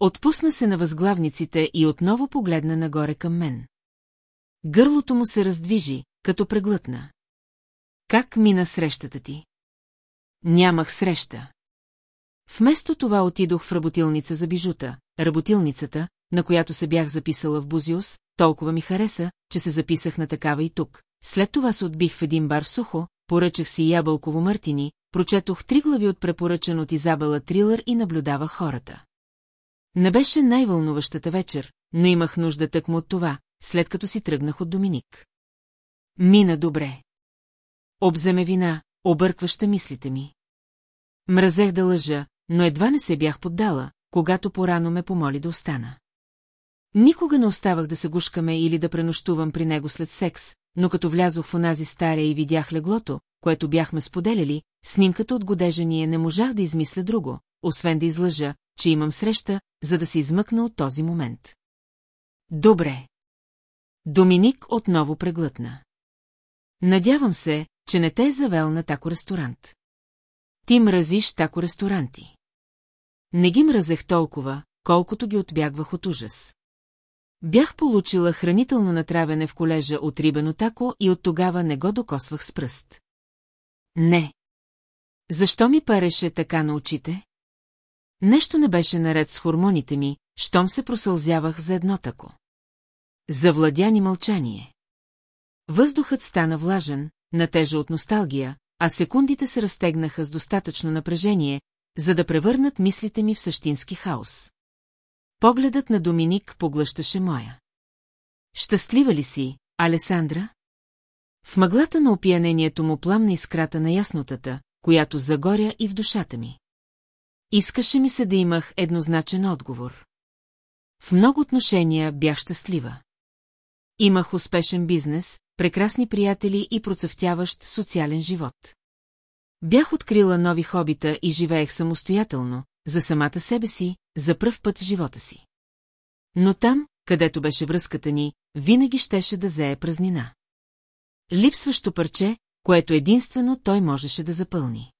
Отпусна се на възглавниците и отново погледна нагоре към мен. Гърлото му се раздвижи, като преглътна. Как мина срещата ти? Нямах среща. Вместо това отидох в работилница за бижута, работилницата, на която се бях записала в Бузиус, толкова ми хареса, че се записах на такава и тук. След това се отбих в един бар сухо, поръчах си ябълково мъртини, прочетох три глави от препоръчен от Изабела Трилър и наблюдавах хората. Не беше най-вълнуващата вечер, но имах нужда тъкмо от това, след като си тръгнах от Доминик. Мина добре. Обземе вина, объркваща мислите ми. Мразех да лъжа, но едва не се бях поддала, когато порано ме помоли да остана. Никога не оставах да се гушкаме или да пренощувам при него след секс, но като влязох в онази стария и видях леглото, което бяхме споделяли, снимката от годежение не можах да измисля друго, освен да излъжа, че имам среща, за да се измъкна от този момент. Добре. Доминик отново преглътна. Надявам се, че не те е завел на тако ресторант. Ти мразиш тако ресторанти. Не ги мразех толкова, колкото ги отбягвах от ужас. Бях получила хранително натравяне в колежа от рибено тако и от тогава не го докосвах с пръст. Не. Защо ми пареше така на очите? Нещо не беше наред с хормоните ми, щом се просълзявах за едно тако. Завладя мълчание. Въздухът стана влажен, натежа от носталгия, а секундите се разтегнаха с достатъчно напрежение, за да превърнат мислите ми в същински хаос. Погледът на Доминик поглъщаше моя. Щастлива ли си, Алесандра? В мъглата на опиянението му пламна искрата на яснотата, която загоря и в душата ми. Искаше ми се да имах еднозначен отговор. В много отношения бях щастлива. Имах успешен бизнес, прекрасни приятели и процъфтяващ социален живот. Бях открила нови хобита и живеех самостоятелно, за самата себе си, за пръв път в живота си. Но там, където беше връзката ни, винаги щеше да зее празнина. Липсващо парче, което единствено той можеше да запълни.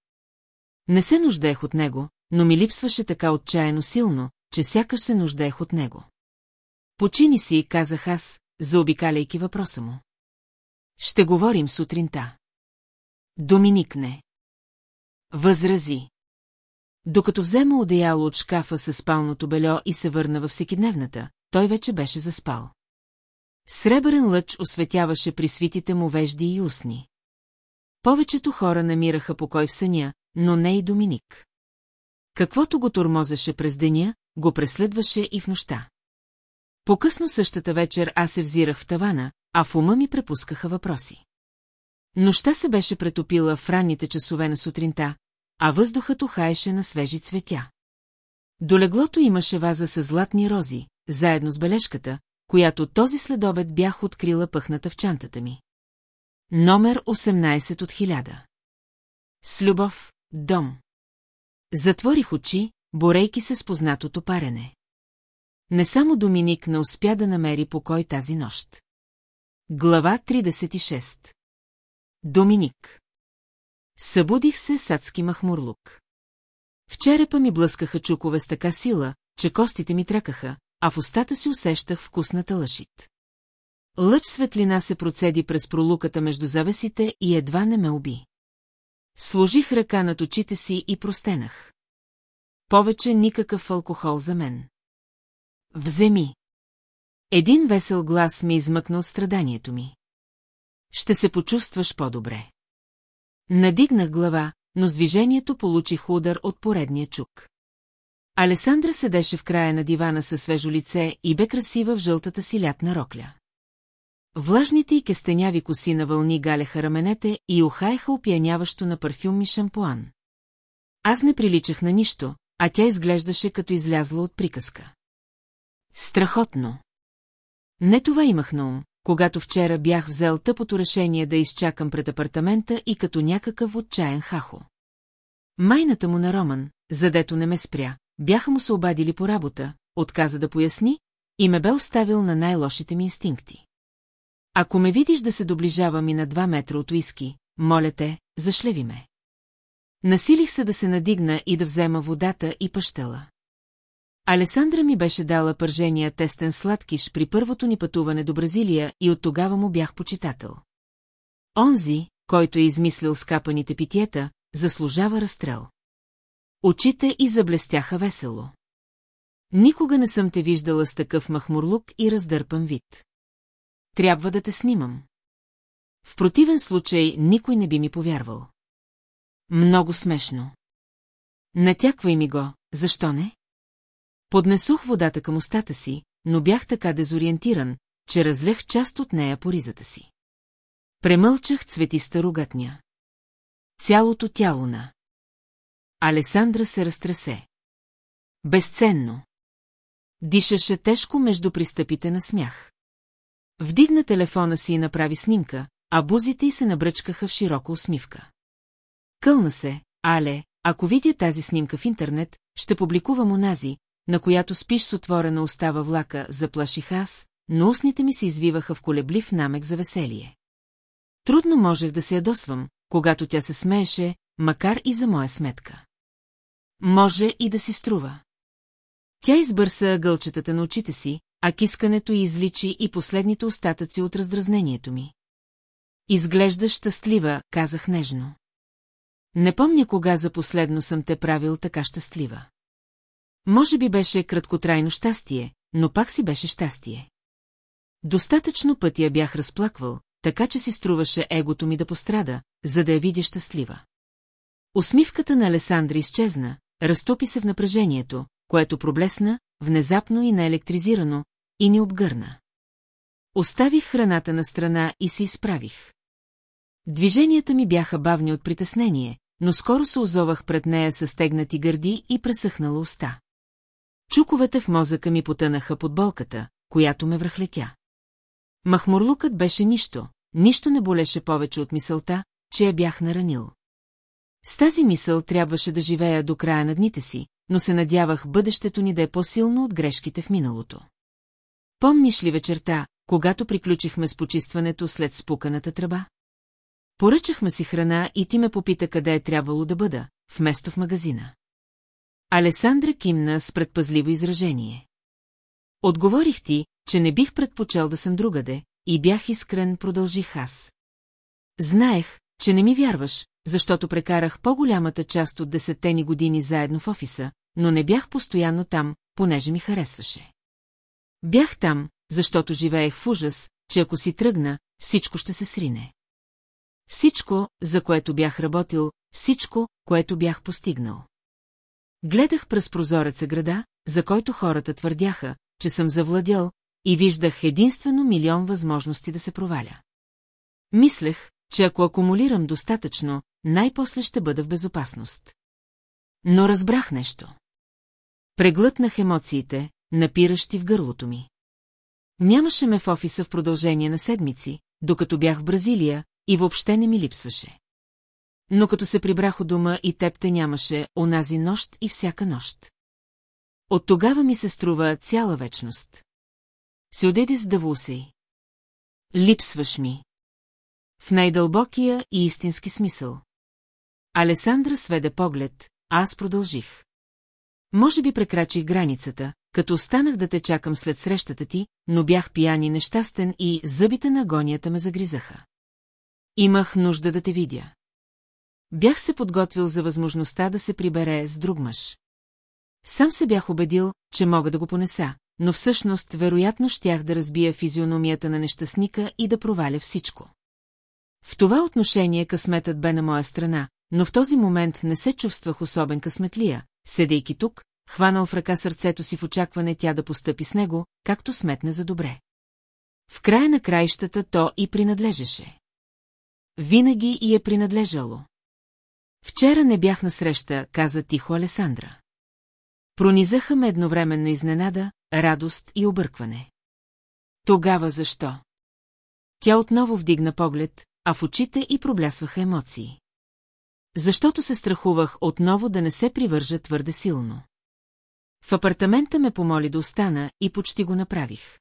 Не се нуждаех от него, но ми липсваше така отчаяно силно, че сякаш се нуждаех от него. Почини си, казах аз, заобикаляйки въпроса му. Ще говорим сутринта. Доминик не. Възрази. Докато взема одеяло от шкафа с спалното бельо и се върна във всекидневната, той вече беше заспал. Сребърен лъч осветяваше при свитите му вежди и устни. Повечето хора намираха покой в съня, но не и Доминик. Каквото го тормозеше през деня, го преследваше и в нощта. По-късно същата вечер аз се взирах в тавана, а в ума ми препускаха въпроси. Нощта се беше претопила в ранните часове на сутринта, а въздухът ухаеше на свежи цветя. До леглото имаше ваза с златни рози, заедно с бележката, която този следобед бях открила пъхната в чантата ми. Номер 18 от хиляда. С любов, дом. Затворих очи, борейки се с познатото парене. Не само Доминик не успя да намери покой тази нощ. Глава 36 Доминик Събудих се садски махмурлук. В черепа ми блъскаха чукове с така сила, че костите ми тракаха, а в устата си усещах вкусната лъшит. Лъч светлина се процеди през пролуката между завесите и едва не ме уби. Сложих ръка над очите си и простенах. Повече никакъв алкохол за мен. Вземи. Един весел глас ми измъкна от страданието ми. Ще се почувстваш по-добре. Надигнах глава, но с движението получих удар от поредния чук. Алесандра седеше в края на дивана със свежо лице и бе красива в жълтата си лятна рокля. Влажните и кестеняви коси на вълни галяха раменете и ухаеха опияняващо на парфюм ми шампуан. Аз не приличах на нищо, а тя изглеждаше като излязла от приказка. Страхотно. Не това имах на ум, когато вчера бях взел тъпото решение да изчакам пред апартамента и като някакъв отчаян хахо. Майната му на Роман, задето не ме спря, бяха му се обадили по работа, отказа да поясни и ме бе оставил на най-лошите ми инстинкти. Ако ме видиш да се доближавам и на два метра от уиски, моля те, зашлеви ме. Насилих се да се надигна и да взема водата и пъщела. Алесандра ми беше дала пържения тестен сладкиш при първото ни пътуване до Бразилия и от тогава му бях почитател. Онзи, който е измислил скапаните питиета, заслужава разстрел. Очите и заблестяха весело. Никога не съм те виждала с такъв махмурлук и раздърпан вид. Трябва да те снимам. В противен случай никой не би ми повярвал. Много смешно. Натяквай ми го, защо не? Поднесох водата към устата си, но бях така дезориентиран, че разлех част от нея по ризата си. Премълчах цветиста рогатня. Цялото тяло на. Алесандра се разтресе. Безценно. Дишаше тежко между пристъпите на смях. Вдигна телефона си и направи снимка, а бузите й се набръчкаха в широка усмивка. Кълна се, але, ако видя тази снимка в интернет, ще публикувам онази, на която спиш с отворена устава влака, заплаших аз, но устните ми се извиваха в колеблив намек за веселие. Трудно можех да се ядосвам, когато тя се смееше, макар и за моя сметка. Може и да си струва. Тя избърса гълчетата на очите си, а кискането й изличи и последните остатъци от раздразнението ми. Изглежда щастлива, казах нежно. Не помня кога за последно съм те правил така щастлива. Може би беше краткотрайно щастие, но пак си беше щастие. Достатъчно пъти я бях разплаквал, така че си струваше егото ми да пострада, за да я видя щастлива. Усмивката на Алесандра изчезна, разтопи се в напрежението, което проблесна, внезапно и наелектризирано, и ни обгърна. Оставих храната на страна и се изправих. Движенията ми бяха бавни от притеснение, но скоро се озовах пред нея с стегнати гърди и пресъхнала уста. Чуковете в мозъка ми потънаха под болката, която ме връхлетя. Махмурлукът беше нищо, нищо не болеше повече от мисълта, че я бях наранил. С тази мисъл трябваше да живея до края на дните си, но се надявах бъдещето ни да е по-силно от грешките в миналото. Помниш ли вечерта, когато приключихме с почистването след спуканата тръба? Поръчахме си храна и ти ме попита къде е трябвало да бъда, вместо в магазина. Алесандра кимна с предпазливо изражение. Отговорих ти, че не бих предпочел да съм другаде, и бях искрен, продължих аз. Знаех, че не ми вярваш, защото прекарах по-голямата част от десетте години заедно в офиса, но не бях постоянно там, понеже ми харесваше. Бях там, защото живеех в ужас, че ако си тръгна, всичко ще се срине. Всичко, за което бях работил, всичко, което бях постигнал. Гледах през прозореца града, за който хората твърдяха, че съм завладял, и виждах единствено милион възможности да се проваля. Мислех, че ако акумулирам достатъчно, най-после ще бъда в безопасност. Но разбрах нещо. Преглътнах емоциите, напиращи в гърлото ми. Нямаше ме в офиса в продължение на седмици, докато бях в Бразилия, и въобще не ми липсваше. Но като се прибрах у дома и теб те нямаше, онази нощ и всяка нощ. От тогава ми се струва цяла вечност. Си отиди с Давусей. Липсваш ми. В най-дълбокия и истински смисъл. Алесандра сведе поглед, а аз продължих. Може би прекрачих границата, като останах да те чакам след срещата ти, но бях пиян и нещастен и зъбите на агонията ме загризаха. Имах нужда да те видя. Бях се подготвил за възможността да се прибере с друг мъж. Сам се бях убедил, че мога да го понеса, но всъщност вероятно щях да разбия физиономията на нещастника и да проваля всичко. В това отношение късметът бе на моя страна, но в този момент не се чувствах особен късметлия, седейки тук, хванал в ръка сърцето си в очакване тя да постъпи с него, както сметне за добре. В края на краищата то и принадлежеше. Винаги и е принадлежало. Вчера не бях на среща, каза тихо Алесандра. Пронизаха ме едновременно изненада, радост и объркване. Тогава защо? Тя отново вдигна поглед, а в очите и проблясваха емоции. Защото се страхувах отново да не се привържа твърде силно. В апартамента ме помоли да остана и почти го направих.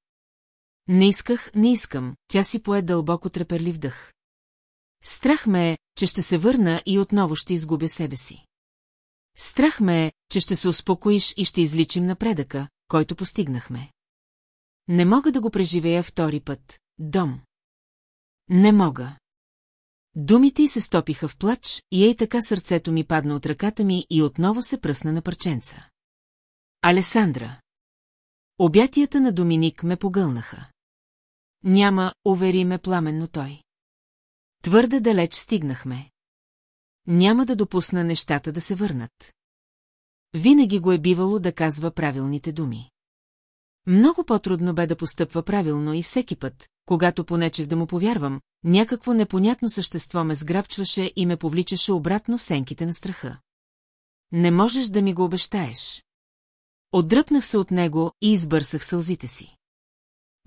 Не исках, не искам, тя си пое дълбоко треперлив дъх. Страх ме е, че ще се върна и отново ще изгубя себе си. Страх ме е, че ще се успокоиш и ще изличим напредъка, който постигнахме. Не мога да го преживея втори път. Дом. Не мога. Думите й се стопиха в плач и ей така сърцето ми падна от ръката ми и отново се пръсна на парченца. Алесандра. Обятията на Доминик ме погълнаха. Няма, увери ме пламенно той. Твърде далеч стигнахме. Няма да допусна нещата да се върнат. Винаги го е бивало да казва правилните думи. Много по-трудно бе да постъпва правилно и всеки път, когато понечех да му повярвам, някакво непонятно същество ме сграбчваше и ме повличаше обратно в сенките на страха. Не можеш да ми го обещаеш. Отдръпнах се от него и избърсах сълзите си.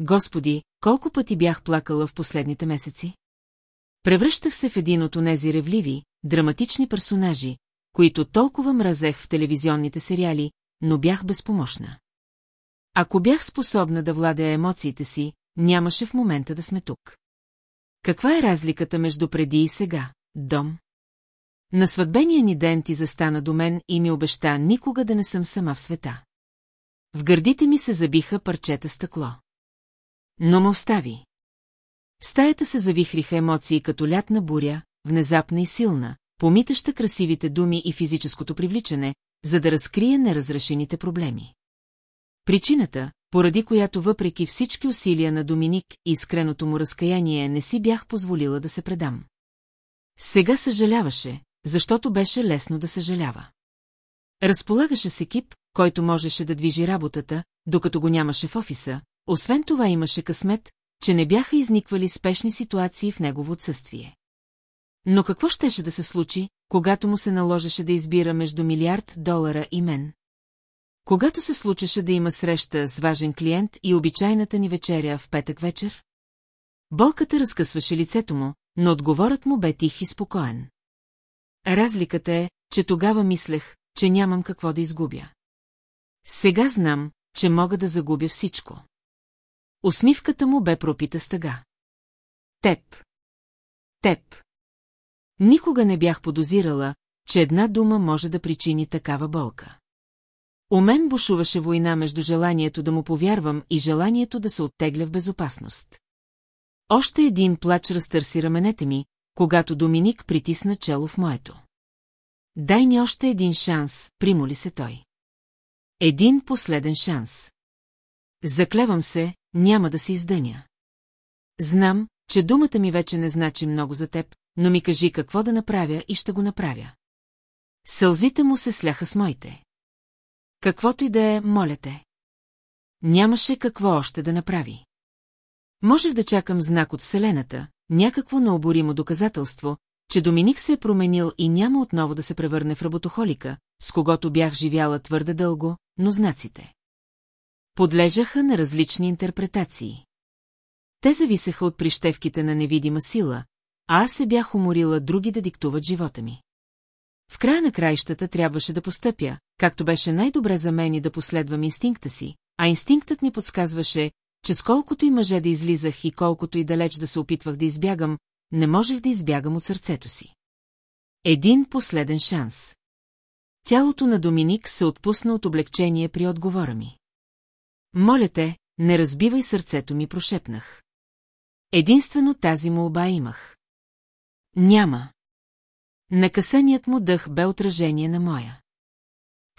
Господи, колко пъти бях плакала в последните месеци? Превръщах се в един от онези ревливи, драматични персонажи, които толкова мразех в телевизионните сериали, но бях безпомощна. Ако бях способна да владея емоциите си, нямаше в момента да сме тук. Каква е разликата между преди и сега, дом? На сватбения ни ден ти застана до мен и ми обеща никога да не съм сама в света. В гърдите ми се забиха парчета стъкло. Но ме остави. Стаята се завихриха емоции като лятна буря, внезапна и силна, помитаща красивите думи и физическото привличане, за да разкрие неразрешените проблеми. Причината, поради която въпреки всички усилия на Доминик и искреното му разкаяние не си бях позволила да се предам. Сега съжаляваше, защото беше лесно да съжалява. Разполагаше с екип, който можеше да движи работата, докато го нямаше в офиса, освен това имаше късмет, че не бяха изниквали спешни ситуации в негово отсъствие. Но какво щеше да се случи, когато му се наложеше да избира между милиард долара и мен? Когато се случеше да има среща с важен клиент и обичайната ни вечеря в петък вечер? Болката разкъсваше лицето му, но отговорът му бе тих и спокоен. Разликата е, че тогава мислех, че нямам какво да изгубя. Сега знам, че мога да загубя всичко. Усмивката му бе пропита стъга. Теб. Теб. Никога не бях подозирала, че една дума може да причини такава болка. У мен бушуваше война между желанието да му повярвам и желанието да се оттегля в безопасност. Още един плач разтърси раменете ми, когато Доминик притисна чело в моето. Дай ни още един шанс, примоли се той. Един последен шанс. Заклевам се, няма да се издъня. Знам, че думата ми вече не значи много за теб, но ми кажи какво да направя и ще го направя. Сълзите му се сляха с моите. Каквото и да е, моля те. Нямаше какво още да направи. Можех да чакам знак от Вселената, някакво необоримо доказателство, че Доминик се е променил и няма отново да се превърне в работохолика, с когото бях живяла твърде дълго, но знаците. Подлежаха на различни интерпретации. Те зависеха от прищевките на невидима сила, а аз се бях уморила други да диктуват живота ми. В края на краищата трябваше да постъпя, както беше най-добре за мен и да последвам инстинкта си, а инстинктът ми подсказваше, че сколкото и мъже да излизах и колкото и далеч да се опитвах да избягам, не можех да избягам от сърцето си. Един последен шанс. Тялото на Доминик се отпусна от облегчение при отговора ми. Моля те, не разбивай сърцето ми, прошепнах. Единствено тази молба имах. Няма. Накъсаният му дъх бе отражение на моя.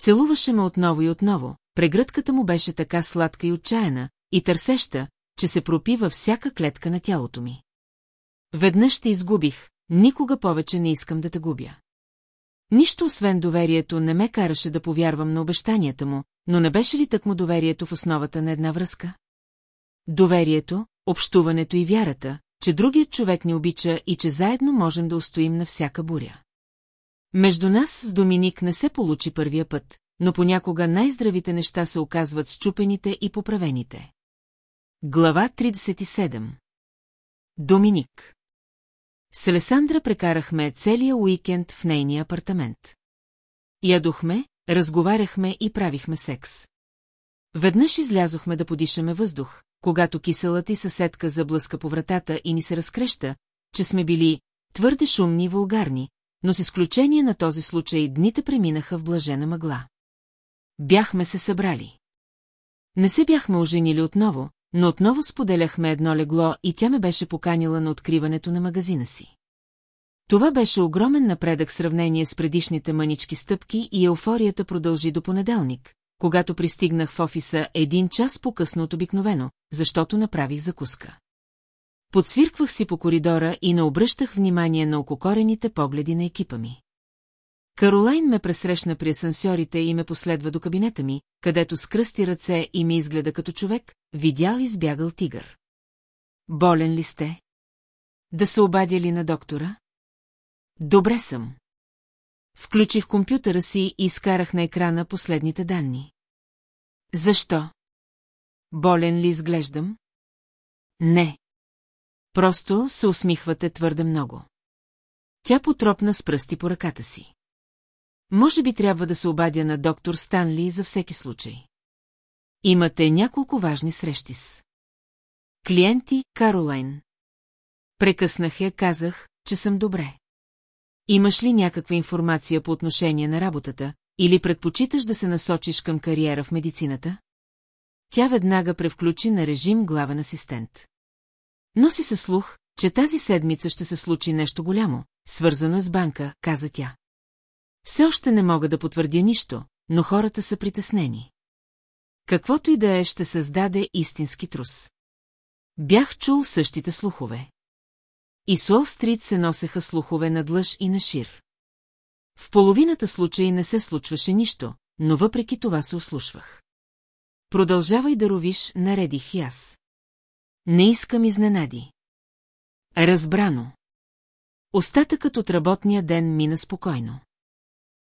Целуваше ме отново и отново, прегръдката му беше така сладка и отчаяна, и търсеща, че се пропи във всяка клетка на тялото ми. Веднъж те изгубих, никога повече не искам да те губя. Нищо освен доверието не ме караше да повярвам на обещанията му, но не беше ли тъкмо доверието в основата на една връзка? Доверието, общуването и вярата, че другият човек ни обича и че заедно можем да устоим на всяка буря. Между нас с Доминик не се получи първия път, но понякога най-здравите неща се оказват счупените и поправените. Глава 37 Доминик С Алесандра прекарахме целия уикенд в нейния апартамент. Ядохме, разговаряхме и правихме секс. Веднъж излязохме да подишаме въздух, когато киселата и съседка заблъска по вратата и ни се разкреща, че сме били твърде шумни и вулгарни, но с изключение на този случай дните преминаха в блажена мъгла. Бяхме се събрали. Не се бяхме оженили отново, но отново споделяхме едно легло и тя ме беше поканила на откриването на магазина си. Това беше огромен напредък в сравнение с предишните мънички стъпки и еуфорията продължи до понеделник, когато пристигнах в офиса един час по-късно от обикновено, защото направих закуска. Подсвирквах си по коридора и не обръщах внимание на ококорените погледи на екипа ми. Каролайн ме пресрещна при асансьорите и ме последва до кабинета ми, където с кръсти ръце и ми изгледа като човек, видял избягал тигър. Болен ли сте? Да се обадя ли на доктора? Добре съм. Включих компютъра си и изкарах на екрана последните данни. Защо? Болен ли изглеждам? Не. Просто се усмихвате твърде много. Тя потропна с пръсти по ръката си. Може би трябва да се обадя на доктор Станли за всеки случай. Имате няколко важни срещи с. Клиенти Каролайн. Прекъснах я, казах, че съм добре. Имаш ли някаква информация по отношение на работата, или предпочиташ да се насочиш към кариера в медицината? Тя веднага превключи на режим главен асистент. Носи се слух, че тази седмица ще се случи нещо голямо, свързано с банка, каза тя. Все още не мога да потвърдя нищо, но хората са притеснени. Каквото и да е, ще създаде истински трус. Бях чул същите слухове. И с Уолл-стрит се носеха слухове на длъж и на шир. В половината случаи не се случваше нищо, но въпреки това се ослушвах. Продължавай да ровиш, наредих и аз. Не искам изненади. Разбрано. Остатъкът от работния ден мина спокойно.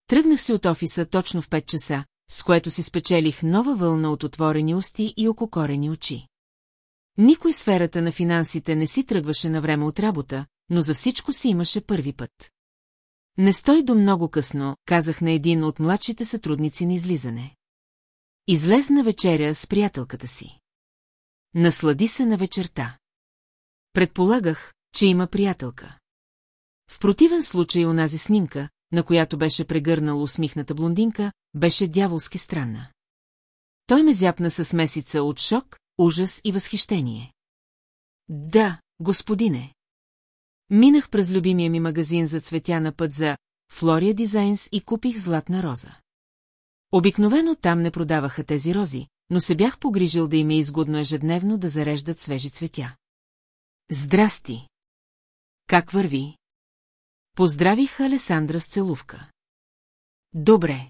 Тръгнах си от офиса точно в 5 часа, с което си спечелих нова вълна от отворени усти и ококорени очи. Никой сферата на финансите не си тръгваше на време от работа, но за всичко си имаше първи път. Не стой до много късно, казах на един от младшите сътрудници на излизане. Излез на вечеря с приятелката си. Наслади се на вечерта. Предполагах, че има приятелка. В противен случай онази снимка, на която беше прегърнал усмихната блондинка, беше дяволски странна. Той ме зяпна с месица от шок, ужас и възхищение. Да, господине. Минах през любимия ми магазин за цветя на път за Флория Дизайнс и купих златна роза. Обикновено там не продаваха тези рози, но се бях погрижил да им е изгодно ежедневно да зареждат свежи цветя. Здрасти! Как върви? Поздравих Алесандра с целувка. Добре.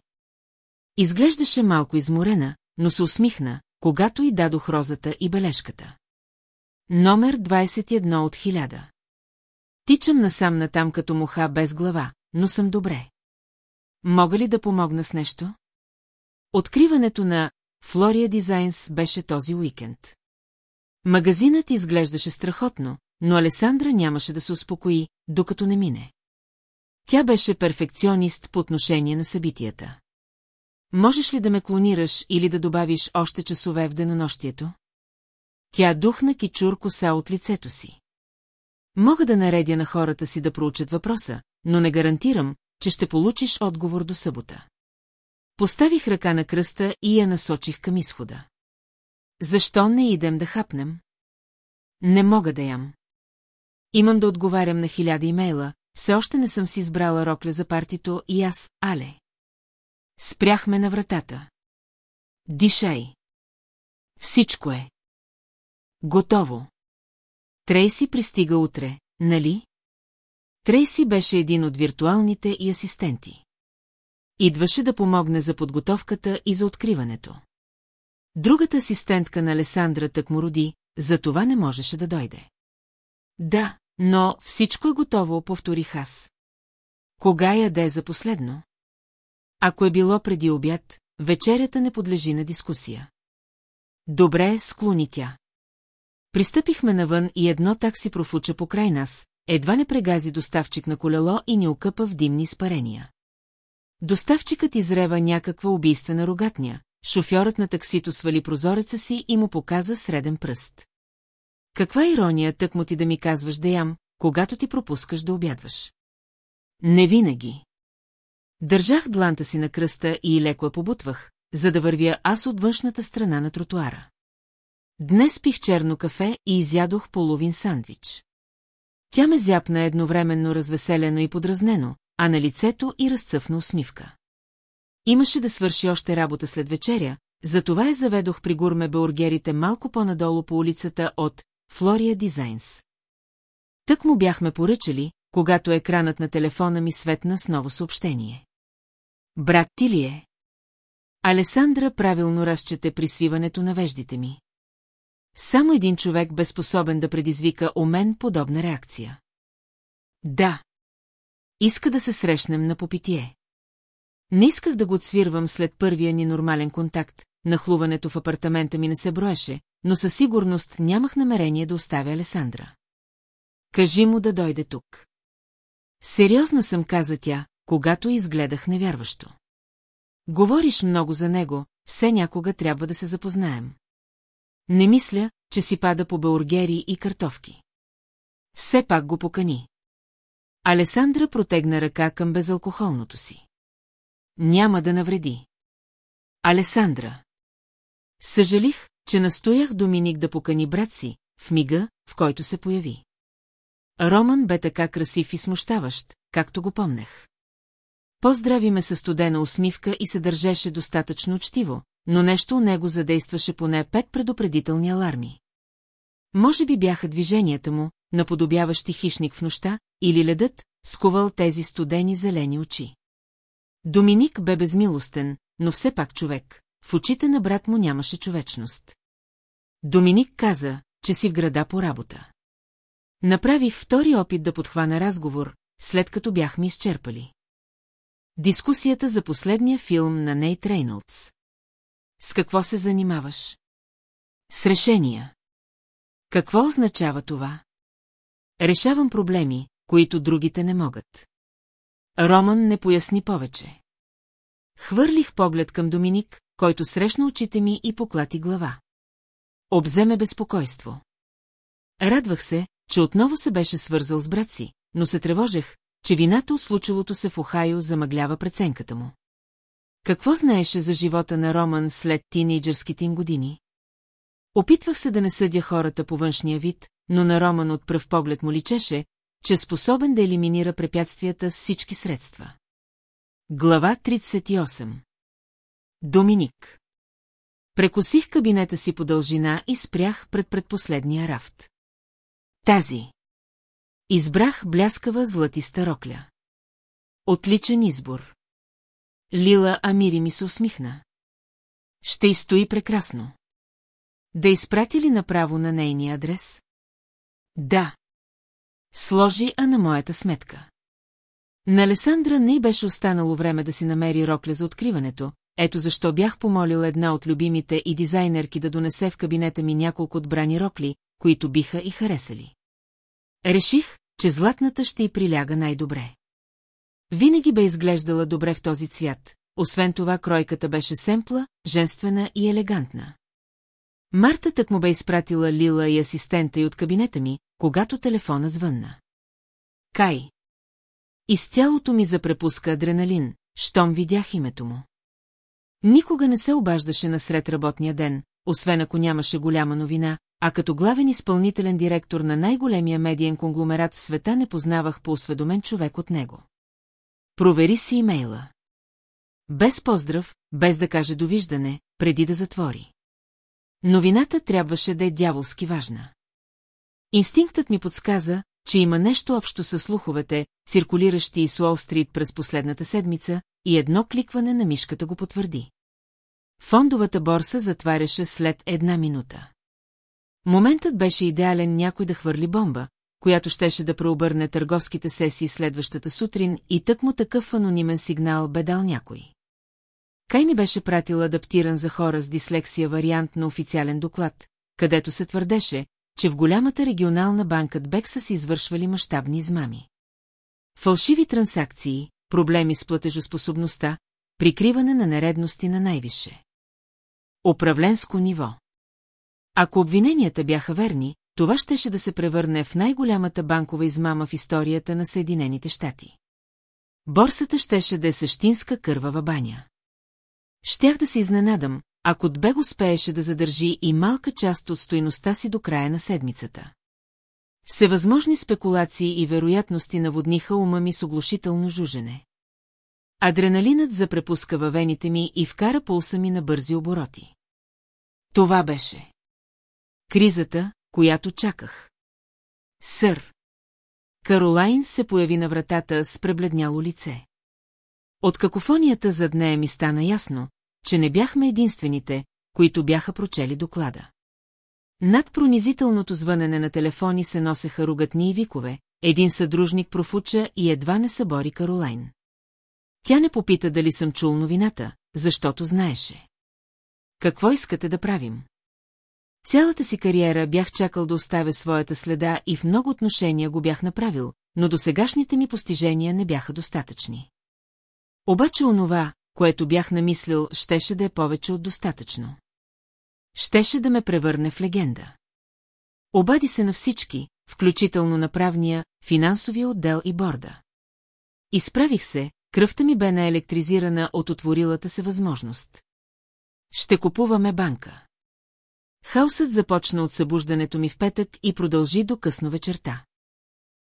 Изглеждаше малко изморена, но се усмихна, когато й дадох розата и бележката. Номер 21 от хиляда. Тичам насам натам като муха без глава, но съм добре. Мога ли да помогна с нещо? Откриването на Флория Дизайнс беше този уикенд. Магазинът изглеждаше страхотно, но Алесандра нямаше да се успокои, докато не мине. Тя беше перфекционист по отношение на събитията. Можеш ли да ме клонираш или да добавиш още часове в денонощието? Тя духна кичур коса от лицето си. Мога да наредя на хората си да проучат въпроса, но не гарантирам, че ще получиш отговор до събота. Поставих ръка на кръста и я насочих към изхода. Защо не идем да хапнем? Не мога да ям. Имам да отговарям на хиляда имейла, все още не съм си избрала рокля за партито и аз, Але. Спряхме на вратата. Дишай. Всичко е. Готово. Трейси пристига утре, нали? Трейси беше един от виртуалните и асистенти. Идваше да помогне за подготовката и за откриването. Другата асистентка на Алесандра тък му роди, за това не можеше да дойде. Да, но всичко е готово, повторих аз. Кога яде за последно? Ако е било преди обяд, вечерята не подлежи на дискусия. Добре, склони тя. Пристъпихме навън и едно такси профуча покрай нас, едва не прегази доставчик на колело и ни окъпа в димни спарения. Доставчикът изрева някаква убийствена рогатня, шофьорът на таксито свали прозореца си и му показа среден пръст. Каква ирония тък му ти да ми казваш да ям, когато ти пропускаш да обядваш? Не винаги. Държах дланта си на кръста и леко я побутвах, за да вървя аз от външната страна на тротуара. Днес пих черно кафе и изядох половин сандвич. Тя ме зяпна едновременно развеселено и подразнено, а на лицето и разцъфна усмивка. Имаше да свърши още работа след вечеря, затова я заведох при гурме бургерите малко по-надолу по улицата от Флория Дизайнс. Тък му бяхме поръчали, когато екранът на телефона ми светна с ново съобщение. Брат ти ли е? Алесандра правилно разчете при свиването на веждите ми. Само един човек бе способен да предизвика у мен подобна реакция. Да. Иска да се срещнем на попитие. Не исках да го отсвирвам след първия ни нормален контакт, нахлуването в апартамента ми не се броеше, но със сигурност нямах намерение да оставя Алесандра. Кажи му да дойде тук. Сериозна съм, каза тя, когато изгледах невярващо. Говориш много за него, все някога трябва да се запознаем. Не мисля, че си пада по бургери и картофки. Все пак го покани. Алесандра протегна ръка към безалкохолното си. Няма да навреди. Алесандра. Съжалих, че настоях Доминик да покани брат си, в мига, в който се появи. Роман бе така красив и смущаващ, както го помнех. Поздрави ме със студена усмивка и се държеше достатъчно учтиво, но нещо у него задействаше поне пет предупредителни аларми. Може би бяха движенията му, наподобяващи хищник в нощта, или ледът, скувал тези студени зелени очи. Доминик бе безмилостен, но все пак човек, в очите на брат му нямаше човечност. Доминик каза, че си в града по работа. Направих втори опит да подхвана разговор, след като бяхме изчерпали. Дискусията за последния филм на Нейт Рейнолдс. С какво се занимаваш? С решения. Какво означава това? Решавам проблеми, които другите не могат. Роман не поясни повече. Хвърлих поглед към Доминик, който срещна очите ми и поклати глава. Обземе безпокойство. Радвах се, че отново се беше свързал с брат си, но се тревожех, че вината от случилото се в Охайо замъглява преценката му. Какво знаеше за живота на Роман след тинейджърските им години? Опитвах се да не съдя хората по външния вид, но на Роман от пръв поглед му личеше, че способен да елиминира препятствията с всички средства. Глава 38 Доминик Прекосих кабинета си по дължина и спрях пред предпоследния рафт. Тази. Избрах бляскава златиста рокля. Отличен избор. Лила Амири ми се усмихна. Ще изстои прекрасно. Да изпрати ли направо на нейния адрес? Да. Сложи а на моята сметка. На Алесандра не беше останало време да си намери рокля за откриването, ето защо бях помолил една от любимите и дизайнерки да донесе в кабинета ми няколко отбрани рокли, които биха и харесали. Реших, че златната ще й приляга най-добре. Винаги бе изглеждала добре в този цвят, освен това кройката беше семпла, женствена и елегантна. Марта так му бе изпратила Лила и асистента й от кабинета ми, когато телефона звънна. Кай. Из тялото ми запрепуска адреналин, щом видях името му. Никога не се обаждаше насред работния ден, освен ако нямаше голяма новина, а като главен изпълнителен директор на най-големия медиен конгломерат в света не познавах по осведомен човек от него. Провери си имейла. Без поздрав, без да каже довиждане, преди да затвори. Новината трябваше да е дяволски важна. Инстинктът ми подсказа, че има нещо общо с слуховете, циркулиращи из Уолл-стрит през последната седмица, и едно кликване на мишката го потвърди. Фондовата борса затваряше след една минута. Моментът беше идеален някой да хвърли бомба, която щеше да преобърне търговските сесии следващата сутрин и тък му такъв анонимен сигнал бе дал някой. Кай ми беше пратил адаптиран за хора с дислексия вариант на официален доклад, където се твърдеше, че в голямата регионална банка Бек са си извършвали мащабни измами. Фалшиви транзакции, проблеми с платежоспособността, прикриване на нередности на най-висше. Управленско ниво. Ако обвиненията бяха верни, това щеше да се превърне в най-голямата банкова измама в историята на Съединените щати. Борсата щеше да е същинска кървава баня. Щях да се изненадам, ако Дбег успееше да задържи и малка част от стоиността си до края на седмицата. Всевъзможни спекулации и вероятности наводниха ума ми с оглушително жужене. Адреналинът запрепуска във вените ми и вкара пулса ми на бързи обороти. Това беше. Кризата, която чаках. Сър. Каролайн се появи на вратата с пребледняло лице. От какофонията зад нея ми стана ясно, че не бяхме единствените, които бяха прочели доклада. Над пронизителното звънене на телефони се носеха ругатни и викове, един съдружник профуча и едва не събори Каролайн. Тя не попита дали съм чул новината, защото знаеше. Какво искате да правим? Цялата си кариера бях чакал да оставя своята следа и в много отношения го бях направил, но досегашните ми постижения не бяха достатъчни. Обаче онова, което бях намислил, щеше да е повече от достатъчно. Щеше да ме превърне в легенда. Обади се на всички, включително на правния, финансовия отдел и борда. Изправих се, кръвта ми бе наелектризирана от отворилата се възможност. Ще купуваме банка. Хаосът започна от събуждането ми в петък и продължи до късно вечерта.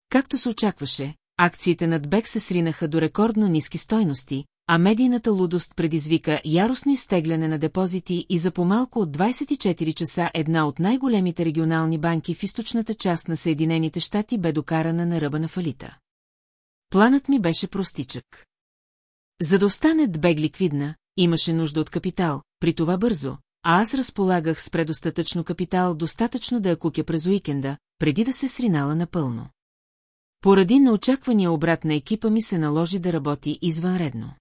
Както се очакваше, акциите над Бек се сринаха до рекордно ниски стойности, а медийната лудост предизвика яростно изтегляне на депозити и за по-малко от 24 часа една от най-големите регионални банки в източната част на Съединените щати бе докарана на ръба на фалита. Планът ми беше простичък. За да остане Дбег ликвидна, имаше нужда от капитал, при това бързо, а аз разполагах с предостатъчно капитал, достатъчно да я кукя през уикенда, преди да се сринала напълно. Поради неочаквания обрат на екипа ми се наложи да работи извънредно.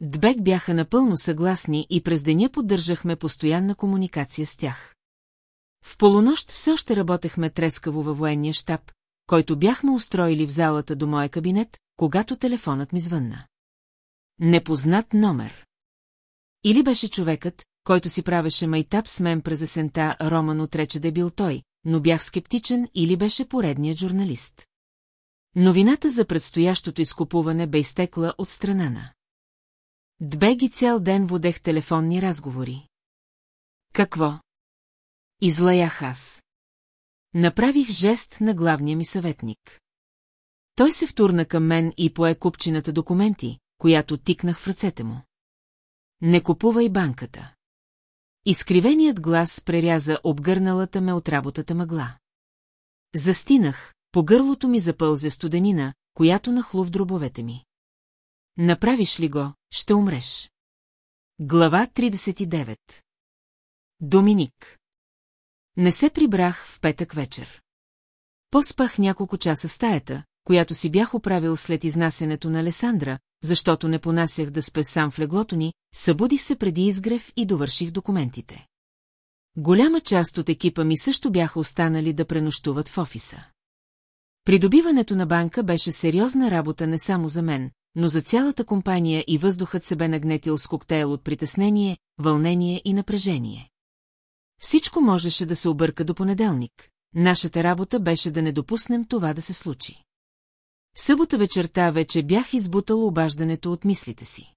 Дбек бяха напълно съгласни и през деня поддържахме постоянна комуникация с тях. В полунощ все още работехме трескаво във военния щаб, който бяхме устроили в залата до моя кабинет, когато телефонът ми звънна. Непознат номер. Или беше човекът, който си правеше майтап с мен през есента, Роман отрече да е бил той, но бях скептичен или беше поредният журналист. Новината за предстоящото изкупуване бе изтекла от страна на. Дбеги цял ден водех телефонни разговори. Какво? Излаях аз. Направих жест на главния ми съветник. Той се втурна към мен и пое купчината документи, която тикнах в ръцете му. Не купувай банката. Изкривеният глас преряза обгърналата ме от работата мъгла. Застинах, по гърлото ми запълзе студенина, която нахлу в дробовете ми. Направиш ли го, ще умреш. Глава 39 Доминик Не се прибрах в петък вечер. Поспах няколко часа в стаята, която си бях оправил след изнасенето на Алесандра, защото не понасях да спе сам в леглото ни, събудих се преди изгрев и довърших документите. Голяма част от екипа ми също бяха останали да пренощуват в офиса. Придобиването на банка беше сериозна работа не само за мен, но за цялата компания и въздухът се бе нагнетил с коктейл от притеснение, вълнение и напрежение. Всичко можеше да се обърка до понеделник. Нашата работа беше да не допуснем това да се случи. Събота вечерта вече бях избутал обаждането от мислите си.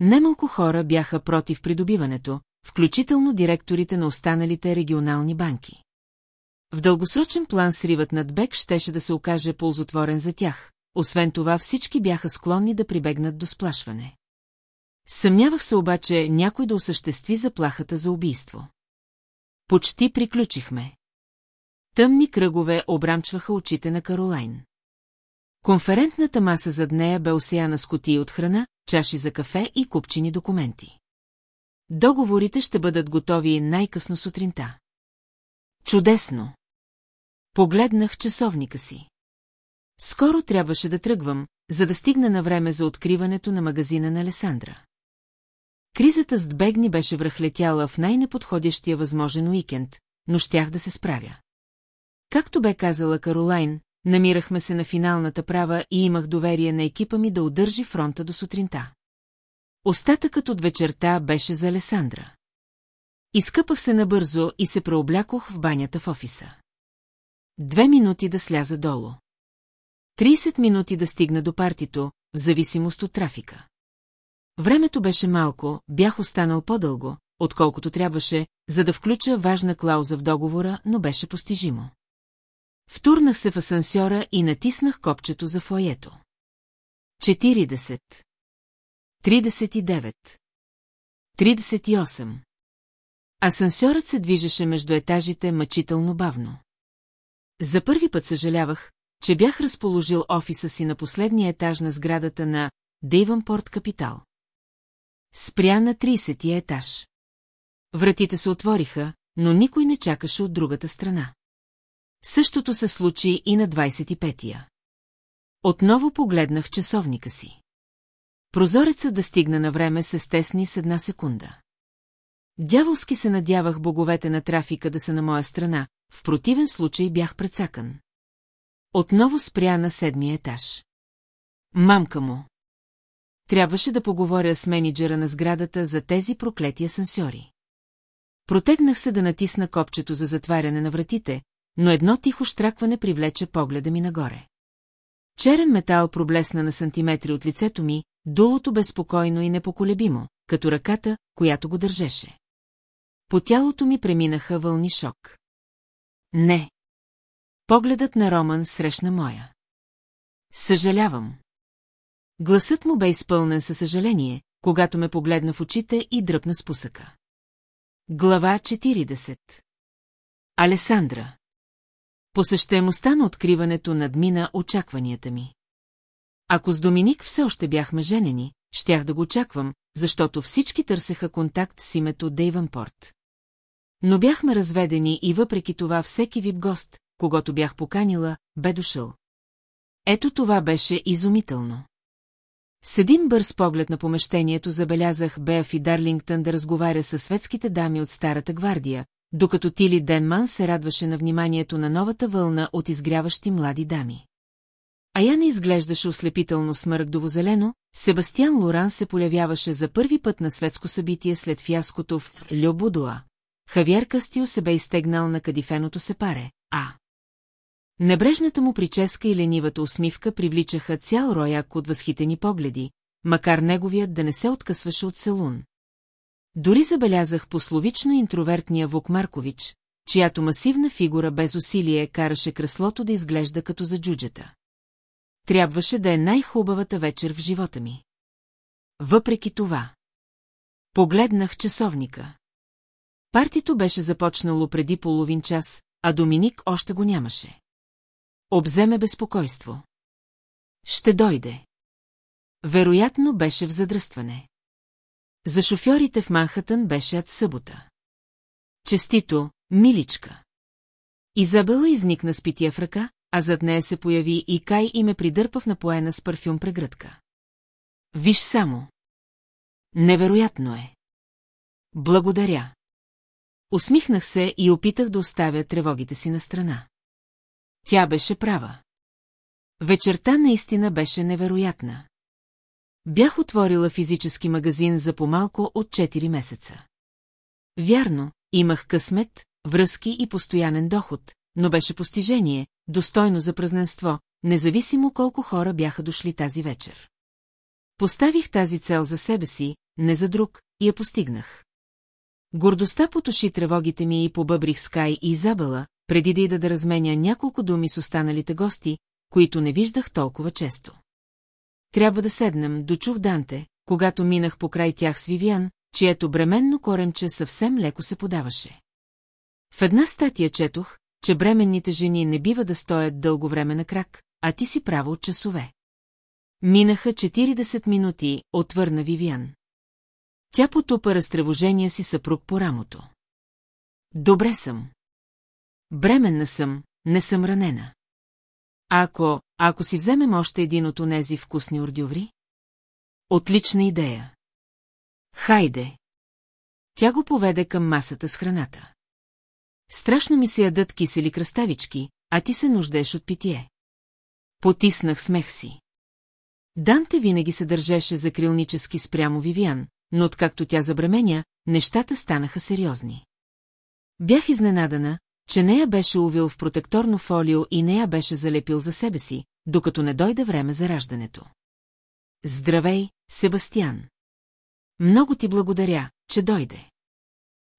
Немалко хора бяха против придобиването, включително директорите на останалите регионални банки. В дългосрочен план сривът над Бек щеше да се окаже ползотворен за тях, освен това всички бяха склонни да прибегнат до сплашване. Съмнявах се обаче някой да осъществи заплахата за убийство. Почти приключихме. Тъмни кръгове обрамчваха очите на Каролайн. Конферентната маса зад нея бе осияна с котии от храна, чаши за кафе и купчини документи. Договорите ще бъдат готови най-късно сутринта. Чудесно! Погледнах часовника си. Скоро трябваше да тръгвам, за да стигна на време за откриването на магазина на Алесандра. Кризата с Дбегни беше връхлетяла в най-неподходящия възможен уикенд, но щях да се справя. Както бе казала Каролайн, намирахме се на финалната права и имах доверие на екипа ми да удържи фронта до сутринта. Остатъкът от вечерта беше за Алесандра. Изкъпах се набързо и се преоблякох в банята в офиса. Две минути да сляза долу. 30 минути да стигна до партито, в зависимост от трафика. Времето беше малко, бях останал по-дълго, отколкото трябваше, за да включа важна клауза в договора, но беше постижимо. Втурнах се в асансьора и натиснах копчето за фоето. 40. 39. 38. Асансьорът се движеше между етажите мъчително бавно. За първи път съжалявах, че бях разположил офиса си на последния етаж на сградата на Дейванпорт Капитал. Спря на 30-я етаж. Вратите се отвориха, но никой не чакаше от другата страна. Същото се случи и на 25-я. Отново погледнах часовника си. Прозорецът да стигна на време се стесни с една секунда. Дяволски се надявах боговете на трафика да са на моя страна, в противен случай бях прецакан. Отново спря на седмия етаж. Мамка му. Трябваше да поговоря с менеджера на сградата за тези проклети асансьори. Протегнах се да натисна копчето за затваряне на вратите, но едно тихо штракване привлече погледа ми нагоре. Черен метал проблесна на сантиметри от лицето ми, дулото безпокойно и непоколебимо, като ръката, която го държеше. По тялото ми преминаха вълни шок. Не. Погледът на Роман срещна моя. Съжалявам. Гласът му бе изпълнен със съжаление, когато ме погледна в очите и дръпна спусъка. Глава 40 Алесандра Посещаемостта на откриването надмина очакванията ми. Ако с Доминик все още бяхме женени, щях да го очаквам, защото всички търсеха контакт с името Дейванпорт. Но бяхме разведени и въпреки това всеки вип гост, когато бях поканила, бе дошъл. Ето това беше изумително. С един бърз поглед на помещението забелязах Беаф и Дарлингтън да разговаря с светските дами от Старата гвардия, докато Тили Денман се радваше на вниманието на новата вълна от изгряващи млади дами. А я не изглеждаше ослепително смъргдово-зелено, Себастиан Лоран се полявяваше за първи път на светско събитие след фиаското в Любудуа. Хавиер Кастио се бе изтегнал на кадифеното се паре, а... Небрежната му прическа и ленивата усмивка привличаха цял рояк от възхитени погледи, макар неговият да не се откъсваше от Селун. Дори забелязах пословично интровертния Вук Маркович, чиято масивна фигура без усилие караше креслото да изглежда като за джуджета. Трябваше да е най-хубавата вечер в живота ми. Въпреки това. Погледнах часовника. Партито беше започнало преди половин час, а Доминик още го нямаше. Обземе безпокойство. Ще дойде. Вероятно беше в задръстване. За шофьорите в Манхатън беше от събота. Честито, миличка. Изабела изникна с пития в ръка, а зад нея се появи и Кай и ме придърпа в напоена с парфюм прегръдка. Виж само. Невероятно е. Благодаря. Усмихнах се и опитах да оставя тревогите си на страна. Тя беше права. Вечерта наистина беше невероятна. Бях отворила физически магазин за по-малко от 4 месеца. Вярно, имах късмет, връзки и постоянен доход, но беше постижение, достойно за празненство, независимо колко хора бяха дошли тази вечер. Поставих тази цел за себе си, не за друг, и я постигнах. Гордостта потуши тревогите ми и побъбрих Скай и Изабела, преди да ида да разменя няколко думи с останалите гости, които не виждах толкова често. Трябва да седнем, дочух Данте, когато минах покрай тях с Вивиан, чието бременно коремче съвсем леко се подаваше. В една статия четох, че бременните жени не бива да стоят дълго време на крак, а ти си право от часове. Минаха 40 минути, отвърна Вивиан. Тя потупа разтревожения си съпруг по рамото. Добре съм. Бременна съм, не съм ранена. Ако, ако си вземем още един от онези вкусни ордюври? Отлична идея. Хайде. Тя го поведе към масата с храната. Страшно ми се ядат кисели кръставички, а ти се нуждаеш от питие. Потиснах смех си. Данте винаги се държеше закрилнически спрямо Вивиан, но откакто тя забременя, нещата станаха сериозни. Бях изненадана, че нея беше увил в протекторно фолио и нея беше залепил за себе си, докато не дойде време за раждането. Здравей, Себастиян! Много ти благодаря, че дойде.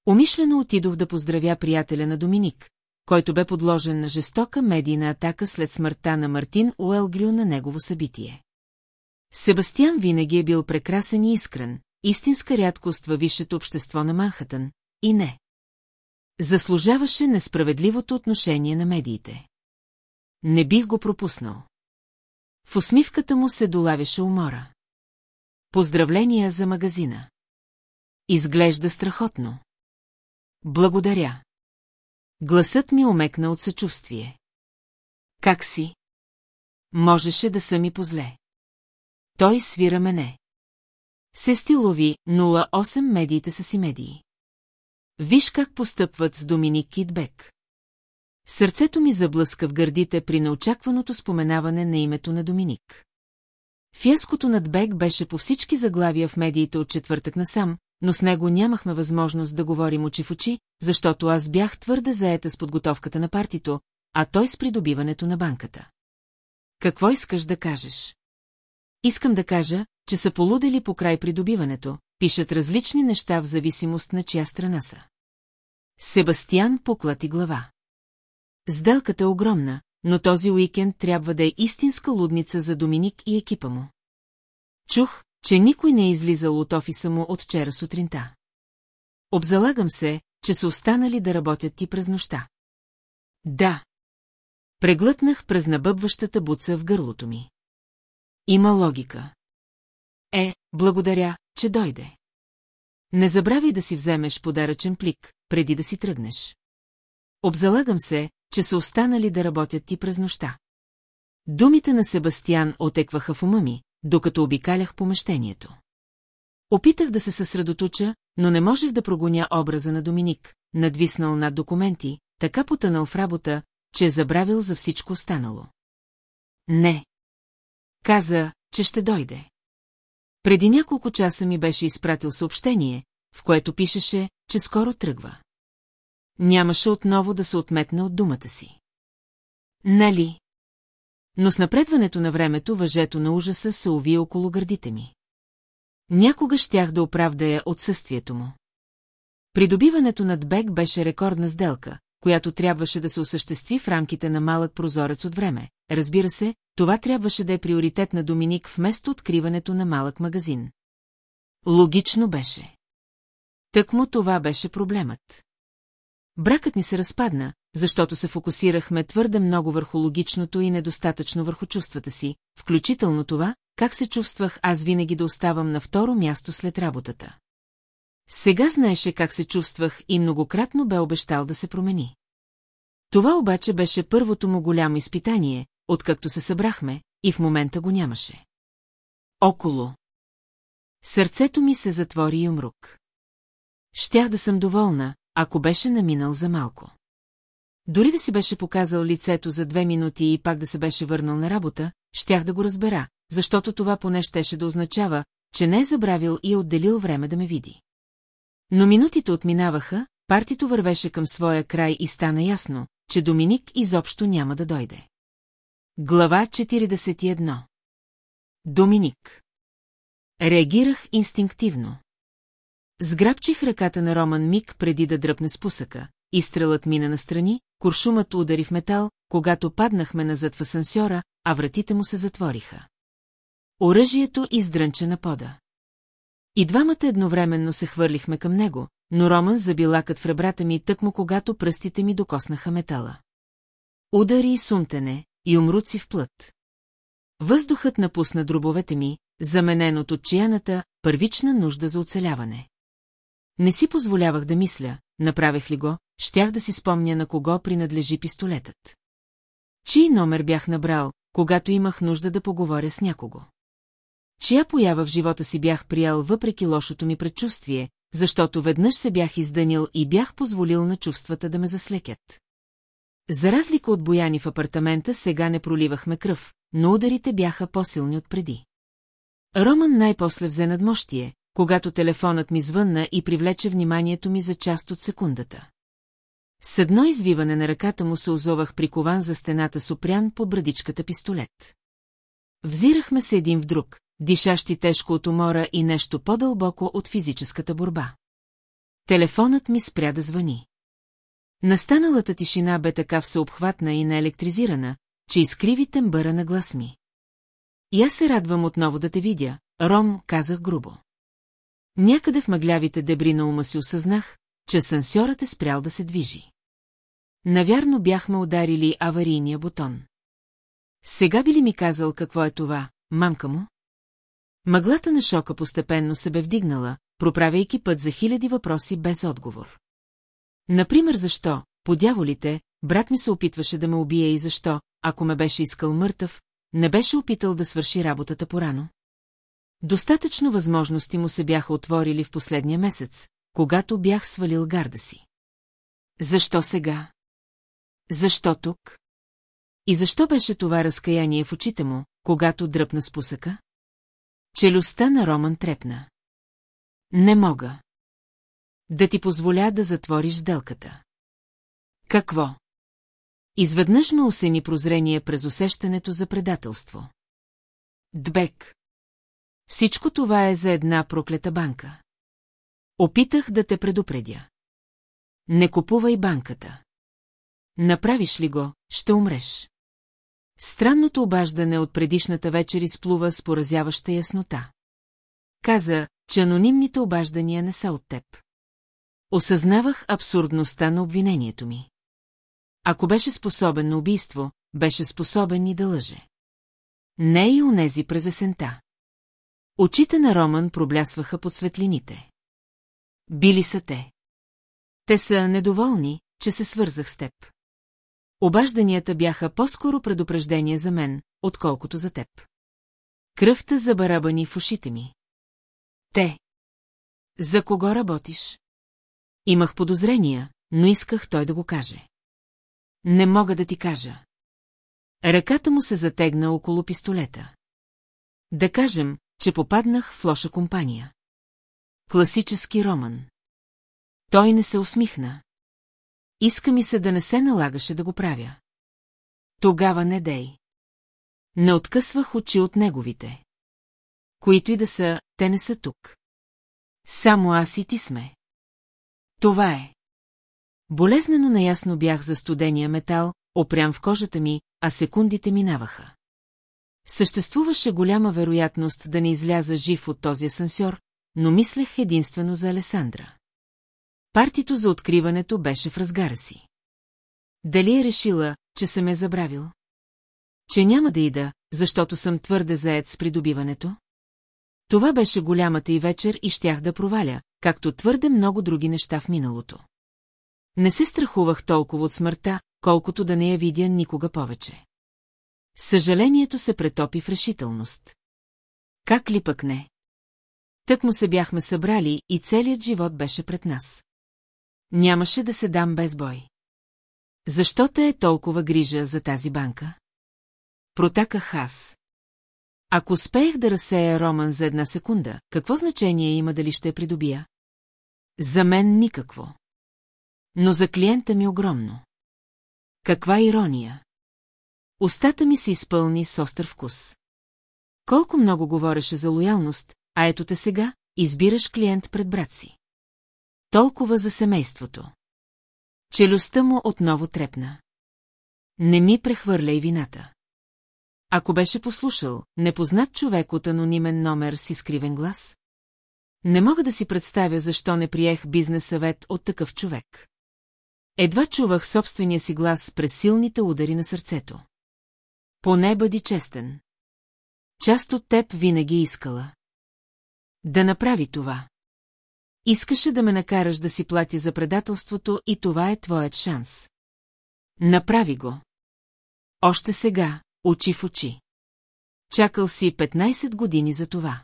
Умишлено отидох да поздравя приятеля на Доминик, който бе подложен на жестока медийна атака след смъртта на Мартин Уелгрю на негово събитие. Себастиян винаги е бил прекрасен и искрен, истинска рядкост във висшето общество на Манхатън, и не. Заслужаваше несправедливото отношение на медиите. Не бих го пропуснал. В усмивката му се долавяше умора. Поздравления за магазина. Изглежда страхотно. Благодаря. Гласът ми омекна от съчувствие. Как си? Можеше да съм и позле. Той свира мене. Сестилови 08 медиите са си медии. Виж как постъпват с Доминик Китбек. Сърцето ми заблъска в гърдите при неочакваното споменаване на името на Доминик. Фиаското над Бек беше по всички заглавия в медиите от четвъртък насам, но с него нямахме възможност да говорим очи в очи, защото аз бях твърде заета с подготовката на партито, а той с придобиването на банката. Какво искаш да кажеш? Искам да кажа, че са полудели по край придобиването, пишат различни неща в зависимост на чия страна са. Себастиян поклати глава. Сделката е огромна, но този уикенд трябва да е истинска лудница за Доминик и екипа му. Чух, че никой не е излизал от офиса му от вчера сутринта. Обзалагам се, че са останали да работят ти през нощта. Да. Преглътнах през набъбващата буца в гърлото ми. Има логика. Е, благодаря, че дойде. Не забравяй да си вземеш подаръчен плик, преди да си тръгнеш. Обзалагам се, че са останали да работят ти през нощта. Думите на Себастиян отекваха в ума ми, докато обикалях помещението. Опитах да се съсредоточа, но не можех да прогоня образа на Доминик, надвиснал над документи, така потънал в работа, че е забравил за всичко останало. Не. Каза, че ще дойде. Преди няколко часа ми беше изпратил съобщение, в което пишеше, че скоро тръгва. Нямаше отново да се отметне от думата си. Нали? Но с напредването на времето въжето на ужаса се уви около гърдите ми. Някога щях да оправдая отсъствието му. Придобиването над Бек беше рекордна сделка, която трябваше да се осъществи в рамките на малък прозорец от време. Разбира се, това трябваше да е приоритет на Доминик вместо откриването на малък магазин. Логично беше. Тък му това беше проблемът. Бракът ни се разпадна, защото се фокусирахме твърде много върху логичното и недостатъчно върху чувствата си, включително това, как се чувствах аз винаги да оставам на второ място след работата. Сега знаеше как се чувствах и многократно бе обещал да се промени. Това обаче беше първото му голямо изпитание, откакто се събрахме, и в момента го нямаше. Около. Сърцето ми се затвори и умрук. Щях да съм доволна, ако беше наминал за малко. Дори да си беше показал лицето за две минути и пак да се беше върнал на работа, щях да го разбера, защото това поне щеше да означава, че не е забравил и е отделил време да ме види. Но минутите отминаваха, партито вървеше към своя край и стана ясно, че Доминик изобщо няма да дойде. Глава 41 Доминик Реагирах инстинктивно. Сграбчих ръката на Роман миг преди да дръпне спусъка. Изстрелът мина настрани, куршумът удари в метал, когато паднахме назад в асансьора, а вратите му се затвориха. Оръжието издрънче на пода. И двамата едновременно се хвърлихме към него, но Роман заби лакът в ребрата ми тъкмо когато пръстите ми докоснаха метала. Удари и сумтене, и умруци в плът. Въздухът напусна дробовете ми, заменен от отчияната, първична нужда за оцеляване. Не си позволявах да мисля, направех ли го, щях да си спомня на кого принадлежи пистолетът. Чий номер бях набрал, когато имах нужда да поговоря с някого? Чия поява в живота си бях приял въпреки лошото ми предчувствие, защото веднъж се бях издънил и бях позволил на чувствата да ме заслекят. За разлика от бояни в апартамента, сега не проливахме кръв, но ударите бяха по-силни от преди. Роман най-после взе надмощие, когато телефонът ми звънна и привлече вниманието ми за част от секундата. С едно извиване на ръката му се озовах прикован за стената с под брадичката пистолет. Взирахме се един в друг, дишащи тежко от умора и нещо по-дълбоко от физическата борба. Телефонът ми спря да звъни. Настаналата тишина бе така всеобхватна и наелектризирана, че изкриви тембъра на глас ми. И аз се радвам отново да те видя, Ром, казах грубо. Някъде в мъглявите дебри на ума си осъзнах, че сансьорът е спрял да се движи. Навярно бяхме ударили аварийния бутон. Сега би ли ми казал какво е това, мамка му? Мъглата на шока постепенно се бе вдигнала, проправяйки път за хиляди въпроси без отговор. Например, защо, по дяволите, брат ми се опитваше да ме убие и защо, ако ме беше искал мъртъв, не беше опитал да свърши работата порано? Достатъчно възможности му се бяха отворили в последния месец, когато бях свалил гарда си. Защо сега? Защо тук? И защо беше това разкаяние в очите му, когато дръпна спусъка? Челюстта на Роман трепна. Не мога. Да ти позволя да затвориш сделката. Какво? Изведнъж ме осени прозрение през усещането за предателство. Дбек. Всичко това е за една проклета банка. Опитах да те предупредя. Не купувай банката. Направиш ли го, ще умреш. Странното обаждане от предишната вечер изплува с поразяваща яснота. Каза, че анонимните обаждания не са от теб. Осъзнавах абсурдността на обвинението ми. Ако беше способен на убийство, беше способен и да лъже. Не и унези през есента. Очите на Роман проблясваха под светлините. Били са те. Те са недоволни, че се свързах с теб. Обажданията бяха по-скоро предупреждение за мен, отколкото за теб. Кръвта забарабани в ушите ми. Те. За кого работиш? Имах подозрения, но исках той да го каже. Не мога да ти кажа. Ръката му се затегна около пистолета. Да кажем, че попаднах в лоша компания. Класически роман. Той не се усмихна. Иска ми се да не се налагаше да го правя. Тогава не дей. Не откъсвах очи от неговите. Които и да са, те не са тук. Само аз и ти сме. Това е. Болезнено наясно бях за студения метал, опрям в кожата ми, а секундите минаваха. Съществуваше голяма вероятност да не изляза жив от този асансьор, но мислех единствено за Алесандра. Партито за откриването беше в разгара си. Дали е решила, че съм е забравил? Че няма да ида, защото съм твърде заед с придобиването? Това беше голямата и вечер и щях да проваля, както твърде много други неща в миналото. Не се страхувах толкова от смъртта, колкото да не я видя никога повече. Съжалението се претопи в решителност. Как ли пък не? Тък му се бяхме събрали и целият живот беше пред нас. Нямаше да се дам без бой. Защо те е толкова грижа за тази банка? Протаках аз. Ако успеех да разсея Роман за една секунда, какво значение има дали ще я придобия? За мен никакво. Но за клиента ми огромно. Каква ирония! Остата ми се изпълни с остър вкус. Колко много говореше за лоялност, а ето те сега, избираш клиент пред брат си. Толкова за семейството. Челюстта му отново трепна. Не ми прехвърля и вината. Ако беше послушал, непознат човек от анонимен номер с изкривен глас? Не мога да си представя защо не приех бизнес съвет от такъв човек. Едва чувах собствения си глас през силните удари на сърцето. Поне бъди честен. Част от теб винаги искала. Да направи това. Искаше да ме накараш да си плати за предателството и това е твоят шанс. Направи го. Още сега, очи в очи. Чакал си 15 години за това.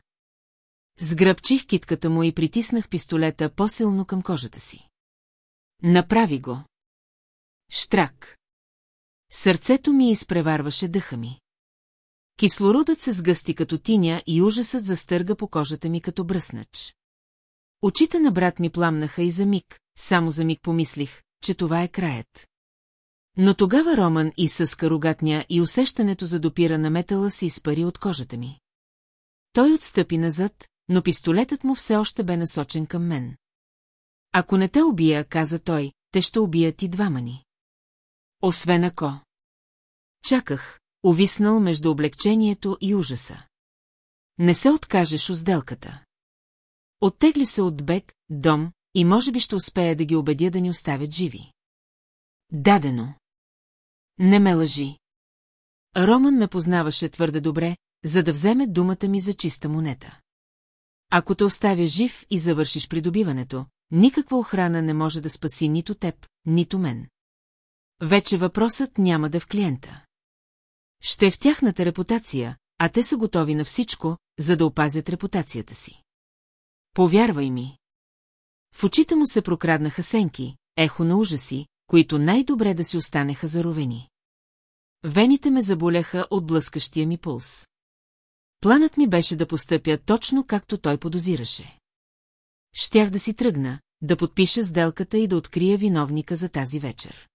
Сгръбчих китката му и притиснах пистолета по-силно към кожата си. Направи го. Штрак. Сърцето ми изпреварваше дъха ми. Кислородът се сгъсти като тиня и ужасът застърга по кожата ми като бръснач. Очите на брат ми пламнаха и за миг, само за миг помислих, че това е краят. Но тогава Роман и съска рогатня и усещането за допира на метала се изпари от кожата ми. Той отстъпи назад, но пистолетът му все още бе насочен към мен. Ако не те убия, каза той, те ще убият и двама ни. Освен ако. Чаках, увиснал между облегчението и ужаса. Не се откажеш от сделката. Оттегли се от бек, дом и може би ще успея да ги убедя да ни оставят живи. Дадено. Не ме лъжи. Роман ме познаваше твърде добре, за да вземе думата ми за чиста монета. Ако те оставя жив и завършиш придобиването, никаква охрана не може да спаси нито теб, нито мен. Вече въпросът няма да в клиента. Ще е в тяхната репутация, а те са готови на всичко, за да опазят репутацията си. Повярвай ми. В очите му се прокраднаха сенки, ехо на ужаси, които най-добре да си останеха заровени. Вените ме заболяха от блъскащия ми пулс. Планът ми беше да постъпя точно както той подозираше. Щях да си тръгна, да подпиша сделката и да открия виновника за тази вечер.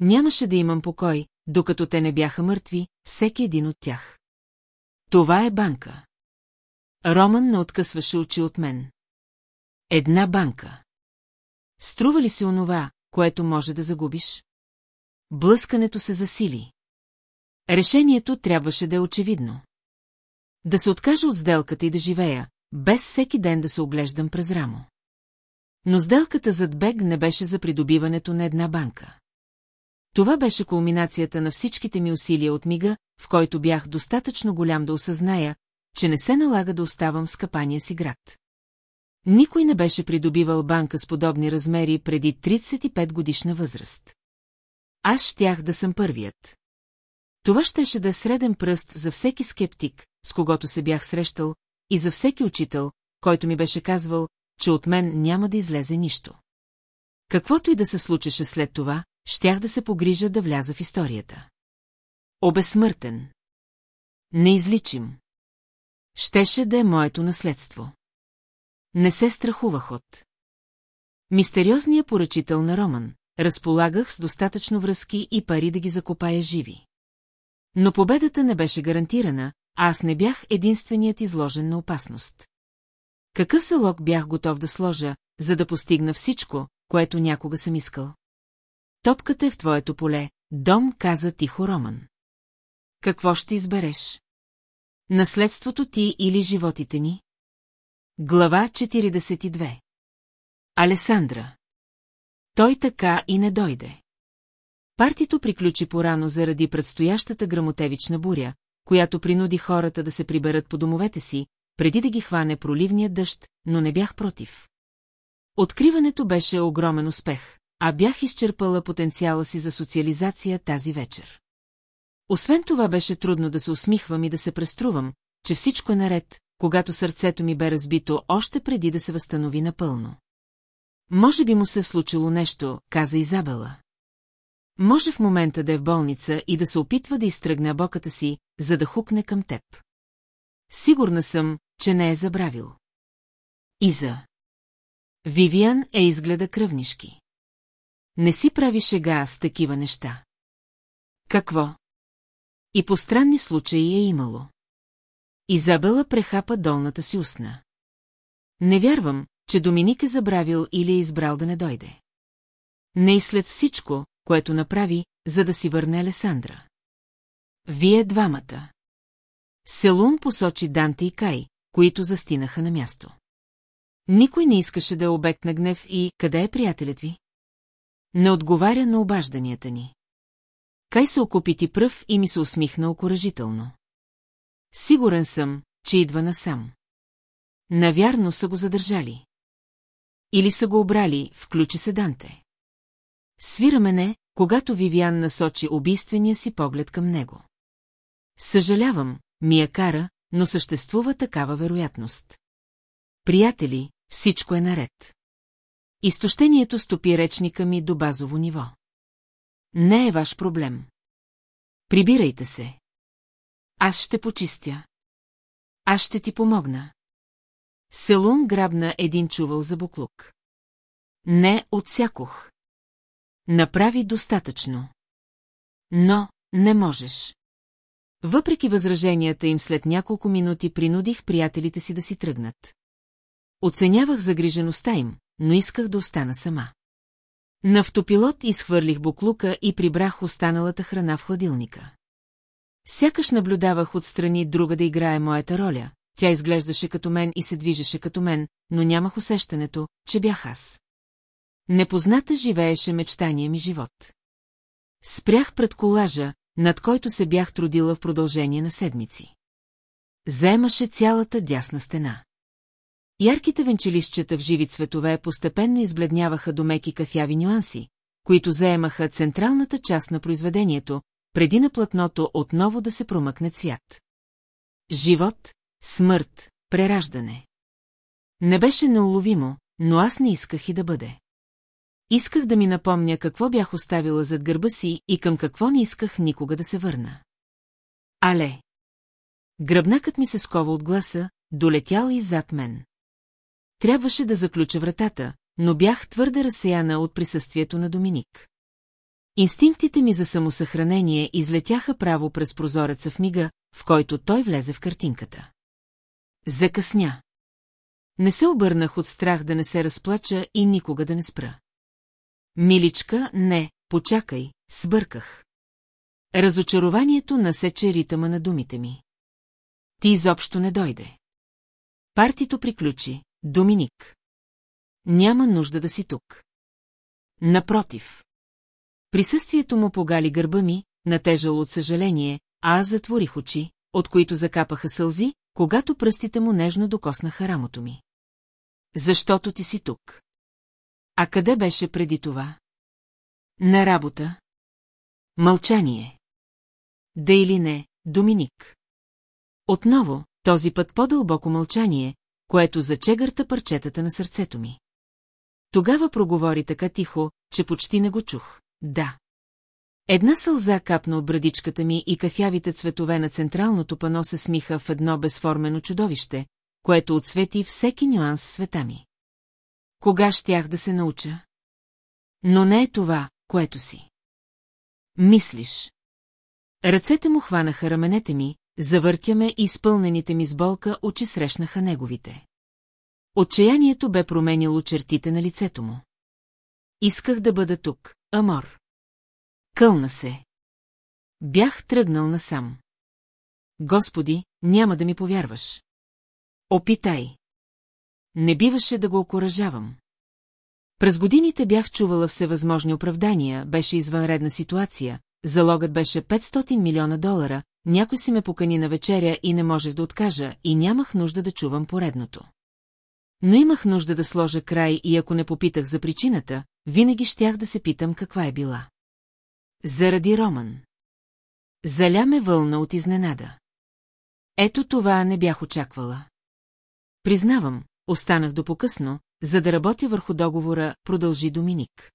Нямаше да имам покой, докато те не бяха мъртви, всеки един от тях. Това е банка. Роман не откъсваше очи от мен. Една банка. Струва ли си онова, което може да загубиш? Блъскането се засили. Решението трябваше да е очевидно. Да се откажа от сделката и да живея, без всеки ден да се оглеждам през рамо. Но сделката зад Бег не беше за придобиването на една банка. Това беше кулминацията на всичките ми усилия от мига, в който бях достатъчно голям да осъзная, че не се налага да оставам в скъпания си град. Никой не беше придобивал банка с подобни размери преди 35 годишна възраст. Аз щях да съм първият. Това щеше да е среден пръст за всеки скептик, с когото се бях срещал, и за всеки учител, който ми беше казвал, че от мен няма да излезе нищо. Каквото и да се случеше след това, щях да се погрижа да вляза в историята. Обесмъртен. Неизличим. Щеше да е моето наследство. Не се страхувах от. Мистериозният поръчител на Роман. Разполагах с достатъчно връзки и пари да ги закопая живи. Но победата не беше гарантирана, а аз не бях единственият изложен на опасност. Какъв залог бях готов да сложа, за да постигна всичко, което някога съм искал? Топката е в твоето поле, дом, каза тихо Роман. Какво ще избереш? Наследството ти или животите ни? Глава 42 Алесандра Той така и не дойде. Партито приключи порано заради предстоящата грамотевична буря, която принуди хората да се приберат по домовете си, преди да ги хване проливния дъжд, но не бях против. Откриването беше огромен успех, а бях изчерпала потенциала си за социализация тази вечер. Освен това беше трудно да се усмихвам и да се преструвам, че всичко е наред, когато сърцето ми бе разбито още преди да се възстанови напълно. Може би му се случило нещо, каза Изабела. Може в момента да е в болница и да се опитва да изтръгне боката си, за да хукне към теб. Сигурна съм, че не е забравил. Иза. Вивиан е изгледа кръвнишки. Не си прави шега с такива неща. Какво? И по странни случаи е имало. Изабела прехапа долната си устна. Не вярвам, че Доминик е забравил или е избрал да не дойде. Не и след всичко, което направи, за да си върне Алесандра. Вие двамата. Селун посочи Данте и Кай, които застинаха на място. Никой не искаше да е обект на гнев и къде е приятелят ви? Не отговаря на обажданията ни. Кай се окупити пръв и ми се усмихна окоръжително. Сигурен съм, че идва насам. Навярно са го задържали. Или са го обрали, включи се Данте. Свира мене, когато Вивиан насочи убийствения си поглед към него. Съжалявам, ми я кара, но съществува такава вероятност. Приятели, всичко е наред. Изтощението стопи речника ми до базово ниво. Не е ваш проблем. Прибирайте се. Аз ще почистя. Аз ще ти помогна. Селун грабна един чувал за буклук. Не отсякох. Направи достатъчно. Но не можеш. Въпреки възраженията им след няколко минути принудих приятелите си да си тръгнат. Оценявах загрижеността им, но исках да остана сама. На автопилот изхвърлих буклука и прибрах останалата храна в хладилника. Сякаш наблюдавах отстрани друга да играе моята роля, тя изглеждаше като мен и се движеше като мен, но нямах усещането, че бях аз. Непозната живееше мечтания ми живот. Спрях пред колажа, над който се бях трудила в продължение на седмици. Заемаше цялата дясна стена. Ярките венчелищчета в живи цветове постепенно избледняваха до меки кафяви нюанси, които заемаха централната част на произведението, преди на платното отново да се промъкне цвят. Живот, смърт, прераждане. Не беше неуловимо, но аз не исках и да бъде. Исках да ми напомня какво бях оставила зад гърба си и към какво не исках никога да се върна. Але! Гръбнакът ми се скова от гласа, долетял и зад мен. Трябваше да заключа вратата, но бях твърде разсеяна от присъствието на Доминик. Инстинктите ми за самосъхранение излетяха право през прозореца в мига, в който той влезе в картинката. Закъсня. Не се обърнах от страх да не се разплача и никога да не спра. Миличка, не, почакай, сбърках. Разочарованието насече ритъма на думите ми. Ти изобщо не дойде. Партито приключи, Доминик. Няма нужда да си тук. Напротив. Присъствието му погали гърба ми, натежало от съжаление, а аз затворих очи, от които закапаха сълзи, когато пръстите му нежно докоснаха рамото ми. Защото ти си тук. А къде беше преди това? На работа. Мълчание. Да или не, Доминик. Отново, този път по-дълбоко мълчание, което зачегърта парчетата на сърцето ми. Тогава проговори така тихо, че почти не го чух. Да. Една сълза капна от брадичката ми и кафявите цветове на централното пано се смиха в едно безформено чудовище, което отсвети всеки нюанс света ми. Кога щях да се науча? Но не е това, което си. Мислиш. Ръцете му хванаха раменете ми, завъртяме и изпълнените ми с болка очи срещнаха неговите. Отчаянието бе променило чертите на лицето му. Исках да бъда тук, Амор. Кълна се. Бях тръгнал насам. Господи, няма да ми повярваш. Опитай. Не биваше да го окоръжавам. През годините бях чувала всевъзможни оправдания, беше извънредна ситуация, залогът беше 500 милиона долара, някой си ме покани на вечеря и не можех да откажа, и нямах нужда да чувам поредното. Но имах нужда да сложа край и ако не попитах за причината, винаги щях да се питам каква е била. Заради Роман. Заля ме вълна от изненада. Ето това не бях очаквала. Признавам, останах до покъсно, за да работя върху договора, продължи Доминик.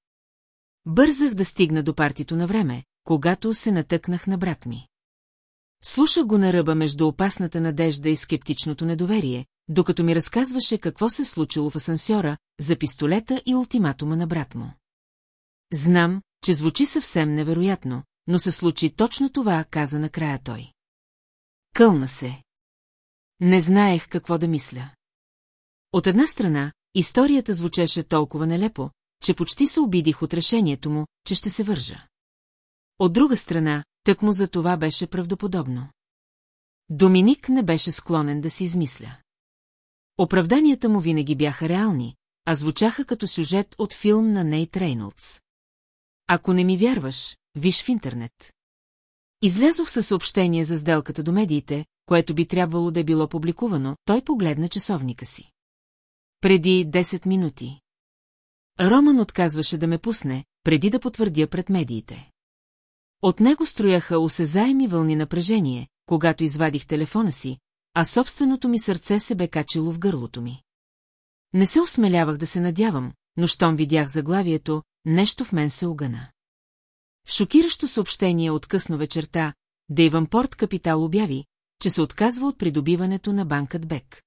Бързах да стигна до партито на време, когато се натъкнах на брат ми. Слушах го на ръба между опасната надежда и скептичното недоверие, докато ми разказваше какво се случило в асансьора, за пистолета и ултиматума на брат му. Знам, че звучи съвсем невероятно, но се случи точно това, каза накрая той. Кълна се. Не знаех какво да мисля. От една страна, историята звучеше толкова нелепо, че почти се обидих от решението му, че ще се вържа. От друга страна, тък му за това беше правдоподобно. Доминик не беше склонен да си измисля. Оправданията му винаги бяха реални, а звучаха като сюжет от филм на Нейт Рейнолдс. Ако не ми вярваш, виж в интернет. Излязох със съобщение за сделката до медиите, което би трябвало да е било публикувано, той погледна часовника си. Преди 10 минути. Роман отказваше да ме пусне, преди да потвърдя пред медиите. От него строяха осезаеми вълни напрежение, когато извадих телефона си, а собственото ми сърце се бе качило в гърлото ми. Не се осмелявах да се надявам, но щом видях заглавието, нещо в мен се огъна. Шокиращо съобщение от късно вечерта, Дейванпорт Капитал обяви, че се отказва от придобиването на банкът Бек.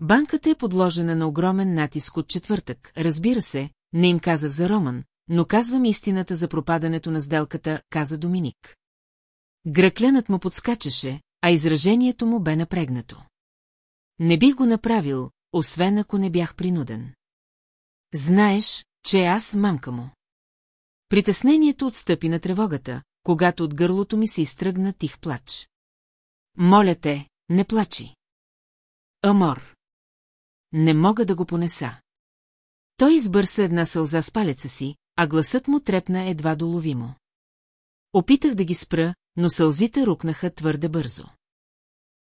Банката е подложена на огромен натиск от четвъртък, разбира се, не им казах за Роман, но казвам истината за пропадането на сделката, каза Доминик. Гръкленът му подскачаше, а изражението му бе напрегнато. Не бих го направил, освен ако не бях принуден. Знаеш, че аз мамка му. Притеснението отстъпи на тревогата, когато от гърлото ми се изтръгна тих плач. Моля те, не плачи. Амор. Не мога да го понеса. Той избърса една сълза с палеца си, а гласът му трепна едва доловимо. Опитах да ги спра, но сълзите рукнаха твърде бързо.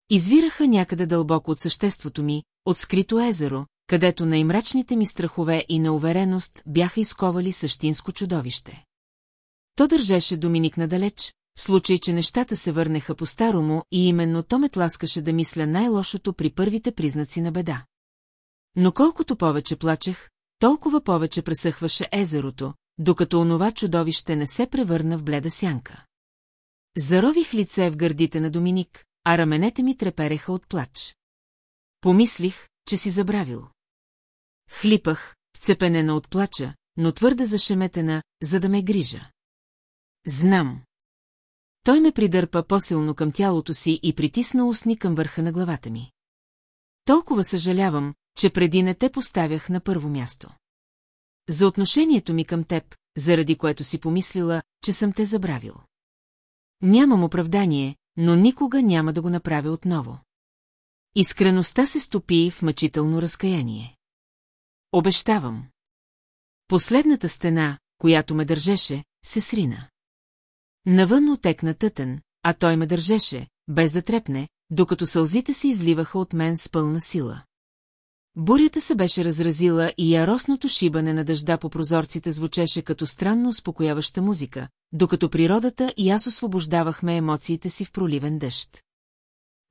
Извираха някъде дълбоко от съществото ми, от скрито езеро, където най-мрачните ми страхове и неувереност бяха изковали същинско чудовище. То държеше Доминик надалеч, в случай, че нещата се върнеха по-старому и именно то ме тласкаше да мисля най-лошото при първите признаци на беда. Но колкото повече плачех, толкова повече пресъхваше езерото, докато онова чудовище не се превърна в бледа сянка. Зарових лице в гърдите на Доминик, а раменете ми трепереха от плач. Помислих, че си забравил. Хлипах, вцепенена от плача, но твърде зашеметена, за да ме грижа. Знам. Той ме придърпа по-силно към тялото си и притисна устни към върха на главата ми. Толкова съжалявам, че преди не те поставях на първо място. За отношението ми към теб, заради което си помислила, че съм те забравил. Нямам оправдание, но никога няма да го направя отново. Искреността се стопи в мъчително разкаяние. Обещавам. Последната стена, която ме държеше, се срина. Навън отекна тътен, а той ме държеше, без да трепне, докато сълзите се изливаха от мен с пълна сила. Бурята се беше разразила и яростното шибане на дъжда по прозорците звучеше като странно успокояваща музика, докато природата и аз освобождавахме емоциите си в проливен дъжд.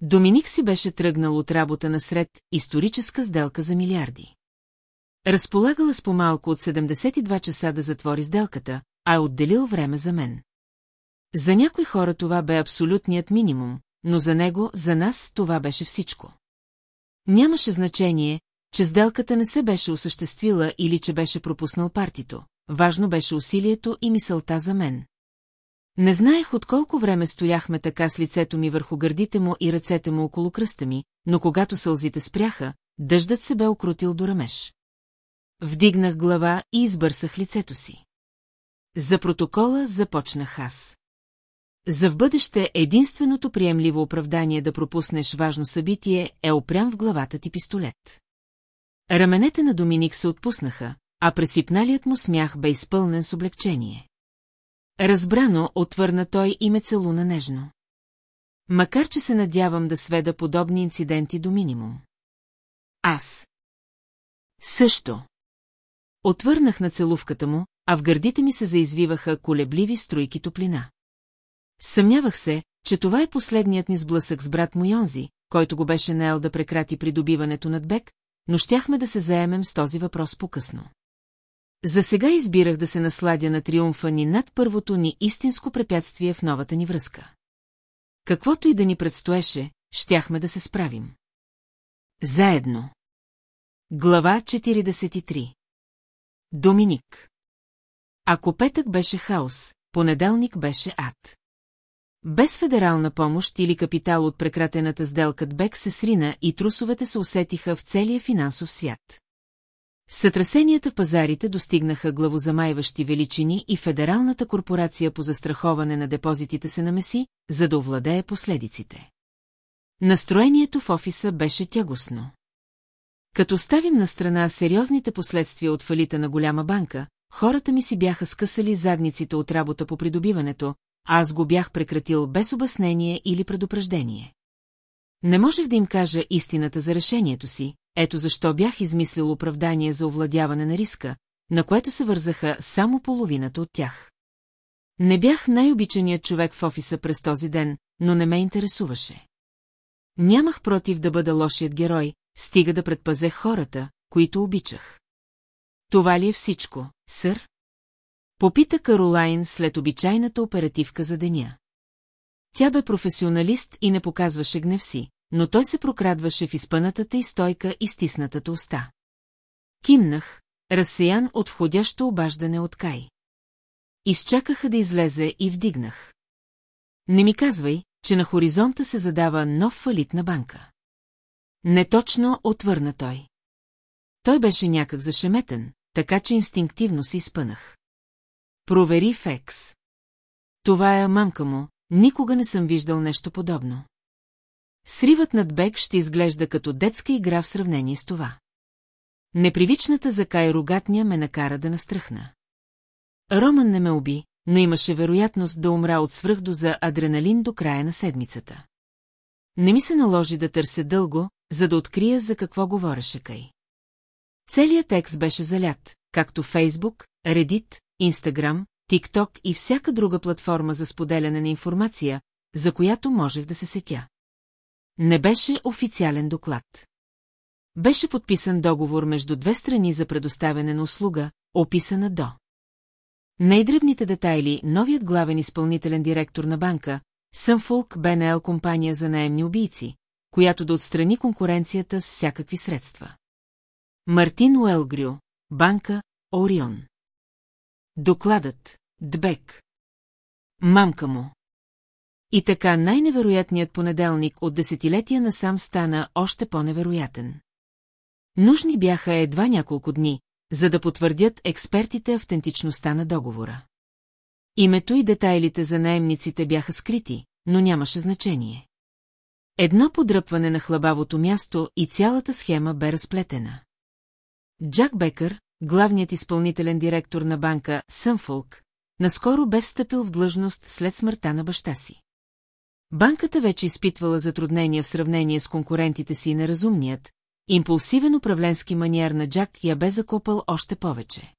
Доминик си беше тръгнал от работа насред историческа сделка за милиарди. Разполагала с по-малко от 72 часа да затвори сделката, а е отделил време за мен. За някои хора това бе абсолютният минимум, но за него, за нас, това беше всичко. Нямаше значение, че сделката не се беше осъществила или че беше пропуснал партито. Важно беше усилието и мисълта за мен. Не знаех от колко време стояхме така с лицето ми върху гърдите му и ръцете му около кръста ми, но когато сълзите спряха, дъждът се бе окрутил до рамеш. Вдигнах глава и избърсах лицето си. За протокола започнах аз. За в бъдеще единственото приемливо оправдание да пропуснеш важно събитие е опрям в главата ти пистолет. Раменете на Доминик се отпуснаха, а пресипналият му смях бе изпълнен с облегчение. Разбрано, отвърна той и ме целуна нежно. Макар, че се надявам да сведа подобни инциденти до минимум. Аз. Също. Отвърнах на целувката му, а в гърдите ми се заизвиваха колебливи струйки топлина. Съмнявах се, че това е последният ни сблъсък с брат му Йонзи, който го беше наел да прекрати придобиването над Бек, но щяхме да се заемем с този въпрос по-късно. За сега избирах да се насладя на триумфа ни над първото ни истинско препятствие в новата ни връзка. Каквото и да ни предстоеше, щяхме да се справим. Заедно. Глава 43 Доминик Ако петък беше хаос, понеделник беше ад. Без федерална помощ или капитал от прекратената сделка Бек се срина и трусовете се усетиха в целия финансов свят. Сътрасенията в пазарите достигнаха главозамайващи величини и Федералната корпорация по застраховане на депозитите се намеси, за да овладее последиците. Настроението в офиса беше тягостно. Като ставим на страна сериозните последствия от фалита на голяма банка, хората ми си бяха скъсали задниците от работа по придобиването, аз го бях прекратил без обяснение или предупреждение. Не можех да им кажа истината за решението си, ето защо бях измислил оправдание за овладяване на риска, на което се вързаха само половината от тях. Не бях най-обичаният човек в офиса през този ден, но не ме интересуваше. Нямах против да бъда лошият герой, стига да предпазех хората, които обичах. Това ли е всичко, сър? Попита Каролайн след обичайната оперативка за деня. Тя бе професионалист и не показваше гнев си, но той се прокрадваше в изпънатата и стойка и стиснатата уста. Кимнах, разсеян от входящо обаждане от Кай. Изчакаха да излезе и вдигнах. Не ми казвай, че на хоризонта се задава нов фалит на банка. Неточно отвърна той. Той беше някак зашеметен, така че инстинктивно се изпънах. Провери Фекс. Това е мамка му, никога не съм виждал нещо подобно. Сривът над Бек ще изглежда като детска игра в сравнение с това. Непривичната за Кай рогатня ме накара да настръхна. Роман не ме уби, но имаше вероятност да умра от свръхдоза адреналин до края на седмицата. Не ми се наложи да търся дълго, за да открия за какво говореше Кай. Целият текст беше залят, както Фейсбук, Reddit, Instagram, TikTok и всяка друга платформа за споделяне на информация, за която можех да се сетя. Не беше официален доклад. Беше подписан договор между две страни за предоставяне на услуга, описана до. Най-дребните детайли новият главен изпълнителен директор на банка, Сънфулк БНЛ компания за наемни убийци, която да отстрани конкуренцията с всякакви средства. Мартин Уелгрю, банка Орион. Докладът Дбек. Мамка му. И така най-невероятният понеделник от десетилетия насам стана още по-невероятен. Нужни бяха едва няколко дни, за да потвърдят експертите автентичността на договора. Името и детайлите за наемниците бяха скрити, но нямаше значение. Едно подръпване на хлабавото място и цялата схема бе разплетена. Джак Бекър, главният изпълнителен директор на банка Сънфолк, наскоро бе встъпил в длъжност след смъртта на баща си. Банката вече изпитвала затруднения в сравнение с конкурентите си и неразумният, импулсивен управленски маниер на Джак я бе закопал още повече.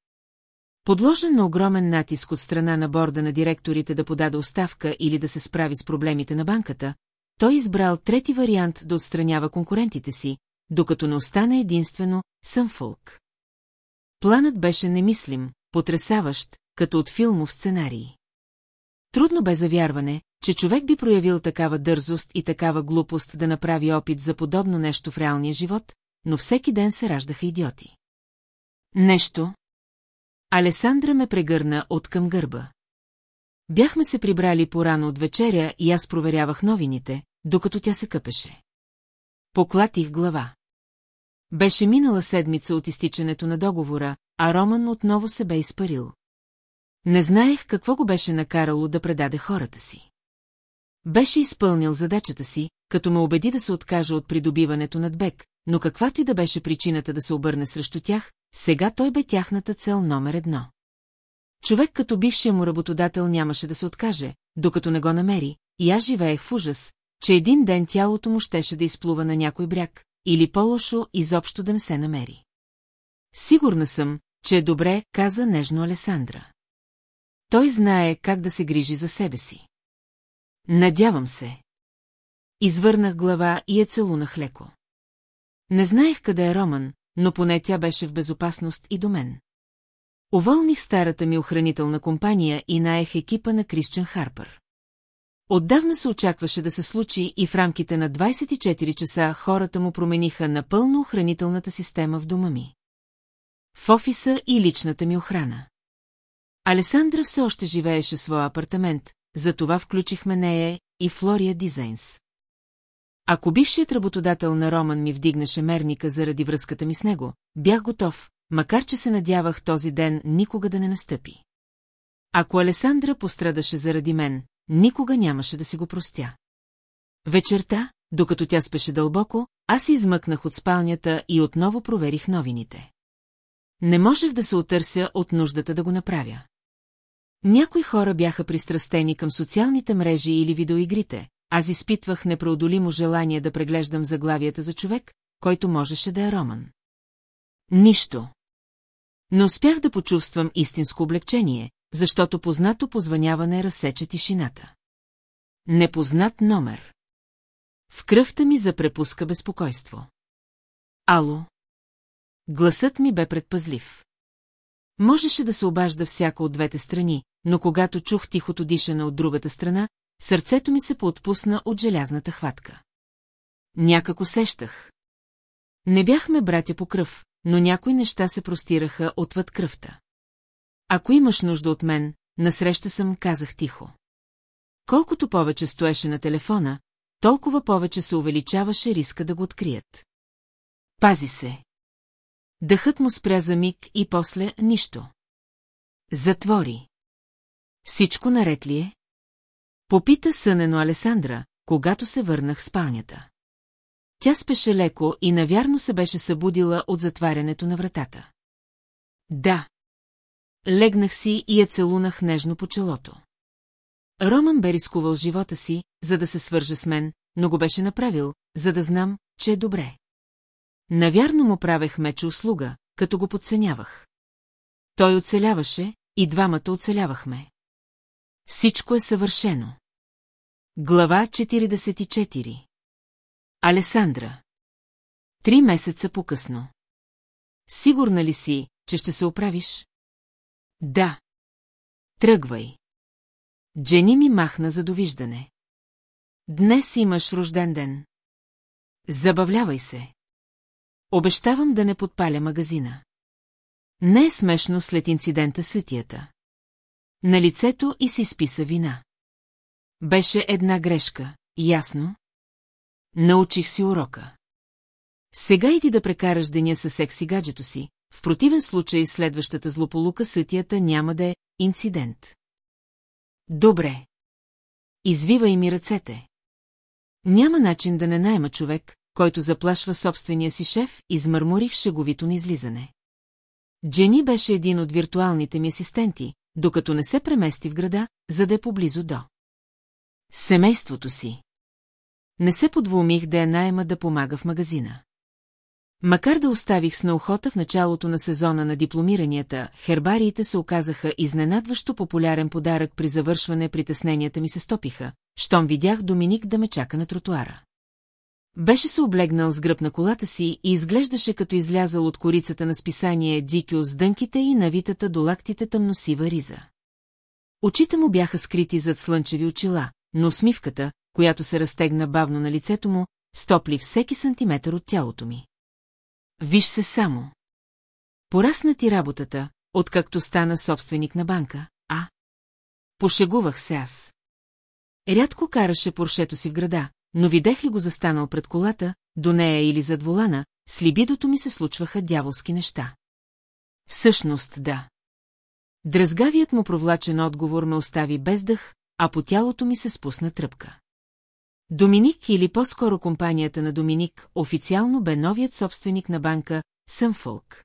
Подложен на огромен натиск от страна на борда на директорите да подаде оставка или да се справи с проблемите на банката, той избрал трети вариант да отстранява конкурентите си, докато не остана единствено Сънфолк. Планът беше немислим, потрясаващ, като от филмов сценарий. Трудно бе завярване, че човек би проявил такава дързост и такава глупост да направи опит за подобно нещо в реалния живот, но всеки ден се раждаха идиоти. Нещо. Алесандра ме прегърна от към гърба. Бяхме се прибрали порано от вечеря и аз проверявах новините, докато тя се къпеше. Поклатих глава. Беше минала седмица от изтичането на договора, а Роман отново се бе изпарил. Не знаех какво го беше накарало да предаде хората си. Беше изпълнил задачата си, като ме убеди да се откаже от придобиването над Бек, но каквато и да беше причината да се обърне срещу тях, сега той бе тяхната цел номер едно. Човек като бившия му работодател нямаше да се откаже, докато не го намери, и аз живеех в ужас, че един ден тялото му щеше да изплува на някой бряг, или по-лошо изобщо да не се намери. Сигурна съм, че е добре, каза нежно Алесандра. Той знае как да се грижи за себе си. Надявам се. Извърнах глава и я целунах леко. Не знаех къде е Роман, но поне тя беше в безопасност и до мен. Уволних старата ми охранителна компания и наех екипа на Крищен Харпър. Отдавна се очакваше да се случи и в рамките на 24 часа хората му промениха напълно охранителната система в дома ми. В офиса и личната ми охрана. Алесандра все още живееше в своя апартамент, затова включихме нея и Флория Дизайнс. Ако бившият работодател на Роман ми вдигнаше мерника заради връзката ми с него, бях готов, макар че се надявах този ден никога да не настъпи. Ако Алесандра пострадаше заради мен, никога нямаше да си го простя. Вечерта, докато тя спеше дълбоко, аз измъкнах от спалнята и отново проверих новините. Не можех да се отърся от нуждата да го направя. Някои хора бяха пристрастени към социалните мрежи или видеоигрите, аз изпитвах непреодолимо желание да преглеждам заглавията за човек, който можеше да е Роман. Нищо. Не успях да почувствам истинско облегчение, защото познато позваняване разсече тишината. Непознат номер. В кръвта ми запрепуска безпокойство. Ало. Гласът ми бе предпазлив. Можеше да се обажда всяка от двете страни, но когато чух тихото дишане от другата страна, сърцето ми се поотпусна от желязната хватка. Някак усещах. Не бяхме братя по кръв, но някои неща се простираха отвъд кръвта. Ако имаш нужда от мен, насреща съм, казах тихо. Колкото повече стоеше на телефона, толкова повече се увеличаваше риска да го открият. Пази се. Дъхът му спря за миг и после нищо. Затвори. Всичко наред ли е? Попита сънено Алесандра, когато се върнах в спалнята. Тя спеше леко и навярно се беше събудила от затварянето на вратата. Да. Легнах си и я целунах нежно по челото. Роман бе рискувал живота си, за да се свърже с мен, но го беше направил, за да знам, че е добре. Навярно му правех меча услуга, като го подценявах. Той оцеляваше, и двамата оцелявахме. Всичко е съвършено. Глава 44 Алесандра Три месеца по-късно. Сигурна ли си, че ще се оправиш? Да. Тръгвай. Джени ми махна за довиждане. Днес имаш рожден ден. Забавлявай се. Обещавам да не подпаля магазина. Не е смешно след инцидента с сутията. На лицето и си списа вина. Беше една грешка, ясно? Научих си урока. Сега иди да прекараш деня със секси гаджето си, в противен случай следващата злополука сътията няма да е инцидент. Добре. Извивай ми ръцете. Няма начин да не найма човек, който заплашва собствения си шеф, измърморих шеговито на излизане. Джени беше един от виртуалните ми асистенти, докато не се премести в града, за да е поблизо до. Семейството си. Не се подвумих да я найема да помага в магазина. Макар да оставих с наухота в началото на сезона на дипломиранията, хербариите се оказаха изненадващо популярен подарък при завършване притесненията ми се стопиха, щом видях Доминик да ме чака на тротуара. Беше се облегнал с гръб на колата си и изглеждаше като излязал от корицата на списание Дикио с дънките и навитата до лактите тъмносива риза. Очите му бяха скрити зад слънчеви очила, но усмивката, която се разтегна бавно на лицето му, стопли всеки сантиметър от тялото ми. Виж се само. Порасна ти работата, откакто стана собственик на банка, а? Пошегувах се аз. Рядко караше поршето си в града, но видех ли го застанал пред колата, до нея или зад волана, с либидото ми се случваха дяволски неща. Всъщност, да. Дръзгавият му провлачен отговор ме остави без дъх, а по тялото ми се спусна тръпка. Доминик или по-скоро компанията на Доминик официално бе новият собственик на банка Сънфолк.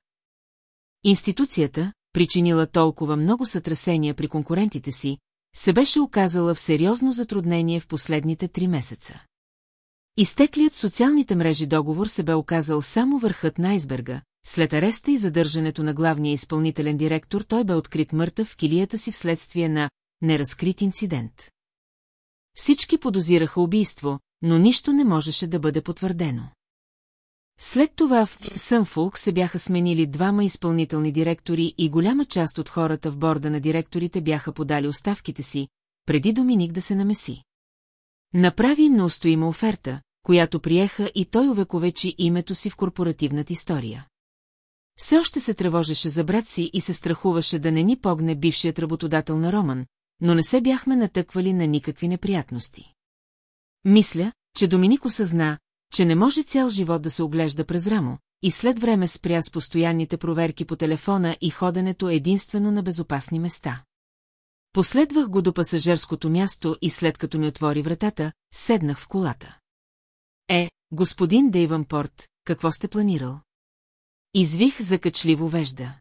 Институцията, причинила толкова много сътресения при конкурентите си, се беше оказала в сериозно затруднение в последните три месеца. Изтеклият социалните мрежи договор се бе оказал само върхът на айсберга. След ареста и задържането на главния изпълнителен директор той бе открит мъртъв в килията си вследствие на неразкрит инцидент. Всички подозираха убийство, но нищо не можеше да бъде потвърдено. След това в Сънфулк се бяха сменили двама изпълнителни директори и голяма част от хората в борда на директорите бяха подали оставките си, преди Доминик да се намеси. Направи им неустоима оферта, която приеха и той увековечи името си в корпоративната история. Все още се тревожеше за брат си и се страхуваше да не ни погне бившият работодател на Роман, но не се бяхме натъквали на никакви неприятности. Мисля, че Доминик осъзна, че не може цял живот да се оглежда през рамо, и след време спря с постоянните проверки по телефона и ходенето единствено на безопасни места. Последвах го до пасажирското място и след като ми отвори вратата, седнах в колата. Е, господин Дейванпорт, какво сте планирал? Извих закачливо вежда.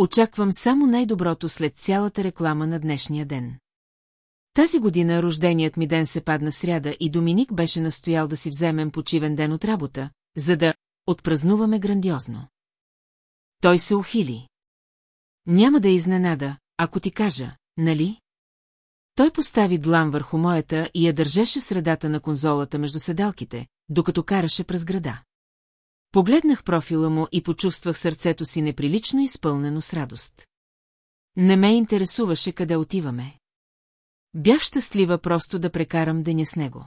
Очаквам само най-доброто след цялата реклама на днешния ден. Тази година рожденият ми ден се падна сряда и Доминик беше настоял да си вземем почивен ден от работа, за да отпразнуваме грандиозно. Той се ухили. Няма да изненада, ако ти кажа, нали? Той постави длан върху моята и я държеше средата на конзолата между седалките, докато караше през града. Погледнах профила му и почувствах сърцето си неприлично изпълнено с радост. Не ме интересуваше къде отиваме. Бях щастлива просто да прекарам деня с него.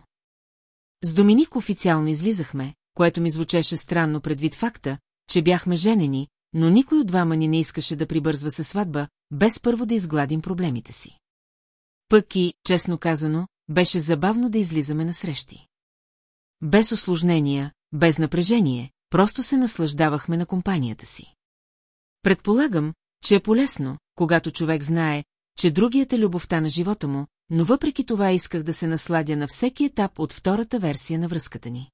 С Доминик официално излизахме, което ми звучеше странно предвид факта, че бяхме женени, но никой от двама ни не искаше да прибързва се сватба, без първо да изгладим проблемите си. Пък и, честно казано, беше забавно да излизаме на срещи. Без осложнения, без напрежение, просто се наслаждавахме на компанията си. Предполагам, че е полезно, когато човек знае, че другият е любовта на живота му, но въпреки това исках да се насладя на всеки етап от втората версия на връзката ни.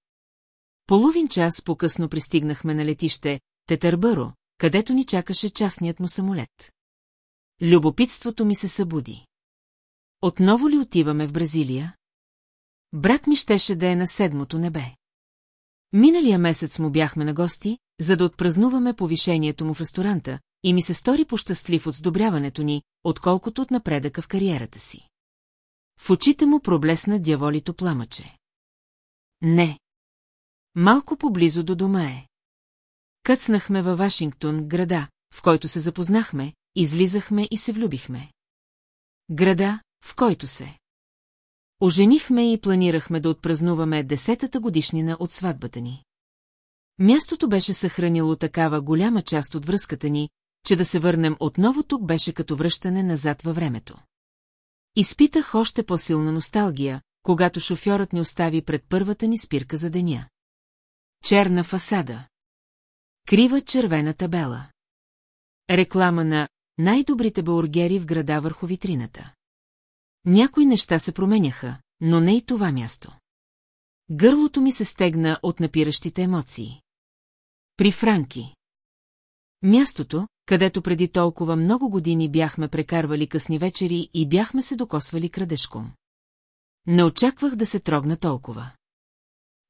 Половин час по-късно пристигнахме на летище Тетърбъро, където ни чакаше частният му самолет. Любопитството ми се събуди. Отново ли отиваме в Бразилия? Брат ми щеше да е на седмото небе. Миналия месец му бяхме на гости, за да отпразнуваме повишението му в ресторанта, и ми се стори пощастлив от сдобряването ни, отколкото от напредъка в кариерата си. В очите му проблесна дяволито пламъче. Не. Малко поблизо до дома е. Къцнахме във Вашингтон, града, в който се запознахме, излизахме и се влюбихме. Града, в който се. Оженихме и планирахме да отпразнуваме десетата годишнина от сватбата ни. Мястото беше съхранило такава голяма част от връзката ни, че да се върнем отново тук беше като връщане назад във времето. Изпитах още по-силна носталгия, когато шофьорът ни остави пред първата ни спирка за деня. Черна фасада. Крива червена табела. Реклама на най-добрите бургери в града върху витрината. Някои неща се променяха, но не и това място. Гърлото ми се стегна от напиращите емоции. При Франки. Мястото, където преди толкова много години бяхме прекарвали късни вечери и бяхме се докосвали крадешком. Не очаквах да се трогна толкова.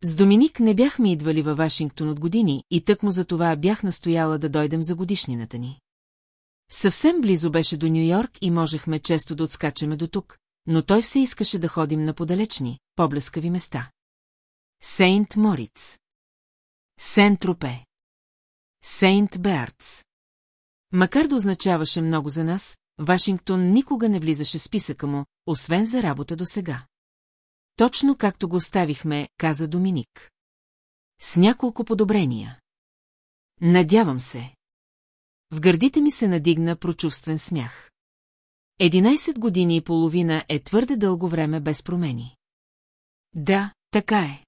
С Доминик не бяхме идвали във Вашингтон от години и тъкмо за това бях настояла да дойдем за годишнината ни. Съвсем близо беше до Нью-Йорк и можехме често да отскачаме до тук, но той все искаше да ходим на подалечни, поблескави места. Сейнт Мориц Сент Тропе Сейнт Беартс Макар да означаваше много за нас, Вашингтон никога не влизаше в списъка му, освен за работа до сега. Точно както го оставихме, каза Доминик. С няколко подобрения. Надявам се. В гърдите ми се надигна прочувствен смях. Единайсет години и половина е твърде дълго време без промени. Да, Така е.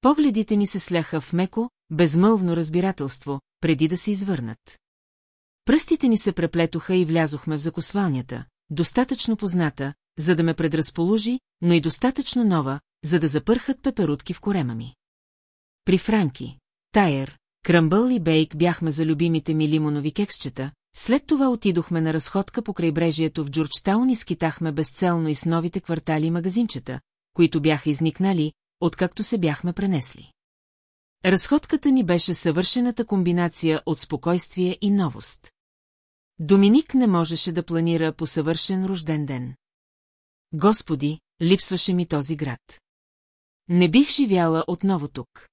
Погледите ни се сляха в меко, безмълвно разбирателство, преди да се извърнат. Пръстите ни се преплетоха и влязохме в закосвалнята, достатъчно позната, за да ме предразположи, но и достатъчно нова, за да запърхат пеперутки в корема ми. При Франки, Тайер, Кръмбъл и Бейк бяхме за любимите ми лимонови кексчета, след това отидохме на разходка по крайбрежието в Джорджтаун и скитахме безцелно и с новите квартали и магазинчета, които бяха изникнали, откакто се бяхме пренесли. Разходката ни беше съвършената комбинация от спокойствие и новост. Доминик не можеше да планира по съвършен рожден ден. Господи, липсваше ми този град. Не бих живяла отново тук.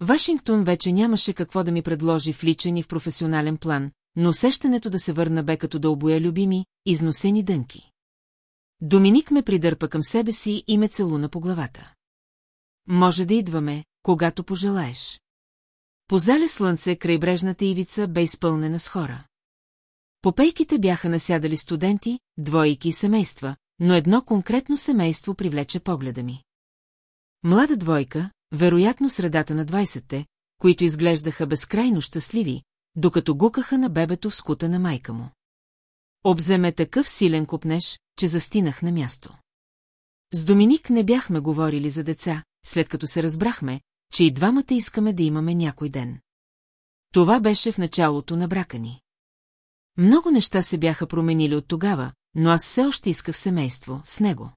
Вашингтон вече нямаше какво да ми предложи в личен и в професионален план, но усещането да се върна бе като да обоя любими, износени дънки. Доминик ме придърпа към себе си и ме целуна по главата. Може да идваме, когато пожелаеш. По зале слънце крайбрежната ивица бе изпълнена с хора. Попейките бяха насядали студенти, двойки и семейства, но едно конкретно семейство привлече погледа ми. Млада двойка, вероятно средата на 20-те, които изглеждаха безкрайно щастливи, докато гукаха на бебето в скута на майка му. Обземе такъв силен купнеш, че застинах на място. С Доминик не бяхме говорили за деца, след като се разбрахме, че и двамата искаме да имаме някой ден. Това беше в началото на брака ни. Много неща се бяха променили от тогава, но аз все още исках семейство с него.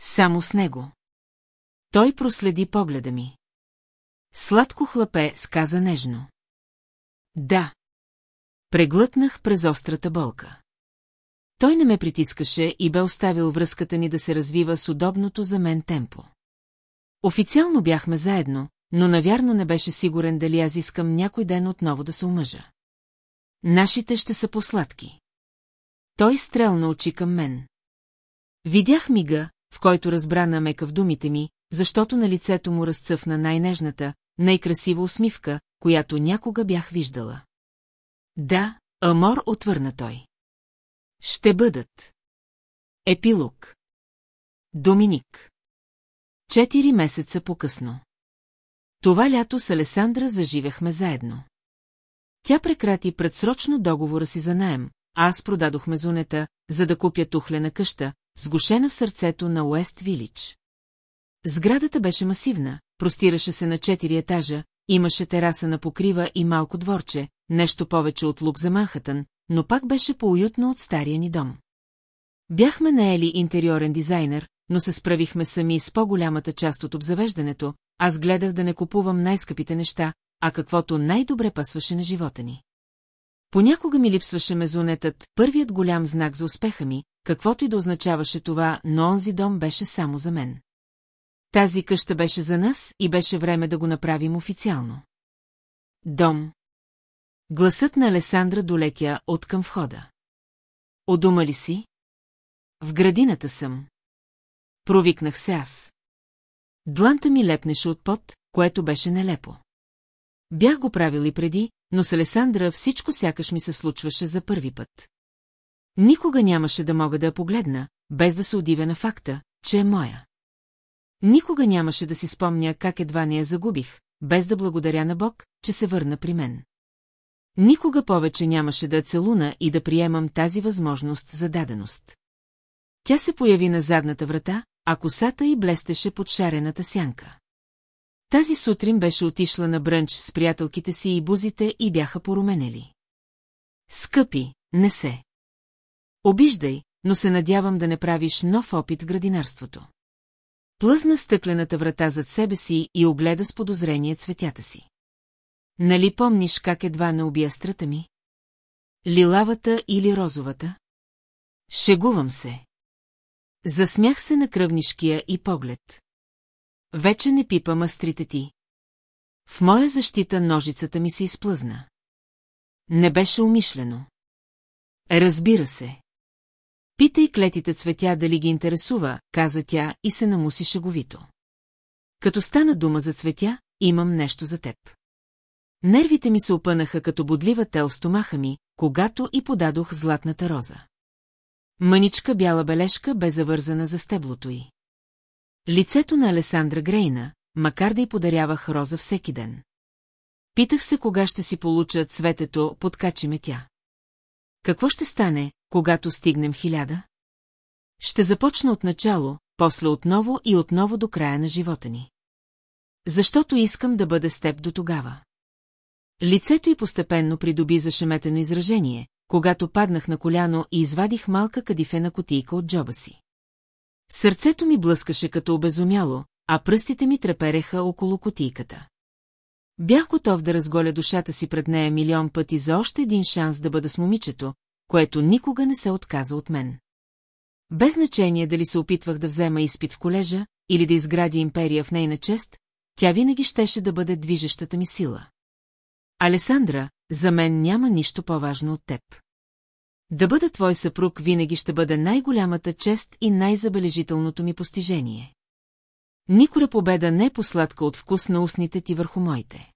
Само с него. Той проследи погледа ми. Сладко хлапе сказа нежно. Да. Преглътнах през острата болка. Той не ме притискаше и бе оставил връзката ни да се развива с удобното за мен темпо. Официално бяхме заедно, но навярно не беше сигурен дали аз искам някой ден отново да се омъжа. Нашите ще са посладки. Той стрелна очи към мен. Видях мига, в който разбра намека в думите ми, защото на лицето му разцъфна най-нежната, най-красива усмивка, която някога бях виждала. Да, Амор отвърна той. Ще бъдат. Епилог. Доминик. Четири месеца по-късно. Това лято с Алесандра заживяхме заедно. Тя прекрати предсрочно договора си за наем, а аз продадох мезонета, за да купя тухлена къща, сгушена в сърцето на Уест Вилич. Сградата беше масивна, простираше се на четири етажа, имаше тераса на покрива и малко дворче, нещо повече от лук за Манхатън, но пак беше по-уютно от стария ни дом. Бяхме наели интериорен дизайнер, но се справихме сами с по-голямата част от обзавеждането, аз гледах да не купувам най-скъпите неща, а каквото най-добре пасваше на живота ни. Понякога ми липсваше мезонетът, първият голям знак за успеха ми, каквото и да означаваше това, но онзи дом беше само за мен. Тази къща беше за нас и беше време да го направим официално. Дом. Гласът на Алесандра долетя от към входа. Одума ли си? В градината съм. Провикнах се аз. Дланта ми лепнеше от пот, което беше нелепо. Бях го правил и преди, но с Алесандра всичко сякаш ми се случваше за първи път. Никога нямаше да мога да я погледна, без да се удивя на факта, че е моя. Никога нямаше да си спомня как едва не я загубих, без да благодаря на Бог, че се върна при мен. Никога повече нямаше да целуна и да приемам тази възможност за даденост. Тя се появи на задната врата, а косата й блестеше под шарената сянка. Тази сутрин беше отишла на брънч с приятелките си и бузите и бяха поруменели. Скъпи, не се. Обиждай, но се надявам да не правиш нов опит в градинарството. Плъзна стъклената врата зад себе си и огледа с подозрение цветята си. Нали помниш как едва не убия страта ми? Лилавата или розовата? Шегувам се. Засмях се на кръвнишкия и поглед. Вече не пипа мастрите ти. В моя защита ножицата ми се изплъзна. Не беше умишлено. Разбира се. Питай клетите цветя дали ги интересува, каза тя и се намуси шеговито. Като стана дума за цветя, имам нещо за теб. Нервите ми се опънаха като бодлива тел стомаха ми, когато и подадох златната роза. Мъничка бяла бележка бе завързана за стеблото й. Лицето на Алесандра Грейна, макар да й подарявах роза всеки ден. Питах се кога ще си получа цветето, подкачи ме тя. Какво ще стане, когато стигнем хиляда? Ще започна от начало, после отново и отново до края на живота ни. Защото искам да бъда с теб до тогава. Лицето й постепенно придоби зашеметено изражение, когато паднах на коляно и извадих малка кадифена котийка от джоба си. Сърцето ми блъскаше като обезумяло, а пръстите ми трепереха около котийката. Бях готов да разголя душата си пред нея милион пъти за още един шанс да бъда с момичето, което никога не се отказа от мен. Без значение дали се опитвах да взема изпит в колежа или да изгради империя в нейна чест, тя винаги щеше да бъде движещата ми сила. Алесандра, за мен няма нищо по-важно от теб. Да бъда твой съпруг винаги ще бъде най-голямата чест и най-забележителното ми постижение. Никора победа не е посладка от вкус на устните ти върху моите.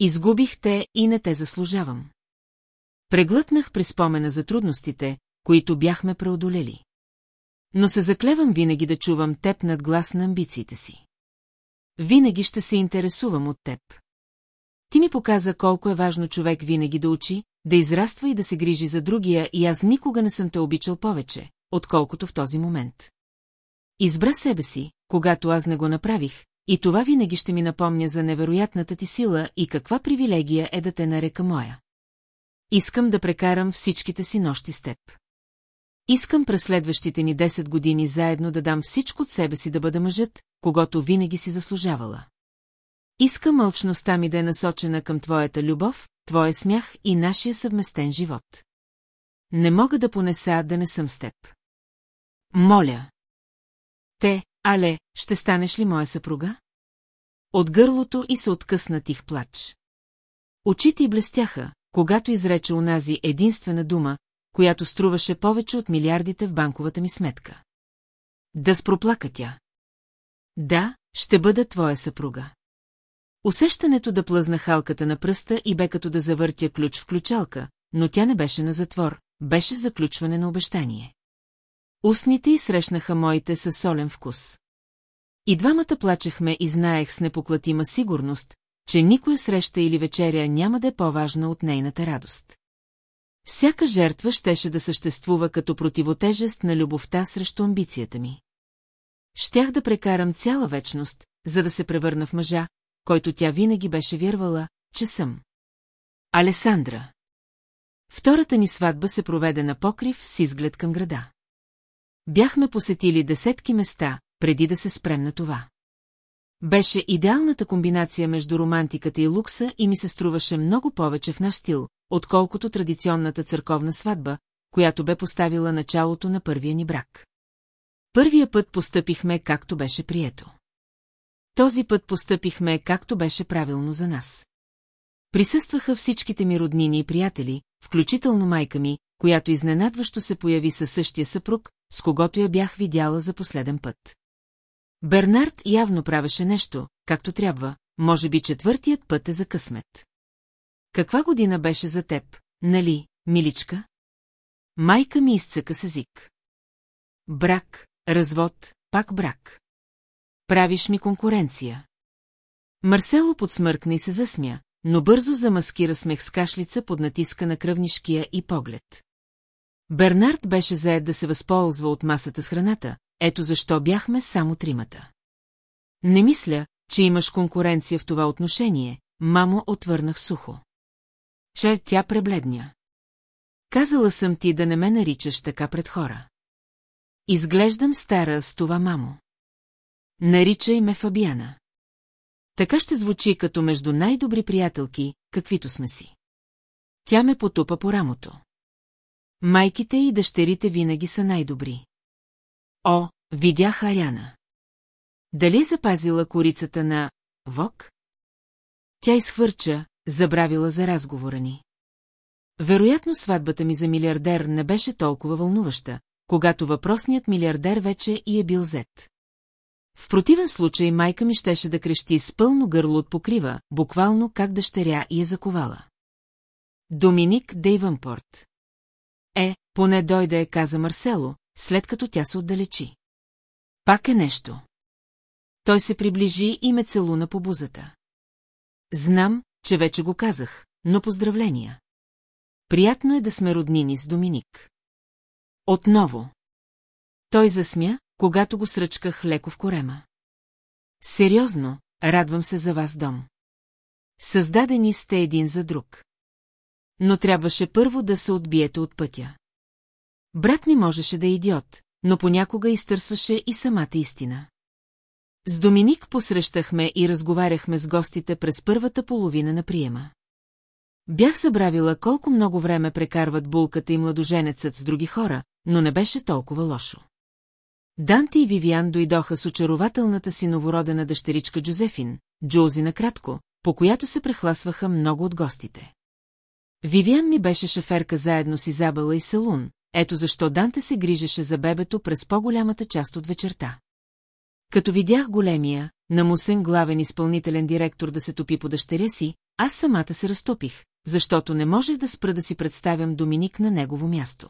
Изгубих те и не те заслужавам. Преглътнах при спомена за трудностите, които бяхме преодолели. Но се заклевам винаги да чувам теб над глас на амбициите си. Винаги ще се интересувам от теб. Ти ми показа колко е важно човек винаги да учи, да израства и да се грижи за другия и аз никога не съм те обичал повече, отколкото в този момент. Избра себе си, когато аз не го направих, и това винаги ще ми напомня за невероятната ти сила и каква привилегия е да те нарека моя. Искам да прекарам всичките си нощи с теб. Искам през следващите ни 10 години заедно да дам всичко от себе си да бъда мъжът, когато винаги си заслужавала. Искам мълчността ми да е насочена към твоята любов, твоя смях и нашия съвместен живот. Не мога да понеса да не съм с теб. Моля. Те, але, ще станеш ли моя съпруга? От гърлото и се откъсна тих плач. Очите й блестяха, когато изрече унази единствена дума, която струваше повече от милиардите в банковата ми сметка. Да спроплака тя. Да, ще бъда твоя съпруга. Усещането да плъзна халката на пръста и бе като да завъртя ключ в ключалка, но тя не беше на затвор, беше заключване на обещание. Устните й срещнаха моите със солен вкус. И двамата плачехме и знаех с непоклатима сигурност, че никоя среща или вечеря няма да е по-важна от нейната радост. Всяка жертва щеше да съществува като противотежест на любовта срещу амбицията ми. Щях да прекарам цяла вечност, за да се превърна в мъжа, който тя винаги беше вярвала, че съм. Алесандра. Втората ни сватба се проведе на покрив с изглед към града. Бяхме посетили десетки места, преди да се спрем на това. Беше идеалната комбинация между романтиката и лукса и ми се струваше много повече в наш стил, отколкото традиционната църковна сватба, която бе поставила началото на първия ни брак. Първия път постъпихме както беше прието. Този път постъпихме както беше правилно за нас. Присъстваха всичките ми роднини и приятели, включително майка ми, която изненадващо се появи със същия съпруг, с когото я бях видяла за последен път. Бернард явно правеше нещо, както трябва, може би четвъртият път е за късмет. Каква година беше за теб, нали, миличка? Майка ми изцъка с език. Брак, развод, пак брак. Правиш ми конкуренция. Марсело подсмъркна и се засмя, но бързо замаскира смех с кашлица под натиска на кръвнишкия и поглед. Бернард беше заед да се възползва от масата с храната, ето защо бяхме само тримата. Не мисля, че имаш конкуренция в това отношение, мамо отвърнах сухо. Че тя пребледня. Казала съм ти да не ме наричаш така пред хора. Изглеждам стара с това, мамо. Наричай ме Фабиана. Така ще звучи като между най-добри приятелки, каквито сме си. Тя ме потупа по рамото. Майките и дъщерите винаги са най-добри. О, видях Аряна. Дали е запазила корицата на Вок? Тя изхвърча, забравила за разговора ни. Вероятно сватбата ми за милиардер не беше толкова вълнуваща, когато въпросният милиардер вече и е бил зет. В противен случай майка ми щеше да крещи с пълно гърло от покрива, буквално как дъщеря и е заковала. Доминик Дейвънпорт. Е, поне дойде, каза Марсело, след като тя се отдалечи. Пак е нещо. той се приближи и ме целуна по бузата. Знам, че вече го казах, но поздравления. Приятно е да сме роднини с Доминик. Отново. Той засмя, когато го сръчках леко в корема. Сериозно, радвам се за вас, дом. Създадени сте един за друг. Но трябваше първо да се отбиете от пътя. Брат ми можеше да е идиот, но понякога изтърсваше и самата истина. С Доминик посрещахме и разговаряхме с гостите през първата половина на приема. Бях забравила колко много време прекарват булката и младоженецът с други хора, но не беше толкова лошо. Данте и Вивиан дойдоха с очарователната си новородена дъщеричка Джозефин, Джози накратко, по която се прехласваха много от гостите. Вивиан ми беше шеферка заедно с Изабела и Салун, ето защо Данте се грижеше за бебето през по-голямата част от вечерта. Като видях големия, намусен главен изпълнителен директор да се топи по дъщеря си, аз самата се разтопих, защото не можех да спра да си представям Доминик на негово място.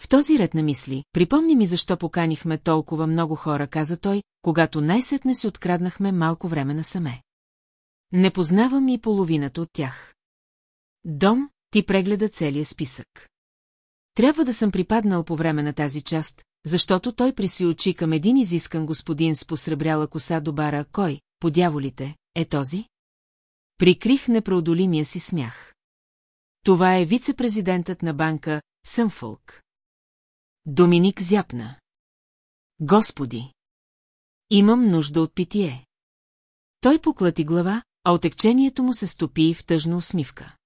В този ред на мисли, припомни ми защо поканихме толкова много хора, каза той, когато най-сетне си откраднахме малко време насаме. Не познавам и половината от тях. Дом, ти прегледа целия списък. Трябва да съм припаднал по време на тази част, защото той присви очи към един изискан господин с посребряла коса до бара, кой, по дяволите, е този? Прикрих непреодолимия си смях. Това е вице-президентът на банка Съмфолк. Доминик зяпна. Господи! Имам нужда от питие. Той поклати глава, а отекчението му се стопи в тъжна усмивка.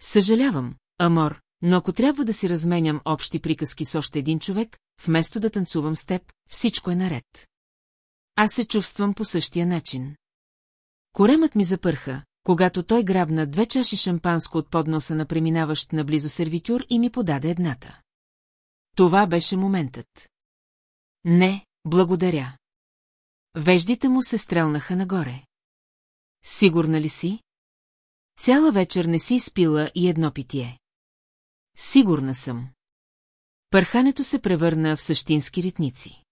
Съжалявам, Амор, но ако трябва да си разменям общи приказки с още един човек, вместо да танцувам с теб, всичко е наред. Аз се чувствам по същия начин. Коремът ми запърха, когато той грабна две чаши шампанско от подноса на преминаващ наблизо сервитюр и ми подаде едната. Това беше моментът. Не, благодаря. Веждите му се стрелнаха нагоре. Сигурна ли си? Цяла вечер не си изпила и едно питие. Сигурна съм. Пърхането се превърна в същински ритници.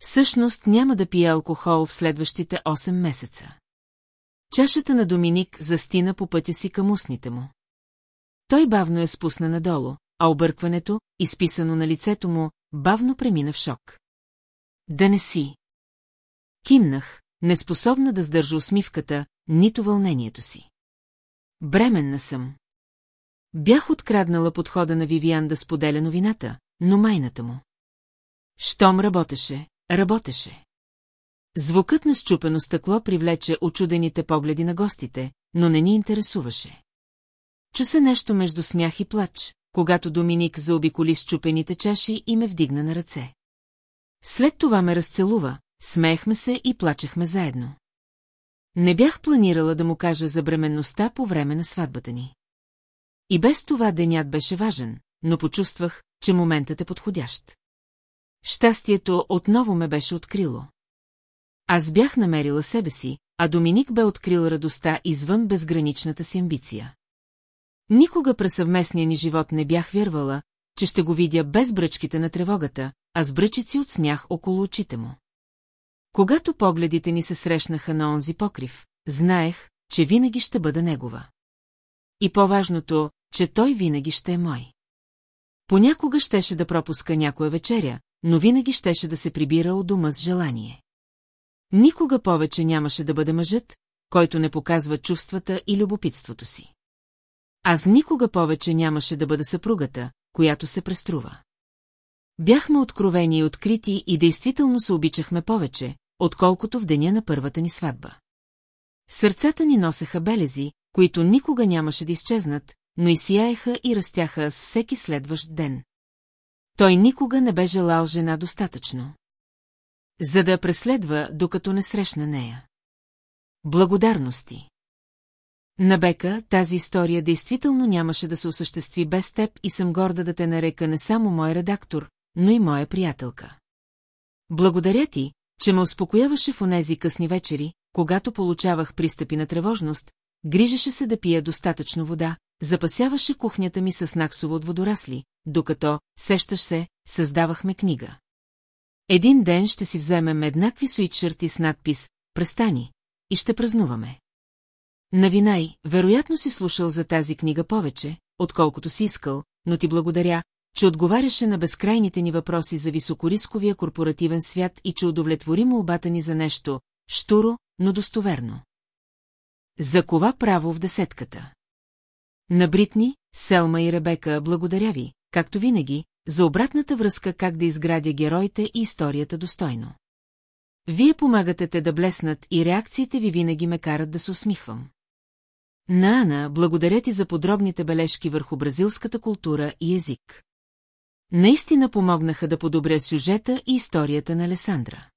Всъщност няма да пия алкохол в следващите 8 месеца. Чашата на Доминик застина по пътя си към устните му. Той бавно я спусна надолу, а объркването, изписано на лицето му, бавно премина в шок. Да не си. Кимнах, неспособна да сдържа усмивката, нито вълнението си. Бременна съм. Бях откраднала подхода на Вивиан да споделя новината, но майната му. Щом работеше, работеше. Звукът на щупено стъкло привлече очудените погледи на гостите, но не ни интересуваше. Чу се нещо между смях и плач, когато Доминик заобиколи щупените чаши и ме вдигна на ръце. След това ме разцелува, смеехме се и плачехме заедно. Не бях планирала да му кажа за бременността по време на сватбата ни. И без това денят беше важен, но почувствах, че моментът е подходящ. Щастието отново ме беше открило. Аз бях намерила себе си, а Доминик бе открил радостта извън безграничната си амбиция. Никога през съвместния ни живот не бях вярвала, че ще го видя без бръчките на тревогата, а с бръчици от смях около очите му. Когато погледите ни се срещнаха на онзи покрив, знаех, че винаги ще бъда негова. И по-важното, че той винаги ще е мой. Понякога щеше да пропуска някоя вечеря, но винаги щеше да се прибира от дома с желание. Никога повече нямаше да бъде мъжът, който не показва чувствата и любопитството си. Аз никога повече нямаше да бъда съпругата, която се преструва. Бяхме откровени и открити и действително се обичахме повече, отколкото в деня на първата ни сватба. Сърцата ни носеха белези, които никога нямаше да изчезнат, но и сияеха и растяха с всеки следващ ден. Той никога не бе желал жена достатъчно. За да я преследва, докато не срещна нея. Благодарности. На Бека тази история действително нямаше да се осъществи без теб и съм горда да те нарека не само мой редактор, но и моя приятелка. Благодаря ти, че ме успокояваше в онези късни вечери, когато получавах пристъпи на тревожност, грижеше се да пия достатъчно вода, запасяваше кухнята ми с наксово от водорасли, докато, сещаш се, създавахме книга. Един ден ще си вземем еднакви суитшърти с надпис «Престани» и ще празнуваме. Навинай, вероятно си слушал за тази книга повече, отколкото си искал, но ти благодаря, че отговаряше на безкрайните ни въпроси за високорисковия корпоративен свят и че удовлетвори молбата ни за нещо, штуро, но достоверно. За кова право в десетката? На Бритни, Селма и Ребека благодаря ви, както винаги, за обратната връзка как да изградя героите и историята достойно. Вие помагате те да блеснат и реакциите ви винаги ме карат да се усмихвам. На Ана, благодаря ти за подробните бележки върху бразилската култура и език. Наистина помогнаха да подобря сюжета и историята на Алесандра.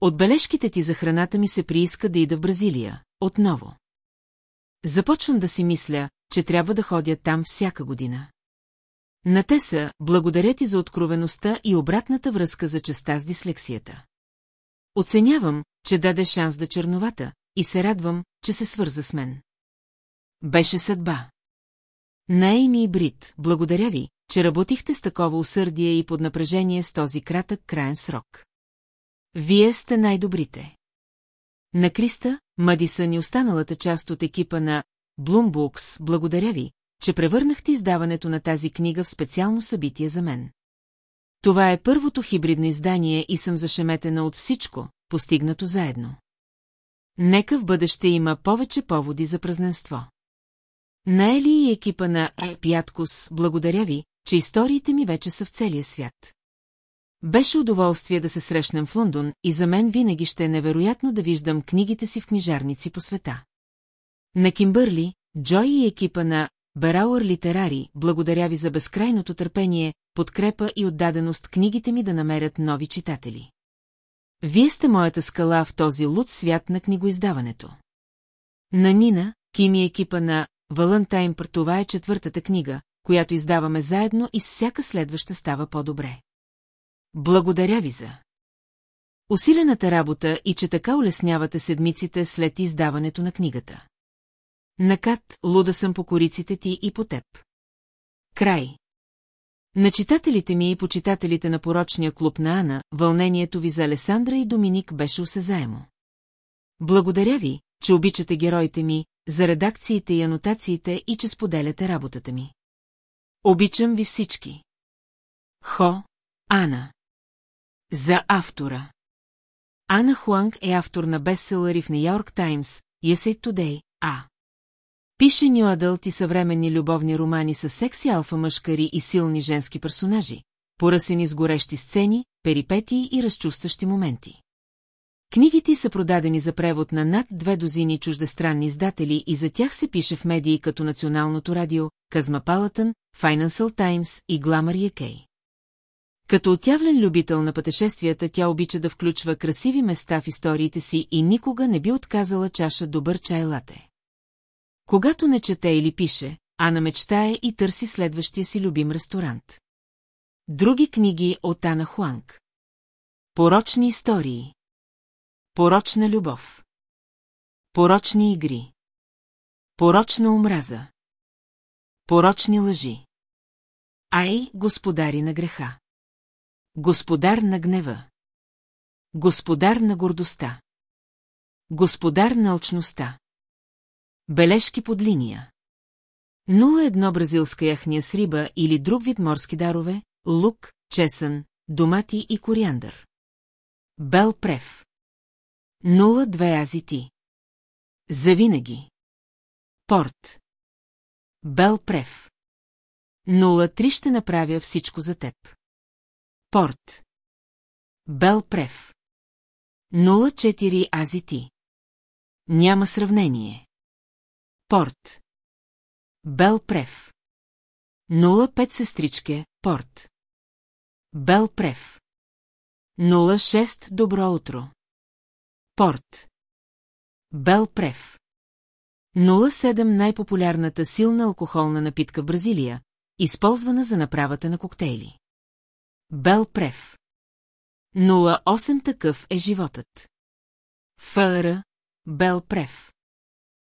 От бележките ти за храната ми се прииска да ида в Бразилия, отново. Започвам да си мисля, че трябва да ходя там всяка година. На Теса, благодаря ти за откровеността и обратната връзка за частта с дислексията. Оценявам, че даде шанс да черновата, и се радвам, че се свърза с мен. Беше съдба. На Ейми и Брит, благодаря ви, че работихте с такова усърдие и под напрежение с този кратък краен срок. Вие сте най-добрите. На Криста, Мадисън и останалата част от екипа на Bloombox, благодаря ви, че превърнахте издаването на тази книга в специално събитие за мен. Това е първото хибридно издание и съм зашеметена от всичко, постигнато заедно. Нека в бъдеще има повече поводи за празненство. На Ели и екипа на Епяткус, благодаря ви, че историите ми вече са в целия свят. Беше удоволствие да се срещнем в Лондон и за мен винаги ще е невероятно да виждам книгите си в книжарници по света. На Кимбърли, Джой и екипа на Берауър Литерари, благодаря ви за безкрайното търпение, подкрепа и отдаденост книгите ми да намерят нови читатели. Вие сте моята скала в този луд свят на книгоиздаването. На Нина, Кими и екипа на Валентайн това е четвъртата книга, която издаваме заедно и всяка следваща става по-добре. Благодаря ви за усилената работа и че така улеснявате седмиците след издаването на книгата. Накат, луда съм по кориците ти и по теб. Край. На читателите ми и почитателите на порочния клуб на Ана, вълнението ви за Алесандра и Доминик беше осезаемо. Благодаря ви, че обичате героите ми, за редакциите и анотациите и че споделяте работата ми. Обичам ви всички. Хо, Ана. За автора. Ана Хуанг е автор на бестселъри в Нью Йорк Таймс, Yes Today, А. Пише Нью Адълт и съвременни любовни романи с секси алфа мъжкари и силни женски персонажи, поръсени с горещи сцени, перипетии и разчувстващи моменти. Книгите са продадени за превод на над две дозини чуждестранни издатели и за тях се пише в медии като Националното радио, Казмапалатън, Financial Times и Glamour UK. Като отявлен любител на пътешествията, тя обича да включва красиви места в историите си и никога не би отказала чаша добър чай лате. Когато не чете или пише, Ана мечтае и търси следващия си любим ресторант. Други книги от Ана Хуанг. Порочни истории. Порочна любов. Порочни игри. Порочна омраза. Порочни лъжи. Ай, господари на греха. Господар на гнева. Господар на гордостта. Господар на алчността. Бележки под линия. 01 бразилска яхния с риба или друг вид морски дарове, лук, чесън, домати и кориандър. Бел Прев. 02 азити. Завинаги. Порт. Бел Прев. 03 ще направя всичко за теб. Порт. Бел Прев. 04 азити. Няма сравнение. Порт. Бел Прев. 05 сестричке, Порт. Бел Прев. 06 Добро утро. Порт. Бел Прев. 07 най-популярната силна алкохолна напитка в Бразилия, използвана за направата на коктейли. Бел Прев. 08 такъв е животът. ФР. Бел Прев.